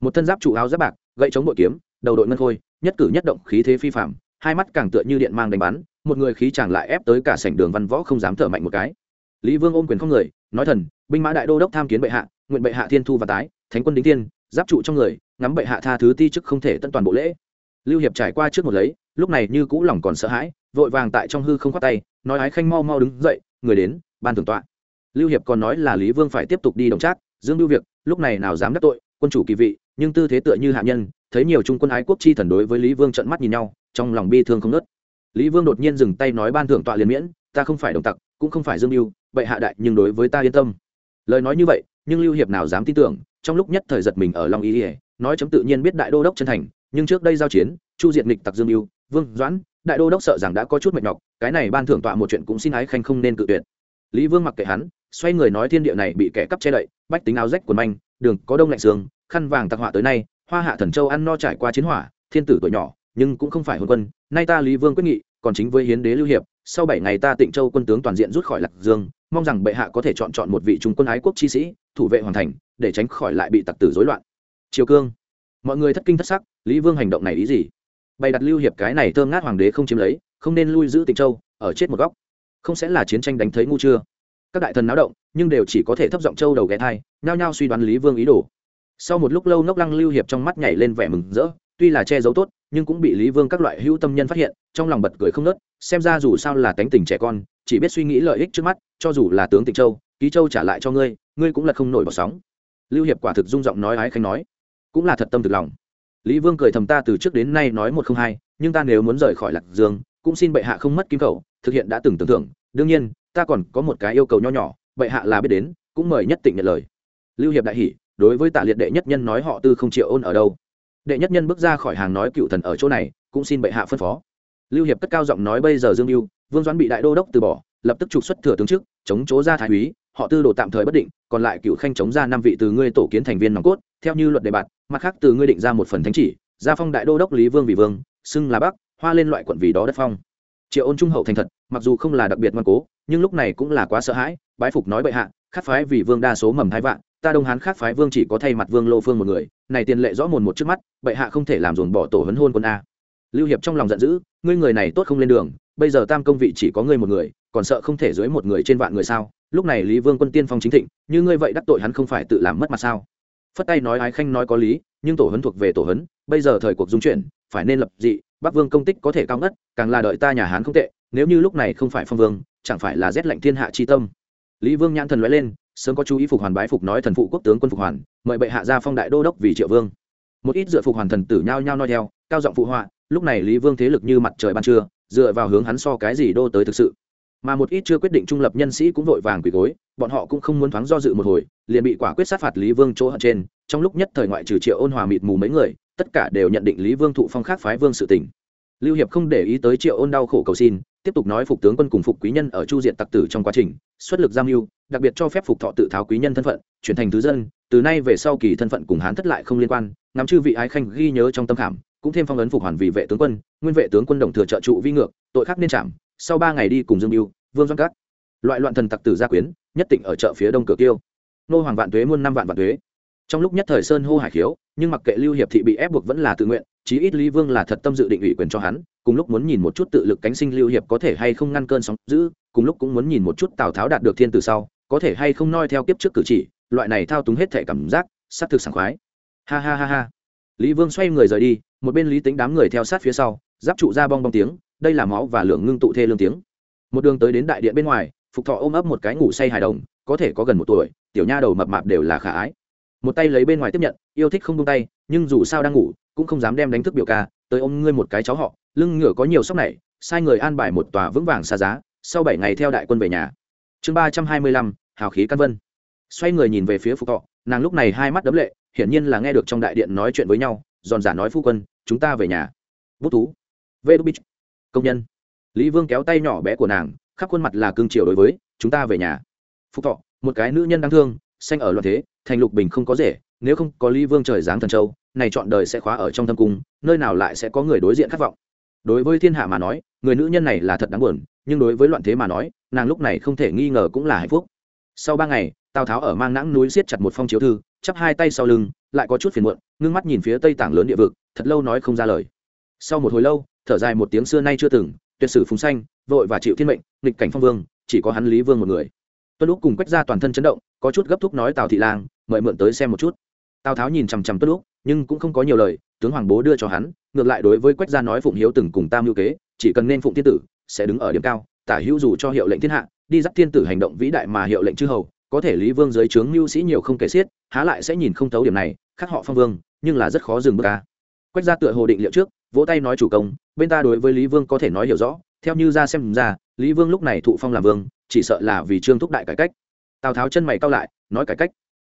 Một thân giáp trụ áo giáp bạc, gậy chống bội kiếm, đầu đội ngân khôi, nhất cử nhất động khí thế phi phạm hai mắt càng tựa như điện mang đánh bắn, một người khí chàng lại ép tới cả sảnh đường văn võ không dám thở mạnh một cái lý vương ôm quyền không người, nói thần, binh mã đại đô đốc tham kiến bệ hạ, nguyện bệ hạ thiên thu và tái, thánh quân đính tiên giáp trụ trong người, ngắm bệ hạ tha thứ ti chức không thể tận toàn bộ lễ. Lưu hiệp trải qua trước một lấy, lúc này như cũ lòng còn sợ hãi, vội vàng tại trong hư không khoát tay, nói ái khanh mau mau đứng dậy, người đến, ban thưởng tọa. Lưu hiệp còn nói là lý vương phải tiếp tục đi đồng trác, dương lưu việc, lúc này nào dám đắc tội, quân chủ kỳ vị, nhưng tư thế tựa như hạ nhân, thấy nhiều trung quân ái quốc chi thần đối với lý vương trận mắt nhìn nhau, trong lòng bi thương không nớt lý vương đột nhiên dừng tay nói ban thưởng tọa liền miễn ta không phải đồng tặc, cũng không phải dương mưu bệ hạ đại, nhưng đối với ta yên tâm. Lời nói như vậy, nhưng lưu hiệp nào dám tin tưởng, trong lúc nhất thời giật mình ở long ý ỉa nói chấm tự nhiên biết đại đô đốc chân thành, nhưng trước đây giao chiến, chu Diện nghịch tặc dương mưu vương doãn, đại đô đốc sợ rằng đã có chút mệt nhọc, cái này ban thưởng tọa một chuyện cũng xin ái khanh không nên cự tuyệt. Lý vương mặc kệ hắn, xoay người nói thiên địa này bị kẻ cắp che đậy, bách tính áo rách quần manh, đường có đông lạnh sương khăn vàng tặc họa tới nay, hoa hạ thần châu ăn no trải qua chiến hỏa, thiên tử tuổi nhỏ, nhưng cũng không phải hôn quân, nay ta lý vương quyết nghị còn chính với hiến đế lưu hiệp, sau bảy ngày ta tịnh châu quân tướng toàn diện rút khỏi lạc dương, mong rằng bệ hạ có thể chọn chọn một vị trung quân ái quốc chi sĩ, thủ vệ hoàn thành, để tránh khỏi lại bị tặc tử rối loạn. Triều cương. Mọi người thất kinh thất sắc, lý vương hành động này ý gì? Bày đặt lưu hiệp cái này thơm ngát hoàng đế không chiếm lấy, không nên lui giữ tịnh châu, ở chết một góc. Không sẽ là chiến tranh đánh thấy ngu chưa? Các đại thần náo động, nhưng đều chỉ có thể thấp giọng châu đầu ghé thai, nhao nhao suy đoán lý vương ý đồ. Sau một lúc lâu ngốc lăng lưu hiệp trong mắt nhảy lên vẻ mừng rỡ, tuy là che giấu tốt nhưng cũng bị lý vương các loại hữu tâm nhân phát hiện, trong lòng bật cười không nớt xem ra dù sao là tánh tình trẻ con, chỉ biết suy nghĩ lợi ích trước mắt, cho dù là tướng tịnh châu, ký châu trả lại cho ngươi ngươi cũng là không nổi bọt sóng. Lưu hiệp quả thực dung giọng nói ái khanh nói, cũng là thật tâm thực lòng. Lý vương cười thầm ta từ trước đến nay nói một không hai, nhưng ta nếu muốn rời khỏi lạc dương, cũng xin bệ hạ không mất kim khẩu, thực hiện đã từng tưởng tượng đương nhiên, ta còn có một cái yêu cầu nho nhỏ, bệ hạ là biết đến, cũng mời nhất tịnh nhận lời. Lưu hiệp đại hỷ đối với tạ liệt đệ nhất nhân nói họ tư không triệu ôn ở đâu đệ nhất nhân bước ra khỏi hàng nói cựu thần ở chỗ này, cũng xin bệ hạ phân phó. Lưu hiệp cất cao giọng nói bây giờ dương mưu vương doãn bị đại đô đốc từ bỏ, lập tức trục xuất thừa tướng chức chống chỗ ra thái úy, họ tư đồ tạm thời bất định, còn lại cựu khanh chống ra năm vị từ ngươi tổ kiến thành viên nòng cốt, theo như luật đề bạt, mặt khác từ ngươi định ra một phần thánh chỉ, gia phong đại đô đốc lý vương vì vương, xưng là bắc, hoa lên loại quận vì đó đất phong. Triệu ôn trung hậu thành thật, mặc dù không là đặc biệt ngoan cố, nhưng lúc này cũng là quá sợ hãi, bái phục nói bệ hạ, khát phái vì vương đa số mầm thái vạn ta đông hán khác phái vương chỉ có thay mặt vương lô phương một người, này tiền lệ rõ mồn một trước mắt, bệ hạ không thể làm dồn bỏ tổ hấn hôn quân a. Lưu hiệp trong lòng giận dữ, ngươi người này tốt không lên đường, bây giờ tam công vị chỉ có ngươi một người, còn sợ không thể dưới một người trên vạn người sao? Lúc này lý vương quân tiên phong chính thịnh, như ngươi vậy đắc tội hắn không phải tự làm mất mặt sao? Phất tay nói ái khanh nói có lý, nhưng tổ hấn thuộc về tổ hấn bây giờ thời cuộc dung chuyển, phải nên lập dị, bắc vương công tích có thể cao ngất, càng là đợi ta nhà hán không tệ, nếu như lúc này không phải phong vương, chẳng phải là rét lạnh thiên hạ chi tâm. Lý vương nhãn thần nói lên sớm có chú ý phục hoàn bái phục nói thần phụ quốc tướng quân phục hoàn, mời bệ hạ ra phong đại đô đốc vì triệu vương. Một ít dựa phục hoàn thần tử nhao nhao nói theo, cao giọng phụ họa, lúc này lý vương thế lực như mặt trời ban trưa, dựa vào hướng hắn so cái gì đô tới thực sự. Mà một ít chưa quyết định trung lập nhân sĩ cũng vội vàng quỳ gối, bọn họ cũng không muốn thoáng do dự một hồi, liền bị quả quyết sát phạt lý vương chỗ hận trên, trong lúc nhất thời ngoại trừ triệu ôn hòa mịt mù mấy người, tất cả đều nhận định lý vương thụ phong khác phái vương sự tỉnh lưu hiệp không để ý tới triệu ôn đau khổ cầu xin tiếp tục nói phục tướng quân cùng phục quý nhân ở chu diện tặc tử trong quá trình, xuất lực giam mưu, đặc biệt cho phép phục thọ tự tháo quý nhân thân phận, chuyển thành thứ dân, từ nay về sau kỳ thân phận cùng hán thất lại không liên quan, ngắm chư vị ái khanh ghi nhớ trong tâm khảm, cũng thêm phong ấn phục hoàn vì vệ tướng quân, nguyên vệ tướng quân đồng thừa trợ trụ vi ngược, tội khác nên chạm sau ba ngày đi cùng dương mưu vương doan cát loại loạn thần tặc tử gia quyến, nhất định ở chợ phía đông cửa tiêu nô hoàng vạn tuế muôn năm vạn vạn tuế. Trong lúc nhất thời sơn hô hải khiếu, nhưng mặc kệ lưu hiệp thị bị ép buộc vẫn là tự nguyện chí ít lý vương là thật tâm dự định ủy quyền cho hắn, cùng lúc muốn nhìn một chút tự lực cánh sinh lưu hiệp có thể hay không ngăn cơn sóng giữ cùng lúc cũng muốn nhìn một chút tào tháo đạt được thiên từ sau, có thể hay không noi theo kiếp trước cử chỉ, loại này thao túng hết thể cảm giác s thực sảng khoái. Ha ha ha ha. Lý vương xoay người rời đi, một bên lý tính đám người theo sát phía sau, giáp trụ ra bong bong tiếng, đây là máu và lượng ngưng tụ thê lương tiếng. Một đường tới đến đại điện bên ngoài, phục thọ ôm ấp một cái ngủ say hài đồng, có thể có gần một tuổi, tiểu nha đầu mập mạp đều là khả ái. Một tay lấy bên ngoài tiếp nhận, yêu thích không tung tay nhưng dù sao đang ngủ, cũng không dám đem đánh thức biểu ca, tới ôm ngươi một cái cháu họ, lưng ngựa có nhiều sóc này, sai người an bài một tòa vững vàng xa giá, sau bảy ngày theo đại quân về nhà. Chương ba trăm hai mươi lăm, hào khí căn vân. Xoay người nhìn về phía phục thọ, nàng lúc này hai mắt đấm lệ, hiển nhiên là nghe được trong đại điện nói chuyện với nhau, giòn giả nói phu quân, chúng ta về nhà. Bút tú vê đúc bích công nhân. Lý vương kéo tay nhỏ bé của nàng, khắp khuôn mặt là cương triều đối với, chúng ta về nhà. Phúc thọ, một cái nữ nhân đáng thương, xanh ở loạn thế, thành lục bình không có rể nếu không có lý vương trời giáng thần châu, này chọn đời sẽ khóa ở trong thâm cung, nơi nào lại sẽ có người đối diện khát vọng? Đối với thiên hạ mà nói, người nữ nhân này là thật đáng buồn, nhưng đối với loạn thế mà nói, nàng lúc này không thể nghi ngờ cũng là hạnh phúc. Sau ba ngày, tào tháo ở mang nãng núi siết chặt một phong chiếu thư, chắp hai tay sau lưng, lại có chút phiền muộn, ngưng mắt nhìn phía tây tảng lớn địa vực, thật lâu nói không ra lời. Sau một hồi lâu, thở dài một tiếng xưa nay chưa từng, tuyệt sử phùng xanh vội và chịu thiên mệnh, nghịch cảnh phong vương, chỉ có hắn lý vương một người. Tuân lúc cùng quách ra toàn thân chấn động, có chút gấp thúc nói tào thị lang, mời mượn tới xem một chút tào tháo nhìn chằm chằm tuân lúc nhưng cũng không có nhiều lời, tướng hoàng bố đưa cho hắn, ngược lại đối với quách gia nói phụng hiếu từng cùng tam hữu kế, chỉ cần nên phụng thiên tử, sẽ đứng ở điểm cao, tả hữu dù cho hiệu lệnh thiên hạ, đi dắt thiên tử hành động vĩ đại mà hiệu lệnh chư hầu, có thể lý vương dưới trướng mưu sĩ nhiều không kể xiết, há lại sẽ nhìn không thấu điểm này, khác họ phong vương, nhưng là rất khó dừng bước ca quách gia tựa hồ định liệu trước, vỗ tay nói chủ công, bên ta đối với lý vương có thể nói hiểu rõ, theo như ra xem ra, lý vương lúc này thụ phong làm vương, chỉ sợ là vì trương thúc đại cải cách. Tào tháo chân mày cao lại, nói cải cách.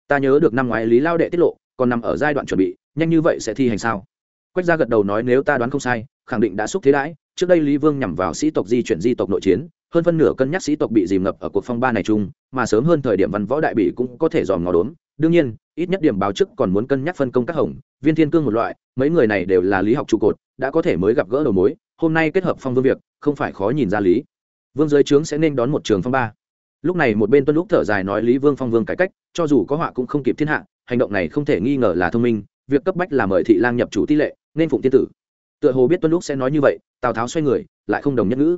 Ta nhớ được năm ngoái lý lao đệ tiết lộ còn nằm ở giai đoạn chuẩn bị, nhanh như vậy sẽ thi hành sao? Quách gia gật đầu nói, nếu ta đoán không sai, khẳng định đã xúc thế đãi. Trước đây lý vương nhằm vào sĩ tộc di chuyển di tộc nội chiến, hơn phân nửa cân nhắc sĩ tộc bị dìm ngập ở cuộc phong ba này chung, mà sớm hơn thời điểm văn võ đại bị cũng có thể dòm ngó đốn. Đương nhiên, ít nhất điểm báo trước còn muốn cân nhắc phân công các hồng, viên thiên cương một loại, mấy người này đều là lý học trụ cột, đã có thể mới gặp gỡ đầu mối. Hôm nay kết hợp phong vương việc, không phải khó nhìn ra lý. Vương giới trướng sẽ nên đón một trường phong ba. Lúc này một bên tuân lúc thở dài nói, lý vương phong vương cải cách, cho dù có họa cũng không kịp thiên hạ hành động này không thể nghi ngờ là thông minh, việc cấp bách là mời thị lang nhập chủ tỷ lệ, nên phụng tiên tử. Tựa hồ biết tuân lúc sẽ nói như vậy, tào tháo xoay người, lại không đồng nhất ngữ.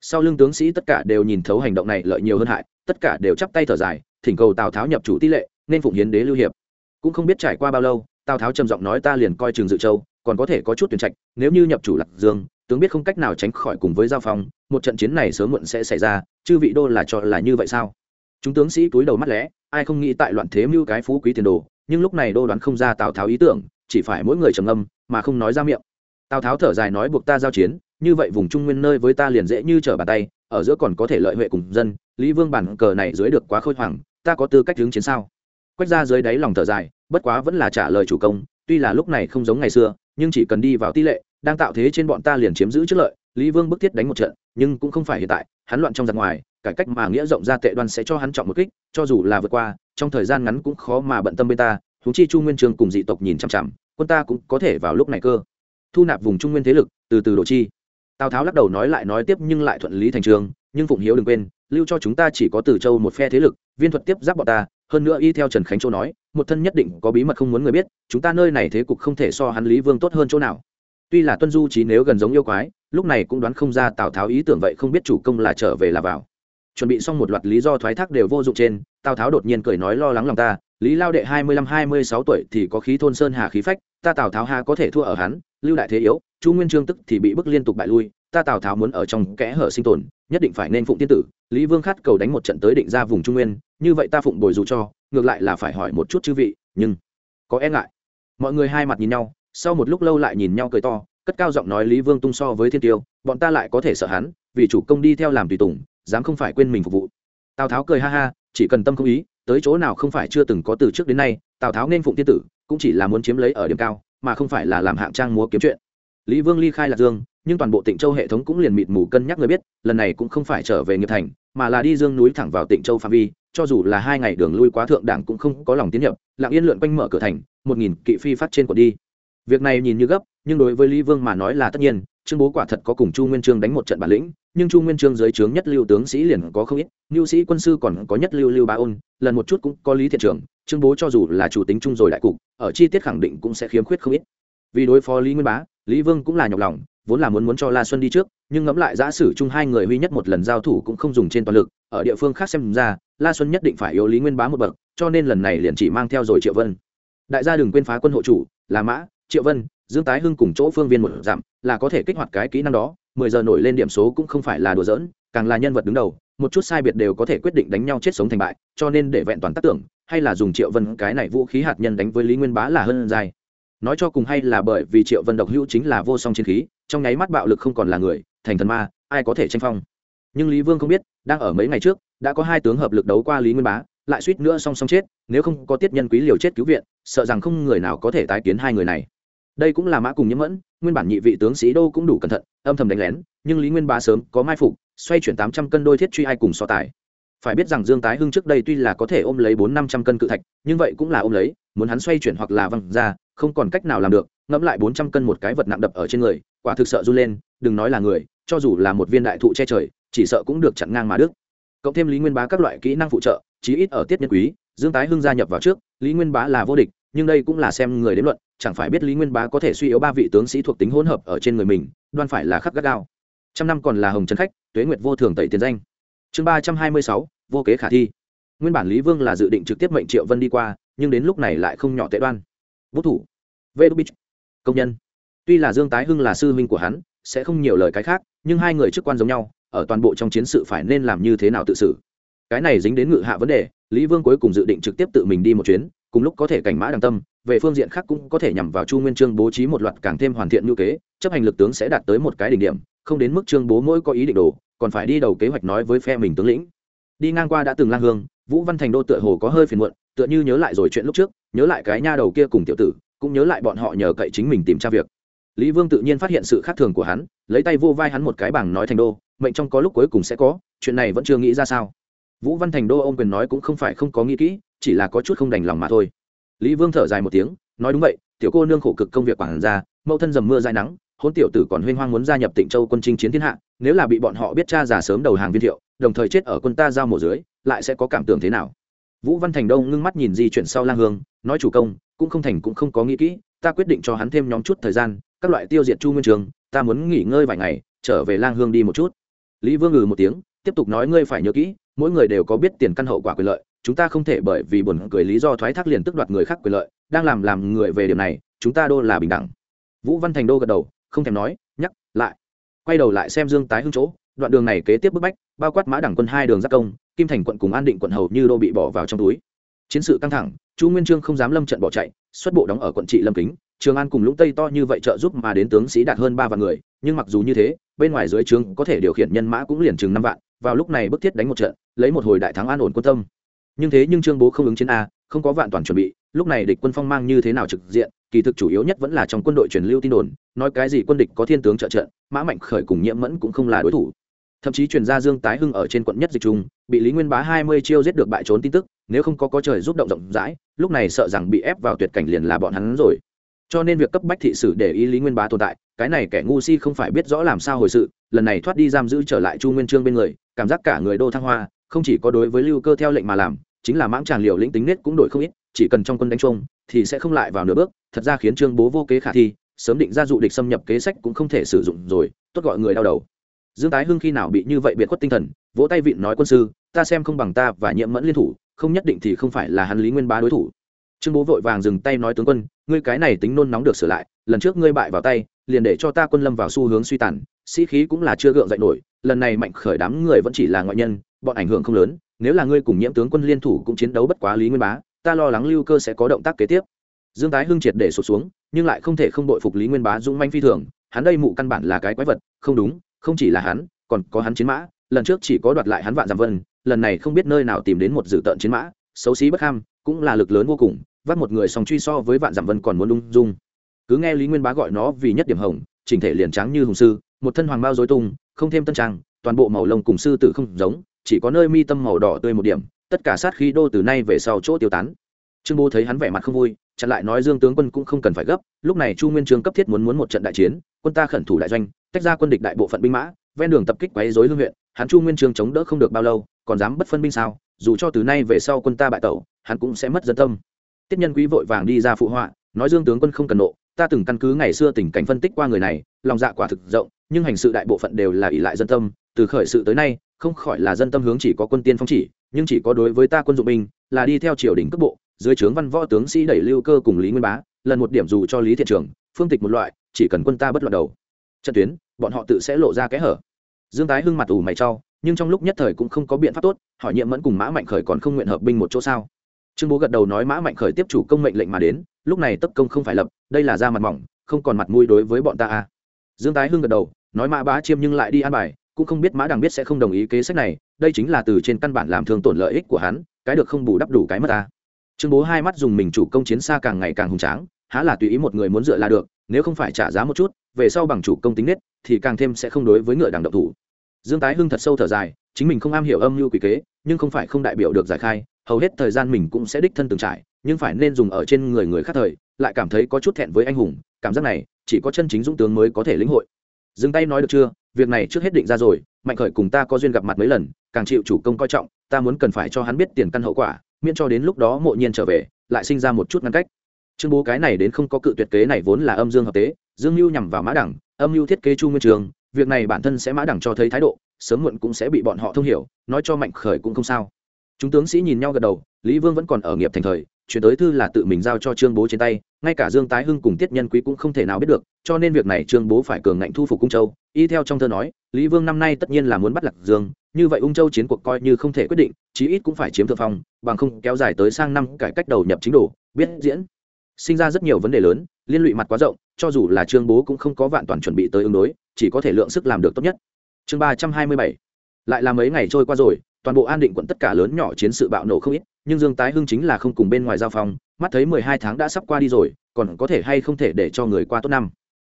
Sau lưng tướng sĩ tất cả đều nhìn thấu hành động này lợi nhiều hơn hại, tất cả đều chắp tay thở dài, thỉnh cầu tào tháo nhập chủ tỷ lệ, nên phụng hiến đế lưu hiệp. Cũng không biết trải qua bao lâu, tào tháo trầm giọng nói ta liền coi trường dự châu, còn có thể có chút tuyển trạch, nếu như nhập chủ lạc dương, tướng biết không cách nào tránh khỏi cùng với giao phong, một trận chiến này sớm muộn sẽ xảy ra, chư vị đô là cho là như vậy sao? Chúng tướng sĩ túi đầu mắt lẽ, ai không nghĩ tại loạn thế mưu cái phú quý tiền đồ nhưng lúc này đô đoán không ra tào tháo ý tưởng, chỉ phải mỗi người trầm âm mà không nói ra miệng. Tào tháo thở dài nói buộc ta giao chiến, như vậy vùng trung nguyên nơi với ta liền dễ như trở bàn tay, ở giữa còn có thể lợi huệ cùng dân, lý vương bản cờ này dưới được quá khôi hoàng ta có tư cách hướng chiến sao? Quét ra dưới đáy lòng thở dài, bất quá vẫn là trả lời chủ công, tuy là lúc này không giống ngày xưa, nhưng chỉ cần đi vào tỷ lệ, đang tạo thế trên bọn ta liền chiếm giữ trước lợi, lý vương bức thiết đánh một trận, nhưng cũng không phải hiện tại, hắn loạn trong giặc ngoài, cải cách mà nghĩa rộng ra tệ đoan sẽ cho hắn trọng một kích, cho dù là vượt qua trong thời gian ngắn cũng khó mà bận tâm bên ta, huống chi chu nguyên trường cùng dị tộc nhìn chằm chằm, quân ta cũng có thể vào lúc này cơ. Thu nạp vùng trung nguyên thế lực, từ từ đổ chi. Tào tháo lắc đầu nói lại nói tiếp nhưng lại thuận lý thành trường, nhưng phụng hiếu đừng quên, lưu cho chúng ta chỉ có từ châu một phe thế lực, viên thuật tiếp giáp bọn ta, hơn nữa y theo trần khánh châu nói, một thân nhất định có bí mật không muốn người biết, chúng ta nơi này thế cục không thể so hắn lý vương tốt hơn chỗ nào. Tuy là tuân du trí nếu gần giống yêu quái, lúc này cũng đoán không ra tào tháo ý tưởng vậy không biết chủ công là trở về là vào chuẩn bị xong một loạt lý do thoái thác đều vô dụng trên, tào tháo đột nhiên cười nói lo lắng lòng ta, lý lao đệ hai mươi lăm hai mươi sáu tuổi thì có khí thôn sơn hà khí phách, ta tào tháo hà có thể thua ở hắn, lưu đại thế yếu, chu nguyên trương tức thì bị bức liên tục bại lui, ta tào tháo muốn ở trong kẽ hở sinh tồn, nhất định phải nên phụng tiên tử, lý vương khát cầu đánh một trận tới định ra vùng trung nguyên, như vậy ta phụng bồi dù cho, ngược lại là phải hỏi một chút chư vị, nhưng có e ngại. Mọi người hai mặt nhìn nhau, sau một lúc lâu lại nhìn nhau cười to, cất cao giọng nói lý vương tung so với thiên tiêu, bọn ta lại có thể sợ hắn, vì chủ công đi theo làm tùy tùng dám không phải quên mình phục vụ. Tào tháo cười ha ha, chỉ cần tâm không ý, tới chỗ nào không phải chưa từng có từ trước đến nay, tào tháo nên phụng tiên tử, cũng chỉ là muốn chiếm lấy ở điểm cao, mà không phải là làm hạng trang múa kiếm chuyện. Lý vương ly khai lạc dương, nhưng toàn bộ tịnh châu hệ thống cũng liền mịt mù cân nhắc người biết, lần này cũng không phải trở về nghiệp thành, mà là đi dương núi thẳng vào tịnh châu phạm vi, cho dù là hai ngày đường lui quá thượng đảng cũng không có lòng tiến nhập, lặng yên lượn quanh mở cửa thành, một nghìn kỵ phi phát trên quận đi. Việc này nhìn như gấp, nhưng đối với lý vương mà nói là tất nhiên, trương bố quả thật có cùng chu nguyên trương đánh một trận bản lĩnh nhưng chu nguyên trương dưới trướng nhất lưu tướng sĩ liền có không ít lưu sĩ quân sư còn có nhất lưu lưu ba ôn, lần một chút cũng có lý thiện trường, trương bố cho dù là chủ tính chung rồi đại cục, ở chi tiết khẳng định cũng sẽ khiếm khuyết không ít. Vì đối phó lý nguyên bá, lý vương cũng là nhọc lòng, vốn là muốn muốn cho la xuân đi trước, nhưng ngẫm lại giã sử chung hai người huy nhất một lần giao thủ cũng không dùng trên toàn lực, ở địa phương khác xem ra, la xuân nhất định phải yếu lý nguyên bá một bậc, cho nên lần này liền chỉ mang theo rồi triệu vân. Đại gia đừng quên phá quân hộ chủ, là mã, triệu vân, dương tái hưng cùng chỗ phương viên một giảm, là có thể kích hoạt cái kỹ năng đó mười giờ nổi lên điểm số cũng không phải là đùa giỡn, càng là nhân vật đứng đầu, một chút sai biệt đều có thể quyết định đánh nhau chết sống thành bại, cho nên để vẹn toàn tác tưởng, hay là dùng triệu vân cái này vũ khí hạt nhân đánh với lý nguyên bá là hơn dài. Nói cho cùng hay là bởi vì triệu vân độc hữu chính là vô song chiến khí, trong nháy mắt bạo lực không còn là người, thành thần ma, ai có thể tranh phong? Nhưng lý vương không biết, đang ở mấy ngày trước, đã có hai tướng hợp lực đấu qua lý nguyên bá, lại suýt nữa song song chết, nếu không có tiết nhân quý liều chết cứu viện, sợ rằng không người nào có thể tái kiến hai người này đây cũng là mã cùng nhiễm mẫn, nguyên bản nhị vị tướng sĩ đô cũng đủ cẩn thận, âm thầm đánh lén, nhưng lý nguyên bá sớm có mai phục, xoay chuyển tám trăm cân đôi thiết truy ai cùng so tài. Phải biết rằng dương tái hưng trước đây tuy là có thể ôm lấy bốn năm trăm cân cự thạch, nhưng vậy cũng là ôm lấy, muốn hắn xoay chuyển hoặc là văng ra, không còn cách nào làm được, ngẫm lại bốn trăm cân một cái vật nặng đập ở trên người, quả thực sợ run lên, đừng nói là người, cho dù là một viên đại thụ che trời, chỉ sợ cũng được chặn ngang mà đức cộng thêm lý nguyên bá các loại kỹ năng phụ trợ, chí ít ở tiết nhân quý, dương tái hưng gia nhập vào trước, lý nguyên bá là vô địch nhưng đây cũng là xem người đến luận, chẳng phải biết lý nguyên bá có thể suy yếu ba vị tướng sĩ thuộc tính hỗn hợp ở trên người mình, đoan phải là khắc gắt gao. Trăm năm còn là hồng trấn khách, tuế nguyệt vô thường tẩy tiền danh. Chương ba trăm hai mươi sáu, vô kế khả thi. Nguyên bản lý vương là dự định trực tiếp mệnh triệu vân đi qua, nhưng đến lúc này lại không nhỏ tệ đoan. Vũ thủ. Vê đô bích công nhân. Tuy là dương tái hưng là sư huynh của hắn, sẽ không nhiều lời cái khác, nhưng hai người chức quan giống nhau, ở toàn bộ trong chiến sự phải nên làm như thế nào tự xử cái này dính đến ngự hạ vấn đề, lý vương cuối cùng dự định trực tiếp tự mình đi một chuyến, cùng lúc có thể cảnh mã đằng tâm, về phương diện khác cũng có thể nhằm vào chu nguyên trương bố trí một loạt càng thêm hoàn thiện ngữ kế, chấp hành lực tướng sẽ đạt tới một cái đỉnh điểm, không đến mức trương bố mỗi có ý định đồ, còn phải đi đầu kế hoạch nói với phe mình tướng lĩnh. Đi ngang qua đã từng lang hương, vũ văn thành đô tựa hồ có hơi phiền muộn, tựa như nhớ lại rồi chuyện lúc trước, nhớ lại cái nha đầu kia cùng tiểu tử, cũng nhớ lại bọn họ nhờ cậy chính mình tìm tra việc. Lý vương tự nhiên phát hiện sự khác thường của hắn, lấy tay vô vai hắn một cái bằng nói thành đô, mệnh trong có lúc cuối cùng sẽ có, chuyện này vẫn chưa nghĩ ra sao vũ văn thành đô ô m quyền nói cũng không phải không có nghĩ kỹ, chỉ là có chút không đành lòng mà thôi. Lý vương thở dài một tiếng, nói đúng vậy, tiểu cô nương khổ cực công việc quản ra mẫu thân dầm mưa dài nắng, hôn tiểu tử còn huyên hoang muốn gia nhập tịnh châu quân chinh chiến thiên hạ, nếu là bị bọn họ biết cha già sớm đầu hàng viên thiệu, đồng thời chết ở quân ta giao mổ dưới, lại sẽ có cảm tưởng thế nào? Vũ văn thành đông ngưng mắt nhìn di chuyển sau lang hương, nói chủ công, cũng không thành cũng không có nghĩ kỹ, ta quyết định cho hắn thêm nhóm chút thời gian, các loại tiêu diệt chu nguyên trường, ta muốn nghỉ ngơi vài ngày, trở về lang hương đi một chút. Lý vương ngừ một tiếng, tiếp tục nói ngươi phải nhớ kỹ mỗi người đều có biết tiền căn hậu quả quyền lợi, chúng ta không thể bởi vì buồn cười lý do thoái thác liền tức đoạt người khác quyền lợi, đang làm làm người về điểm này, chúng ta đô là bình đẳng. Vũ văn thành đô gật đầu, không thèm nói, nhắc lại. Quay đầu lại xem dương tái hưng chỗ, đoạn đường này kế tiếp bức bách, bao quát mã đẳng quân hai đường giác công, kim thành quận cùng an định quận hầu như đô bị bỏ vào trong túi. Chiến sự căng thẳng, chu nguyên trương không dám lâm trận bỏ chạy, xuất bộ đóng ở quận trị lâm kính, trường an cùng lũng tây to như vậy trợ giúp mà đến tướng sĩ đạt hơn ba vạn người, nhưng mặc dù như thế, bên ngoài dưới trướng có thể điều khiển nhân mã cũng liền chừng năm vạn vào lúc này bức thiết đánh một trận, lấy một hồi đại thắng an ổn quân tâm. Nhưng thế nhưng trương bố không ứng chiến a, không có vạn toàn chuẩn bị, lúc này địch quân phong mang như thế nào trực diện, kỳ thực chủ yếu nhất vẫn là trong quân đội truyền lưu tin đồn, nói cái gì quân địch có thiên tướng trợ trận, mã mạnh khởi cùng nhiễm mẫn cũng không là đối thủ. Thậm chí truyền ra dương tái hưng ở trên quận nhất dịch trung, bị lý nguyên bá hai mươi chiêu giết được bại trốn tin tức, nếu không có có trời giúp động rộng rãi, lúc này sợ rằng bị ép vào tuyệt cảnh liền là bọn hắn rồi. Cho nên việc cấp bách thị sử để ý lý nguyên bá tồn tại, cái này kẻ ngu si không phải biết rõ làm sao hồi sự, lần này thoát đi giam giữ trở lại chu nguyên trương bên người cảm giác cả người đô thăng hoa, không chỉ có đối với lưu cơ theo lệnh mà làm, chính là mãng tràng liều lĩnh tính nết cũng đổi không ít, chỉ cần trong quân đánh chung thì sẽ không lại vào nửa bước, thật ra khiến trương bố vô kế khả thi, sớm định ra dụ địch xâm nhập kế sách cũng không thể sử dụng rồi, tốt gọi người đau đầu. Dương tái hưng khi nào bị như vậy biệt khuất tinh thần, vỗ tay vịn nói quân sư, ta xem không bằng ta và nhiễm mẫn liên thủ, không nhất định thì không phải là hắn lý nguyên bá đối thủ. Trương bố vội vàng dừng tay nói tướng quân, ngươi cái này tính nôn nóng được sửa lại, lần trước ngươi bại vào tay, liền để cho ta quân lâm vào xu hướng suy tàn sĩ khí cũng là chưa gượng dậy nổi, lần này mạnh khởi đám người vẫn chỉ là ngoại nhân, bọn ảnh hưởng không lớn, nếu là ngươi cùng nhiễm tướng quân liên thủ cũng chiến đấu bất quá lý nguyên bá, ta lo lắng lưu cơ sẽ có động tác kế tiếp. Dương tái hưng triệt để sụt xuống, nhưng lại không thể không đội phục lý nguyên bá dũng manh phi thường, hắn đây mụ căn bản là cái quái vật, không đúng, không chỉ là hắn, còn có hắn chiến mã, lần trước chỉ có đoạt lại hắn vạn giảm vân, lần này không biết nơi nào tìm đến một dự tợn chiến mã, xấu xí bất ham, cũng là lực lớn vô cùng vắt một người song truy so với vạn giảm vân còn muốn lung dung. Cứ nghe lý nguyên bá gọi nó vì nhất điểm hồng, chỉnh thể liền trắng như hùng sư một thân hoàng bao dối tung, không thêm tân trang, toàn bộ màu lông cùng sư tử không giống, chỉ có nơi mi tâm màu đỏ tươi một điểm, tất cả sát khí đô từ nay về sau chỗ tiêu tán. Trương bố thấy hắn vẻ mặt không vui, chặn lại nói dương tướng quân cũng không cần phải gấp, lúc này chu nguyên trương cấp thiết muốn muốn một trận đại chiến, quân ta khẩn thủ đại doanh, tách ra quân địch đại bộ phận binh mã, ven đường tập kích quấy dối hương huyện, hắn chu nguyên trương chống đỡ không được bao lâu, còn dám bất phân binh sao, dù cho từ nay về sau quân ta bại tẩu, hắn cũng sẽ mất dân tâm. Tiết nhân quý vội vàng đi ra phụ họa, nói dương tướng quân không cần nộ, ta từng căn cứ ngày xưa tình cảnh phân tích qua người này, lòng dạ quả thực rộng nhưng hành sự đại bộ phận đều là ỷ lại dân tâm, từ khởi sự tới nay, không khỏi là dân tâm hướng chỉ có quân tiên phong chỉ, nhưng chỉ có đối với ta quân dụng binh, là đi theo triều đình cấp bộ, dưới trướng văn võ tướng sĩ đẩy lưu cơ cùng lý nguyên bá, lần một điểm dù cho lý thiện trường, phương tịch một loại, chỉ cần quân ta bất loạt đầu. Trận tuyến, bọn họ tự sẽ lộ ra kẽ hở. Dương tái hưng mặt ủ mày trao, nhưng trong lúc nhất thời cũng không có biện pháp tốt, hỏi nhiệm mẫn cùng mã mạnh khởi còn không nguyện hợp binh một chỗ sao? Trương bố gật đầu nói mã mạnh khởi tiếp chủ công mệnh lệnh mà đến, lúc này tất công không phải lập, đây là ra mặt mỏng, không còn mặt mũi đối với bọn ta à. dương tái hưng gật đầu nói mã bá chiêm nhưng lại đi an bài, cũng không biết mã đằng biết sẽ không đồng ý kế sách này, đây chính là từ trên căn bản làm thương tổn lợi ích của hắn, cái được không bù đắp đủ cái mất ta. Trương bố hai mắt dùng mình chủ công chiến xa càng ngày càng hùng tráng, há là tùy ý một người muốn dựa là được, nếu không phải trả giá một chút, về sau bằng chủ công tính nết, thì càng thêm sẽ không đối với ngựa đảng độc thủ. Dương tái hưng thật sâu thở dài, chính mình không am hiểu âm mưu quỷ kế, nhưng không phải không đại biểu được giải khai, hầu hết thời gian mình cũng sẽ đích thân từng trải, nhưng phải nên dùng ở trên người người khác thời, lại cảm thấy có chút thẹn với anh hùng, cảm giác này, chỉ có chân chính dũng tướng mới có thể lĩnh hội dừng tay nói được chưa? Việc này trước hết định ra rồi, mạnh khởi cùng ta có duyên gặp mặt mấy lần, càng chịu chủ công coi trọng, ta muốn cần phải cho hắn biết tiền căn hậu quả, miễn cho đến lúc đó mộ nhiên trở về, lại sinh ra một chút ngăn cách. Chương bố cái này đến không có cự tuyệt kế này vốn là âm dương hợp tế, dương mưu nhằm vào mã đẳng, âm mưu thiết kế chu nguyên trường, việc này bản thân sẽ mã đẳng cho thấy thái độ, sớm muộn cũng sẽ bị bọn họ thông hiểu, nói cho mạnh khởi cũng không sao. Chúng tướng sĩ nhìn nhau gật đầu, lý vương vẫn còn ở nghiệp thành thời chuyển tới thư là tự mình giao cho trương bố trên tay, ngay cả dương tái hưng cùng tiết nhân quý cũng không thể nào biết được, cho nên việc này trương bố phải cường ngạnh thu phục cung châu. Y theo trong thơ nói, lý vương năm nay tất nhiên là muốn bắt lạc dương, như vậy ung châu chiến cuộc coi như không thể quyết định, chí ít cũng phải chiếm thượng phong, bằng không kéo dài tới sang năm cải cách đầu nhập chính đồ, biết diễn. Sinh ra rất nhiều vấn đề lớn, liên lụy mặt quá rộng, cho dù là trương bố cũng không có vạn toàn chuẩn bị tới ứng đối, chỉ có thể lượng sức làm được tốt nhất. Chương ba trăm hai mươi bảy, lại là mấy ngày trôi qua rồi toàn bộ an định quận tất cả lớn nhỏ chiến sự bạo nổ không ít, nhưng dương tái hưng chính là không cùng bên ngoài giao phong, mắt thấy mười hai tháng đã sắp qua đi rồi, còn có thể hay không thể để cho người qua tốt năm.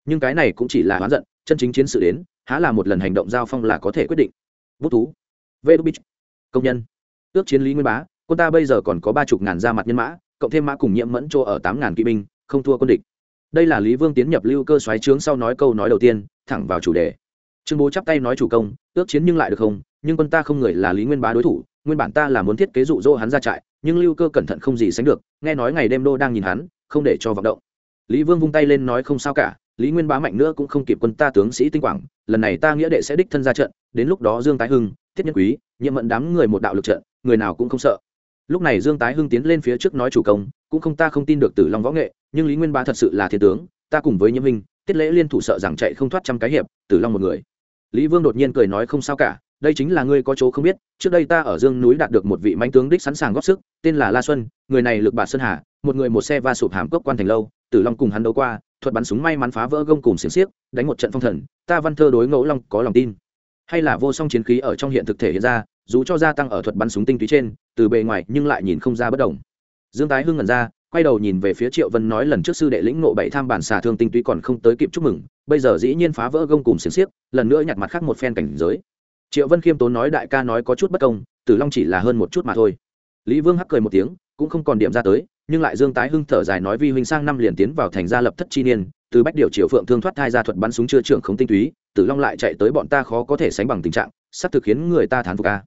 Nhưng cái này cũng chỉ là oán giận, chân chính chiến sự đến, há là một lần hành động giao phong là có thể quyết định. Bút thú. Vê đúc công nhân. Ước chiến lý nguyên bá, quân ta bây giờ còn có ba chục ngàn ra mặt nhân mã, cộng thêm mã cùng nhiễm mẫn chỗ ở tám ngàn kỵ binh, không thua quân địch. Đây là lý vương tiến nhập lưu cơ xoáy trướng sau nói câu nói đầu tiên, thẳng vào chủ đề. Trương bố chắp tay nói chủ công ước chiến nhưng lại được không? Nhưng quân ta không người là lý nguyên bá đối thủ, nguyên bản ta là muốn thiết kế dụ dỗ hắn ra trại, nhưng lưu cơ cẩn thận không gì sánh được, nghe nói ngày đêm đô đang nhìn hắn, không để cho vọng động. Lý vương vung tay lên nói không sao cả, lý nguyên bá mạnh nữa cũng không kịp quân ta tướng sĩ tinh quảng, lần này ta nghĩa đệ sẽ đích thân ra trận, đến lúc đó dương tái hưng, thiết nhân quý, nhiệm mận đám người một đạo lực trận, người nào cũng không sợ. Lúc này dương tái hưng tiến lên phía trước nói chủ công, cũng không ta không tin được tử long võ nghệ, nhưng lý nguyên bá thật sự là thiên tướng, ta cùng với nhiễm minh, tiết lễ liên thủ sợ rằng chạy không thoát trăm cái hiệp, tử long một người. Lý vương đột nhiên cười nói không sao cả đây chính là ngươi có chỗ không biết, trước đây ta ở dương núi đạt được một vị mãnh tướng đích sẵn sàng góp sức, tên là la xuân, người này lực bạt sơn hà, một người một xe va sụp hàm cốc quan thành lâu, tử long cùng hắn đấu qua, thuật bắn súng may mắn phá vỡ gông cùng xiềng xiếc, đánh một trận phong thần, ta văn thơ đối ngẫu long có lòng tin. Hay là vô song chiến khí ở trong hiện thực thể hiện ra, dù cho gia tăng ở thuật bắn súng tinh túy trên, từ bề ngoài nhưng lại nhìn không ra bất đồng. Dương tái hưng ngẩn ra, quay đầu nhìn về phía triệu vân nói lần trước sư đệ lĩnh nộ bảy tham bản xà thương tinh túy còn không tới kịp chúc mừng, bây giờ dĩ nhiên phá vỡ gông cùng xiềng xiếc, lần nữa nhặt mặt khác một phen cảnh giới triệu vân khiêm tốn nói đại ca nói có chút bất công tử long chỉ là hơn một chút mà thôi lý vương hắc cười một tiếng cũng không còn điểm ra tới nhưng lại dương tái hưng thở dài nói vi huynh sang năm liền tiến vào thành gia lập thất chi niên từ bách điều triều phượng thương thoát thai ra thuật bắn súng chưa trưởng không tinh túy tử long lại chạy tới bọn ta khó có thể sánh bằng tình trạng sắp thực khiến người ta thán phục ca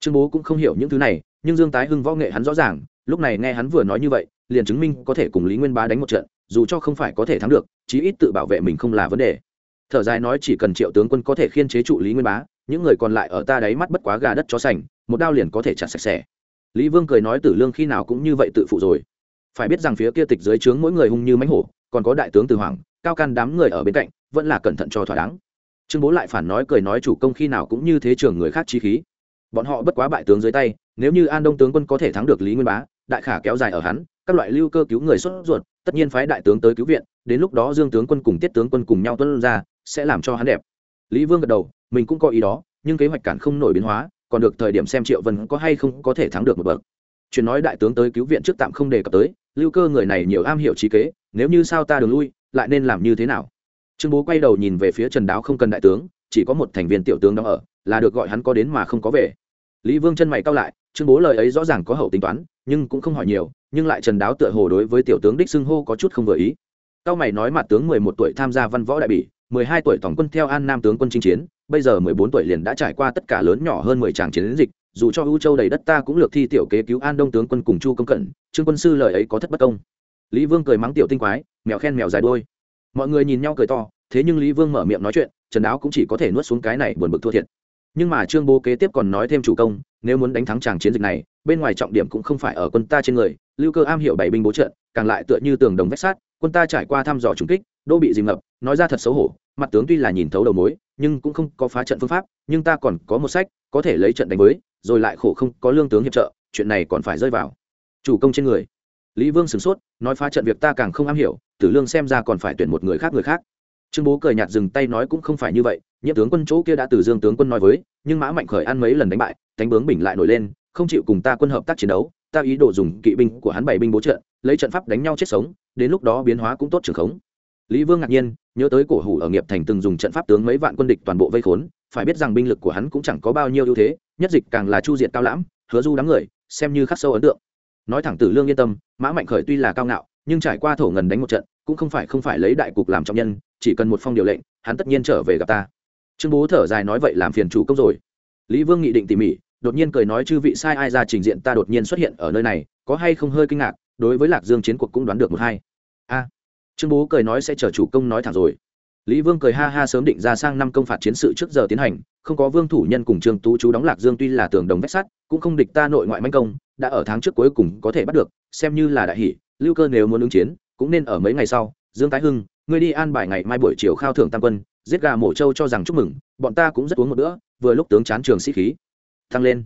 trương bố cũng không hiểu những thứ này nhưng dương tái hưng võ nghệ hắn rõ ràng lúc này nghe hắn vừa nói như vậy liền chứng minh có thể cùng lý nguyên bá đánh một trận dù cho không phải có thể thắng được chí ít tự bảo vệ mình không là vấn đề thở dài nói chỉ cần triệu tướng quân có thể khiên chế trụ lý nguyên bá những người còn lại ở ta đáy mắt bất quá gà đất chó sành, một đao liền có thể chặt sạch sẽ. Lý vương cười nói tử lương khi nào cũng như vậy tự phụ rồi. Phải biết rằng phía kia tịch dưới trướng mỗi người hung như mánh hổ, còn có đại tướng từ hoàng, cao can đám người ở bên cạnh, vẫn là cẩn thận cho thỏa đáng. Trương bố lại phản nói cười nói chủ công khi nào cũng như thế trường người khác chi khí. Bọn họ bất quá bại tướng dưới tay, nếu như an đông tướng quân có thể thắng được lý nguyên bá, đại khả kéo dài ở hắn, các loại lưu cơ cứu người xuất ruột, tất nhiên phái đại tướng tới cứu viện, đến lúc đó dương tướng quân cùng tiết tướng quân cùng nhau tuân ra, sẽ làm cho hắn đẹp lý vương gật đầu, mình cũng có ý đó, nhưng kế hoạch cản không nổi biến hóa, còn được thời điểm xem triệu vân có hay không có thể thắng được một bậc. Chuyện nói đại tướng tới cứu viện trước tạm không đề cập tới, lưu cơ người này nhiều am hiểu trí kế, nếu như sao ta đường lui, lại nên làm như thế nào? Trương bố quay đầu nhìn về phía trần đáo không cần đại tướng, chỉ có một thành viên tiểu tướng đó ở, là được gọi hắn có đến mà không có về. Lý vương chân mày cao lại, trương bố lời ấy rõ ràng có hậu tính toán, nhưng cũng không hỏi nhiều, nhưng lại trần đáo tựa hồ đối với tiểu tướng đích xưng hô có chút không vừa ý. Cao mày nói mặt tướng mười một tuổi tham gia văn võ đại bỉ mười hai tuổi tổng quân theo an nam tướng quân chinh chiến, bây giờ mười bốn tuổi liền đã trải qua tất cả lớn nhỏ hơn mười tràng chiến dịch, dù cho ưu châu đầy đất ta cũng lược thi tiểu kế cứu an đông tướng quân cùng chu công cận trương quân sư lời ấy có thất bất công lý vương cười mắng tiểu tinh quái, mèo khen mèo dài đuôi. mọi người nhìn nhau cười to, thế nhưng lý vương mở miệng nói chuyện, trần áo cũng chỉ có thể nuốt xuống cái này buồn bực thua thiệt nhưng mà trương bố kế tiếp còn nói thêm chủ công, nếu muốn đánh thắng tràng chiến dịch này, bên ngoài trọng điểm cũng không phải ở quân ta trên người, lưu cơ am hiểu bảy binh bố trận, càng lại tựa như tường đồng vách sắt quân ta trải qua thăm dò trùng kích đô bị dìm ngập nói ra thật xấu hổ mặt tướng tuy là nhìn thấu đầu mối nhưng cũng không có phá trận phương pháp nhưng ta còn có một sách có thể lấy trận đánh với rồi lại khổ không có lương tướng hiệp trợ chuyện này còn phải rơi vào chủ công trên người. Lý vương sửng sốt nói phá trận việc ta càng không am hiểu tử lương xem ra còn phải tuyển một người khác người khác. Trương bố cười nhạt dừng tay nói cũng không phải như vậy nhiễm tướng quân chỗ kia đã từ dương tướng quân nói với nhưng mã mạnh khởi ăn mấy lần đánh bại thánh bướng bình lại nổi lên không chịu cùng ta quân hợp tác chiến đấu ta ý đồ dùng kỵ binh của hắn bảy binh bố trợ, lấy trận pháp đánh nhau chết sống đến lúc đó biến hóa cũng tốt trường khống. Lý vương ngạc nhiên, nhớ tới cổ hủ ở nghiệp thành từng dùng trận pháp tướng mấy vạn quân địch toàn bộ vây khốn, phải biết rằng binh lực của hắn cũng chẳng có bao nhiêu ưu thế, nhất dịch càng là chu diện cao lãm, hứa du đám người, xem như khắc sâu ấn tượng. Nói thẳng tử lương yên tâm, mã mạnh khởi tuy là cao ngạo, nhưng trải qua thổ ngần đánh một trận, cũng không phải không phải lấy đại cục làm trọng nhân, chỉ cần một phong điều lệnh, hắn tất nhiên trở về gặp ta. Trương bố thở dài nói vậy làm phiền chủ công rồi. Lý vương nghị định tỉ mỉ, đột nhiên cười nói chư vị sai ai ra trình diện ta đột nhiên xuất hiện ở nơi này, có hay không hơi kinh ngạc đối với lạc dương chiến cuộc cũng đoán được một hai. A. Trương bố cười nói sẽ chờ chủ công nói thẳng rồi. Lý vương cười ha ha sớm định ra sang năm công phạt chiến sự trước giờ tiến hành, không có vương thủ nhân cùng trương tú chú đóng lạc dương tuy là tường đồng vách sắt, cũng không địch ta nội ngoại manh công, đã ở tháng trước cuối cùng có thể bắt được, xem như là đại hỷ, lưu cơ nếu muốn ứng chiến, cũng nên ở mấy ngày sau. Dương tái hưng, ngươi đi an bài ngày mai buổi chiều khao thưởng tam quân, giết gà mổ trâu cho rằng chúc mừng, bọn ta cũng rất uống một bữa, vừa lúc tướng chán trường sĩ khí. Thăng lên.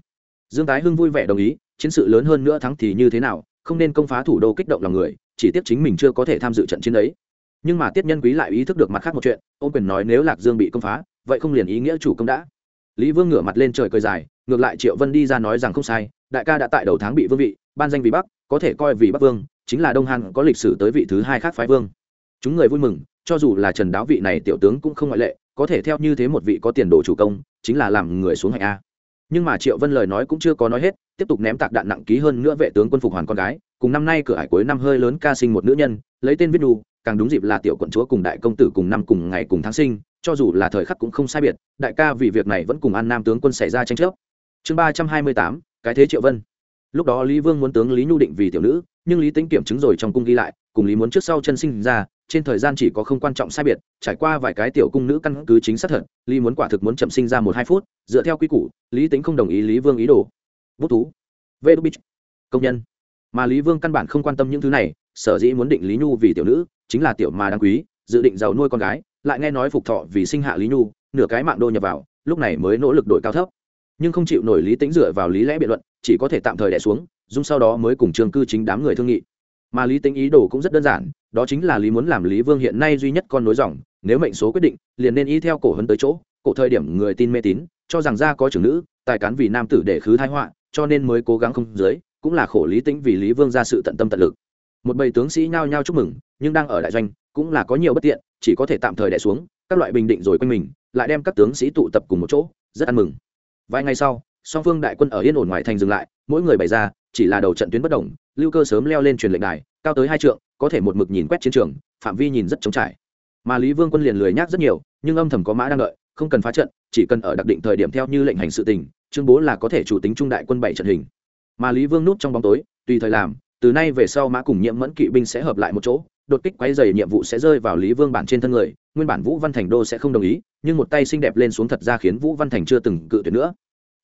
Dương tái hưng vui vẻ đồng ý, chiến sự lớn hơn nữa thắng thì như thế nào không nên công phá thủ đô kích động lòng người, chỉ tiếc chính mình chưa có thể tham dự trận chiến ấy. Nhưng mà tiết nhân quý lại ý thức được mặt khác một chuyện ông quyền nói nếu lạc dương bị công phá, vậy không liền ý nghĩa chủ công đã. Lý vương ngửa mặt lên trời cười dài, ngược lại triệu vân đi ra nói rằng không sai, đại ca đã tại đầu tháng bị vương vị, ban danh vì bắc, có thể coi vì bắc vương, chính là đông hàn có lịch sử tới vị thứ hai khác phái vương. Chúng người vui mừng, cho dù là trần đáo vị này tiểu tướng cũng không ngoại lệ, có thể theo như thế một vị có tiền đồ chủ công, chính là làm người xuống hạnh a nhưng mà triệu vân lời nói cũng chưa có nói hết, tiếp tục ném tạc đạn nặng ký hơn nữa vệ tướng quân phục hoàn con gái. Cùng năm nay cửa hải cuối năm hơi lớn ca sinh một nữ nhân, lấy tên viết đu càng đúng dịp là tiểu quận chúa cùng đại công tử cùng năm cùng ngày cùng tháng sinh, cho dù là thời khắc cũng không sai biệt, đại ca vì việc này vẫn cùng an nam tướng quân xảy ra tranh chấp. Chương ba trăm hai mươi tám, cái thế triệu vân. Lúc đó lý vương muốn tướng lý nhu định vì tiểu nữ, nhưng lý tính kiểm chứng rồi trong cung ghi lại, cùng lý muốn trước sau chân sinh ra trên thời gian chỉ có không quan trọng sai biệt, trải qua vài cái tiểu cung nữ căn cứ chính xác thật, lý muốn quả thực muốn chậm sinh ra một hai phút, dựa theo quy củ, lý tính không đồng ý lý vương ý đồ. Bút thú. Vê đô bích công nhân. Mà lý vương căn bản không quan tâm những thứ này, sở dĩ muốn định lý nhu vì tiểu nữ, chính là tiểu mà đáng quý, dự định giàu nuôi con gái, lại nghe nói phục thọ vì sinh hạ lý nhu, nửa cái mạng đô nhập vào, lúc này mới nỗ lực đổi cao thấp. Nhưng không chịu nổi lý tính dựa vào lý lẽ biện luận, chỉ có thể tạm thời đẻ xuống dung sau đó mới cùng trường cư chính đám người thương nghị. Mà lý tính ý đồ cũng rất đơn giản đó chính là lý muốn làm lý vương hiện nay duy nhất con nối dòng, nếu mệnh số quyết định, liền nên y theo cổ hấn tới chỗ, cổ thời điểm người tin mê tín, cho rằng ra có trưởng nữ, tài cán vì nam tử để khứ thái họa, cho nên mới cố gắng không dưới cũng là khổ lý tính vì lý vương ra sự tận tâm tận lực. Một bầy tướng sĩ nhao nhao chúc mừng, nhưng đang ở đại doanh, cũng là có nhiều bất tiện, chỉ có thể tạm thời đẻ xuống, các loại bình định rồi quanh mình, lại đem các tướng sĩ tụ tập cùng một chỗ, rất ăn mừng. Vài ngày sau, song phương đại quân ở yên ổn ngoài thành dừng lại, mỗi người bày ra, chỉ là đầu trận tuyến bất đồng lưu cơ sớm leo lên truyền lệnh đài cao tới hai trượng, có thể một mực nhìn quét chiến trường, phạm vi nhìn rất trống trải. Mà lý vương quân liền lười nhác rất nhiều, nhưng âm thầm có mã đang đợi, không cần phá trận, chỉ cần ở đặc định thời điểm theo như lệnh hành sự tình chương bố là có thể chủ tính trung đại quân bảy trận hình. Mà lý vương núp trong bóng tối, tùy thời làm, từ nay về sau mã cùng nhiễm mẫn kỵ binh sẽ hợp lại một chỗ, đột kích quấy dày nhiệm vụ sẽ rơi vào lý vương bản trên thân người, nguyên bản vũ văn thành đô sẽ không đồng ý, nhưng một tay xinh đẹp lên xuống thật ra khiến vũ văn thành chưa từng cự tuyệt nữa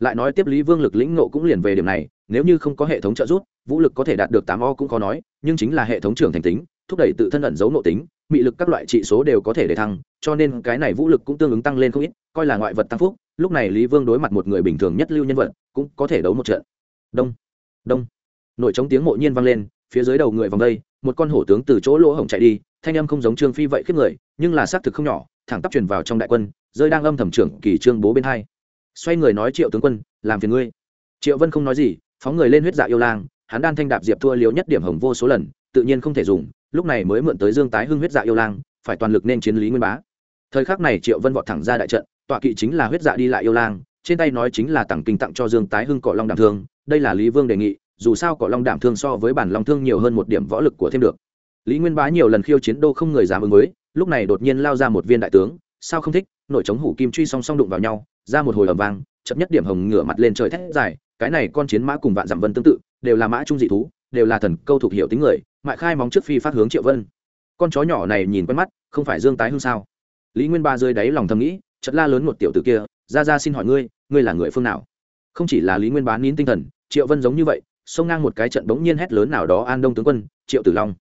lại nói tiếp lý vương lực lĩnh nộ cũng liền về điểm này, nếu như không có hệ thống trợ giúp, vũ lực có thể đạt được tám o cũng khó nói, nhưng chính là hệ thống trưởng thành tính, thúc đẩy tự thân ẩn giấu nội tính, mị lực các loại trị số đều có thể để thăng, cho nên cái này vũ lực cũng tương ứng tăng lên không ít, coi là ngoại vật tăng phúc, lúc này lý vương đối mặt một người bình thường nhất lưu nhân vật, cũng có thể đấu một trận. Đông đông. Nội chống tiếng mộ nhiên vang lên, phía dưới đầu người vòng đây, một con hổ tướng từ chỗ lỗ hổng chạy đi, thanh âm không giống trương phi vậy khiếp người, nhưng là xác thực không nhỏ, thẳng tắp truyền vào trong đại quân, rơi đang âm thầm trưởng kỳ trương bố bên hai xoay người nói triệu tướng quân, làm phiền ngươi. Triệu vân không nói gì, phóng người lên huyết dạ yêu lang, hắn đan thanh đạp diệp thua liếu nhất điểm hồng vô số lần, tự nhiên không thể dùng, lúc này mới mượn tới dương tái hưng huyết dạ yêu lang, phải toàn lực nên chiến lý nguyên bá. Thời khắc này triệu vân vọt thẳng ra đại trận, tọa kỵ chính là huyết dạ đi lại yêu lang, trên tay nói chính là tặng kinh tặng cho dương tái hưng cọ long đảm thương, đây là lý vương đề nghị, dù sao cọ long đảm thương so với bản long thương nhiều hơn một điểm võ lực của thêm được. Lý nguyên bá nhiều lần khiêu chiến đô không người dám ứng với, lúc này đột nhiên lao ra một viên đại tướng sao không thích nội chống hủ kim truy song song đụng vào nhau, ra một hồi ầm vang chậm nhất điểm hồng ngửa mặt lên trời thét dài, cái này con chiến mã cùng vạn dặm vân tương tự, đều là mã trung dị thú, đều là thần câu thuộc hiểu tính người, mại khai móng trước phi phát hướng triệu vân. Con chó nhỏ này nhìn quen mắt, không phải dương tái hương sao? Lý nguyên ba rơi đáy lòng thầm nghĩ chật la lớn một tiểu t ử kia, ra ra xin hỏi ngươi ngươi là người phương nào? Không chỉ là lý nguyên bán nín tinh thần, triệu vân giống như vậy, xông ngang một cái trận bỗng nhiên hét lớn nào đó an đông tướng quân, triệu tử long.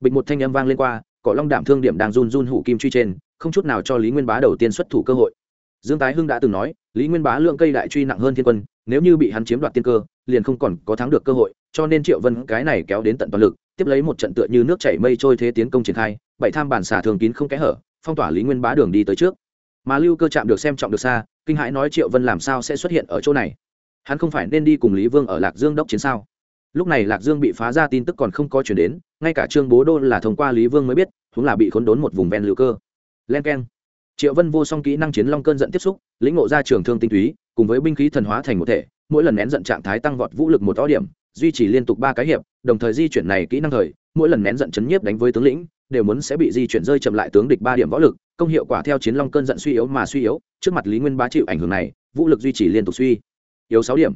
Bịch một thanh âm vang lên qua, cỏ long đảm thương điểm đang run run hủ kim truy trên không chút nào cho lý nguyên bá đầu tiên xuất thủ cơ hội. Dương tái hưng đã từng nói, lý nguyên bá lượng cây đại truy nặng hơn thiên quân, nếu như bị hắn chiếm đoạt tiên cơ, liền không còn có thắng được cơ hội, cho nên triệu vân cái này kéo đến tận toàn lực, tiếp lấy một trận tựa như nước chảy mây trôi thế tiến công triển khai, bảy tham bản xả thường kín không kẽ hở, phong tỏa lý nguyên bá đường đi tới trước. Mà lưu cơ chạm được xem trọng được xa, kinh hãi nói triệu vân làm sao sẽ xuất hiện ở chỗ này? Hắn không phải nên đi cùng lý vương ở lạc dương đốc chiến sao? Lúc này lạc dương bị phá ra tin tức còn không có chuyển đến, ngay cả trương bố đô là thông qua lý vương mới biết chúng là bị khốn đốn một vùng ven lưu cơ len k e n triệu vân vô song kỹ năng chiến long cơn giận tiếp xúc, lĩnh ngộ ra trường thương tinh túy, cùng với binh khí thần hóa thành một thể, mỗi lần nén giận trạng thái tăng vọt vũ lực một to điểm, duy trì liên tục ba cái hiệp, đồng thời di chuyển này kỹ năng thời, mỗi lần nén giận chấn nhiếp đánh với tướng lĩnh, đều muốn sẽ bị di chuyển rơi chậm lại tướng địch ba điểm võ lực, công hiệu quả theo chiến long cơn giận suy yếu mà suy yếu, trước mặt lý nguyên bá chịu ảnh hưởng này, vũ lực duy trì liên tục suy yếu sáu điểm.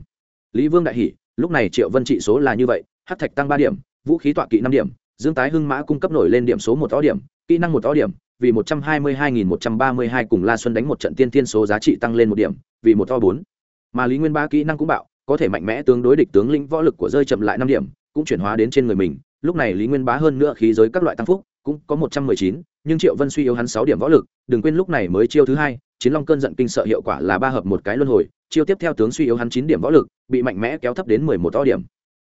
Lý vương đại hỷ lúc này triệu vân trị số là như vậy hát thạch tăng ba điểm, vũ khí tọa kỵ năm điểm, dương tái hưng mã cung cấp nổi lên điểm số một to điểm kỹ năng một to điểm, vì một trăm hai mươi hai nghìn một trăm ba mươi hai cùng la xuân đánh một trận tiên tiên số giá trị tăng lên một điểm, vì một to bốn. Mà lý nguyên ba kỹ năng cũng bạo, có thể mạnh mẽ tướng đối địch tướng lĩnh võ lực của rơi chậm lại năm điểm, cũng chuyển hóa đến trên người mình. Lúc này lý nguyên bá hơn nữa khí giới các loại tăng phúc, cũng có một trăm mười chín, nhưng triệu vân suy yếu hắn sáu điểm võ lực, đừng quên lúc này mới chiêu thứ hai, chiến long cơn giận kinh sợ hiệu quả là ba hợp một cái luân hồi, chiêu tiếp theo tướng suy yếu hắn chín điểm võ lực, bị mạnh mẽ kéo thấp đến mười một to điểm.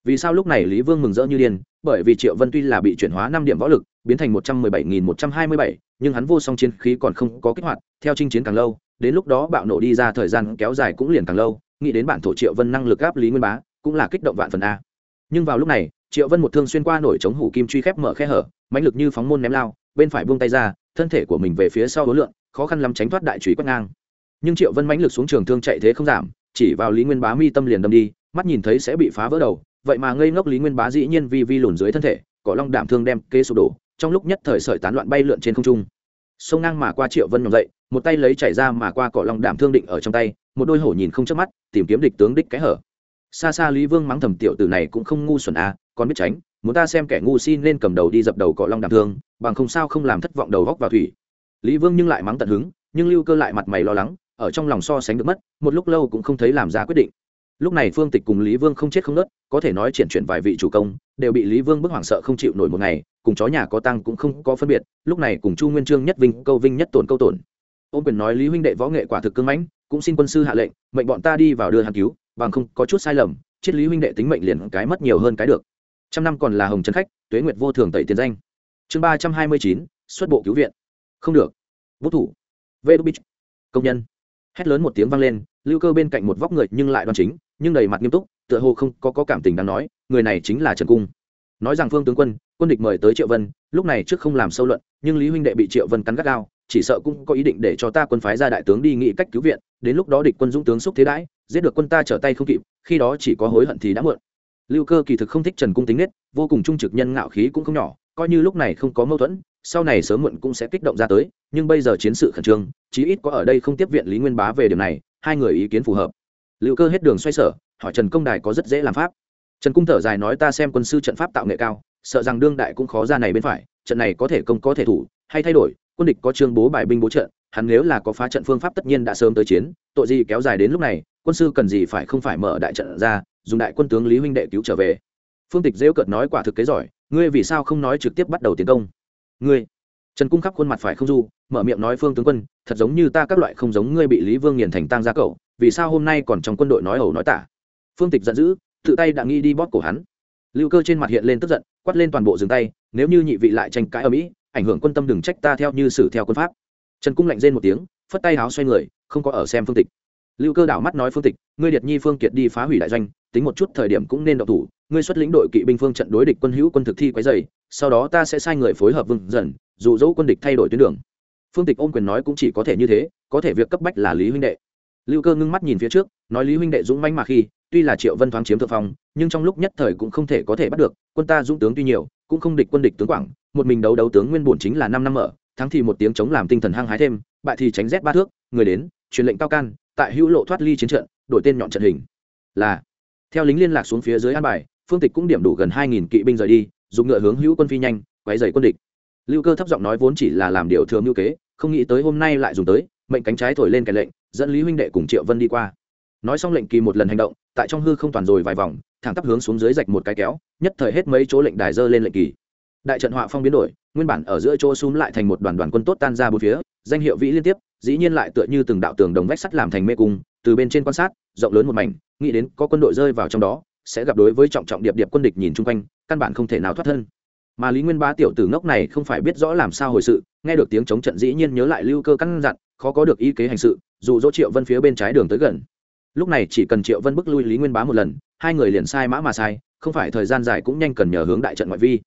Vì sao lúc này lý vương mừng rỡ như điên? Bởi vì triệu vân tuy là bị chuyển hóa năm điểm võ lực biến thành một trăm mười bảy nghìn một trăm hai mươi bảy, nhưng hắn vô song chiến khí còn không có kích hoạt, theo chinh chiến càng lâu, đến lúc đó bạo nổ đi ra thời gian kéo dài cũng liền càng lâu, nghĩ đến bản thổ triệu vân năng lực áp lý nguyên bá, cũng là kích động vạn phần a. Nhưng vào lúc này, triệu vân một thương xuyên qua nổi chống hủ kim truy khép mở khe hở, mãnh lực như phóng môn ném lao, bên phải buông tay ra, thân thể của mình về phía sau đối lượng khó khăn lắm tránh thoát đại trùy quét ngang. Nhưng triệu vân mãnh lực xuống trường thương chạy thế không giảm, chỉ vào lý nguyên bá mi tâm liền đâm đi, mắt nhìn thấy sẽ bị phá vỡ đầu, vậy mà ngây ngốc lý nguyên bá dĩ nhiên vi vi lùn dưới thân thể, cỏ long đảm thương đem kê sụp đổ trong lúc nhất thời sợi tán loạn bay lượn trên không trung. Sông ngang mà qua triệu vân nhòm dậy, một tay lấy chảy ra mà qua cỏ long đảm thương định ở trong tay, một đôi hổ nhìn không chớp mắt, tìm kiếm địch tướng đích cái hở. Xa xa lý vương mắng thầm tiểu tử này cũng không ngu xuẩn à còn biết tránh, muốn ta xem kẻ ngu si nên cầm đầu đi dập đầu cọ long đảm thương, bằng không sao không làm thất vọng đầu góc vào thủy. Lý vương nhưng lại mắng tận hứng, nhưng lưu cơ lại mặt mày lo lắng, ở trong lòng so sánh được mất, một lúc lâu cũng không thấy làm ra quyết định lúc này phương tịch cùng lý vương không chết không nớt, có thể nói triển chuyển vài vị chủ công, đều bị lý vương bức hoảng sợ không chịu nổi một ngày, cùng chó nhà có tăng cũng không có phân biệt, lúc này cùng chu nguyên trương nhất vinh, câu vinh nhất tổn câu tổn. Ôm quyền nói lý huynh đệ võ nghệ quả thực cưng mãnh, cũng xin quân sư hạ lệnh, mệnh bọn ta đi vào đưa hàn cứu, bằng không có chút sai lầm triết lý huynh đệ tính mệnh liền cái mất nhiều hơn cái được. Trăm năm còn là hồng trấn khách, tuế nguyệt vô thường tẩy tiền danh. Chương ba trăm hai mươi chín, xuất bộ cứu viện. Không được. Vũ thủ. Vê đu bích. Công nhân. Hét lớn một tiếng vang lên, lưu cơ bên cạnh một vóc người nhưng lại đoan chính nhưng đầy mặt nghiêm túc tựa hồ không có, có cảm tình đáng nói người này chính là trần cung. Nói rằng phương tướng quân quân địch mời tới triệu vân lúc này trước không làm sâu luận nhưng lý huynh đệ bị triệu vân cắn gắt gao chỉ sợ cũng có ý định để cho ta quân phái ra đại tướng đi nghị cách cứu viện đến lúc đó địch quân dũng tướng xúc thế đãi giết được quân ta trở tay không kịp khi đó chỉ có hối hận thì đã muộn. Lưu cơ kỳ thực không thích trần cung tính nết vô cùng trung trực nhân ngạo khí cũng không nhỏ coi như lúc này không có mâu thuẫn sau này sớm muộn cũng sẽ kích động ra tới nhưng bây giờ chiến sự khẩn trương chí ít có ở đây không tiếp viện lý nguyên bá về điểm này hai người ý kiến phù hợp liệu cơ hết đường xoay sở, hỏi trần công đài có rất dễ làm pháp. Trần cung thở dài nói ta xem quân sư trận pháp tạo nghệ cao, sợ rằng đương đại cũng khó ra này bên phải, trận này có thể công có thể thủ, hay thay đổi, quân địch có trương bố bài binh bố trận, hắn nếu là có phá trận phương pháp tất nhiên đã sớm tới chiến, tội gì kéo dài đến lúc này, quân sư cần gì phải không phải mở đại trận ra, dùng đại quân tướng lý huynh đệ cứu trở về. Phương tịch rêu cợt nói quả thực kế giỏi, ngươi vì sao không nói trực tiếp bắt đầu tiến công? Ngươi. Trần cung khắp khuôn mặt phải không du, mở miệng nói phương tướng quân, thật giống như ta các loại không giống ngươi bị lý vương nghiền thành tang gia cậu vì sao hôm nay còn trong quân đội nói ẩu nói tả? Phương tịch giận dữ, tự tay đã nghi đi bóp cổ hắn. Lưu cơ trên mặt hiện lên tức giận, quát lên toàn bộ dừng tay, nếu như nhị vị lại tranh cãi ở mỹ, ảnh hưởng quân tâm đừng trách ta theo như xử theo quân pháp. Trần cung lạnh rên một tiếng, phất tay áo xoay người, không có ở xem phương tịch. Lưu cơ đảo mắt nói phương tịch, ngươi điệt nhi phương kiệt đi phá hủy đại doanh, tính một chút thời điểm cũng nên độc thủ, ngươi xuất lĩnh đội kỵ binh phương trận đối địch quân hữu quân thực thi quấy dày sau đó ta sẽ sai người phối hợp vương dần, dụ dỗ quân địch thay đổi tuyến đường. Phương tịch ôm quyền nói cũng chỉ có thể như thế, có thể việc cấp bách là lý huynh đệ lưu cơ ngưng mắt nhìn phía trước, nói lý huynh đệ dũng manh mà khi, tuy là triệu vân thoáng chiếm thượng phong, nhưng trong lúc nhất thời cũng không thể có thể bắt được, quân ta dũng tướng tuy nhiều, cũng không địch quân địch tướng quảng, một mình đấu đấu tướng nguyên bổn chính là năm năm mở, thắng thì một tiếng chống làm tinh thần hăng hái thêm, bại thì tránh rét ba thước, người đến, truyền lệnh cao can, tại hữu lộ thoát ly chiến trận, đổi tên nhọn trận hình. Là, theo lính liên lạc xuống phía dưới an bài, phương tịch cũng điểm đủ gần hai nghìn kỵ binh rời đi, dùng ngựa hướng hữu quân phi nhanh, quấy dày quân địch. Lưu cơ thấp giọng nói vốn chỉ là làm điều thường ngữ kế, không nghĩ tới hôm nay lại dùng tới, mệnh cánh trái thổi lên cái lệnh dẫn lý huynh đệ cùng triệu vân đi qua nói xong lệnh kỳ một lần hành động tại trong hư không toàn rồi vài vòng thẳng tắp hướng xuống dưới rạch một cái kéo nhất thời hết mấy chỗ lệnh đài dơ lên lệnh kỳ đại trận họa phong biến đổi nguyên bản ở giữa chỗ xúm lại thành một đoàn đoàn quân tốt tan ra bốn phía danh hiệu vĩ liên tiếp dĩ nhiên lại tựa như từng đạo tường đồng vách sắt làm thành mê cung từ bên trên quan sát rộng lớn một mảnh nghĩ đến có quân đội rơi vào trong đó sẽ gặp đối với trọng trọng điệp điệp quân địch nhìn chung quanh căn bản không thể nào thoát thân mà lý nguyên bá tiểu tử ngốc này không phải biết rõ làm sao hồi sự, nghe được tiếng chống trận dĩ nhiên nhớ lại lưu cơ căn dặn, khó có được ý kế hành sự, dù dỗ triệu vân phía bên trái đường tới gần. Lúc này chỉ cần triệu vân bức lui lý nguyên bá một lần, hai người liền sai mã mà sai, không phải thời gian dài cũng nhanh cần nhờ hướng đại trận ngoại vi.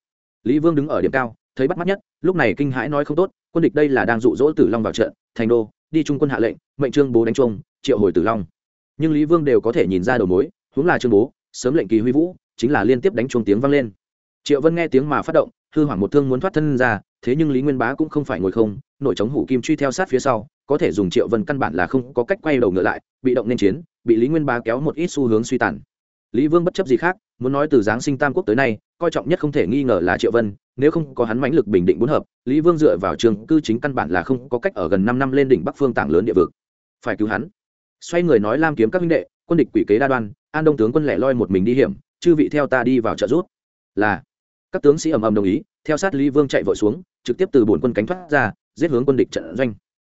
Lý vương đứng ở điểm cao, thấy bắt mắt nhất, lúc này kinh hãi nói không tốt, quân địch đây là đang dụ dỗ tử long vào trận, thành đô, đi trung quân hạ lệnh, mệnh trương bố đánh trung triệu hồi tử long. Nhưng lý vương đều có thể nhìn ra đầu mối, huống là trương bố, sớm lệnh kỳ huy vũ, chính là liên tiếp đánh chuông tiếng vang lên triệu vân nghe tiếng mà phát động, hư hoảng một thương muốn thoát thân ra, thế nhưng lý nguyên bá cũng không phải ngồi không, nội chống hủ kim truy theo sát phía sau, có thể dùng triệu vân căn bản là không có cách quay đầu ngựa lại, bị động nên chiến, bị lý nguyên bá kéo một ít xu hướng suy tàn. Lý vương bất chấp gì khác, muốn nói từ giáng sinh tam quốc tới nay, coi trọng nhất không thể nghi ngờ là triệu vân, nếu không có hắn mãnh lực bình định bốn hợp, lý vương dựa vào trường cư chính căn bản là không có cách ở gần năm năm lên đỉnh bắc phương tảng lớn địa vực. Phải cứu hắn. Xoay người nói lam kiếm các minh đệ, quân địch quỷ kế đa đoan, an đông tướng quân lẻ loi một mình đi hiểm, chư vị theo ta đi vào trợ rút là các tướng sĩ ầm ầm đồng ý, theo sát lý vương chạy vội xuống, trực tiếp từ bổn quân cánh thoát ra, giết hướng quân địch trận doanh.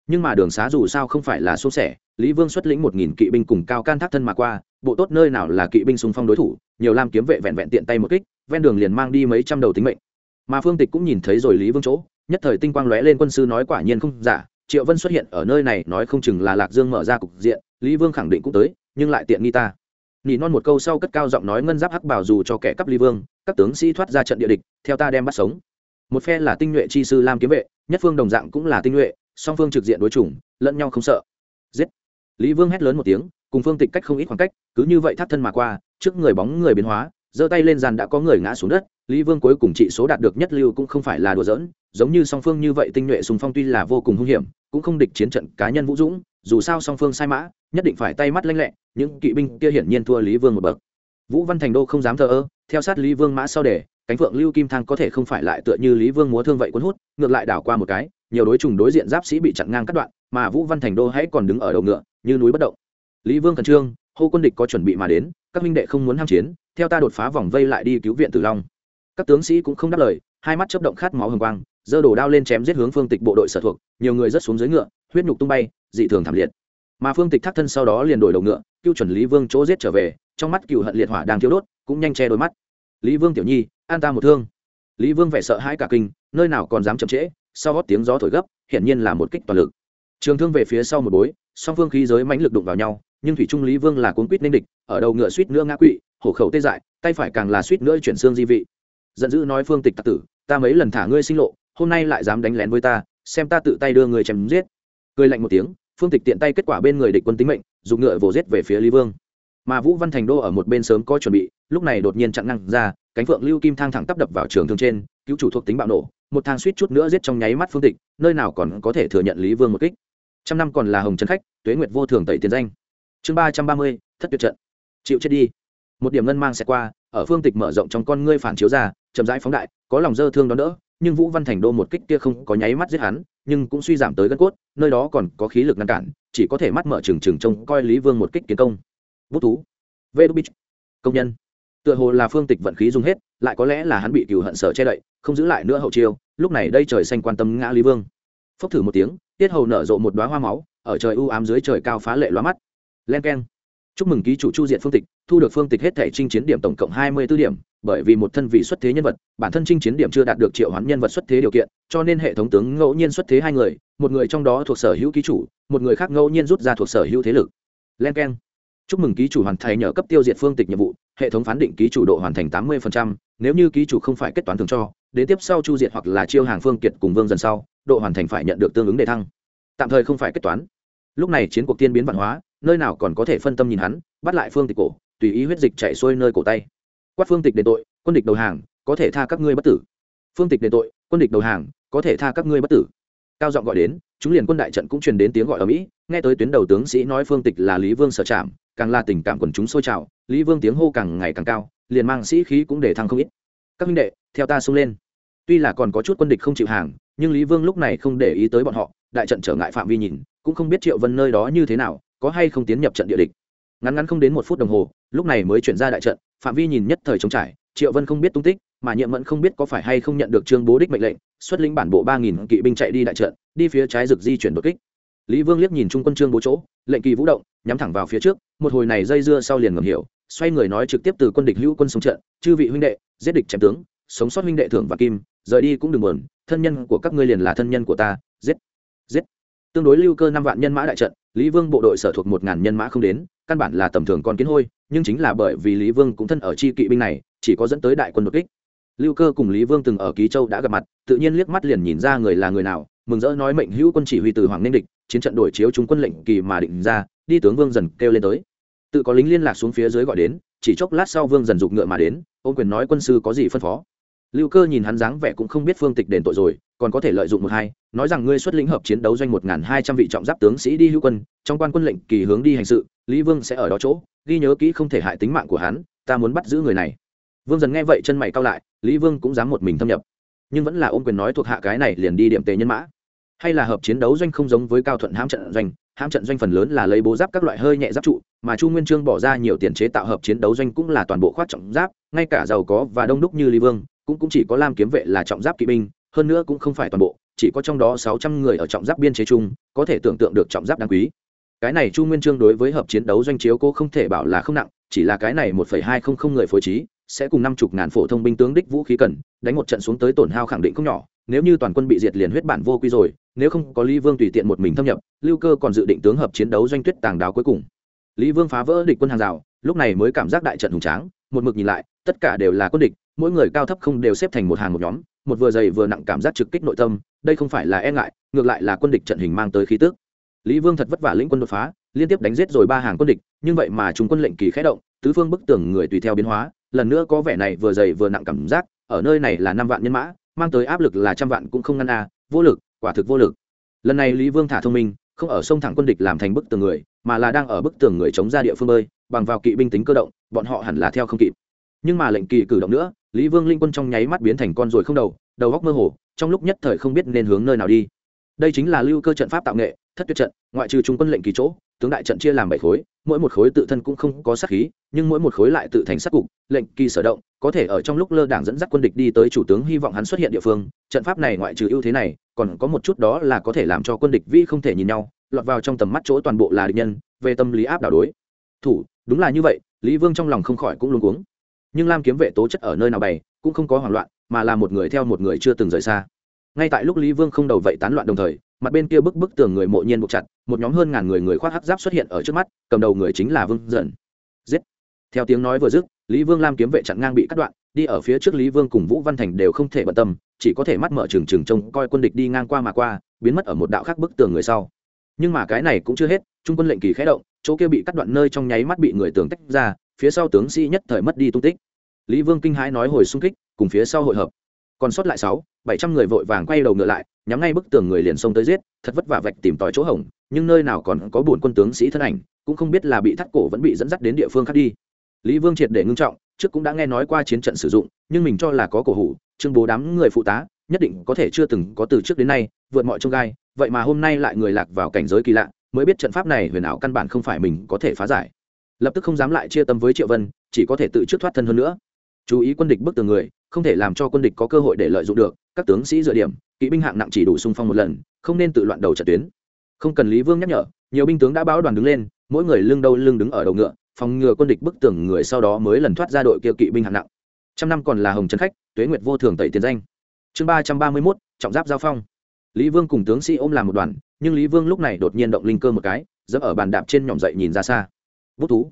Nhưng mà đường xá dù sao không phải là số sẻ lý vương xuất lĩnh một nghìn kỵ binh cùng cao can thác thân mà qua, bộ tốt nơi nào là kỵ binh xung phong đối thủ, nhiều lam kiếm vệ vẹn vẹn tiện tay một kích, ven đường liền mang đi mấy trăm đầu tính mệnh. Mà phương tịch cũng nhìn thấy rồi lý vương chỗ, nhất thời tinh quang lóe lên quân sư nói quả nhiên không giả, triệu vân xuất hiện ở nơi này nói không chừng là lạc dương mở ra cục diện, lý vương khẳng định cũng tới, nhưng lại tiện nghi ta nỉ non một câu sau cất cao giọng nói ngân giáp hắc bảo dù cho kẻ cắp lý vương, các tướng sĩ thoát ra trận địa địch, theo ta đem bắt sống. Một phe là tinh nhuệ chi sư lam kiếm vệ, nhất phương đồng dạng cũng là tinh nhuệ, song phương trực diện đối chủng, lẫn nhau không sợ. Giết. Lý vương hét lớn một tiếng, cùng phương tịch cách không ít khoảng cách, cứ như vậy thắt thân mà qua, trước người bóng người biến hóa, giơ tay lên dàn đã có người ngã xuống đất, lý vương cuối cùng trị số đạt được nhất lưu cũng không phải là đùa giỡn, giống như song phương như vậy tinh nhuệ sùng phong tuy là vô cùng hung hiểm, cũng không địch chiến trận cá nhân vũ dũng, dù sao song phương sai mã nhất định phải tay mắt lanh lẹ, những kỵ binh kia hiển nhiên thua lý vương một bậc. Vũ văn thành đô không dám thờ ơ, theo sát lý vương mã sau để, cánh phượng lưu kim thang có thể không phải lại tựa như lý vương múa thương vậy cuốn hút, ngược lại đảo qua một cái, nhiều đối trùng đối diện giáp sĩ bị chặn ngang cắt đoạn, mà vũ văn thành đô hãy còn đứng ở đầu ngựa, như núi bất động. Lý vương khẩn trương, hô quân địch có chuẩn bị mà đến, các minh đệ không muốn ham chiến, theo ta đột phá vòng vây lại đi cứu viện tử long. Các tướng sĩ cũng không đáp lời, hai mắt chấp động khát máu hồng quang, giơ đổ đao lên chém giết hướng phương tịch bộ đội sở thuộc, nhiều người rất xuống dưới ngựa, huyết nhục tung bay, dị thường thảm liệt mà phương tịch thác thân sau đó liền đổi đầu ngựa, cưu chuẩn lý vương chỗ giết trở về, trong mắt cựu hận liệt hỏa đang thiếu đốt, cũng nhanh che đôi mắt. Lý vương tiểu nhi, an ta một thương. Lý vương vẻ sợ hãi cả kinh, nơi nào còn dám chậm trễ, sau gót tiếng gió thổi gấp, hiển nhiên là một kích toàn lực. Trường thương về phía sau một bối, song phương khí giới mãnh lực đụng vào nhau, nhưng thủy trung lý vương là cuốn quýt nên địch, ở đầu ngựa suýt nữa ngã quỵ, hổ khẩu tê dại, tay phải càng là suýt nữa chuyển xương di vị. Giận dữ nói phương tịch tặc tử, ta mấy lần thả ngươi sinh lộ, hôm nay lại dám đánh lén với ta, xem ta tự tay đưa người chém giết. Cười lạnh một tiếng phương tịch tiện tay kết quả bên người địch quân tính mệnh, dùng ngựa vồ giết về phía lý vương. Mà vũ văn thành đô ở một bên sớm có chuẩn bị, lúc này đột nhiên chặn ngang ra, cánh phượng lưu kim thang thẳng tắp đập vào trường thương trên, cứu chủ thuộc tính bạo nổ, một thang suýt chút nữa giết trong nháy mắt phương tịch, nơi nào còn có thể thừa nhận lý vương một kích. Trăm năm còn là hồng trấn khách, tuế nguyệt vô thường tẩy tiền danh. Chương ba trăm ba mươi, thất tuyệt trận. Chịu chết đi một điểm ngân mang sẽ qua, ở phương tịch mở rộng trong con ngươi phản chiếu ra, chậm rãi phóng đại, có lòng dơ thương đón đỡ, nhưng vũ văn thành đô một kích kia không có nháy mắt giết hắn, nhưng cũng suy giảm tới gân cốt, nơi đó còn có khí lực ngăn cản, chỉ có thể mắt mở trừng trừng trông coi lý vương một kích kiến công. Bút thú. Vê đu bích công nhân. Tựa hồ là phương tịch vận khí dùng hết, lại có lẽ là hắn bị cừu hận sở che đậy, không giữ lại nữa hậu chiêu, lúc này đây trời xanh quan tâm ngã lý vương. Phốc thử một tiếng, tiết hầu nở rộ một đoá hoa máu, ở trời u ám dưới trời cao phá lệ loa mắt. Len keng chúc mừng ký chủ chu diện phương tịch, thu được phương tịch hết thể trinh chiến điểm tổng cộng hai mươi 24 điểm, bởi vì một thân vị xuất thế nhân vật, bản thân trinh chiến điểm chưa đạt được triệu hoán nhân vật xuất thế điều kiện, cho nên hệ thống tướng ngẫu nhiên xuất thế hai người, một người trong đó thuộc sở hữu ký chủ, một người khác ngẫu nhiên rút ra thuộc sở hữu thế lực. Len keng. Chúc mừng ký chủ hoàn thành nhờ cấp tiêu diệt phương tịch nhiệm vụ, hệ thống phán định ký chủ độ hoàn thành tám mươi nếu như ký chủ không phải kết toán thường cho, đến tiếp sau chu diệt hoặc là chiêu hàng phương kiệt cùng vương dần sau, độ hoàn thành phải nhận được tương ứng đề thăng. Tạm thời không phải kết toán. Lúc này chiến cuộc tiên biến văn hóa nơi nào còn có thể phân tâm nhìn hắn, bắt lại phương tịch cổ, tùy ý huyết dịch chạy xuôi nơi cổ tay. Quát phương tịch đền tội, quân địch đầu hàng, có thể tha các ngươi bất tử. Phương tịch đền tội, quân địch đầu hàng, có thể tha các ngươi bất tử. Cao giọng gọi đến, chúng liền quân đại trận cũng truyền đến tiếng gọi ở mỹ, nghe tới tuyến đầu tướng sĩ nói phương tịch là lý vương sở trạm càng là tình cảm quần chúng sôi trào, lý vương tiếng hô càng ngày càng cao, liền mang sĩ khí cũng để thăng không ít. Các minh đệ, theo ta xông lên. Tuy là còn có chút quân địch không chịu hàng, nhưng lý vương lúc này không để ý tới bọn họ, đại trận trở ngại phạm vi nhìn, cũng không biết triệu vân nơi đó như thế nào có hay không tiến nhập trận địa địch. Ngắn ngắn không đến một phút đồng hồ, lúc này mới chuyển ra đại trận, phạm vi nhìn nhất thời chống trải, triệu vân không biết tung tích, mà nhiệm mẫn không biết có phải hay không nhận được trương bố đích mệnh lệnh, xuất lĩnh bản bộ ba nghìn kỵ binh chạy đi đại trận, đi phía trái rực di chuyển đột kích. Lý vương liếc nhìn trung quân trương bố chỗ, lệnh kỳ vũ động, nhắm thẳng vào phía trước, một hồi này dây dưa sau liền ngầm hiểu, xoay người nói trực tiếp từ quân địch hữu quân sống trận, chư vị huynh đệ, giết địch chém tướng, sống sót huynh đệ thưởng và kim, rời đi cũng đừng buồn, thân nhân của các ngươi liền là thân nhân của ta, giết giết. Tương đối lưu cơ năm vạn nhân mã đại trận lý vương bộ đội sở thuộc một ngàn nhân mã không đến, căn bản là tầm thường con kiến hôi, nhưng chính là bởi vì lý vương cũng thân ở chi kỵ binh này, chỉ có dẫn tới đại quân đột kích. Lưu cơ cùng lý vương từng ở ký châu đã gặp mặt, tự nhiên liếc mắt liền nhìn ra người là người nào, mừng rỡ nói mệnh hữu quân chỉ huy từ hoàng ninh địch, chiến trận đổi chiếu chúng quân lệnh kỳ mà định ra, đi tướng vương dần kêu lên tới. Tự có lính liên lạc xuống phía dưới gọi đến, chỉ chốc lát sau vương dần dục ngựa mà đến ôm quyền nói quân sư có gì phân phó. Lưu cơ nhìn hắn dáng vẻ cũng không biết phương tịch đền tội rồi còn có thể lợi dụng một hai, nói rằng ngươi xuất lĩnh hợp chiến đấu doanh một ngàn hai trăm vị trọng giáp tướng sĩ đi hữu quân, trong quan quân lệnh kỳ hướng đi hành sự, lý vương sẽ ở đó chỗ, ghi nhớ kỹ không thể hại tính mạng của hắn, ta muốn bắt giữ người này. Vương dần nghe vậy chân mày cao lại, lý vương cũng dám một mình thâm nhập. Nhưng vẫn là ôm quyền nói thuộc hạ cái này liền đi điểm tề nhân mã. Hay là hợp chiến đấu doanh không giống với cao thuận hãm trận doanh, hãm trận doanh phần lớn là lấy bố giáp các loại hơi nhẹ giáp trụ, mà chu nguyên trương bỏ ra nhiều tiền chế tạo hợp chiến đấu doanh cũng là toàn bộ khoát trọng giáp, ngay cả giàu có và đông đúc như lý vương, cũng cũng chỉ có lam kiếm vệ là trọng giáp kỵ binh hơn nữa cũng không phải toàn bộ, chỉ có trong đó sáu trăm người ở trọng giáp biên chế chung, có thể tưởng tượng được trọng giáp đáng quý. Cái này chu nguyên trương đối với hợp chiến đấu doanh chiếu cô không thể bảo là không nặng, chỉ là cái này một phẩy hai không không người phối trí, sẽ cùng năm chục ngàn phổ thông binh tướng đích vũ khí cần, đánh một trận xuống tới tổn hao khẳng định không nhỏ, nếu như toàn quân bị diệt liền huyết bản vô quy rồi, nếu không có lý vương tùy tiện một mình thâm nhập, lưu cơ còn dự định tướng hợp chiến đấu doanh tuyết tàng đáo cuối cùng. Lý vương phá vỡ địch quân hàng rào, lúc này mới cảm giác đại trận hùng tráng, một mực nhìn lại, tất cả đều là quân địch, mỗi người cao thấp không đều xếp thành một hàng một nhóm một vừa dày vừa nặng cảm giác trực kích nội tâm, đây không phải là e ngại, ngược lại là quân địch trận hình mang tới khí tước lý vương thật vất vả lĩnh quân đột phá, liên tiếp đánh giết rồi ba hàng quân địch, nhưng vậy mà chúng quân lệnh kỳ khẽ động, tứ phương bức tường người tùy theo biến hóa, lần nữa có vẻ này vừa dày vừa nặng cảm giác, ở nơi này là năm vạn nhân mã, mang tới áp lực là trăm vạn cũng không ngăn a vô lực, quả thực vô lực. Lần này lý vương thả thông minh, không ở sông thẳng quân địch làm thành bức tường người, mà là đang ở bức tường người chống ra địa phương bơi, bằng vào kỵ binh tính cơ động, bọn họ hẳn là theo không kịp. Nhưng mà lệnh kỳ cử động nữa lý vương linh quân trong nháy mắt biến thành con ruồi không đầu đầu góc mơ hồ, trong lúc nhất thời không biết nên hướng nơi nào đi. Đây chính là lưu cơ trận pháp tạo nghệ, thất tuyệt trận, ngoại trừ trung quân lệnh kỳ chỗ, tướng đại trận chia làm bảy khối, mỗi một khối tự thân cũng không có sát khí, nhưng mỗi một khối lại tự thành sát cục, lệnh kỳ sở động, có thể ở trong lúc lơ đảng dẫn dắt quân địch đi tới chủ tướng hy vọng hắn xuất hiện địa phương, trận pháp này ngoại trừ ưu thế này, còn có một chút đó là có thể làm cho quân địch vi không thể nhìn nhau, lọt vào trong tầm mắt chỗ toàn bộ là địch nhân, về tâm lý áp đảo đối. Thủ, đúng là như vậy, lý vương trong lòng không khỏi cũng luống cuống nhưng lam kiếm vệ tố chất ở nơi nào bày cũng không có hoảng loạn, mà là một người theo một người chưa từng rời xa. Ngay tại lúc lý vương không đầu vậy tán loạn đồng thời, mặt bên kia bức bức tường người mộ nhiên buộc chặt, một nhóm hơn ngàn người người khoác hắc giáp xuất hiện ở trước mắt, cầm đầu người chính là vương dần giết! Theo tiếng nói vừa dứt, lý vương lam kiếm vệ chặn ngang bị cắt đoạn, đi ở phía trước lý vương cùng vũ văn thành đều không thể bận tâm, chỉ có thể mắt mở trừng trừng trông coi quân địch đi ngang qua mà qua, biến mất ở một đạo khác bức tường người sau. Nhưng mà cái này cũng chưa hết, trung quân lệnh kỳ khé động, chỗ kia bị cắt đoạn nơi trong nháy mắt bị người tường tách ra phía sau tướng sĩ nhất thời mất đi tung tích. Lý vương kinh hãi nói hồi xung kích, cùng phía sau hội hợp. Còn sót lại sáu, bảy trăm người vội vàng quay đầu ngựa lại, nhắm ngay bức tường người liền xông tới giết, thật vất vả vạch tìm tòi chỗ hỏng nhưng nơi nào còn có bổn quân tướng sĩ thân ảnh, cũng không biết là bị thắt cổ vẫn bị dẫn dắt đến địa phương khác đi. Lý vương triệt để ngưng trọng, trước cũng đã nghe nói qua chiến trận sử dụng, nhưng mình cho là có cổ hủ, trương bố đám người phụ tá, nhất định có thể chưa từng có từ trước đến nay, vượt mọi trông gai, vậy mà hôm nay lại người lạc vào cảnh giới kỳ lạ, mới biết trận pháp này huyền ảo căn bản không phải mình có thể phá giải lập tức không dám lại chia tâm với triệu vân, chỉ có thể tự trước thoát thân hơn nữa. Chú ý quân địch bức tường người, không thể làm cho quân địch có cơ hội để lợi dụng được, các tướng sĩ dựa điểm, kỵ binh hạng nặng chỉ đủ xung phong một lần, không nên tự loạn đầu trận tuyến. Không cần lý vương nhắc nhở, nhiều binh tướng đã báo đoàn đứng lên, mỗi người lưng đâu lưng đứng ở đầu ngựa, phòng ngừa quân địch bức tường người sau đó mới lần thoát ra đội kia kỵ binh hạng nặng. Trăm năm còn là hồng trấn khách, tuế nguyệt vô thường tẩy tiền danh. Chương ba trăm ba mươi mốt, trọng giáp giao phong. Lý vương cùng tướng sĩ ôm làm một đoàn, nhưng lý vương lúc này đột nhiên động linh cơ một cái, dẫm ở bàn đạp trên nhỏm dậy nhìn ra xa bút thú.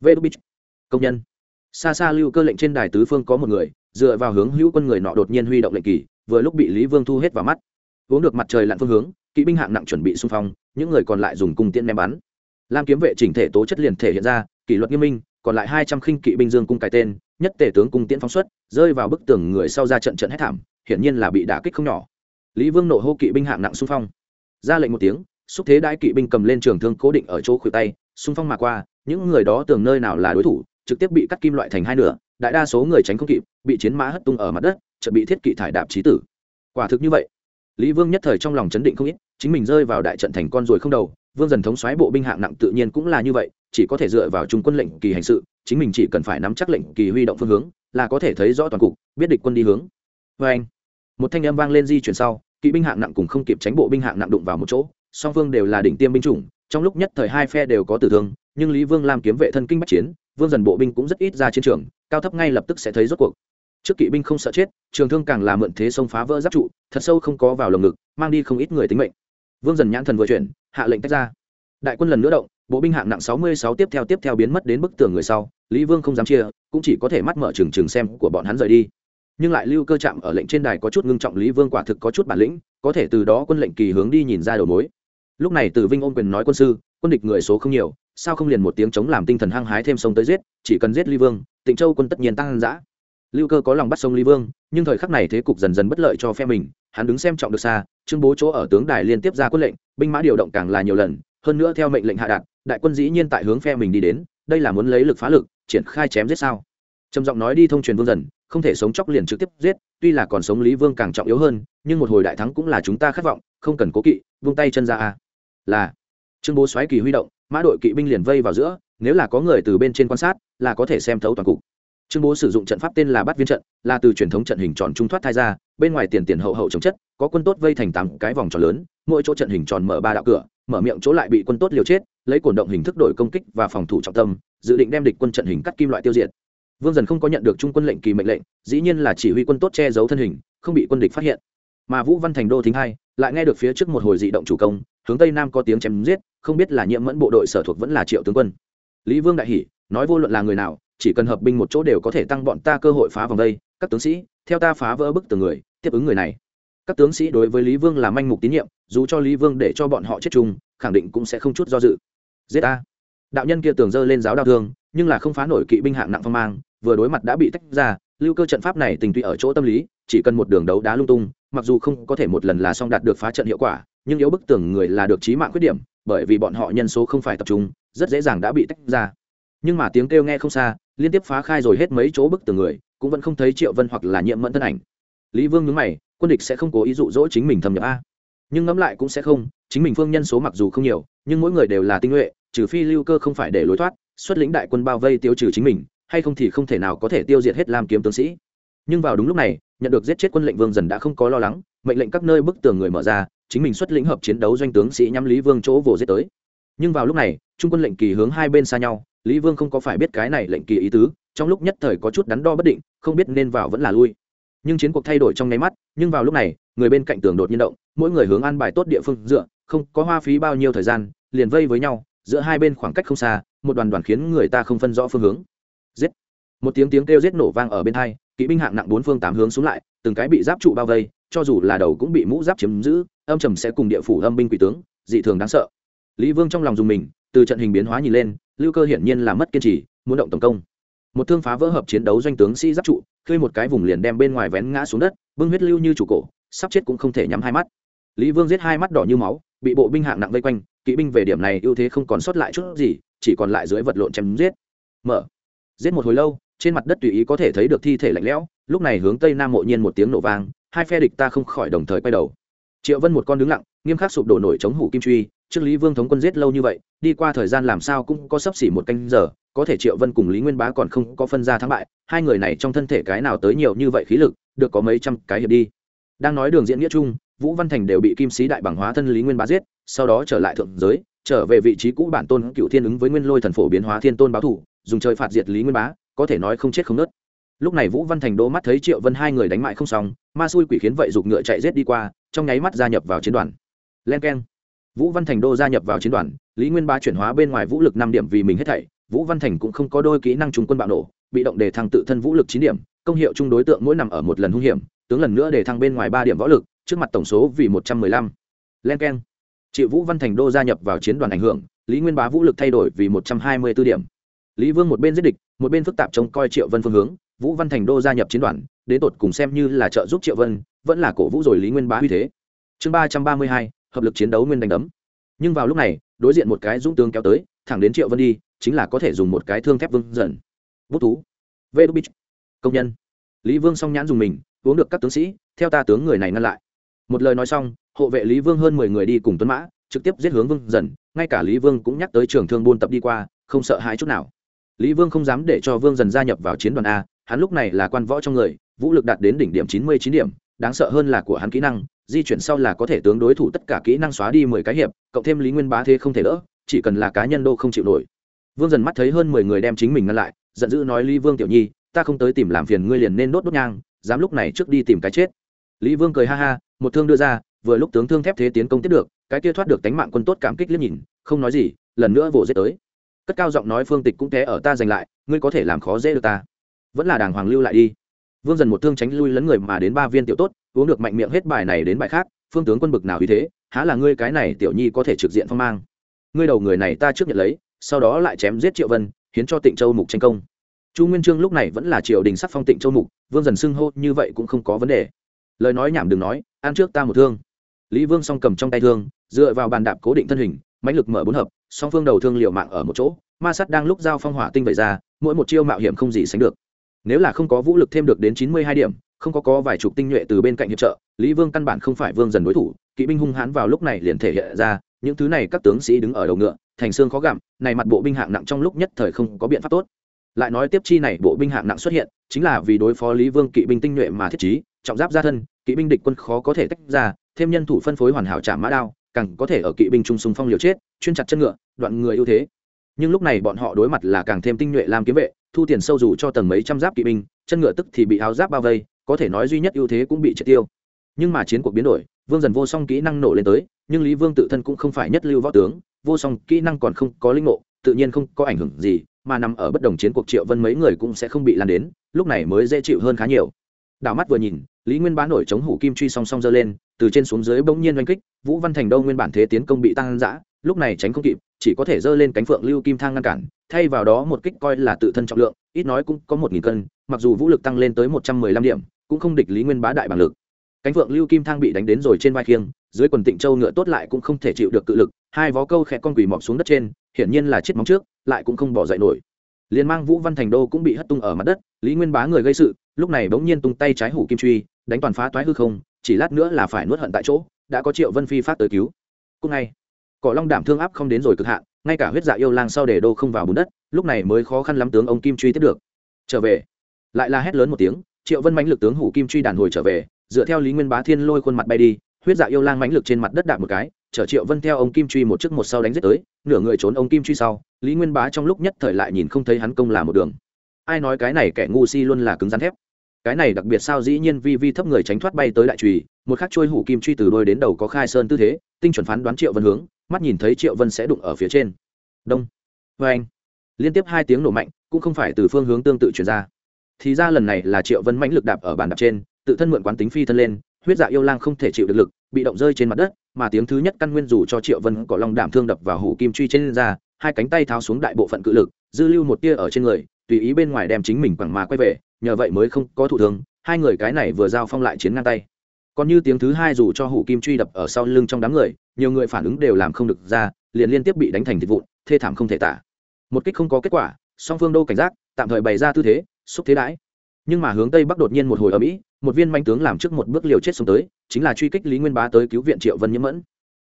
Vê đu bích công nhân. Xa xa lưu cơ lệnh trên đài tứ phương có một người, dựa vào hướng hữu quân người nọ đột nhiên huy động lệnh kỳ, vừa lúc bị lý vương thu hết vào mắt. Uống được mặt trời lặn phương hướng, kỵ binh hạng nặng chuẩn bị xung phong, những người còn lại dùng cung tiễn ném bắn. Lam kiếm vệ chỉnh thể tố chất liền thể hiện ra, kỷ luật nghiêm minh, còn lại hai trăm khinh kỵ binh dương cung cái tên, nhất tể tướng cung tiễn phóng xuất, rơi vào bức tường người sau ra trận trận hết thảm, hiển nhiên là bị đả kích không nhỏ. Lý vương nộ hô kỵ binh hạng nặng xung phong. Ra lệnh một tiếng xúc thế đại kỵ binh cầm lên trường thương cố định ở chỗ khuỷu tay, xung phong mà qua, những người đó tưởng nơi nào là đối thủ, trực tiếp bị cắt kim loại thành hai nửa, đại đa số người tránh không kịp, bị chiến mã hất tung ở mặt đất, chợt bị thiết kỵ thải đạp chí tử. Quả thực như vậy. Lý vương nhất thời trong lòng chấn định không ít, chính mình rơi vào đại trận thành con rồi không đầu, vương dần thống xoáy bộ binh hạng nặng tự nhiên cũng là như vậy, chỉ có thể dựa vào trung quân lệnh kỳ hành sự, chính mình chỉ cần phải nắm chắc lệnh kỳ huy động phương hướng, là có thể thấy rõ toàn cục, biết địch quân đi hướng. Vê anh một thanh âm vang lên di chuyển sau, kỵ binh hạng nặng cùng không kịp tránh bộ binh hạng nặng đụng vào một chỗ song phương đều là đỉnh tiêm binh chủng, trong lúc nhất thời hai phe đều có tử thương, nhưng lý vương làm kiếm vệ thân kinh bắc chiến, vương dần bộ binh cũng rất ít ra chiến trường, cao thấp ngay lập tức sẽ thấy rốt cuộc. Trước kỵ binh không sợ chết, trường thương càng là mượn thế sông phá vỡ giáp trụ, thật sâu không có vào lồng ngực, mang đi không ít người tính mệnh. Vương dần nhãn thần vừa chuyển, hạ lệnh tách ra. Đại quân lần nữa động, bộ binh hạng nặng sáu mươi sáu tiếp theo tiếp theo biến mất đến bức tường người sau, lý vương không dám chia, cũng chỉ có thể mắt mở trừng trừng xem của bọn hắn rời đi. Nhưng lại lưu cơ chạm ở lệnh trên đài có chút ngưng trọng, lý vương quả thực có chút bản lĩnh, có thể từ đó quân lệnh kỳ hướng đi nhìn ra đầu mối lúc này từ vinh ôm quyền nói quân sư, quân địch người số không nhiều, sao không liền một tiếng chống làm tinh thần hăng hái thêm sông tới giết, chỉ cần giết ly vương, tịnh châu quân tất nhiên tăng giã lưu cơ có lòng bắt sông ly vương, nhưng thời khắc này thế cục dần dần bất lợi cho phe mình, hắn đứng xem trọng được xa, trương bố chỗ ở tướng đài liên tiếp ra quân lệnh, binh mã điều động càng là nhiều lần, hơn nữa theo mệnh lệnh hạ đạt, đại quân dĩ nhiên tại hướng phe mình đi đến, đây là muốn lấy lực phá lực, triển khai chém giết sao? Trầm giọng nói đi thông truyền vương dần, không thể sống chóc liền trực tiếp giết, tuy là còn sống lý vương càng trọng yếu hơn, nhưng một hồi đại thắng cũng là chúng ta khát vọng, không cần cố kỵ, vung tay chân ra a là trương bố xoáy kỳ huy động, mã đội kỵ binh liền vây vào giữa, nếu là có người từ bên trên quan sát, là có thể xem thấu toàn cục. Trương bố sử dụng trận pháp tên là bắt viên trận, là từ truyền thống trận hình tròn trung thoát thai ra, bên ngoài tiền tiền hậu hậu chống chất, có quân tốt vây thành tám cái vòng tròn lớn, mỗi chỗ trận hình tròn mở ba đạo cửa, mở miệng chỗ lại bị quân tốt liều chết, lấy cổn động hình thức đổi công kích và phòng thủ trọng tâm, dự định đem địch quân trận hình cắt kim loại tiêu diệt. Vương dần không có nhận được trung quân lệnh kỳ mệnh lệnh, dĩ nhiên là chỉ huy quân tốt che giấu thân hình, không bị quân địch phát hiện. Mà vũ văn thành đô thính hai lại nghe được phía trước một hồi dị động chủ công hướng tây nam có tiếng chém giết, không biết là nhiễm mẫn bộ đội sở thuộc vẫn là triệu tướng quân. Lý vương đại hỷ nói vô luận là người nào, chỉ cần hợp binh một chỗ đều có thể tăng bọn ta cơ hội phá vòng đây. Các tướng sĩ, theo ta phá vỡ bức tường người, tiếp ứng người này. Các tướng sĩ đối với lý vương là manh mục tín nhiệm, dù cho lý vương để cho bọn họ chết chung, khẳng định cũng sẽ không chút do dự. Giết ta. Đạo nhân kia tường dơ lên giáo đao thương, nhưng là không phá nổi kỵ binh hạng nặng phong mang, vừa đối mặt đã bị tách ra, lưu cơ trận pháp này tình tụy ở chỗ tâm lý, chỉ cần một đường đấu đá lung tung, mặc dù không có thể một lần là xong đạt được phá trận hiệu quả nhưng yếu bức tường người là được trí mạng khuyết điểm, bởi vì bọn họ nhân số không phải tập trung, rất dễ dàng đã bị tách ra. Nhưng mà tiếng kêu nghe không xa, liên tiếp phá khai rồi hết mấy chỗ bức tường người, cũng vẫn không thấy triệu vân hoặc là nhiệm mẫn thân ảnh. Lý vương nhớ mày, quân địch sẽ không cố ý dụ dỗ chính mình thâm nhập a. Nhưng ngẫm lại cũng sẽ không, chính mình phương nhân số mặc dù không nhiều, nhưng mỗi người đều là tinh nhuệ, trừ phi lưu cơ không phải để lối thoát, xuất lĩnh đại quân bao vây tiêu trừ chính mình, hay không thì không thể nào có thể tiêu diệt hết lam kiếm tướng sĩ. Nhưng vào đúng lúc này, nhận được giết chết quân lệnh vương dần đã không có lo lắng mệnh lệnh các nơi bức tường người mở ra, chính mình xuất lĩnh hợp chiến đấu doanh tướng sĩ nhắm lý vương chỗ vồ giết tới. Nhưng vào lúc này, trung quân lệnh kỳ hướng hai bên xa nhau, lý vương không có phải biết cái này lệnh kỳ ý tứ, trong lúc nhất thời có chút đắn đo bất định, không biết nên vào vẫn là lui. Nhưng chiến cuộc thay đổi trong nháy mắt, nhưng vào lúc này, người bên cạnh tường đột nhiên động, mỗi người hướng an bài tốt địa phương dựa, không có hoa phí bao nhiêu thời gian, liền vây với nhau, giữa hai bên khoảng cách không xa, một đoàn đoàn khiến người ta không phân rõ phương hướng. Giết! Một tiếng tiếng kêu giết nổ vang ở bên hai, kỵ binh hạng nặng bốn phương tám hướng xuống lại, từng cái bị giáp trụ bao vây cho dù là đầu cũng bị mũ giáp chiếm giữ, âm trầm sẽ cùng địa phủ âm binh quỷ tướng, dị thường đáng sợ. Lý vương trong lòng dùng mình, từ trận hình biến hóa nhìn lên, lưu cơ hiển nhiên là mất kiên trì, muốn động tổng công. Một thương phá vỡ hợp chiến đấu doanh tướng sĩ giáp trụ, khơi một cái vùng liền đem bên ngoài vén ngã xuống đất, bưng huyết lưu như chủ cổ, sắp chết cũng không thể nhắm hai mắt. Lý vương giết hai mắt đỏ như máu, bị bộ binh hạng nặng vây quanh, kỵ binh về điểm này ưu thế không còn sót lại chút gì, chỉ còn lại dưới vật lộn chém giết. Mở. Giết một hồi lâu, trên mặt đất tùy ý có thể thấy được thi thể lạnh lẽo, lúc này hướng tây nam mộ nhiên một tiếng nổ vang hai phe địch ta không khỏi đồng thời quay đầu. Triệu vân một con đứng lặng, nghiêm khắc sụp đổ nổi chống hủ kim truy, trước lý vương thống quân giết lâu như vậy, đi qua thời gian làm sao cũng có sấp xỉ một canh giờ, có thể triệu vân cùng lý nguyên bá còn không có phân ra thắng bại, hai người này trong thân thể cái nào tới nhiều như vậy khí lực, được có mấy trăm cái hiệp đi. Đang nói đường diễn nghĩa chung vũ văn thành đều bị kim sĩ đại bằng hóa thân lý nguyên bá giết, sau đó trở lại thượng giới, trở về vị trí cũ bản tôn cựu thiên ứng với nguyên lôi thần phổ biến hóa thiên tôn báo thủ, dùng trời phạt diệt lý nguyên bá, có thể nói không chết không nớt lúc này vũ văn thành đỗ mắt thấy triệu vân hai người đánh mại không xong, ma xui quỷ khiến vậy giục ngựa chạy rết đi qua, trong nháy mắt gia nhập vào chiến đoàn. Len k e n vũ văn thành đô gia nhập vào chiến đoàn, lý nguyên bá chuyển hóa bên ngoài vũ lực năm điểm vì mình hết thảy, vũ văn thành cũng không có đôi kỹ năng trung quân bạo nổ, bị động để thăng tự thân vũ lực chín điểm, công hiệu chung đối tượng mỗi nằm ở một lần hung hiểm, tướng lần nữa để thăng bên ngoài ba điểm võ lực, trước mặt tổng số vì một trăm mười lăm. Len k e n chị vũ văn thành đô gia nhập vào chiến đoàn ảnh hưởng, lý nguyên bá vũ lực thay đổi vì một trăm hai mươi b ố điểm. Lý vương một bên giết địch, một bên phức tạp trông coi triệu vân phương hướng vũ văn thành đô gia nhập chiến đoàn, đến tột cùng xem như là trợ giúp triệu vân, vẫn là cổ vũ rồi lý nguyên bá uy thế. Chương ba trăm ba mươi hai, hợp lực chiến đấu nguyên đánh đấm. Nhưng vào lúc này, đối diện một cái dũng tướng kéo tới, thẳng đến triệu vân đi, chính là có thể dùng một cái thương thép vương dần bút thú. Vê đúc bích công nhân. Lý vương song nhãn dùng mình, uống được các tướng sĩ, theo ta tướng người này ngăn lại. Một lời nói xong, hộ vệ lý vương hơn mười người đi cùng tuấn mã, trực tiếp giết hướng vương dần ngay cả lý vương cũng nhắc tới trường thương buôn tập đi qua, không sợ hãi chút nào. Lý vương không dám để cho vương dần gia nhập vào chiến đoàn a hắn lúc này là quan võ trong người, vũ lực đạt đến đỉnh điểm chín mươi chín điểm, đáng sợ hơn là của hắn kỹ năng, di chuyển sau là có thể tướng đối thủ tất cả kỹ năng xóa đi mười cái hiệp, cộng thêm lý nguyên bá thế không thể đỡ, chỉ cần là cá nhân đô không chịu nổi. Vương dần mắt thấy hơn mười người đem chính mình ngăn lại, giận dữ nói, lý vương tiểu nhi, ta không tới tìm làm phiền ngươi liền nên đốt đốt nhang, dám lúc này trước đi tìm cái chết. Lý vương cười ha ha, một thương đưa ra, vừa lúc tướng thương thép thế tiến công tiếp được, cái kia thoát được tánh mạng quân tốt cảm kích liếc nhìn, không nói gì, lần nữa vỗ dễ tới. Cất cao giọng nói, phương tịch cũng thế ở ta giành lại, ngươi có thể làm khó dễ được ta vẫn là đàng hoàng lưu lại đi. Vương dần một thương tránh lui lấn người mà đến ba viên tiểu tốt, uống được mạnh miệng hết bài này đến bài khác, phương tướng quân bực nào như thế, há là ngươi cái này tiểu nhi có thể trực diện phong mang. Ngươi đầu người này ta trước nhận lấy, sau đó lại chém giết triệu vân hiến cho tịnh châu mục tranh công. Chu nguyên trương lúc này vẫn là triều đình sắc phong tịnh châu mục, vương dần xưng hô như vậy cũng không có vấn đề. Lời nói nhảm đừng nói, ăn trước ta một thương. Lý vương song cầm trong tay thương, dựa vào bàn đạp cố định thân hình, mãnh lực mở bốn hợp, song phương đầu thương liệu mạng ở một chỗ, ma sắt đang lúc giao phong hỏa tinh vậy ra, mỗi một chiêu mạo hiểm không gì sánh được nếu là không có vũ lực thêm được đến chín mươi hai điểm, không có có vài chục tinh nhuệ từ bên cạnh hiệp trợ, lý vương căn bản không phải vương dần đối thủ, kỵ binh hung hãn vào lúc này liền thể hiện ra, những thứ này các tướng sĩ đứng ở đầu ngựa, thành xương khó gặm, này mặt bộ binh hạng nặng trong lúc nhất thời không có biện pháp tốt. Lại nói tiếp chi này, bộ binh hạng nặng xuất hiện, chính là vì đối phó lý vương kỵ binh tinh nhuệ mà thiết trí, trọng giáp gia thân, kỵ binh địch quân khó có thể tách ra, thêm nhân thủ phân phối hoàn hảo trả mã đao, càng có thể ở kỵ binh trung sung phong liều chết, chuyên chặt chân ngựa, đoạn người ưu thế. Nhưng lúc này bọn họ đối mặt là càng thêm tinh nhuệ làm kiếm vệ thu tiền sâu dù cho tầng mấy trăm giáp kỵ binh, chân ngựa tức thì bị áo giáp bao vây, có thể nói duy nhất ưu thế cũng bị triệt tiêu. Nhưng mà chiến cuộc biến đổi, vương dần vô song kỹ năng nổ lên tới, nhưng lý vương tự thân cũng không phải nhất lưu võ tướng, vô song kỹ năng còn không có linh ngộ, tự nhiên không có ảnh hưởng gì, mà nằm ở bất đồng chiến cuộc triệu vân mấy người cũng sẽ không bị lan đến, lúc này mới dễ chịu hơn khá nhiều. Đảo mắt vừa nhìn, lý nguyên bá nổi chống hủ kim truy song song giơ lên, từ trên xuống dưới bỗng nhiên oanh kích, vũ văn thành đâu nguyên bản thế tiến công bị tăng giã lúc này tránh không kịp, chỉ có thể giơ lên cánh phượng lưu kim thang ngăn cản thay vào đó một kích coi là tự thân trọng lượng, ít nói cũng có một nghìn cân, mặc dù vũ lực tăng lên tới một trăm mười lăm điểm, cũng không địch lý nguyên bá đại bằng lực. Cánh phượng lưu kim thang bị đánh đến rồi trên vai khiêng, dưới quần tịnh châu ngựa tốt lại cũng không thể chịu được cự lực, hai vó câu khẽ con quỳ mọc xuống đất trên, hiển nhiên là chết móng trước, lại cũng không bỏ dậy nổi. Liền mang vũ văn thành đô cũng bị hất tung ở mặt đất, lý nguyên bá người gây sự, lúc này bỗng nhiên tung tay trái hủ kim truy, đánh toàn phá toái hư không, chỉ lát nữa là phải nuốt hận tại chỗ, đã có triệu vân phi phát tới cứu. Cúc ngay cỏ long đảm thương áp không đến rồi cực hạn, ngay cả huyết dạ yêu lang sau để đô không vào bùn đất, lúc này mới khó khăn lắm tướng ông kim truy tiếp được. Trở về. Lại là hét lớn một tiếng, triệu vân mãnh lực tướng hủ kim truy đàn hồi trở về, dựa theo lý nguyên bá thiên lôi khuôn mặt bay đi, huyết dạ yêu lang mãnh lực trên mặt đất đạp một cái, chở triệu vân theo ông kim truy một chiếc một sau đánh giết tới, nửa người trốn ông kim truy sau, lý nguyên bá trong lúc nhất thời lại nhìn không thấy hắn công là một đường. Ai nói cái này kẻ ngu si luôn là cứng rắn thép. Cái này đặc biệt sao dĩ nhiên vi vi thấp người tránh thoát bay tới đại trùy, một khắc trôi hủ kim truy từ đôi đến đầu có khai sơn tư thế, tinh chuẩn phán đoán triệu vân hướng mắt nhìn thấy triệu vân sẽ đụng ở phía trên. Đông. Vê anh. Liên tiếp hai tiếng nổ mạnh, cũng không phải từ phương hướng tương tự chuyển ra. Thì ra lần này là triệu vân mãnh lực đạp ở bàn đạp trên, tự thân mượn quán tính phi thân lên, huyết dạ yêu lang không thể chịu được lực, bị động rơi trên mặt đất, mà tiếng thứ nhất căn nguyên dù cho triệu vân có lòng đảm thương đập vào hủ kim truy trên ra hai cánh tay tháo xuống đại bộ phận cự lực, dư lưu một tia ở trên người, tùy ý bên ngoài đem chính mình quẳng mà quay về, nhờ vậy mới không có thủ thương. hai người cái này vừa giao phong lại chiến ngang tay còn như tiếng thứ hai dù cho hủ kim truy đập ở sau lưng trong đám người, nhiều người phản ứng đều làm không được ra, liền liên tiếp bị đánh thành thịt vụn, thê thảm không thể tả. Một kích không có kết quả, song phương đô cảnh giác, tạm thời bày ra tư thế, xúc thế đãi. Nhưng mà hướng tây bắc đột nhiên một hồi ở mỹ một viên manh tướng làm trước một bước liều chết xông tới, chính là truy kích lý nguyên bá tới cứu viện triệu vân nhiễm mẫn.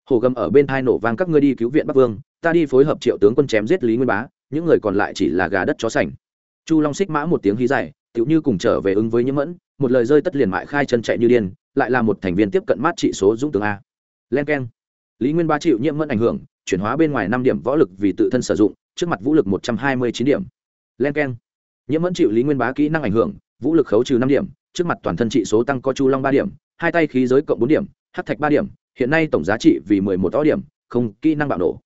Hồ gầm ở bên thai nổ vang, các ngươi đi cứu viện bắc vương, ta đi phối hợp triệu tướng quân chém giết lý nguyên bá, những người còn lại chỉ là gà đất chó sành. Chu long xích mã một tiếng hí dài, tựu như cùng trở về ứng với nhiễm mẫn một lời rơi tất liền mại khai chân chạy như điên, lại là một thành viên tiếp cận mát trị số dũng tướng a. Len k e n lý nguyên ba chịu nhiễm mẫn ảnh hưởng, chuyển hóa bên ngoài năm điểm võ lực vì tự thân sử dụng, trước mặt vũ lực một trăm hai mươi chín điểm. Len k e n nhiễm mẫn chịu lý nguyên bá kỹ năng ảnh hưởng, vũ lực khấu trừ năm điểm, trước mặt toàn thân trị số tăng có chu long ba điểm, hai tay khí giới cộng bốn điểm hát thạch ba điểm, hiện nay tổng giá trị vì mười một tó điểm, không, kỹ năng bạo nổ.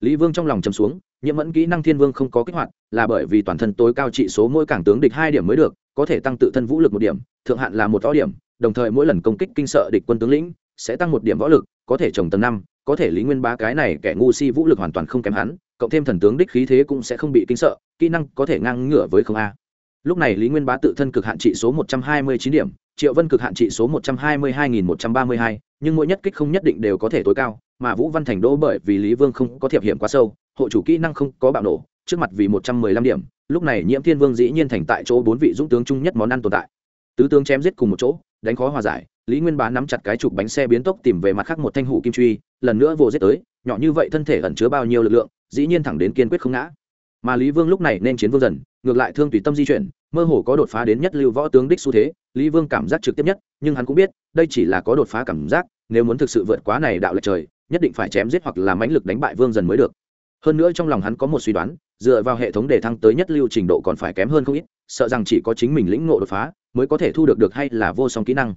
Lý vương trong lòng chấm xuống, nhiễm mẫn kỹ năng thiên vương không có kích hoạt, là bởi vì toàn thân tối cao trị số mỗi cảng tướng địch hai điểm mới được có thể tăng tự thân vũ lực một điểm, thượng hạn là một võ điểm, đồng thời mỗi lần công kích kinh sợ địch quân tướng lĩnh, sẽ tăng một điểm võ lực, có thể trồng tầng năm, có thể lý nguyên bá cái này kẻ ngu si vũ lực hoàn toàn không kém hắn, cộng thêm thần tướng đích khí thế cũng sẽ không bị kinh sợ, kỹ năng có thể ngang ngửa với không a. Lúc này lý nguyên bá tự thân cực hạn trị số một trăm hai mươi chín điểm, triệu vân cực hạn trị số một trăm hai mươi hai nghìn một trăm ba mươi hai, nhưng mỗi nhất kích không nhất định đều có thể tối cao, mà vũ văn thành đỗ bởi vì lý vương không có thiệp hiểm quá sâu, hộ chủ kỹ năng không có bạo nổ, trước mặt vì một trăm mười lăm điểm lúc này nhiễm thiên vương dĩ nhiên thành tại chỗ bốn vị dũng tướng chung nhất món ăn tồn tại. Tứ tướng chém giết cùng một chỗ, đánh khó hòa giải, lý nguyên bá nắm chặt cái chụp bánh xe biến tốc tìm về mặt khác một thanh hủ kim truy, lần nữa vồ giết tới, nhỏ như vậy thân thể ẩn chứa bao nhiêu lực lượng, dĩ nhiên thẳng đến kiên quyết không ngã. Mà lý vương lúc này nên chiến vương dần, ngược lại thương tùy tâm di chuyển, mơ hồ có đột phá đến nhất lưu võ tướng đích xu thế, lý vương cảm giác trực tiếp nhất, nhưng hắn cũng biết, đây chỉ là có đột phá cảm giác, nếu muốn thực sự vượt quá này đạo lệch trời, nhất định phải chém giết hoặc là mãnh lực đánh bại vương dần mới được hơn nữa trong lòng hắn có một suy đoán, dựa vào hệ thống để thăng tới nhất lưu trình độ còn phải kém hơn không ít, sợ rằng chỉ có chính mình lĩnh ngộ đột phá, mới có thể thu được được hay là vô song kỹ năng.